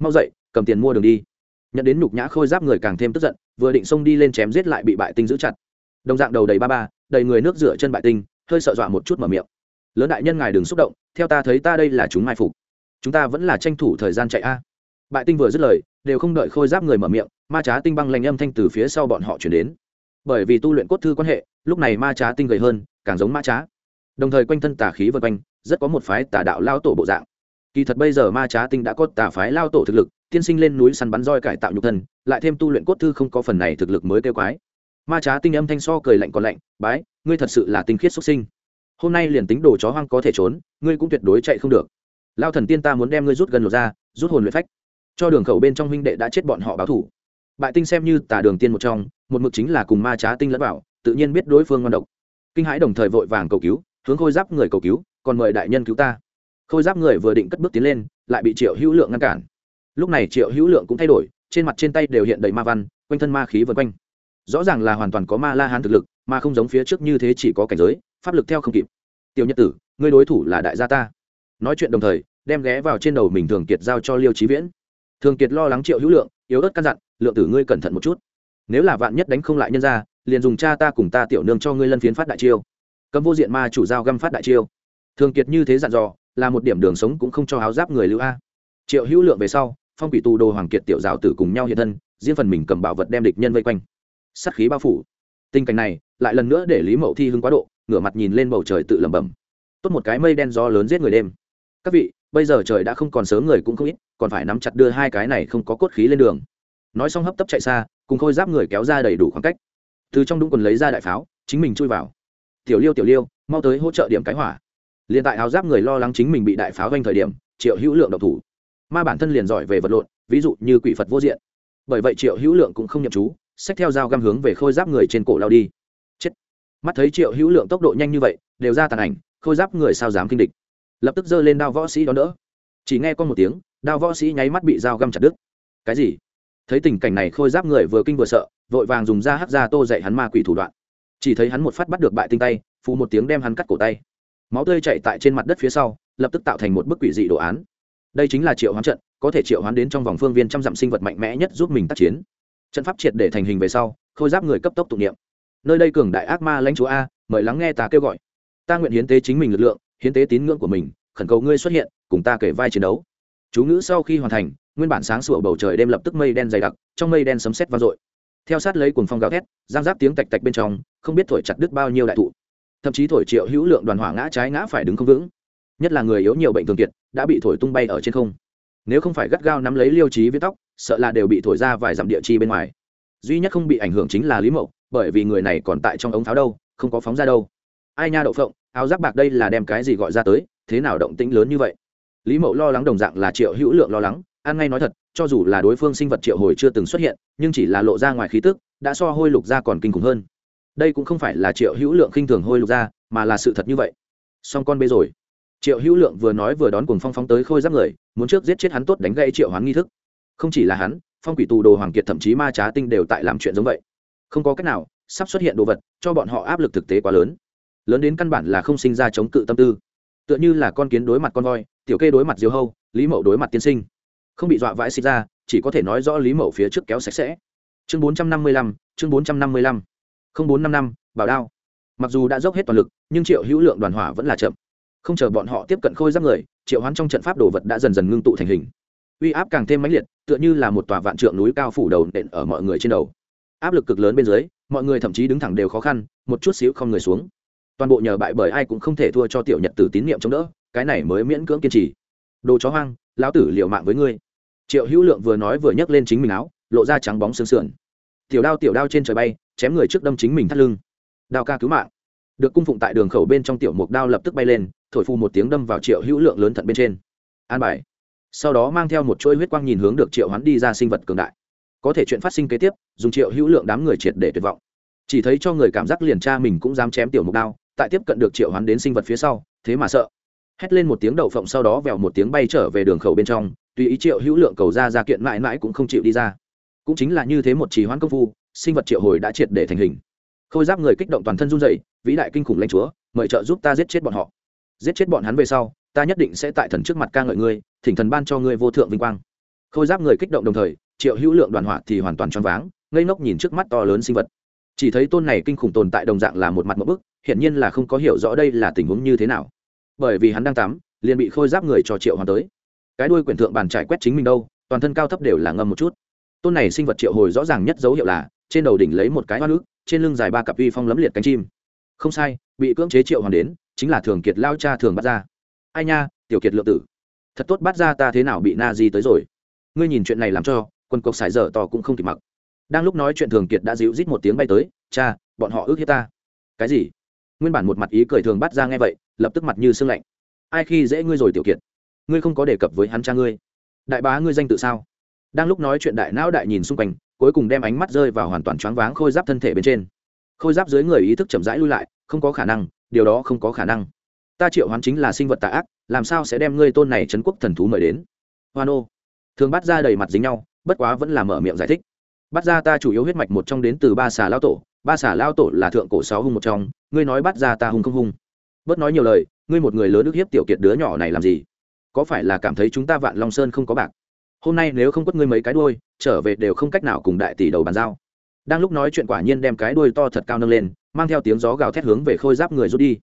Mau dậy, cầm tiền mua đường đi. Nhận đến nhục nhã khôi giáp người càng thêm tức giận, vừa định xông đi lên chém giết lại bị bại tinh giữ chặt. Đồng dạng đầu đầy ba ba, đầy người nước rửa chân bại tinh, hơi sợ dọa một chút mở miệng. Lớn đại nhân ngài đừng xúc động, theo ta thấy ta đây là chúng mai phục. Chúng ta vẫn là tranh thủ thời gian chạy a bại tinh vừa dứt lời, đều không đợi khôi giáp người mở miệng, ma trá tinh băng lành âm thanh từ phía sau bọn họ chuyển đến. Bởi vì tu luyện cốt thư quan hệ, lúc này ma trá tinh gầy hơn, càng giống ma trá. Đồng thời quanh thân tà khí vân quanh, rất có một phái tà đạo lao tổ bộ dạng. Kỳ thật bây giờ ma trá tinh đã có tà phái lao tổ thực lực, tiên sinh lên núi săn bắn roi cải tạo nhục thân, lại thêm tu luyện cốt thư không có phần này thực lực mới kêu quái. Ma trá tinh âm thanh so cười lạnh còn lạnh, bái, ngươi thật sự là tinh khiết xuất sinh. Hôm nay liền tính đồ chó hoang có thể trốn, ngươi cũng tuyệt đối chạy không được. Lao thần tiên ta muốn đem ngươi rút gần lột ra, rút hồn luyện phách cho đường khẩu bên trong huynh đệ đã chết bọn họ báo thủ. Bại tinh xem như tà đường tiên một trong, một mực chính là cùng ma trá tinh lẫn vào, tự nhiên biết đối phương ngon độc. Kinh hãi đồng thời vội vàng cầu cứu, hướng khôi giáp người cầu cứu, còn mời đại nhân cứu ta. Khôi giáp người vừa định cất bước tiến lên, lại bị triệu hữu lượng ngăn cản. Lúc này triệu hữu lượng cũng thay đổi, trên mặt trên tay đều hiện đầy ma văn, quanh thân ma khí vân quanh. Rõ ràng là hoàn toàn có ma la hán thực lực, mà không giống phía trước như thế chỉ có cảnh giới, pháp lực theo không kịp. Tiểu nhật tử, ngươi đối thủ là đại gia ta. Nói chuyện đồng thời, đem ghé vào trên đầu mình thường kiệt giao cho liêu trí viễn thường kiệt lo lắng triệu hữu lượng, yếu ớt căn dặn, lượng tử ngươi cẩn thận một chút. Nếu là vạn nhất đánh không lại nhân ra liền dùng cha ta cùng ta tiểu nương cho ngươi lân phiến phát đại chiêu. Cấm vô diện ma chủ giao găm phát đại chiêu. Thường kiệt như thế dặn dò, là một điểm đường sống cũng không cho háo giáp người lưu a. Triệu hữu lượng về sau, phong quỷ tù đồ hoàng kiệt tiểu giáo tử cùng nhau hiện thân, riêng phần mình cầm bảo vật đem địch nhân vây quanh. Sắt khí bao phủ. Tình cảnh này, lại lần nữa để lý mậu thi hưng quá độ, ngửa mặt nhìn lên bầu trời tự lẩm bẩm. Tốt một cái mây đen gió lớn giết người đêm. Các vị, bây giờ trời đã không còn sớm người cũng không ít còn phải nắm chặt đưa hai cái này không có cốt khí lên đường. Nói xong hấp tấp chạy xa, cùng khôi giáp người kéo ra đầy đủ khoảng cách. Từ trong đúng quần lấy ra đại pháo, chính mình chui vào. Tiểu liêu tiểu liêu, mau tới hỗ trợ điểm cái hỏa. Liền tại áo giáp người lo lắng chính mình bị đại pháo vanh thời điểm, triệu hữu lượng độc thủ. Ma bản thân liền giỏi về vật lộn, ví dụ như quỷ phật vô diện. Bởi vậy triệu hữu lượng cũng không nhậm chú, xách theo dao găm hướng về khôi giáp người trên cổ lao đi. Chết. Mắt thấy triệu hữu lượng tốc độ nhanh như vậy, đều ra tàn ảnh, khôi giáp người sao dám kinh địch. Lập tức giơ lên đao võ sĩ đón đỡ. Chỉ nghe con một tiếng đao võ sĩ nháy mắt bị dao găm chặt đứt. Cái gì? Thấy tình cảnh này khôi giáp người vừa kinh vừa sợ, vội vàng dùng da hắc ra tô dạy hắn ma quỷ thủ đoạn. Chỉ thấy hắn một phát bắt được bại tinh tay, phù một tiếng đem hắn cắt cổ tay. Máu tươi chạy tại trên mặt đất phía sau, lập tức tạo thành một bức quỷ dị đồ án. Đây chính là triệu hoán trận, có thể triệu hoán đến trong vòng phương viên trăm dặm sinh vật mạnh mẽ nhất giúp mình tác chiến. Trận pháp triệt để thành hình về sau, khôi giáp người cấp tốc tụng niệm. Nơi đây cường đại ác ma lãnh chúa a, mời lắng nghe ta kêu gọi. Ta nguyện hiến tế chính mình lực lượng, hiến tế tín ngưỡng của mình, khẩn cầu ngươi xuất hiện, cùng ta kể vai chiến đấu chú ngữ sau khi hoàn thành, nguyên bản sáng sủa bầu trời đêm lập tức mây đen dày đặc, trong mây đen sấm sét vang dội. Theo sát lấy cuồng phong gào thét, giang giáp tiếng tạch tạch bên trong, không biết thổi chặt đứt bao nhiêu đại thụ. Thậm chí thổi triệu hữu lượng đoàn hỏa ngã trái ngã phải đứng không vững. Nhất là người yếu nhiều bệnh thường kiệt, đã bị thổi tung bay ở trên không. Nếu không phải gắt gao nắm lấy liêu trí viết tóc, sợ là đều bị thổi ra vài dặm địa chi bên ngoài. Duy nhất không bị ảnh hưởng chính là lý mậu, bởi vì người này còn tại trong ống pháo đâu, không có phóng ra đâu. Ai nha đậu phộng, áo giáp bạc đây là đem cái gì gọi ra tới, thế nào động tĩnh lớn như vậy? Lý mậu lo lắng đồng dạng là triệu hữu lượng lo lắng an ngay nói thật, cho dù là đối phương sinh vật triệu hồi chưa từng xuất hiện, nhưng chỉ là lộ ra ngoài khí tức, đã so hôi lục ra còn kinh khủng hơn. Đây cũng không phải là triệu hữu lượng khinh thường hôi lục ra mà là sự thật như vậy. Song con bê rồi. Triệu hữu lượng vừa nói vừa đón cùng phong phong tới khôi giáp người, muốn trước giết chết hắn tốt đánh gây triệu hoán nghi thức. Không chỉ là hắn, phong quỷ tù đồ hoàng kiệt thậm chí ma trá tinh đều tại làm chuyện giống vậy. Không có cách nào, sắp xuất hiện đồ vật, cho bọn họ áp lực thực tế quá lớn. Lớn đến căn bản là không sinh ra chống cự tâm tư tựa như là con kiến đối mặt con voi, tiểu kê đối mặt diều hâu, lý mậu đối mặt tiên sinh. Không bị dọa vãi xịt ra, chỉ có thể nói rõ lý mậu phía trước kéo sạch sẽ. Chương bốn trăm năm mươi lăm, chương bốn trăm năm mươi lăm. Không bốn năm năm, bảo đao. Mặc dù đã dốc hết toàn lực, nhưng triệu hữu lượng đoàn hỏa vẫn là chậm. Không chờ bọn họ tiếp cận khôi giáp người, triệu hoán trong trận pháp đồ vật đã dần dần ngưng tụ thành hình. Uy áp càng thêm mãnh liệt, tựa như là một tòa vạn trượng núi cao phủ đầu nện ở mọi người trên đầu. Áp lực cực lớn bên dưới, mọi người thậm chí đứng thẳng đều khó khăn, một chút xíu không người xuống toàn bộ nhờ bại bởi ai cũng không thể thua cho tiểu nhật tử tín nhiệm chống đỡ, cái này mới miễn cưỡng kiên trì. Đồ chó hoang, lão tử liệu mạng với ngươi. Triệu hữu lượng vừa nói vừa nhấc lên chính mình áo, lộ ra trắng bóng sương sườn. Tiểu đao tiểu đao trên trời bay, chém người trước đâm chính mình thắt lưng. Đao ca cứu mạng. Được cung phụng tại đường khẩu bên trong tiểu mục đao lập tức bay lên, thổi phu một tiếng đâm vào triệu hữu lượng lớn thận bên trên. An bài. Sau đó mang theo một chuỗi huyết quang nhìn hướng được triệu hắn đi ra sinh vật cường đại. Có thể chuyện phát sinh kế tiếp, dùng triệu hữu lượng đám người triệt để tuyệt vọng. Chỉ thấy cho người cảm giác liền cha mình cũng dám chém tiểu mục đao tại tiếp cận được triệu hắn đến sinh vật phía sau, thế mà sợ. Hét lên một tiếng đậu phộng sau đó vèo một tiếng bay trở về đường khẩu bên trong, tùy ý triệu hữu lượng cầu ra ra kiện mãi mãi cũng không chịu đi ra. Cũng chính là như thế một trì hoãn công phu, sinh vật triệu hồi đã triệt để thành hình. Khôi giáp người kích động toàn thân run dậy vĩ đại kinh khủng lanh chúa, mời trợ giúp ta giết chết bọn họ. Giết chết bọn hắn về sau, ta nhất định sẽ tại thần trước mặt ca ngợi ngươi, thỉnh thần ban cho ngươi vô thượng vinh quang. Khôi giáp người kích động đồng thời, triệu hữu lượng đoàn hỏa thì hoàn toàn choáng váng, ngây ngốc nhìn trước mắt to lớn sinh vật chỉ thấy tôn này kinh khủng tồn tại đồng dạng là một mặt một bức, hiển nhiên là không có hiểu rõ đây là tình huống như thế nào. Bởi vì hắn đang tắm, liền bị khôi giáp người cho triệu hoàn tới. Cái đuôi quyển thượng bàn trải quét chính mình đâu, toàn thân cao thấp đều là ngâm một chút. Tôn này sinh vật triệu hồi rõ ràng nhất dấu hiệu là, trên đầu đỉnh lấy một cái hoa nước, trên lưng dài ba cặp uy phong lấm liệt cánh chim. Không sai, bị cưỡng chế triệu hoàn đến, chính là thường kiệt lao cha thường bắt ra. Ai nha, tiểu kiệt lượng tử. Thật tốt bắt ra ta thế nào bị na di tới rồi. Ngươi nhìn chuyện này làm cho, quân cộc xài dở to cũng không kịp mặc đang lúc nói chuyện thường kiệt đã dịu rít một tiếng bay tới, cha, bọn họ ước hiếp ta. Cái gì? Nguyên bản một mặt ý cười thường bắt ra nghe vậy, lập tức mặt như sưng lạnh. Ai khi dễ ngươi rồi, tiểu kiệt? Ngươi không có đề cập với hắn cha ngươi. Đại bá ngươi danh tự sao? Đang lúc nói chuyện đại não đại nhìn xung quanh, cuối cùng đem ánh mắt rơi vào hoàn toàn choáng váng khôi giáp thân thể bên trên. Khôi giáp dưới người ý thức chậm rãi lui lại, không có khả năng, điều đó không có khả năng. Ta triệu hoán chính là sinh vật tà ác, làm sao sẽ đem ngươi tôn này trấn quốc thần thú mời đến? Hoan ô. Thường bắt ra đầy mặt dính nhau, bất quá vẫn là mở miệng giải thích bắt ra ta chủ yếu huyết mạch một trong đến từ ba xà lao tổ, ba xà lao tổ là thượng cổ sáu hung một trong, ngươi nói bắt ra ta hung không hung? Bớt nói nhiều lời, ngươi một người lớn ức hiếp tiểu kiệt đứa nhỏ này làm gì? Có phải là cảm thấy chúng ta vạn long sơn không có bạc? Hôm nay nếu không quất ngươi mấy cái đuôi, trở về đều không cách nào cùng đại tỷ đầu bàn giao. Đang lúc nói chuyện quả nhiên đem cái đuôi to thật cao nâng lên, mang theo tiếng gió gào thét hướng về khôi giáp người rút đi.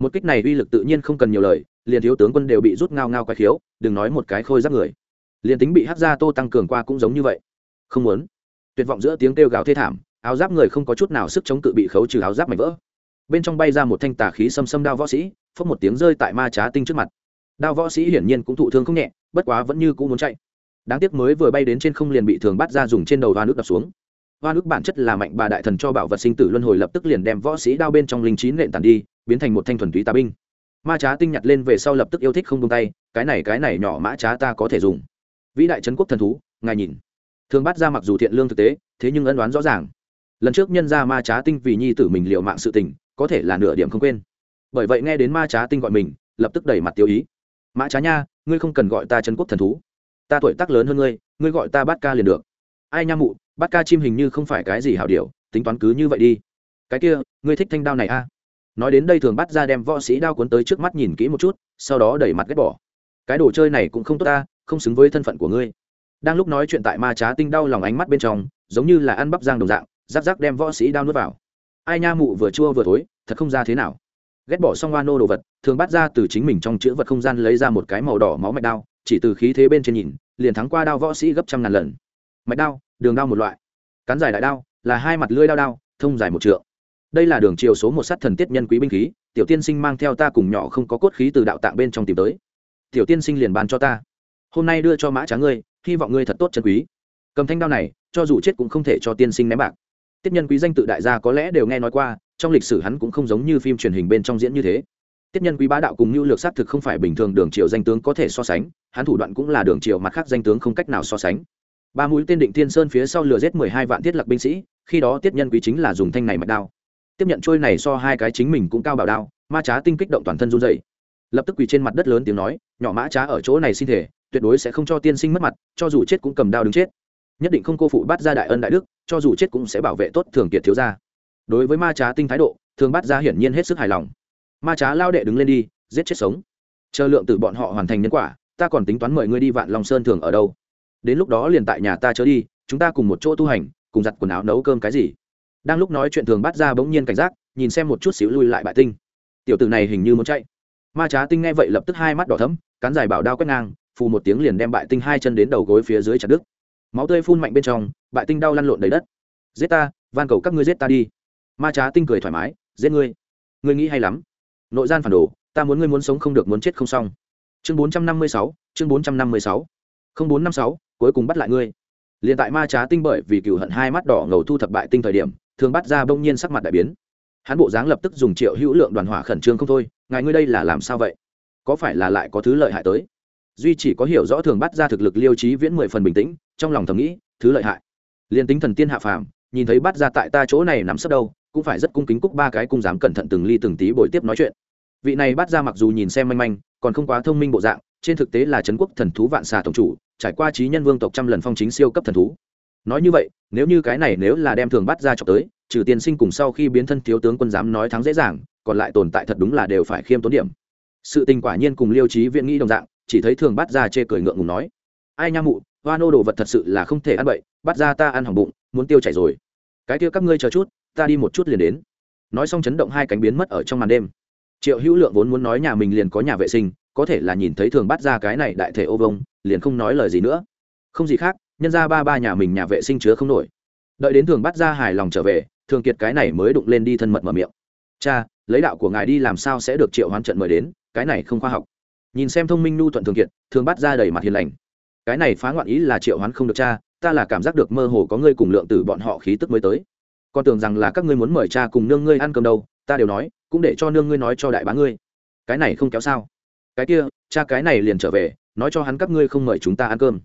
Một kích này uy lực tự nhiên không cần nhiều lời, liền thiếu tướng quân đều bị rút ngao ngao quái khiếu, đừng nói một cái khôi giáp người. Liền tính bị hát ra tô tăng cường qua cũng giống như vậy. Không muốn tuyệt vọng giữa tiếng kêu gào thê thảm, áo giáp người không có chút nào sức chống cự bị khấu trừ áo giáp mảnh vỡ. Bên trong bay ra một thanh tà khí xâm xâm đao võ sĩ, phốc một tiếng rơi tại ma trá tinh trước mặt. Đao võ sĩ hiển nhiên cũng thụ thương không nhẹ, bất quá vẫn như cũng muốn chạy. Đáng tiếc mới vừa bay đến trên không liền bị thường bắt ra dùng trên đầu hoa nước đập xuống. Hoa nước bản chất là mạnh bà đại thần cho bảo vật sinh tử luân hồi lập tức liền đem võ sĩ đao bên trong linh trí nện tàn đi, biến thành một thanh thuần túy tà binh. Ma trá tinh nhặt lên về sau lập tức yêu thích không tung tay, cái này cái này nhỏ mã trá ta có thể dùng. Vĩ đại trấn quốc thần thú, ngài nhìn thường bắt ra mặc dù thiện lương thực tế, thế nhưng ân đoán rõ ràng. Lần trước nhân ra ma trá tinh vì nhi tử mình liệu mạng sự tình, có thể là nửa điểm không quên. Bởi vậy nghe đến ma trá tinh gọi mình, lập tức đẩy mặt tiêu ý. Mã trá nha, ngươi không cần gọi ta trấn quốc thần thú. Ta tuổi tác lớn hơn ngươi ngươi gọi ta bát ca liền được. Ai nha mụ, bát ca chim hình như không phải cái gì hảo điều, tính toán cứ như vậy đi. Cái kia, ngươi thích thanh đao này a à? nói đến đây thường bắt ra đem võ sĩ đao cuốn tới trước mắt nhìn kỹ một chút, sau đó đẩy mặt ghét bỏ. Cái đồ chơi này cũng không tốt ta, không xứng với thân phận của ngươi đang lúc nói chuyện tại ma trá tinh đau lòng ánh mắt bên trong, giống như là ăn bắp giang đồng dạng, rắc rắc đem võ sĩ đao nuốt vào. Ai nha mụ vừa chua vừa thối, thật không ra thế nào. Ghét bỏ xong hoa nô đồ vật, thường bắt ra từ chính mình trong chữ vật không gian lấy ra một cái màu đỏ máu mạch đao, chỉ từ khí thế bên trên nhìn, liền thắng qua đao võ sĩ gấp trăm ngàn lần. Mạch đao, đường đao một loại. Cán dài đại đao, là hai mặt lưỡi đao đao, thông dài một trượng. Đây là đường chiều số một sát thần tiết nhân quý binh khí, tiểu tiên sinh mang theo ta cùng nhỏ không có cốt khí từ đạo tạng bên trong tìm tới. Tiểu tiên sinh liền bàn cho ta. Hôm nay đưa cho mã trá ngươi hy vọng ngươi thật tốt chân quý. Cầm thanh đao này, cho dù chết cũng không thể cho tiên sinh ném bạc. Tiết nhân quý danh tự đại gia có lẽ đều nghe nói qua, trong lịch sử hắn cũng không giống như phim truyền hình bên trong diễn như thế. Tiết nhân quý bá đạo cùng lưu lược xác thực không phải bình thường đường triều danh tướng có thể so sánh, hắn thủ đoạn cũng là đường triều mặt khác danh tướng không cách nào so sánh. Ba mũi tên định thiên sơn phía sau lừa giết mười hai vạn thiết lạc binh sĩ, khi đó tiết nhân quý chính là dùng thanh này mạch đao. Tiếp nhận trôi này so hai cái chính mình cũng cao bảo đao, ma trá tinh kích động toàn thân run rẩy lập tức quỳ trên mặt đất lớn tiếng nói, nhỏ mã trá ở chỗ này xin thể tuyệt đối sẽ không cho tiên sinh mất mặt, cho dù chết cũng cầm đao đứng chết. Nhất định không cô phụ bắt ra đại ân đại đức, cho dù chết cũng sẽ bảo vệ tốt thường kiệt thiếu gia. Đối với ma trá tinh thái độ, thường bắt ra hiển nhiên hết sức hài lòng. Ma trá lao đệ đứng lên đi, giết chết sống. Chờ lượng từ bọn họ hoàn thành nhân quả, ta còn tính toán mời ngươi đi vạn long sơn thường ở đâu. Đến lúc đó liền tại nhà ta chớ đi, chúng ta cùng một chỗ tu hành, cùng giặt quần áo nấu cơm cái gì. Đang lúc nói chuyện thường bắt ra bỗng nhiên cảnh giác, nhìn xem một chút xíu lui lại bại tinh. Tiểu tử này hình như muốn chạy ma trá tinh nghe vậy lập tức hai mắt đỏ thấm cán dài bảo đao quét ngang, phù một tiếng liền đem bại tinh hai chân đến đầu gối phía dưới chặt đứt. Máu tươi phun mạnh bên trong, bại tinh đau lăn lộn đầy đất. Giết ta, van cầu các ngươi giết ta đi. Ma trá tinh cười thoải mái, giết ngươi. Ngươi nghĩ hay lắm. Nội gian phản đồ, ta muốn ngươi muốn sống không được muốn chết không xong. Chương bốn trăm năm mươi sáu, chương bốn trăm năm mươi sáu. Không bốn năm sáu, cuối cùng bắt lại ngươi. Liền tại ma trá tinh bởi vì cựu hận hai mắt đỏ ngầu thu thập bại tinh thời điểm, thường bắt ra bỗng nhiên sắc mặt đại biến hắn bộ dáng lập tức dùng triệu hữu lượng đoàn hỏa khẩn trương không thôi, ngài ngươi đây là làm sao vậy? Có phải là lại có thứ lợi hại tới? Duy chỉ có hiểu rõ thường bắt ra thực lực liêu trí viễn mười phần bình tĩnh, trong lòng thầm nghĩ, thứ lợi hại. Liền tính thần tiên hạ phàm, nhìn thấy bắt ra tại ta chỗ này nằm sấp đâu, cũng phải rất cung kính cúc ba cái cung dám cẩn thận từng ly từng tí bồi tiếp nói chuyện. Vị này bắt ra mặc dù nhìn xem manh manh, còn không quá thông minh bộ dạng, trên thực tế là trấn quốc thần thú vạn xà tổng chủ, trải qua trí nhân vương tộc trăm lần phong chính siêu cấp thần thú. Nói như vậy, nếu như cái này nếu là đem thường bắt ra cho tới trừ tiên sinh cùng sau khi biến thân thiếu tướng quân dám nói thắng dễ dàng, còn lại tồn tại thật đúng là đều phải khiêm tốn điểm. Sự tình quả nhiên cùng liêu trí viện nghĩ đồng dạng, chỉ thấy thường bắt ra chê cười ngượng ngùng nói, ai nha mụ, hoa nô đồ vật thật sự là không thể ăn bậy, bắt ra ta ăn hỏng bụng, muốn tiêu chảy rồi. Cái kia các ngươi chờ chút, ta đi một chút liền đến. Nói xong chấn động hai cánh biến mất ở trong màn đêm. Triệu hữu lượng vốn muốn nói nhà mình liền có nhà vệ sinh, có thể là nhìn thấy thường bắt ra cái này đại thể ô vông, liền không nói lời gì nữa. Không gì khác, nhân ra ba ba nhà mình nhà vệ sinh chứa không nổi. Đợi đến thường bắt ra hài lòng trở về thường kiệt cái này mới đụng lên đi thân mật mở miệng. Cha, lấy đạo của ngài đi làm sao sẽ được triệu hoán trận mời đến, cái này không khoa học. Nhìn xem thông minh nu thuận thường kiệt, thường bắt ra đầy mặt hiền lành. Cái này phá ngoạn ý là triệu hoán không được cha, ta là cảm giác được mơ hồ có ngươi cùng lượng tử bọn họ khí tức mới tới. Con tưởng rằng là các ngươi muốn mời cha cùng nương ngươi ăn cơm đâu, ta đều nói, cũng để cho nương ngươi nói cho đại bá ngươi. Cái này không kéo sao. Cái kia, cha cái này liền trở về, nói cho hắn các ngươi không mời chúng ta ăn cơm.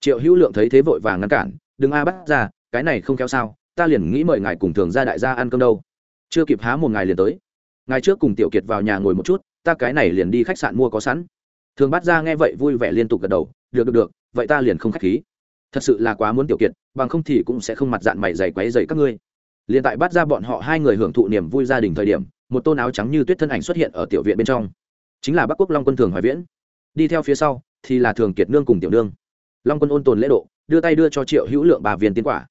Triệu hữu lượng thấy thế vội vàng ngăn cản, đừng a bắt ra, cái này không kéo sao ta liền nghĩ mời ngài cùng thường ra đại gia ăn cơm đâu. Chưa kịp há một ngày liền tới. Ngài trước cùng tiểu kiệt vào nhà ngồi một chút, ta cái này liền đi khách sạn mua có sẵn. Thường bắt ra nghe vậy vui vẻ liên tục gật đầu, được được được, vậy ta liền không khách khí. Thật sự là quá muốn tiểu kiệt, bằng không thì cũng sẽ không mặt dạng mày dày quáy dày các ngươi. Liền tại bắt ra bọn họ hai người hưởng thụ niềm vui gia đình thời điểm, một tôn áo trắng như tuyết thân ảnh xuất hiện ở tiểu viện bên trong. Chính là bắc quốc long quân thường hoài viễn. Đi theo phía sau thì là thường kiệt nương cùng tiểu nương. Long quân ôn tồn lễ độ, đưa tay đưa cho triệu hữu lượng bà viên tiến quả.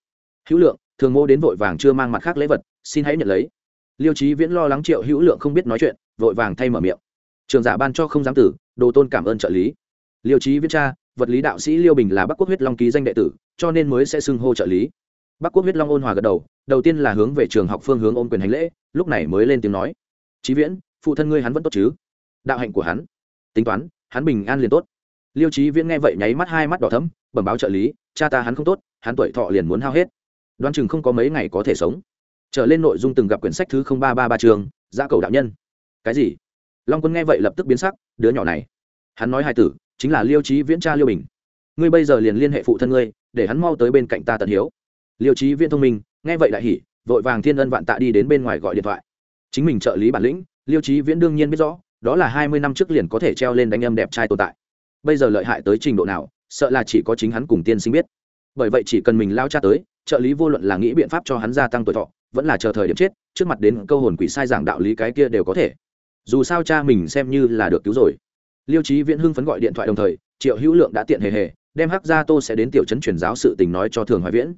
Hữu lượng thường mô đến vội vàng chưa mang mặt khác lễ vật, xin hãy nhận lấy. Liêu trí viễn lo lắng triệu hữu lượng không biết nói chuyện, vội vàng thay mở miệng. Trường giả ban cho không dám tử, đồ tôn cảm ơn trợ lý. Liêu trí viễn cha, vật lý đạo sĩ liêu bình là bắc quốc huyết long ký danh đệ tử, cho nên mới sẽ xưng hô trợ lý. Bắc quốc huyết long ôn hòa gật đầu đầu tiên là hướng về trường học phương hướng ôn quyền hành lễ, lúc này mới lên tiếng nói. Trí viễn, phụ thân ngươi hắn vẫn tốt chứ? Đạo hạnh của hắn, tính toán, hắn bình an liền tốt. Liêu trí viễn nghe vậy nháy mắt hai mắt đỏ thấm bẩm báo trợ lý, cha ta hắn không tốt, hắn tuổi thọ liền muốn hao hết đoán chừng không có mấy ngày có thể sống. Trở lên nội dung từng gặp quyển sách thứ ba ba ba trường gia cầu đạo nhân. Cái gì? Long quân nghe vậy lập tức biến sắc, đứa nhỏ này. Hắn nói hai tử, chính là liêu trí viễn cha liêu bình. Ngươi bây giờ liền liên hệ phụ thân ngươi, để hắn mau tới bên cạnh ta tận hiếu. Liêu trí viễn thông minh, nghe vậy đại hỉ, vội vàng thiên ân vạn tạ đi đến bên ngoài gọi điện thoại. Chính mình trợ lý bản lĩnh, liêu trí viễn đương nhiên biết rõ, đó là hai mươi năm trước liền có thể treo lên đánh âm đẹp trai tồn tại. Bây giờ lợi hại tới trình độ nào, sợ là chỉ có chính hắn cùng tiên sinh biết. Bởi vậy chỉ cần mình lao cha tới trợ lý vô luận là nghĩ biện pháp cho hắn gia tăng tuổi thọ, vẫn là chờ thời điểm chết, trước mặt đến câu hồn quỷ sai giảng đạo lý cái kia đều có thể. Dù sao cha mình xem như là được cứu rồi. Liêu trí viễn hưng phấn gọi điện thoại đồng thời, triệu hữu lượng đã tiện hề hề, đem hắc gia tô sẽ đến tiểu trấn truyền giáo sự tình nói cho thường hoài viễn.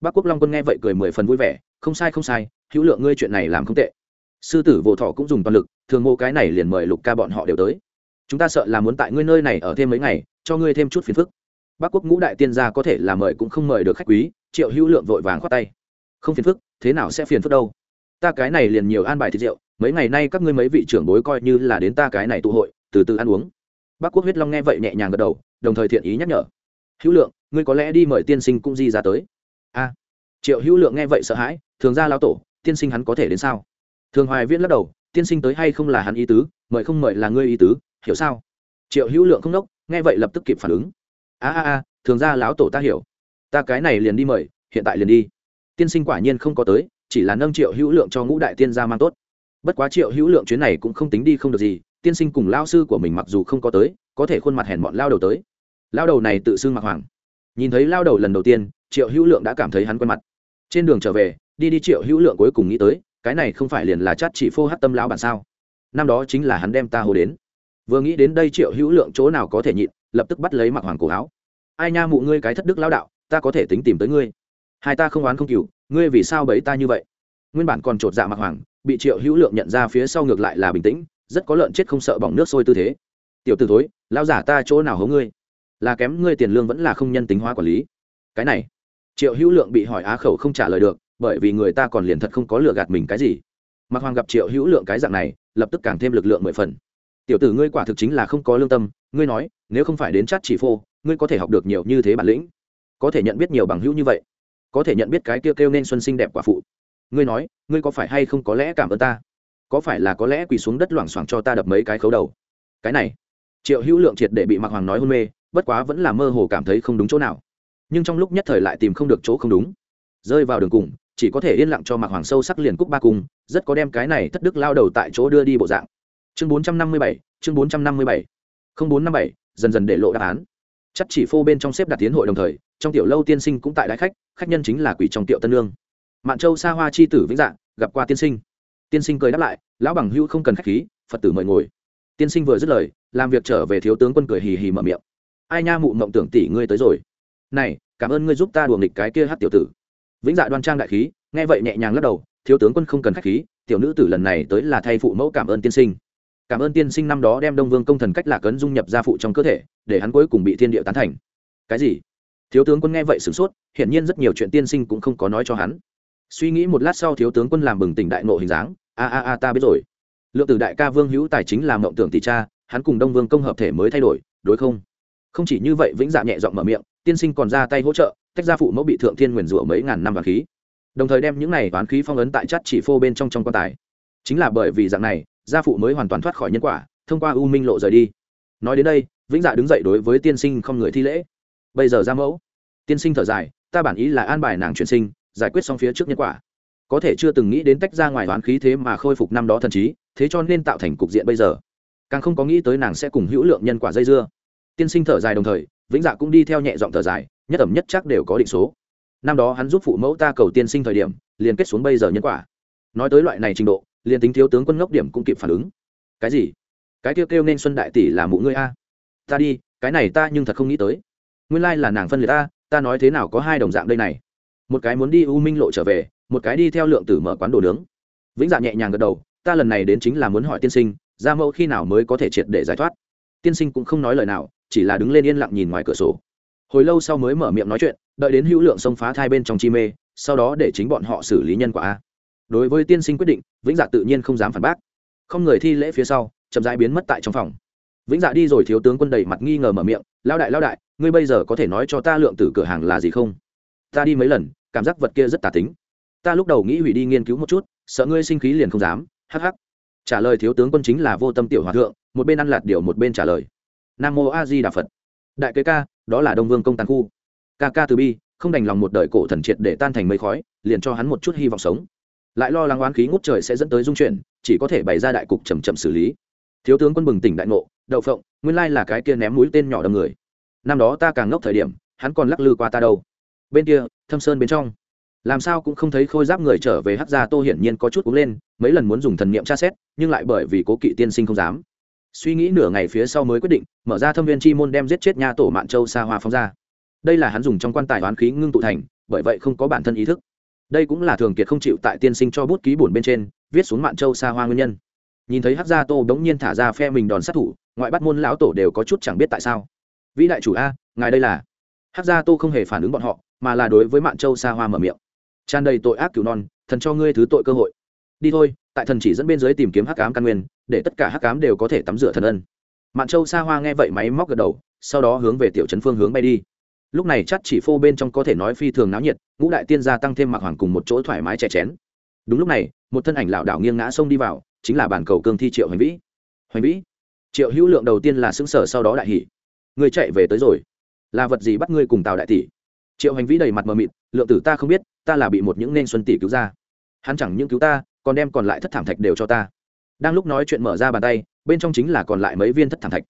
Bác quốc long quân nghe vậy cười mười phần vui vẻ, không sai không sai, hữu lượng ngươi chuyện này làm không tệ. Sư tử vô thọ cũng dùng toàn lực, thường mô cái này liền mời lục ca bọn họ đều tới. Chúng ta sợ là muốn tại ngươi nơi này ở thêm mấy ngày, cho ngươi thêm chút phiền phức bác quốc ngũ đại tiên gia có thể là mời cũng không mời được khách quý, triệu hữu lượng vội vàng khoát tay. Không phiền phức, thế nào sẽ phiền phức đâu? Ta cái này liền nhiều an bài thịt rượu, mấy ngày nay các ngươi mấy vị trưởng bối coi như là đến ta cái này tụ hội, từ từ ăn uống. Bác quốc huyết long nghe vậy nhẹ nhàng gật đầu, đồng thời thiện ý nhắc nhở. Hữu lượng, ngươi có lẽ đi mời tiên sinh cũng di ra tới. A. Triệu hữu lượng nghe vậy sợ hãi, thường ra lao tổ, tiên sinh hắn có thể đến sao? Thường hoài viễn lắc đầu, tiên sinh tới hay không là hắn ý tứ, mời không mời là ngươi ý tứ, hiểu sao? Triệu hữu lượng không đốc, nghe vậy lập tức kịp phản ứng a a a, thường ra lão tổ ta hiểu. Ta cái này liền đi mời, hiện tại liền đi. Tiên sinh quả nhiên không có tới, chỉ là nâng triệu hữu lượng cho ngũ đại tiên gia mang tốt. Bất quá triệu hữu lượng chuyến này cũng không tính đi không được gì, tiên sinh cùng lao sư của mình mặc dù không có tới, có thể khuôn mặt hèn bọn lao đầu tới. Lao đầu này tự xưng mặc hoàng. Nhìn thấy lao đầu lần đầu tiên, triệu hữu lượng đã cảm thấy hắn quen mặt. Trên đường trở về, đi đi triệu hữu lượng cuối cùng nghĩ tới, cái này không phải liền là chát chỉ phô hát tâm lão bản sao? Năm đó chính là hắn đem ta hồ đến. Vừa nghĩ đến đây triệu hữu lượng chỗ nào có thể nhịn lập tức bắt lấy mặc hoàng cổ áo. Ai nha mụ ngươi cái thất đức lao đạo, ta có thể tính tìm tới ngươi. Hai ta không oán không cừu, ngươi vì sao bấy ta như vậy? Nguyên bản còn chột dạ mặc hoàng, bị triệu hữu lượng nhận ra phía sau ngược lại là bình tĩnh, rất có lợn chết không sợ bỏng nước sôi tư thế. Tiểu t ử thối lao giả ta chỗ nào hố ngươi? Là kém ngươi tiền lương vẫn là không nhân tính hóa quản lý. Cái này, triệu hữu lượng bị hỏi á khẩu không trả lời được, bởi vì người ta còn liền thật không có lừa gạt mình cái gì. Mặc hoàng gặp triệu hữu lượng cái dạng này, lập tức càng thêm lực lượng mười phần tiểu tử ngươi quả thực chính là không có lương tâm, ngươi nói, nếu không phải đến chát chỉ phô, ngươi có thể học được nhiều như thế bản lĩnh. Có thể nhận biết nhiều bằng hữu như vậy. Có thể nhận biết cái kêu kêu nên xuân sinh đẹp quả phụ. Ngươi nói, ngươi có phải hay không có lẽ cảm ơn ta? Có phải là có lẽ quỳ xuống đất loảng xoảng cho ta đập mấy cái khấu đầu? Cái này, triệu hữu lượng triệt để bị mặc hoàng nói hôn mê, bất quá vẫn là mơ hồ cảm thấy không đúng chỗ nào. Nhưng trong lúc nhất thời lại tìm không được chỗ không đúng. Rơi vào đường cùng, chỉ có thể yên lặng cho mặc hoàng sâu sắc liền cúc ba cung rất có đem cái này thất đức lao đầu tại chỗ đưa đi bộ dạng chương bốn trăm năm mươi bảy, chương bốn trăm năm mươi bảy. Không bốn năm bảy, dần dần để lộ đáp án. Chắc chỉ phô bên trong xếp đặt tiến hội đồng thời, trong tiểu lâu tiên sinh cũng tại đại khách khách nhân chính là quỷ trong tiệu tân lương. Mạn châu xa hoa chi tử vĩnh dạng gặp qua tiên sinh. Tiên sinh cười đáp lại, lão bằng hữu không cần khách khí, phật tử mời ngồi. Tiên sinh vừa dứt lời, làm việc trở về thiếu tướng quân cười hì hì mở miệng. Ai nha mụ mộng tưởng tỷ ngươi tới rồi. Này, cảm ơn ngươi giúp ta đùa nghịch cái kia hát tiểu tử. Vĩnh dạ đoan trang đại khí, nghe vậy nhẹ nhàng lắc đầu, thiếu tướng quân không cần khách khí, tiểu nữ tử lần này tới là thay phụ mẫu cảm ơn tiên sinh cảm ơn tiên sinh năm đó đem đông vương công thần cách lạc ấn dung nhập gia phụ trong cơ thể, để hắn cuối cùng bị thiên địa tán thành. Cái gì? Thiếu tướng quân nghe vậy sửng sốt, hiển nhiên rất nhiều chuyện tiên sinh cũng không có nói cho hắn. Suy nghĩ một lát sau thiếu tướng quân làm bừng tỉnh đại nộ hình dáng, a a a, ta biết rồi. Lượng tử đại ca vương hữu tài chính làm mộng tưởng tỷ cha, hắn cùng đông vương công hợp thể mới thay đổi, đối không? Không chỉ như vậy, vĩnh dạ nhẹ giọng mở miệng, tiên sinh còn ra tay hỗ trợ, tách ra phụ mẫu bị thượng thiên nguyền rủa mấy ngàn năm và khí. Đồng thời đem những này toán khí phong ấn tại chất chỉ phô bên trong trong quan tài. Chính là bởi vì dạng này gia phụ mới hoàn toàn thoát khỏi nhân quả, thông qua u minh lộ rời đi. Nói đến đây, vĩnh dạ đứng dậy đối với tiên sinh không người thi lễ. Bây giờ ra mẫu. Tiên sinh thở dài, ta bản ý là an bài nàng chuyển sinh, giải quyết xong phía trước nhân quả. Có thể chưa từng nghĩ đến tách ra ngoài toán khí thế mà khôi phục năm đó thần trí, thế cho nên tạo thành cục diện bây giờ. Càng không có nghĩ tới nàng sẽ cùng hữu lượng nhân quả dây dưa. Tiên sinh thở dài đồng thời, vĩnh dạ cũng đi theo nhẹ giọng thở dài, nhất ẩm nhất chắc đều có định số. Năm đó hắn giúp phụ mẫu ta cầu tiên sinh thời điểm, liền kết xuống bây giờ nhân quả. Nói tới loại này trình độ liền tính thiếu tướng quân ngốc điểm cũng kịp phản ứng. Cái gì? Cái kêu kêu nên xuân đại tỷ là mụ ngươi a? Ta đi, cái này ta nhưng thật không nghĩ tới. Nguyên lai là nàng phân liệt ta ta nói thế nào có hai đồng dạng đây này? Một cái muốn đi u minh lộ trở về, một cái đi theo lượng tử mở quán đồ nướng. Vĩnh dạ nhẹ nhàng gật đầu, ta lần này đến chính là muốn hỏi tiên sinh gia mẫu khi nào mới có thể triệt để giải thoát? Tiên sinh cũng không nói lời nào, chỉ là đứng lên yên lặng nhìn ngoài cửa sổ. Hồi lâu sau mới mở miệng nói chuyện, đợi đến hữu lượng xông phá thai bên trong chi mê, sau đó để chính bọn họ xử lý nhân quả a đối với tiên sinh quyết định, vĩnh dạ tự nhiên không dám phản bác. Không người thi lễ phía sau, chậm rãi biến mất tại trong phòng. Vĩnh dạ đi rồi thiếu tướng quân đầy mặt nghi ngờ mở miệng lao đại lao đại, ngươi bây giờ có thể nói cho ta lượng tử cửa hàng là gì không? Ta đi mấy lần, cảm giác vật kia rất tà tính. Ta lúc đầu nghĩ hủy đi nghiên cứu một chút, sợ ngươi sinh khí liền không dám, hắc hắc. Trả lời thiếu tướng quân chính là vô tâm tiểu hòa thượng, một bên ăn lạt điều một bên trả lời. Nam mô a di đà phật. Đại kế ca, đó là đông vương công tàn khu. Ca ca từ bi, không đành lòng một đời cổ thần triệt để tan thành mây khói, liền cho hắn một chút hy vọng sống lại lo lắng oán khí ngút trời sẽ dẫn tới dung chuyển, chỉ có thể bày ra đại cục chầm chậm xử lý. Thiếu tướng quân bừng tỉnh đại ngộ, đậu phộng, nguyên lai là cái kia ném mũi tên nhỏ đâm người. Năm đó ta càng ngốc thời điểm, hắn còn lắc lư qua ta đâu. Bên kia, thâm sơn bên trong. Làm sao cũng không thấy khôi giáp người trở về hắc gia tô hiển nhiên có chút cúng lên, mấy lần muốn dùng thần niệm tra xét, nhưng lại bởi vì cố kỵ tiên sinh không dám. Suy nghĩ nửa ngày phía sau mới quyết định, mở ra thâm viên chi môn đem giết chết nha tổ mạn châu xa hoa phóng ra. Đây là hắn dùng trong quan tài oán khí ngưng tụ thành, bởi vậy không có bản thân ý thức đây cũng là thường kiệt không chịu tại tiên sinh cho bút ký bổn bên trên, viết xuống mạn châu xa hoa nguyên nhân. Nhìn thấy hắc gia tô đống nhiên thả ra phe mình đòn sát thủ, ngoại bắt môn lão tổ đều có chút chẳng biết tại sao. Vĩ đại chủ a, ngài đây là? Hắc gia tô không hề phản ứng bọn họ, mà là đối với mạn châu xa hoa mở miệng. Tràn đầy tội ác cứu non, thần cho ngươi thứ tội cơ hội. Đi thôi, tại thần chỉ dẫn bên dưới tìm kiếm hắc cám căn nguyên, để tất cả hắc cám đều có thể tắm rửa thần ân. Mạn châu xa hoa nghe vậy máy móc gật đầu, sau đó hướng về tiểu trấn phương hướng bay đi. Lúc này chắc chỉ phô bên trong có thể nói phi thường náo nhiệt ngũ đại tiên gia tăng thêm mặc hoàng cùng một chỗ thoải mái chè chén. Đúng lúc này, một thân ảnh lảo đảo nghiêng ngã sông đi vào, chính là bản cầu cương thi triệu hoành vĩ. Hoành vĩ, triệu hữu lượng đầu tiên là xứng sở sau đó đại hỷ người chạy về tới rồi. Là vật gì bắt ngươi cùng tào đại tỷ? Triệu hành vĩ đầy mặt mờ mịt, lượng tử ta không biết, ta là bị một những nên xuân tỷ cứu ra. Hắn chẳng những cứu ta, còn đem còn lại thất thảm thạch đều cho ta. Đang lúc nói chuyện mở ra bàn tay, bên trong chính là còn lại mấy viên thất thảm thạch.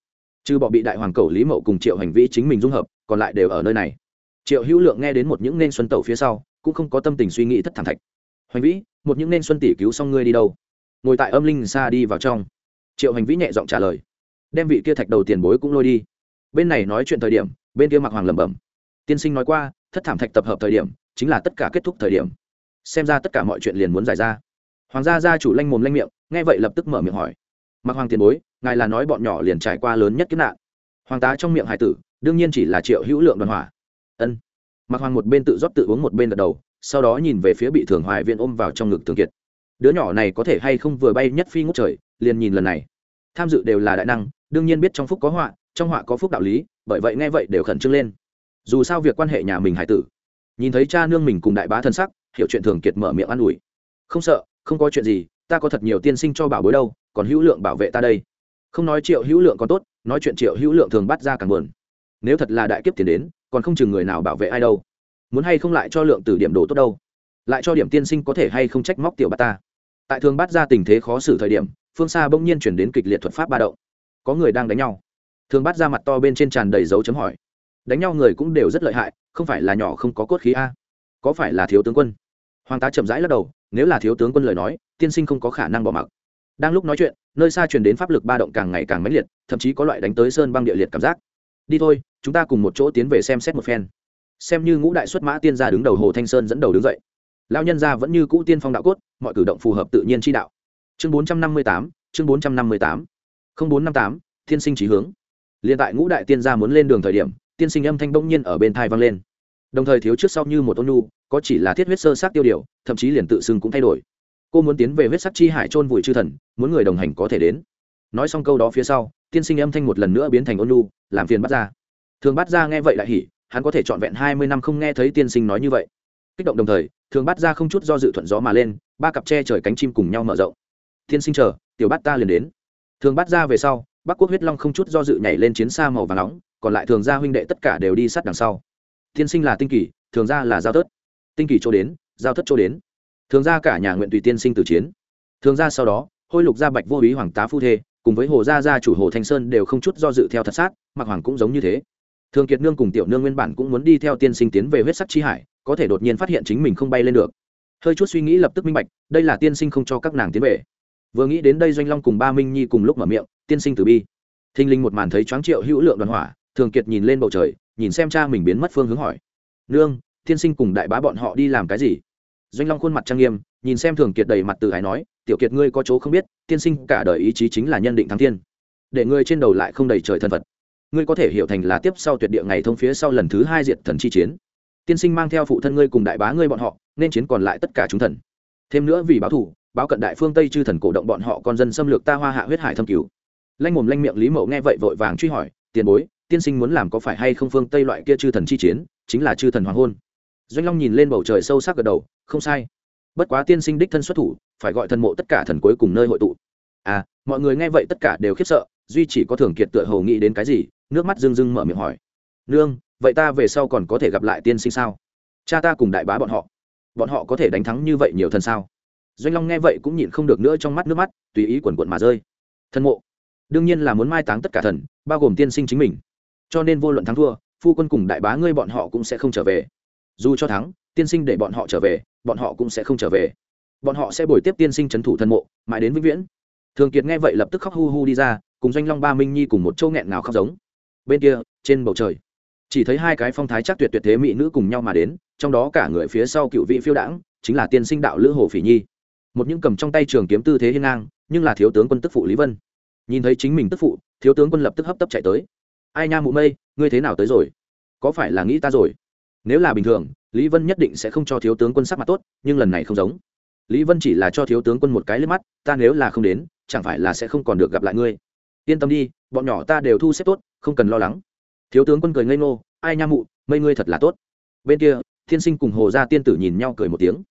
Trừ bọ bị đại hoàng cầu lý mậu cùng triệu hành vĩ chính mình dung hợp, còn lại đều ở nơi này triệu hữu lượng nghe đến một những nên xuân tẩu phía sau, cũng không có tâm tình suy nghĩ thất thảm thạch. Hoành vĩ, một những nên xuân tỷ cứu xong ngươi đi đâu? Ngồi tại âm linh xa đi vào trong. Triệu hành vĩ nhẹ giọng trả lời. Đem vị kia thạch đầu tiền bối cũng lôi đi. Bên này nói chuyện thời điểm, bên kia mặc hoàng lẩm bẩm. Tiên sinh nói qua, thất thảm thạch tập hợp thời điểm, chính là tất cả kết thúc thời điểm. Xem ra tất cả mọi chuyện liền muốn giải ra. Hoàng gia gia chủ lanh mồm lanh miệng, nghe vậy lập tức mở miệng hỏi. Mặc hoàng tiền bối, ngài là nói bọn nhỏ liền trải qua lớn nhất kiếp nạn. Hoàng tá trong miệng hải tử, đương nhiên chỉ là triệu hữu lượng đoàn hỏa ân. Mặc hoàng một bên tự rót tự uống một bên gật đầu, sau đó nhìn về phía bị thường hoài viện ôm vào trong ngực thường kiệt. Đứa nhỏ này có thể hay không vừa bay nhất phi ngút trời, liền nhìn lần này. Tham dự đều là đại năng, đương nhiên biết trong phúc có họa, trong họa có phúc đạo lý, bởi vậy nghe vậy đều khẩn trương lên. Dù sao việc quan hệ nhà mình hải tử. Nhìn thấy cha nương mình cùng đại bá thân sắc, hiểu chuyện thường kiệt mở miệng an ủi. Không sợ, không có chuyện gì, ta có thật nhiều tiên sinh cho bảo bối đâu, còn hữu lượng bảo vệ ta đây. Không nói triệu hữu lượng còn tốt, nói chuyện triệu hữu lượng thường bắt ra càng buồn. Nếu thật là đại kiếp tiền đến còn không chừng người nào bảo vệ ai đâu. Muốn hay không lại cho lượng từ điểm đồ tốt đâu? Lại cho điểm tiên sinh có thể hay không trách móc tiểu bát ta? Tại thường bát ra tình thế khó xử thời điểm, phương xa bỗng nhiên chuyển đến kịch liệt thuật pháp ba động. Có người đang đánh nhau. Thường bát ra mặt to bên trên tràn đầy dấu chấm hỏi. Đánh nhau người cũng đều rất lợi hại, không phải là nhỏ không có cốt khí a? Có phải là thiếu tướng quân? Hoàng tá chậm rãi lắc đầu, nếu là thiếu tướng quân lời nói, tiên sinh không có khả năng bỏ mặc. Đang lúc nói chuyện, nơi xa truyền đến pháp lực ba động càng ngày càng mãnh liệt, thậm chí có loại đánh tới sơn băng địa liệt cảm giác. Đi thôi chúng ta cùng một chỗ tiến về xem xét một phen. Xem như ngũ đại xuất mã tiên gia đứng đầu hồ thanh sơn dẫn đầu đứng dậy. Lao nhân gia vẫn như cũ tiên phong đạo cốt, mọi cử động phù hợp tự nhiên chi đạo. Chương bốn trăm năm mươi tám, chương bốn trăm năm mươi tám. Bốn trăm năm tám, thiên sinh trí hướng. Liền tại ngũ đại tiên gia muốn lên đường thời điểm, tiên sinh âm thanh bỗng nhiên ở bên thai vang lên. Đồng thời thiếu trước sau như một ôn nhu, có chỉ là thiết huyết sơ sát tiêu điều, thậm chí liền tự xưng cũng thay đổi. Cô muốn tiến về huyết sắc chi hải chôn vùi chư thần, muốn người đồng hành có thể đến. Nói xong câu đó phía sau, tiên sinh âm thanh một lần nữa biến thành ôn nhu, làm phiền bắt ra thường Bát ra nghe vậy lại hỉ, hắn có thể trọn vẹn hai mươi năm không nghe thấy tiên sinh nói như vậy. Kích động đồng thời, thường Bát ra không chút do dự thuận gió mà lên, ba cặp tre trời cánh chim cùng nhau mở rộng. Tiên sinh chờ, tiểu bát ta liền đến. Thường Bát ra về sau, bắc quốc huyết long không chút do dự nhảy lên chiến xa màu và nóng, còn lại thường gia huynh đệ tất cả đều đi sát đằng sau. Tiên sinh là tinh kỳ thường gia là giao tớt tinh kỳ chỗ đến, giao thất chỗ đến. Thường gia cả nhà nguyện tùy tiên sinh từ chiến. Thường gia sau đó, hôi lục gia bạch vô ý hoàng tá phu thê, cùng với hồ gia gia chủ hồ thanh sơn đều không chút do dự theo thật sát mặc hoàng cũng giống như thế thường kiệt nương cùng tiểu nương nguyên bản cũng muốn đi theo tiên sinh tiến về huyết sắc chi hải, có thể đột nhiên phát hiện chính mình không bay lên được. Hơi chút suy nghĩ lập tức minh bạch, đây là tiên sinh không cho các nàng tiến về. Vừa nghĩ đến đây doanh long cùng ba minh nhi cùng lúc mở miệng, tiên sinh từ bi. Thinh linh một màn thấy choáng triệu hữu lượng đoàn hỏa, thường kiệt nhìn lên bầu trời, nhìn xem cha mình biến mất phương hướng hỏi. Nương, tiên sinh cùng đại bá bọn họ đi làm cái gì? Doanh long khuôn mặt trang nghiêm, nhìn xem thường kiệt đầy mặt từ ái nói, tiểu kiệt ngươi có chỗ không biết, tiên sinh cả đời ý chí chính là nhân định thắng thiên. Để ngươi trên đầu lại không đầy trời thân vật ngươi có thể hiểu thành là tiếp sau tuyệt địa ngày thông phía sau lần thứ hai diệt thần chi chiến. Tiên sinh mang theo phụ thân ngươi cùng đại bá ngươi bọn họ, nên chiến còn lại tất cả chúng thần. Thêm nữa vì báo thủ, báo cận đại phương tây chư thần cổ động bọn họ con dân xâm lược ta hoa hạ huyết hải thâm cứu lanh mồm lanh miệng lý mậu nghe vậy vội vàng truy hỏi, tiền bối, tiên sinh muốn làm có phải hay không phương tây loại kia chư thần chi chiến, chính là chư thần hoàng hôn? Doanh long nhìn lên bầu trời sâu sắc gật đầu, không sai. Bất quá tiên sinh đích thân xuất thủ, phải gọi thần mộ tất cả thần cuối cùng nơi hội tụ. À mọi người nghe vậy tất cả đều khiếp sợ, duy chỉ có thường kiệt tựa hầu nghĩ đến cái gì nước mắt rưng rưng mở miệng hỏi. Nương, vậy ta về sau còn có thể gặp lại tiên sinh sao? Cha ta cùng đại bá bọn họ. Bọn họ có thể đánh thắng như vậy nhiều thần sao? Doanh long nghe vậy cũng nhịn không được nữa trong mắt nước mắt, tùy ý quần quận mà rơi. Thân mộ, đương nhiên là muốn mai táng tất cả thần, bao gồm tiên sinh chính mình. Cho nên vô luận thắng thua, phu quân cùng đại bá ngươi bọn họ cũng sẽ không trở về. Dù cho thắng, tiên sinh để bọn họ trở về, bọn họ cũng sẽ không trở về. Bọn họ sẽ bồi tiếp tiên sinh c h ấ n thủ thân mộ, mãi đến vĩnh viễn. Thường kiệt nghe vậy lập tức khóc hu hu đi ra, cùng doanh long ba minh nhi cùng một châu nghẹn nào khóc giống bên kia, trên bầu trời. Chỉ thấy hai cái phong thái chắc tuyệt tuyệt thế mỹ nữ cùng nhau mà đến, trong đó cả người phía sau cựu vị phiêu đãng, chính là tiên sinh đạo lữ hồ phỉ nhi. Một những cầm trong tay trường kiếm tư thế hiên ngang, nhưng là thiếu tướng quân tức phụ lý vân. Nhìn thấy chính mình tức phụ, thiếu tướng quân lập tức hấp tấp chạy tới. Ai nha mụ mây, ngươi thế nào tới rồi? Có phải là nghĩ ta rồi? Nếu là bình thường, lý vân nhất định sẽ không cho thiếu tướng quân sắc mặt tốt, nhưng lần này không giống. Lý vân chỉ là cho thiếu tướng quân một cái lên mắt, ta nếu là không đến, chẳng phải là sẽ không còn được gặp lại ngươi. Yên tâm đi, bọn nhỏ ta đều thu xếp tốt không cần lo lắng. Thiếu tướng quân cười ngây ngô, ai nha mụ mây ngươi thật là tốt. Bên kia, thiên sinh cùng hồ gia tiên tử nhìn nhau cười một tiếng.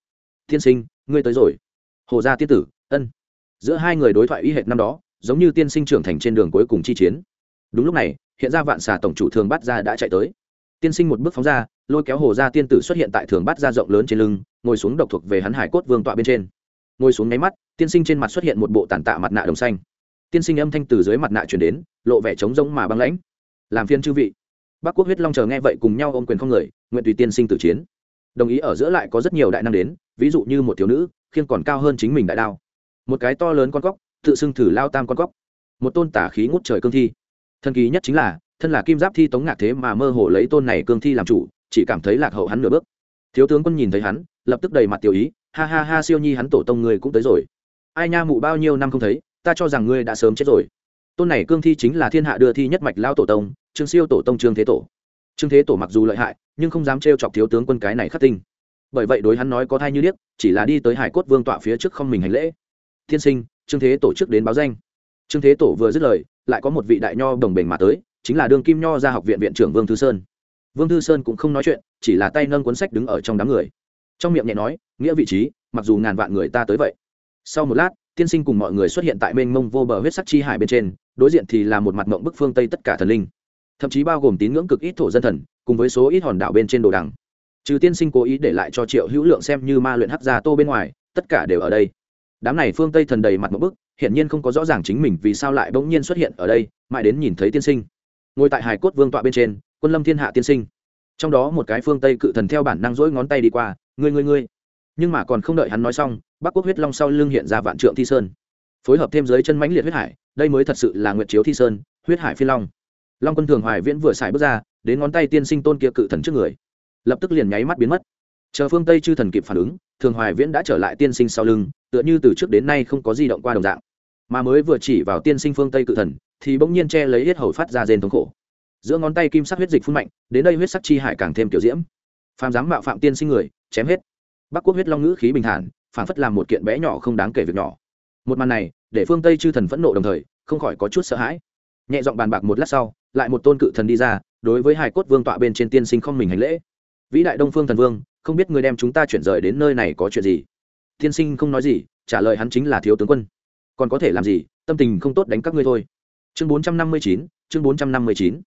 Thiên sinh, ngươi tới rồi. Hồ gia tiên tử, ân. Giữa hai người đối thoại y hệt năm đó, giống như tiên sinh trưởng thành trên đường cuối cùng chi chiến. Đúng lúc này, hiện ra vạn xà tổng chủ thường bắt ra đã chạy tới. Tiên sinh một bước phóng ra, lôi kéo hồ gia tiên tử xuất hiện tại thường bắt ra rộng lớn trên lưng, ngồi xuống độc thuộc về hắn hải cốt vương tọa bên trên. Ngồi xuống nháy mắt, tiên sinh trên mặt xuất hiện một bộ tàn tạ mặt nạ đồng xanh tiên sinh âm thanh từ dưới mặt nạ chuyển đến, lộ vẻ trống rỗng mà băng lãnh. Làm phiên chư vị. Bác quốc huyết long chờ nghe vậy cùng nhau ôm quyền không người, nguyện tùy tiên sinh tử chiến. Đồng ý ở giữa lại có rất nhiều đại năng đến, ví dụ như một thiếu nữ khiên còn cao hơn chính mình đại đao. Một cái to lớn con cóc, tự xưng thử lao tam con cóc. Một tôn tả khí ngút trời cương thi. Thần kỳ nhất chính là, thân là kim giáp thi tống ngạc thế mà mơ hồ lấy tôn này cương thi làm chủ, chỉ cảm thấy lạc hậu hắn nửa bước. Thiếu tướng quân nhìn thấy hắn, lập tức đầy mặt tiểu ý, ha ha ha siêu nhi hắn tổ tông ngươi cũng tới rồi. Ai nha mụ bao nhiêu năm không thấy ta cho rằng ngươi đã sớm chết rồi. Tôn này cương thi chính là thiên hạ đưa thi nhất mạch lao tổ tông, trương siêu tổ tông trương thế tổ. Trương thế tổ mặc dù lợi hại, nhưng không dám trêu chọc thiếu tướng quân cái này khắc tinh. Bởi vậy đối hắn nói có thai như điếc, chỉ là đi tới hải cốt vương tọa phía trước không mình hành lễ. Thiên sinh, trương thế tổ chức đến báo danh. Trương thế tổ vừa dứt lời, lại có một vị đại nho đồng bình mà tới, chính là đương kim nho ra học viện viện trưởng vương thư sơn. Vương thư sơn cũng không nói chuyện, chỉ là tay nâng cuốn sách đứng ở trong đám người. Trong miệng nhẹ nói, nghĩa vị trí, mặc dù ngàn vạn người ta tới vậy. Sau một lát tiên sinh cùng mọi người xuất hiện tại mênh mông vô bờ huyết sắc chi hải bên trên, đối diện thì là một mặt mộng bức phương tây tất cả thần linh. Thậm chí bao gồm tín ngưỡng cực ít thổ dân thần, cùng với số ít hòn đảo bên trên đồ đằng. Trừ tiên sinh cố ý để lại cho triệu hữu lượng xem như ma luyện hắc gia tô bên ngoài, tất cả đều ở đây. Đám này phương tây thần đầy mặt một bức, hiển nhiên không có rõ ràng chính mình vì sao lại bỗng nhiên xuất hiện ở đây, mãi đến nhìn thấy tiên sinh. Ngồi tại hải cốt vương tọa bên trên, quân lâm thiên hạ tiên sinh. Trong đó một cái phương tây cự thần theo bản năng rỗi ngón tay đi qua, ngươi ngươi ngươi nhưng mà còn không đợi hắn nói xong, bắc quốc huyết long sau lưng hiện ra vạn trượng thi sơn. Phối hợp thêm dưới chân mãnh liệt huyết hải, đây mới thật sự là nguyệt chiếu thi sơn, huyết hải phi long. Long quân thường hoài viễn vừa xài bước ra, đến ngón tay tiên sinh tôn kia cự thần trước người. Lập tức liền nháy mắt biến mất. Chờ phương tây chư thần kịp phản ứng, thường hoài viễn đã trở lại tiên sinh sau lưng, tựa như từ trước đến nay không có di động qua đồng dạng. Mà mới vừa chỉ vào tiên sinh phương tây cự thần, thì bỗng nhiên che lấy hết hầu phát ra rên thống khổ. Giữa ngón tay kim sắc huyết dịch phun mạnh, đến đây huyết sắc chi hải càng thêm kiểu diễm. Phàm dám mạo phạm tiên sinh người, chém hết bắc quốc huyết long ngữ khí bình thản phản phất làm một kiện bé nhỏ không đáng kể việc nhỏ. Một màn này, để phương tây chư thần phẫn nộ đồng thời, không khỏi có chút sợ hãi. Nhẹ giọng bàn bạc một lát sau, lại một tôn cự thần đi ra, đối với hải cốt vương tọa bên trên tiên sinh không mình hành lễ. Vĩ đại đông phương thần vương, không biết người đem chúng ta chuyển rời đến nơi này có chuyện gì? Tiên sinh không nói gì, trả lời hắn chính là thiếu tướng quân. Còn có thể làm gì? Tâm tình không tốt đánh các ngươi thôi. Chương bốn trăm năm mươi chín, chương bốn trăm năm mươi chín.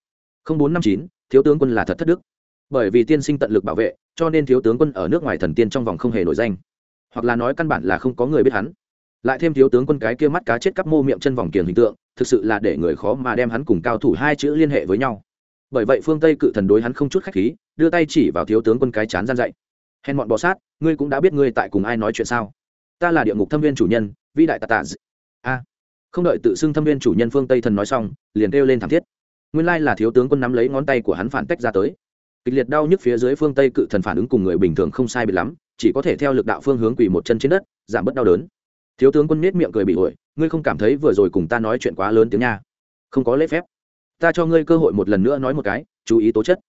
Không bốn năm chín, thiếu tướng quân là thật thất đức bởi vì tiên sinh tận lực bảo vệ, cho nên thiếu tướng quân ở nước ngoài thần tiên trong vòng không hề nổi danh. Hoặc là nói căn bản là không có người biết hắn. Lại thêm thiếu tướng quân cái kia mắt cá chết cắp mô miệng chân vòng kiềng hình tượng, thực sự là để người khó mà đem hắn cùng cao thủ hai chữ liên hệ với nhau. Bởi vậy phương tây cự thần đối hắn không chút khách khí, đưa tay chỉ vào thiếu tướng quân cái chán gian dạy. Hèn bọn bọ sát, ngươi cũng đã biết ngươi tại cùng ai nói chuyện sao? Ta là địa ngục thâm viên chủ nhân, vĩ đại tạ tạ a. Không đợi tự xưng thâm viên chủ nhân phương tây thần nói xong, liền kêu lên thảm thiết. Nguyên lai là thiếu tướng quân nắm lấy ngón tay của hắn phản tách ra tới kịch liệt đau nhức phía dưới phương tây cự thần phản ứng cùng người bình thường không sai biệt lắm, chỉ có thể theo lực đạo phương hướng quỳ một chân trên đất, giảm bớt đau đớn. Thiếu tướng quân nết miệng cười bị ổi, ngươi không cảm thấy vừa rồi cùng ta nói chuyện quá lớn tiếng nha? Không có lễ phép. Ta cho ngươi cơ hội một lần nữa nói một cái, chú ý tố chất.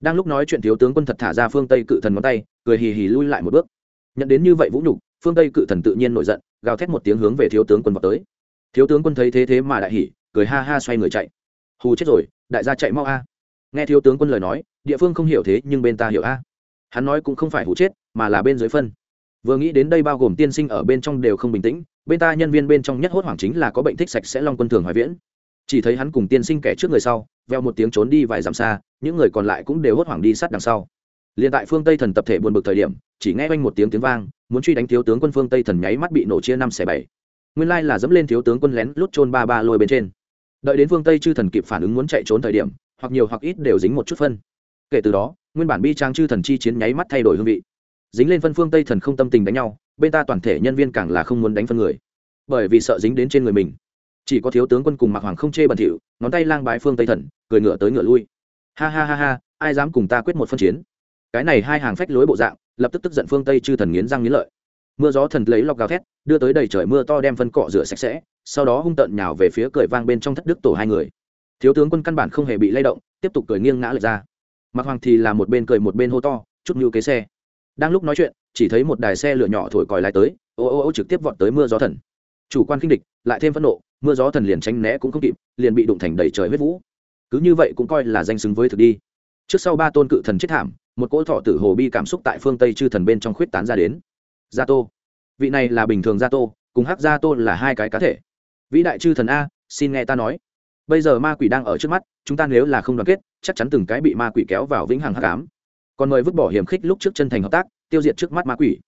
Đang lúc nói chuyện thiếu tướng quân thật thả ra phương tây cự thần ngón tay, cười hì hì lui lại một bước. Nhận đến như vậy vũ nhục, phương tây cự thần tự nhiên nổi giận, gào thét một tiếng hướng về thiếu tướng quân vào tới. Thiếu tướng quân thấy thế thế mà đại hỉ, cười ha ha xoay người chạy. Hù chết rồi, đại gia chạy mau a. Nghe thiếu tướng quân lời nói địa phương không hiểu thế nhưng bên ta hiểu a. Hắn nói cũng không phải hù chết, mà là bên dưới phân. Vừa nghĩ đến đây bao gồm tiên sinh ở bên trong đều không bình tĩnh, bên ta nhân viên bên trong nhất hốt hoảng chính là có bệnh thích sạch sẽ long quân thường hoài viễn. Chỉ thấy hắn cùng tiên sinh kẻ trước người sau, veo một tiếng trốn đi vài dặm xa, những người còn lại cũng đều hốt hoảng đi sát đằng sau. Liền tại phương tây thần tập thể buồn bực thời điểm, chỉ nghe oanh một tiếng tiếng vang, muốn truy đánh thiếu tướng quân phương tây thần nháy mắt bị nổ chia năm xẻ bảy. Nguyên lai là dẫm lên thiếu tướng quân lén lút trôn ba ba lôi bên trên. Đợi đến phương tây chư thần kịp phản ứng muốn chạy trốn thời điểm, hoặc nhiều hoặc ít đều dính một chút phân kể từ đó, nguyên bản bi trang chư thần chi chiến nháy mắt thay đổi hương vị. Dính lên phân phương tây thần không tâm tình đánh nhau, bên ta toàn thể nhân viên càng là không muốn đánh phân người. Bởi vì sợ dính đến trên người mình. Chỉ có thiếu tướng quân cùng mặc hoàng không chê bẩn thỉu, ngón tay lang bái phương tây thần, cười ngựa tới ngựa lui. Ha ha ha ha, ai dám cùng ta quyết một phân chiến? Cái này hai hàng phách lối bộ dạng, lập tức tức giận phương tây chư thần nghiến răng nghiến lợi. Mưa gió thần lấy lọc gào thét, đưa tới đầy trời mưa to đem phân cọ rửa sạch sẽ, sau đó hung tợn nhào về phía cười vang bên trong thất đức tổ hai người. Thiếu tướng quân căn bản không hề bị lay động, tiếp tục cười nghiêng ngã lệch ra mặc hoàng thì là một bên cười một bên hô to, chút như kế xe. Đang lúc nói chuyện, chỉ thấy một đài xe lửa nhỏ thổi còi lái tới, ô ô ô trực tiếp vọt tới mưa gió thần. Chủ quan khinh địch, lại thêm phẫn nộ, mưa gió thần liền tránh né cũng không kịp, liền bị đụng thành đầy trời huyết vũ. Cứ như vậy cũng coi là danh xứng với thực đi. Trước sau ba tôn cự thần chết thảm, một cỗ thọ tử hồ bi cảm xúc tại phương tây chư thần bên trong khuyết tán ra đến. Gia tô. Vị này là bình thường gia tô, cùng hắc gia tô là hai cái cá thể. Vĩ đại chư thần a, xin nghe ta nói bây giờ ma quỷ đang ở trước mắt, chúng ta nếu là không đoàn kết, chắc chắn từng cái bị ma quỷ kéo vào vĩnh hằng hắc ám. Còn mời vứt bỏ hiểm khích lúc trước chân thành hợp tác, tiêu diệt trước mắt ma quỷ.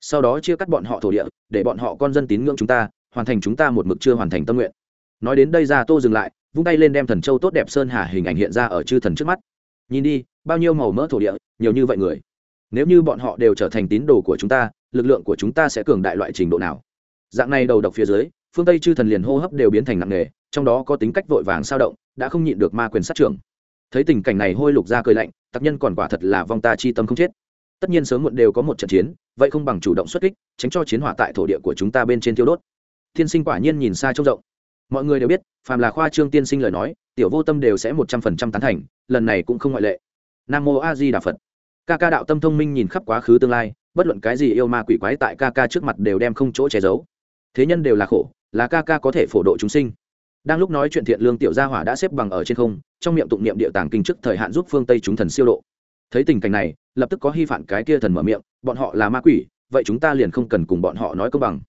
Sau đó chia cắt bọn họ thổ địa, để bọn họ con dân tín ngưỡng chúng ta, hoàn thành chúng ta một mực chưa hoàn thành tâm nguyện. Nói đến đây ra tô dừng lại, vung tay lên đem thần châu tốt đẹp sơn hà hình ảnh hiện ra ở chư thần trước mắt. Nhìn đi, bao nhiêu màu mỡ thổ địa, nhiều như vậy người. Nếu như bọn họ đều trở thành tín đồ của chúng ta, lực lượng của chúng ta sẽ cường đại loại trình độ nào? Dạng này đầu độc phía dưới, phương tây chư thần liền hô hấp đều biến thành nặng nề trong đó có tính cách vội vàng sao động, đã không nhịn được ma quyền sát trưởng. Thấy tình cảnh này hôi lục ra cười lạnh tác nhân còn quả thật là vong ta chi tâm không chết. Tất nhiên sớm muộn đều có một trận chiến, vậy không bằng chủ động xuất kích, tránh cho chiến hỏa tại thổ địa của chúng ta bên trên thiêu đốt. Tiên sinh quả nhiên nhìn xa trông rộng. Mọi người đều biết, phàm là khoa trương tiên sinh lời nói, tiểu vô tâm đều sẽ một trăm phần trăm tán thành, lần này cũng không ngoại lệ. Nam mô a di đà phật. Ca ca đạo tâm thông minh nhìn khắp quá khứ tương lai, bất luận cái gì yêu ma quỷ quái tại ca ca trước mặt đều đem không chỗ che giấu. Thế nhân đều là khổ, là ca ca có thể phổ độ chúng sinh đang lúc nói chuyện thiện lương tiểu gia hỏa đã xếp bằng ở trên không, trong miệng tụng niệm địa tàng kinh trước thời hạn giúp phương tây chúng thần siêu độ. Thấy tình cảnh này, lập tức có hy phản cái kia thần mở miệng, bọn họ là ma quỷ, vậy chúng ta liền không cần cùng bọn họ nói công bằng.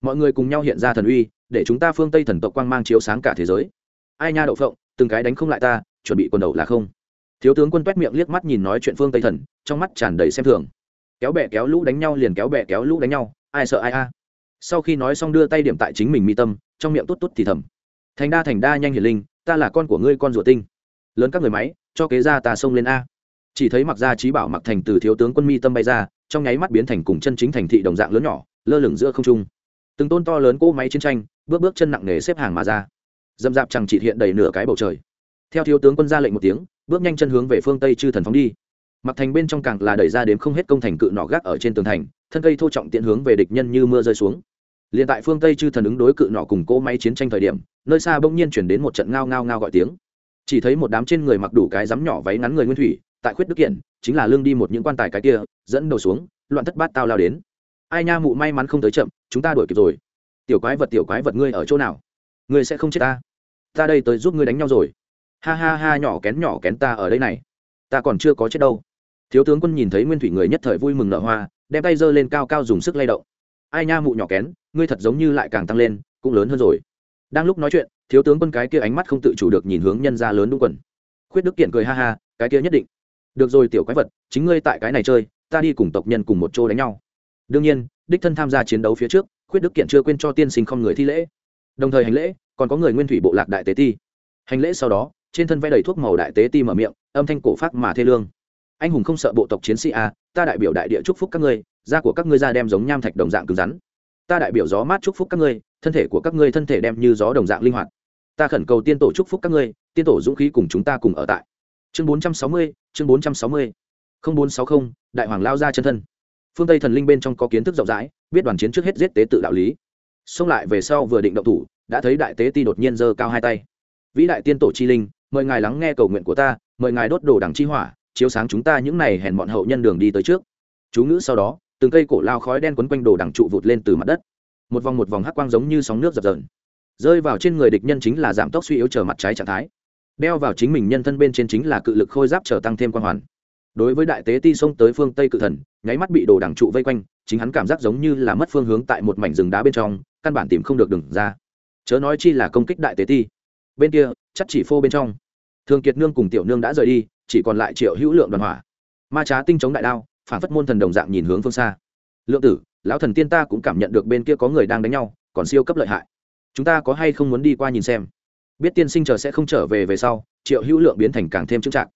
Mọi người cùng nhau hiện ra thần uy, để chúng ta phương tây thần tộc quang mang chiếu sáng cả thế giới. Ai nha đậu phộng, từng cái đánh không lại ta, chuẩn bị quần đầu là không. Thiếu tướng quân quét miệng liếc mắt nhìn nói chuyện phương tây thần, trong mắt tràn đầy xem thường. Kéo bẹ kéo lũ đánh nhau liền kéo bẹ kéo lũ đánh nhau, ai sợ ai a. Sau khi nói xong đưa tay điểm tại chính mình mi tâm, trong miệng tốt tốt thì thầm thành đa thành đa nhanh hiển linh, ta là con của ngươi con rùa tinh. Lớn các người máy, cho kế ra ta xông lên a. Chỉ thấy mặc ra trí bảo mặc thành từ thiếu tướng quân mi tâm bay ra, trong nháy mắt biến thành cùng chân chính thành thị đồng dạng lớn nhỏ, lơ lửng giữa không trung. Từng tôn to lớn cỗ máy chiến tranh, bước bước chân nặng nề xếp hàng mà ra. Dầm dạp chẳng chỉ hiện đầy nửa cái bầu trời. Theo thiếu tướng quân ra lệnh một tiếng, bước nhanh chân hướng về phương tây chư thần phóng đi. Mặc thành bên trong càng là đẩy ra đến không hết công thành cự nọ gác ở trên tường thành, thân cây thô trọng tiện hướng về địch nhân như mưa rơi xuống liền tại phương tây chư thần ứng đối cự nọ cùng cỗ máy chiến tranh thời điểm, nơi xa bỗng nhiên chuyển đến một trận ngao ngao ngao gọi tiếng. Chỉ thấy một đám trên người mặc đủ cái rắm nhỏ váy ngắn người nguyên thủy, tại khuyết đức kiện, chính là lương đi một những quan tài cái kia, dẫn đầu xuống, loạn thất bát tao lao đến. Ai nha mụ, may mắn không tới chậm, chúng ta đuổi kịp rồi. Tiểu quái vật, tiểu quái vật, ngươi ở chỗ nào? Ngươi sẽ không chết ta. Ta đây tới giúp ngươi đánh nhau rồi. Ha ha ha, nhỏ kén nhỏ kén ta ở đây này. Ta còn chưa có chết đâu. Thiếu tướng quân nhìn thấy nguyên thủy người nhất thời vui mừng nở hoa, đem tay giơ lên cao cao dùng sức lay động ai nha mụ nhỏ kén, ngươi thật giống như lại càng tăng lên, cũng lớn hơn rồi. Đang lúc nói chuyện, thiếu tướng quân cái kia ánh mắt không tự chủ được nhìn hướng nhân ra lớn đúng quần. Khuyết đức kiện cười ha ha, cái kia nhất định. Được rồi tiểu quái vật, chính ngươi tại cái này chơi, ta đi cùng tộc nhân cùng một chỗ đánh nhau. Đương nhiên, đích thân tham gia chiến đấu phía trước, khuyết đức kiện chưa quên cho tiên sinh không người thi lễ. Đồng thời hành lễ, còn có người nguyên thủy bộ lạc đại tế ti. Hành lễ sau đó, trên thân vẽ đầy thuốc màu đại tế ti mở miệng, âm thanh cổ phát mà thê lương. Anh hùng không sợ bộ tộc chiến sĩ a, ta đại biểu đại địa chúc phúc các ngươi da của các ngươi da đem giống nham thạch đồng dạng cứng rắn. Ta đại biểu gió mát chúc phúc các ngươi thân thể của các ngươi thân thể đem như gió đồng dạng linh hoạt. Ta khẩn cầu tiên tổ chúc phúc các ngươi tiên tổ dũng khí cùng chúng ta cùng ở tại. Chương 460, chương 460. không bốn sáu không đại hoàng lao ra chân thân. Phương tây thần linh bên trong có kiến thức rộng rãi biết đoàn chiến trước hết giết tế tự đạo lý. Xông lại về sau vừa định động thủ đã thấy đại tế ti đột nhiên giơ cao hai tay. Vĩ đại tiên tổ chi linh mời ngài lắng nghe cầu nguyện của ta mời ngài đốt đồ đằng chi hỏa chiếu sáng chúng ta những này hèn bọn hậu nhân đường đi tới trước. Chú ngữ sau đó từng cây cổ lao khói đen quấn quanh đồ đằng trụ vụt lên từ mặt đất. Một vòng một vòng hắc quang giống như sóng nước dập dờn, rơi vào trên người địch nhân chính là giảm tốc suy yếu chờ mặt trái trạng thái, đeo vào chính mình nhân thân bên trên chính là cự lực khôi giáp trở tăng thêm quan hoàn. Đối với đại tế ti xông tới phương tây cự thần, nháy mắt bị đồ đằng trụ vây quanh, chính hắn cảm giác giống như là mất phương hướng tại một mảnh rừng đá bên trong, căn bản tìm không được đường ra. Chớ nói chi là công kích đại tế ti. Bên kia, chắc chỉ phô bên trong. Thường kiệt nương cùng tiểu nương đã rời đi, chỉ còn lại triệu hữu lượng đoàn hỏa. Ma trá tinh chống đại đao phản phất môn thần đồng dạng nhìn hướng phương xa. Lượng tử, lão thần tiên ta cũng cảm nhận được bên kia có người đang đánh nhau, còn siêu cấp lợi hại. Chúng ta có hay không muốn đi qua nhìn xem? Biết tiên sinh chờ sẽ không trở về về sau, triệu hữu lượng biến thành càng thêm trưng trạng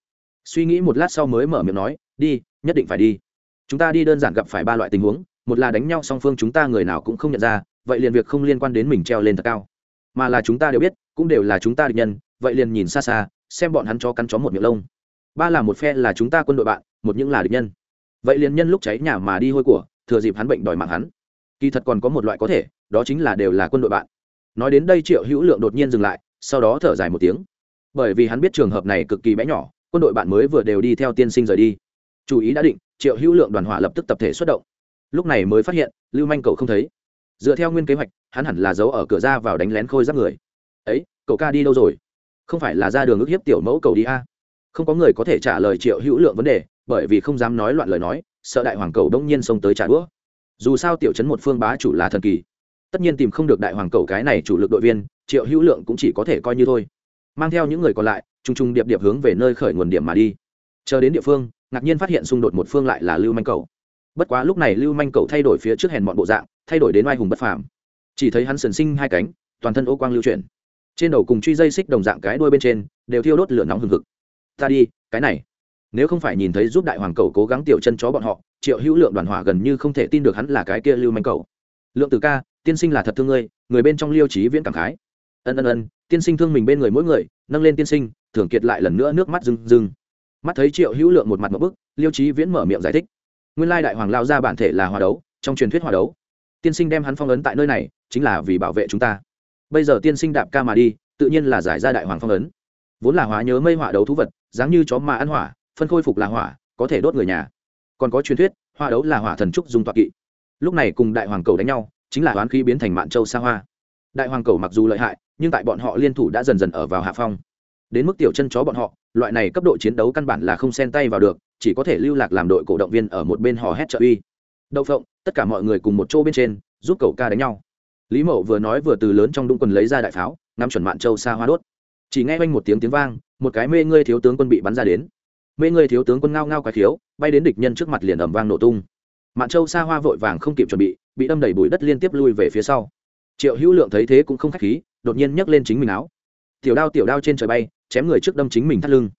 suy nghĩ một lát sau mới mở miệng nói, đi, nhất định phải đi. Chúng ta đi đơn giản gặp phải ba loại tình huống, một là đánh nhau song phương chúng ta người nào cũng không nhận ra, vậy liền việc không liên quan đến mình treo lên thật cao. Mà là chúng ta đều biết, cũng đều là chúng ta địch nhân, vậy liền nhìn xa xa, xem bọn hắn cho cắn chó một miệng lông. Ba là một phe là chúng ta quân đội bạn, một những là địch nhân vậy liền nhân lúc cháy nhà mà đi hôi của, thừa dịp hắn bệnh đòi mạng hắn. Kỳ thật còn có một loại có thể, đó chính là đều là quân đội bạn. Nói đến đây triệu hữu lượng đột nhiên dừng lại, sau đó thở dài một tiếng. Bởi vì hắn biết trường hợp này cực kỳ bé nhỏ, quân đội bạn mới vừa đều đi theo tiên sinh rời đi. Chú ý đã định, triệu hữu lượng đoàn hỏa lập tức tập thể xuất động. Lúc này mới phát hiện, lưu manh cậu không thấy. Dựa theo nguyên kế hoạch, hắn hẳn là giấu ở cửa ra vào đánh lén khôi giáp người. Ấy, cậu ca đi đâu rồi? Không phải là ra đường ức hiếp tiểu mẫu cầu đi a? Không có người có thể trả lời triệu hữu lượng vấn đề bởi vì không dám nói loạn lời nói, sợ đại hoàng cầu đông nhiên xông tới trả đũa. Dù sao tiểu chấn một phương bá chủ là thần kỳ. Tất nhiên tìm không được đại hoàng cầu cái này chủ lực đội viên, triệu hữu lượng cũng chỉ có thể coi như thôi. Mang theo những người còn lại t r u n g t r u n g điệp điệp hướng về nơi khởi nguồn điểm mà đi. Chờ đến địa phương, ngạc nhiên phát hiện xung đột một phương lại là lưu manh cầu. Bất quá lúc này lưu manh cầu thay đổi phía trước hèn bọn bộ dạng, thay đổi đến oai hùng bất phàm. Chỉ thấy hắn sần sinh hai cánh, toàn thân ô quang lưu chuyển. Trên đầu cùng truy dây xích đồng dạng cái đuôi bên trên, đều thiêu đốt lửa nóng hừng hực. Ta đi, cái này nếu không phải nhìn thấy giúp đại hoàng cầu cố gắng tiểu chân chó bọn họ, triệu hữu lượng đoàn hỏa gần như không thể tin được hắn là cái kia lưu manh cầu. Lượng từ ca, tiên sinh là thật thương ngươi, người bên trong liêu trí viễn cảm khái. Ân ân ân, tiên sinh thương mình bên người mỗi người, nâng lên tiên sinh, thưởng kiệt lại lần nữa nước mắt rừng rừng mắt thấy triệu hữu lượng một mặt một bức, liêu trí viễn mở miệng giải thích. Nguyên lai đại hoàng lao ra bản thể là hòa đấu, trong truyền thuyết hòa đấu. Tiên sinh đem hắn phong ấn tại nơi này, chính là vì bảo vệ chúng ta. Bây giờ tiên sinh đạp ca mà đi, tự nhiên là giải ra đại hoàng phong ấn. Vốn là hóa nhớ mây hỏa đấu thú vật, dáng như chó mà ăn hỏa phân khôi phục là hỏa, có thể đốt người nhà. Còn có truyền thuyết, hoa đấu là hỏa thần trúc dùng toạc kỵ. Lúc này cùng đại hoàng cầu đánh nhau, chính là oán khí biến thành mạn châu xa hoa. Đại hoàng cầu mặc dù lợi hại, nhưng tại bọn họ liên thủ đã dần dần ở vào hạ phong. Đến mức tiểu chân chó bọn họ, loại này cấp độ chiến đấu căn bản là không xen tay vào được, chỉ có thể lưu lạc làm đội cổ động viên ở một bên hò hét trợ uy. Đậu phộng, tất cả mọi người cùng một chỗ bên trên, giúp cậu ca đánh nhau. Lý mậu vừa nói vừa từ lớn trong đũng quần lấy ra đại pháo, ngắm chuẩn mạn châu xa hoa đốt. Chỉ nghe quanh một tiếng tiếng vang, một cái mê ngươi thiếu tướng quân bị bắn ra đến mê người thiếu tướng quân ngao ngao cái khiếu, bay đến địch nhân trước mặt liền ầm vang nổ tung. Mạn châu xa hoa vội vàng không kịp chuẩn bị bị đâm đầy bụi đất liên tiếp lui về phía sau. Triệu hữu lượng thấy thế cũng không k h á c h khí, đột nhiên nhấc lên chính mình áo. Tiểu đao tiểu đao trên trời bay, chém người trước đâm chính mình thắt lưng.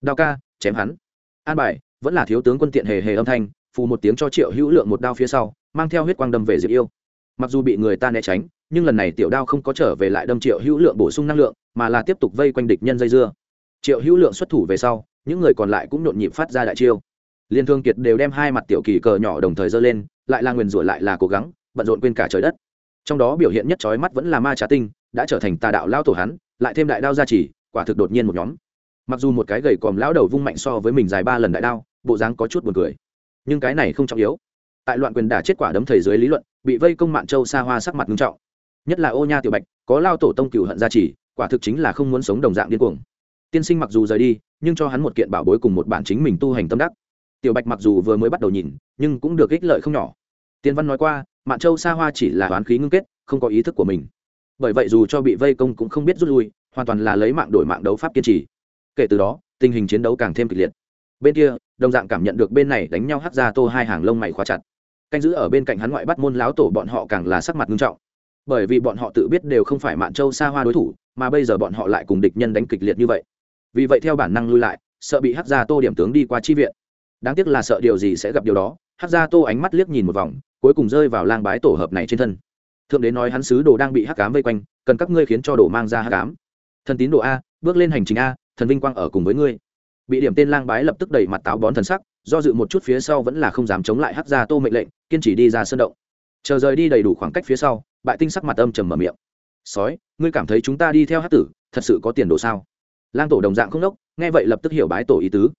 Đao ca, chém hắn. An bài, vẫn là thiếu tướng quân tiện hề hề âm thanh, phù một tiếng cho triệu hữu lượng một đao phía sau, mang theo huyết quang đâm về diệp yêu. Mặc dù bị người ta né tránh, nhưng lần này tiểu đao không có trở về lại đâm triệu hữu lượng bổ sung năng lượng, mà là tiếp tục vây quanh địch nhân dây dưa. Triệu hữu lượng xuất thủ về sau những người còn lại cũng nhộn nhịp phát ra đại chiêu. Liên thương kiệt đều đem hai mặt tiểu kỳ cờ nhỏ đồng thời giơ lên, lại là nguyền rủa lại là cố gắng, bận rộn quên cả trời đất. Trong đó biểu hiện nhất trói mắt vẫn là ma trá tinh, đã trở thành tà đạo lao tổ hắn, lại thêm đại đao gia trì, quả thực đột nhiên một nhóm. Mặc dù một cái gầy còm lão đầu vung mạnh so với mình dài ba lần đại đao, bộ dáng có chút buồn cười. Nhưng cái này không trọng yếu. Tại loạn quyền đả chết quả đấm thầy dưới lý luận, bị vây công mạn châu xa hoa sắc mặt nghiêm trọng. Nhất là ô nha tiểu bạch, có lao tổ tông cửu hận gia trì, quả thực chính là không muốn sống đồng dạng điên cuồng. Tiên sinh mặc dù rời đi nhưng cho hắn một kiện bảo bối cùng một bản chính mình tu hành tâm đắc. Tiểu bạch mặc dù vừa mới bắt đầu nhìn, nhưng cũng được ích lợi không nhỏ. Tiên văn nói qua, mạn châu xa hoa chỉ là oán khí ngưng kết, không có ý thức của mình. Bởi vậy dù cho bị vây công cũng không biết rút lui, hoàn toàn là lấy mạng đổi mạng đấu pháp kiên trì. Kể từ đó, tình hình chiến đấu càng thêm kịch liệt. Bên kia, đồng dạng cảm nhận được bên này đánh nhau hắt ra tô hai hàng lông mày khóa chặt. Canh giữ ở bên cạnh hắn ngoại bắt môn láo tổ bọn họ càng là sắc mặt nghiêm trọng. Bởi vì bọn họ tự biết đều không phải mạn châu xa hoa đối thủ, mà bây giờ bọn họ lại cùng địch nhân đánh kịch liệt như vậy vì vậy theo bản năng lui lại, sợ bị hát gia tô điểm tướng đi qua chi viện. Đáng tiếc là sợ điều gì sẽ gặp điều đó hát Gia tô ánh mắt liếc nhìn một vòng, cuối cùng rơi vào lang bái tổ hợp này trên thân. Thượng đế nói hắn sứ đồ đang bị hắc cám vây quanh, cần các ngươi khiến cho đồ mang ra hắc cám thần tín đồ a, bước lên hành trình a, thần vinh quang ở cùng với ngươi. Bị điểm tên lang bái lập tức đẩy mặt táo bón thần sắc, do dự một chút phía sau vẫn là không dám chống lại hắc gia tô mệnh lệnh, kiên trì đi ra sân động. Chờ rời đi đầy đủ khoảng cách phía sau, bại tinh sắc mặt âm trầm mở miệng. Sói, ngươi cảm thấy chúng ta đi theo hắc tử, thật sự có tiền đồ sao? Lang tổ đồng dạng không đốc nghe vậy lập tức hiểu bái tổ ý tứ.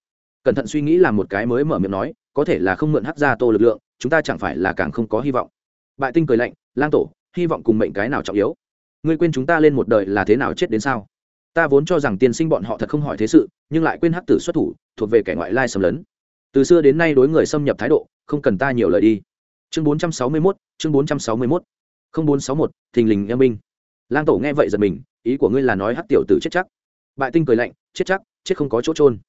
Cẩn thận suy nghĩ làm một cái mới mở miệng nói có thể là không mượn hắc gia tô lực lượng chúng ta chẳng phải là càng không có hy vọng. Bại tinh cười lạnh lang tổ hy vọng cùng mệnh cái nào trọng yếu? Ngươi quên chúng ta lên một đời là thế nào chết đến sao? Ta vốn cho rằng tiên sinh bọn họ thật không hỏi thế sự nhưng lại quên hắc tử xuất thủ thuộc về kẻ ngoại lai xâm lấn. Từ xưa đến nay đối người xâm nhập thái độ không cần ta nhiều lời đi. Chương 461, chương 461. không bốn sáu một thình lình em minh lang tổ nghe vậy giật mình ý của ngươi là nói hắc tiểu tử chết chắc bại tinh cười lạnh, chết chắc, chết không có chỗ trôn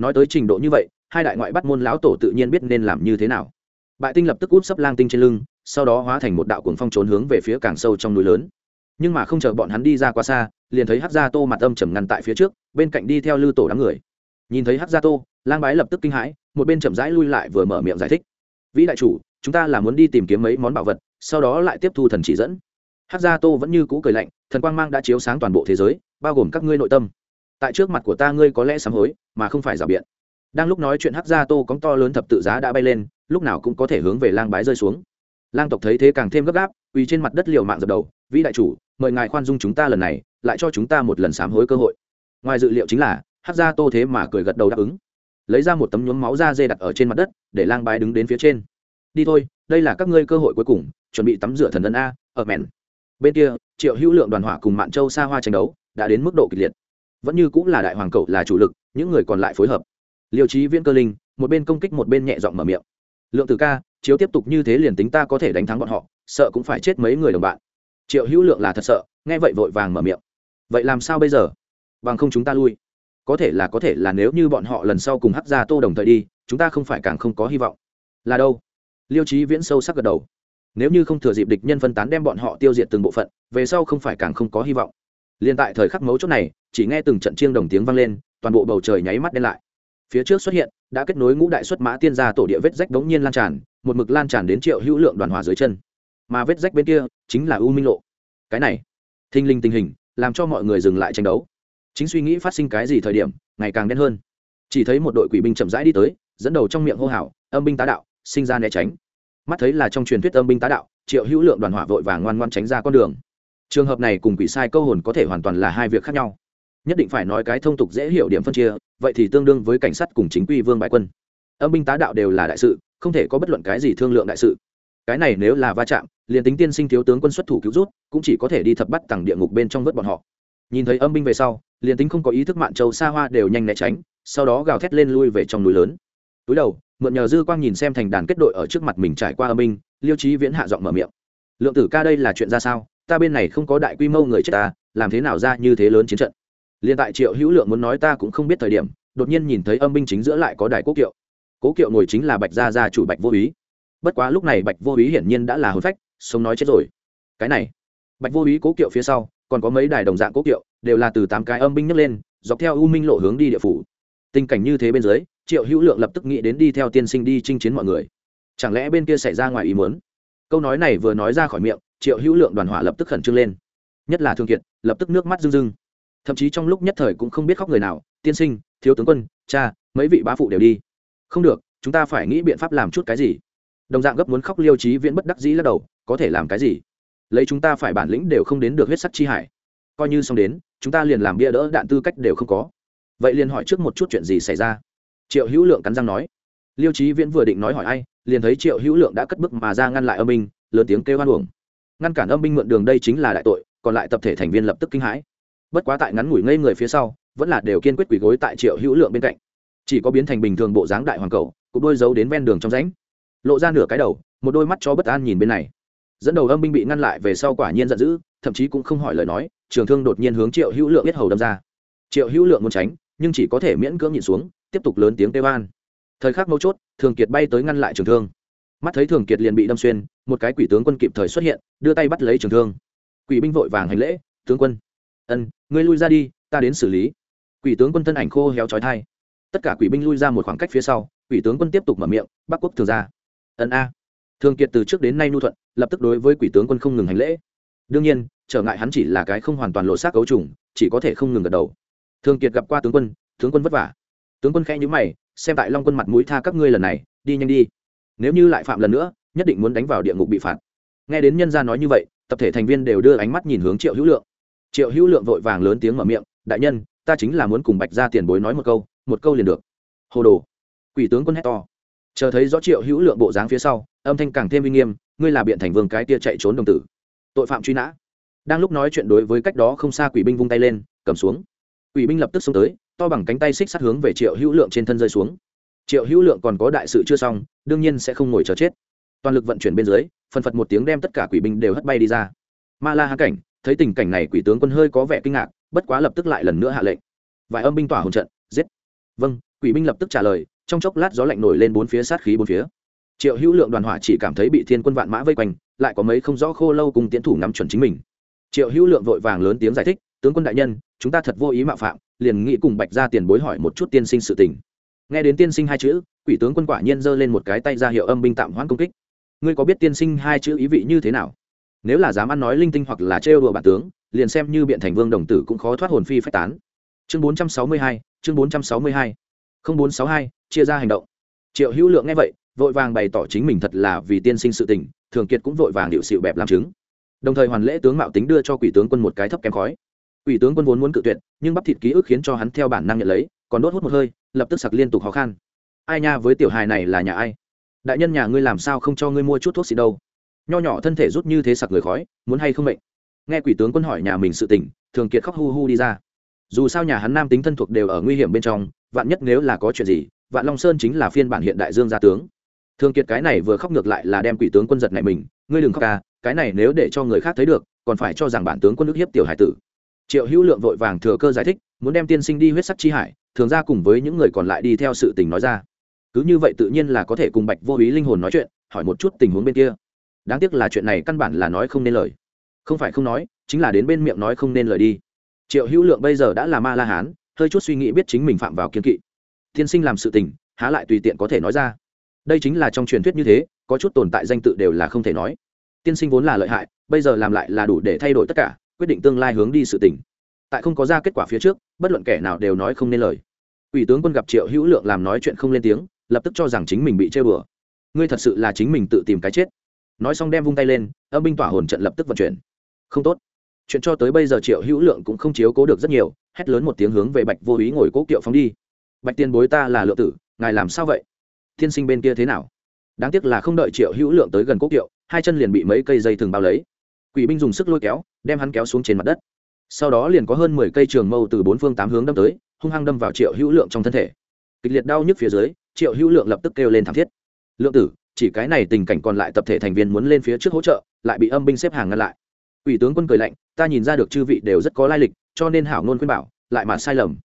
nói tới trình độ như vậy, hai đại ngoại bắt môn lão tổ tự nhiên biết nên làm như thế nào. Bại tinh lập tức út sấp lang tinh trên lưng, sau đó hóa thành một đạo cuồng phong trốn hướng về phía càng sâu trong núi lớn. Nhưng mà không chờ bọn hắn đi ra quá xa, liền thấy hát gia tô mặt âm trầm ngăn tại phía trước, bên cạnh đi theo lư tổ đám người. Nhìn thấy hát gia tô, lang bái lập tức kinh hãi, một bên chậm rãi lui lại vừa mở miệng giải thích. Vĩ đại chủ, chúng ta là muốn đi tìm kiếm mấy món bảo vật, sau đó lại tiếp thu thần chỉ dẫn. Hát gia tô vẫn như cũ cười lạnh, thần quang mang đã chiếu sáng toàn bộ thế giới, bao gồm các ngươi nội tâm tại trước mặt của ta ngươi có lẽ sám hối, mà không phải rào biện. Đang lúc nói chuyện Hắc gia tô cóng to lớn thập tự giá đã bay lên, lúc nào cũng có thể hướng về lang bái rơi xuống. Lang tộc thấy thế càng thêm gấp gáp uy trên mặt đất liều mạng dập đầu, vĩ đại chủ, mời ngài khoan dung chúng ta lần này, lại cho chúng ta một lần sám hối cơ hội. Ngoài dự liệu chính là, Hắc gia tô thế mà cười gật đầu đáp ứng. Lấy ra một tấm nhuốm máu da dê đặt ở trên mặt đất, để lang bái đứng đến phía trên. Đi thôi, đây là các ngươi cơ hội cuối cùng, chuẩn bị tắm rửa thần ân a, ở mẹn. Bên kia, triệu hữu lượng đoàn hỏa cùng mạn châu xa hoa tranh đấu, đã đến mức độ kịch liệt vẫn như cũng là đại hoàng cậu là chủ lực, những người còn lại phối hợp. Liêu trí viễn cơ linh, một bên công kích một bên nhẹ giọng mở miệng. Lượng từ ca, chiếu tiếp tục như thế liền tính ta có thể đánh thắng bọn họ, sợ cũng phải chết mấy người đồng bạn. Triệu hữu lượng là thật sợ, nghe vậy vội vàng mở miệng. Vậy làm sao bây giờ? Bằng không chúng ta lui. Có thể là có thể là nếu như bọn họ lần sau cùng hắc ra tô đồng thời đi, chúng ta không phải càng không có hy vọng. Là đâu? Liêu trí viễn sâu sắc gật đầu. Nếu như không thừa dịp địch nhân phân tán đem bọn họ tiêu diệt từng bộ phận, về sau không phải càng không có hy vọng liền tại thời khắc mấu chốt này, chỉ nghe từng trận chiêng đồng tiếng vang lên, toàn bộ bầu trời nháy mắt đen lại. Phía trước xuất hiện, đã kết nối ngũ đại xuất mã tiên gia tổ địa vết rách đống nhiên lan tràn, một mực lan tràn đến triệu hữu lượng đoàn hòa dưới chân. Mà vết rách bên kia, chính là u minh lộ. Cái này thinh linh tình hình, làm cho mọi người dừng lại tranh đấu. Chính suy nghĩ phát sinh cái gì thời điểm, ngày càng đen hơn. Chỉ thấy một đội quỷ binh chậm rãi đi tới, dẫn đầu trong miệng hô hào, âm binh tá đạo, sinh ra né tránh. Mắt thấy là trong truyền thuyết âm binh tá đạo, triệu hữu lượng đoàn hỏa vội và ngoan ngoan tránh ra con đường trường hợp này cùng quỷ sai câu hồn có thể hoàn toàn là hai việc khác nhau. Nhất định phải nói cái thông tục dễ hiểu điểm phân chia, vậy thì tương đương với cảnh sát cùng chính quy vương bại quân. Âm binh tá đạo đều là đại sự, không thể có bất luận cái gì thương lượng đại sự. Cái này nếu là va chạm, liền tính tiên sinh thiếu tướng quân xuất thủ cứu rút, cũng chỉ có thể đi thập bắt tầng địa ngục bên trong vớt bọn họ. Nhìn thấy âm binh về sau, liền tính không có ý thức mạn châu xa hoa đều nhanh né tránh, sau đó gào thét lên lui về trong núi lớn. Túi đầu, mượn nhờ dư quang nhìn xem thành đàn kết đội ở trước mặt mình trải qua âm binh, liêu trí viễn hạ giọng mở miệng. Lượng tử ca đây là chuyện ra sao? Ta bên này không có đại quy mô người chết ta, làm thế nào ra như thế lớn chiến trận? Liền tại triệu hữu lượng muốn nói ta cũng không biết thời điểm, đột nhiên nhìn thấy âm binh chính giữa lại có đài quốc kiệu. Cố kiệu ngồi chính là bạch gia gia chủ bạch vô ý bất quá lúc này bạch vô ý hiển nhiên đã là hôn phách, sống nói chết rồi. Cái này, bạch vô ý cố kiệu phía sau, còn có mấy đài đồng dạng cố kiệu, đều là từ tám cái âm binh nhấc lên, dọc theo u minh lộ hướng đi địa phủ. Tình cảnh như thế bên dưới, triệu hữu lượng lập tức nghĩ đến đi theo tiên sinh đi chinh chiến mọi người. Chẳng lẽ bên kia xảy ra ngoài ý muốn? Câu nói này vừa nói ra khỏi miệng triệu hữu lượng đoàn hỏa lập tức khẩn trương lên. Nhất là thương kiệt, lập tức nước mắt rưng rưng. Thậm chí trong lúc nhất thời cũng không biết khóc người nào, tiên sinh, thiếu tướng quân, cha, mấy vị bá phụ đều đi. Không được, chúng ta phải nghĩ biện pháp làm chút cái gì. Đồng dạng gấp muốn khóc liêu trí viễn bất đắc dĩ lắc đầu, có thể làm cái gì? Lấy chúng ta phải bản lĩnh đều không đến được huyết sắc chi hải. Coi như xong đến, chúng ta liền làm bia đỡ đạn tư cách đều không có. Vậy liền hỏi trước một chút chuyện gì xảy ra. Triệu hữu lượng cắn răng nói. Liêu trí viễn vừa định nói hỏi ai, liền thấy triệu hữu lượng đã cất bức mà ra ngăn lại âm minh lớn tiếng kêu hoan uổng ngăn cản âm binh mượn đường đây chính là đại tội, còn lại tập thể thành viên lập tức kinh hãi. Bất quá tại ngắn ngủi ngây người phía sau, vẫn là đều kiên quyết quỳ gối tại triệu hữu lượng bên cạnh. Chỉ có biến thành bình thường bộ dáng đại hoàng cầu cục đôi dấu đến ven đường trong rãnh. Lộ ra nửa cái đầu, một đôi mắt cho bất an nhìn bên này. Dẫn đầu âm binh bị ngăn lại về sau quả nhiên giận dữ, thậm chí cũng không hỏi lời nói, trường thương đột nhiên hướng triệu hữu lượng biết hầu đâm ra. Triệu hữu lượng muốn tránh, nhưng chỉ có thể miễn cưỡng nhìn xuống, tiếp tục lớn tiếng kêu an. Thời khắc mấu chốt, thường kiệt bay tới ngăn lại trường thương mắt thấy thường kiệt liền bị đâm xuyên, một cái quỷ tướng quân kịp thời xuất hiện, đưa tay bắt lấy trường thương. Quỷ binh vội vàng hành lễ, tướng quân. Ân, ngươi lui ra đi, ta đến xử lý. Quỷ tướng quân thân ảnh khô héo trói thai tất cả quỷ binh lui ra một khoảng cách phía sau, quỷ tướng quân tiếp tục mở miệng, bắc quốc thường ra ân a. Thường kiệt từ trước đến nay nu thuận, lập tức đối với quỷ tướng quân không ngừng hành lễ. Đương nhiên, trở ngại hắn chỉ là cái không hoàn toàn lộ xác cấu trùng, chỉ có thể không ngừng gật đầu. Thường kiệt gặp qua tướng quân tướng quân vất vả. Tướng quân khẽ nhữ mày, xem tại long quân mặt mũi tha các ngươi lần này, đi nhanh đi nếu như lại phạm lần nữa, nhất định muốn đánh vào địa ngục bị phạt. Nghe đến nhân gia nói như vậy, tập thể thành viên đều đưa ánh mắt nhìn hướng triệu hữu lượng. Triệu hữu lượng vội vàng lớn tiếng mở miệng, đại nhân, ta chính là muốn cùng bạch ra tiền bối nói một câu một câu liền được. Hồ đồ. Quỷ tướng quân hét to. Chờ thấy rõ triệu hữu lượng bộ dáng phía sau, âm thanh càng thêm uy nghiêm, ngươi là biện thành vương cái tia chạy trốn đồng tử. Tội phạm truy nã. Đang lúc nói chuyện đối với cách đó không xa quỷ binh vung tay lên, cầm xuống. Quỷ binh lập tức xông tới, to bằng cánh tay xích sát hướng về triệu hữu lượng trên thân rơi xuống triệu hữu lượng còn có đại sự chưa xong, đương nhiên sẽ không ngồi chờ chết. Toàn lực vận chuyển bên dưới, phần phật một tiếng đem tất cả quỷ binh đều hất bay đi ra. Ma la hạ cảnh, thấy tình cảnh này quỷ tướng quân hơi có vẻ kinh ngạc, bất quá lập tức lại lần nữa hạ lệnh. Vài âm binh tỏa hồn trận, giết. Vâng quỷ binh lập tức trả lời, trong chốc lát gió lạnh nổi lên bốn phía sát khí bốn phía. Triệu hữu lượng đoàn hỏa chỉ cảm thấy bị thiên quân vạn mã vây quanh, lại có mấy không rõ khô lâu cùng tiến thủ nắm chuẩn chính mình. Triệu hữu lượng vội vàng lớn tiếng giải thích, tướng quân đại nhân, chúng ta thật vô ý mạo phạm, liền nghĩ cùng bạch ra tiền bối hỏi một chút tiên sinh sự tình nghe đến tiên sinh hai chữ, quỷ tướng quân quả nhiên giơ lên một cái tay ra hiệu âm binh tạm hoãn công kích. Ngươi có biết tiên sinh hai chữ ý vị như thế nào? Nếu là dám ăn nói linh tinh hoặc là trêu đùa bản tướng, liền xem như biện thành vương đồng tử cũng khó thoát hồn phi phách tán. Chương bốn trăm sáu mươi hai, chương bốn trăm sáu mươi hai. Không bốn sáu hai, chia ra hành động. Triệu hữu lượng nghe vậy, vội vàng bày tỏ chính mình thật là vì tiên sinh sự tình, thường kiệt cũng vội vàng điệu xịu bẹp làm chứng. Đồng thời hoàn lễ tướng mạo tính đưa cho quỷ tướng quân một cái thấp kém khói. Quỷ tướng quân vốn muốn cự tuyệt, nhưng bắp thịt ký ức khiến cho hắn theo bản năng nhận lấy, còn đốt hút một hơi lập tức sặc liên tục khó khăn. Ai nha, với tiểu hài này là nhà ai? Đại nhân nhà ngươi làm sao không cho ngươi mua chút thuốc xịt đâu? Nho nhỏ thân thể rút như thế sặc người khói, muốn hay không mệnh? Nghe quỷ tướng quân hỏi nhà mình sự tình, thường kiệt khóc hu hu đi ra. Dù sao nhà hắn nam tính thân thuộc đều ở nguy hiểm bên trong, vạn nhất nếu là có chuyện gì, vạn long sơn chính là phiên bản hiện đại dương gia tướng. Thường kiệt cái này vừa khóc ngược lại là đem quỷ tướng quân giật này mình, ngươi đừng khóc ca cái này nếu để cho người khác thấy được, còn phải cho rằng bản tướng quân nước hiếp tiểu hải tử. Triệu hữu lượng vội vàng thừa cơ giải thích, muốn đem tiên sinh đi huyết sắc chi hải thường ra cùng với những người còn lại đi theo sự tình nói ra. Cứ như vậy tự nhiên là có thể cùng bạch vô ý linh hồn nói chuyện, hỏi một chút tình huống bên kia. Đáng tiếc là chuyện này căn bản là nói không nên lời. Không phải không nói, chính là đến bên miệng nói không nên lời đi. Triệu hữu lượng bây giờ đã là ma la hán, hơi chút suy nghĩ biết chính mình phạm vào kiên kỵ. Tiên sinh làm sự tình, há lại tùy tiện có thể nói ra. Đây chính là trong truyền thuyết như thế, có chút tồn tại danh tự đều là không thể nói. Tiên sinh vốn là lợi hại, bây giờ làm lại là đủ để thay đổi tất cả, quyết định tương lai hướng đi sự tình tại không có ra kết quả phía trước, bất luận kẻ nào đều nói không nên lời. Ủy tướng quân gặp triệu hữu lượng làm nói chuyện không lên tiếng, lập tức cho rằng chính mình bị chơi bừa ngươi thật sự là chính mình tự tìm cái chết. Nói xong đem vung tay lên, âm binh tỏa hồn trận lập tức vận chuyển. Không tốt. Chuyện cho tới bây giờ triệu hữu lượng cũng không chiếu cố được rất nhiều, hét lớn một tiếng hướng về bạch vô ý ngồi cố kiệu phóng đi. Bạch tiên bối ta là lượng tử, ngài làm sao vậy? Thiên sinh bên kia thế nào? Đáng tiếc là không đợi triệu hữu lượng tới gần cố kiệu, hai chân liền bị mấy cây dây thừng bao lấy. Quỷ binh dùng sức lôi kéo, đem hắn kéo xuống trên mặt đất sau đó liền có hơn mười cây trường mâu từ bốn phương tám hướng đâm tới, hung hăng đâm vào triệu hữu lượng trong thân thể. Kịch liệt đau nhức phía dưới, triệu hữu lượng lập tức kêu lên thảm thiết. Lượng tử, chỉ cái này tình cảnh còn lại tập thể thành viên muốn lên phía trước hỗ trợ, lại bị âm binh xếp hàng ngăn lại. Ủy tướng quân cười lạnh, ta nhìn ra được chư vị đều rất có lai lịch, cho nên hảo ngôn khuyên bảo, lại mà sai lầm.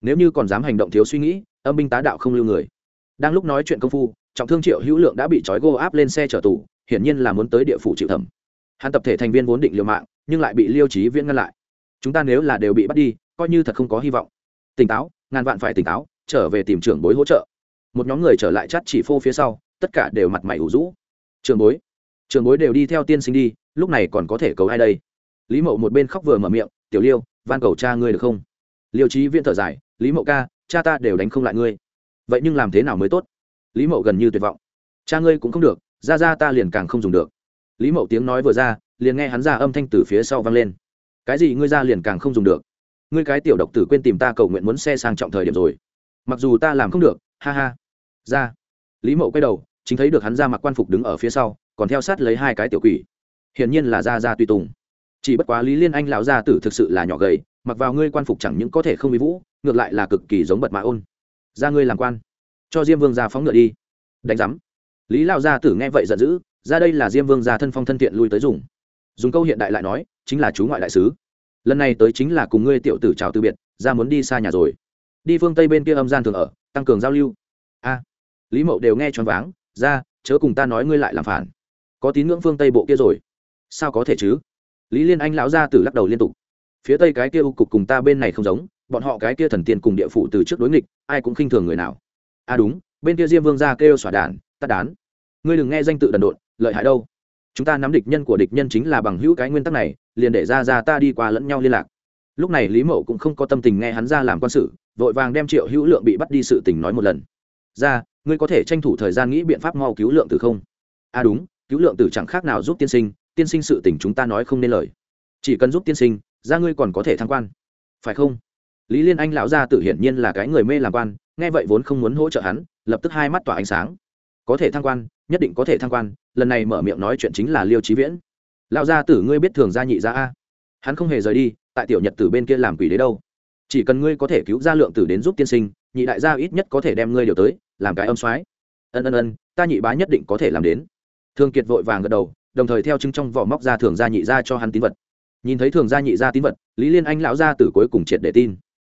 Nếu như còn dám hành động thiếu suy nghĩ, âm binh tá đạo không lưu người. Đang lúc nói chuyện công phu, trọng thương triệu hữu lượng đã bị trói gô áp lên xe chở tù, hiển nhiên là muốn tới địa phủ chịu thẩm. Hắn tập thể thành viên vốn định liều mạng, nhưng lại bị liêu trí viễn ngăn lại chúng ta nếu là đều bị bắt đi, coi như thật không có hy vọng. Tỉnh táo, ngàn vạn phải tỉnh táo, trở về tìm trưởng bối hỗ trợ. Một nhóm người trở lại chắt chỉ phô phía sau, tất cả đều mặt mày ủ rũ. Trường bối trường bối đều đi theo tiên sinh đi, lúc này còn có thể cầu ai đây? Lý mậu một bên khóc vừa mở miệng, tiểu liêu, van cầu cha ngươi được không? Liêu trí viên thở dài, lý mậu ca, cha ta đều đánh không lại ngươi. Vậy nhưng làm thế nào mới tốt? Lý mậu gần như tuyệt vọng. Cha ngươi cũng không được, ra ra ta liền càng không dùng được. Lý mậu tiếng nói vừa ra, liền nghe hắn ra âm thanh từ phía sau vang lên cái gì ngươi ra liền càng không dùng được. Ngươi cái tiểu độc tử quên tìm ta cầu nguyện muốn xe sang trọng thời điểm rồi. Mặc dù ta làm không được, ha ha. Ra. Lý mậu quay đầu, chính thấy được hắn ra mặc quan phục đứng ở phía sau, còn theo sát lấy hai cái tiểu quỷ. Hiển nhiên là ra ra tùy tùng. Chỉ bất quá lý liên anh lão gia tử thực sự là nhỏ gầy, mặc vào ngươi quan phục chẳng những có thể không bị vũ, ngược lại là cực kỳ giống bật mã ôn. Ra ngươi làm quan. Cho diêm vương ra phóng ngựa đi. Đánh giám. Lý lao gia tử nghe vậy giận dữ, ra đây là diêm vương gia thân phong thân thiện lui tới dùng dùng câu hiện đại lại nói, chính là chú ngoại đại sứ. Lần này tới chính là cùng ngươi tiểu tử chào từ biệt, ra muốn đi xa nhà rồi. Đi phương tây bên kia âm gian thường ở, tăng cường giao lưu. A. À, Lý mậu đều nghe choáng váng, ra, chớ cùng ta nói ngươi lại làm phản. Có tín ngưỡng phương tây bộ kia rồi. Sao có thể chứ? Lý liên anh lão gia từ lắc đầu liên tục. Phía tây cái kia u cục cùng ta bên này không giống, bọn họ cái kia thần tiên cùng địa phủ từ trước đối nghịch, ai cũng khinh thường người nào. A à đúng, bên kia diêm vương gia kêu xỏa đàn tắt đán. Ngươi đừng nghe danh tự đần độn, lợi hại đâu chúng ta nắm địch nhân của địch nhân chính là bằng hữu cái nguyên tắc này, liền để ra ra ta đi qua lẫn nhau liên lạc. Lúc này lý mậu cũng không có tâm tình nghe hắn ra làm quan sự, vội vàng đem triệu hữu lượng bị bắt đi sự tình nói một lần. Ra, ngươi có thể tranh thủ thời gian nghĩ biện pháp mau cứu lượng tử không? À đúng, cứu lượng tử chẳng khác nào giúp tiên sinh tiên sinh sự tình chúng ta nói không nên lời. Chỉ cần giúp tiên sinh, ra ngươi còn có thể thăng quan. Phải không? Lý liên anh lão gia tự hiển nhiên là cái người mê làm quan, nghe vậy vốn không muốn hỗ trợ hắn, lập tức hai mắt tỏa ánh sáng. Có thể thăng quan nhất định có thể thăng quan, lần này mở miệng nói chuyện chính là liêu trí viễn. Lão gia tử ngươi biết thường gia nhị gia a. Hắn không hề rời đi, tại tiểu nhật tử bên kia làm quỷ đấy đâu. Chỉ cần ngươi có thể cứu ra lượng tử đến giúp tiên sinh, nhị đại gia ít nhất có thể đem ngươi điều tới, làm cái âm soái. Ân ân ân, ta nhị bá nhất định có thể làm đến. Thường kiệt vội vàng gật đầu, đồng thời theo chứng trong vỏ móc ra thường gia nhị gia cho hắn tín vật. Nhìn thấy thường gia nhị gia tín vật, lý liên anh lão gia tử cuối cùng triệt để tin.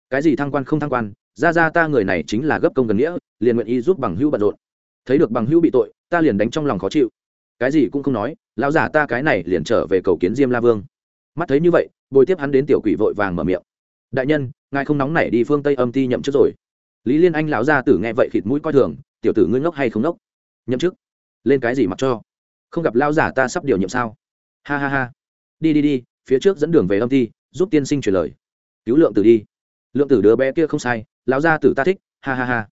Cái gì thăng quan không thăng quan ra ra ta người này chính là gấp công gần nghĩa, liền nguyện ý giúp bằng hữu bận rộn. Thấy được bằng hữu bị tội ta liền đánh trong lòng khó chịu. Cái gì cũng không nói, lão giả ta cái này liền trở về cầu kiến diêm la vương. Mắt thấy như vậy, bồi tiếp hắn đến tiểu quỷ vội vàng mở miệng. Đại nhân, ngài không nóng nảy đi phương tây âm ti nhậm chức rồi. Lý liên anh lão gia tử nghe vậy khịt mũi coi thường, tiểu tử ngươi ngốc hay không ngốc? Nhậm chức? Lên cái gì mặc cho? Không gặp lão giả ta sắp điều nhiệm sao? Ha ha ha. Đi đi đi, phía trước dẫn đường về âm ti, giúp tiên sinh truyền lời. Cứu lượng tử đi. Lượng tử đứa bé kia không sai, lão gia tử ta thích, ha ha ha.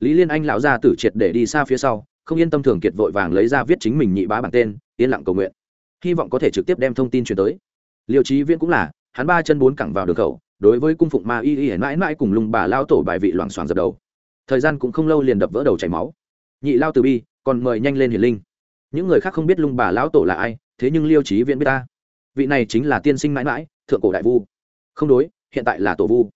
Lý liên anh lão gia tử triệt để đi xa phía sau không yên tâm thường kiệt vội vàng lấy ra viết chính mình nhị bá bản tên, yên lặng cầu nguyện. Hy vọng có thể trực tiếp đem thông tin truyền tới. Liêu trí viễn cũng là, hắn ba chân bốn cẳng vào đường khẩu, đối với cung phụng ma y y mãi mãi cùng lùng bà lao tổ bài vị loảng xoảng dập đầu. Thời gian cũng không lâu liền đập vỡ đầu chảy máu. Nhị lao từ bi, còn mời nhanh lên hiển linh. Những người khác không biết lung bà lão tổ là ai, thế nhưng liêu trí viễn biết ta. Vị này chính là tiên sinh mãi mãi, thượng cổ đại vu. Không đối, hiện tại là tổ vu.